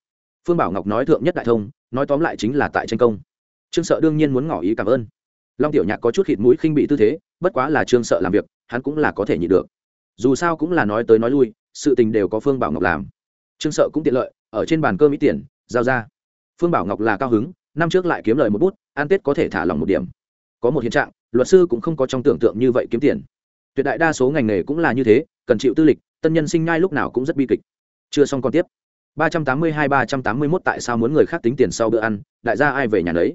phương bảo ngọc nói thượng nhất đại thông, nói tóm lại chính là tại tranh công. Trương sợ đương nhiên muốn ngỏ ý cảm ơn. Long tiểu nhạc có chút khịt mũi khinh bị tư thế, bất quá là trương sợ làm việc, hắn cũng là có thể nhịn được. Dù sao cũng là nói tới nói lui, sự tình đều có phương bảo ngọc làm. Trương sợ cũng tiện lợi, ở trên bàn cơm ít tiền, giao ra. Phương bảo ngọc là cao hứng, năm trước lại kiếm lời một bút an tết có thể thả lòng một điểm. Có một hiện trạng, luật sư cũng không có trong tưởng tượng như vậy kiếm tiền. Tuyệt đại đa số ngành nghề cũng là như thế, cần chịu tư lịch, tân nhân sinh nhai lúc nào cũng rất bi kịch. Chưa xong còn tiếp ba trăm tám mươi hai, ba trăm tám mươi mốt tại sao muốn người khác tính tiền sau bữa ăn, đại gia ai về nhà đấy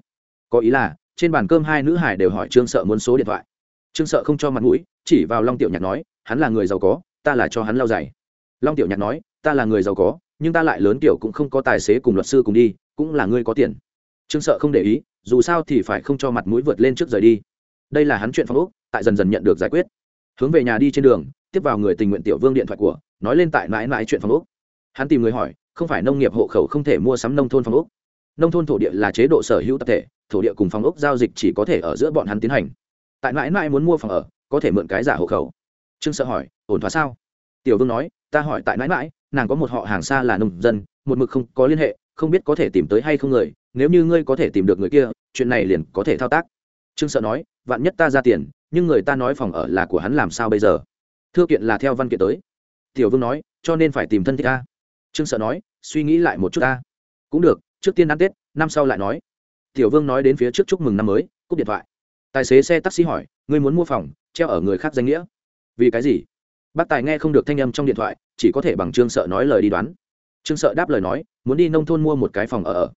có ý là, trên bàn cơm hai nữ hải đều hỏi trương sợ muốn số điện thoại. Trương sợ không cho mặt mũi, chỉ vào long tiểu nhạc nói, hắn là người giàu có, ta là cho hắn lau dày long tiểu nhạc nói, ta là người giàu có, nhưng ta lại lớn kiểu cũng không có tài xế cùng luật sư cùng đi, cũng là người có tiền. Trương sợ không để ý, dù sao thì phải không cho mặt mũi vượt lên trước rời đi. Đây là hắn chuyện phong úc, tại dần dần nhận được giải quyết. Hướng về nhà đi trên đường, tiếp vào người tình nguyện tiểu vương điện thoại của, nói lên tại mãi mãi chuyện phong úc. Hắn tìm người hỏi không phải nông nghiệp hộ khẩu không thể mua sắm nông thôn phòng ốc. Nông thôn thổ địa là chế độ sở hữu tập thể, thổ địa cùng phòng ốc giao dịch chỉ có thể ở giữa bọn hắn tiến hành. Tại mãi mãi muốn mua phòng ở, có thể mượn cái giả hộ khẩu. Trương sợ hỏi, ổn thỏa sao? Tiểu vương nói, ta hỏi tại mãi mãi, nàng có một họ hàng xa là nông dân, một mực không có liên hệ, không biết có thể tìm tới hay không người, nếu như ngươi có thể tìm được người kia, chuyện này liền có thể thao tác. Trương sợ nói, vạn nhất ta ra tiền, nhưng người ta nói phòng ở là của hắn làm sao bây giờ? Thưa kiện là theo văn kiện tới. Tiểu vương nói, cho nên phải tìm thân thích ta trương sợ nói suy nghĩ lại một chút ta. Cũng được, trước tiên ăn tết, năm sau lại nói. Tiểu vương nói đến phía trước chúc mừng năm mới, cúp điện thoại. Tài xế xe taxi hỏi, ngươi muốn mua phòng, treo ở người khác danh nghĩa? Vì cái gì? Bác tài nghe không được thanh âm trong điện thoại, chỉ có thể bằng trương sợ nói lời đi đoán. Trương sợ đáp lời nói, muốn đi nông thôn mua một cái phòng ở ở.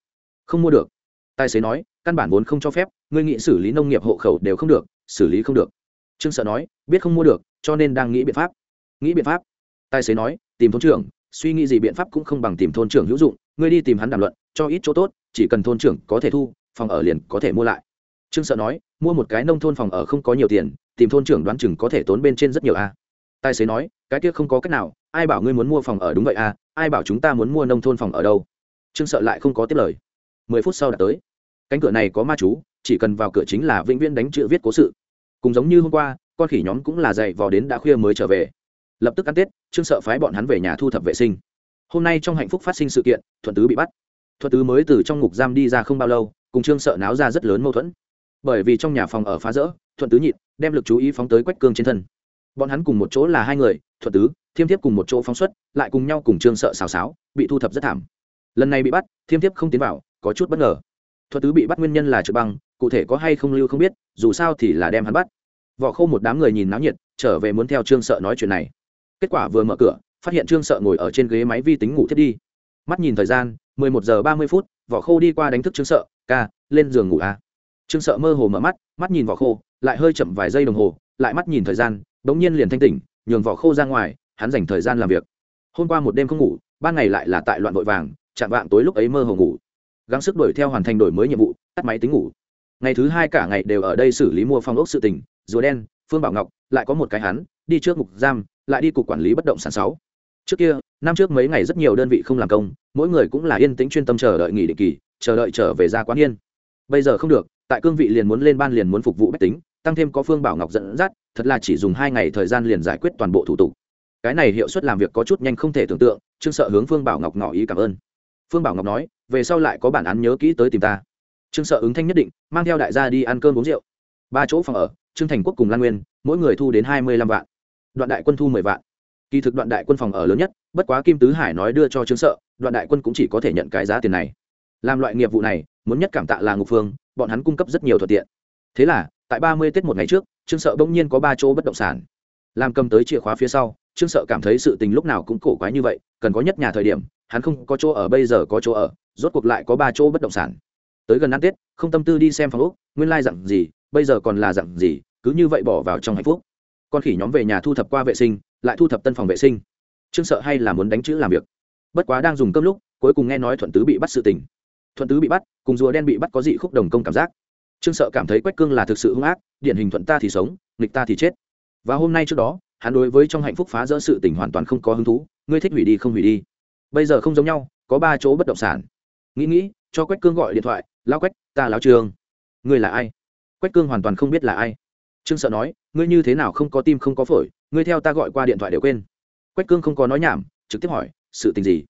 Không mua được. Tài xế nói, căn bản vốn không cho phép, ngươi nghĩ xử lý nông nghiệp hộ khẩu đều không được, xử lý không được. Trương sợ nói, biết không mua được, cho nên đang nghĩ biện pháp. Nghĩ biện pháp? Tài xế nói, tìm thôn trưởng suy nghĩ gì biện pháp cũng không bằng tìm thôn trưởng hữu dụng, ngươi đi tìm hắn đàm luận, cho ít chỗ tốt, chỉ cần thôn trưởng có thể thu, phòng ở liền có thể mua lại. Trương sợ nói, mua một cái nông thôn phòng ở không có nhiều tiền, tìm thôn trưởng đoán chừng có thể tốn bên trên rất nhiều a. Tài xế nói, cái kia không có cách nào, ai bảo ngươi muốn mua phòng ở đúng vậy a, ai bảo chúng ta muốn mua nông thôn phòng ở đâu? Trương sợ lại không có tiếp lời. Mười phút sau đã tới. Cánh cửa này có ma chú, chỉ cần vào cửa chính là vĩnh viễn đánh chữ viết cố sự. Cùng giống như hôm qua, con khỉ nhóm cũng là dậy vò đến đã khuya mới trở về lập tức ăn tết trương sợ phái bọn hắn về nhà thu thập vệ sinh hôm nay trong hạnh phúc phát sinh sự kiện thuận tứ bị bắt thuận tứ mới từ trong ngục giam đi ra không bao lâu cùng trương sợ náo ra rất lớn mâu thuẫn bởi vì trong nhà phòng ở phá rỡ thuận tứ nhịn đem lực chú ý phóng tới quách cương trên thân bọn hắn cùng một chỗ là hai người thuận tứ thiêm thiếp cùng một chỗ phóng xuất lại cùng nhau cùng trương sợ xào xáo bị thu thập rất thảm lần này bị bắt thiêm thiếp không tiến vào có chút bất ngờ thuận tứ bị bắt nguyên nhân là trực băng cụ thể có hay không lưu không biết dù sao thì là đem hắn bắt vỏ khâu một đám người nhìn náo nhiệt trở về muốn theo trương sợ nói chuyện này kết quả vừa mở cửa, phát hiện trương sợ ngồi ở trên ghế máy vi tính ngủ thiết đi. Mắt nhìn thời gian, mười một giờ ba mươi phút, vỏ khô đi qua đánh thức trương sợ, ca, lên giường ngủ à. trương sợ mơ hồ mở mắt mắt nhìn vỏ khô, lại hơi chậm vài giây đồng hồ, lại mắt nhìn thời gian bỗng nhiên liền thanh tỉnh, nhường vỏ khô ra ngoài, hắn dành thời gian làm việc. Hôm qua một đêm không ngủ, ban ngày lại là tại loạn vội vàng, chạm vạng tối lúc ấy mơ hồ ngủ. Gắng sức đuổi theo hoàn thành đổi mới nhiệm vụ, tắt máy tính ngủ. Ngày thứ hai cả ngày đều ở đây xử lý mua phong ốc sự tình, rùa đen phương bảo ngọc, lại có một cái hắn, đi trước ngục giam, lại đi cục quản lý bất động sản sáu. Trước kia, năm trước mấy ngày rất nhiều đơn vị không làm công, mỗi người cũng là yên tĩnh chuyên tâm chờ đợi nghỉ định kỳ, chờ đợi trở về ra quán yên. Bây giờ không được, tại cương vị liền muốn lên ban liền muốn phục vụ bách tính, tăng thêm có phương bảo ngọc dẫn dắt, thật là chỉ dùng hai ngày thời gian liền giải quyết toàn bộ thủ tục. Cái này hiệu suất làm việc có chút nhanh không thể tưởng tượng, trương sợ hướng phương bảo ngọc ngỏ ý cảm ơn. Phương bảo ngọc nói, về sau lại có bản án nhớ kỹ tới tìm ta. Trương sợ ứng thanh nhất định, mang theo đại gia đi ăn cơm uống rượu. Ba chỗ phòng ở trương thành quốc cùng lan nguyên, mỗi người thu đến hai mươi lăm vạn. Đoạn đại quân thu mười vạn. Kỳ thực đoạn đại quân phòng ở lớn nhất, bất quá kim tứ hải nói đưa cho trương sợ, đoạn đại quân cũng chỉ có thể nhận cái giá tiền này. Làm loại nghiệp vụ này, muốn nhất cảm tạ là ngục phương, bọn hắn cung cấp rất nhiều thuận tiện. Thế là, tại ba mươi tết một ngày trước, trương sợ bỗng nhiên có ba chỗ bất động sản. Làm cầm tới chìa khóa phía sau, trương sợ cảm thấy sự tình lúc nào cũng cổ quái như vậy, cần có nhất nhà thời điểm, hắn không có chỗ ở, bây giờ có chỗ ở, rốt cuộc lại có ba chỗ bất động sản. Tới gần ăn tết, không tâm tư đi xem phòng úc nguyên lai dặn gì bây giờ còn là dặn gì, cứ như vậy bỏ vào trong hạnh phúc. Con khỉ nhóm về nhà thu thập qua vệ sinh, lại thu thập tân phòng vệ sinh. Trương sợ hay là muốn đánh chữ làm việc. Bất quá đang dùng cơm lúc, cuối cùng nghe nói thuận tứ bị bắt sự tình. Thuận tứ bị bắt, cùng rùa đen bị bắt có dị khúc đồng công cảm giác. Trương sợ cảm thấy quách cương là thực sự hung ác, điển hình thuận ta thì sống, nghịch ta thì chết. Và hôm nay trước đó, hắn đối với trong hạnh phúc phá rỡ sự tình hoàn toàn không có hứng thú, ngươi thích hủy đi không hủy đi. Bây giờ không giống nhau, có ba chỗ bất động sản. Nghĩ nghĩ, cho quách cương gọi điện thoại lao quách, ta lao trường ngươi là ai? Quách cương hoàn toàn không biết là ai. Trương sợ nói, ngươi như thế nào không có tim không có phổi, ngươi theo ta gọi qua điện thoại đều quên. Quách cương không có nói nhảm, trực tiếp hỏi, sự tình gì?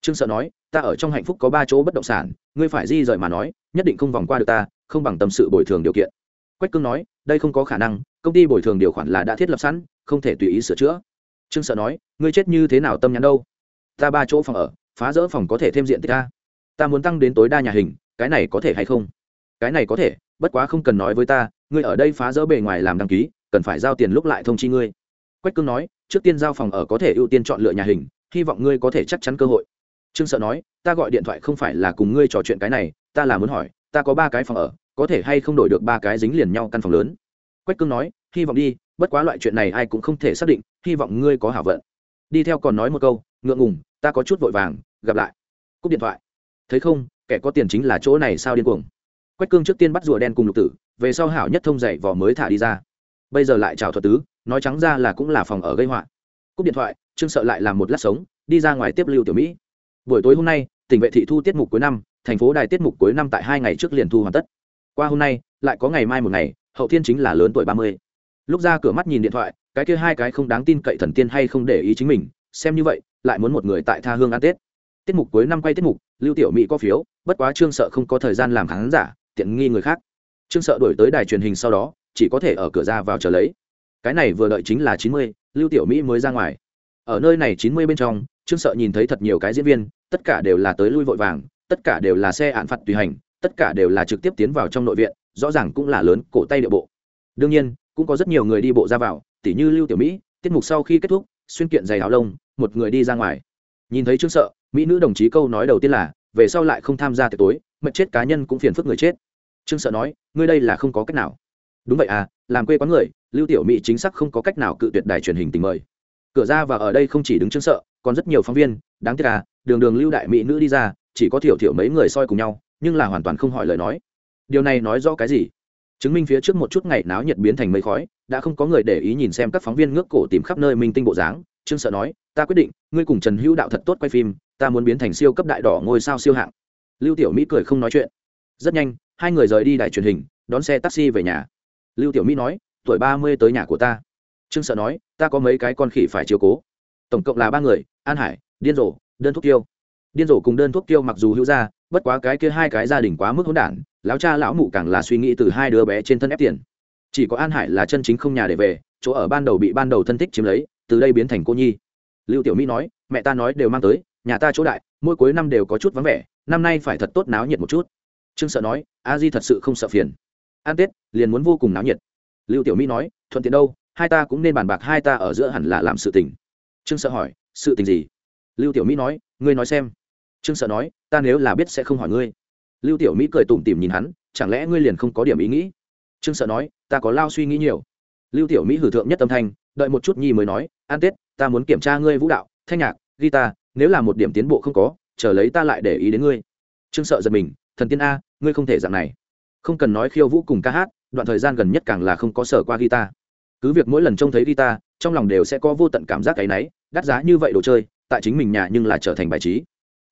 Trương sợ nói, ta ở trong hạnh phúc có ba chỗ bất động sản, ngươi phải di rời mà nói, nhất định không vòng qua được ta, không bằng tâm sự bồi thường điều kiện. Quách cương nói, đây không có khả năng, công ty bồi thường điều khoản là đã thiết lập sẵn, không thể tùy ý sửa chữa. Trương sợ nói, ngươi chết như thế nào tâm nhắn đâu? Ta ba chỗ phòng ở, phá rỡ phòng có thể thêm diện tích ta. Ta muốn tăng đến tối đa nhà hình, cái này có thể hay không? Cái này có thể bất quá không cần nói với ta, ngươi ở đây phá rỡ bề ngoài làm đăng ký, cần phải giao tiền lúc lại thông chi ngươi. Quách cương nói, trước tiên giao phòng ở có thể ưu tiên chọn lựa nhà hình, hy vọng ngươi có thể chắc chắn cơ hội. Trương sợ nói, ta gọi điện thoại không phải là cùng ngươi trò chuyện cái này, ta là muốn hỏi, ta có ba cái phòng ở, có thể hay không đổi được ba cái dính liền nhau căn phòng lớn? Quách cương nói, hy vọng đi, bất quá loại chuyện này ai cũng không thể xác định, hy vọng ngươi có hảo vận. Đi theo còn nói một câu, ngượng ngùng, ta có chút vội vàng, gặp lại. Cúp điện thoại. Thấy không, kẻ có tiền chính là chỗ này sao điên cuồng quách cương trước tiên bắt rùa đen cùng lục tử, về sau hảo nhất thông dạy vỏ mới thả đi ra. Bây giờ lại chào thuật tứ, nói trắng ra là cũng là phòng ở gây họa. Cúp điện thoại, trương sợ lại làm một lát sống, đi ra ngoài tiếp lưu tiểu mỹ. Buổi tối hôm nay, tỉnh vệ thị thu tiết mục cuối năm, thành phố đài tiết mục cuối năm tại hai ngày trước liền thu hoàn tất. Qua hôm nay, lại có ngày mai một ngày, hậu thiên chính là lớn tuổi ba mươi. Lúc ra cửa mắt nhìn điện thoại, cái kia hai cái không đáng tin cậy thần tiên hay không để ý chính mình, xem như vậy, lại muốn một người tại tha hương ăn tết. Tiết mục cuối năm quay tiết mục, lưu tiểu mỹ có phiếu, bất quá trương sợ không có thời gian làm khán giả tiện nghi người khác. Trương sợ đổi tới đài truyền hình sau đó, chỉ có thể ở cửa ra vào chờ lấy. Cái này vừa đợi chính là chín mươi, lưu tiểu mỹ mới ra ngoài. Ở nơi này chín mươi bên trong, trương sợ nhìn thấy thật nhiều cái diễn viên, tất cả đều là tới lui vội vàng, tất cả đều là xe án phạt tùy hành, tất cả đều là trực tiếp tiến vào trong nội viện, rõ ràng cũng là lớn cổ tay địa bộ. Đương nhiên, cũng có rất nhiều người đi bộ ra vào, tỉ như lưu tiểu mỹ, tiết mục sau khi kết thúc, xuyên kiện giày áo lông, một người đi ra ngoài. Nhìn thấy trương sợ, mỹ nữ đồng chí câu nói đầu tiên là, về sau lại không tham gia tiệc tối mật chết cá nhân cũng phiền phức người chết trương sợ nói, ngươi đây là không có cách nào. Đúng vậy à làm quê quán người, lưu tiểu mỹ chính xác không có cách nào cự tuyệt đài truyền hình tình mời. Cửa ra và ở đây không chỉ đứng trương sợ, còn rất nhiều phóng viên, đáng tiếc à đường đường lưu đại mỹ nữ đi ra, chỉ có thiểu thiểu mấy người soi cùng nhau, nhưng là hoàn toàn không hỏi lời nói. Điều này nói rõ cái gì? Chứng minh phía trước một chút ngày náo nhiệt biến thành mây khói, đã không có người để ý nhìn xem các phóng viên ngước cổ tìm khắp nơi minh tinh bộ dáng, trương sợ nói, ta quyết định, ngươi cùng trần hữu đạo thật tốt quay phim, ta muốn biến thành siêu cấp đại đỏ ngôi sao siêu hạng. Lưu tiểu mỹ cười không nói chuyện. Rất nhanh hai người rời đi đài truyền hình, đón xe taxi về nhà. Lưu tiểu mỹ nói, tuổi ba mươi tới nhà của ta. Trương sợ nói, ta có mấy cái con khỉ phải chiều cố. Tổng cộng là ba người, an hải, điên rồ, đơn thuốc tiêu. Điên rồ cùng đơn thuốc tiêu mặc dù hữu ra bất quá cái kia hai cái gia đình quá mức hỗn đản, lão cha lão mụ càng là suy nghĩ từ hai đứa bé trên thân ép tiền. Chỉ có an hải là chân chính không nhà để về, chỗ ở ban đầu bị ban đầu thân thích chiếm lấy, từ đây biến thành cô nhi. Lưu tiểu mỹ nói, mẹ ta nói đều mang tới, nhà ta chỗ đại, mỗi cuối năm đều có chút vắng vẻ, năm nay phải thật tốt náo nhiệt một chút trương sợ nói, a di thật sự không sợ phiền. An tết liền muốn vô cùng náo nhiệt. Lưu tiểu mỹ nói, thuận tiện đâu, hai ta cũng nên bàn bạc hai ta ở giữa hẳn là làm sự tình. Trương sợ hỏi, sự tình gì? Lưu tiểu mỹ nói, ngươi nói xem. Trương sợ nói, ta nếu là biết sẽ không hỏi ngươi. Lưu tiểu mỹ cười tủm tỉm nhìn hắn, chẳng lẽ ngươi liền không có điểm ý nghĩ? Trương sợ nói, ta có lao suy nghĩ nhiều. Lưu tiểu mỹ hử thượng nhất tâm thanh, đợi một chút nhi mới nói, an tết, ta muốn kiểm tra ngươi vũ đạo, thanh nhạc, guitar, nếu là một điểm tiến bộ không có, chờ lấy ta lại để ý đến ngươi. Trương sợ giật mình, thần tiên a ngươi không thể dạng này. Không cần nói khiêu vũ cùng ca hát, đoạn thời gian gần nhất càng là không có sở qua guitar. Cứ việc mỗi lần trông thấy guitar, trong lòng đều sẽ có vô tận cảm giác cái náy, đắt giá như vậy đồ chơi, tại chính mình nhà nhưng là trở thành bài trí.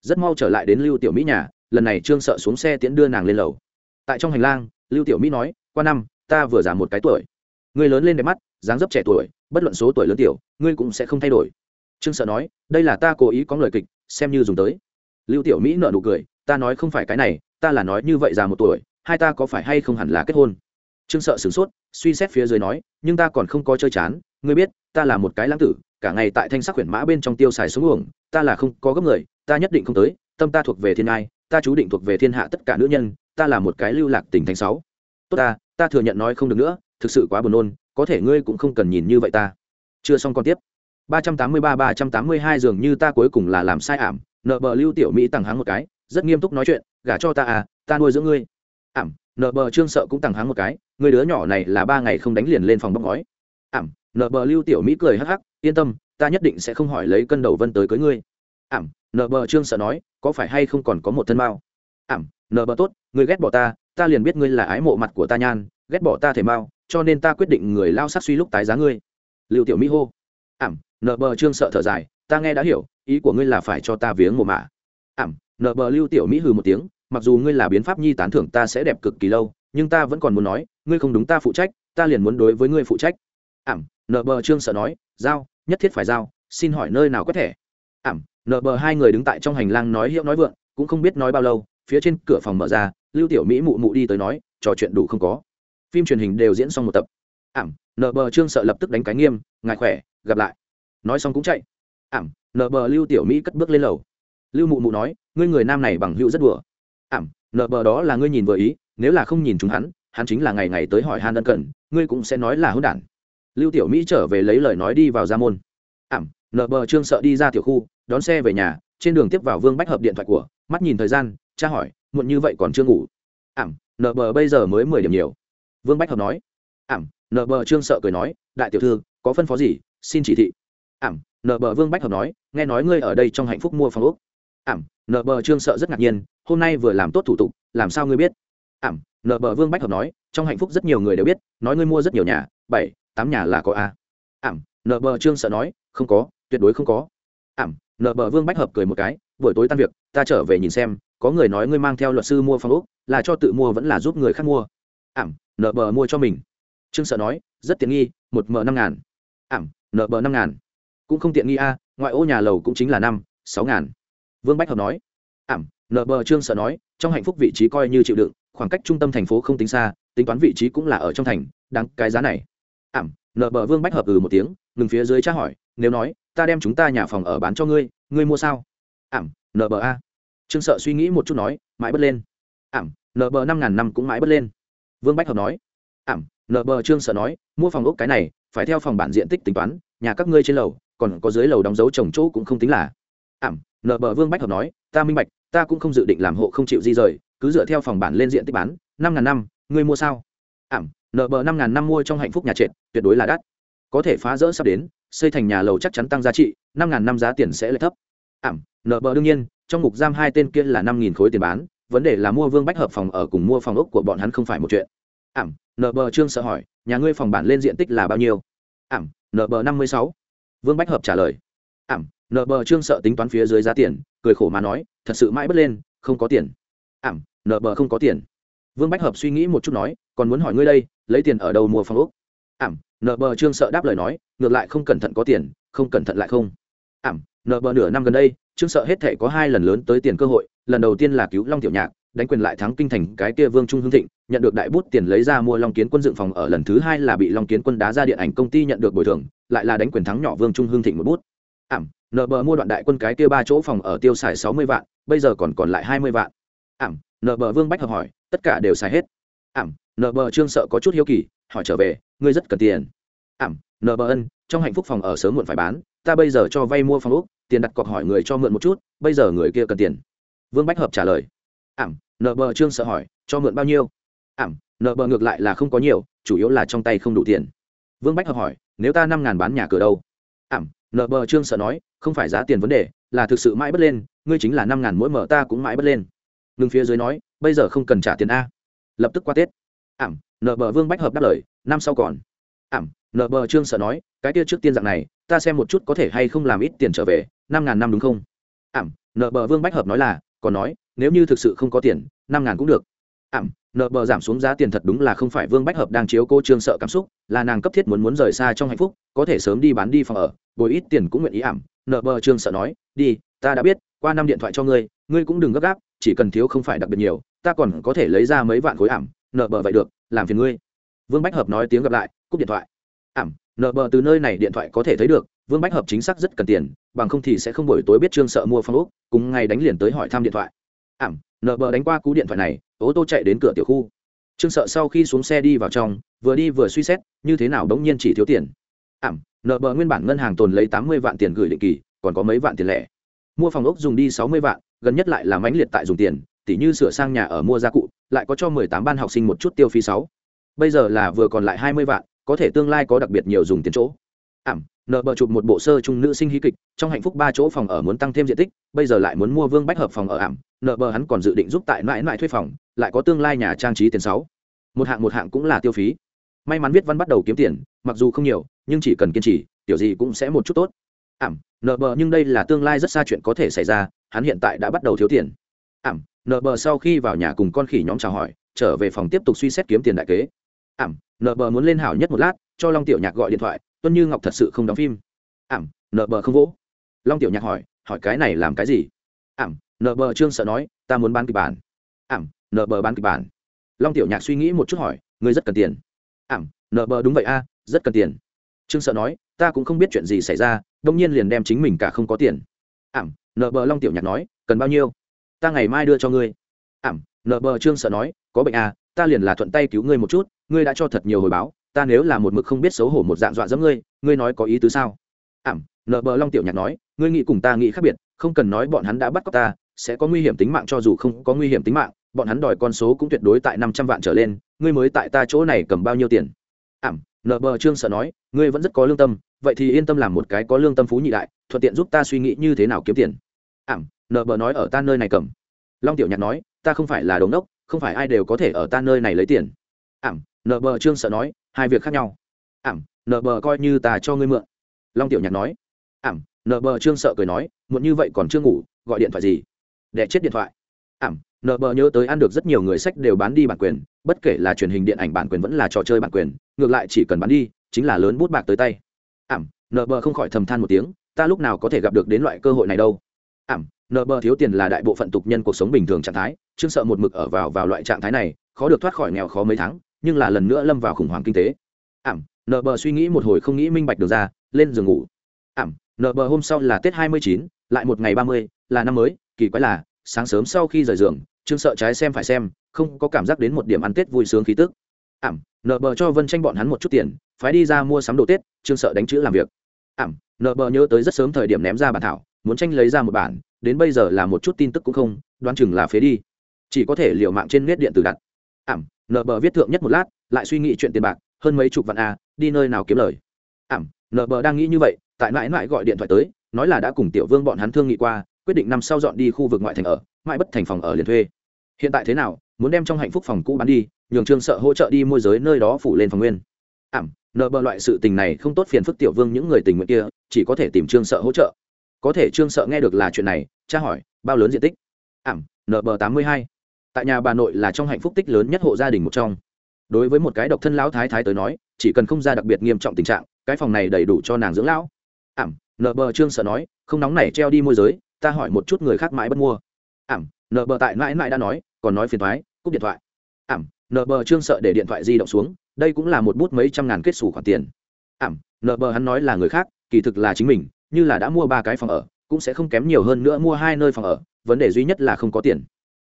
Rất mau trở lại đến lưu tiểu mỹ nhà, lần này trương sợ xuống xe tiễn đưa nàng lên lầu. Tại trong hành lang, lưu tiểu mỹ nói, qua năm, ta vừa giảm một cái tuổi. Ngươi lớn lên đẹp mắt, dáng dấp trẻ tuổi, bất luận số tuổi lớn tiểu, ngươi cũng sẽ không thay đổi. Trương sợ nói, đây là ta cố ý có lời kịch, xem như dùng tới. Lưu tiểu mỹ nợ nụ cười, ta nói không phải cái này ta là nói như vậy già một tuổi, hai ta có phải hay không hẳn là kết hôn? Trương sợ sửng sốt, suy xét phía dưới nói, nhưng ta còn không có chơi chán, ngươi biết, ta là một cái lãng tử, cả ngày tại thanh sắc huyền mã bên trong tiêu xài xuống uổng, ta là không có gấp người, ta nhất định không tới, tâm ta thuộc về thiên ai ta chú định thuộc về thiên hạ tất cả nữ nhân, ta là một cái lưu lạc tình thành sáu. Tốt ta ta thừa nhận nói không được nữa, thực sự quá buồn nôn, có thể ngươi cũng không cần nhìn như vậy ta. Chưa xong còn tiếp. Ba trăm tám mươi ba ba trăm tám mươi hai dường như ta cuối cùng là làm sai ảm, nợ bờ lưu tiểu mỹ tăng hắng một cái rất nghiêm túc nói chuyện, gả cho ta à ta nuôi dưỡng ngươi. Ảm nợ bờ trương sợ cũng tằng háng một cái người đứa nhỏ này là ba ngày không đánh liền lên phòng bóc ngói ảm nợ bờ lưu tiểu mỹ cười hắc hắc, yên tâm, ta nhất định sẽ không hỏi lấy cân đầu vân tới cưới ngươi. Ảm nợ bờ trương sợ nói, có phải hay không còn có một thân mao? Ảm nợ bờ tốt, ngươi ghét bỏ ta ta liền biết ngươi là ái mộ mặt của ta nhan, ghét bỏ ta thể mao, cho nên ta quyết định người lao sắc suy lúc tái giá ngươi. Lưu tiểu mỹ hô. Ảm nợ bờ trương sợ thở dài, ta nghe đã hiểu, ý của ngươi là phải cho ta viếng mồ mả ảm nợ bờ lưu tiểu mỹ hừ một tiếng, mặc dù ngươi là biến pháp nhi tán thưởng ta sẽ đẹp cực kỳ lâu, nhưng ta vẫn còn muốn nói, ngươi không đúng ta phụ trách, ta liền muốn đối với ngươi phụ trách. Ảm nợ bờ trương sợ nói, giao, nhất thiết phải giao, xin hỏi nơi nào có thể ảm nợ bờ hai người đứng tại trong hành lang nói hiệu nói vượng, cũng không biết nói bao lâu, phía trên cửa phòng mở ra, lưu tiểu mỹ mụ mụ đi tới nói, trò chuyện đủ không có. Phim truyền hình đều diễn xong một tập. Ảm nợ bờ trương sợ lập tức đánh cái nghiêm, ngài khỏe, gặp lại. Nói xong cũng chạy. Ảm nợ bờ lưu tiểu mỹ cất bước lên lầu lưu mụ mụ nói, ngươi người nam này bằng hữu rất đùa. Ảm, nợ bờ đó là ngươi nhìn vừa ý, nếu là không nhìn chúng hắn hắn chính là ngày ngày tới hỏi han ân cần, ngươi cũng sẽ nói là hôn đản. Lưu tiểu mỹ trở về lấy lời nói đi vào ra môn. Ảm, nợ bờ trương sợ đi ra tiểu khu, đón xe về nhà, trên đường tiếp vào vương bách hợp điện thoại của, mắt nhìn thời gian, cha hỏi, muộn như vậy còn chưa ngủ? Ảm, nợ bờ bây giờ mới mười điểm nhiều. Vương bách hợp nói. Ảm, nợ bờ trương sợ cười nói, đại tiểu thư, có phân phó gì, xin chỉ thị. Ảm, nợ bờ vương bách hợp nói, nghe nói ngươi ở đây trong hạnh phúc mua phòng úc ảm nợ bờ trương sợ rất ngạc nhiên, hôm nay vừa làm tốt thủ tục, làm sao ngươi biết? Ảm nợ bờ vương bách hợp nói, trong hạnh phúc rất nhiều người đều biết, nói ngươi mua rất nhiều nhà, bảy, tám nhà là có a. Ảm nợ bờ trương sợ nói, không có, tuyệt đối không có. Ảm nợ bờ vương bách hợp cười một cái, buổi tối tan việc, ta trở về nhìn xem, có người nói ngươi mang theo luật sư mua phòng úc là cho tự mua vẫn là giúp người khác mua. Ảm nợ bờ mua cho mình. Trương sợ nói, rất tiện nghi, một m năm ngàn. Ảm nợ bờ năm ngàn. Cũng không tiện nghi a, ngoại ô nhà lầu cũng chính là năm, sáu ngàn vương bách hợp nói. Ảm nợ bờ trương sợ nói, trong hạnh phúc vị trí coi như chịu đựng, khoảng cách trung tâm thành phố không tính xa, tính toán vị trí cũng là ở trong thành, đáng cái giá này. Ảm nợ bờ vương bách hợp ừ một tiếng, ngừng phía dưới tra hỏi, nếu nói, ta đem chúng ta nhà phòng ở bán cho ngươi ngươi mua sao? Ảm nợ bờ a. Trương sợ suy nghĩ một chút nói, mãi bất lên. Ảm nợ bờ năm ngàn năm cũng mãi bất lên. Vương bách hợp nói. Ảm nợ bờ trương sợ nói, mua phòng ốc cái này, phải theo phòng bản diện tích tính toán, nhà các ngươi trên lầu, còn có dưới lầu đóng dấu trồng chỗ cũng không tính là. Ảm nợ bờ vương bách hợp nói, ta minh bạch, ta cũng không dự định làm hộ không chịu di rời, cứ dựa theo phòng bản lên diện tích bán, năm ngàn năm, ngươi mua sao? Ảm, nợ bờ năm ngàn năm mua trong hạnh phúc nhà trệt, tuyệt đối là đắt. Có thể phá rỡ sắp đến, xây thành nhà lầu chắc chắn tăng giá trị, năm ngàn năm giá tiền sẽ lại thấp. Ảm, nợ bờ đương nhiên, trong mục giam hai tên kia là năm nghìn khối tiền bán, vấn đề là mua vương bách hợp phòng ở cùng mua phòng ốc của bọn hắn không phải một chuyện. Ảm, nợ bờ trương sợ hỏi, nhà ngươi phòng bản lên diện tích là bao nhiêu? Ảm, nợ bờ năm mươi sáu. Vương bách hợp trả lời ảm, nợ bờ trương sợ tính toán phía dưới giá tiền, cười khổ mà nói, thật sự mãi bất lên, không có tiền. Ảm, nợ bờ không có tiền. Vương bách hợp suy nghĩ một chút nói, còn muốn hỏi ngươi đây, lấy tiền ở đâu mua phòng úc ảm, nợ bờ trương sợ đáp lời nói, ngược lại không cẩn thận có tiền, không cẩn thận lại không. Ảm, nợ bờ nửa năm gần đây, trương sợ hết thể có hai lần lớn tới tiền cơ hội, lần đầu tiên là cứu long tiểu nhạc, đánh quyền lại thắng kinh thành cái kia vương trung hương thịnh, nhận được đại bút tiền lấy ra mua long kiến quân dựng phòng ở lần thứ hai là bị long kiến quân đá ra điện ảnh công ty nhận được bồi thường, lại là đánh quyền thắng nhỏ vương trung hương thịnh một bút ảm, nợ bờ mua đoạn đại quân cái kia ba chỗ phòng ở tiêu xài sáu mươi vạn, bây giờ còn còn lại hai mươi vạn. Ảm, nợ bờ vương bách hợp hỏi, tất cả đều xài hết. Ảm, nợ bờ trương sợ có chút hiếu kỳ, hỏi trở về, ngươi rất cần tiền. Ảm, nợ bờ ân, trong hạnh phúc phòng ở sớm muộn phải bán, ta bây giờ cho vay mua phòng úc tiền đặt cọc hỏi người cho mượn một chút, bây giờ người kia cần tiền. Vương bách hợp trả lời. Ảm, nợ bờ trương sợ hỏi, cho mượn bao nhiêu? Ảm, nợ bờ ngược lại là không có nhiều, chủ yếu là trong tay không đủ tiền. Vương bách hợp hỏi, nếu ta năm ngàn bán nhà cửa đâu? Ảm nợ bờ trương sợ nói, không phải giá tiền vấn đề, là thực sự mãi bất lên, ngươi chính là năm ngàn mỗi mở ta cũng mãi bất lên. Ngừng phía dưới nói, bây giờ không cần trả tiền a. Lập tức qua tết. Ảm, nợ bờ vương bách hợp đáp lời, năm sau còn. Ảm, nợ bờ trương sợ nói, cái kia trước tiên dạng này, ta xem một chút có thể hay không làm ít tiền trở về, năm ngàn năm đúng không? Ảm, nợ bờ vương bách hợp nói là, còn nói, nếu như thực sự không có tiền, năm ngàn cũng được. Ảm, nợ bờ giảm xuống giá tiền thật đúng là không phải vương bách hợp đang chiếu cô trương sợ cảm xúc, là nàng cấp thiết muốn muốn rời xa trong hạnh phúc, có thể sớm đi bán đi phòng ở bồi ít tiền cũng nguyện ý ảm. Nợ bờ trương sợ nói đi ta đã biết qua năm điện thoại cho ngươi ngươi cũng đừng gấp gáp chỉ cần thiếu không phải đặc biệt nhiều ta còn có thể lấy ra mấy vạn khối ảm. Nợ bờ vậy được làm phiền ngươi. Vương bách hợp nói tiếng gặp lại cúp điện thoại. Ảm nợ bờ từ nơi này điện thoại có thể thấy được vương bách hợp chính xác rất cần tiền bằng không thì sẽ không buổi tối biết trương sợ mua phong úc, cùng ngày đánh liền tới hỏi thăm điện thoại. Ảm nợ bờ đánh qua cú điện thoại này ô tô chạy đến cửa tiểu khu. Trương sợ sau khi xuống xe đi vào trong vừa đi vừa suy xét như thế nào đống nhiên chỉ thiếu tiền. Ảm nợ bờ nguyên bản ngân hàng tồn lấy tám mươi vạn tiền gửi định kỳ, còn có mấy vạn tiền lẻ. Mua phòng ốc dùng đi sáu mươi vạn, gần nhất lại là mãnh liệt tại dùng tiền, tỉ như sửa sang nhà ở mua gia cụ, lại có cho mười tám ban học sinh một chút tiêu phí sáu. Bây giờ là vừa còn lại hai mươi vạn, có thể tương lai có đặc biệt nhiều dùng tiền chỗ. Ảm, nợ bờ chụp một bộ sơ trung nữ sinh hí kịch, trong hạnh phúc ba chỗ phòng ở muốn tăng thêm diện tích, bây giờ lại muốn mua vương bách hợp phòng ở ảm, nợ bờ hắn còn dự định giúp tại mãi mãi thuê phòng, lại có tương lai nhà trang trí tiền sáu. Một hạng một hạng cũng là tiêu phí may mắn viết văn bắt đầu kiếm tiền, mặc dù không nhiều, nhưng chỉ cần kiên trì, tiểu gì cũng sẽ một chút tốt. Ảm nợ bờ, nhưng đây là tương lai rất xa chuyện có thể xảy ra, hắn hiện tại đã bắt đầu thiếu tiền. Ảm nợ bờ sau khi vào nhà cùng con khỉ nhóm chào hỏi, trở về phòng tiếp tục suy xét kiếm tiền đại kế. Ảm nợ bờ muốn lên hảo nhất một lát, cho long tiểu nhạc gọi điện thoại, tuân như ngọc thật sự không đóng phim. Ảm nợ bờ không vỗ. Long tiểu nhạc hỏi hỏi cái này làm cái gì? Ảm nợ bờ trương sợ nói, ta muốn bán kịch bản. Ảm nợ bờ bán kịch bản. Long tiểu nhạc suy nghĩ một chút hỏi ngươi rất cần tiền ảm, nợ bờ đúng vậy a, rất cần tiền. Trương sợ nói, ta cũng không biết chuyện gì xảy ra, đông nhiên liền đem chính mình cả không có tiền. Ảm, nợ bờ long tiểu nhạc nói, cần bao nhiêu? Ta ngày mai đưa cho ngươi. Ảm, nợ bờ trương sợ nói, có bệnh à ta liền là thuận tay cứu ngươi một chút, ngươi đã cho thật nhiều hồi báo, ta nếu là một mực không biết xấu hổ một dạng dọa dẫm ngươi ngươi nói có ý tứ sao? Ảm, nợ bờ long tiểu nhạc nói, ngươi nghĩ cùng ta nghĩ khác biệt, không cần nói bọn hắn đã bắt cóc ta, sẽ có nguy hiểm tính mạng cho dù không có nguy hiểm tính mạng bọn hắn đòi con số cũng tuyệt đối tại năm trăm vạn trở lên, ngươi mới tại ta chỗ này cầm bao nhiêu tiền? Ảm nợ bờ trương sợ nói, ngươi vẫn rất có lương tâm, vậy thì yên tâm làm một cái có lương tâm phú nhị đại, thuận tiện giúp ta suy nghĩ như thế nào kiếm tiền. Ảm nợ bờ nói ở ta nơi này cầm. Long tiểu nhạc nói, ta không phải là đống đốc, không phải ai đều có thể ở ta nơi này lấy tiền. Ảm nợ bờ trương sợ nói, hai việc khác nhau. Ảm nợ bờ coi như ta cho ngươi mượn. Long tiểu nhạc nói. Ảm nợ bờ trương sợ cười nói muộn như vậy còn chưa ngủ, gọi điện thoại gì? Để chết điện thoại. Ảm nợ bờ nhớ tới ăn được rất nhiều người sách đều bán đi bản quyền, bất kể là truyền hình điện ảnh bản quyền vẫn là trò chơi bản quyền, ngược lại chỉ cần bán đi, chính là lớn bút bạc tới tay. Ảm, nợ bờ không khỏi thầm than một tiếng, ta lúc nào có thể gặp được đến loại cơ hội này đâu. Ảm, nợ bờ thiếu tiền là đại bộ phận tục nhân cuộc sống bình thường trạng thái, chương sợ một mực ở vào vào loại trạng thái này, khó được thoát khỏi nghèo khó mấy tháng, nhưng là lần nữa lâm vào khủng hoảng kinh tế. Ảm, nợ bờ suy nghĩ một hồi không nghĩ minh bạch được ra, lên giường ngủ. Ảm, nợ bờ hôm sau là tết hai mươi chín, lại một ngày ba mươi, là năm mới, kỳ quái là sáng sớm sau khi rời giường, trương sợ trái xem phải xem, không có cảm giác đến một điểm ăn tết vui sướng khí tức. Ảm nợ bờ cho vân tranh bọn hắn một chút tiền, phái đi ra mua sắm đồ tết, trương sợ đánh chữ làm việc. Ảm nợ bờ nhớ tới rất sớm thời điểm ném ra bản thảo, muốn tranh lấy ra một bản, đến bây giờ là một chút tin tức cũng không, đoán chừng là phế đi. Chỉ có thể liều mạng trên nét điện tử đặt. Ảm nợ bờ viết thượng nhất một lát, lại suy nghĩ chuyện tiền bạc, hơn mấy chục vạn a đi nơi nào kiếm lời. Ảm nợ bờ đang nghĩ như vậy, tại mãi mãi gọi điện thoại tới, nói là đã cùng tiểu vương bọn hắn thương nghị qua quyết định năm sau dọn đi khu vực ngoại thành ở, mãi bất thành phòng ở liền thuê. Hiện tại thế nào, muốn đem trong hạnh phúc phòng cũ bán đi, nhường trương sợ hỗ trợ đi môi giới nơi đó phủ lên phòng nguyên. Ảm, nợ bờ loại sự tình này không tốt phiền phức tiểu vương những người tình nguyện kia, chỉ có thể tìm trương sợ hỗ trợ. Có thể trương sợ nghe được là chuyện này cha hỏi, bao lớn diện tích? Ảm, nợ bờ tám mươi hai. Tại nhà bà nội là trong hạnh phúc tích lớn nhất hộ gia đình một trong. Đối với một cái độc thân lão thái thái tới nói, chỉ cần không ra đặc biệt nghiêm trọng tình trạng, cái phòng này đầy đủ cho nàng dưỡng lão. Ảm, nợ bờ trương sợ nói, không nóng này treo đi môi giới ta hỏi một chút người khác mãi bất mua. Ảm nờ bờ tại mãi mãi đã nói, còn nói phiền thoái, cúp điện thoại. Ảm nờ bờ trương sợ để điện thoại di động xuống, đây cũng là một bút mấy trăm ngàn kết xù khoản tiền. Ảm nờ bờ hắn nói là người khác, kỳ thực là chính mình, như là đã mua ba cái phòng ở, cũng sẽ không kém nhiều hơn nữa mua hai nơi phòng ở, vấn đề duy nhất là không có tiền.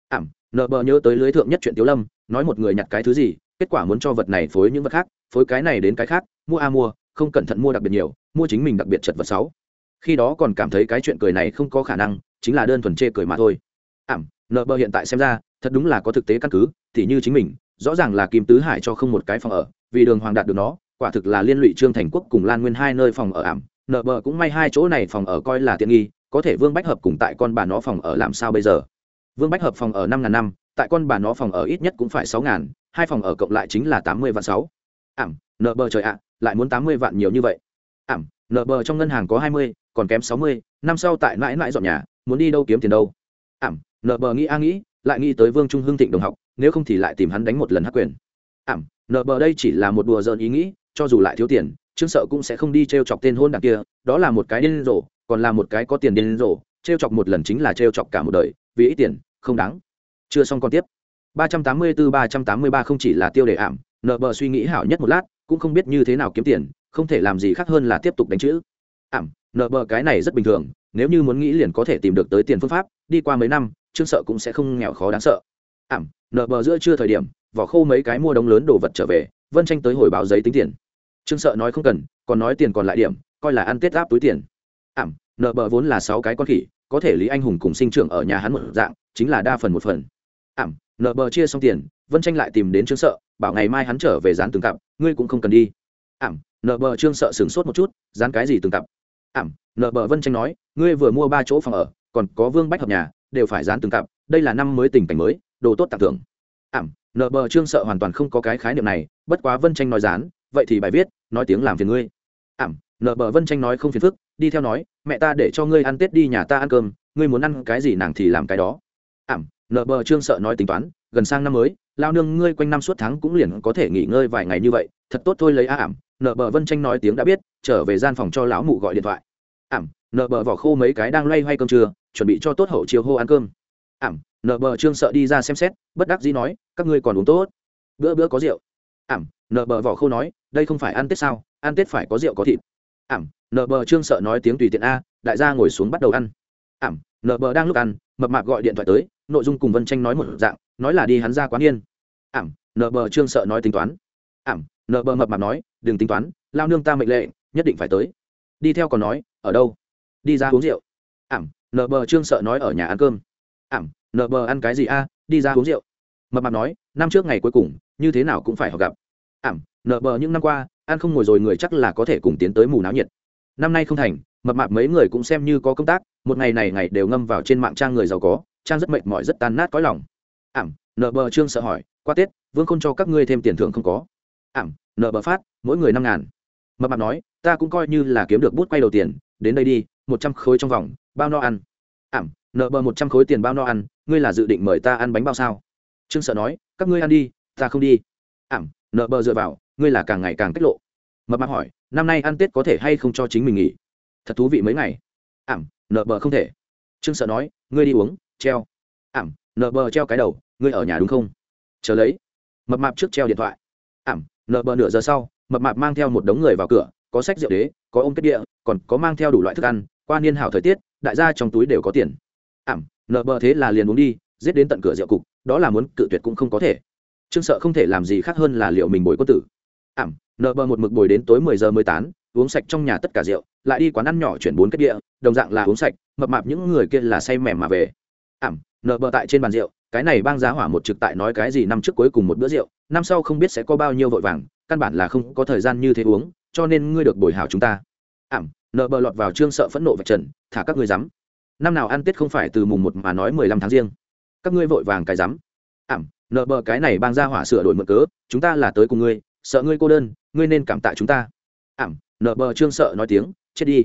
Ảm nờ bờ nhớ tới lưới thượng nhất chuyện tiếu lâm, nói một người nhặt cái thứ gì, kết quả muốn cho vật này phối những vật khác, phối cái này đến cái khác, mua a mua, không cẩn thận mua đặc biệt nhiều, mua chính mình đặc biệt chật vật sáu khi đó còn cảm thấy cái chuyện cười này không có khả năng, chính là đơn thuần chê cười mà thôi. Ảm nợ bờ hiện tại xem ra, thật đúng là có thực tế căn cứ thì như chính mình, rõ ràng là kim tứ hải cho không một cái phòng ở, vì đường hoàng đạt được nó, quả thực là liên lụy trương thành quốc cùng lan nguyên hai nơi phòng ở ảm nợ bờ cũng may hai chỗ này phòng ở coi là tiện nghi, có thể vương bách hợp cùng tại con bà nó phòng ở làm sao bây giờ? Vương bách hợp phòng ở năm ngàn năm, tại con bà nó phòng ở ít nhất cũng phải sáu ngàn, hai phòng ở cộng lại chính là tám mươi vạn sáu. Ảm nợ bờ trời ạ, lại muốn tám mươi vạn nhiều như vậy. Ảm nợ bờ trong ngân hàng có hai mươi còn kém sáu mươi, năm sau tại mãi mãi dọn nhà, muốn đi đâu kiếm tiền đâu. Ảm, nợ bờ nghĩ a nghĩ, lại nghĩ tới vương trung hưng thịnh đồng học, nếu không thì lại tìm hắn đánh một lần hắc quyền. Ảm, nợ bờ đây chỉ là một đùa giỡn ý nghĩ, cho dù lại thiếu tiền, trương sợ cũng sẽ không đi t r e o chọc tên hôn đ kia, đó là một cái điên rồ, còn là một cái có tiền điên rồ t r e o chọc một lần chính là t r e o chọc cả một đời, vì ít tiền, không đáng. Chưa xong còn tiếp. Ba trăm tám mươi bốn ba trăm tám mươi ba không chỉ là tiêu đề ảm, nợ bờ suy nghĩ hảo nhất một lát, cũng không biết như thế nào kiếm tiền, không thể làm gì khác hơn là tiếp tục đánh chữ. Ảm nợ bờ cái này rất bình thường, nếu như muốn nghĩ liền có thể tìm được tới tiền phương pháp, đi qua mấy năm, trương sợ cũng sẽ không nghèo khó đáng sợ. Ảm, nợ bờ giữa chưa thời điểm, vỏ khô mấy cái mua đống lớn đồ vật trở về, vân tranh tới hồi báo giấy tính tiền. Trương sợ nói không cần, còn nói tiền còn lại điểm, coi là ăn tết áp túi tiền. Ảm, nợ bờ vốn là sáu cái con khỉ, có thể lý anh hùng cùng sinh trưởng ở nhà hắn một dạng, chính là đa phần một phần. Ảm, nợ bờ chia xong tiền, vân tranh lại tìm đến trương sợ, bảo ngày mai hắn trở về dán từng cặp, ngươi cũng không cần đi. Ảm, nợ bờ trương sợ sửng sốt một chút, dán cái gì từng cặp? Ảm nợ bờ vân tranh nói, ngươi vừa mua ba chỗ phòng ở, còn có vương bách hợp nhà, đều phải dán từng cặp, đây là năm mới tình cảnh mới, đồ tốt tặng thưởng. Ảm nợ bờ trương sợ hoàn toàn không có cái khái niệm này, bất quá vân tranh nói dán, vậy thì bài viết, nói tiếng làm phiền ngươi. Ảm nợ bờ vân tranh nói không phiền phức, đi theo nói, mẹ ta để cho ngươi ăn tết đi nhà ta ăn cơm, ngươi muốn ăn cái gì nàng thì làm cái đó. Ảm nợ bờ trương sợ nói tính toán, gần sang năm mới, lao nương ngươi quanh năm suốt tháng cũng liền có thể nghỉ ngơi vài ngày như vậy, thật tốt thôi lấy a ảm nợ bờ vân tranh nói tiếng đã biết, trở về gian phòng cho lão mụ gọi điện thoại. Ảm, nợ bờ vỏ khô mấy cái đang loay hoay cơm trưa, chuẩn bị cho tốt hậu chiều hô ăn cơm. Ảm, nợ bờ trương sợ đi ra xem xét, bất đắc dĩ nói, các ngươi còn uống tốt. Bữa bữa có rượu. Ảm, nợ bờ vỏ khô nói, đây không phải ăn tết sao, ăn tết phải có rượu có thịt. Ảm, nợ bờ trương sợ nói tiếng tùy tiện a, đại gia ngồi xuống bắt đầu ăn. Ảm, nợ bờ đang lúc ăn, mập mạp gọi điện thoại tới, nội dung cùng vân tranh nói một dạng, nói là đi hắn ra quán yên. Ảm, nợ bờ trương sợ nói tính toán. Ảm, nợ bờ mập mạp nói đừng tính toán, lao nương ta mệnh lệ nhất định phải tới. Đi theo còn nói, ở đâu? Đi ra uống rượu. Ảm, nờ bờ trương sợ nói ở nhà ăn cơm. Ảm, nờ bờ ăn cái gì a, đi ra uống rượu. Mập mạp nói, năm trước ngày cuối cùng, như thế nào cũng phải họ gặp. Ảm, nờ bờ những năm qua, ăn không ngồi rồi người chắc là có thể cùng tiến tới mù náo nhiệt. Năm nay không thành, mập mạp mấy người cũng xem như có công tác, một ngày này ngày đều ngâm vào trên mạng trang người giàu có, trang rất mệt mỏi rất tan nát cõi lòng. Ảm, nờ bờ trương sợ hỏi, qua tết, vương không cho các ngươi thêm tiền thưởng không có ảm, nợ bờ phát, mỗi người năm ngàn. Mập mạp nói, ta cũng coi như là kiếm được bút quay đầu tiền, đến đây đi, một trăm khối trong vòng, bao no ăn. Ảm, nợ bờ một trăm khối tiền bao no ăn, ngươi là dự định mời ta ăn bánh bao sao? Trương sợ nói, các ngươi ăn đi, ta không đi. Ảm, nợ bờ dựa vào, ngươi là càng ngày càng tiết lộ. Mập mạp hỏi, năm nay ăn tết có thể hay không cho chính mình nghỉ? Thật thú vị mấy ngày. Ảm, nợ bờ không thể. Trương sợ nói, ngươi đi uống, treo. Ảm, nợ bờ treo cái đầu, ngươi ở nhà đúng không? Chờ lấy. Mập mạp trước treo điện thoại nợ bờ nửa giờ sau, mập mạp mang theo một đống người vào cửa, có sách rượu đế, có ôm kết địa, còn có mang theo đủ loại thức ăn, qua niên hảo thời tiết, đại gia trong túi đều có tiền. Ảm, nợ bờ thế là liền uống đi, giết đến tận cửa rượu cục, đó là muốn cự tuyệt cũng không có thể. Trương sợ không thể làm gì khác hơn là liệu mình bồi quân tử. Ảm, nợ bờ một mực bồi đến tối mười giờ mới tán uống sạch trong nhà tất cả rượu, lại đi quán ăn nhỏ chuyển bốn kết địa, đồng dạng là uống sạch, mập mạp những người kia là say mềm mà về. Ảm, nợ bờ tại trên bàn rượu cái này bang giá hỏa một trực tại nói cái gì năm trước cuối cùng một bữa rượu, năm sau không biết sẽ có bao nhiêu vội vàng, căn bản là không có thời gian như thế uống, cho nên ngươi được bồi hảo chúng ta. Ảm, nợ bờ lọt vào trương sợ phẫn nộ vạch trần, thả các ngươi dám. Năm nào ăn tết không phải từ mùng một mà nói mười lăm tháng riêng. Các ngươi vội vàng cái dám. Ảm, nợ bờ cái này bang ra hỏa sửa đổi mượn cớ, chúng ta là tới cùng ngươi, sợ ngươi cô đơn, ngươi nên cảm tạ chúng ta. Ảm, nợ bờ trương sợ nói tiếng, chết đi.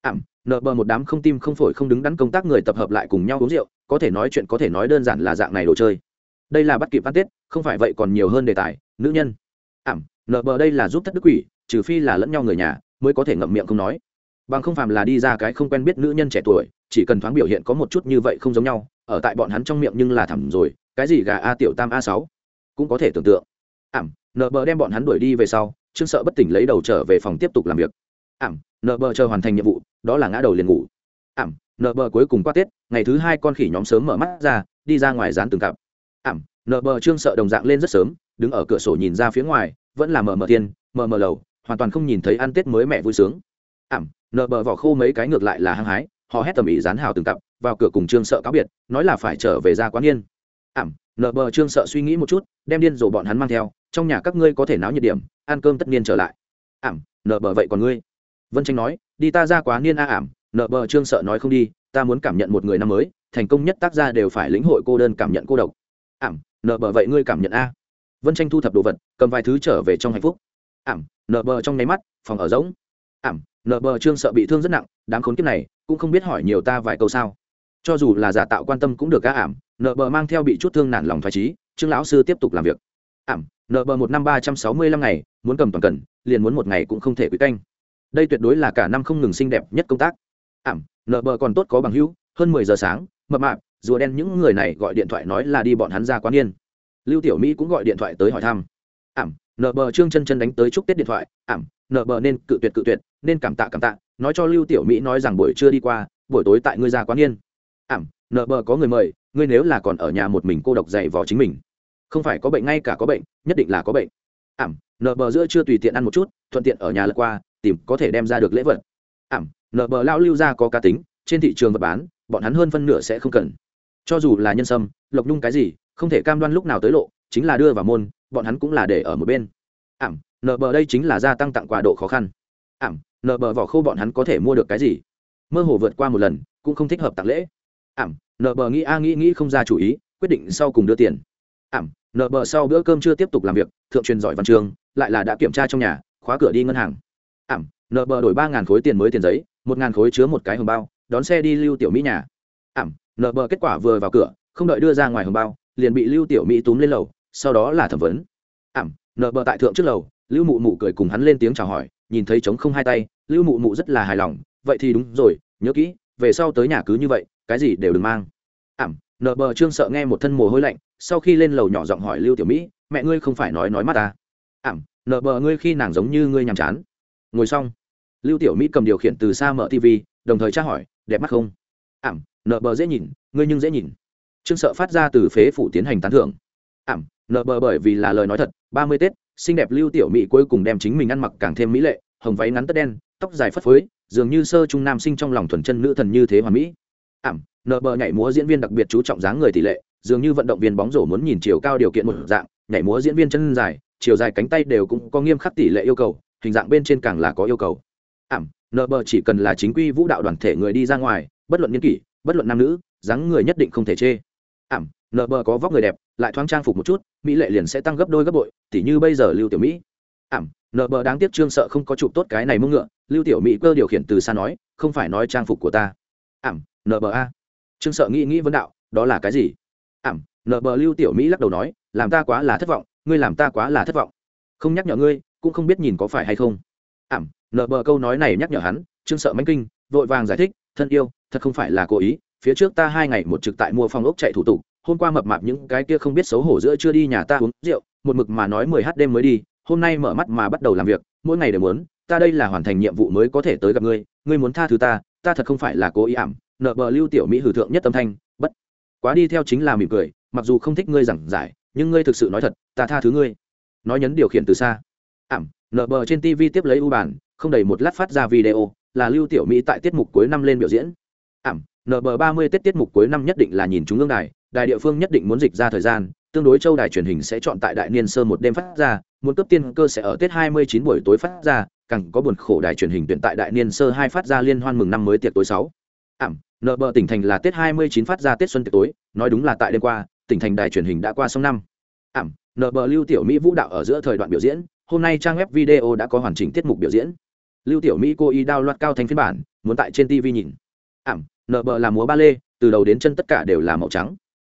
Ảm, nợ bờ một đám không tim không phổi không đứng đắn công tác người tập hợp lại cùng nhau uống rượu có thể nói chuyện có thể nói đơn giản là dạng này đồ chơi. Đây là bắt kịp ăn tết không phải vậy còn nhiều hơn đề tài, nữ nhân. Ảm, nợ bờ đây là giúp thất đức quỷ, trừ phi là lẫn nhau người nhà, mới có thể ngậm miệng không nói. Bằng không phàm là đi ra cái không quen biết nữ nhân trẻ tuổi, chỉ cần thoáng biểu hiện có một chút như vậy không giống nhau, ở tại bọn hắn trong miệng nhưng là thẳm rồi, cái gì gà a tiểu tam a sáu? Cũng có thể tưởng tượng. Ảm, nợ bờ đem bọn hắn đuổi đi về sau, trương sợ bất tỉnh lấy đầu trở về phòng tiếp tục làm việc. Ảm, nợ bờ chờ hoàn thành nhiệm vụ, đó là ngã đầu liền ngủ. Ảm nợ bờ cuối cùng qua tết, ngày thứ hai con khỉ nhóm sớm mở mắt ra, đi ra ngoài dán từng cặp. Ảm nợ bờ trương sợ đồng dạng lên rất sớm, đứng ở cửa sổ nhìn ra phía ngoài, vẫn là mờ mờ tiên, mờ mờ lầu, hoàn toàn không nhìn thấy ăn tết mới mẹ vui sướng. Ảm nợ bờ vỏ khô mấy cái ngược lại là hăng hái, họ hét tầm ý dán hào từng cặp, vào cửa cùng trương sợ cáo biệt, nói là phải trở về ra quán yên. Ảm nợ bờ trương sợ suy nghĩ một chút, đem điên rồ bọn hắn mang theo, trong nhà các ngươi có thể náo nhiệt điểm, ăn cơm tất niên trở lại. Ảm nợ bờ vậy còn ngươi? Vân tranh nói, đi ta ra quá niên a, ảm nợ bờ trương sợ nói không đi, ta muốn cảm nhận một người năm mới, thành công nhất tác gia đều phải lĩnh hội cô đơn cảm nhận cô độc. Ảm, nợ bờ vậy ngươi cảm nhận a. Vân tranh thu thập đồ vật, cầm vài thứ trở về trong hạnh phúc. Ảm, nợ bờ trong nháy mắt, phòng ở rỗng. Ảm, nợ bờ trương sợ bị thương rất nặng, đám khốn kiếp này cũng không biết hỏi nhiều ta vài câu sao. Cho dù là giả tạo quan tâm cũng được ca ảm, nợ bờ mang theo bị chút thương nản lòng thoải trí trương lão sư tiếp tục làm việc. Ảm, nợ bờ một năm ba trăm sáu mươi lăm ngày, muốn cầm toàn cần, liền muốn một ngày cũng không thể quý canh. Đây tuyệt đối là cả năm không ngừng xinh đẹp nhất công tác ảm nợ bờ còn tốt có bằng hữu, hơn mười giờ sáng, mập mạp, rùa đen những người này gọi điện thoại nói là đi bọn hắn ra quán yên. Lưu tiểu mỹ cũng gọi điện thoại tới hỏi thăm. Ảm nợ bờ trương chân chân đánh tới chúc tết điện thoại. Ảm nợ bờ nên cự tuyệt cự tuyệt, nên cảm tạ cảm tạ, nói cho lưu tiểu mỹ nói rằng buổi trưa đi qua, buổi tối tại ngươi ra quán yên. Ảm nợ bờ có người mời, ngươi nếu là còn ở nhà một mình cô độc dạy vò chính mình. Không phải có bệnh ngay cả có bệnh, nhất định là có bệnh. Ảm nợ bờ giữa chưa tùy tiện ăn một chút, thuận tiện ở nhà lật qua, tìm có thể đem ra được lễ vật. Ảm nợ bờ lao lưu ra có cá tính, trên thị trường vật bán, bọn hắn hơn phân nửa sẽ không cần. Cho dù là nhân sâm, lộc nhung cái gì, không thể cam đoan lúc nào tới lộ, chính là đưa vào môn, bọn hắn cũng là để ở một bên. Ảm, nợ bờ đây chính là gia tăng tặng quà độ khó khăn. Ảm, nợ bờ vỏ khô bọn hắn có thể mua được cái gì? Mơ hồ vượt qua một lần, cũng không thích hợp tặng lễ. Ảm, nợ bờ nghĩ a nghĩ nghĩ không ra chủ ý, quyết định sau cùng đưa tiền. Ảm, nợ bờ sau bữa cơm chưa tiếp tục làm việc, thượng truyền giỏi văn trường, lại là đã kiểm tra trong nhà, khóa cửa đi ngân hàng. Ảm, nợ bờ đổi ba ngàn khối tiền mới tiền giấy một ngàn khối chứa một cái hồng bao, đón xe đi lưu tiểu mỹ nhà. Ảm nợ bờ kết quả vừa vào cửa, không đợi đưa ra ngoài hồng bao, liền bị lưu tiểu mỹ túm lên lầu, sau đó là thẩm vấn. Ảm nợ bờ tại thượng trước lầu, lưu mụ mụ cười cùng hắn lên tiếng chào hỏi, nhìn thấy trống không hai tay, lưu mụ mụ rất là hài lòng, vậy thì đúng rồi, nhớ kỹ, về sau tới nhà cứ như vậy, cái gì đều đừng mang. Ảm nợ bờ trương sợ nghe một thân mồ hôi lạnh, sau khi lên lầu nhỏ giọng hỏi lưu tiểu mỹ, mẹ ngươi không phải nói nói mắt ta à? ảm nợ bờ ngươi khi nàng giống như ngươi nhàm chán. Ngồi xong lưu tiểu mỹ cầm điều khiển từ xa mở tv đồng thời tra hỏi, đẹp mắt không? Ảm, nợ bờ dễ nhìn, ngươi nhưng dễ nhìn. Trương sợ phát ra từ phế phủ tiến hành tán thưởng. Ảm, nợ bờ bởi vì là lời nói thật, ba mươi tết, xinh đẹp lưu tiểu mỹ cuối cùng đem chính mình ăn mặc càng thêm mỹ lệ, hồng váy ngắn tất đen, tóc dài phất phới, dường như sơ trung nam sinh trong lòng thuần chân nữ thần như thế hoàn mỹ. Ảm, nợ bờ nhảy múa diễn viên đặc biệt chú trọng dáng người tỷ lệ, dường như vận động viên bóng rổ muốn nhìn chiều cao điều kiện một dạng, nhảy múa diễn viên chân dài, chiều dài cánh tay đều cũng có nghiêm khắc tỷ lệ yêu cầu, hình dạng bên trên càng là có yêu cầu ảm nợ bờ chỉ cần là chính quy vũ đạo đoàn thể người đi ra ngoài, bất luận niên kỷ, bất luận nam nữ, dáng người nhất định không thể chê. Ảm nợ bờ có vóc người đẹp, lại thoáng trang phục một chút, mỹ lệ liền sẽ tăng gấp đôi gấp bội, tỉ như bây giờ lưu tiểu mỹ. Ảm nợ bờ đáng tiếc trương sợ không có chụp tốt cái này mưng ngựa, lưu tiểu mỹ cơ điều khiển từ xa nói, không phải nói trang phục của ta. Ảm a. trương sợ nghĩ nghĩ vấn đạo, đó là cái gì? Ảm bờ lưu tiểu mỹ lắc đầu nói, làm ta quá là thất vọng, ngươi làm ta quá là thất vọng. Không nhắc nhở ngươi, cũng không biết nhìn có phải hay không. Ảm nba câu nói này nhắc nhở hắn, trương sợ mánh kinh, vội vàng giải thích, thân yêu, thật không phải là cố ý, phía trước ta hai ngày một trực tại mua phòng ốc chạy thủ tục, hôm qua mập mạp những cái kia không biết xấu hổ giữa chưa đi nhà ta uống rượu, một mực mà nói mười h đêm mới đi, hôm nay mở mắt mà bắt đầu làm việc, mỗi ngày đều muốn, ta đây là hoàn thành nhiệm vụ mới có thể tới gặp ngươi ngươi muốn tha thứ ta ta thật không phải là cố ý ảm. Nợ bờ lưu tiểu mỹ hử thượng nhất tâm thanh, bất quá đi theo chính là mỉm cười, mặc dù không thích ngươi giảng giải, nhưng ngươi thực sự nói thật, ta tha thứ ngươi. Nói nhấn điều khiển từ xa. Ảm, nợ bờ trên tv tiếp lấy u bản không đầy một lát phát ra video, là lưu tiểu mỹ tại tiết mục cuối năm lên biểu diễn. Ảm nb ba mươi tết tiết mục cuối năm nhất định là nhìn chúng ương đài đài địa phương nhất định muốn dịch ra thời gian, tương đối châu đài truyền hình sẽ chọn tại đại niên sơ một đêm phát ra, muốn cấp tiên cơ sẽ ở tết hai mươi chín buổi tối phát ra, càng có buồn khổ đài truyền hình tuyển tại đại niên sơ hai phát ra liên hoan mừng năm mới tiệc tối sáu. Ảm nợ bờ tỉnh thành là tết hai mươi chín phát ra tết xuân tiệc tối, nói đúng là tại đêm qua, tỉnh thành đài truyền hình đã qua xong năm. Ảm nợ bờ lưu tiểu mỹ vũ đạo ở giữa thời đoạn biểu diễn, hôm nay trang web video đã có hoàn chỉnh tiết mục biểu diễn lưu tiểu mỹ cô y đao loạt cao thành phiên bản, muốn tại trên tv nhìn. Ảm, nợ bờ là múa ba lê, từ đầu đến chân tất cả đều là màu trắng.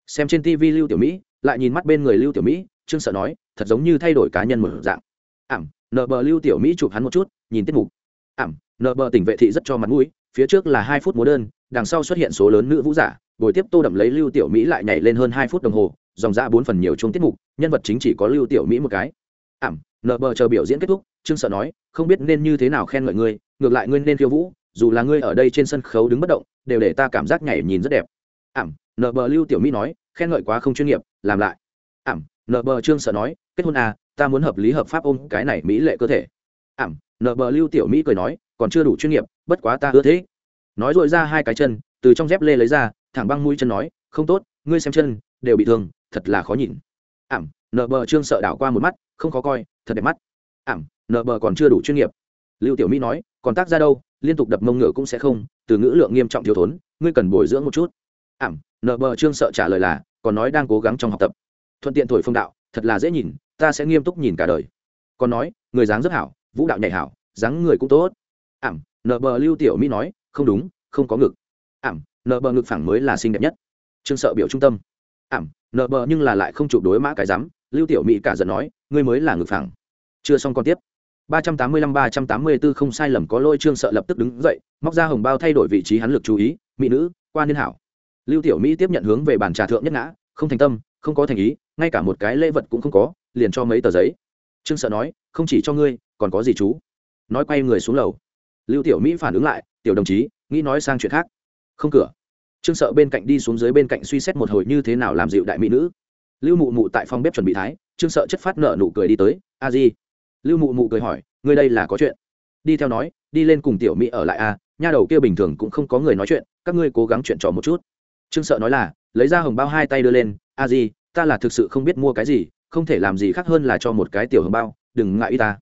Xem trên tv lưu tiểu mỹ, lại nhìn mắt bên người lưu tiểu mỹ, trương sợ nói, thật giống như thay đổi cá nhân một dạng. Ảm, nợ bờ lưu tiểu mỹ chụp hắn một chút, nhìn tiết mục. Ảm, nợ bờ tỉnh vệ thị rất cho mặt mũi, phía trước là hai phút múa đơn, đằng sau xuất hiện số lớn nữ vũ giả, buổi tiếp tô đậm lấy lưu tiểu mỹ lại nhảy lên hơn hai phút đồng hồ, dòng ra bốn phần nhiều chung tiết mục, nhân vật chính chỉ có lưu tiểu mỹ một cái. Ảm nợ bờ chờ biểu diễn kết thúc, trương sợ nói, không biết nên như thế nào khen ngợi ngươi, ngược lại ngươi nên khiêu vũ, dù là ngươi ở đây trên sân khấu đứng bất động, đều để ta cảm giác nhảy nhìn rất đẹp. Ảm, nợ bờ lưu tiểu mỹ nói, khen ngợi quá không chuyên nghiệp, làm lại. Ảm, nợ bờ trương sợ nói, kết hôn à ta muốn hợp lý hợp pháp ôm cái này mỹ lệ cơ thể. Ảm, nợ bờ lưu tiểu mỹ cười nói, còn chưa đủ chuyên nghiệp, bất quá ta ưa thế. Nói dội ra hai cái chân, từ trong dép lê lấy ra, thẳng băng mũi chân nói, không tốt, ngươi xem chân, đều bị thương, thật là khó nhìn. Ảm nợ bờ trương sợ đảo qua một mắt, không khó coi, thật đẹp mắt. Ảm nợ bờ còn chưa đủ chuyên nghiệp. Lưu tiểu mỹ nói, còn tác ra đâu, liên tục đập mông ngựa cũng sẽ không, từ ngữ lượng nghiêm trọng thiếu thốn, ngươi cần bồi dưỡng một chút. Ảm nợ bờ trương sợ trả lời là, còn nói đang cố gắng trong học tập. Thuận tiện thổi phong đạo, thật là dễ nhìn, ta sẽ nghiêm túc nhìn cả đời. Còn nói, người dáng rất hảo, vũ đạo nhảy hảo, dáng người cũng tốt. Ảm nợ bờ lưu tiểu mỹ nói, không đúng, không có ngực. Ảm nợ bờ ngực phẳng mới là xinh đẹp nhất. Trương sợ biểu trung tâm. Ảm nợ bờ nhưng là lại không chụp đối mã cái rắm lưu tiểu mỹ cả giận nói, ngươi mới là ngực phẳng. Chưa xong còn tiếp. ba trăm tám mươi lăm ba trăm tám mươi 384 không sai lầm có lôi trương sợ lập tức đứng dậy, móc ra hồng bao thay đổi vị trí hắn lực chú ý, mỹ nữ quan niên hảo. Lưu tiểu mỹ tiếp nhận hướng về bàn trà thượng nhất ngã, không thành tâm, không có thành ý, ngay cả một cái lễ vật cũng không có, liền cho mấy tờ giấy. Trương sợ nói, không chỉ cho ngươi, còn có gì chú? Nói quay người xuống lầu. Lưu tiểu mỹ phản ứng lại, tiểu đồng chí, nghĩ nói sang chuyện khác. Không cửa. Trương sợ bên cạnh đi xuống dưới bên cạnh suy xét một hồi như thế nào làm dịu đại mỹ nữ lưu mụ mụ tại phòng bếp chuẩn bị thái, trương sợ chất phát nợ nụ cười đi tới, a di. Lưu mụ mụ cười hỏi, ngươi đây là có chuyện? Đi theo nói, đi lên cùng tiểu mỹ ở lại a nha đầu kia bình thường cũng không có người nói chuyện, các ngươi cố gắng chuyện trò một chút. Trương sợ nói là, lấy ra hồng bao hai tay đưa lên, a di, ta là thực sự không biết mua cái gì, không thể làm gì khác hơn là cho một cái tiểu hồng bao, đừng ngại y ta.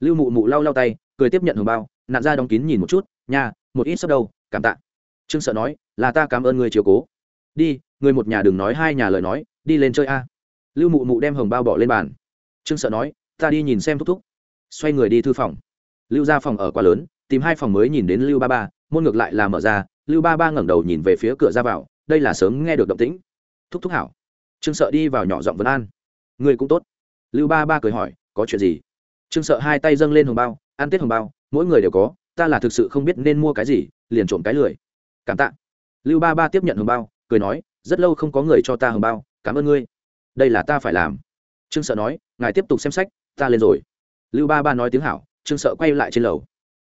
Lưu mụ mụ lau lau tay, cười tiếp nhận hồng bao nạn ra đóng kín nhìn một chút, nha, một ít sắp đâu, cảm tạ. Trương sợ nói, là ta cảm ơn người chiều cố. Đi người một nhà đừng nói hai nhà lời nói đi lên chơi a. Lưu mụ mụ đem hồng bao bỏ lên bàn. Trương sợ nói, ta đi nhìn xem thúc thúc. Xoay người đi thư phòng. Lưu ra phòng ở quá lớn, tìm hai phòng mới nhìn đến lưu ba ba, môn ngược lại là mở ra, lưu ba ba ngẩng đầu nhìn về phía cửa ra vào, đây là sớm nghe được động tĩnh. Thúc thúc hảo. Trương sợ đi vào nhỏ giọng vấn an. Người cũng tốt. Lưu ba ba cười hỏi, có chuyện gì? Trương sợ hai tay dâng lên hồng bao, ăn tết hồng bao, mỗi người đều có, ta là thực sự không biết nên mua cái gì, liền trộm cái lười. Cảm tạ. Lưu ba ba tiếp nhận hồng bao, cười nói, rất lâu không có người cho ta hồng bao cảm ơn ngươi. Đây là ta phải làm. Trương sợ nói, ngài tiếp tục xem sách, ta lên rồi. Lưu ba ba nói tiếng hảo, trương sợ quay lại trên lầu.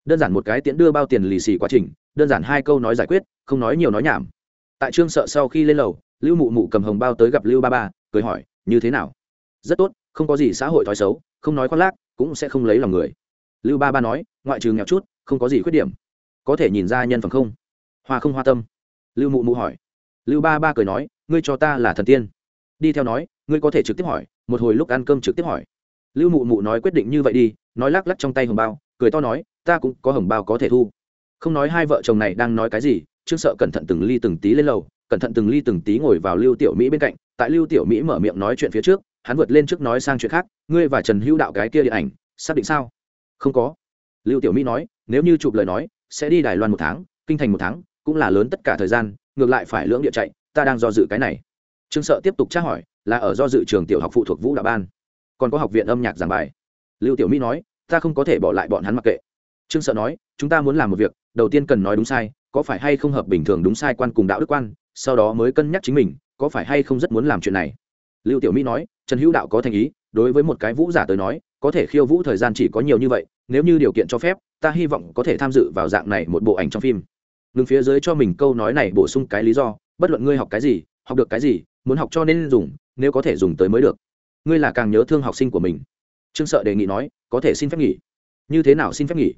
Đơn giản một cái tiễn đưa bao tiền lì xì quá trình, đơn giản hai câu nói giải quyết, không nói nhiều nói nhảm. Tại trương sợ sau khi lên lầu, lưu mụ mụ cầm hồng bao tới gặp lưu ba ba, cười hỏi, như thế nào? Rất tốt, không có gì xã hội thói xấu, không nói khoác lác, cũng sẽ không lấy lòng người. Lưu ba ba nói, ngoại trừ nghèo chút, không có gì khuyết điểm. Có thể nhìn ra nhân phẩm không? Hoa không hoa tâm. Lưu mụ mụ hỏi. Lưu ba ba cười nói, ngươi cho ta là thần tiên đi theo nói, ngươi có thể trực tiếp hỏi, một hồi lúc ăn cơm trực tiếp hỏi. Lưu mụ mụ nói quyết định như vậy đi, nói lắc lắc trong tay hồng bao, cười to nói, ta cũng có hồng bao có thể thu. Không nói hai vợ chồng này đang nói cái gì, trương sợ cẩn thận từng ly từng tí lên lầu, cẩn thận từng ly từng tí ngồi vào lưu tiểu mỹ bên cạnh, tại lưu tiểu mỹ mở miệng nói chuyện phía trước, hắn vượt lên trước nói sang chuyện khác, ngươi và trần hữu đạo cái kia điện ảnh, xác định sao? Không có. Lưu tiểu mỹ nói, nếu như chụp lời nói, sẽ đi đài loan một tháng, kinh thành một tháng, cũng là lớn tất cả thời gian, ngược lại phải lưỡng địa chạy, ta đang do dự cái này trương sợ tiếp tục tra hỏi, là ở do dự trường tiểu học phụ thuộc vũ đạo ban. Còn có học viện âm nhạc giảng bài. Lưu tiểu mỹ nói, ta không có thể bỏ lại bọn hắn mặc kệ. Trương sợ nói, chúng ta muốn làm một việc, đầu tiên cần nói đúng sai, có phải hay không hợp bình thường đúng sai quan cùng đạo đức quan, sau đó mới cân nhắc chính mình, có phải hay không rất muốn làm chuyện này. Lưu tiểu mỹ nói, trần hữu đạo có thành ý, đối với một cái vũ giả tới nói, có thể khiêu vũ thời gian chỉ có nhiều như vậy, nếu như điều kiện cho phép, ta hy vọng có thể tham dự vào dạng này một bộ ảnh trong phim. Ngừng phía dưới cho mình câu nói này bổ sung cái lý do, bất luận ngươi học cái gì, học được cái gì muốn học cho nên dùng, nếu có thể dùng tới mới được. Ngươi là càng nhớ thương học sinh của mình. Trương sợ đề nghị nói, có thể xin phép nghỉ. Như thế nào xin phép nghỉ?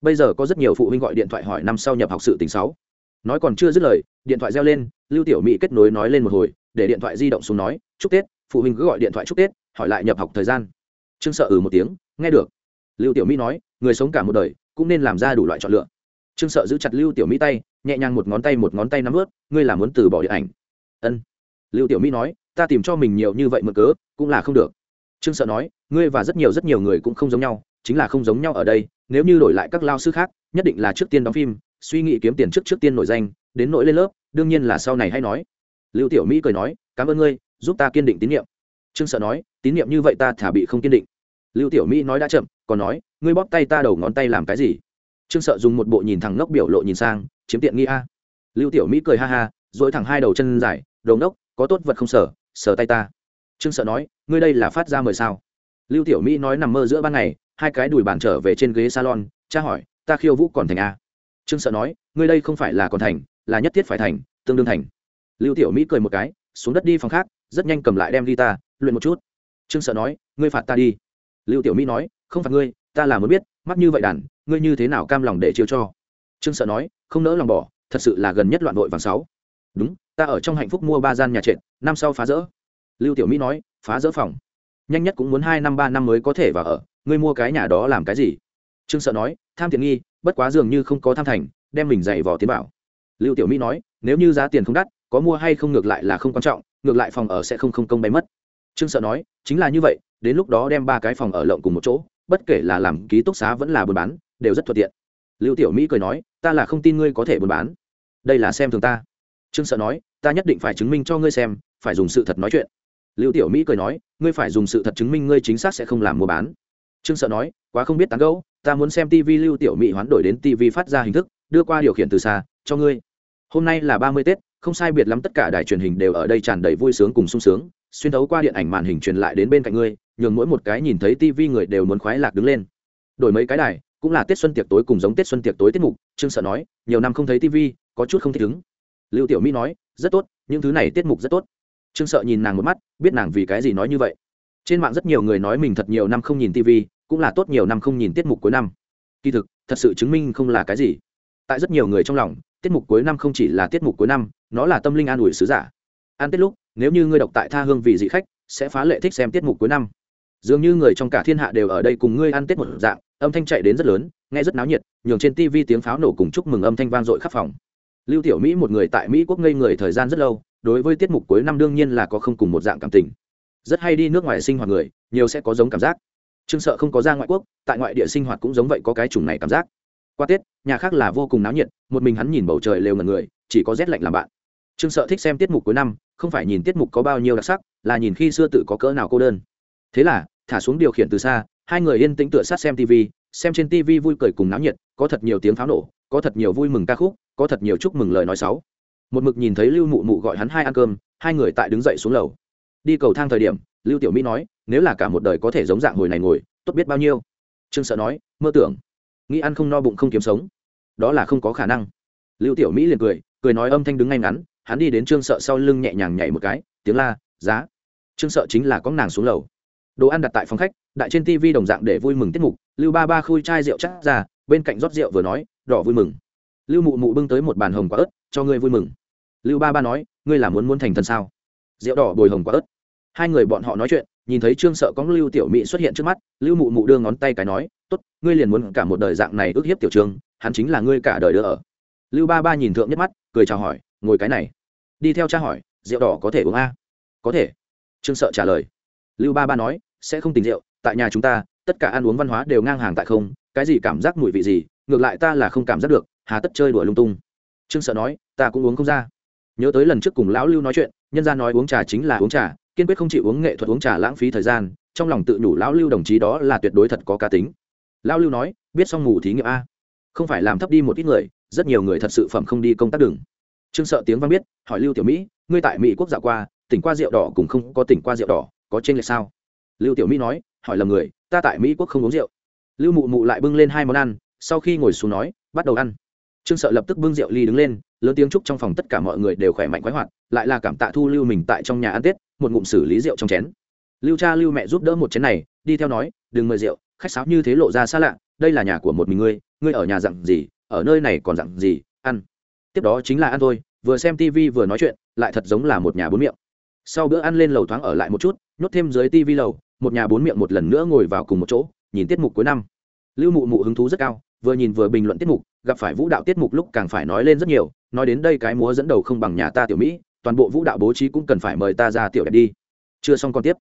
Bây giờ có rất nhiều phụ huynh gọi điện thoại hỏi năm sau nhập học sự tình sáu. Nói còn chưa dứt lời, điện thoại reo lên, lưu tiểu mỹ kết nối nói lên một hồi, để điện thoại di động xuống nói, chúc tết. Phụ huynh cứ gọi điện thoại chúc tết hỏi lại nhập học thời gian. Trương sợ ừ một tiếng, nghe được. Lưu tiểu mỹ nói, người sống cả một đời, cũng nên làm ra đủ loại chọn lựa. Trương sợ giữ chặt lưu tiểu mỹ tay, nhẹ nhàng một ngón tay một ngón tay nắm ướt, ngươi là muốn từ bỏ điện ảnh? Ân lưu tiểu mỹ nói, ta tìm cho mình nhiều như vậy mượn cớ, cũng là không được. Trương sợ nói, ngươi và rất nhiều rất nhiều người cũng không giống nhau, chính là không giống nhau ở đây. Nếu như đổi lại các lao sư khác, nhất định là trước tiên đóng phim, suy nghĩ kiếm tiền trước trước tiên nổi danh, đến nỗi lên lớp, đương nhiên là sau này hay nói. Lưu tiểu mỹ cười nói, cảm ơn ngươi, giúp ta kiên định tín nhiệm. Trương sợ nói, tín nhiệm như vậy ta thả bị không kiên định. Lưu tiểu mỹ nói đã chậm, còn nói, ngươi bóp tay ta đầu ngón tay làm cái gì? Trương sợ dùng một bộ nhìn thẳng ngốc biểu lộ nhìn sang, chiếm tiện nghi a. Lưu tiểu mỹ cười ha ha dỗi thẳng hai đầu chân dài đầu ngốc có tốt vật không sở sở tay ta. Trương sợ nói, ngươi đây là phát ra mời sao? Lưu tiểu mỹ nói nằm mơ giữa ban ngày, hai cái đùi bàn trở về trên ghế salon, cha hỏi, ta khiêu vũ còn thành a trương sợ nói, ngươi đây không phải là còn thành, là nhất thiết phải thành, tương đương thành. Lưu tiểu mỹ cười một cái, xuống đất đi phòng khác, rất nhanh cầm lại đem đi ta, luyện một chút. Trương sợ nói, ngươi phạt ta đi. Lưu tiểu mỹ nói, không phạt ngươi, ta là muốn biết, mắc như vậy đàn, ngươi như thế nào cam lòng để chiêu cho? Trương sợ nói, không nỡ lòng bỏ, thật sự là gần nhất loạn vội vàng sáu. Đúng ta ở trong hạnh phúc mua ba gian nhà trệt, năm sau phá rỡ. Lưu tiểu mỹ nói, phá rỡ phòng. Nhanh nhất cũng muốn hai năm, ba năm mới có thể vào ở, ngươi mua cái nhà đó làm cái gì? Trương sợ nói, tham tiện nghi, bất quá dường như không có tham thành, đem mình dạy vò tiến bảo lưu tiểu mỹ nói, nếu như giá tiền không đắt, có mua hay không ngược lại là không quan trọng, ngược lại phòng ở sẽ không không công bay mất. Trương sợ nói, chính là như vậy, đến lúc đó đem ba cái phòng ở lộng cùng một chỗ, bất kể là làm ký túc xá vẫn là buôn bán, đều rất thuận tiện. Lưu tiểu mỹ cười nói, ta là không tin ngươi có thể buôn bán. Đây là xem thường ta. Trương sợ nói ta nhất định phải chứng minh cho ngươi xem, phải dùng sự thật nói chuyện. Lưu tiểu mỹ cười nói, ngươi phải dùng sự thật chứng minh ngươi chính xác sẽ không làm mua bán. Trương sợ nói, quá không biết tán gẫu, ta muốn xem tv lưu tiểu mỹ hoán đổi đến tv phát ra hình thức, đưa qua điều khiển từ xa, cho ngươi. Hôm nay là ba mươi tết, không sai biệt lắm tất cả đài truyền hình đều ở đây tràn đầy vui sướng cùng sung sướng, xuyên thấu qua điện ảnh màn hình truyền lại đến bên cạnh ngươi, nhường mỗi một cái nhìn thấy tv người đều muốn khoái lạc đứng lên. Đổi mấy cái đài, cũng là tết xuân tiệc tối cùng giống tết xuân tiệc tối tiết mục, trương sợ nói, nhiều năm không thấy tv có chút không thích ứng lưu tiểu mỹ nói, rất tốt, những thứ này tiết mục rất tốt. Trương sợ nhìn nàng một mắt, biết nàng vì cái gì nói như vậy. Trên mạng rất nhiều người nói mình thật nhiều năm không nhìn tv cũng là tốt nhiều năm không nhìn tiết mục cuối năm. Kỳ thực, thật sự chứng minh không là cái gì. Tại rất nhiều người trong lòng, tiết mục cuối năm không chỉ là tiết mục cuối năm, nó là tâm linh an ủi sứ giả. An tết lúc, nếu như ngươi đọc tại tha hương vị dị khách, sẽ phá lệ thích xem tiết mục cuối năm. Dường như người trong cả thiên hạ đều ở đây cùng ngươi ăn tết một dạng, âm thanh chạy đến rất lớn, nghe rất náo nhiệt, nhường trên tv tiếng pháo nổ cùng chúc mừng âm thanh vang dội khắp phòng lưu tiểu mỹ một người tại mỹ quốc ngây người thời gian rất lâu, đối với tiết mục cuối năm đương nhiên là có không cùng một dạng cảm tình. Rất hay đi nước ngoài sinh hoạt người, nhiều sẽ có giống cảm giác. Trương sợ không có ra ngoại quốc, tại ngoại địa sinh hoạt cũng giống vậy có cái chủng này cảm giác. Qua tết, nhà khác là vô cùng náo nhiệt, một mình hắn nhìn bầu trời lều ngần người, chỉ có rét lạnh làm bạn. Trương sợ thích xem tiết mục cuối năm, không phải nhìn tiết mục có bao nhiêu đặc sắc, là nhìn khi xưa tự có cỡ nào cô đơn. Thế là, thả xuống điều khiển từ xa, hai người yên tĩnh tựa sát xem tv xem trên tv vui cười cùng náo nhiệt, có thật nhiều tiếng pháo nổ, có thật nhiều vui mừng ca khúc có thật nhiều chúc mừng lời nói xấu. Một mực nhìn thấy lưu mụ mụ gọi hắn hai ăn cơm, hai người tại đứng dậy xuống lầu. Đi cầu thang thời điểm, lưu tiểu mỹ nói, nếu là cả một đời có thể giống dạng hồi này ngồi, tốt biết bao nhiêu. Trương sợ nói, mơ tưởng, nghĩ ăn không no bụng không kiếm sống, đó là không có khả năng. Lưu tiểu mỹ liền cười cười nói âm thanh đứng ngay ngắn, hắn đi đến trương sợ sau lưng nhẹ nhàng nhảy một cái, tiếng la, giá. Trương sợ chính là có nàng xuống lầu. Đồ ăn đặt tại phòng khách, đại trên tv đồng dạng để vui mừng tiết mục, lưu ba ba khui chai rượu chắc ra, bên cạnh rót rượu vừa nói, đỏ vui mừng lưu mụ mụ bưng tới một bàn hồng quả ớt, cho ngươi vui mừng. Lưu ba ba nói, ngươi là muốn muốn thành thần sao? Rượu đỏ bồi hồng quả ớt. Hai người bọn họ nói chuyện, nhìn thấy trương sợ có lưu tiểu mỹ xuất hiện trước mắt, lưu mụ mụ đưa ngón tay cái nói, tốt, ngươi liền muốn cả một đời dạng này ước hiếp tiểu trương, hắn chính là ngươi cả đời đưa ở. Lưu ba ba nhìn thượng nhất mắt, cười chào hỏi, ngồi cái này. Đi theo cha hỏi, rượu đỏ có thể uống a? Có thể. Trương sợ trả lời. Lưu ba ba nói, sẽ không tình rượu, tại nhà chúng ta, tất cả ăn uống văn hóa đều ngang hàng tại không, cái gì cảm giác mùi vị gì, ngược lại ta là không cảm giác được hà tất chơi đùa lung tung. Trương sợ nói, ta cũng uống không ra. Nhớ tới lần trước cùng lão lưu nói chuyện, nhân ra nói uống trà chính là uống trà, kiên quyết không chịu uống nghệ thuật uống trà lãng phí thời gian, trong lòng tự nhủ lão lưu đồng chí đó là tuyệt đối thật có cá tính. Lão lưu nói, biết xong ngủ thí nghiệm a. Không phải làm thấp đi một ít người, rất nhiều người thật sự phẩm không đi công tác đường. Trương sợ tiếng văn biết, hỏi lưu tiểu mỹ, ngươi tại mỹ quốc dạo qua, tỉnh qua rượu đỏ cũng không có tỉnh qua rượu đỏ, có trên lệch sao? Lưu tiểu mỹ nói, hỏi lầm người, ta tại mỹ quốc không uống rượu. Lưu mụ mụ lại bưng lên hai món ăn, sau khi ngồi xuống nói, bắt đầu ăn trương sợ lập tức bưng rượu ly đứng lên, lớn tiếng chúc trong phòng tất cả mọi người đều khỏe mạnh khoái hoạt, lại là cảm tạ thu lưu mình tại trong nhà ăn tết, một ngụm xử lý rượu trong chén. Lưu cha, lưu mẹ giúp đỡ một chén này, đi theo nói, đừng mời rượu, khách sáo như thế lộ ra xa lạ, đây là nhà của một mình ngươi ngươi ở nhà dặn gì, ở nơi này còn dặn gì, ăn. Tiếp đó chính là ăn thôi, vừa xem tv vừa nói chuyện, lại thật giống là một nhà bốn miệng. Sau bữa ăn lên lầu thoáng ở lại một chút, nhốt thêm dưới tv lầu, một nhà bốn miệng một lần nữa ngồi vào cùng một chỗ, nhìn tiết mục cuối năm. Lưu mụ mụ hứng thú rất cao, vừa nhìn vừa bình luận tiết mục gặp phải vũ đạo tiết mục lúc càng phải nói lên rất nhiều, nói đến đây cái múa dẫn đầu không bằng nhà ta tiểu mỹ, toàn bộ vũ đạo bố trí cũng cần phải mời ta ra tiểu đẹp đi. Chưa xong còn tiếp.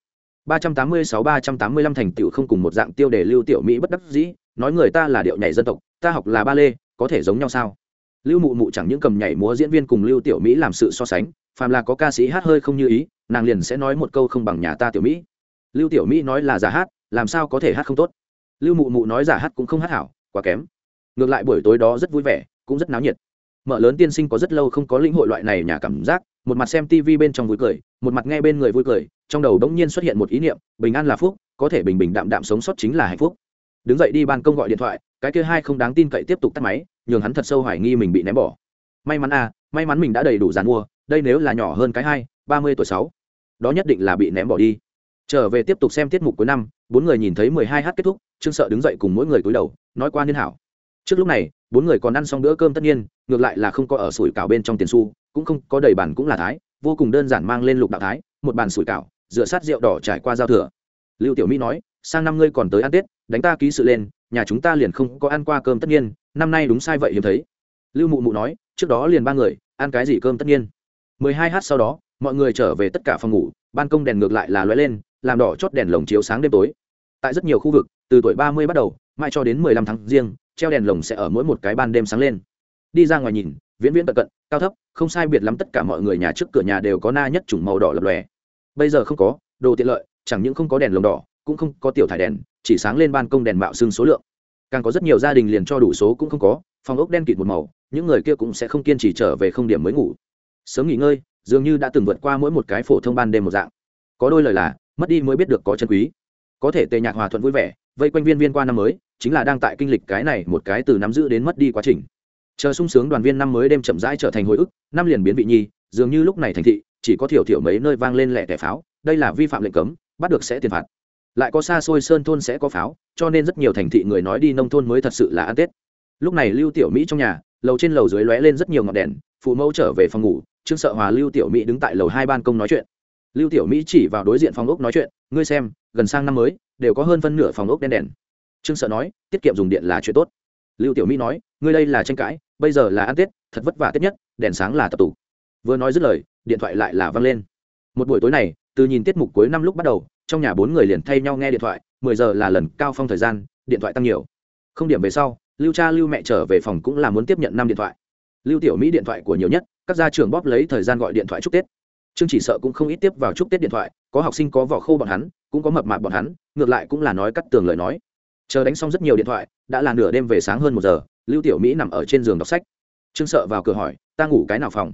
386-385 thành tiểu không cùng một dạng tiêu đề lưu tiểu mỹ bất đắc dĩ, nói người ta là điệu nhảy dân tộc, ta học là ba lê, có thể giống nhau sao? Lưu mụ mụ chẳng những cầm nhảy múa diễn viên cùng lưu tiểu mỹ làm sự so sánh, phàm là có ca sĩ hát hơi không như ý, nàng liền sẽ nói một câu không bằng nhà ta tiểu mỹ. Lưu tiểu mỹ nói là giả hát, làm sao có thể hát không tốt? Lưu mụ mụ nói giả hát cũng không hát hảo, quá kém ngược lại buổi tối đó rất vui vẻ, cũng rất náo nhiệt. Mở lớn tiên sinh có rất lâu không có lĩnh hội loại này nhà cảm giác, một mặt xem tv bên trong vui cười, một mặt nghe bên người vui cười, trong đầu đống nhiên xuất hiện một ý niệm, bình an là phúc, có thể bình bình đạm đạm sống sót chính là hạnh phúc. Đứng dậy đi ban công gọi điện thoại, cái kia hai không đáng tin cậy tiếp tục tắt máy, nhường hắn thật sâu hoài nghi mình bị ném bỏ. May mắn à may mắn mình đã đầy đủ dàn mua, đây nếu là nhỏ hơn cái hai, ba mươi tuổi sáu, đó nhất định là bị ném bỏ đi. Trở về tiếp tục xem tiết mục cuối năm, bốn người nhìn thấy mười hai h kết thúc, trương sợ đứng dậy cùng mỗi người cúi đầu, nói qua niên hảo trước lúc này, bốn người còn ăn xong bữa cơm tất nhiên, ngược lại là không có ở sủi cảo bên trong tiền su cũng không có đầy bản cũng là thái, vô cùng đơn giản mang lên lục đạo thái, một bàn sủi cảo dựa sát rượu đỏ trải qua giao thừa. Lưu tiểu mỹ nói, sang năm ngươi còn tới ăn tết, đánh ta ký sự lên, nhà chúng ta liền không có ăn qua cơm tất nhiên, năm nay đúng sai vậy hiếm thấy. Lưu mụ mụ nói, trước đó liền ba người, ăn cái gì cơm tất nhiên? Mười hai h sau đó, mọi người trở về tất cả phòng ngủ, ban công đèn ngược lại là lóe lên, làm đỏ chót đèn lồng chiếu sáng đêm tối. Tại rất nhiều khu vực, từ tuổi ba mươi bắt đầu mai cho đến mười lăm tháng riêng treo đèn lồng sẽ ở mỗi một cái ban đêm sáng lên. Đi ra ngoài nhìn, viễn viễn cận cận, cao thấp, không sai biệt lắm tất cả mọi người nhà trước cửa nhà đều có na nhất chủng màu đỏ lập lòe. Bây giờ không có, đồ tiện lợi, chẳng những không có đèn lồng đỏ, cũng không có tiểu thải đèn, chỉ sáng lên ban công đèn mạo xương số lượng. Càng có rất nhiều gia đình liền cho đủ số cũng không có, phòng ốc đen kịt một màu, những người kia cũng sẽ không kiên trì trở về không điểm mới ngủ. Sớm nghỉ ngơi, dường như đã từng vượt qua mỗi một cái phổ thông ban đêm một dạng. Có đôi lời là, mất đi mới biết được có chân quý. Có thể tề nhạc hòa thuận vui vẻ vây quanh viên viên qua năm mới, chính là đang tại kinh lịch cái này một cái từ nắm giữ đến mất đi quá trình. Chờ sung sướng đoàn viên năm mới đêm chậm rãi trở thành hồi ức, năm liền biến vị nhi, dường như lúc này thành thị, chỉ có thiểu thiểu mấy nơi vang lên lẻ tẻ pháo, đây là vi phạm lệnh cấm, bắt được sẽ tiền phạt. Lại có xa xôi sơn thôn sẽ có pháo, cho nên rất nhiều thành thị người nói đi nông thôn mới thật sự là ăn tết. Lúc này lưu tiểu mỹ trong nhà, lầu trên lầu dưới lóe lên rất nhiều ngọn đèn, phụ mẫu trở về phòng ngủ, trương sợ hòa lưu tiểu mỹ đứng tại lầu hai ban công nói chuyện. Lưu tiểu mỹ chỉ vào đối diện phòng ốc nói chuyện, ngươi xem, gần sang năm mới đều có hơn phân nửa phòng ốc đen đèn. Trương sợ nói, tiết kiệm dùng điện là chuyện tốt. Lưu tiểu mỹ nói, ngươi đây là tranh cãi, bây giờ là ăn tết, thật vất vả tết nhất, đèn sáng là tập tụ. Vừa nói dứt lời, điện thoại lại là văng lên. Một buổi tối này, từ nhìn tiết mục cuối năm lúc bắt đầu, trong nhà bốn người liền thay nhau nghe điện thoại, mười giờ là lần cao phong thời gian, điện thoại tăng nhiều. Không điểm về sau, lưu cha lưu mẹ trở về phòng cũng là muốn tiếp nhận năm điện thoại. Lưu tiểu mỹ điện thoại của nhiều nhất, các gia trưởng bóp lấy thời gian gọi điện thoại chúc tết. Trương chỉ sợ cũng không ít tiếp vào chúc tết điện thoại, có học sinh có vỏ khô bọn hắn cũng có mập mạp bọn hắn, ngược lại cũng là nói cắt tường lời nói. Chờ đánh xong rất nhiều điện thoại, đã là nửa đêm về sáng hơn một giờ, lưu tiểu mỹ nằm ở trên giường đọc sách. Trương sợ vào cửa hỏi, ta ngủ cái nào phòng?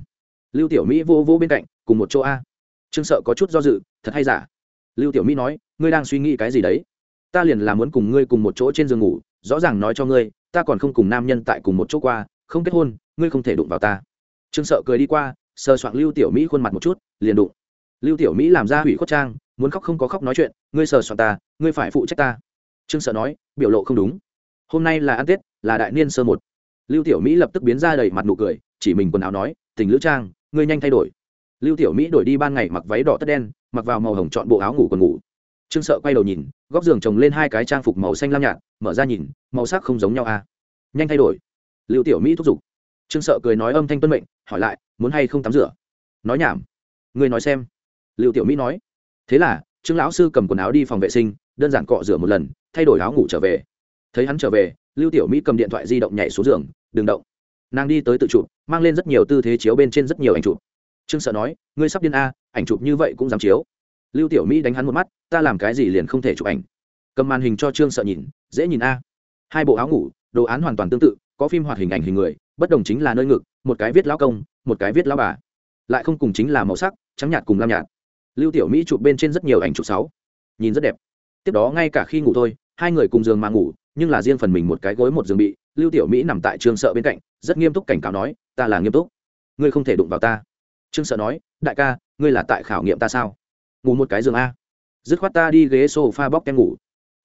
Lưu tiểu mỹ vô vô bên cạnh, cùng một chỗ a. Trương sợ có chút do dự, thật hay giả? Lưu tiểu mỹ nói, ngươi đang suy nghĩ cái gì đấy? Ta liền là muốn cùng ngươi cùng một chỗ trên giường ngủ, rõ ràng nói cho ngươi, ta còn không cùng nam nhân tại cùng một chỗ qua, không kết hôn, ngươi không thể đụng vào ta. Trương sợ cười đi qua, sờ soạn lưu tiểu mỹ khuôn mặt một chút, liền đụng. Lưu tiểu mỹ làm ra hủy khuất trang muốn khóc không có khóc nói chuyện, ngươi sờ soạn ta, ngươi phải phụ trách ta. Trương sợ nói, biểu lộ không đúng. Hôm nay là ăn tết, là đại niên sơ một. Lưu tiểu mỹ lập tức biến ra đầy mặt nụ cười, chỉ mình quần áo nói, tình lữ trang, ngươi nhanh thay đổi. Lưu tiểu mỹ đổi đi ban ngày mặc váy đỏ tất đen, mặc vào màu hồng chọn bộ áo ngủ còn ngủ. Trương sợ quay đầu nhìn, góc giường chồng lên hai cái trang phục màu xanh lam nhạt, mở ra nhìn, màu sắc không giống nhau à? Nhanh thay đổi. Lưu tiểu mỹ thúc giục. Trương sợ cười nói âm thanh tuân mệnh, hỏi lại, muốn hay không tắm rửa? Nói nhảm. Người nói xem. Lưu tiểu mỹ nói thế là, trương lão sư cầm quần áo đi phòng vệ sinh, đơn giản cọ rửa một lần, thay đổi áo ngủ trở về. Thấy hắn trở về, lưu tiểu mỹ cầm điện thoại di động nhảy xuống giường, đừng động. Nàng đi tới tự chụp, mang lên rất nhiều tư thế chiếu bên trên rất nhiều ảnh chụp. Trương sợ nói, ngươi sắp điên a, ảnh chụp như vậy cũng dám chiếu. Lưu tiểu mỹ đánh hắn một mắt, ta làm cái gì liền không thể chụp ảnh? Cầm màn hình cho trương sợ nhìn, dễ nhìn a. Hai bộ áo ngủ, đồ án hoàn toàn tương tự, có phim hoạt hình ảnh hình người, bất đồng chính là nơi ngực, một cái viết lao công, một cái viết lao bà. Lại không cùng chính là màu sắc, trắng nhạt cùng lam nhạt lưu tiểu mỹ chụp bên trên rất nhiều ảnh chụp sáu. Nhìn rất đẹp. Tiếp đó ngay cả khi ngủ thôi, hai người cùng giường mà ngủ, nhưng là riêng phần mình một cái gối một giường bị, lưu tiểu mỹ nằm tại trương sợ bên cạnh, rất nghiêm túc cảnh cáo nói, ta là nghiêm túc. Ngươi không thể đụng vào ta. Trương sợ nói, đại ca, ngươi là tại khảo nghiệm ta sao? Ngủ một cái giường a. Dứt khoát ta đi ghế s o f a bóc kem ngủ.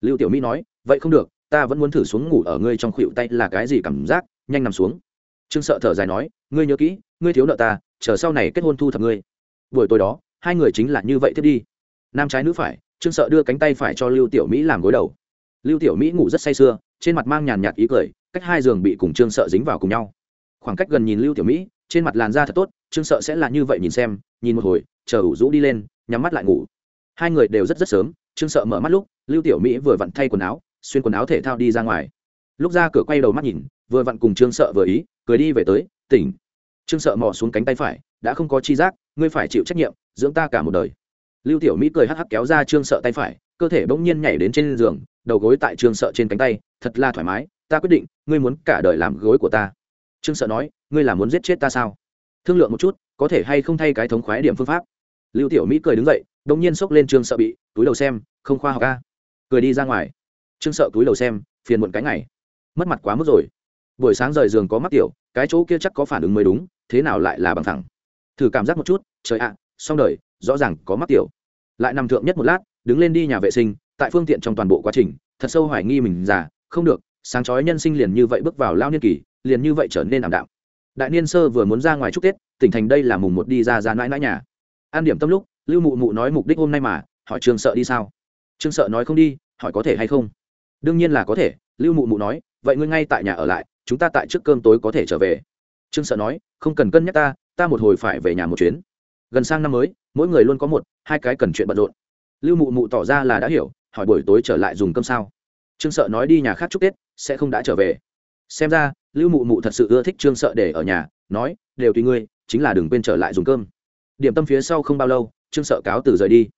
Lưu tiểu mỹ nói, vậy không được, ta vẫn muốn thử xuống ngủ ở ngươi trong khuỵu tay là cái gì cảm giác? Nhanh nằm xuống. Trương sợ thở dài nói, ngươi nhớ kỹ, ngươi thiếu nợ ta, chờ sau này kết hôn thu thập ngươi. Buổi tối đó hai người chính là như vậy tiếp đi. Nam trái nữ phải, trương sợ đưa cánh tay phải cho lưu tiểu mỹ làm gối đầu. Lưu tiểu mỹ ngủ rất say sưa, trên mặt mang nhàn nhạt ý cười, cách hai giường bị cùng trương sợ dính vào cùng nhau. Khoảng cách gần nhìn lưu tiểu mỹ, trên mặt làn da thật tốt, trương sợ sẽ là như vậy nhìn xem, nhìn một hồi, chờ ủ rũ đi lên, nhắm mắt lại ngủ. Hai người đều rất rất sớm, trương sợ mở mắt lúc, lưu tiểu mỹ vừa vặn thay quần áo, xuyên quần áo thể thao đi ra ngoài. Lúc ra cửa quay đầu mắt nhìn, vừa vặn cùng trương sợ vừa ý, cười đi về tới, tỉnh. Trương sợ mò xuống cánh tay phải, đã không có chi giác, ngươi phải chịu trách nhiệm dưỡng ta cả một đời. Lưu tiểu mỹ cười hắc hắc kéo ra trương sợ tay phải, cơ thể bỗng nhiên nhảy đến trên giường, đầu gối tại trương sợ trên cánh tay, thật là thoải mái, ta quyết định, ngươi muốn cả đời làm gối của ta. Trương sợ nói, ngươi là muốn giết chết ta sao? Thương lượng một chút, có thể hay không thay cái thống khoái điểm phương pháp. Lưu tiểu mỹ cười đứng dậy, bỗng nhiên xốc lên trương sợ bị, túi đầu xem, không khoa học ca cười đi ra ngoài. Trương sợ túi đầu xem, phiền muộn cái ngày. Mất mặt quá mức rồi. Buổi sáng rời giường có mắc tiểu, cái chỗ kia chắc có phản ứng mới đúng, thế nào lại là bằng thẳng. Thử cảm giác một chút, trời ạ xong đời, rõ ràng có mắc tiểu. Lại nằm thượng nhất một lát, đứng lên đi nhà vệ sinh, tại phương tiện trong toàn bộ quá trình, thật sâu hoài nghi mình già, không được, sáng chói nhân sinh liền như vậy bước vào lao niên kỳ liền như vậy trở nên ảm đạm. Đại niên sơ vừa muốn ra ngoài chúc tết, tỉnh thành đây là mùng một đi ra ra mãi mãi nhà. An điểm tâm lúc, lưu mụ mụ nói mục đích hôm nay mà, hỏi trường sợ đi sao? Trương sợ nói không đi, hỏi có thể hay không? Đương nhiên là có thể, lưu mụ mụ nói, vậy ngươi ngay tại nhà ở lại, chúng ta tại trước cơm tối có thể trở về. Trương sợ nói, không cần cân nhắc ta ta một hồi phải về nhà một chuyến gần sang năm mới, mỗi người luôn có một, hai cái cần chuyện bận rộn. Lưu mụ mụ tỏ ra là đã hiểu, hỏi buổi tối trở lại dùng cơm sao. Trương sợ nói đi nhà khác chúc tết, sẽ không đã trở về. Xem ra, lưu mụ mụ thật sự ưa thích trương sợ để ở nhà, nói, đều tùy ngươi, chính là đừng quên trở lại dùng cơm. Điểm tâm phía sau không bao lâu, trương sợ cáo từ rời đi.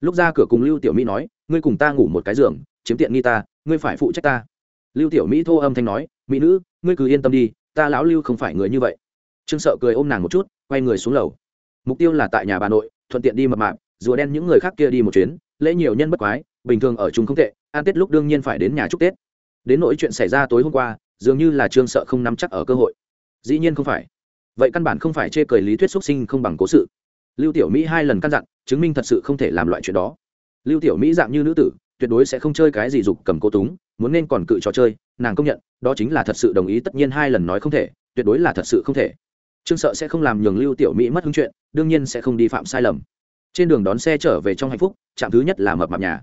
Lúc ra cửa cùng lưu tiểu mỹ nói, ngươi cùng ta ngủ một cái giường, chiếm tiện nghi ta, ngươi phải phụ trách ta. Lưu tiểu mỹ thô âm thanh nói, mỹ nữ, ngươi cứ yên tâm đi, ta lão lưu không phải người như vậy. Trương sợ cười ôm nàng một chút, quay người xuống lầu mục tiêu là tại nhà bà nội, thuận tiện đi mập mạp, rùa đen những người khác kia đi một chuyến, lễ nhiều nhân bất quái, bình thường ở chung không tệ an tết lúc đương nhiên phải đến nhà chúc tết. Đến nỗi chuyện xảy ra tối hôm qua, dường như là trương sợ không nắm chắc ở cơ hội. Dĩ nhiên không phải. Vậy căn bản không phải chê cười lý thuyết xuất sinh không bằng cố sự. Lưu tiểu mỹ hai lần căn dặn, chứng minh thật sự không thể làm loại chuyện đó. Lưu tiểu mỹ dạng như nữ tử, tuyệt đối sẽ không chơi cái gì dục cầm cố túng, muốn nên còn cự trò chơi, nàng công nhận, đó chính là thật sự đồng ý, tất nhiên hai lần nói không thể, tuyệt đối là thật sự không thể trương sợ sẽ không làm nhường lưu tiểu mỹ mất hứng chuyện, đương nhiên sẽ không đi phạm sai lầm. Trên đường đón xe trở về trong hạnh phúc, trạm thứ nhất là mập mạp nhà.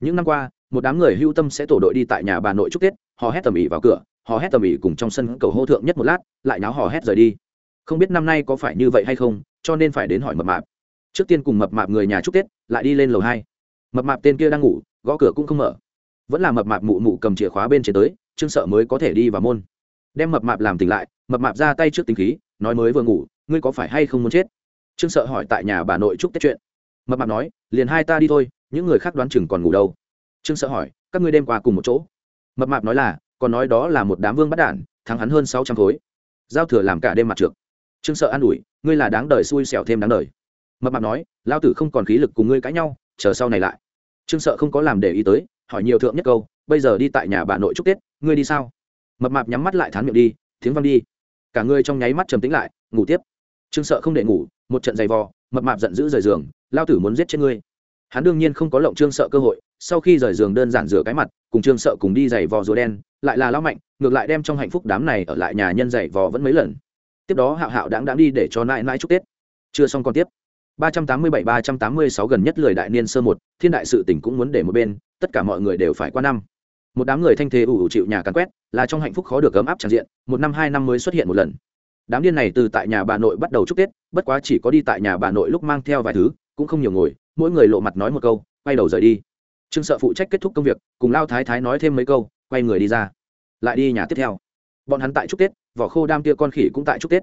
Những năm qua, một đám người hưu tâm sẽ tổ đội đi tại nhà bà nội chúc tết họ hét tầm ĩ vào cửa họ hét tầm ĩ cùng trong sân cầu hô thượng nhất một lát, lại náo họ hét rời đi. Không biết năm nay có phải như vậy hay không, cho nên phải đến hỏi mập mạp. Trước tiên cùng mập mạp người nhà chúc tết, lại đi lên lầu hai. Mập mạp tên kia đang ngủ, gõ cửa cũng không mở. Vẫn là mập mạp mụ mụ cầm chìa khóa bên trên tới, trương sợ mới có thể đi vào môn. Đem mập mạp làm tỉnh lại, mập mạp ra tay trước tính khí nói mới vừa ngủ, ngươi có phải hay không muốn chết? Trương sợ hỏi tại nhà bà nội chúc tết chuyện. Mập mạp nói, liền hai ta đi thôi, những người khác đoán chừng còn ngủ đâu. Trương sợ hỏi, các ngươi đem qua cùng một chỗ? Mập mạp nói là, còn nói đó là một đám vương bắt đản, thắng hắn hơn sáu trăm khối. Giao thừa làm cả đêm mặt trượt trương sợ an ủi, ngươi là đáng đời xui xẻo thêm đáng đời. Mập mạp nói, lao tử không còn khí lực cùng ngươi cãi nhau, chờ sau này lại. Trương sợ không có làm để ý tới, hỏi nhiều thượng nhất câu, bây giờ đi tại nhà bà nội chúc tết, ngươi đi sao? Mập mạp nhắm mắt lại thán miệng đi, tiếng văng đi cả ngươi trong nháy mắt trầm tĩnh lại, ngủ tiếp. Trương sợ không để ngủ, một trận giày vò, mập mạp giận dữ rời giường, lao tử muốn giết chết ngươi. Hắn đương nhiên không có lộng trương sợ cơ hội, sau khi rời giường đơn giản rửa cái mặt, cùng trương sợ cùng đi giày vò rùa đen, lại là lao mạnh, ngược lại đem trong hạnh phúc đám này ở lại nhà nhân giày vò vẫn mấy lần. Tiếp đó hạo hạo đáng đáng đi để cho nãi nãi chúc tết. Chưa xong còn tiếp. 387-386 gần nhất lười đại niên sơ một, thiên đại sự tỉnh cũng muốn để một bên, tất cả mọi người đều phải qua năm một đám người thanh thế ủ ủ chịu nhà càn quét, là trong hạnh phúc khó được ấm áp tràn diện, một năm hai năm mới xuất hiện một lần. Đám điên này từ tại nhà bà nội bắt đầu chúc tết, bất quá chỉ có đi tại nhà bà nội lúc mang theo vài thứ, cũng không nhiều ngồi, mỗi người lộ mặt nói một câu, quay đầu rời đi. Trương sợ phụ trách kết thúc công việc, cùng lao thái thái nói thêm mấy câu, quay người đi ra. Lại đi nhà tiếp theo. Bọn hắn tại chúc tết, vỏ khô đam kia con khỉ cũng tại chúc tết.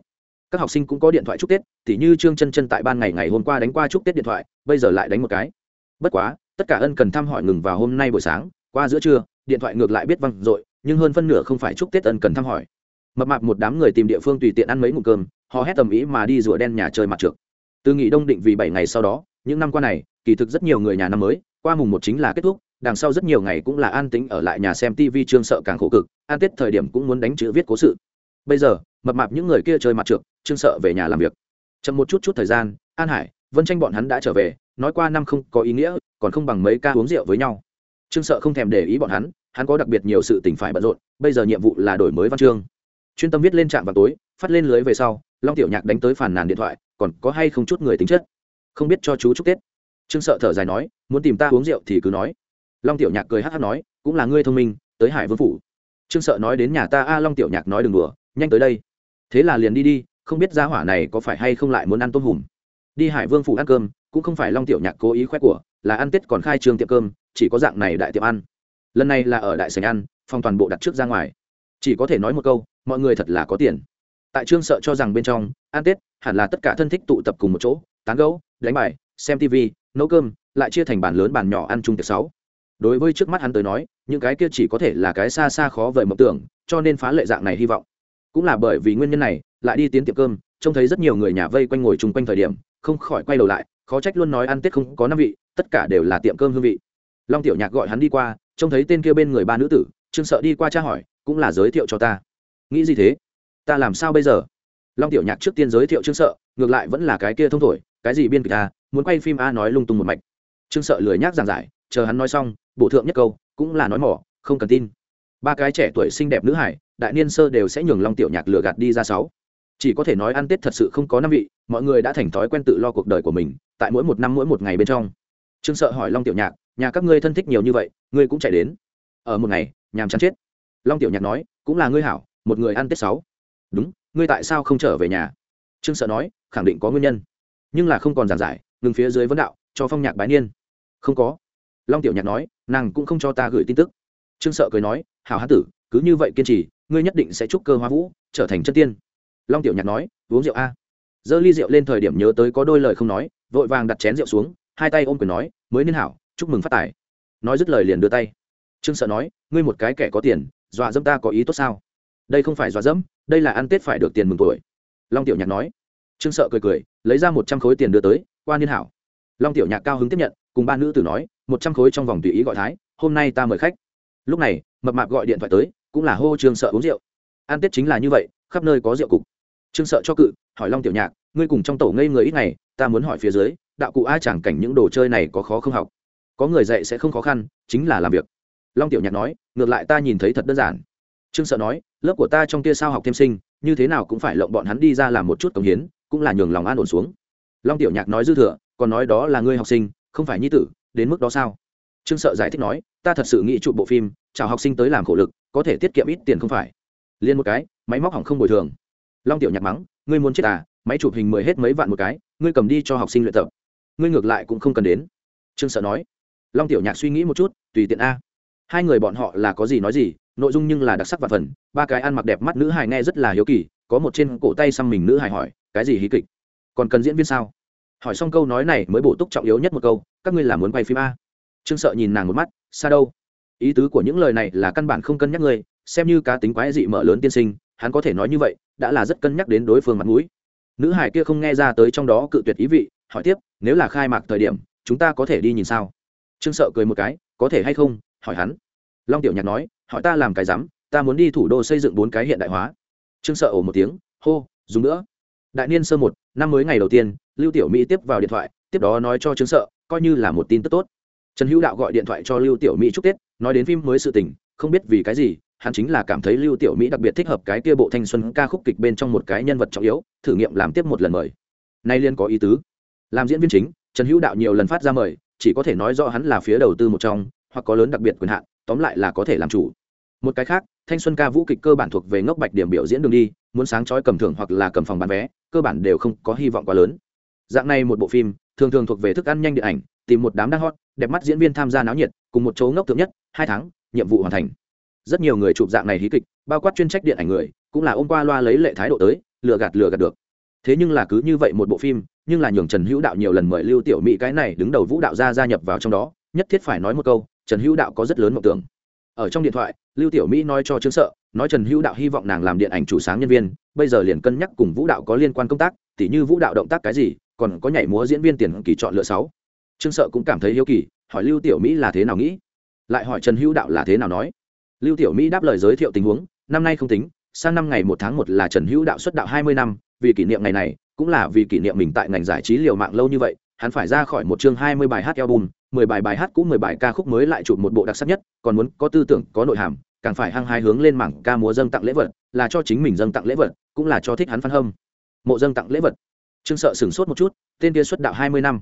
Các học sinh cũng có điện thoại chúc tết, tỉ như trương chân chân tại ban ngày ngày hôm qua đánh qua chúc tết điện thoại, bây giờ lại đánh một cái. Bất quá, tất cả ân cần thăm hỏi ngừng vào hôm nay buổi sáng, qua giữa trưa điện thoại ngược lại biết văng r nhưng hơn phân nửa không phải chúc tết ân cần thăm hỏi. Mập mạp một đám người tìm địa phương tùy tiện ăn mấy ngụm cơm họ hét tầm ý mà đi rùa đen nhà chơi mặt trượt từ nghỉ đông định vì bảy ngày sau đó, những năm qua này, kỳ thực rất nhiều người nhà năm mới, qua mùng một chính là kết thúc, đằng sau rất nhiều ngày cũng là an tính ở lại nhà xem tv trương sợ càng khổ cực an tết thời điểm cũng muốn đánh chữ viết cố sự. Bây giờ, mập mạp những người kia chơi mặt trượt trương sợ về nhà làm việc. Chậm một chút chút thời gian, an hải, vân tranh bọn hắn đã trở về, nói qua năm không có ý nghĩa, còn không bằng mấy ca uống rượu với nhau trương sợ không thèm để ý bọn hắn hắn có đặc biệt nhiều sự tình phải bận rộn, bây giờ nhiệm vụ là đổi mới văn chương. Chuyên tâm viết lên trạm vào tối, phát lên lưới về sau, long tiểu nhạc đánh tới phản nàn điện thoại, còn có hay không chút người tính chất. Không biết cho chú chúc tết. Trương sợ thở dài nói, muốn tìm ta uống rượu thì cứ nói. Long tiểu nhạc cười hát hát nói, cũng là ngươi thông minh, tới hải vương phủ. Trương sợ nói đến nhà ta, a, long tiểu nhạc nói đừng đùa, nhanh tới đây. Thế là liền đi đi, không biết gia hỏa này có phải hay không lại muốn ăn tôm hùm. Đi hải vương phủ ăn cơm, cũng không phải long tiểu nhạc cố ý khoe của, là ăn tết còn khai trương tiệm cơm chỉ có dạng này đại tiệm ăn. Lần này là ở đại sành ăn, phòng toàn bộ đặt trước ra ngoài. Chỉ có thể nói một câu, mọi người thật là có tiền. Tại trương sợ cho rằng bên trong, ăn tết, hẳn là tất cả thân thích tụ tập cùng một chỗ, tán gấu đánh bài, xem tv nấu cơm, lại chia thành bàn lớn bàn nhỏ ăn chung tiệc sáu. Đối với trước mắt hắn tới nói, những cái kia chỉ có thể là cái xa xa khó vời mộng tưởng, cho nên phá lệ dạng này hy vọng. Cũng là bởi vì nguyên nhân này, lại đi tiến tiệm cơm, trông thấy rất nhiều người nhà vây quanh ngồi chung quanh thời điểm, không khỏi quay đầu lại, khó trách luôn nói ăn tết không có năm vị, tất cả đều là tiệm cơm hương vị long tiểu nhạc gọi hắn đi qua, trông thấy tên kia bên người ba nữ tử, trương sợ đi qua tra hỏi, cũng là giới thiệu cho ta. Nghĩ gì thế? Ta làm sao bây giờ? Long tiểu nhạc trước tiên giới thiệu trương sợ, ngược lại vẫn là cái kia thông thổi, cái gì biên kịch a muốn quay phim a nói lung tung một mạch. Trương sợ lười nhác giảng giải, chờ hắn nói xong, bổ thượng nhất câu, cũng là nói mỏ, không cần tin. Ba cái trẻ tuổi xinh đẹp nữ hải, đại niên sơ đều sẽ nhường long tiểu nhạc lừa gạt đi ra sáu. Chỉ có thể nói ăn tết thật sự không có năm vị, mọi người đã thành thói quen tự lo cuộc đời của mình, tại mỗi một năm mỗi một ngày bên trong trương sợ hỏi long tiểu nhạc, nhà các ngươi thân thích nhiều như vậy, ngươi cũng chạy đến. Ở một ngày, nhàm chán chết. Long tiểu nhạc nói, cũng là ngươi hảo, một người ăn tết sáu. Đúng, ngươi tại sao không trở về nhà? Trương sợ nói, khẳng định có nguyên nhân, nhưng là không còn giảng giải, ngừng phía dưới vấn đạo, cho phong nhạc bái niên. Không có. Long tiểu nhạc nói, nàng cũng không cho ta gửi tin tức. Trương sợ cười nói, hảo hán tử, cứ như vậy kiên trì, ngươi nhất định sẽ trúc cơ hoa vũ, trở thành chân tiên. Long tiểu nhạc nói, uống rượu a. Giơ ly rượu lên thời điểm nhớ tới có đôi lời không nói, vội vàng đặt chén rượu xuống, hai tay ôm quyền nói mới nên hảo, chúc mừng phát tài. Nói dứt lời liền đưa tay. Trương sợ nói, ngươi một cái kẻ có tiền, dọa dẫm ta có ý tốt sao? Đây không phải dọa dẫm, đây là ăn tết phải được tiền mừng tuổi. Long tiểu nhạc nói. Trương sợ cười cười, lấy ra một trăm khối tiền đưa tới, qua niên hảo. Long tiểu nhạc cao hứng tiếp nhận, cùng ba nữ tử nói, một trăm khối trong vòng tùy ý gọi thái, hôm nay ta mời khách. Lúc này, mập mạp gọi điện thoại tới, cũng là hô trương sợ uống rượu. Ăn tết chính là như vậy, khắp nơi có rượu cục. Trương sợ cho cự, hỏi long tiểu nhạc, ngươi cùng trong tổ ngây người ít ngày, ta muốn hỏi phía dưới đạo cụ ai chẳng cảnh những đồ chơi này có khó không học. Có người dạy sẽ không khó khăn, chính là làm việc. Long tiểu nhạc nói, ngược lại ta nhìn thấy thật đơn giản. Trương sợ nói, lớp của ta trong kia sao học thêm sinh, như thế nào cũng phải lộng bọn hắn đi ra làm một chút công hiến, cũng là nhường lòng an ổn xuống. Long tiểu nhạc nói dư thừa, còn nói đó là ngươi học sinh, không phải nhi tử, đến mức đó sao? Trương sợ giải thích nói, ta thật sự nghĩ chụp bộ phim, chào học sinh tới làm khổ lực, có thể tiết kiệm ít tiền không phải. Liên một cái, máy móc hỏng không bồi thường. Long tiểu nhạc mắng, ngươi muốn chết à máy chụp hình mười hết mấy vạn một cái, ngươi cầm đi cho học sinh luyện tập ngươi ngược lại cũng không cần đến. Trương sợ nói. Long tiểu nhạc suy nghĩ một chút, tùy tiện a. Hai người bọn họ là có gì nói gì, nội dung nhưng là đặc sắc và phần, ba cái ăn mặc đẹp mắt nữ hài nghe rất là hiếu kỳ, có một trên cổ tay xăm mình nữ hài hỏi, cái gì hí kịch? Còn cần diễn viên sao? Hỏi xong câu nói này mới bổ túc trọng yếu nhất một câu, các ngươi là muốn quay phim a? Trương sợ nhìn nàng một mắt xa đâu? Ý tứ của những lời này là căn bản không cân nhắc ngươi, xem như cá tính quái dị mở lớn tiên sinh, hắn có thể nói như vậy, đã là rất cân nhắc đến đối phương mặt mũi. Nữ hải kia không nghe ra tới trong đó cự tuyệt ý vị hỏi tiếp, nếu là khai mạc thời điểm, chúng ta có thể đi nhìn sao? Trương sợ cười một cái, có thể hay không? hỏi hắn. Long tiểu nhạc nói, hỏi ta làm cái rắm ta muốn đi thủ đô xây dựng bốn cái hiện đại hóa. Trương sợ ồ một tiếng, hô, dùng nữa. Đại niên sơ một, năm mới ngày đầu tiên, lưu tiểu mỹ tiếp vào điện thoại, tiếp đó nói cho trương sợ, coi như là một tin tức tốt. Trần hữu đạo gọi điện thoại cho lưu tiểu mỹ chúc tết, nói đến phim mới sự tình, không biết vì cái gì, hắn chính là cảm thấy lưu tiểu mỹ đặc biệt thích hợp cái kia bộ thanh xuân ca khúc kịch bên trong một cái nhân vật trọng yếu, thử nghiệm làm tiếp một lần mời. Nay liên có ý tứ làm diễn viên chính, trần hữu đạo nhiều lần phát ra mời, chỉ có thể nói rõ hắn là phía đầu tư một trong, hoặc có lớn đặc biệt quyền hạn, tóm lại là có thể làm chủ. Một cái khác, thanh xuân ca vũ kịch cơ bản thuộc về ngốc bạch điểm biểu diễn đường đi, muốn sáng chói cầm thưởng hoặc là cầm phòng bán vé, cơ bản đều không có hy vọng quá lớn. Dạng này một bộ phim, thường thường thuộc về thức ăn nhanh điện ảnh, tìm một đám đang hot, đẹp mắt diễn viên tham gia náo nhiệt, cùng một chỗ ngốc thượng nhất, hai tháng, nhiệm vụ hoàn thành. Rất nhiều người chụp dạng này hí kịch, bao quát chuyên trách điện ảnh người, cũng là ôm qua loa lấy lệ thái độ tới, lừa gạt lừa gạt được. Thế nhưng là cứ như vậy một bộ phim nhưng là nhường trần hữu đạo nhiều lần mời lưu tiểu mỹ cái này đứng đầu vũ đạo gia gia nhập vào trong đó, nhất thiết phải nói một câu, trần hữu đạo có rất lớn mộng tưởng. Ở trong điện thoại, lưu tiểu mỹ nói cho trương sợ, nói trần hữu đạo hy vọng nàng làm điện ảnh chủ sáng nhân viên, bây giờ liền cân nhắc cùng vũ đạo có liên quan công tác, tỉ như vũ đạo động tác cái gì, còn có nhảy múa diễn viên tiền kỳ chọn lựa sáu. Trương sợ cũng cảm thấy hiếu kỳ, hỏi lưu tiểu mỹ là thế nào nghĩ? Lại hỏi trần hữu đạo là thế nào nói? Lưu tiểu mỹ đáp lời giới thiệu tình huống, năm nay không tính, sang năm ngày một tháng một là trần hữu đạo xuất đạo hai mươi năm, vì kỷ niệm ngày này cũng là vì kỷ niệm mình tại ngành giải trí liều mạng lâu như vậy, hắn phải ra khỏi một chương hai mươi bài hát album, mười bài bài hát cũ mười bài ca khúc mới lại chụp một bộ đặc sắc nhất, còn muốn có tư tưởng, có nội hàm, càng phải hăng hai hướng lên mảng ca múa dâng tặng lễ vật, là cho chính mình dâng tặng lễ vật, cũng là cho thích hắn phan hâm. Mộ dâng tặng lễ vật. Trương sợ sửng sốt một chút, tên kia xuất đạo hai mươi năm.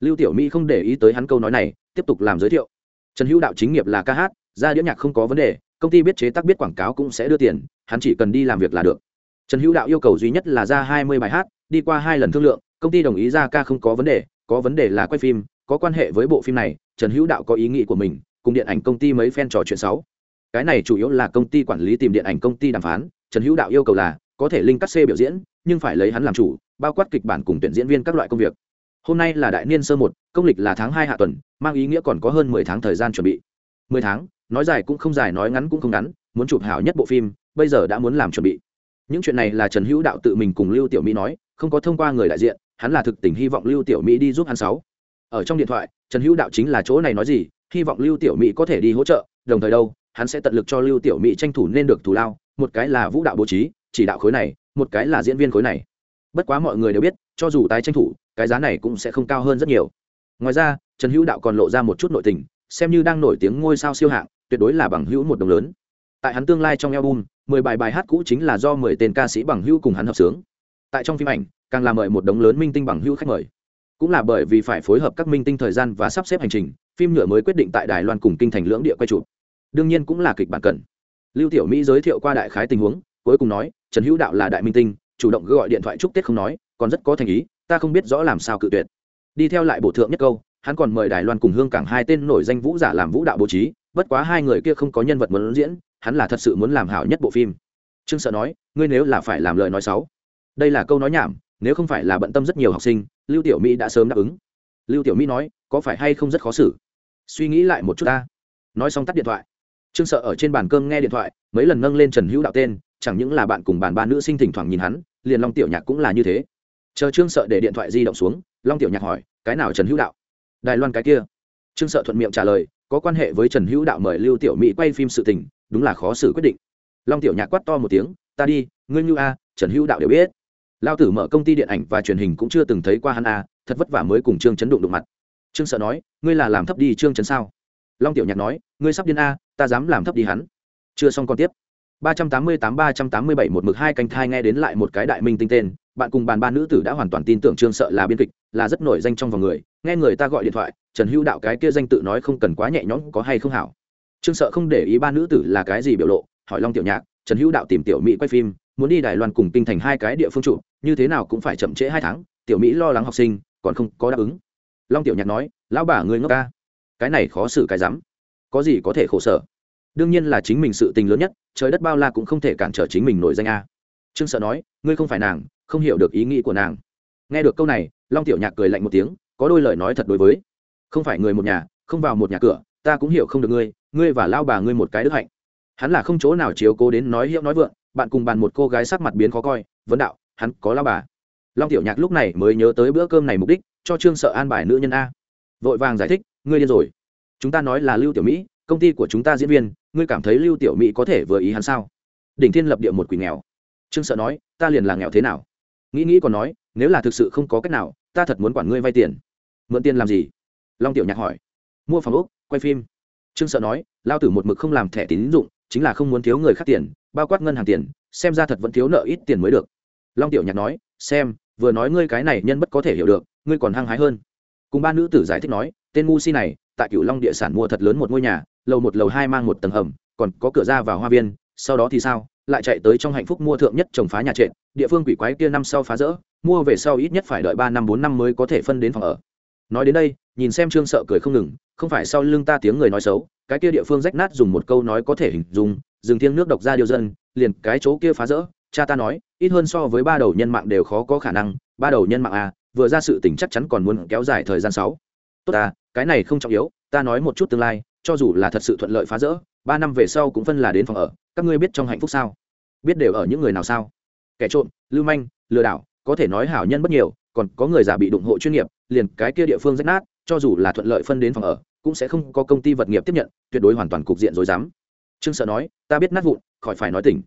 Lưu tiểu mỹ không để ý tới hắn câu nói này, tiếp tục làm giới thiệu. Trần hữu đạo chính nghiệp là ca hát, ra đĩa nhạc không có vấn đề, công ty biết chế tác biết quảng cáo cũng sẽ đưa tiền, hắn chỉ cần đi làm việc là được. Trần hữu đạo yêu cầu duy nhất là ra hai mươi bài hát đi qua hai lần thương lượng, công ty đồng ý ra ca không có vấn đề, có vấn đề là quay phim, có quan hệ với bộ phim này, trần hữu đạo có ý nghĩ của mình, cùng điện ảnh công ty mấy fan trò chuyện sáu cái này chủ yếu là công ty quản lý tìm điện ảnh công ty đàm phán, trần hữu đạo yêu cầu là có thể linh cắt xê biểu diễn, nhưng phải lấy hắn làm chủ, bao quát kịch bản cùng tuyển diễn viên các loại công việc. Hôm nay là đại niên sơ một, công lịch là tháng hai hạ tuần, mang ý nghĩa còn có hơn mười tháng thời gian chuẩn bị. Mười tháng, nói dài cũng không dài, nói ngắn cũng không ngắn, muốn chụp hảo nhất bộ phim, bây giờ đã muốn làm chuẩn bị. Những chuyện này là trần hữu đạo tự mình cùng lưu tiểu mỹ nói không có thông qua người đại diện, hắn là thực tình hy vọng lưu tiểu mỹ đi giúp hắn sáu. Ở trong điện thoại, trần hữu đạo chính là chỗ này nói gì, hy vọng lưu tiểu mỹ có thể đi hỗ trợ, đồng thời đâu, hắn sẽ tận lực cho lưu tiểu mỹ tranh thủ nên được thù lao, một cái là vũ đạo bố trí, chỉ đạo khối này, một cái là diễn viên khối này. Bất quá mọi người đều biết, cho dù tái tranh thủ, cái giá này cũng sẽ không cao hơn rất nhiều. Ngoài ra, trần hữu đạo còn lộ ra một chút nội tình, xem như đang nổi tiếng ngôi sao siêu hạng, tuyệt đối là bằng hữu một đồng lớn. Tại hắn tương lai trong album, mười bài bài hát cũ chính là do mười tên ca sĩ bằng hữu cùng hắn hợp sướng tại trong phim ảnh, càng là mời một đống lớn minh tinh bằng hữu khách mời. Cũng là bởi vì phải phối hợp các minh tinh thời gian và sắp xếp hành trình, phim nhựa mới quyết định tại đài loan cùng kinh thành lưỡng địa quay chụp. Đương nhiên cũng là kịch bản cần. Lưu tiểu mỹ giới thiệu qua đại khái tình huống, cuối cùng nói, trần hữu đạo là đại minh tinh, chủ động gọi điện thoại chúc tết không nói, còn rất có thành ý, ta không biết rõ làm sao cự tuyệt. Đi theo lại bổ thượng nhất câu, hắn còn mời đài loan cùng hương cảng hai tên nổi danh vũ giả làm vũ đạo bố trí, bất quá hai người kia không có nhân vật muốn diễn, hắn là thật sự muốn làm hảo nhất bộ phim. Trương sợ nói, ngươi nếu là phải làm lời nói xấu đây là câu nói nhảm, nếu không phải là bận tâm rất nhiều học sinh, lưu tiểu mỹ đã sớm đáp ứng. Lưu tiểu mỹ nói, có phải hay không rất khó xử? Suy nghĩ lại một chút ta. Nói xong tắt điện thoại. Trương sợ ở trên bàn cơm nghe điện thoại, mấy lần nâng lên trần hữu đạo tên, chẳng những là bạn cùng bàn ba nữ sinh thỉnh thoảng nhìn hắn, liền long tiểu nhạc cũng là như thế. Chờ trương sợ để điện thoại di động xuống, long tiểu nhạc hỏi, cái nào trần hữu đạo? Đài loan cái kia. Trương sợ thuận miệng trả lời, có quan hệ với trần hữu đạo mời lưu tiểu mỹ quay phim sự tình, đúng là khó xử quyết định. Long tiểu nhạc quát to một tiếng, ta đi, ngươi như a, trần hữu đạo đều biết lao tử mở công ty điện ảnh và truyền hình cũng chưa từng thấy qua hắn a, thật vất vả mới cùng trương chấn đụng đụng mặt. Trương sợ nói, ngươi là làm thấp đi trương chấn sao? Long tiểu nhạc nói, ngươi sắp điên a, ta dám làm thấp đi hắn. Chưa xong còn tiếp. ba trăm tám mươi tám ba trăm tám mươi bảy một mực hai canh thai nghe đến lại một cái đại minh tinh tên, bạn cùng bàn ba nữ tử đã hoàn toàn tin tưởng trương sợ là biên kịch, là rất nổi danh trong vòng người. Nghe người ta gọi điện thoại, trần hữu đạo cái kia danh tự nói không cần quá nhẹ nhõm, có hay không hảo. Trương sợ không để ý ba nữ tử là cái gì biểu lộ, hỏi long tiểu nhạc, trần hữu đạo tìm tiểu mỹ quay phim muốn đi đài loan cùng kinh thành hai cái địa phương trụ, như thế nào cũng phải chậm trễ hai tháng, tiểu mỹ lo lắng học sinh, còn không có đáp ứng. Long tiểu nhạc nói, lão bà người ngốc ca, cái này khó xử cái rắm, có gì có thể khổ sở. Đương nhiên là chính mình sự tình lớn nhất, trời đất bao la cũng không thể cản trở chính mình nổi danh a. Trương sợ nói, ngươi không phải nàng, không hiểu được ý nghĩ của nàng. Nghe được câu này, long tiểu nhạc cười lạnh một tiếng, có đôi lời nói thật đối với. Không phải người một nhà, không vào một nhà cửa, ta cũng hiểu không được ngươi ngươi và lao bà ngươi một cái đức hạnh. Hắn là không chỗ nào chiếu cố đến nói hiệu nói vượng bạn cùng bàn một cô gái sắc mặt biến khó coi, vấn đạo, hắn có lao bà. Long tiểu nhạc lúc này mới nhớ tới bữa cơm này mục đích, cho trương sợ an bài nữ nhân a. Vội vàng giải thích, ngươi điên rồi. Chúng ta nói là lưu tiểu mỹ, công ty của chúng ta diễn viên, ngươi cảm thấy lưu tiểu mỹ có thể vừa ý hắn sao? Đỉnh thiên lập địa một quỷ nghèo. Trương sợ nói, ta liền là nghèo thế nào? Nghĩ nghĩ còn nói, nếu là thực sự không có cách nào, ta thật muốn quản ngươi vay tiền. Mượn tiền làm gì? Long tiểu nhạc hỏi. Mua phòng úc quay phim. Trương sợ nói, lao tử một mực không làm thẻ tín dụng, chính là không muốn thiếu người khác tiền bao quát ngân hàng tiền, xem ra thật vẫn thiếu nợ ít tiền mới được. Long tiểu nhạc nói, xem, vừa nói ngươi cái này nhân bất có thể hiểu được, ngươi còn hăng hái hơn. Cùng ba nữ tử giải thích nói, tên ngu si này, tại cửu long địa sản mua thật lớn một ngôi nhà, lầu một lầu hai mang một tầng hầm, còn có cửa ra vào hoa viên, sau đó thì sao, lại chạy tới trong hạnh phúc mua thượng nhất trồng phá nhà trệt, địa phương quỷ quái kia năm sau phá rỡ, mua về sau ít nhất phải đợi ba năm bốn năm mới có thể phân đến phòng ở. Nói đến đây, nhìn xem trương sợ cười không ngừng, không phải sau lưng ta tiếng người nói xấu, cái kia địa phương rách nát dùng một câu nói có thể hình dung rừng thiêng nước độc ra điều dân, liền cái chỗ kia phá rỡ, cha ta nói, ít hơn so với ba đầu nhân mạng đều khó có khả năng, ba đầu nhân mạng à vừa ra sự tình chắc chắn còn muốn kéo dài thời gian sáu. Tốt à cái này không trọng yếu, ta nói một chút tương lai, cho dù là thật sự thuận lợi phá rỡ, ba năm về sau cũng phân là đến phòng ở, các ngươi biết trong hạnh phúc sao? Biết đều ở những người nào sao? Kẻ trộm, lưu manh, lừa đảo, có thể nói hảo nhân bất nhiều, còn có người già bị đụng hộ chuyên nghiệp, liền cái kia địa phương rách nát, cho dù là thuận lợi phân đến phòng ở, cũng sẽ không có công ty vật nghiệp tiếp nhận, tuyệt đối hoàn toàn cục diện rồi dám trương sợ nói, ta biết nát vụn, khỏi phải nói tỉnh.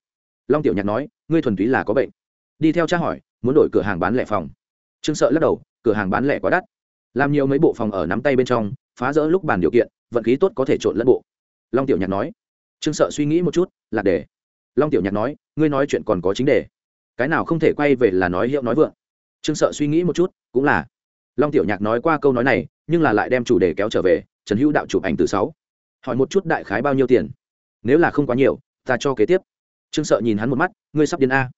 Long tiểu nhạc nói, ngươi thuần túy là có bệnh. Đi theo cha hỏi, muốn đổi cửa hàng bán lẻ phòng? Trương sợ lắc đầu, cửa hàng bán lẻ quá đắt. Làm nhiều mấy bộ phòng ở nắm tay bên trong, phá rỡ lúc bàn điều kiện, vận khí tốt có thể trộn lẫn bộ. Long tiểu nhạc nói. Trương sợ suy nghĩ một chút, lạc đề. Long tiểu nhạc nói, ngươi nói chuyện còn có chính đề. Cái nào không thể quay về là nói hiệu nói vượng. Trương sợ suy nghĩ một chút, cũng là. Long tiểu nhạc nói qua câu nói này, nhưng là lại đem chủ đề kéo trở về, trần hữu đạo chụp ảnh từ sáu. Hỏi một chút đại khái bao nhiêu tiền? Nếu là không quá nhiều, ta cho kế tiếp. Trương sợ nhìn hắn một mắt, ngươi sắp điên a.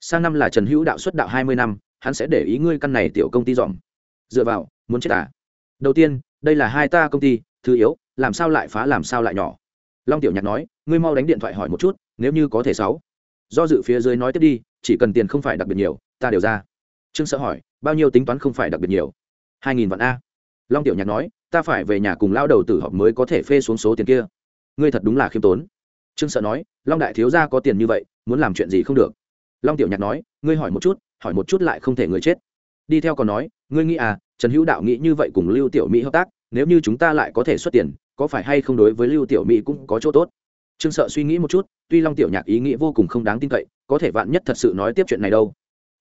Sang năm là trần hữu đạo xuất đạo hai mươi năm, hắn sẽ để ý ngươi căn này tiểu công ty dòm dựa vào, muốn chết à? Đầu tiên, đây là hai ta công ty, thứ yếu, làm sao lại phá làm sao lại nhỏ. Long tiểu nhạc nói, ngươi mau đánh điện thoại hỏi một chút, nếu như có thể sáu. Do dự phía dưới nói tiếp đi, chỉ cần tiền không phải đặc biệt nhiều, ta đều ra. Trương sợ hỏi, bao nhiêu tính toán không phải đặc biệt nhiều? Hai nghìn vạn a. Long tiểu nhạc nói, ta phải về nhà cùng lao đầu tử họp mới có thể phê xuống số tiền kia. Ngươi thật đúng là khiêm tốn trương sợ nói, long đại thiếu gia có tiền như vậy, muốn làm chuyện gì không được. Long tiểu nhạc nói, ngươi hỏi một chút, hỏi một chút lại không thể người chết. Đi theo còn nói, ngươi nghĩ à trần hữu đạo nghĩ như vậy cùng lưu tiểu mỹ hợp tác, nếu như chúng ta lại có thể xuất tiền, có phải hay không đối với lưu tiểu mỹ cũng có chỗ tốt? Trương sợ suy nghĩ một chút, tuy long tiểu nhạc ý nghĩ vô cùng không đáng tin cậy, có thể vạn nhất thật sự nói tiếp chuyện này đâu.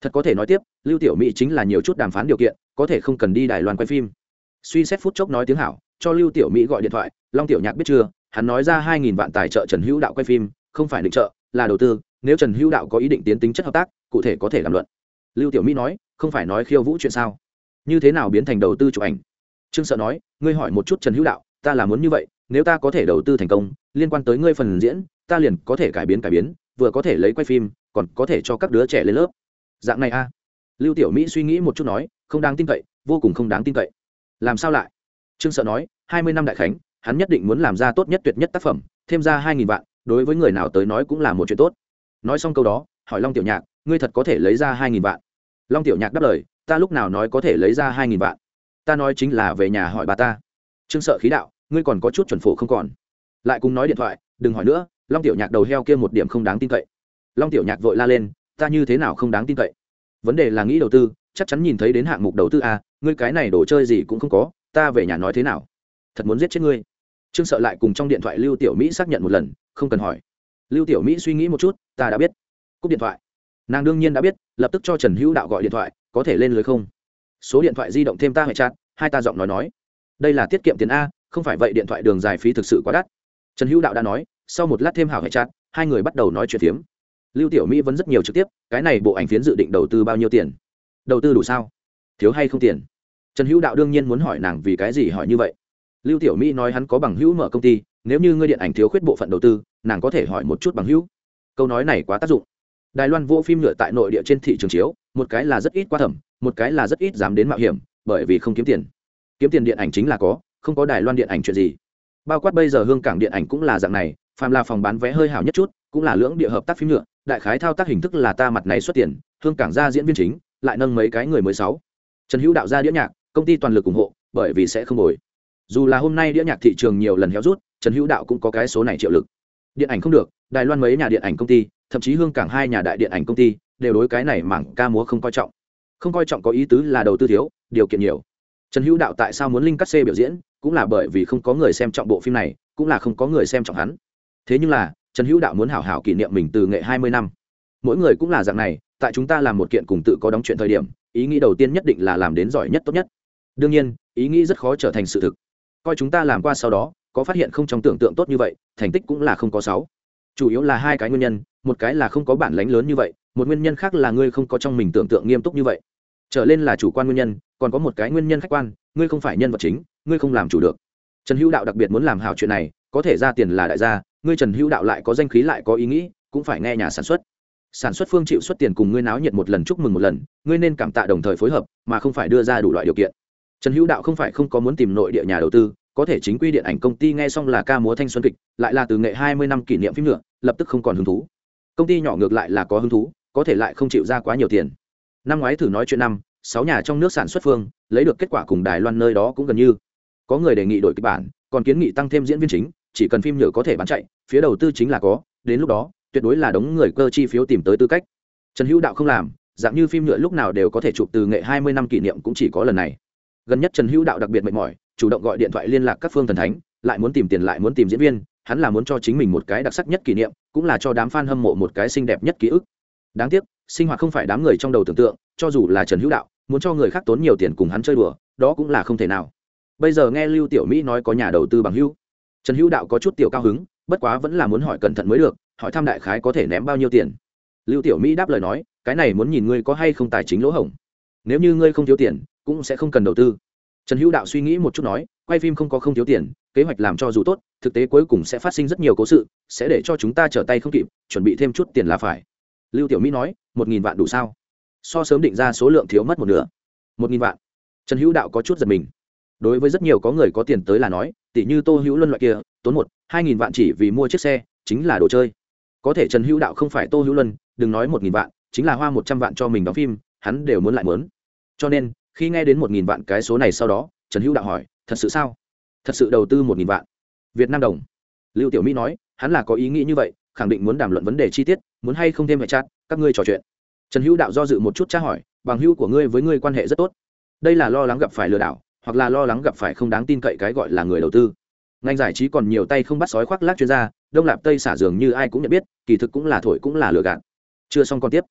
Thật có thể nói tiếp, lưu tiểu mỹ chính là nhiều chút đàm phán điều kiện, có thể không cần đi đài loan quay phim. Suy xét phút chốc nói tiếng hảo, cho lưu tiểu mỹ gọi điện thoại, long tiểu nhạc biết chưa? Hắn nói ra hai nghìn vạn tài trợ trần hữu đạo quay phim, không phải định trợ, là đầu tư, nếu trần hữu đạo có ý định tiến tính chất hợp tác, cụ thể có thể làm luận. Lưu tiểu mỹ nói, không phải nói khiêu vũ chuyện sao? Như thế nào biến thành đầu tư chụp ảnh? Trương sợ nói, ngươi hỏi một chút trần hữu đạo, ta là muốn như vậy, nếu ta có thể đầu tư thành công, liên quan tới ngươi phần diễn, ta liền có thể cải biến cải biến, vừa có thể lấy quay phim, còn có thể cho các đứa trẻ lên lớp. Dạng này a lưu tiểu mỹ suy nghĩ một chút nói, không đáng tin cậy, vô cùng không đáng tin cậy. Làm sao lại? Trương sợ nói, hai mươi năm đại khánh hắn nhất định muốn làm ra tốt nhất tuyệt nhất tác phẩm, thêm ra hai nghìn vạn, đối với người nào tới nói cũng là một chuyện tốt. Nói xong câu đó, hỏi long tiểu nhạc, ngươi thật có thể lấy ra hai nghìn vạn? Long tiểu nhạc đáp lời, ta lúc nào nói có thể lấy ra hai nghìn vạn? Ta nói chính là về nhà hỏi bà ta. Trương sợ khí đạo, ngươi còn có chút chuẩn phổ không còn. Lại cùng nói điện thoại, đừng hỏi nữa, long tiểu nhạc đầu heo kia một điểm không đáng tin cậy. Long tiểu nhạc vội la lên, ta như thế nào không đáng tin cậy? Vấn đề là nghĩ đầu tư, chắc chắn nhìn thấy đến hạng mục đầu tư à ngươi cái này đồ chơi gì cũng không có, ta về nhà nói thế nào? Thật muốn giết chết ngươi trương sợ lại cùng trong điện thoại lưu tiểu mỹ xác nhận một lần, không cần hỏi. Lưu tiểu mỹ suy nghĩ một chút, ta đã biết. Cúp điện thoại. Nàng đương nhiên đã biết, lập tức cho trần hữu đạo gọi điện thoại, có thể lên lưới không? Số điện thoại di động thêm ta hệ chặt hai ta giọng nói nói. Đây là tiết kiệm tiền a, không phải vậy điện thoại đường dài phí thực sự quá đắt. Trần hữu đạo đã nói, sau một lát thêm hảo hệ chặt hai người bắt đầu nói chuyện phiếm. Lưu tiểu mỹ vẫn rất nhiều trực tiếp, cái này bộ ảnh phiến dự định đầu tư bao nhiêu tiền? Đầu tư đủ sao? Thiếu hay không tiền? Trần hữu đạo đương nhiên muốn hỏi nàng vì cái gì hỏi như vậy lưu tiểu mỹ nói hắn có bằng hữu mở công ty, nếu như ngươi điện ảnh thiếu khuyết bộ phận đầu tư, nàng có thể hỏi một chút bằng hữu. Câu nói này quá tác dụng. Đài loan vô phim nhựa tại nội địa trên thị trường chiếu, một cái là rất ít qua thẩm, một cái là rất ít dám đến mạo hiểm, bởi vì không kiếm tiền. Kiếm tiền điện ảnh chính là có, không có đài loan điện ảnh chuyện gì. Bao quát bây giờ hương cảng điện ảnh cũng là dạng này, phàm là phòng bán vé hơi hảo nhất chút, cũng là lưỡng địa hợp tác phim nhựa, đại khái thao tác hình thức là ta mặt này xuất tiền, hương cảng ra diễn viên chính, lại nâng mấy cái người mới sáu. Trần hữu đạo ra đĩa nhạc, công ty toàn lực ủng hộ, bởi vì sẽ không đổi dù là hôm nay đĩa nhạc thị trường nhiều lần héo rút, trần hữu đạo cũng có cái số này triệu lực. Điện ảnh không được, đài loan mấy nhà điện ảnh công ty, thậm chí hương cảng hai nhà đại điện ảnh công ty, đều đối cái này mảng ca múa không coi trọng. Không coi trọng có ý tứ là đầu tư thiếu, điều kiện nhiều. Trần hữu đạo tại sao muốn linh cắt xê biểu diễn, cũng là bởi vì không có người xem trọng bộ phim này, cũng là không có người xem trọng hắn. Thế nhưng là, trần hữu đạo muốn hảo hảo kỷ niệm mình từ nghệ hai mươi năm. Mỗi người cũng là dạng này, tại chúng ta làm một kiện cùng tự có đóng chuyện thời điểm, ý nghĩ đầu tiên nhất định là làm đến giỏi nhất, tốt nhất. Đương nhiên, ý nghĩ rất khó trở thành sự thực coi chúng ta làm qua sau đó, có phát hiện không trong tưởng tượng tốt như vậy, thành tích cũng là không có sáu. Chủ yếu là hai cái nguyên nhân, một cái là không có bản lánh lớn như vậy, một nguyên nhân khác là ngươi không có trong mình tưởng tượng nghiêm túc như vậy. Trở lên là chủ quan nguyên nhân, còn có một cái nguyên nhân khách quan, ngươi không phải nhân vật chính, ngươi không làm chủ được. Trần hữu đạo đặc biệt muốn làm hào chuyện này, có thể ra tiền là đại gia, ngươi trần hữu đạo lại có danh khí lại có ý nghĩ, cũng phải nghe nhà sản xuất. Sản xuất phương chịu xuất tiền cùng ngươi náo nhiệt một lần chúc mừng một lần, ngươi nên cảm tạ đồng thời phối hợp, mà không phải đưa ra đủ loại điều kiện trần hữu đạo không phải không có muốn tìm nội địa nhà đầu tư, có thể chính quy điện ảnh công ty nghe xong là ca múa thanh xuân kịch, lại là từ nghệ hai mươi năm kỷ niệm phim nữa, lập tức không còn hứng thú. Công ty nhỏ ngược lại là có hứng thú, có thể lại không chịu ra quá nhiều tiền. Năm ngoái thử nói chuyện năm, sáu nhà trong nước sản xuất phương, lấy được kết quả cùng đài loan nơi đó cũng gần như. Có người đề nghị đổi kịch bản, còn kiến nghị tăng thêm diễn viên chính, chỉ cần phim nhựa có thể bán chạy, phía đầu tư chính là có, đến lúc đó, tuyệt đối là đống người cơ chi phiếu tìm tới tư cách. Trần hữu đạo không làm, dạng như phim nhựa lúc nào đều có thể chụp từ nghệ hai mươi năm kỷ niệm cũng chỉ có lần này gần nhất trần hữu đạo đặc biệt mệt mỏi, chủ động gọi điện thoại liên lạc các phương thần thánh, lại muốn tìm tiền lại muốn tìm diễn viên, hắn là muốn cho chính mình một cái đặc sắc nhất kỷ niệm, cũng là cho đám f a n hâm mộ một cái xinh đẹp nhất ký ức. Đáng tiếc, sinh hoạt không phải đám người trong đầu tưởng tượng, cho dù là trần hữu đạo, muốn cho người khác tốn nhiều tiền cùng hắn chơi đùa, đó cũng là không thể nào. Bây giờ nghe lưu tiểu mỹ nói có nhà đầu tư bằng hữu. Trần hữu đạo có chút tiểu cao hứng, bất quá vẫn là muốn hỏi cẩn thận mới được, hỏi thăm đại khái có thể ném bao nhiêu tiền. Lưu tiểu mỹ đáp lời nói, cái này muốn nhìn ngươi có hay không tài chính lỗ hổng. Nếu như ngươi không thiếu tiền cũng sẽ không cần đầu tư. Trần hữu đạo suy nghĩ một chút nói, quay phim không có không thiếu tiền, kế hoạch làm cho dù tốt, thực tế cuối cùng sẽ phát sinh rất nhiều cố sự, sẽ để cho chúng ta trở tay không kịp, chuẩn bị thêm chút tiền là phải. Lưu tiểu mỹ nói, một nghìn vạn đủ sao? So sớm định ra số lượng thiếu mất một nửa. Một nghìn vạn. Trần hữu đạo có chút giật mình. Đối với rất nhiều có người có tiền tới là nói tỷ như tô hữu luân loại kia, tốn một, hai nghìn vạn chỉ vì mua chiếc xe, chính là đồ chơi. Có thể trần hữu đạo không phải tô hữu luân, đừng nói một nghìn vạn, chính là hoa một trăm vạn cho mình đóng phim, hắn đều muốn lại muốn. Cho nên khi nghe đến một nghìn vạn cái số này sau đó, trần hữu đạo hỏi, thật sự sao? Thật sự đầu tư một nghìn vạn? Việt nam đồng. Lưu tiểu mỹ nói, hắn là có ý nghĩ như vậy, khẳng định muốn đàm luận vấn đề chi tiết, muốn hay không thêm hệ chat, các ngươi trò chuyện. Trần hữu đạo do dự một chút tra hỏi, bằng hữu của ngươi với ngươi quan hệ rất tốt. Đây là lo lắng gặp phải lừa đảo, hoặc là lo lắng gặp phải không đáng tin cậy cái gọi là người đầu tư. Ngành giải trí còn nhiều tay không bắt sói khoác lác chuyên gia, đông lạp tây xả dường như ai cũng nhận biết, kỳ thực cũng là thổi cũng là lừa gạt. Chưa xong còn tiếp.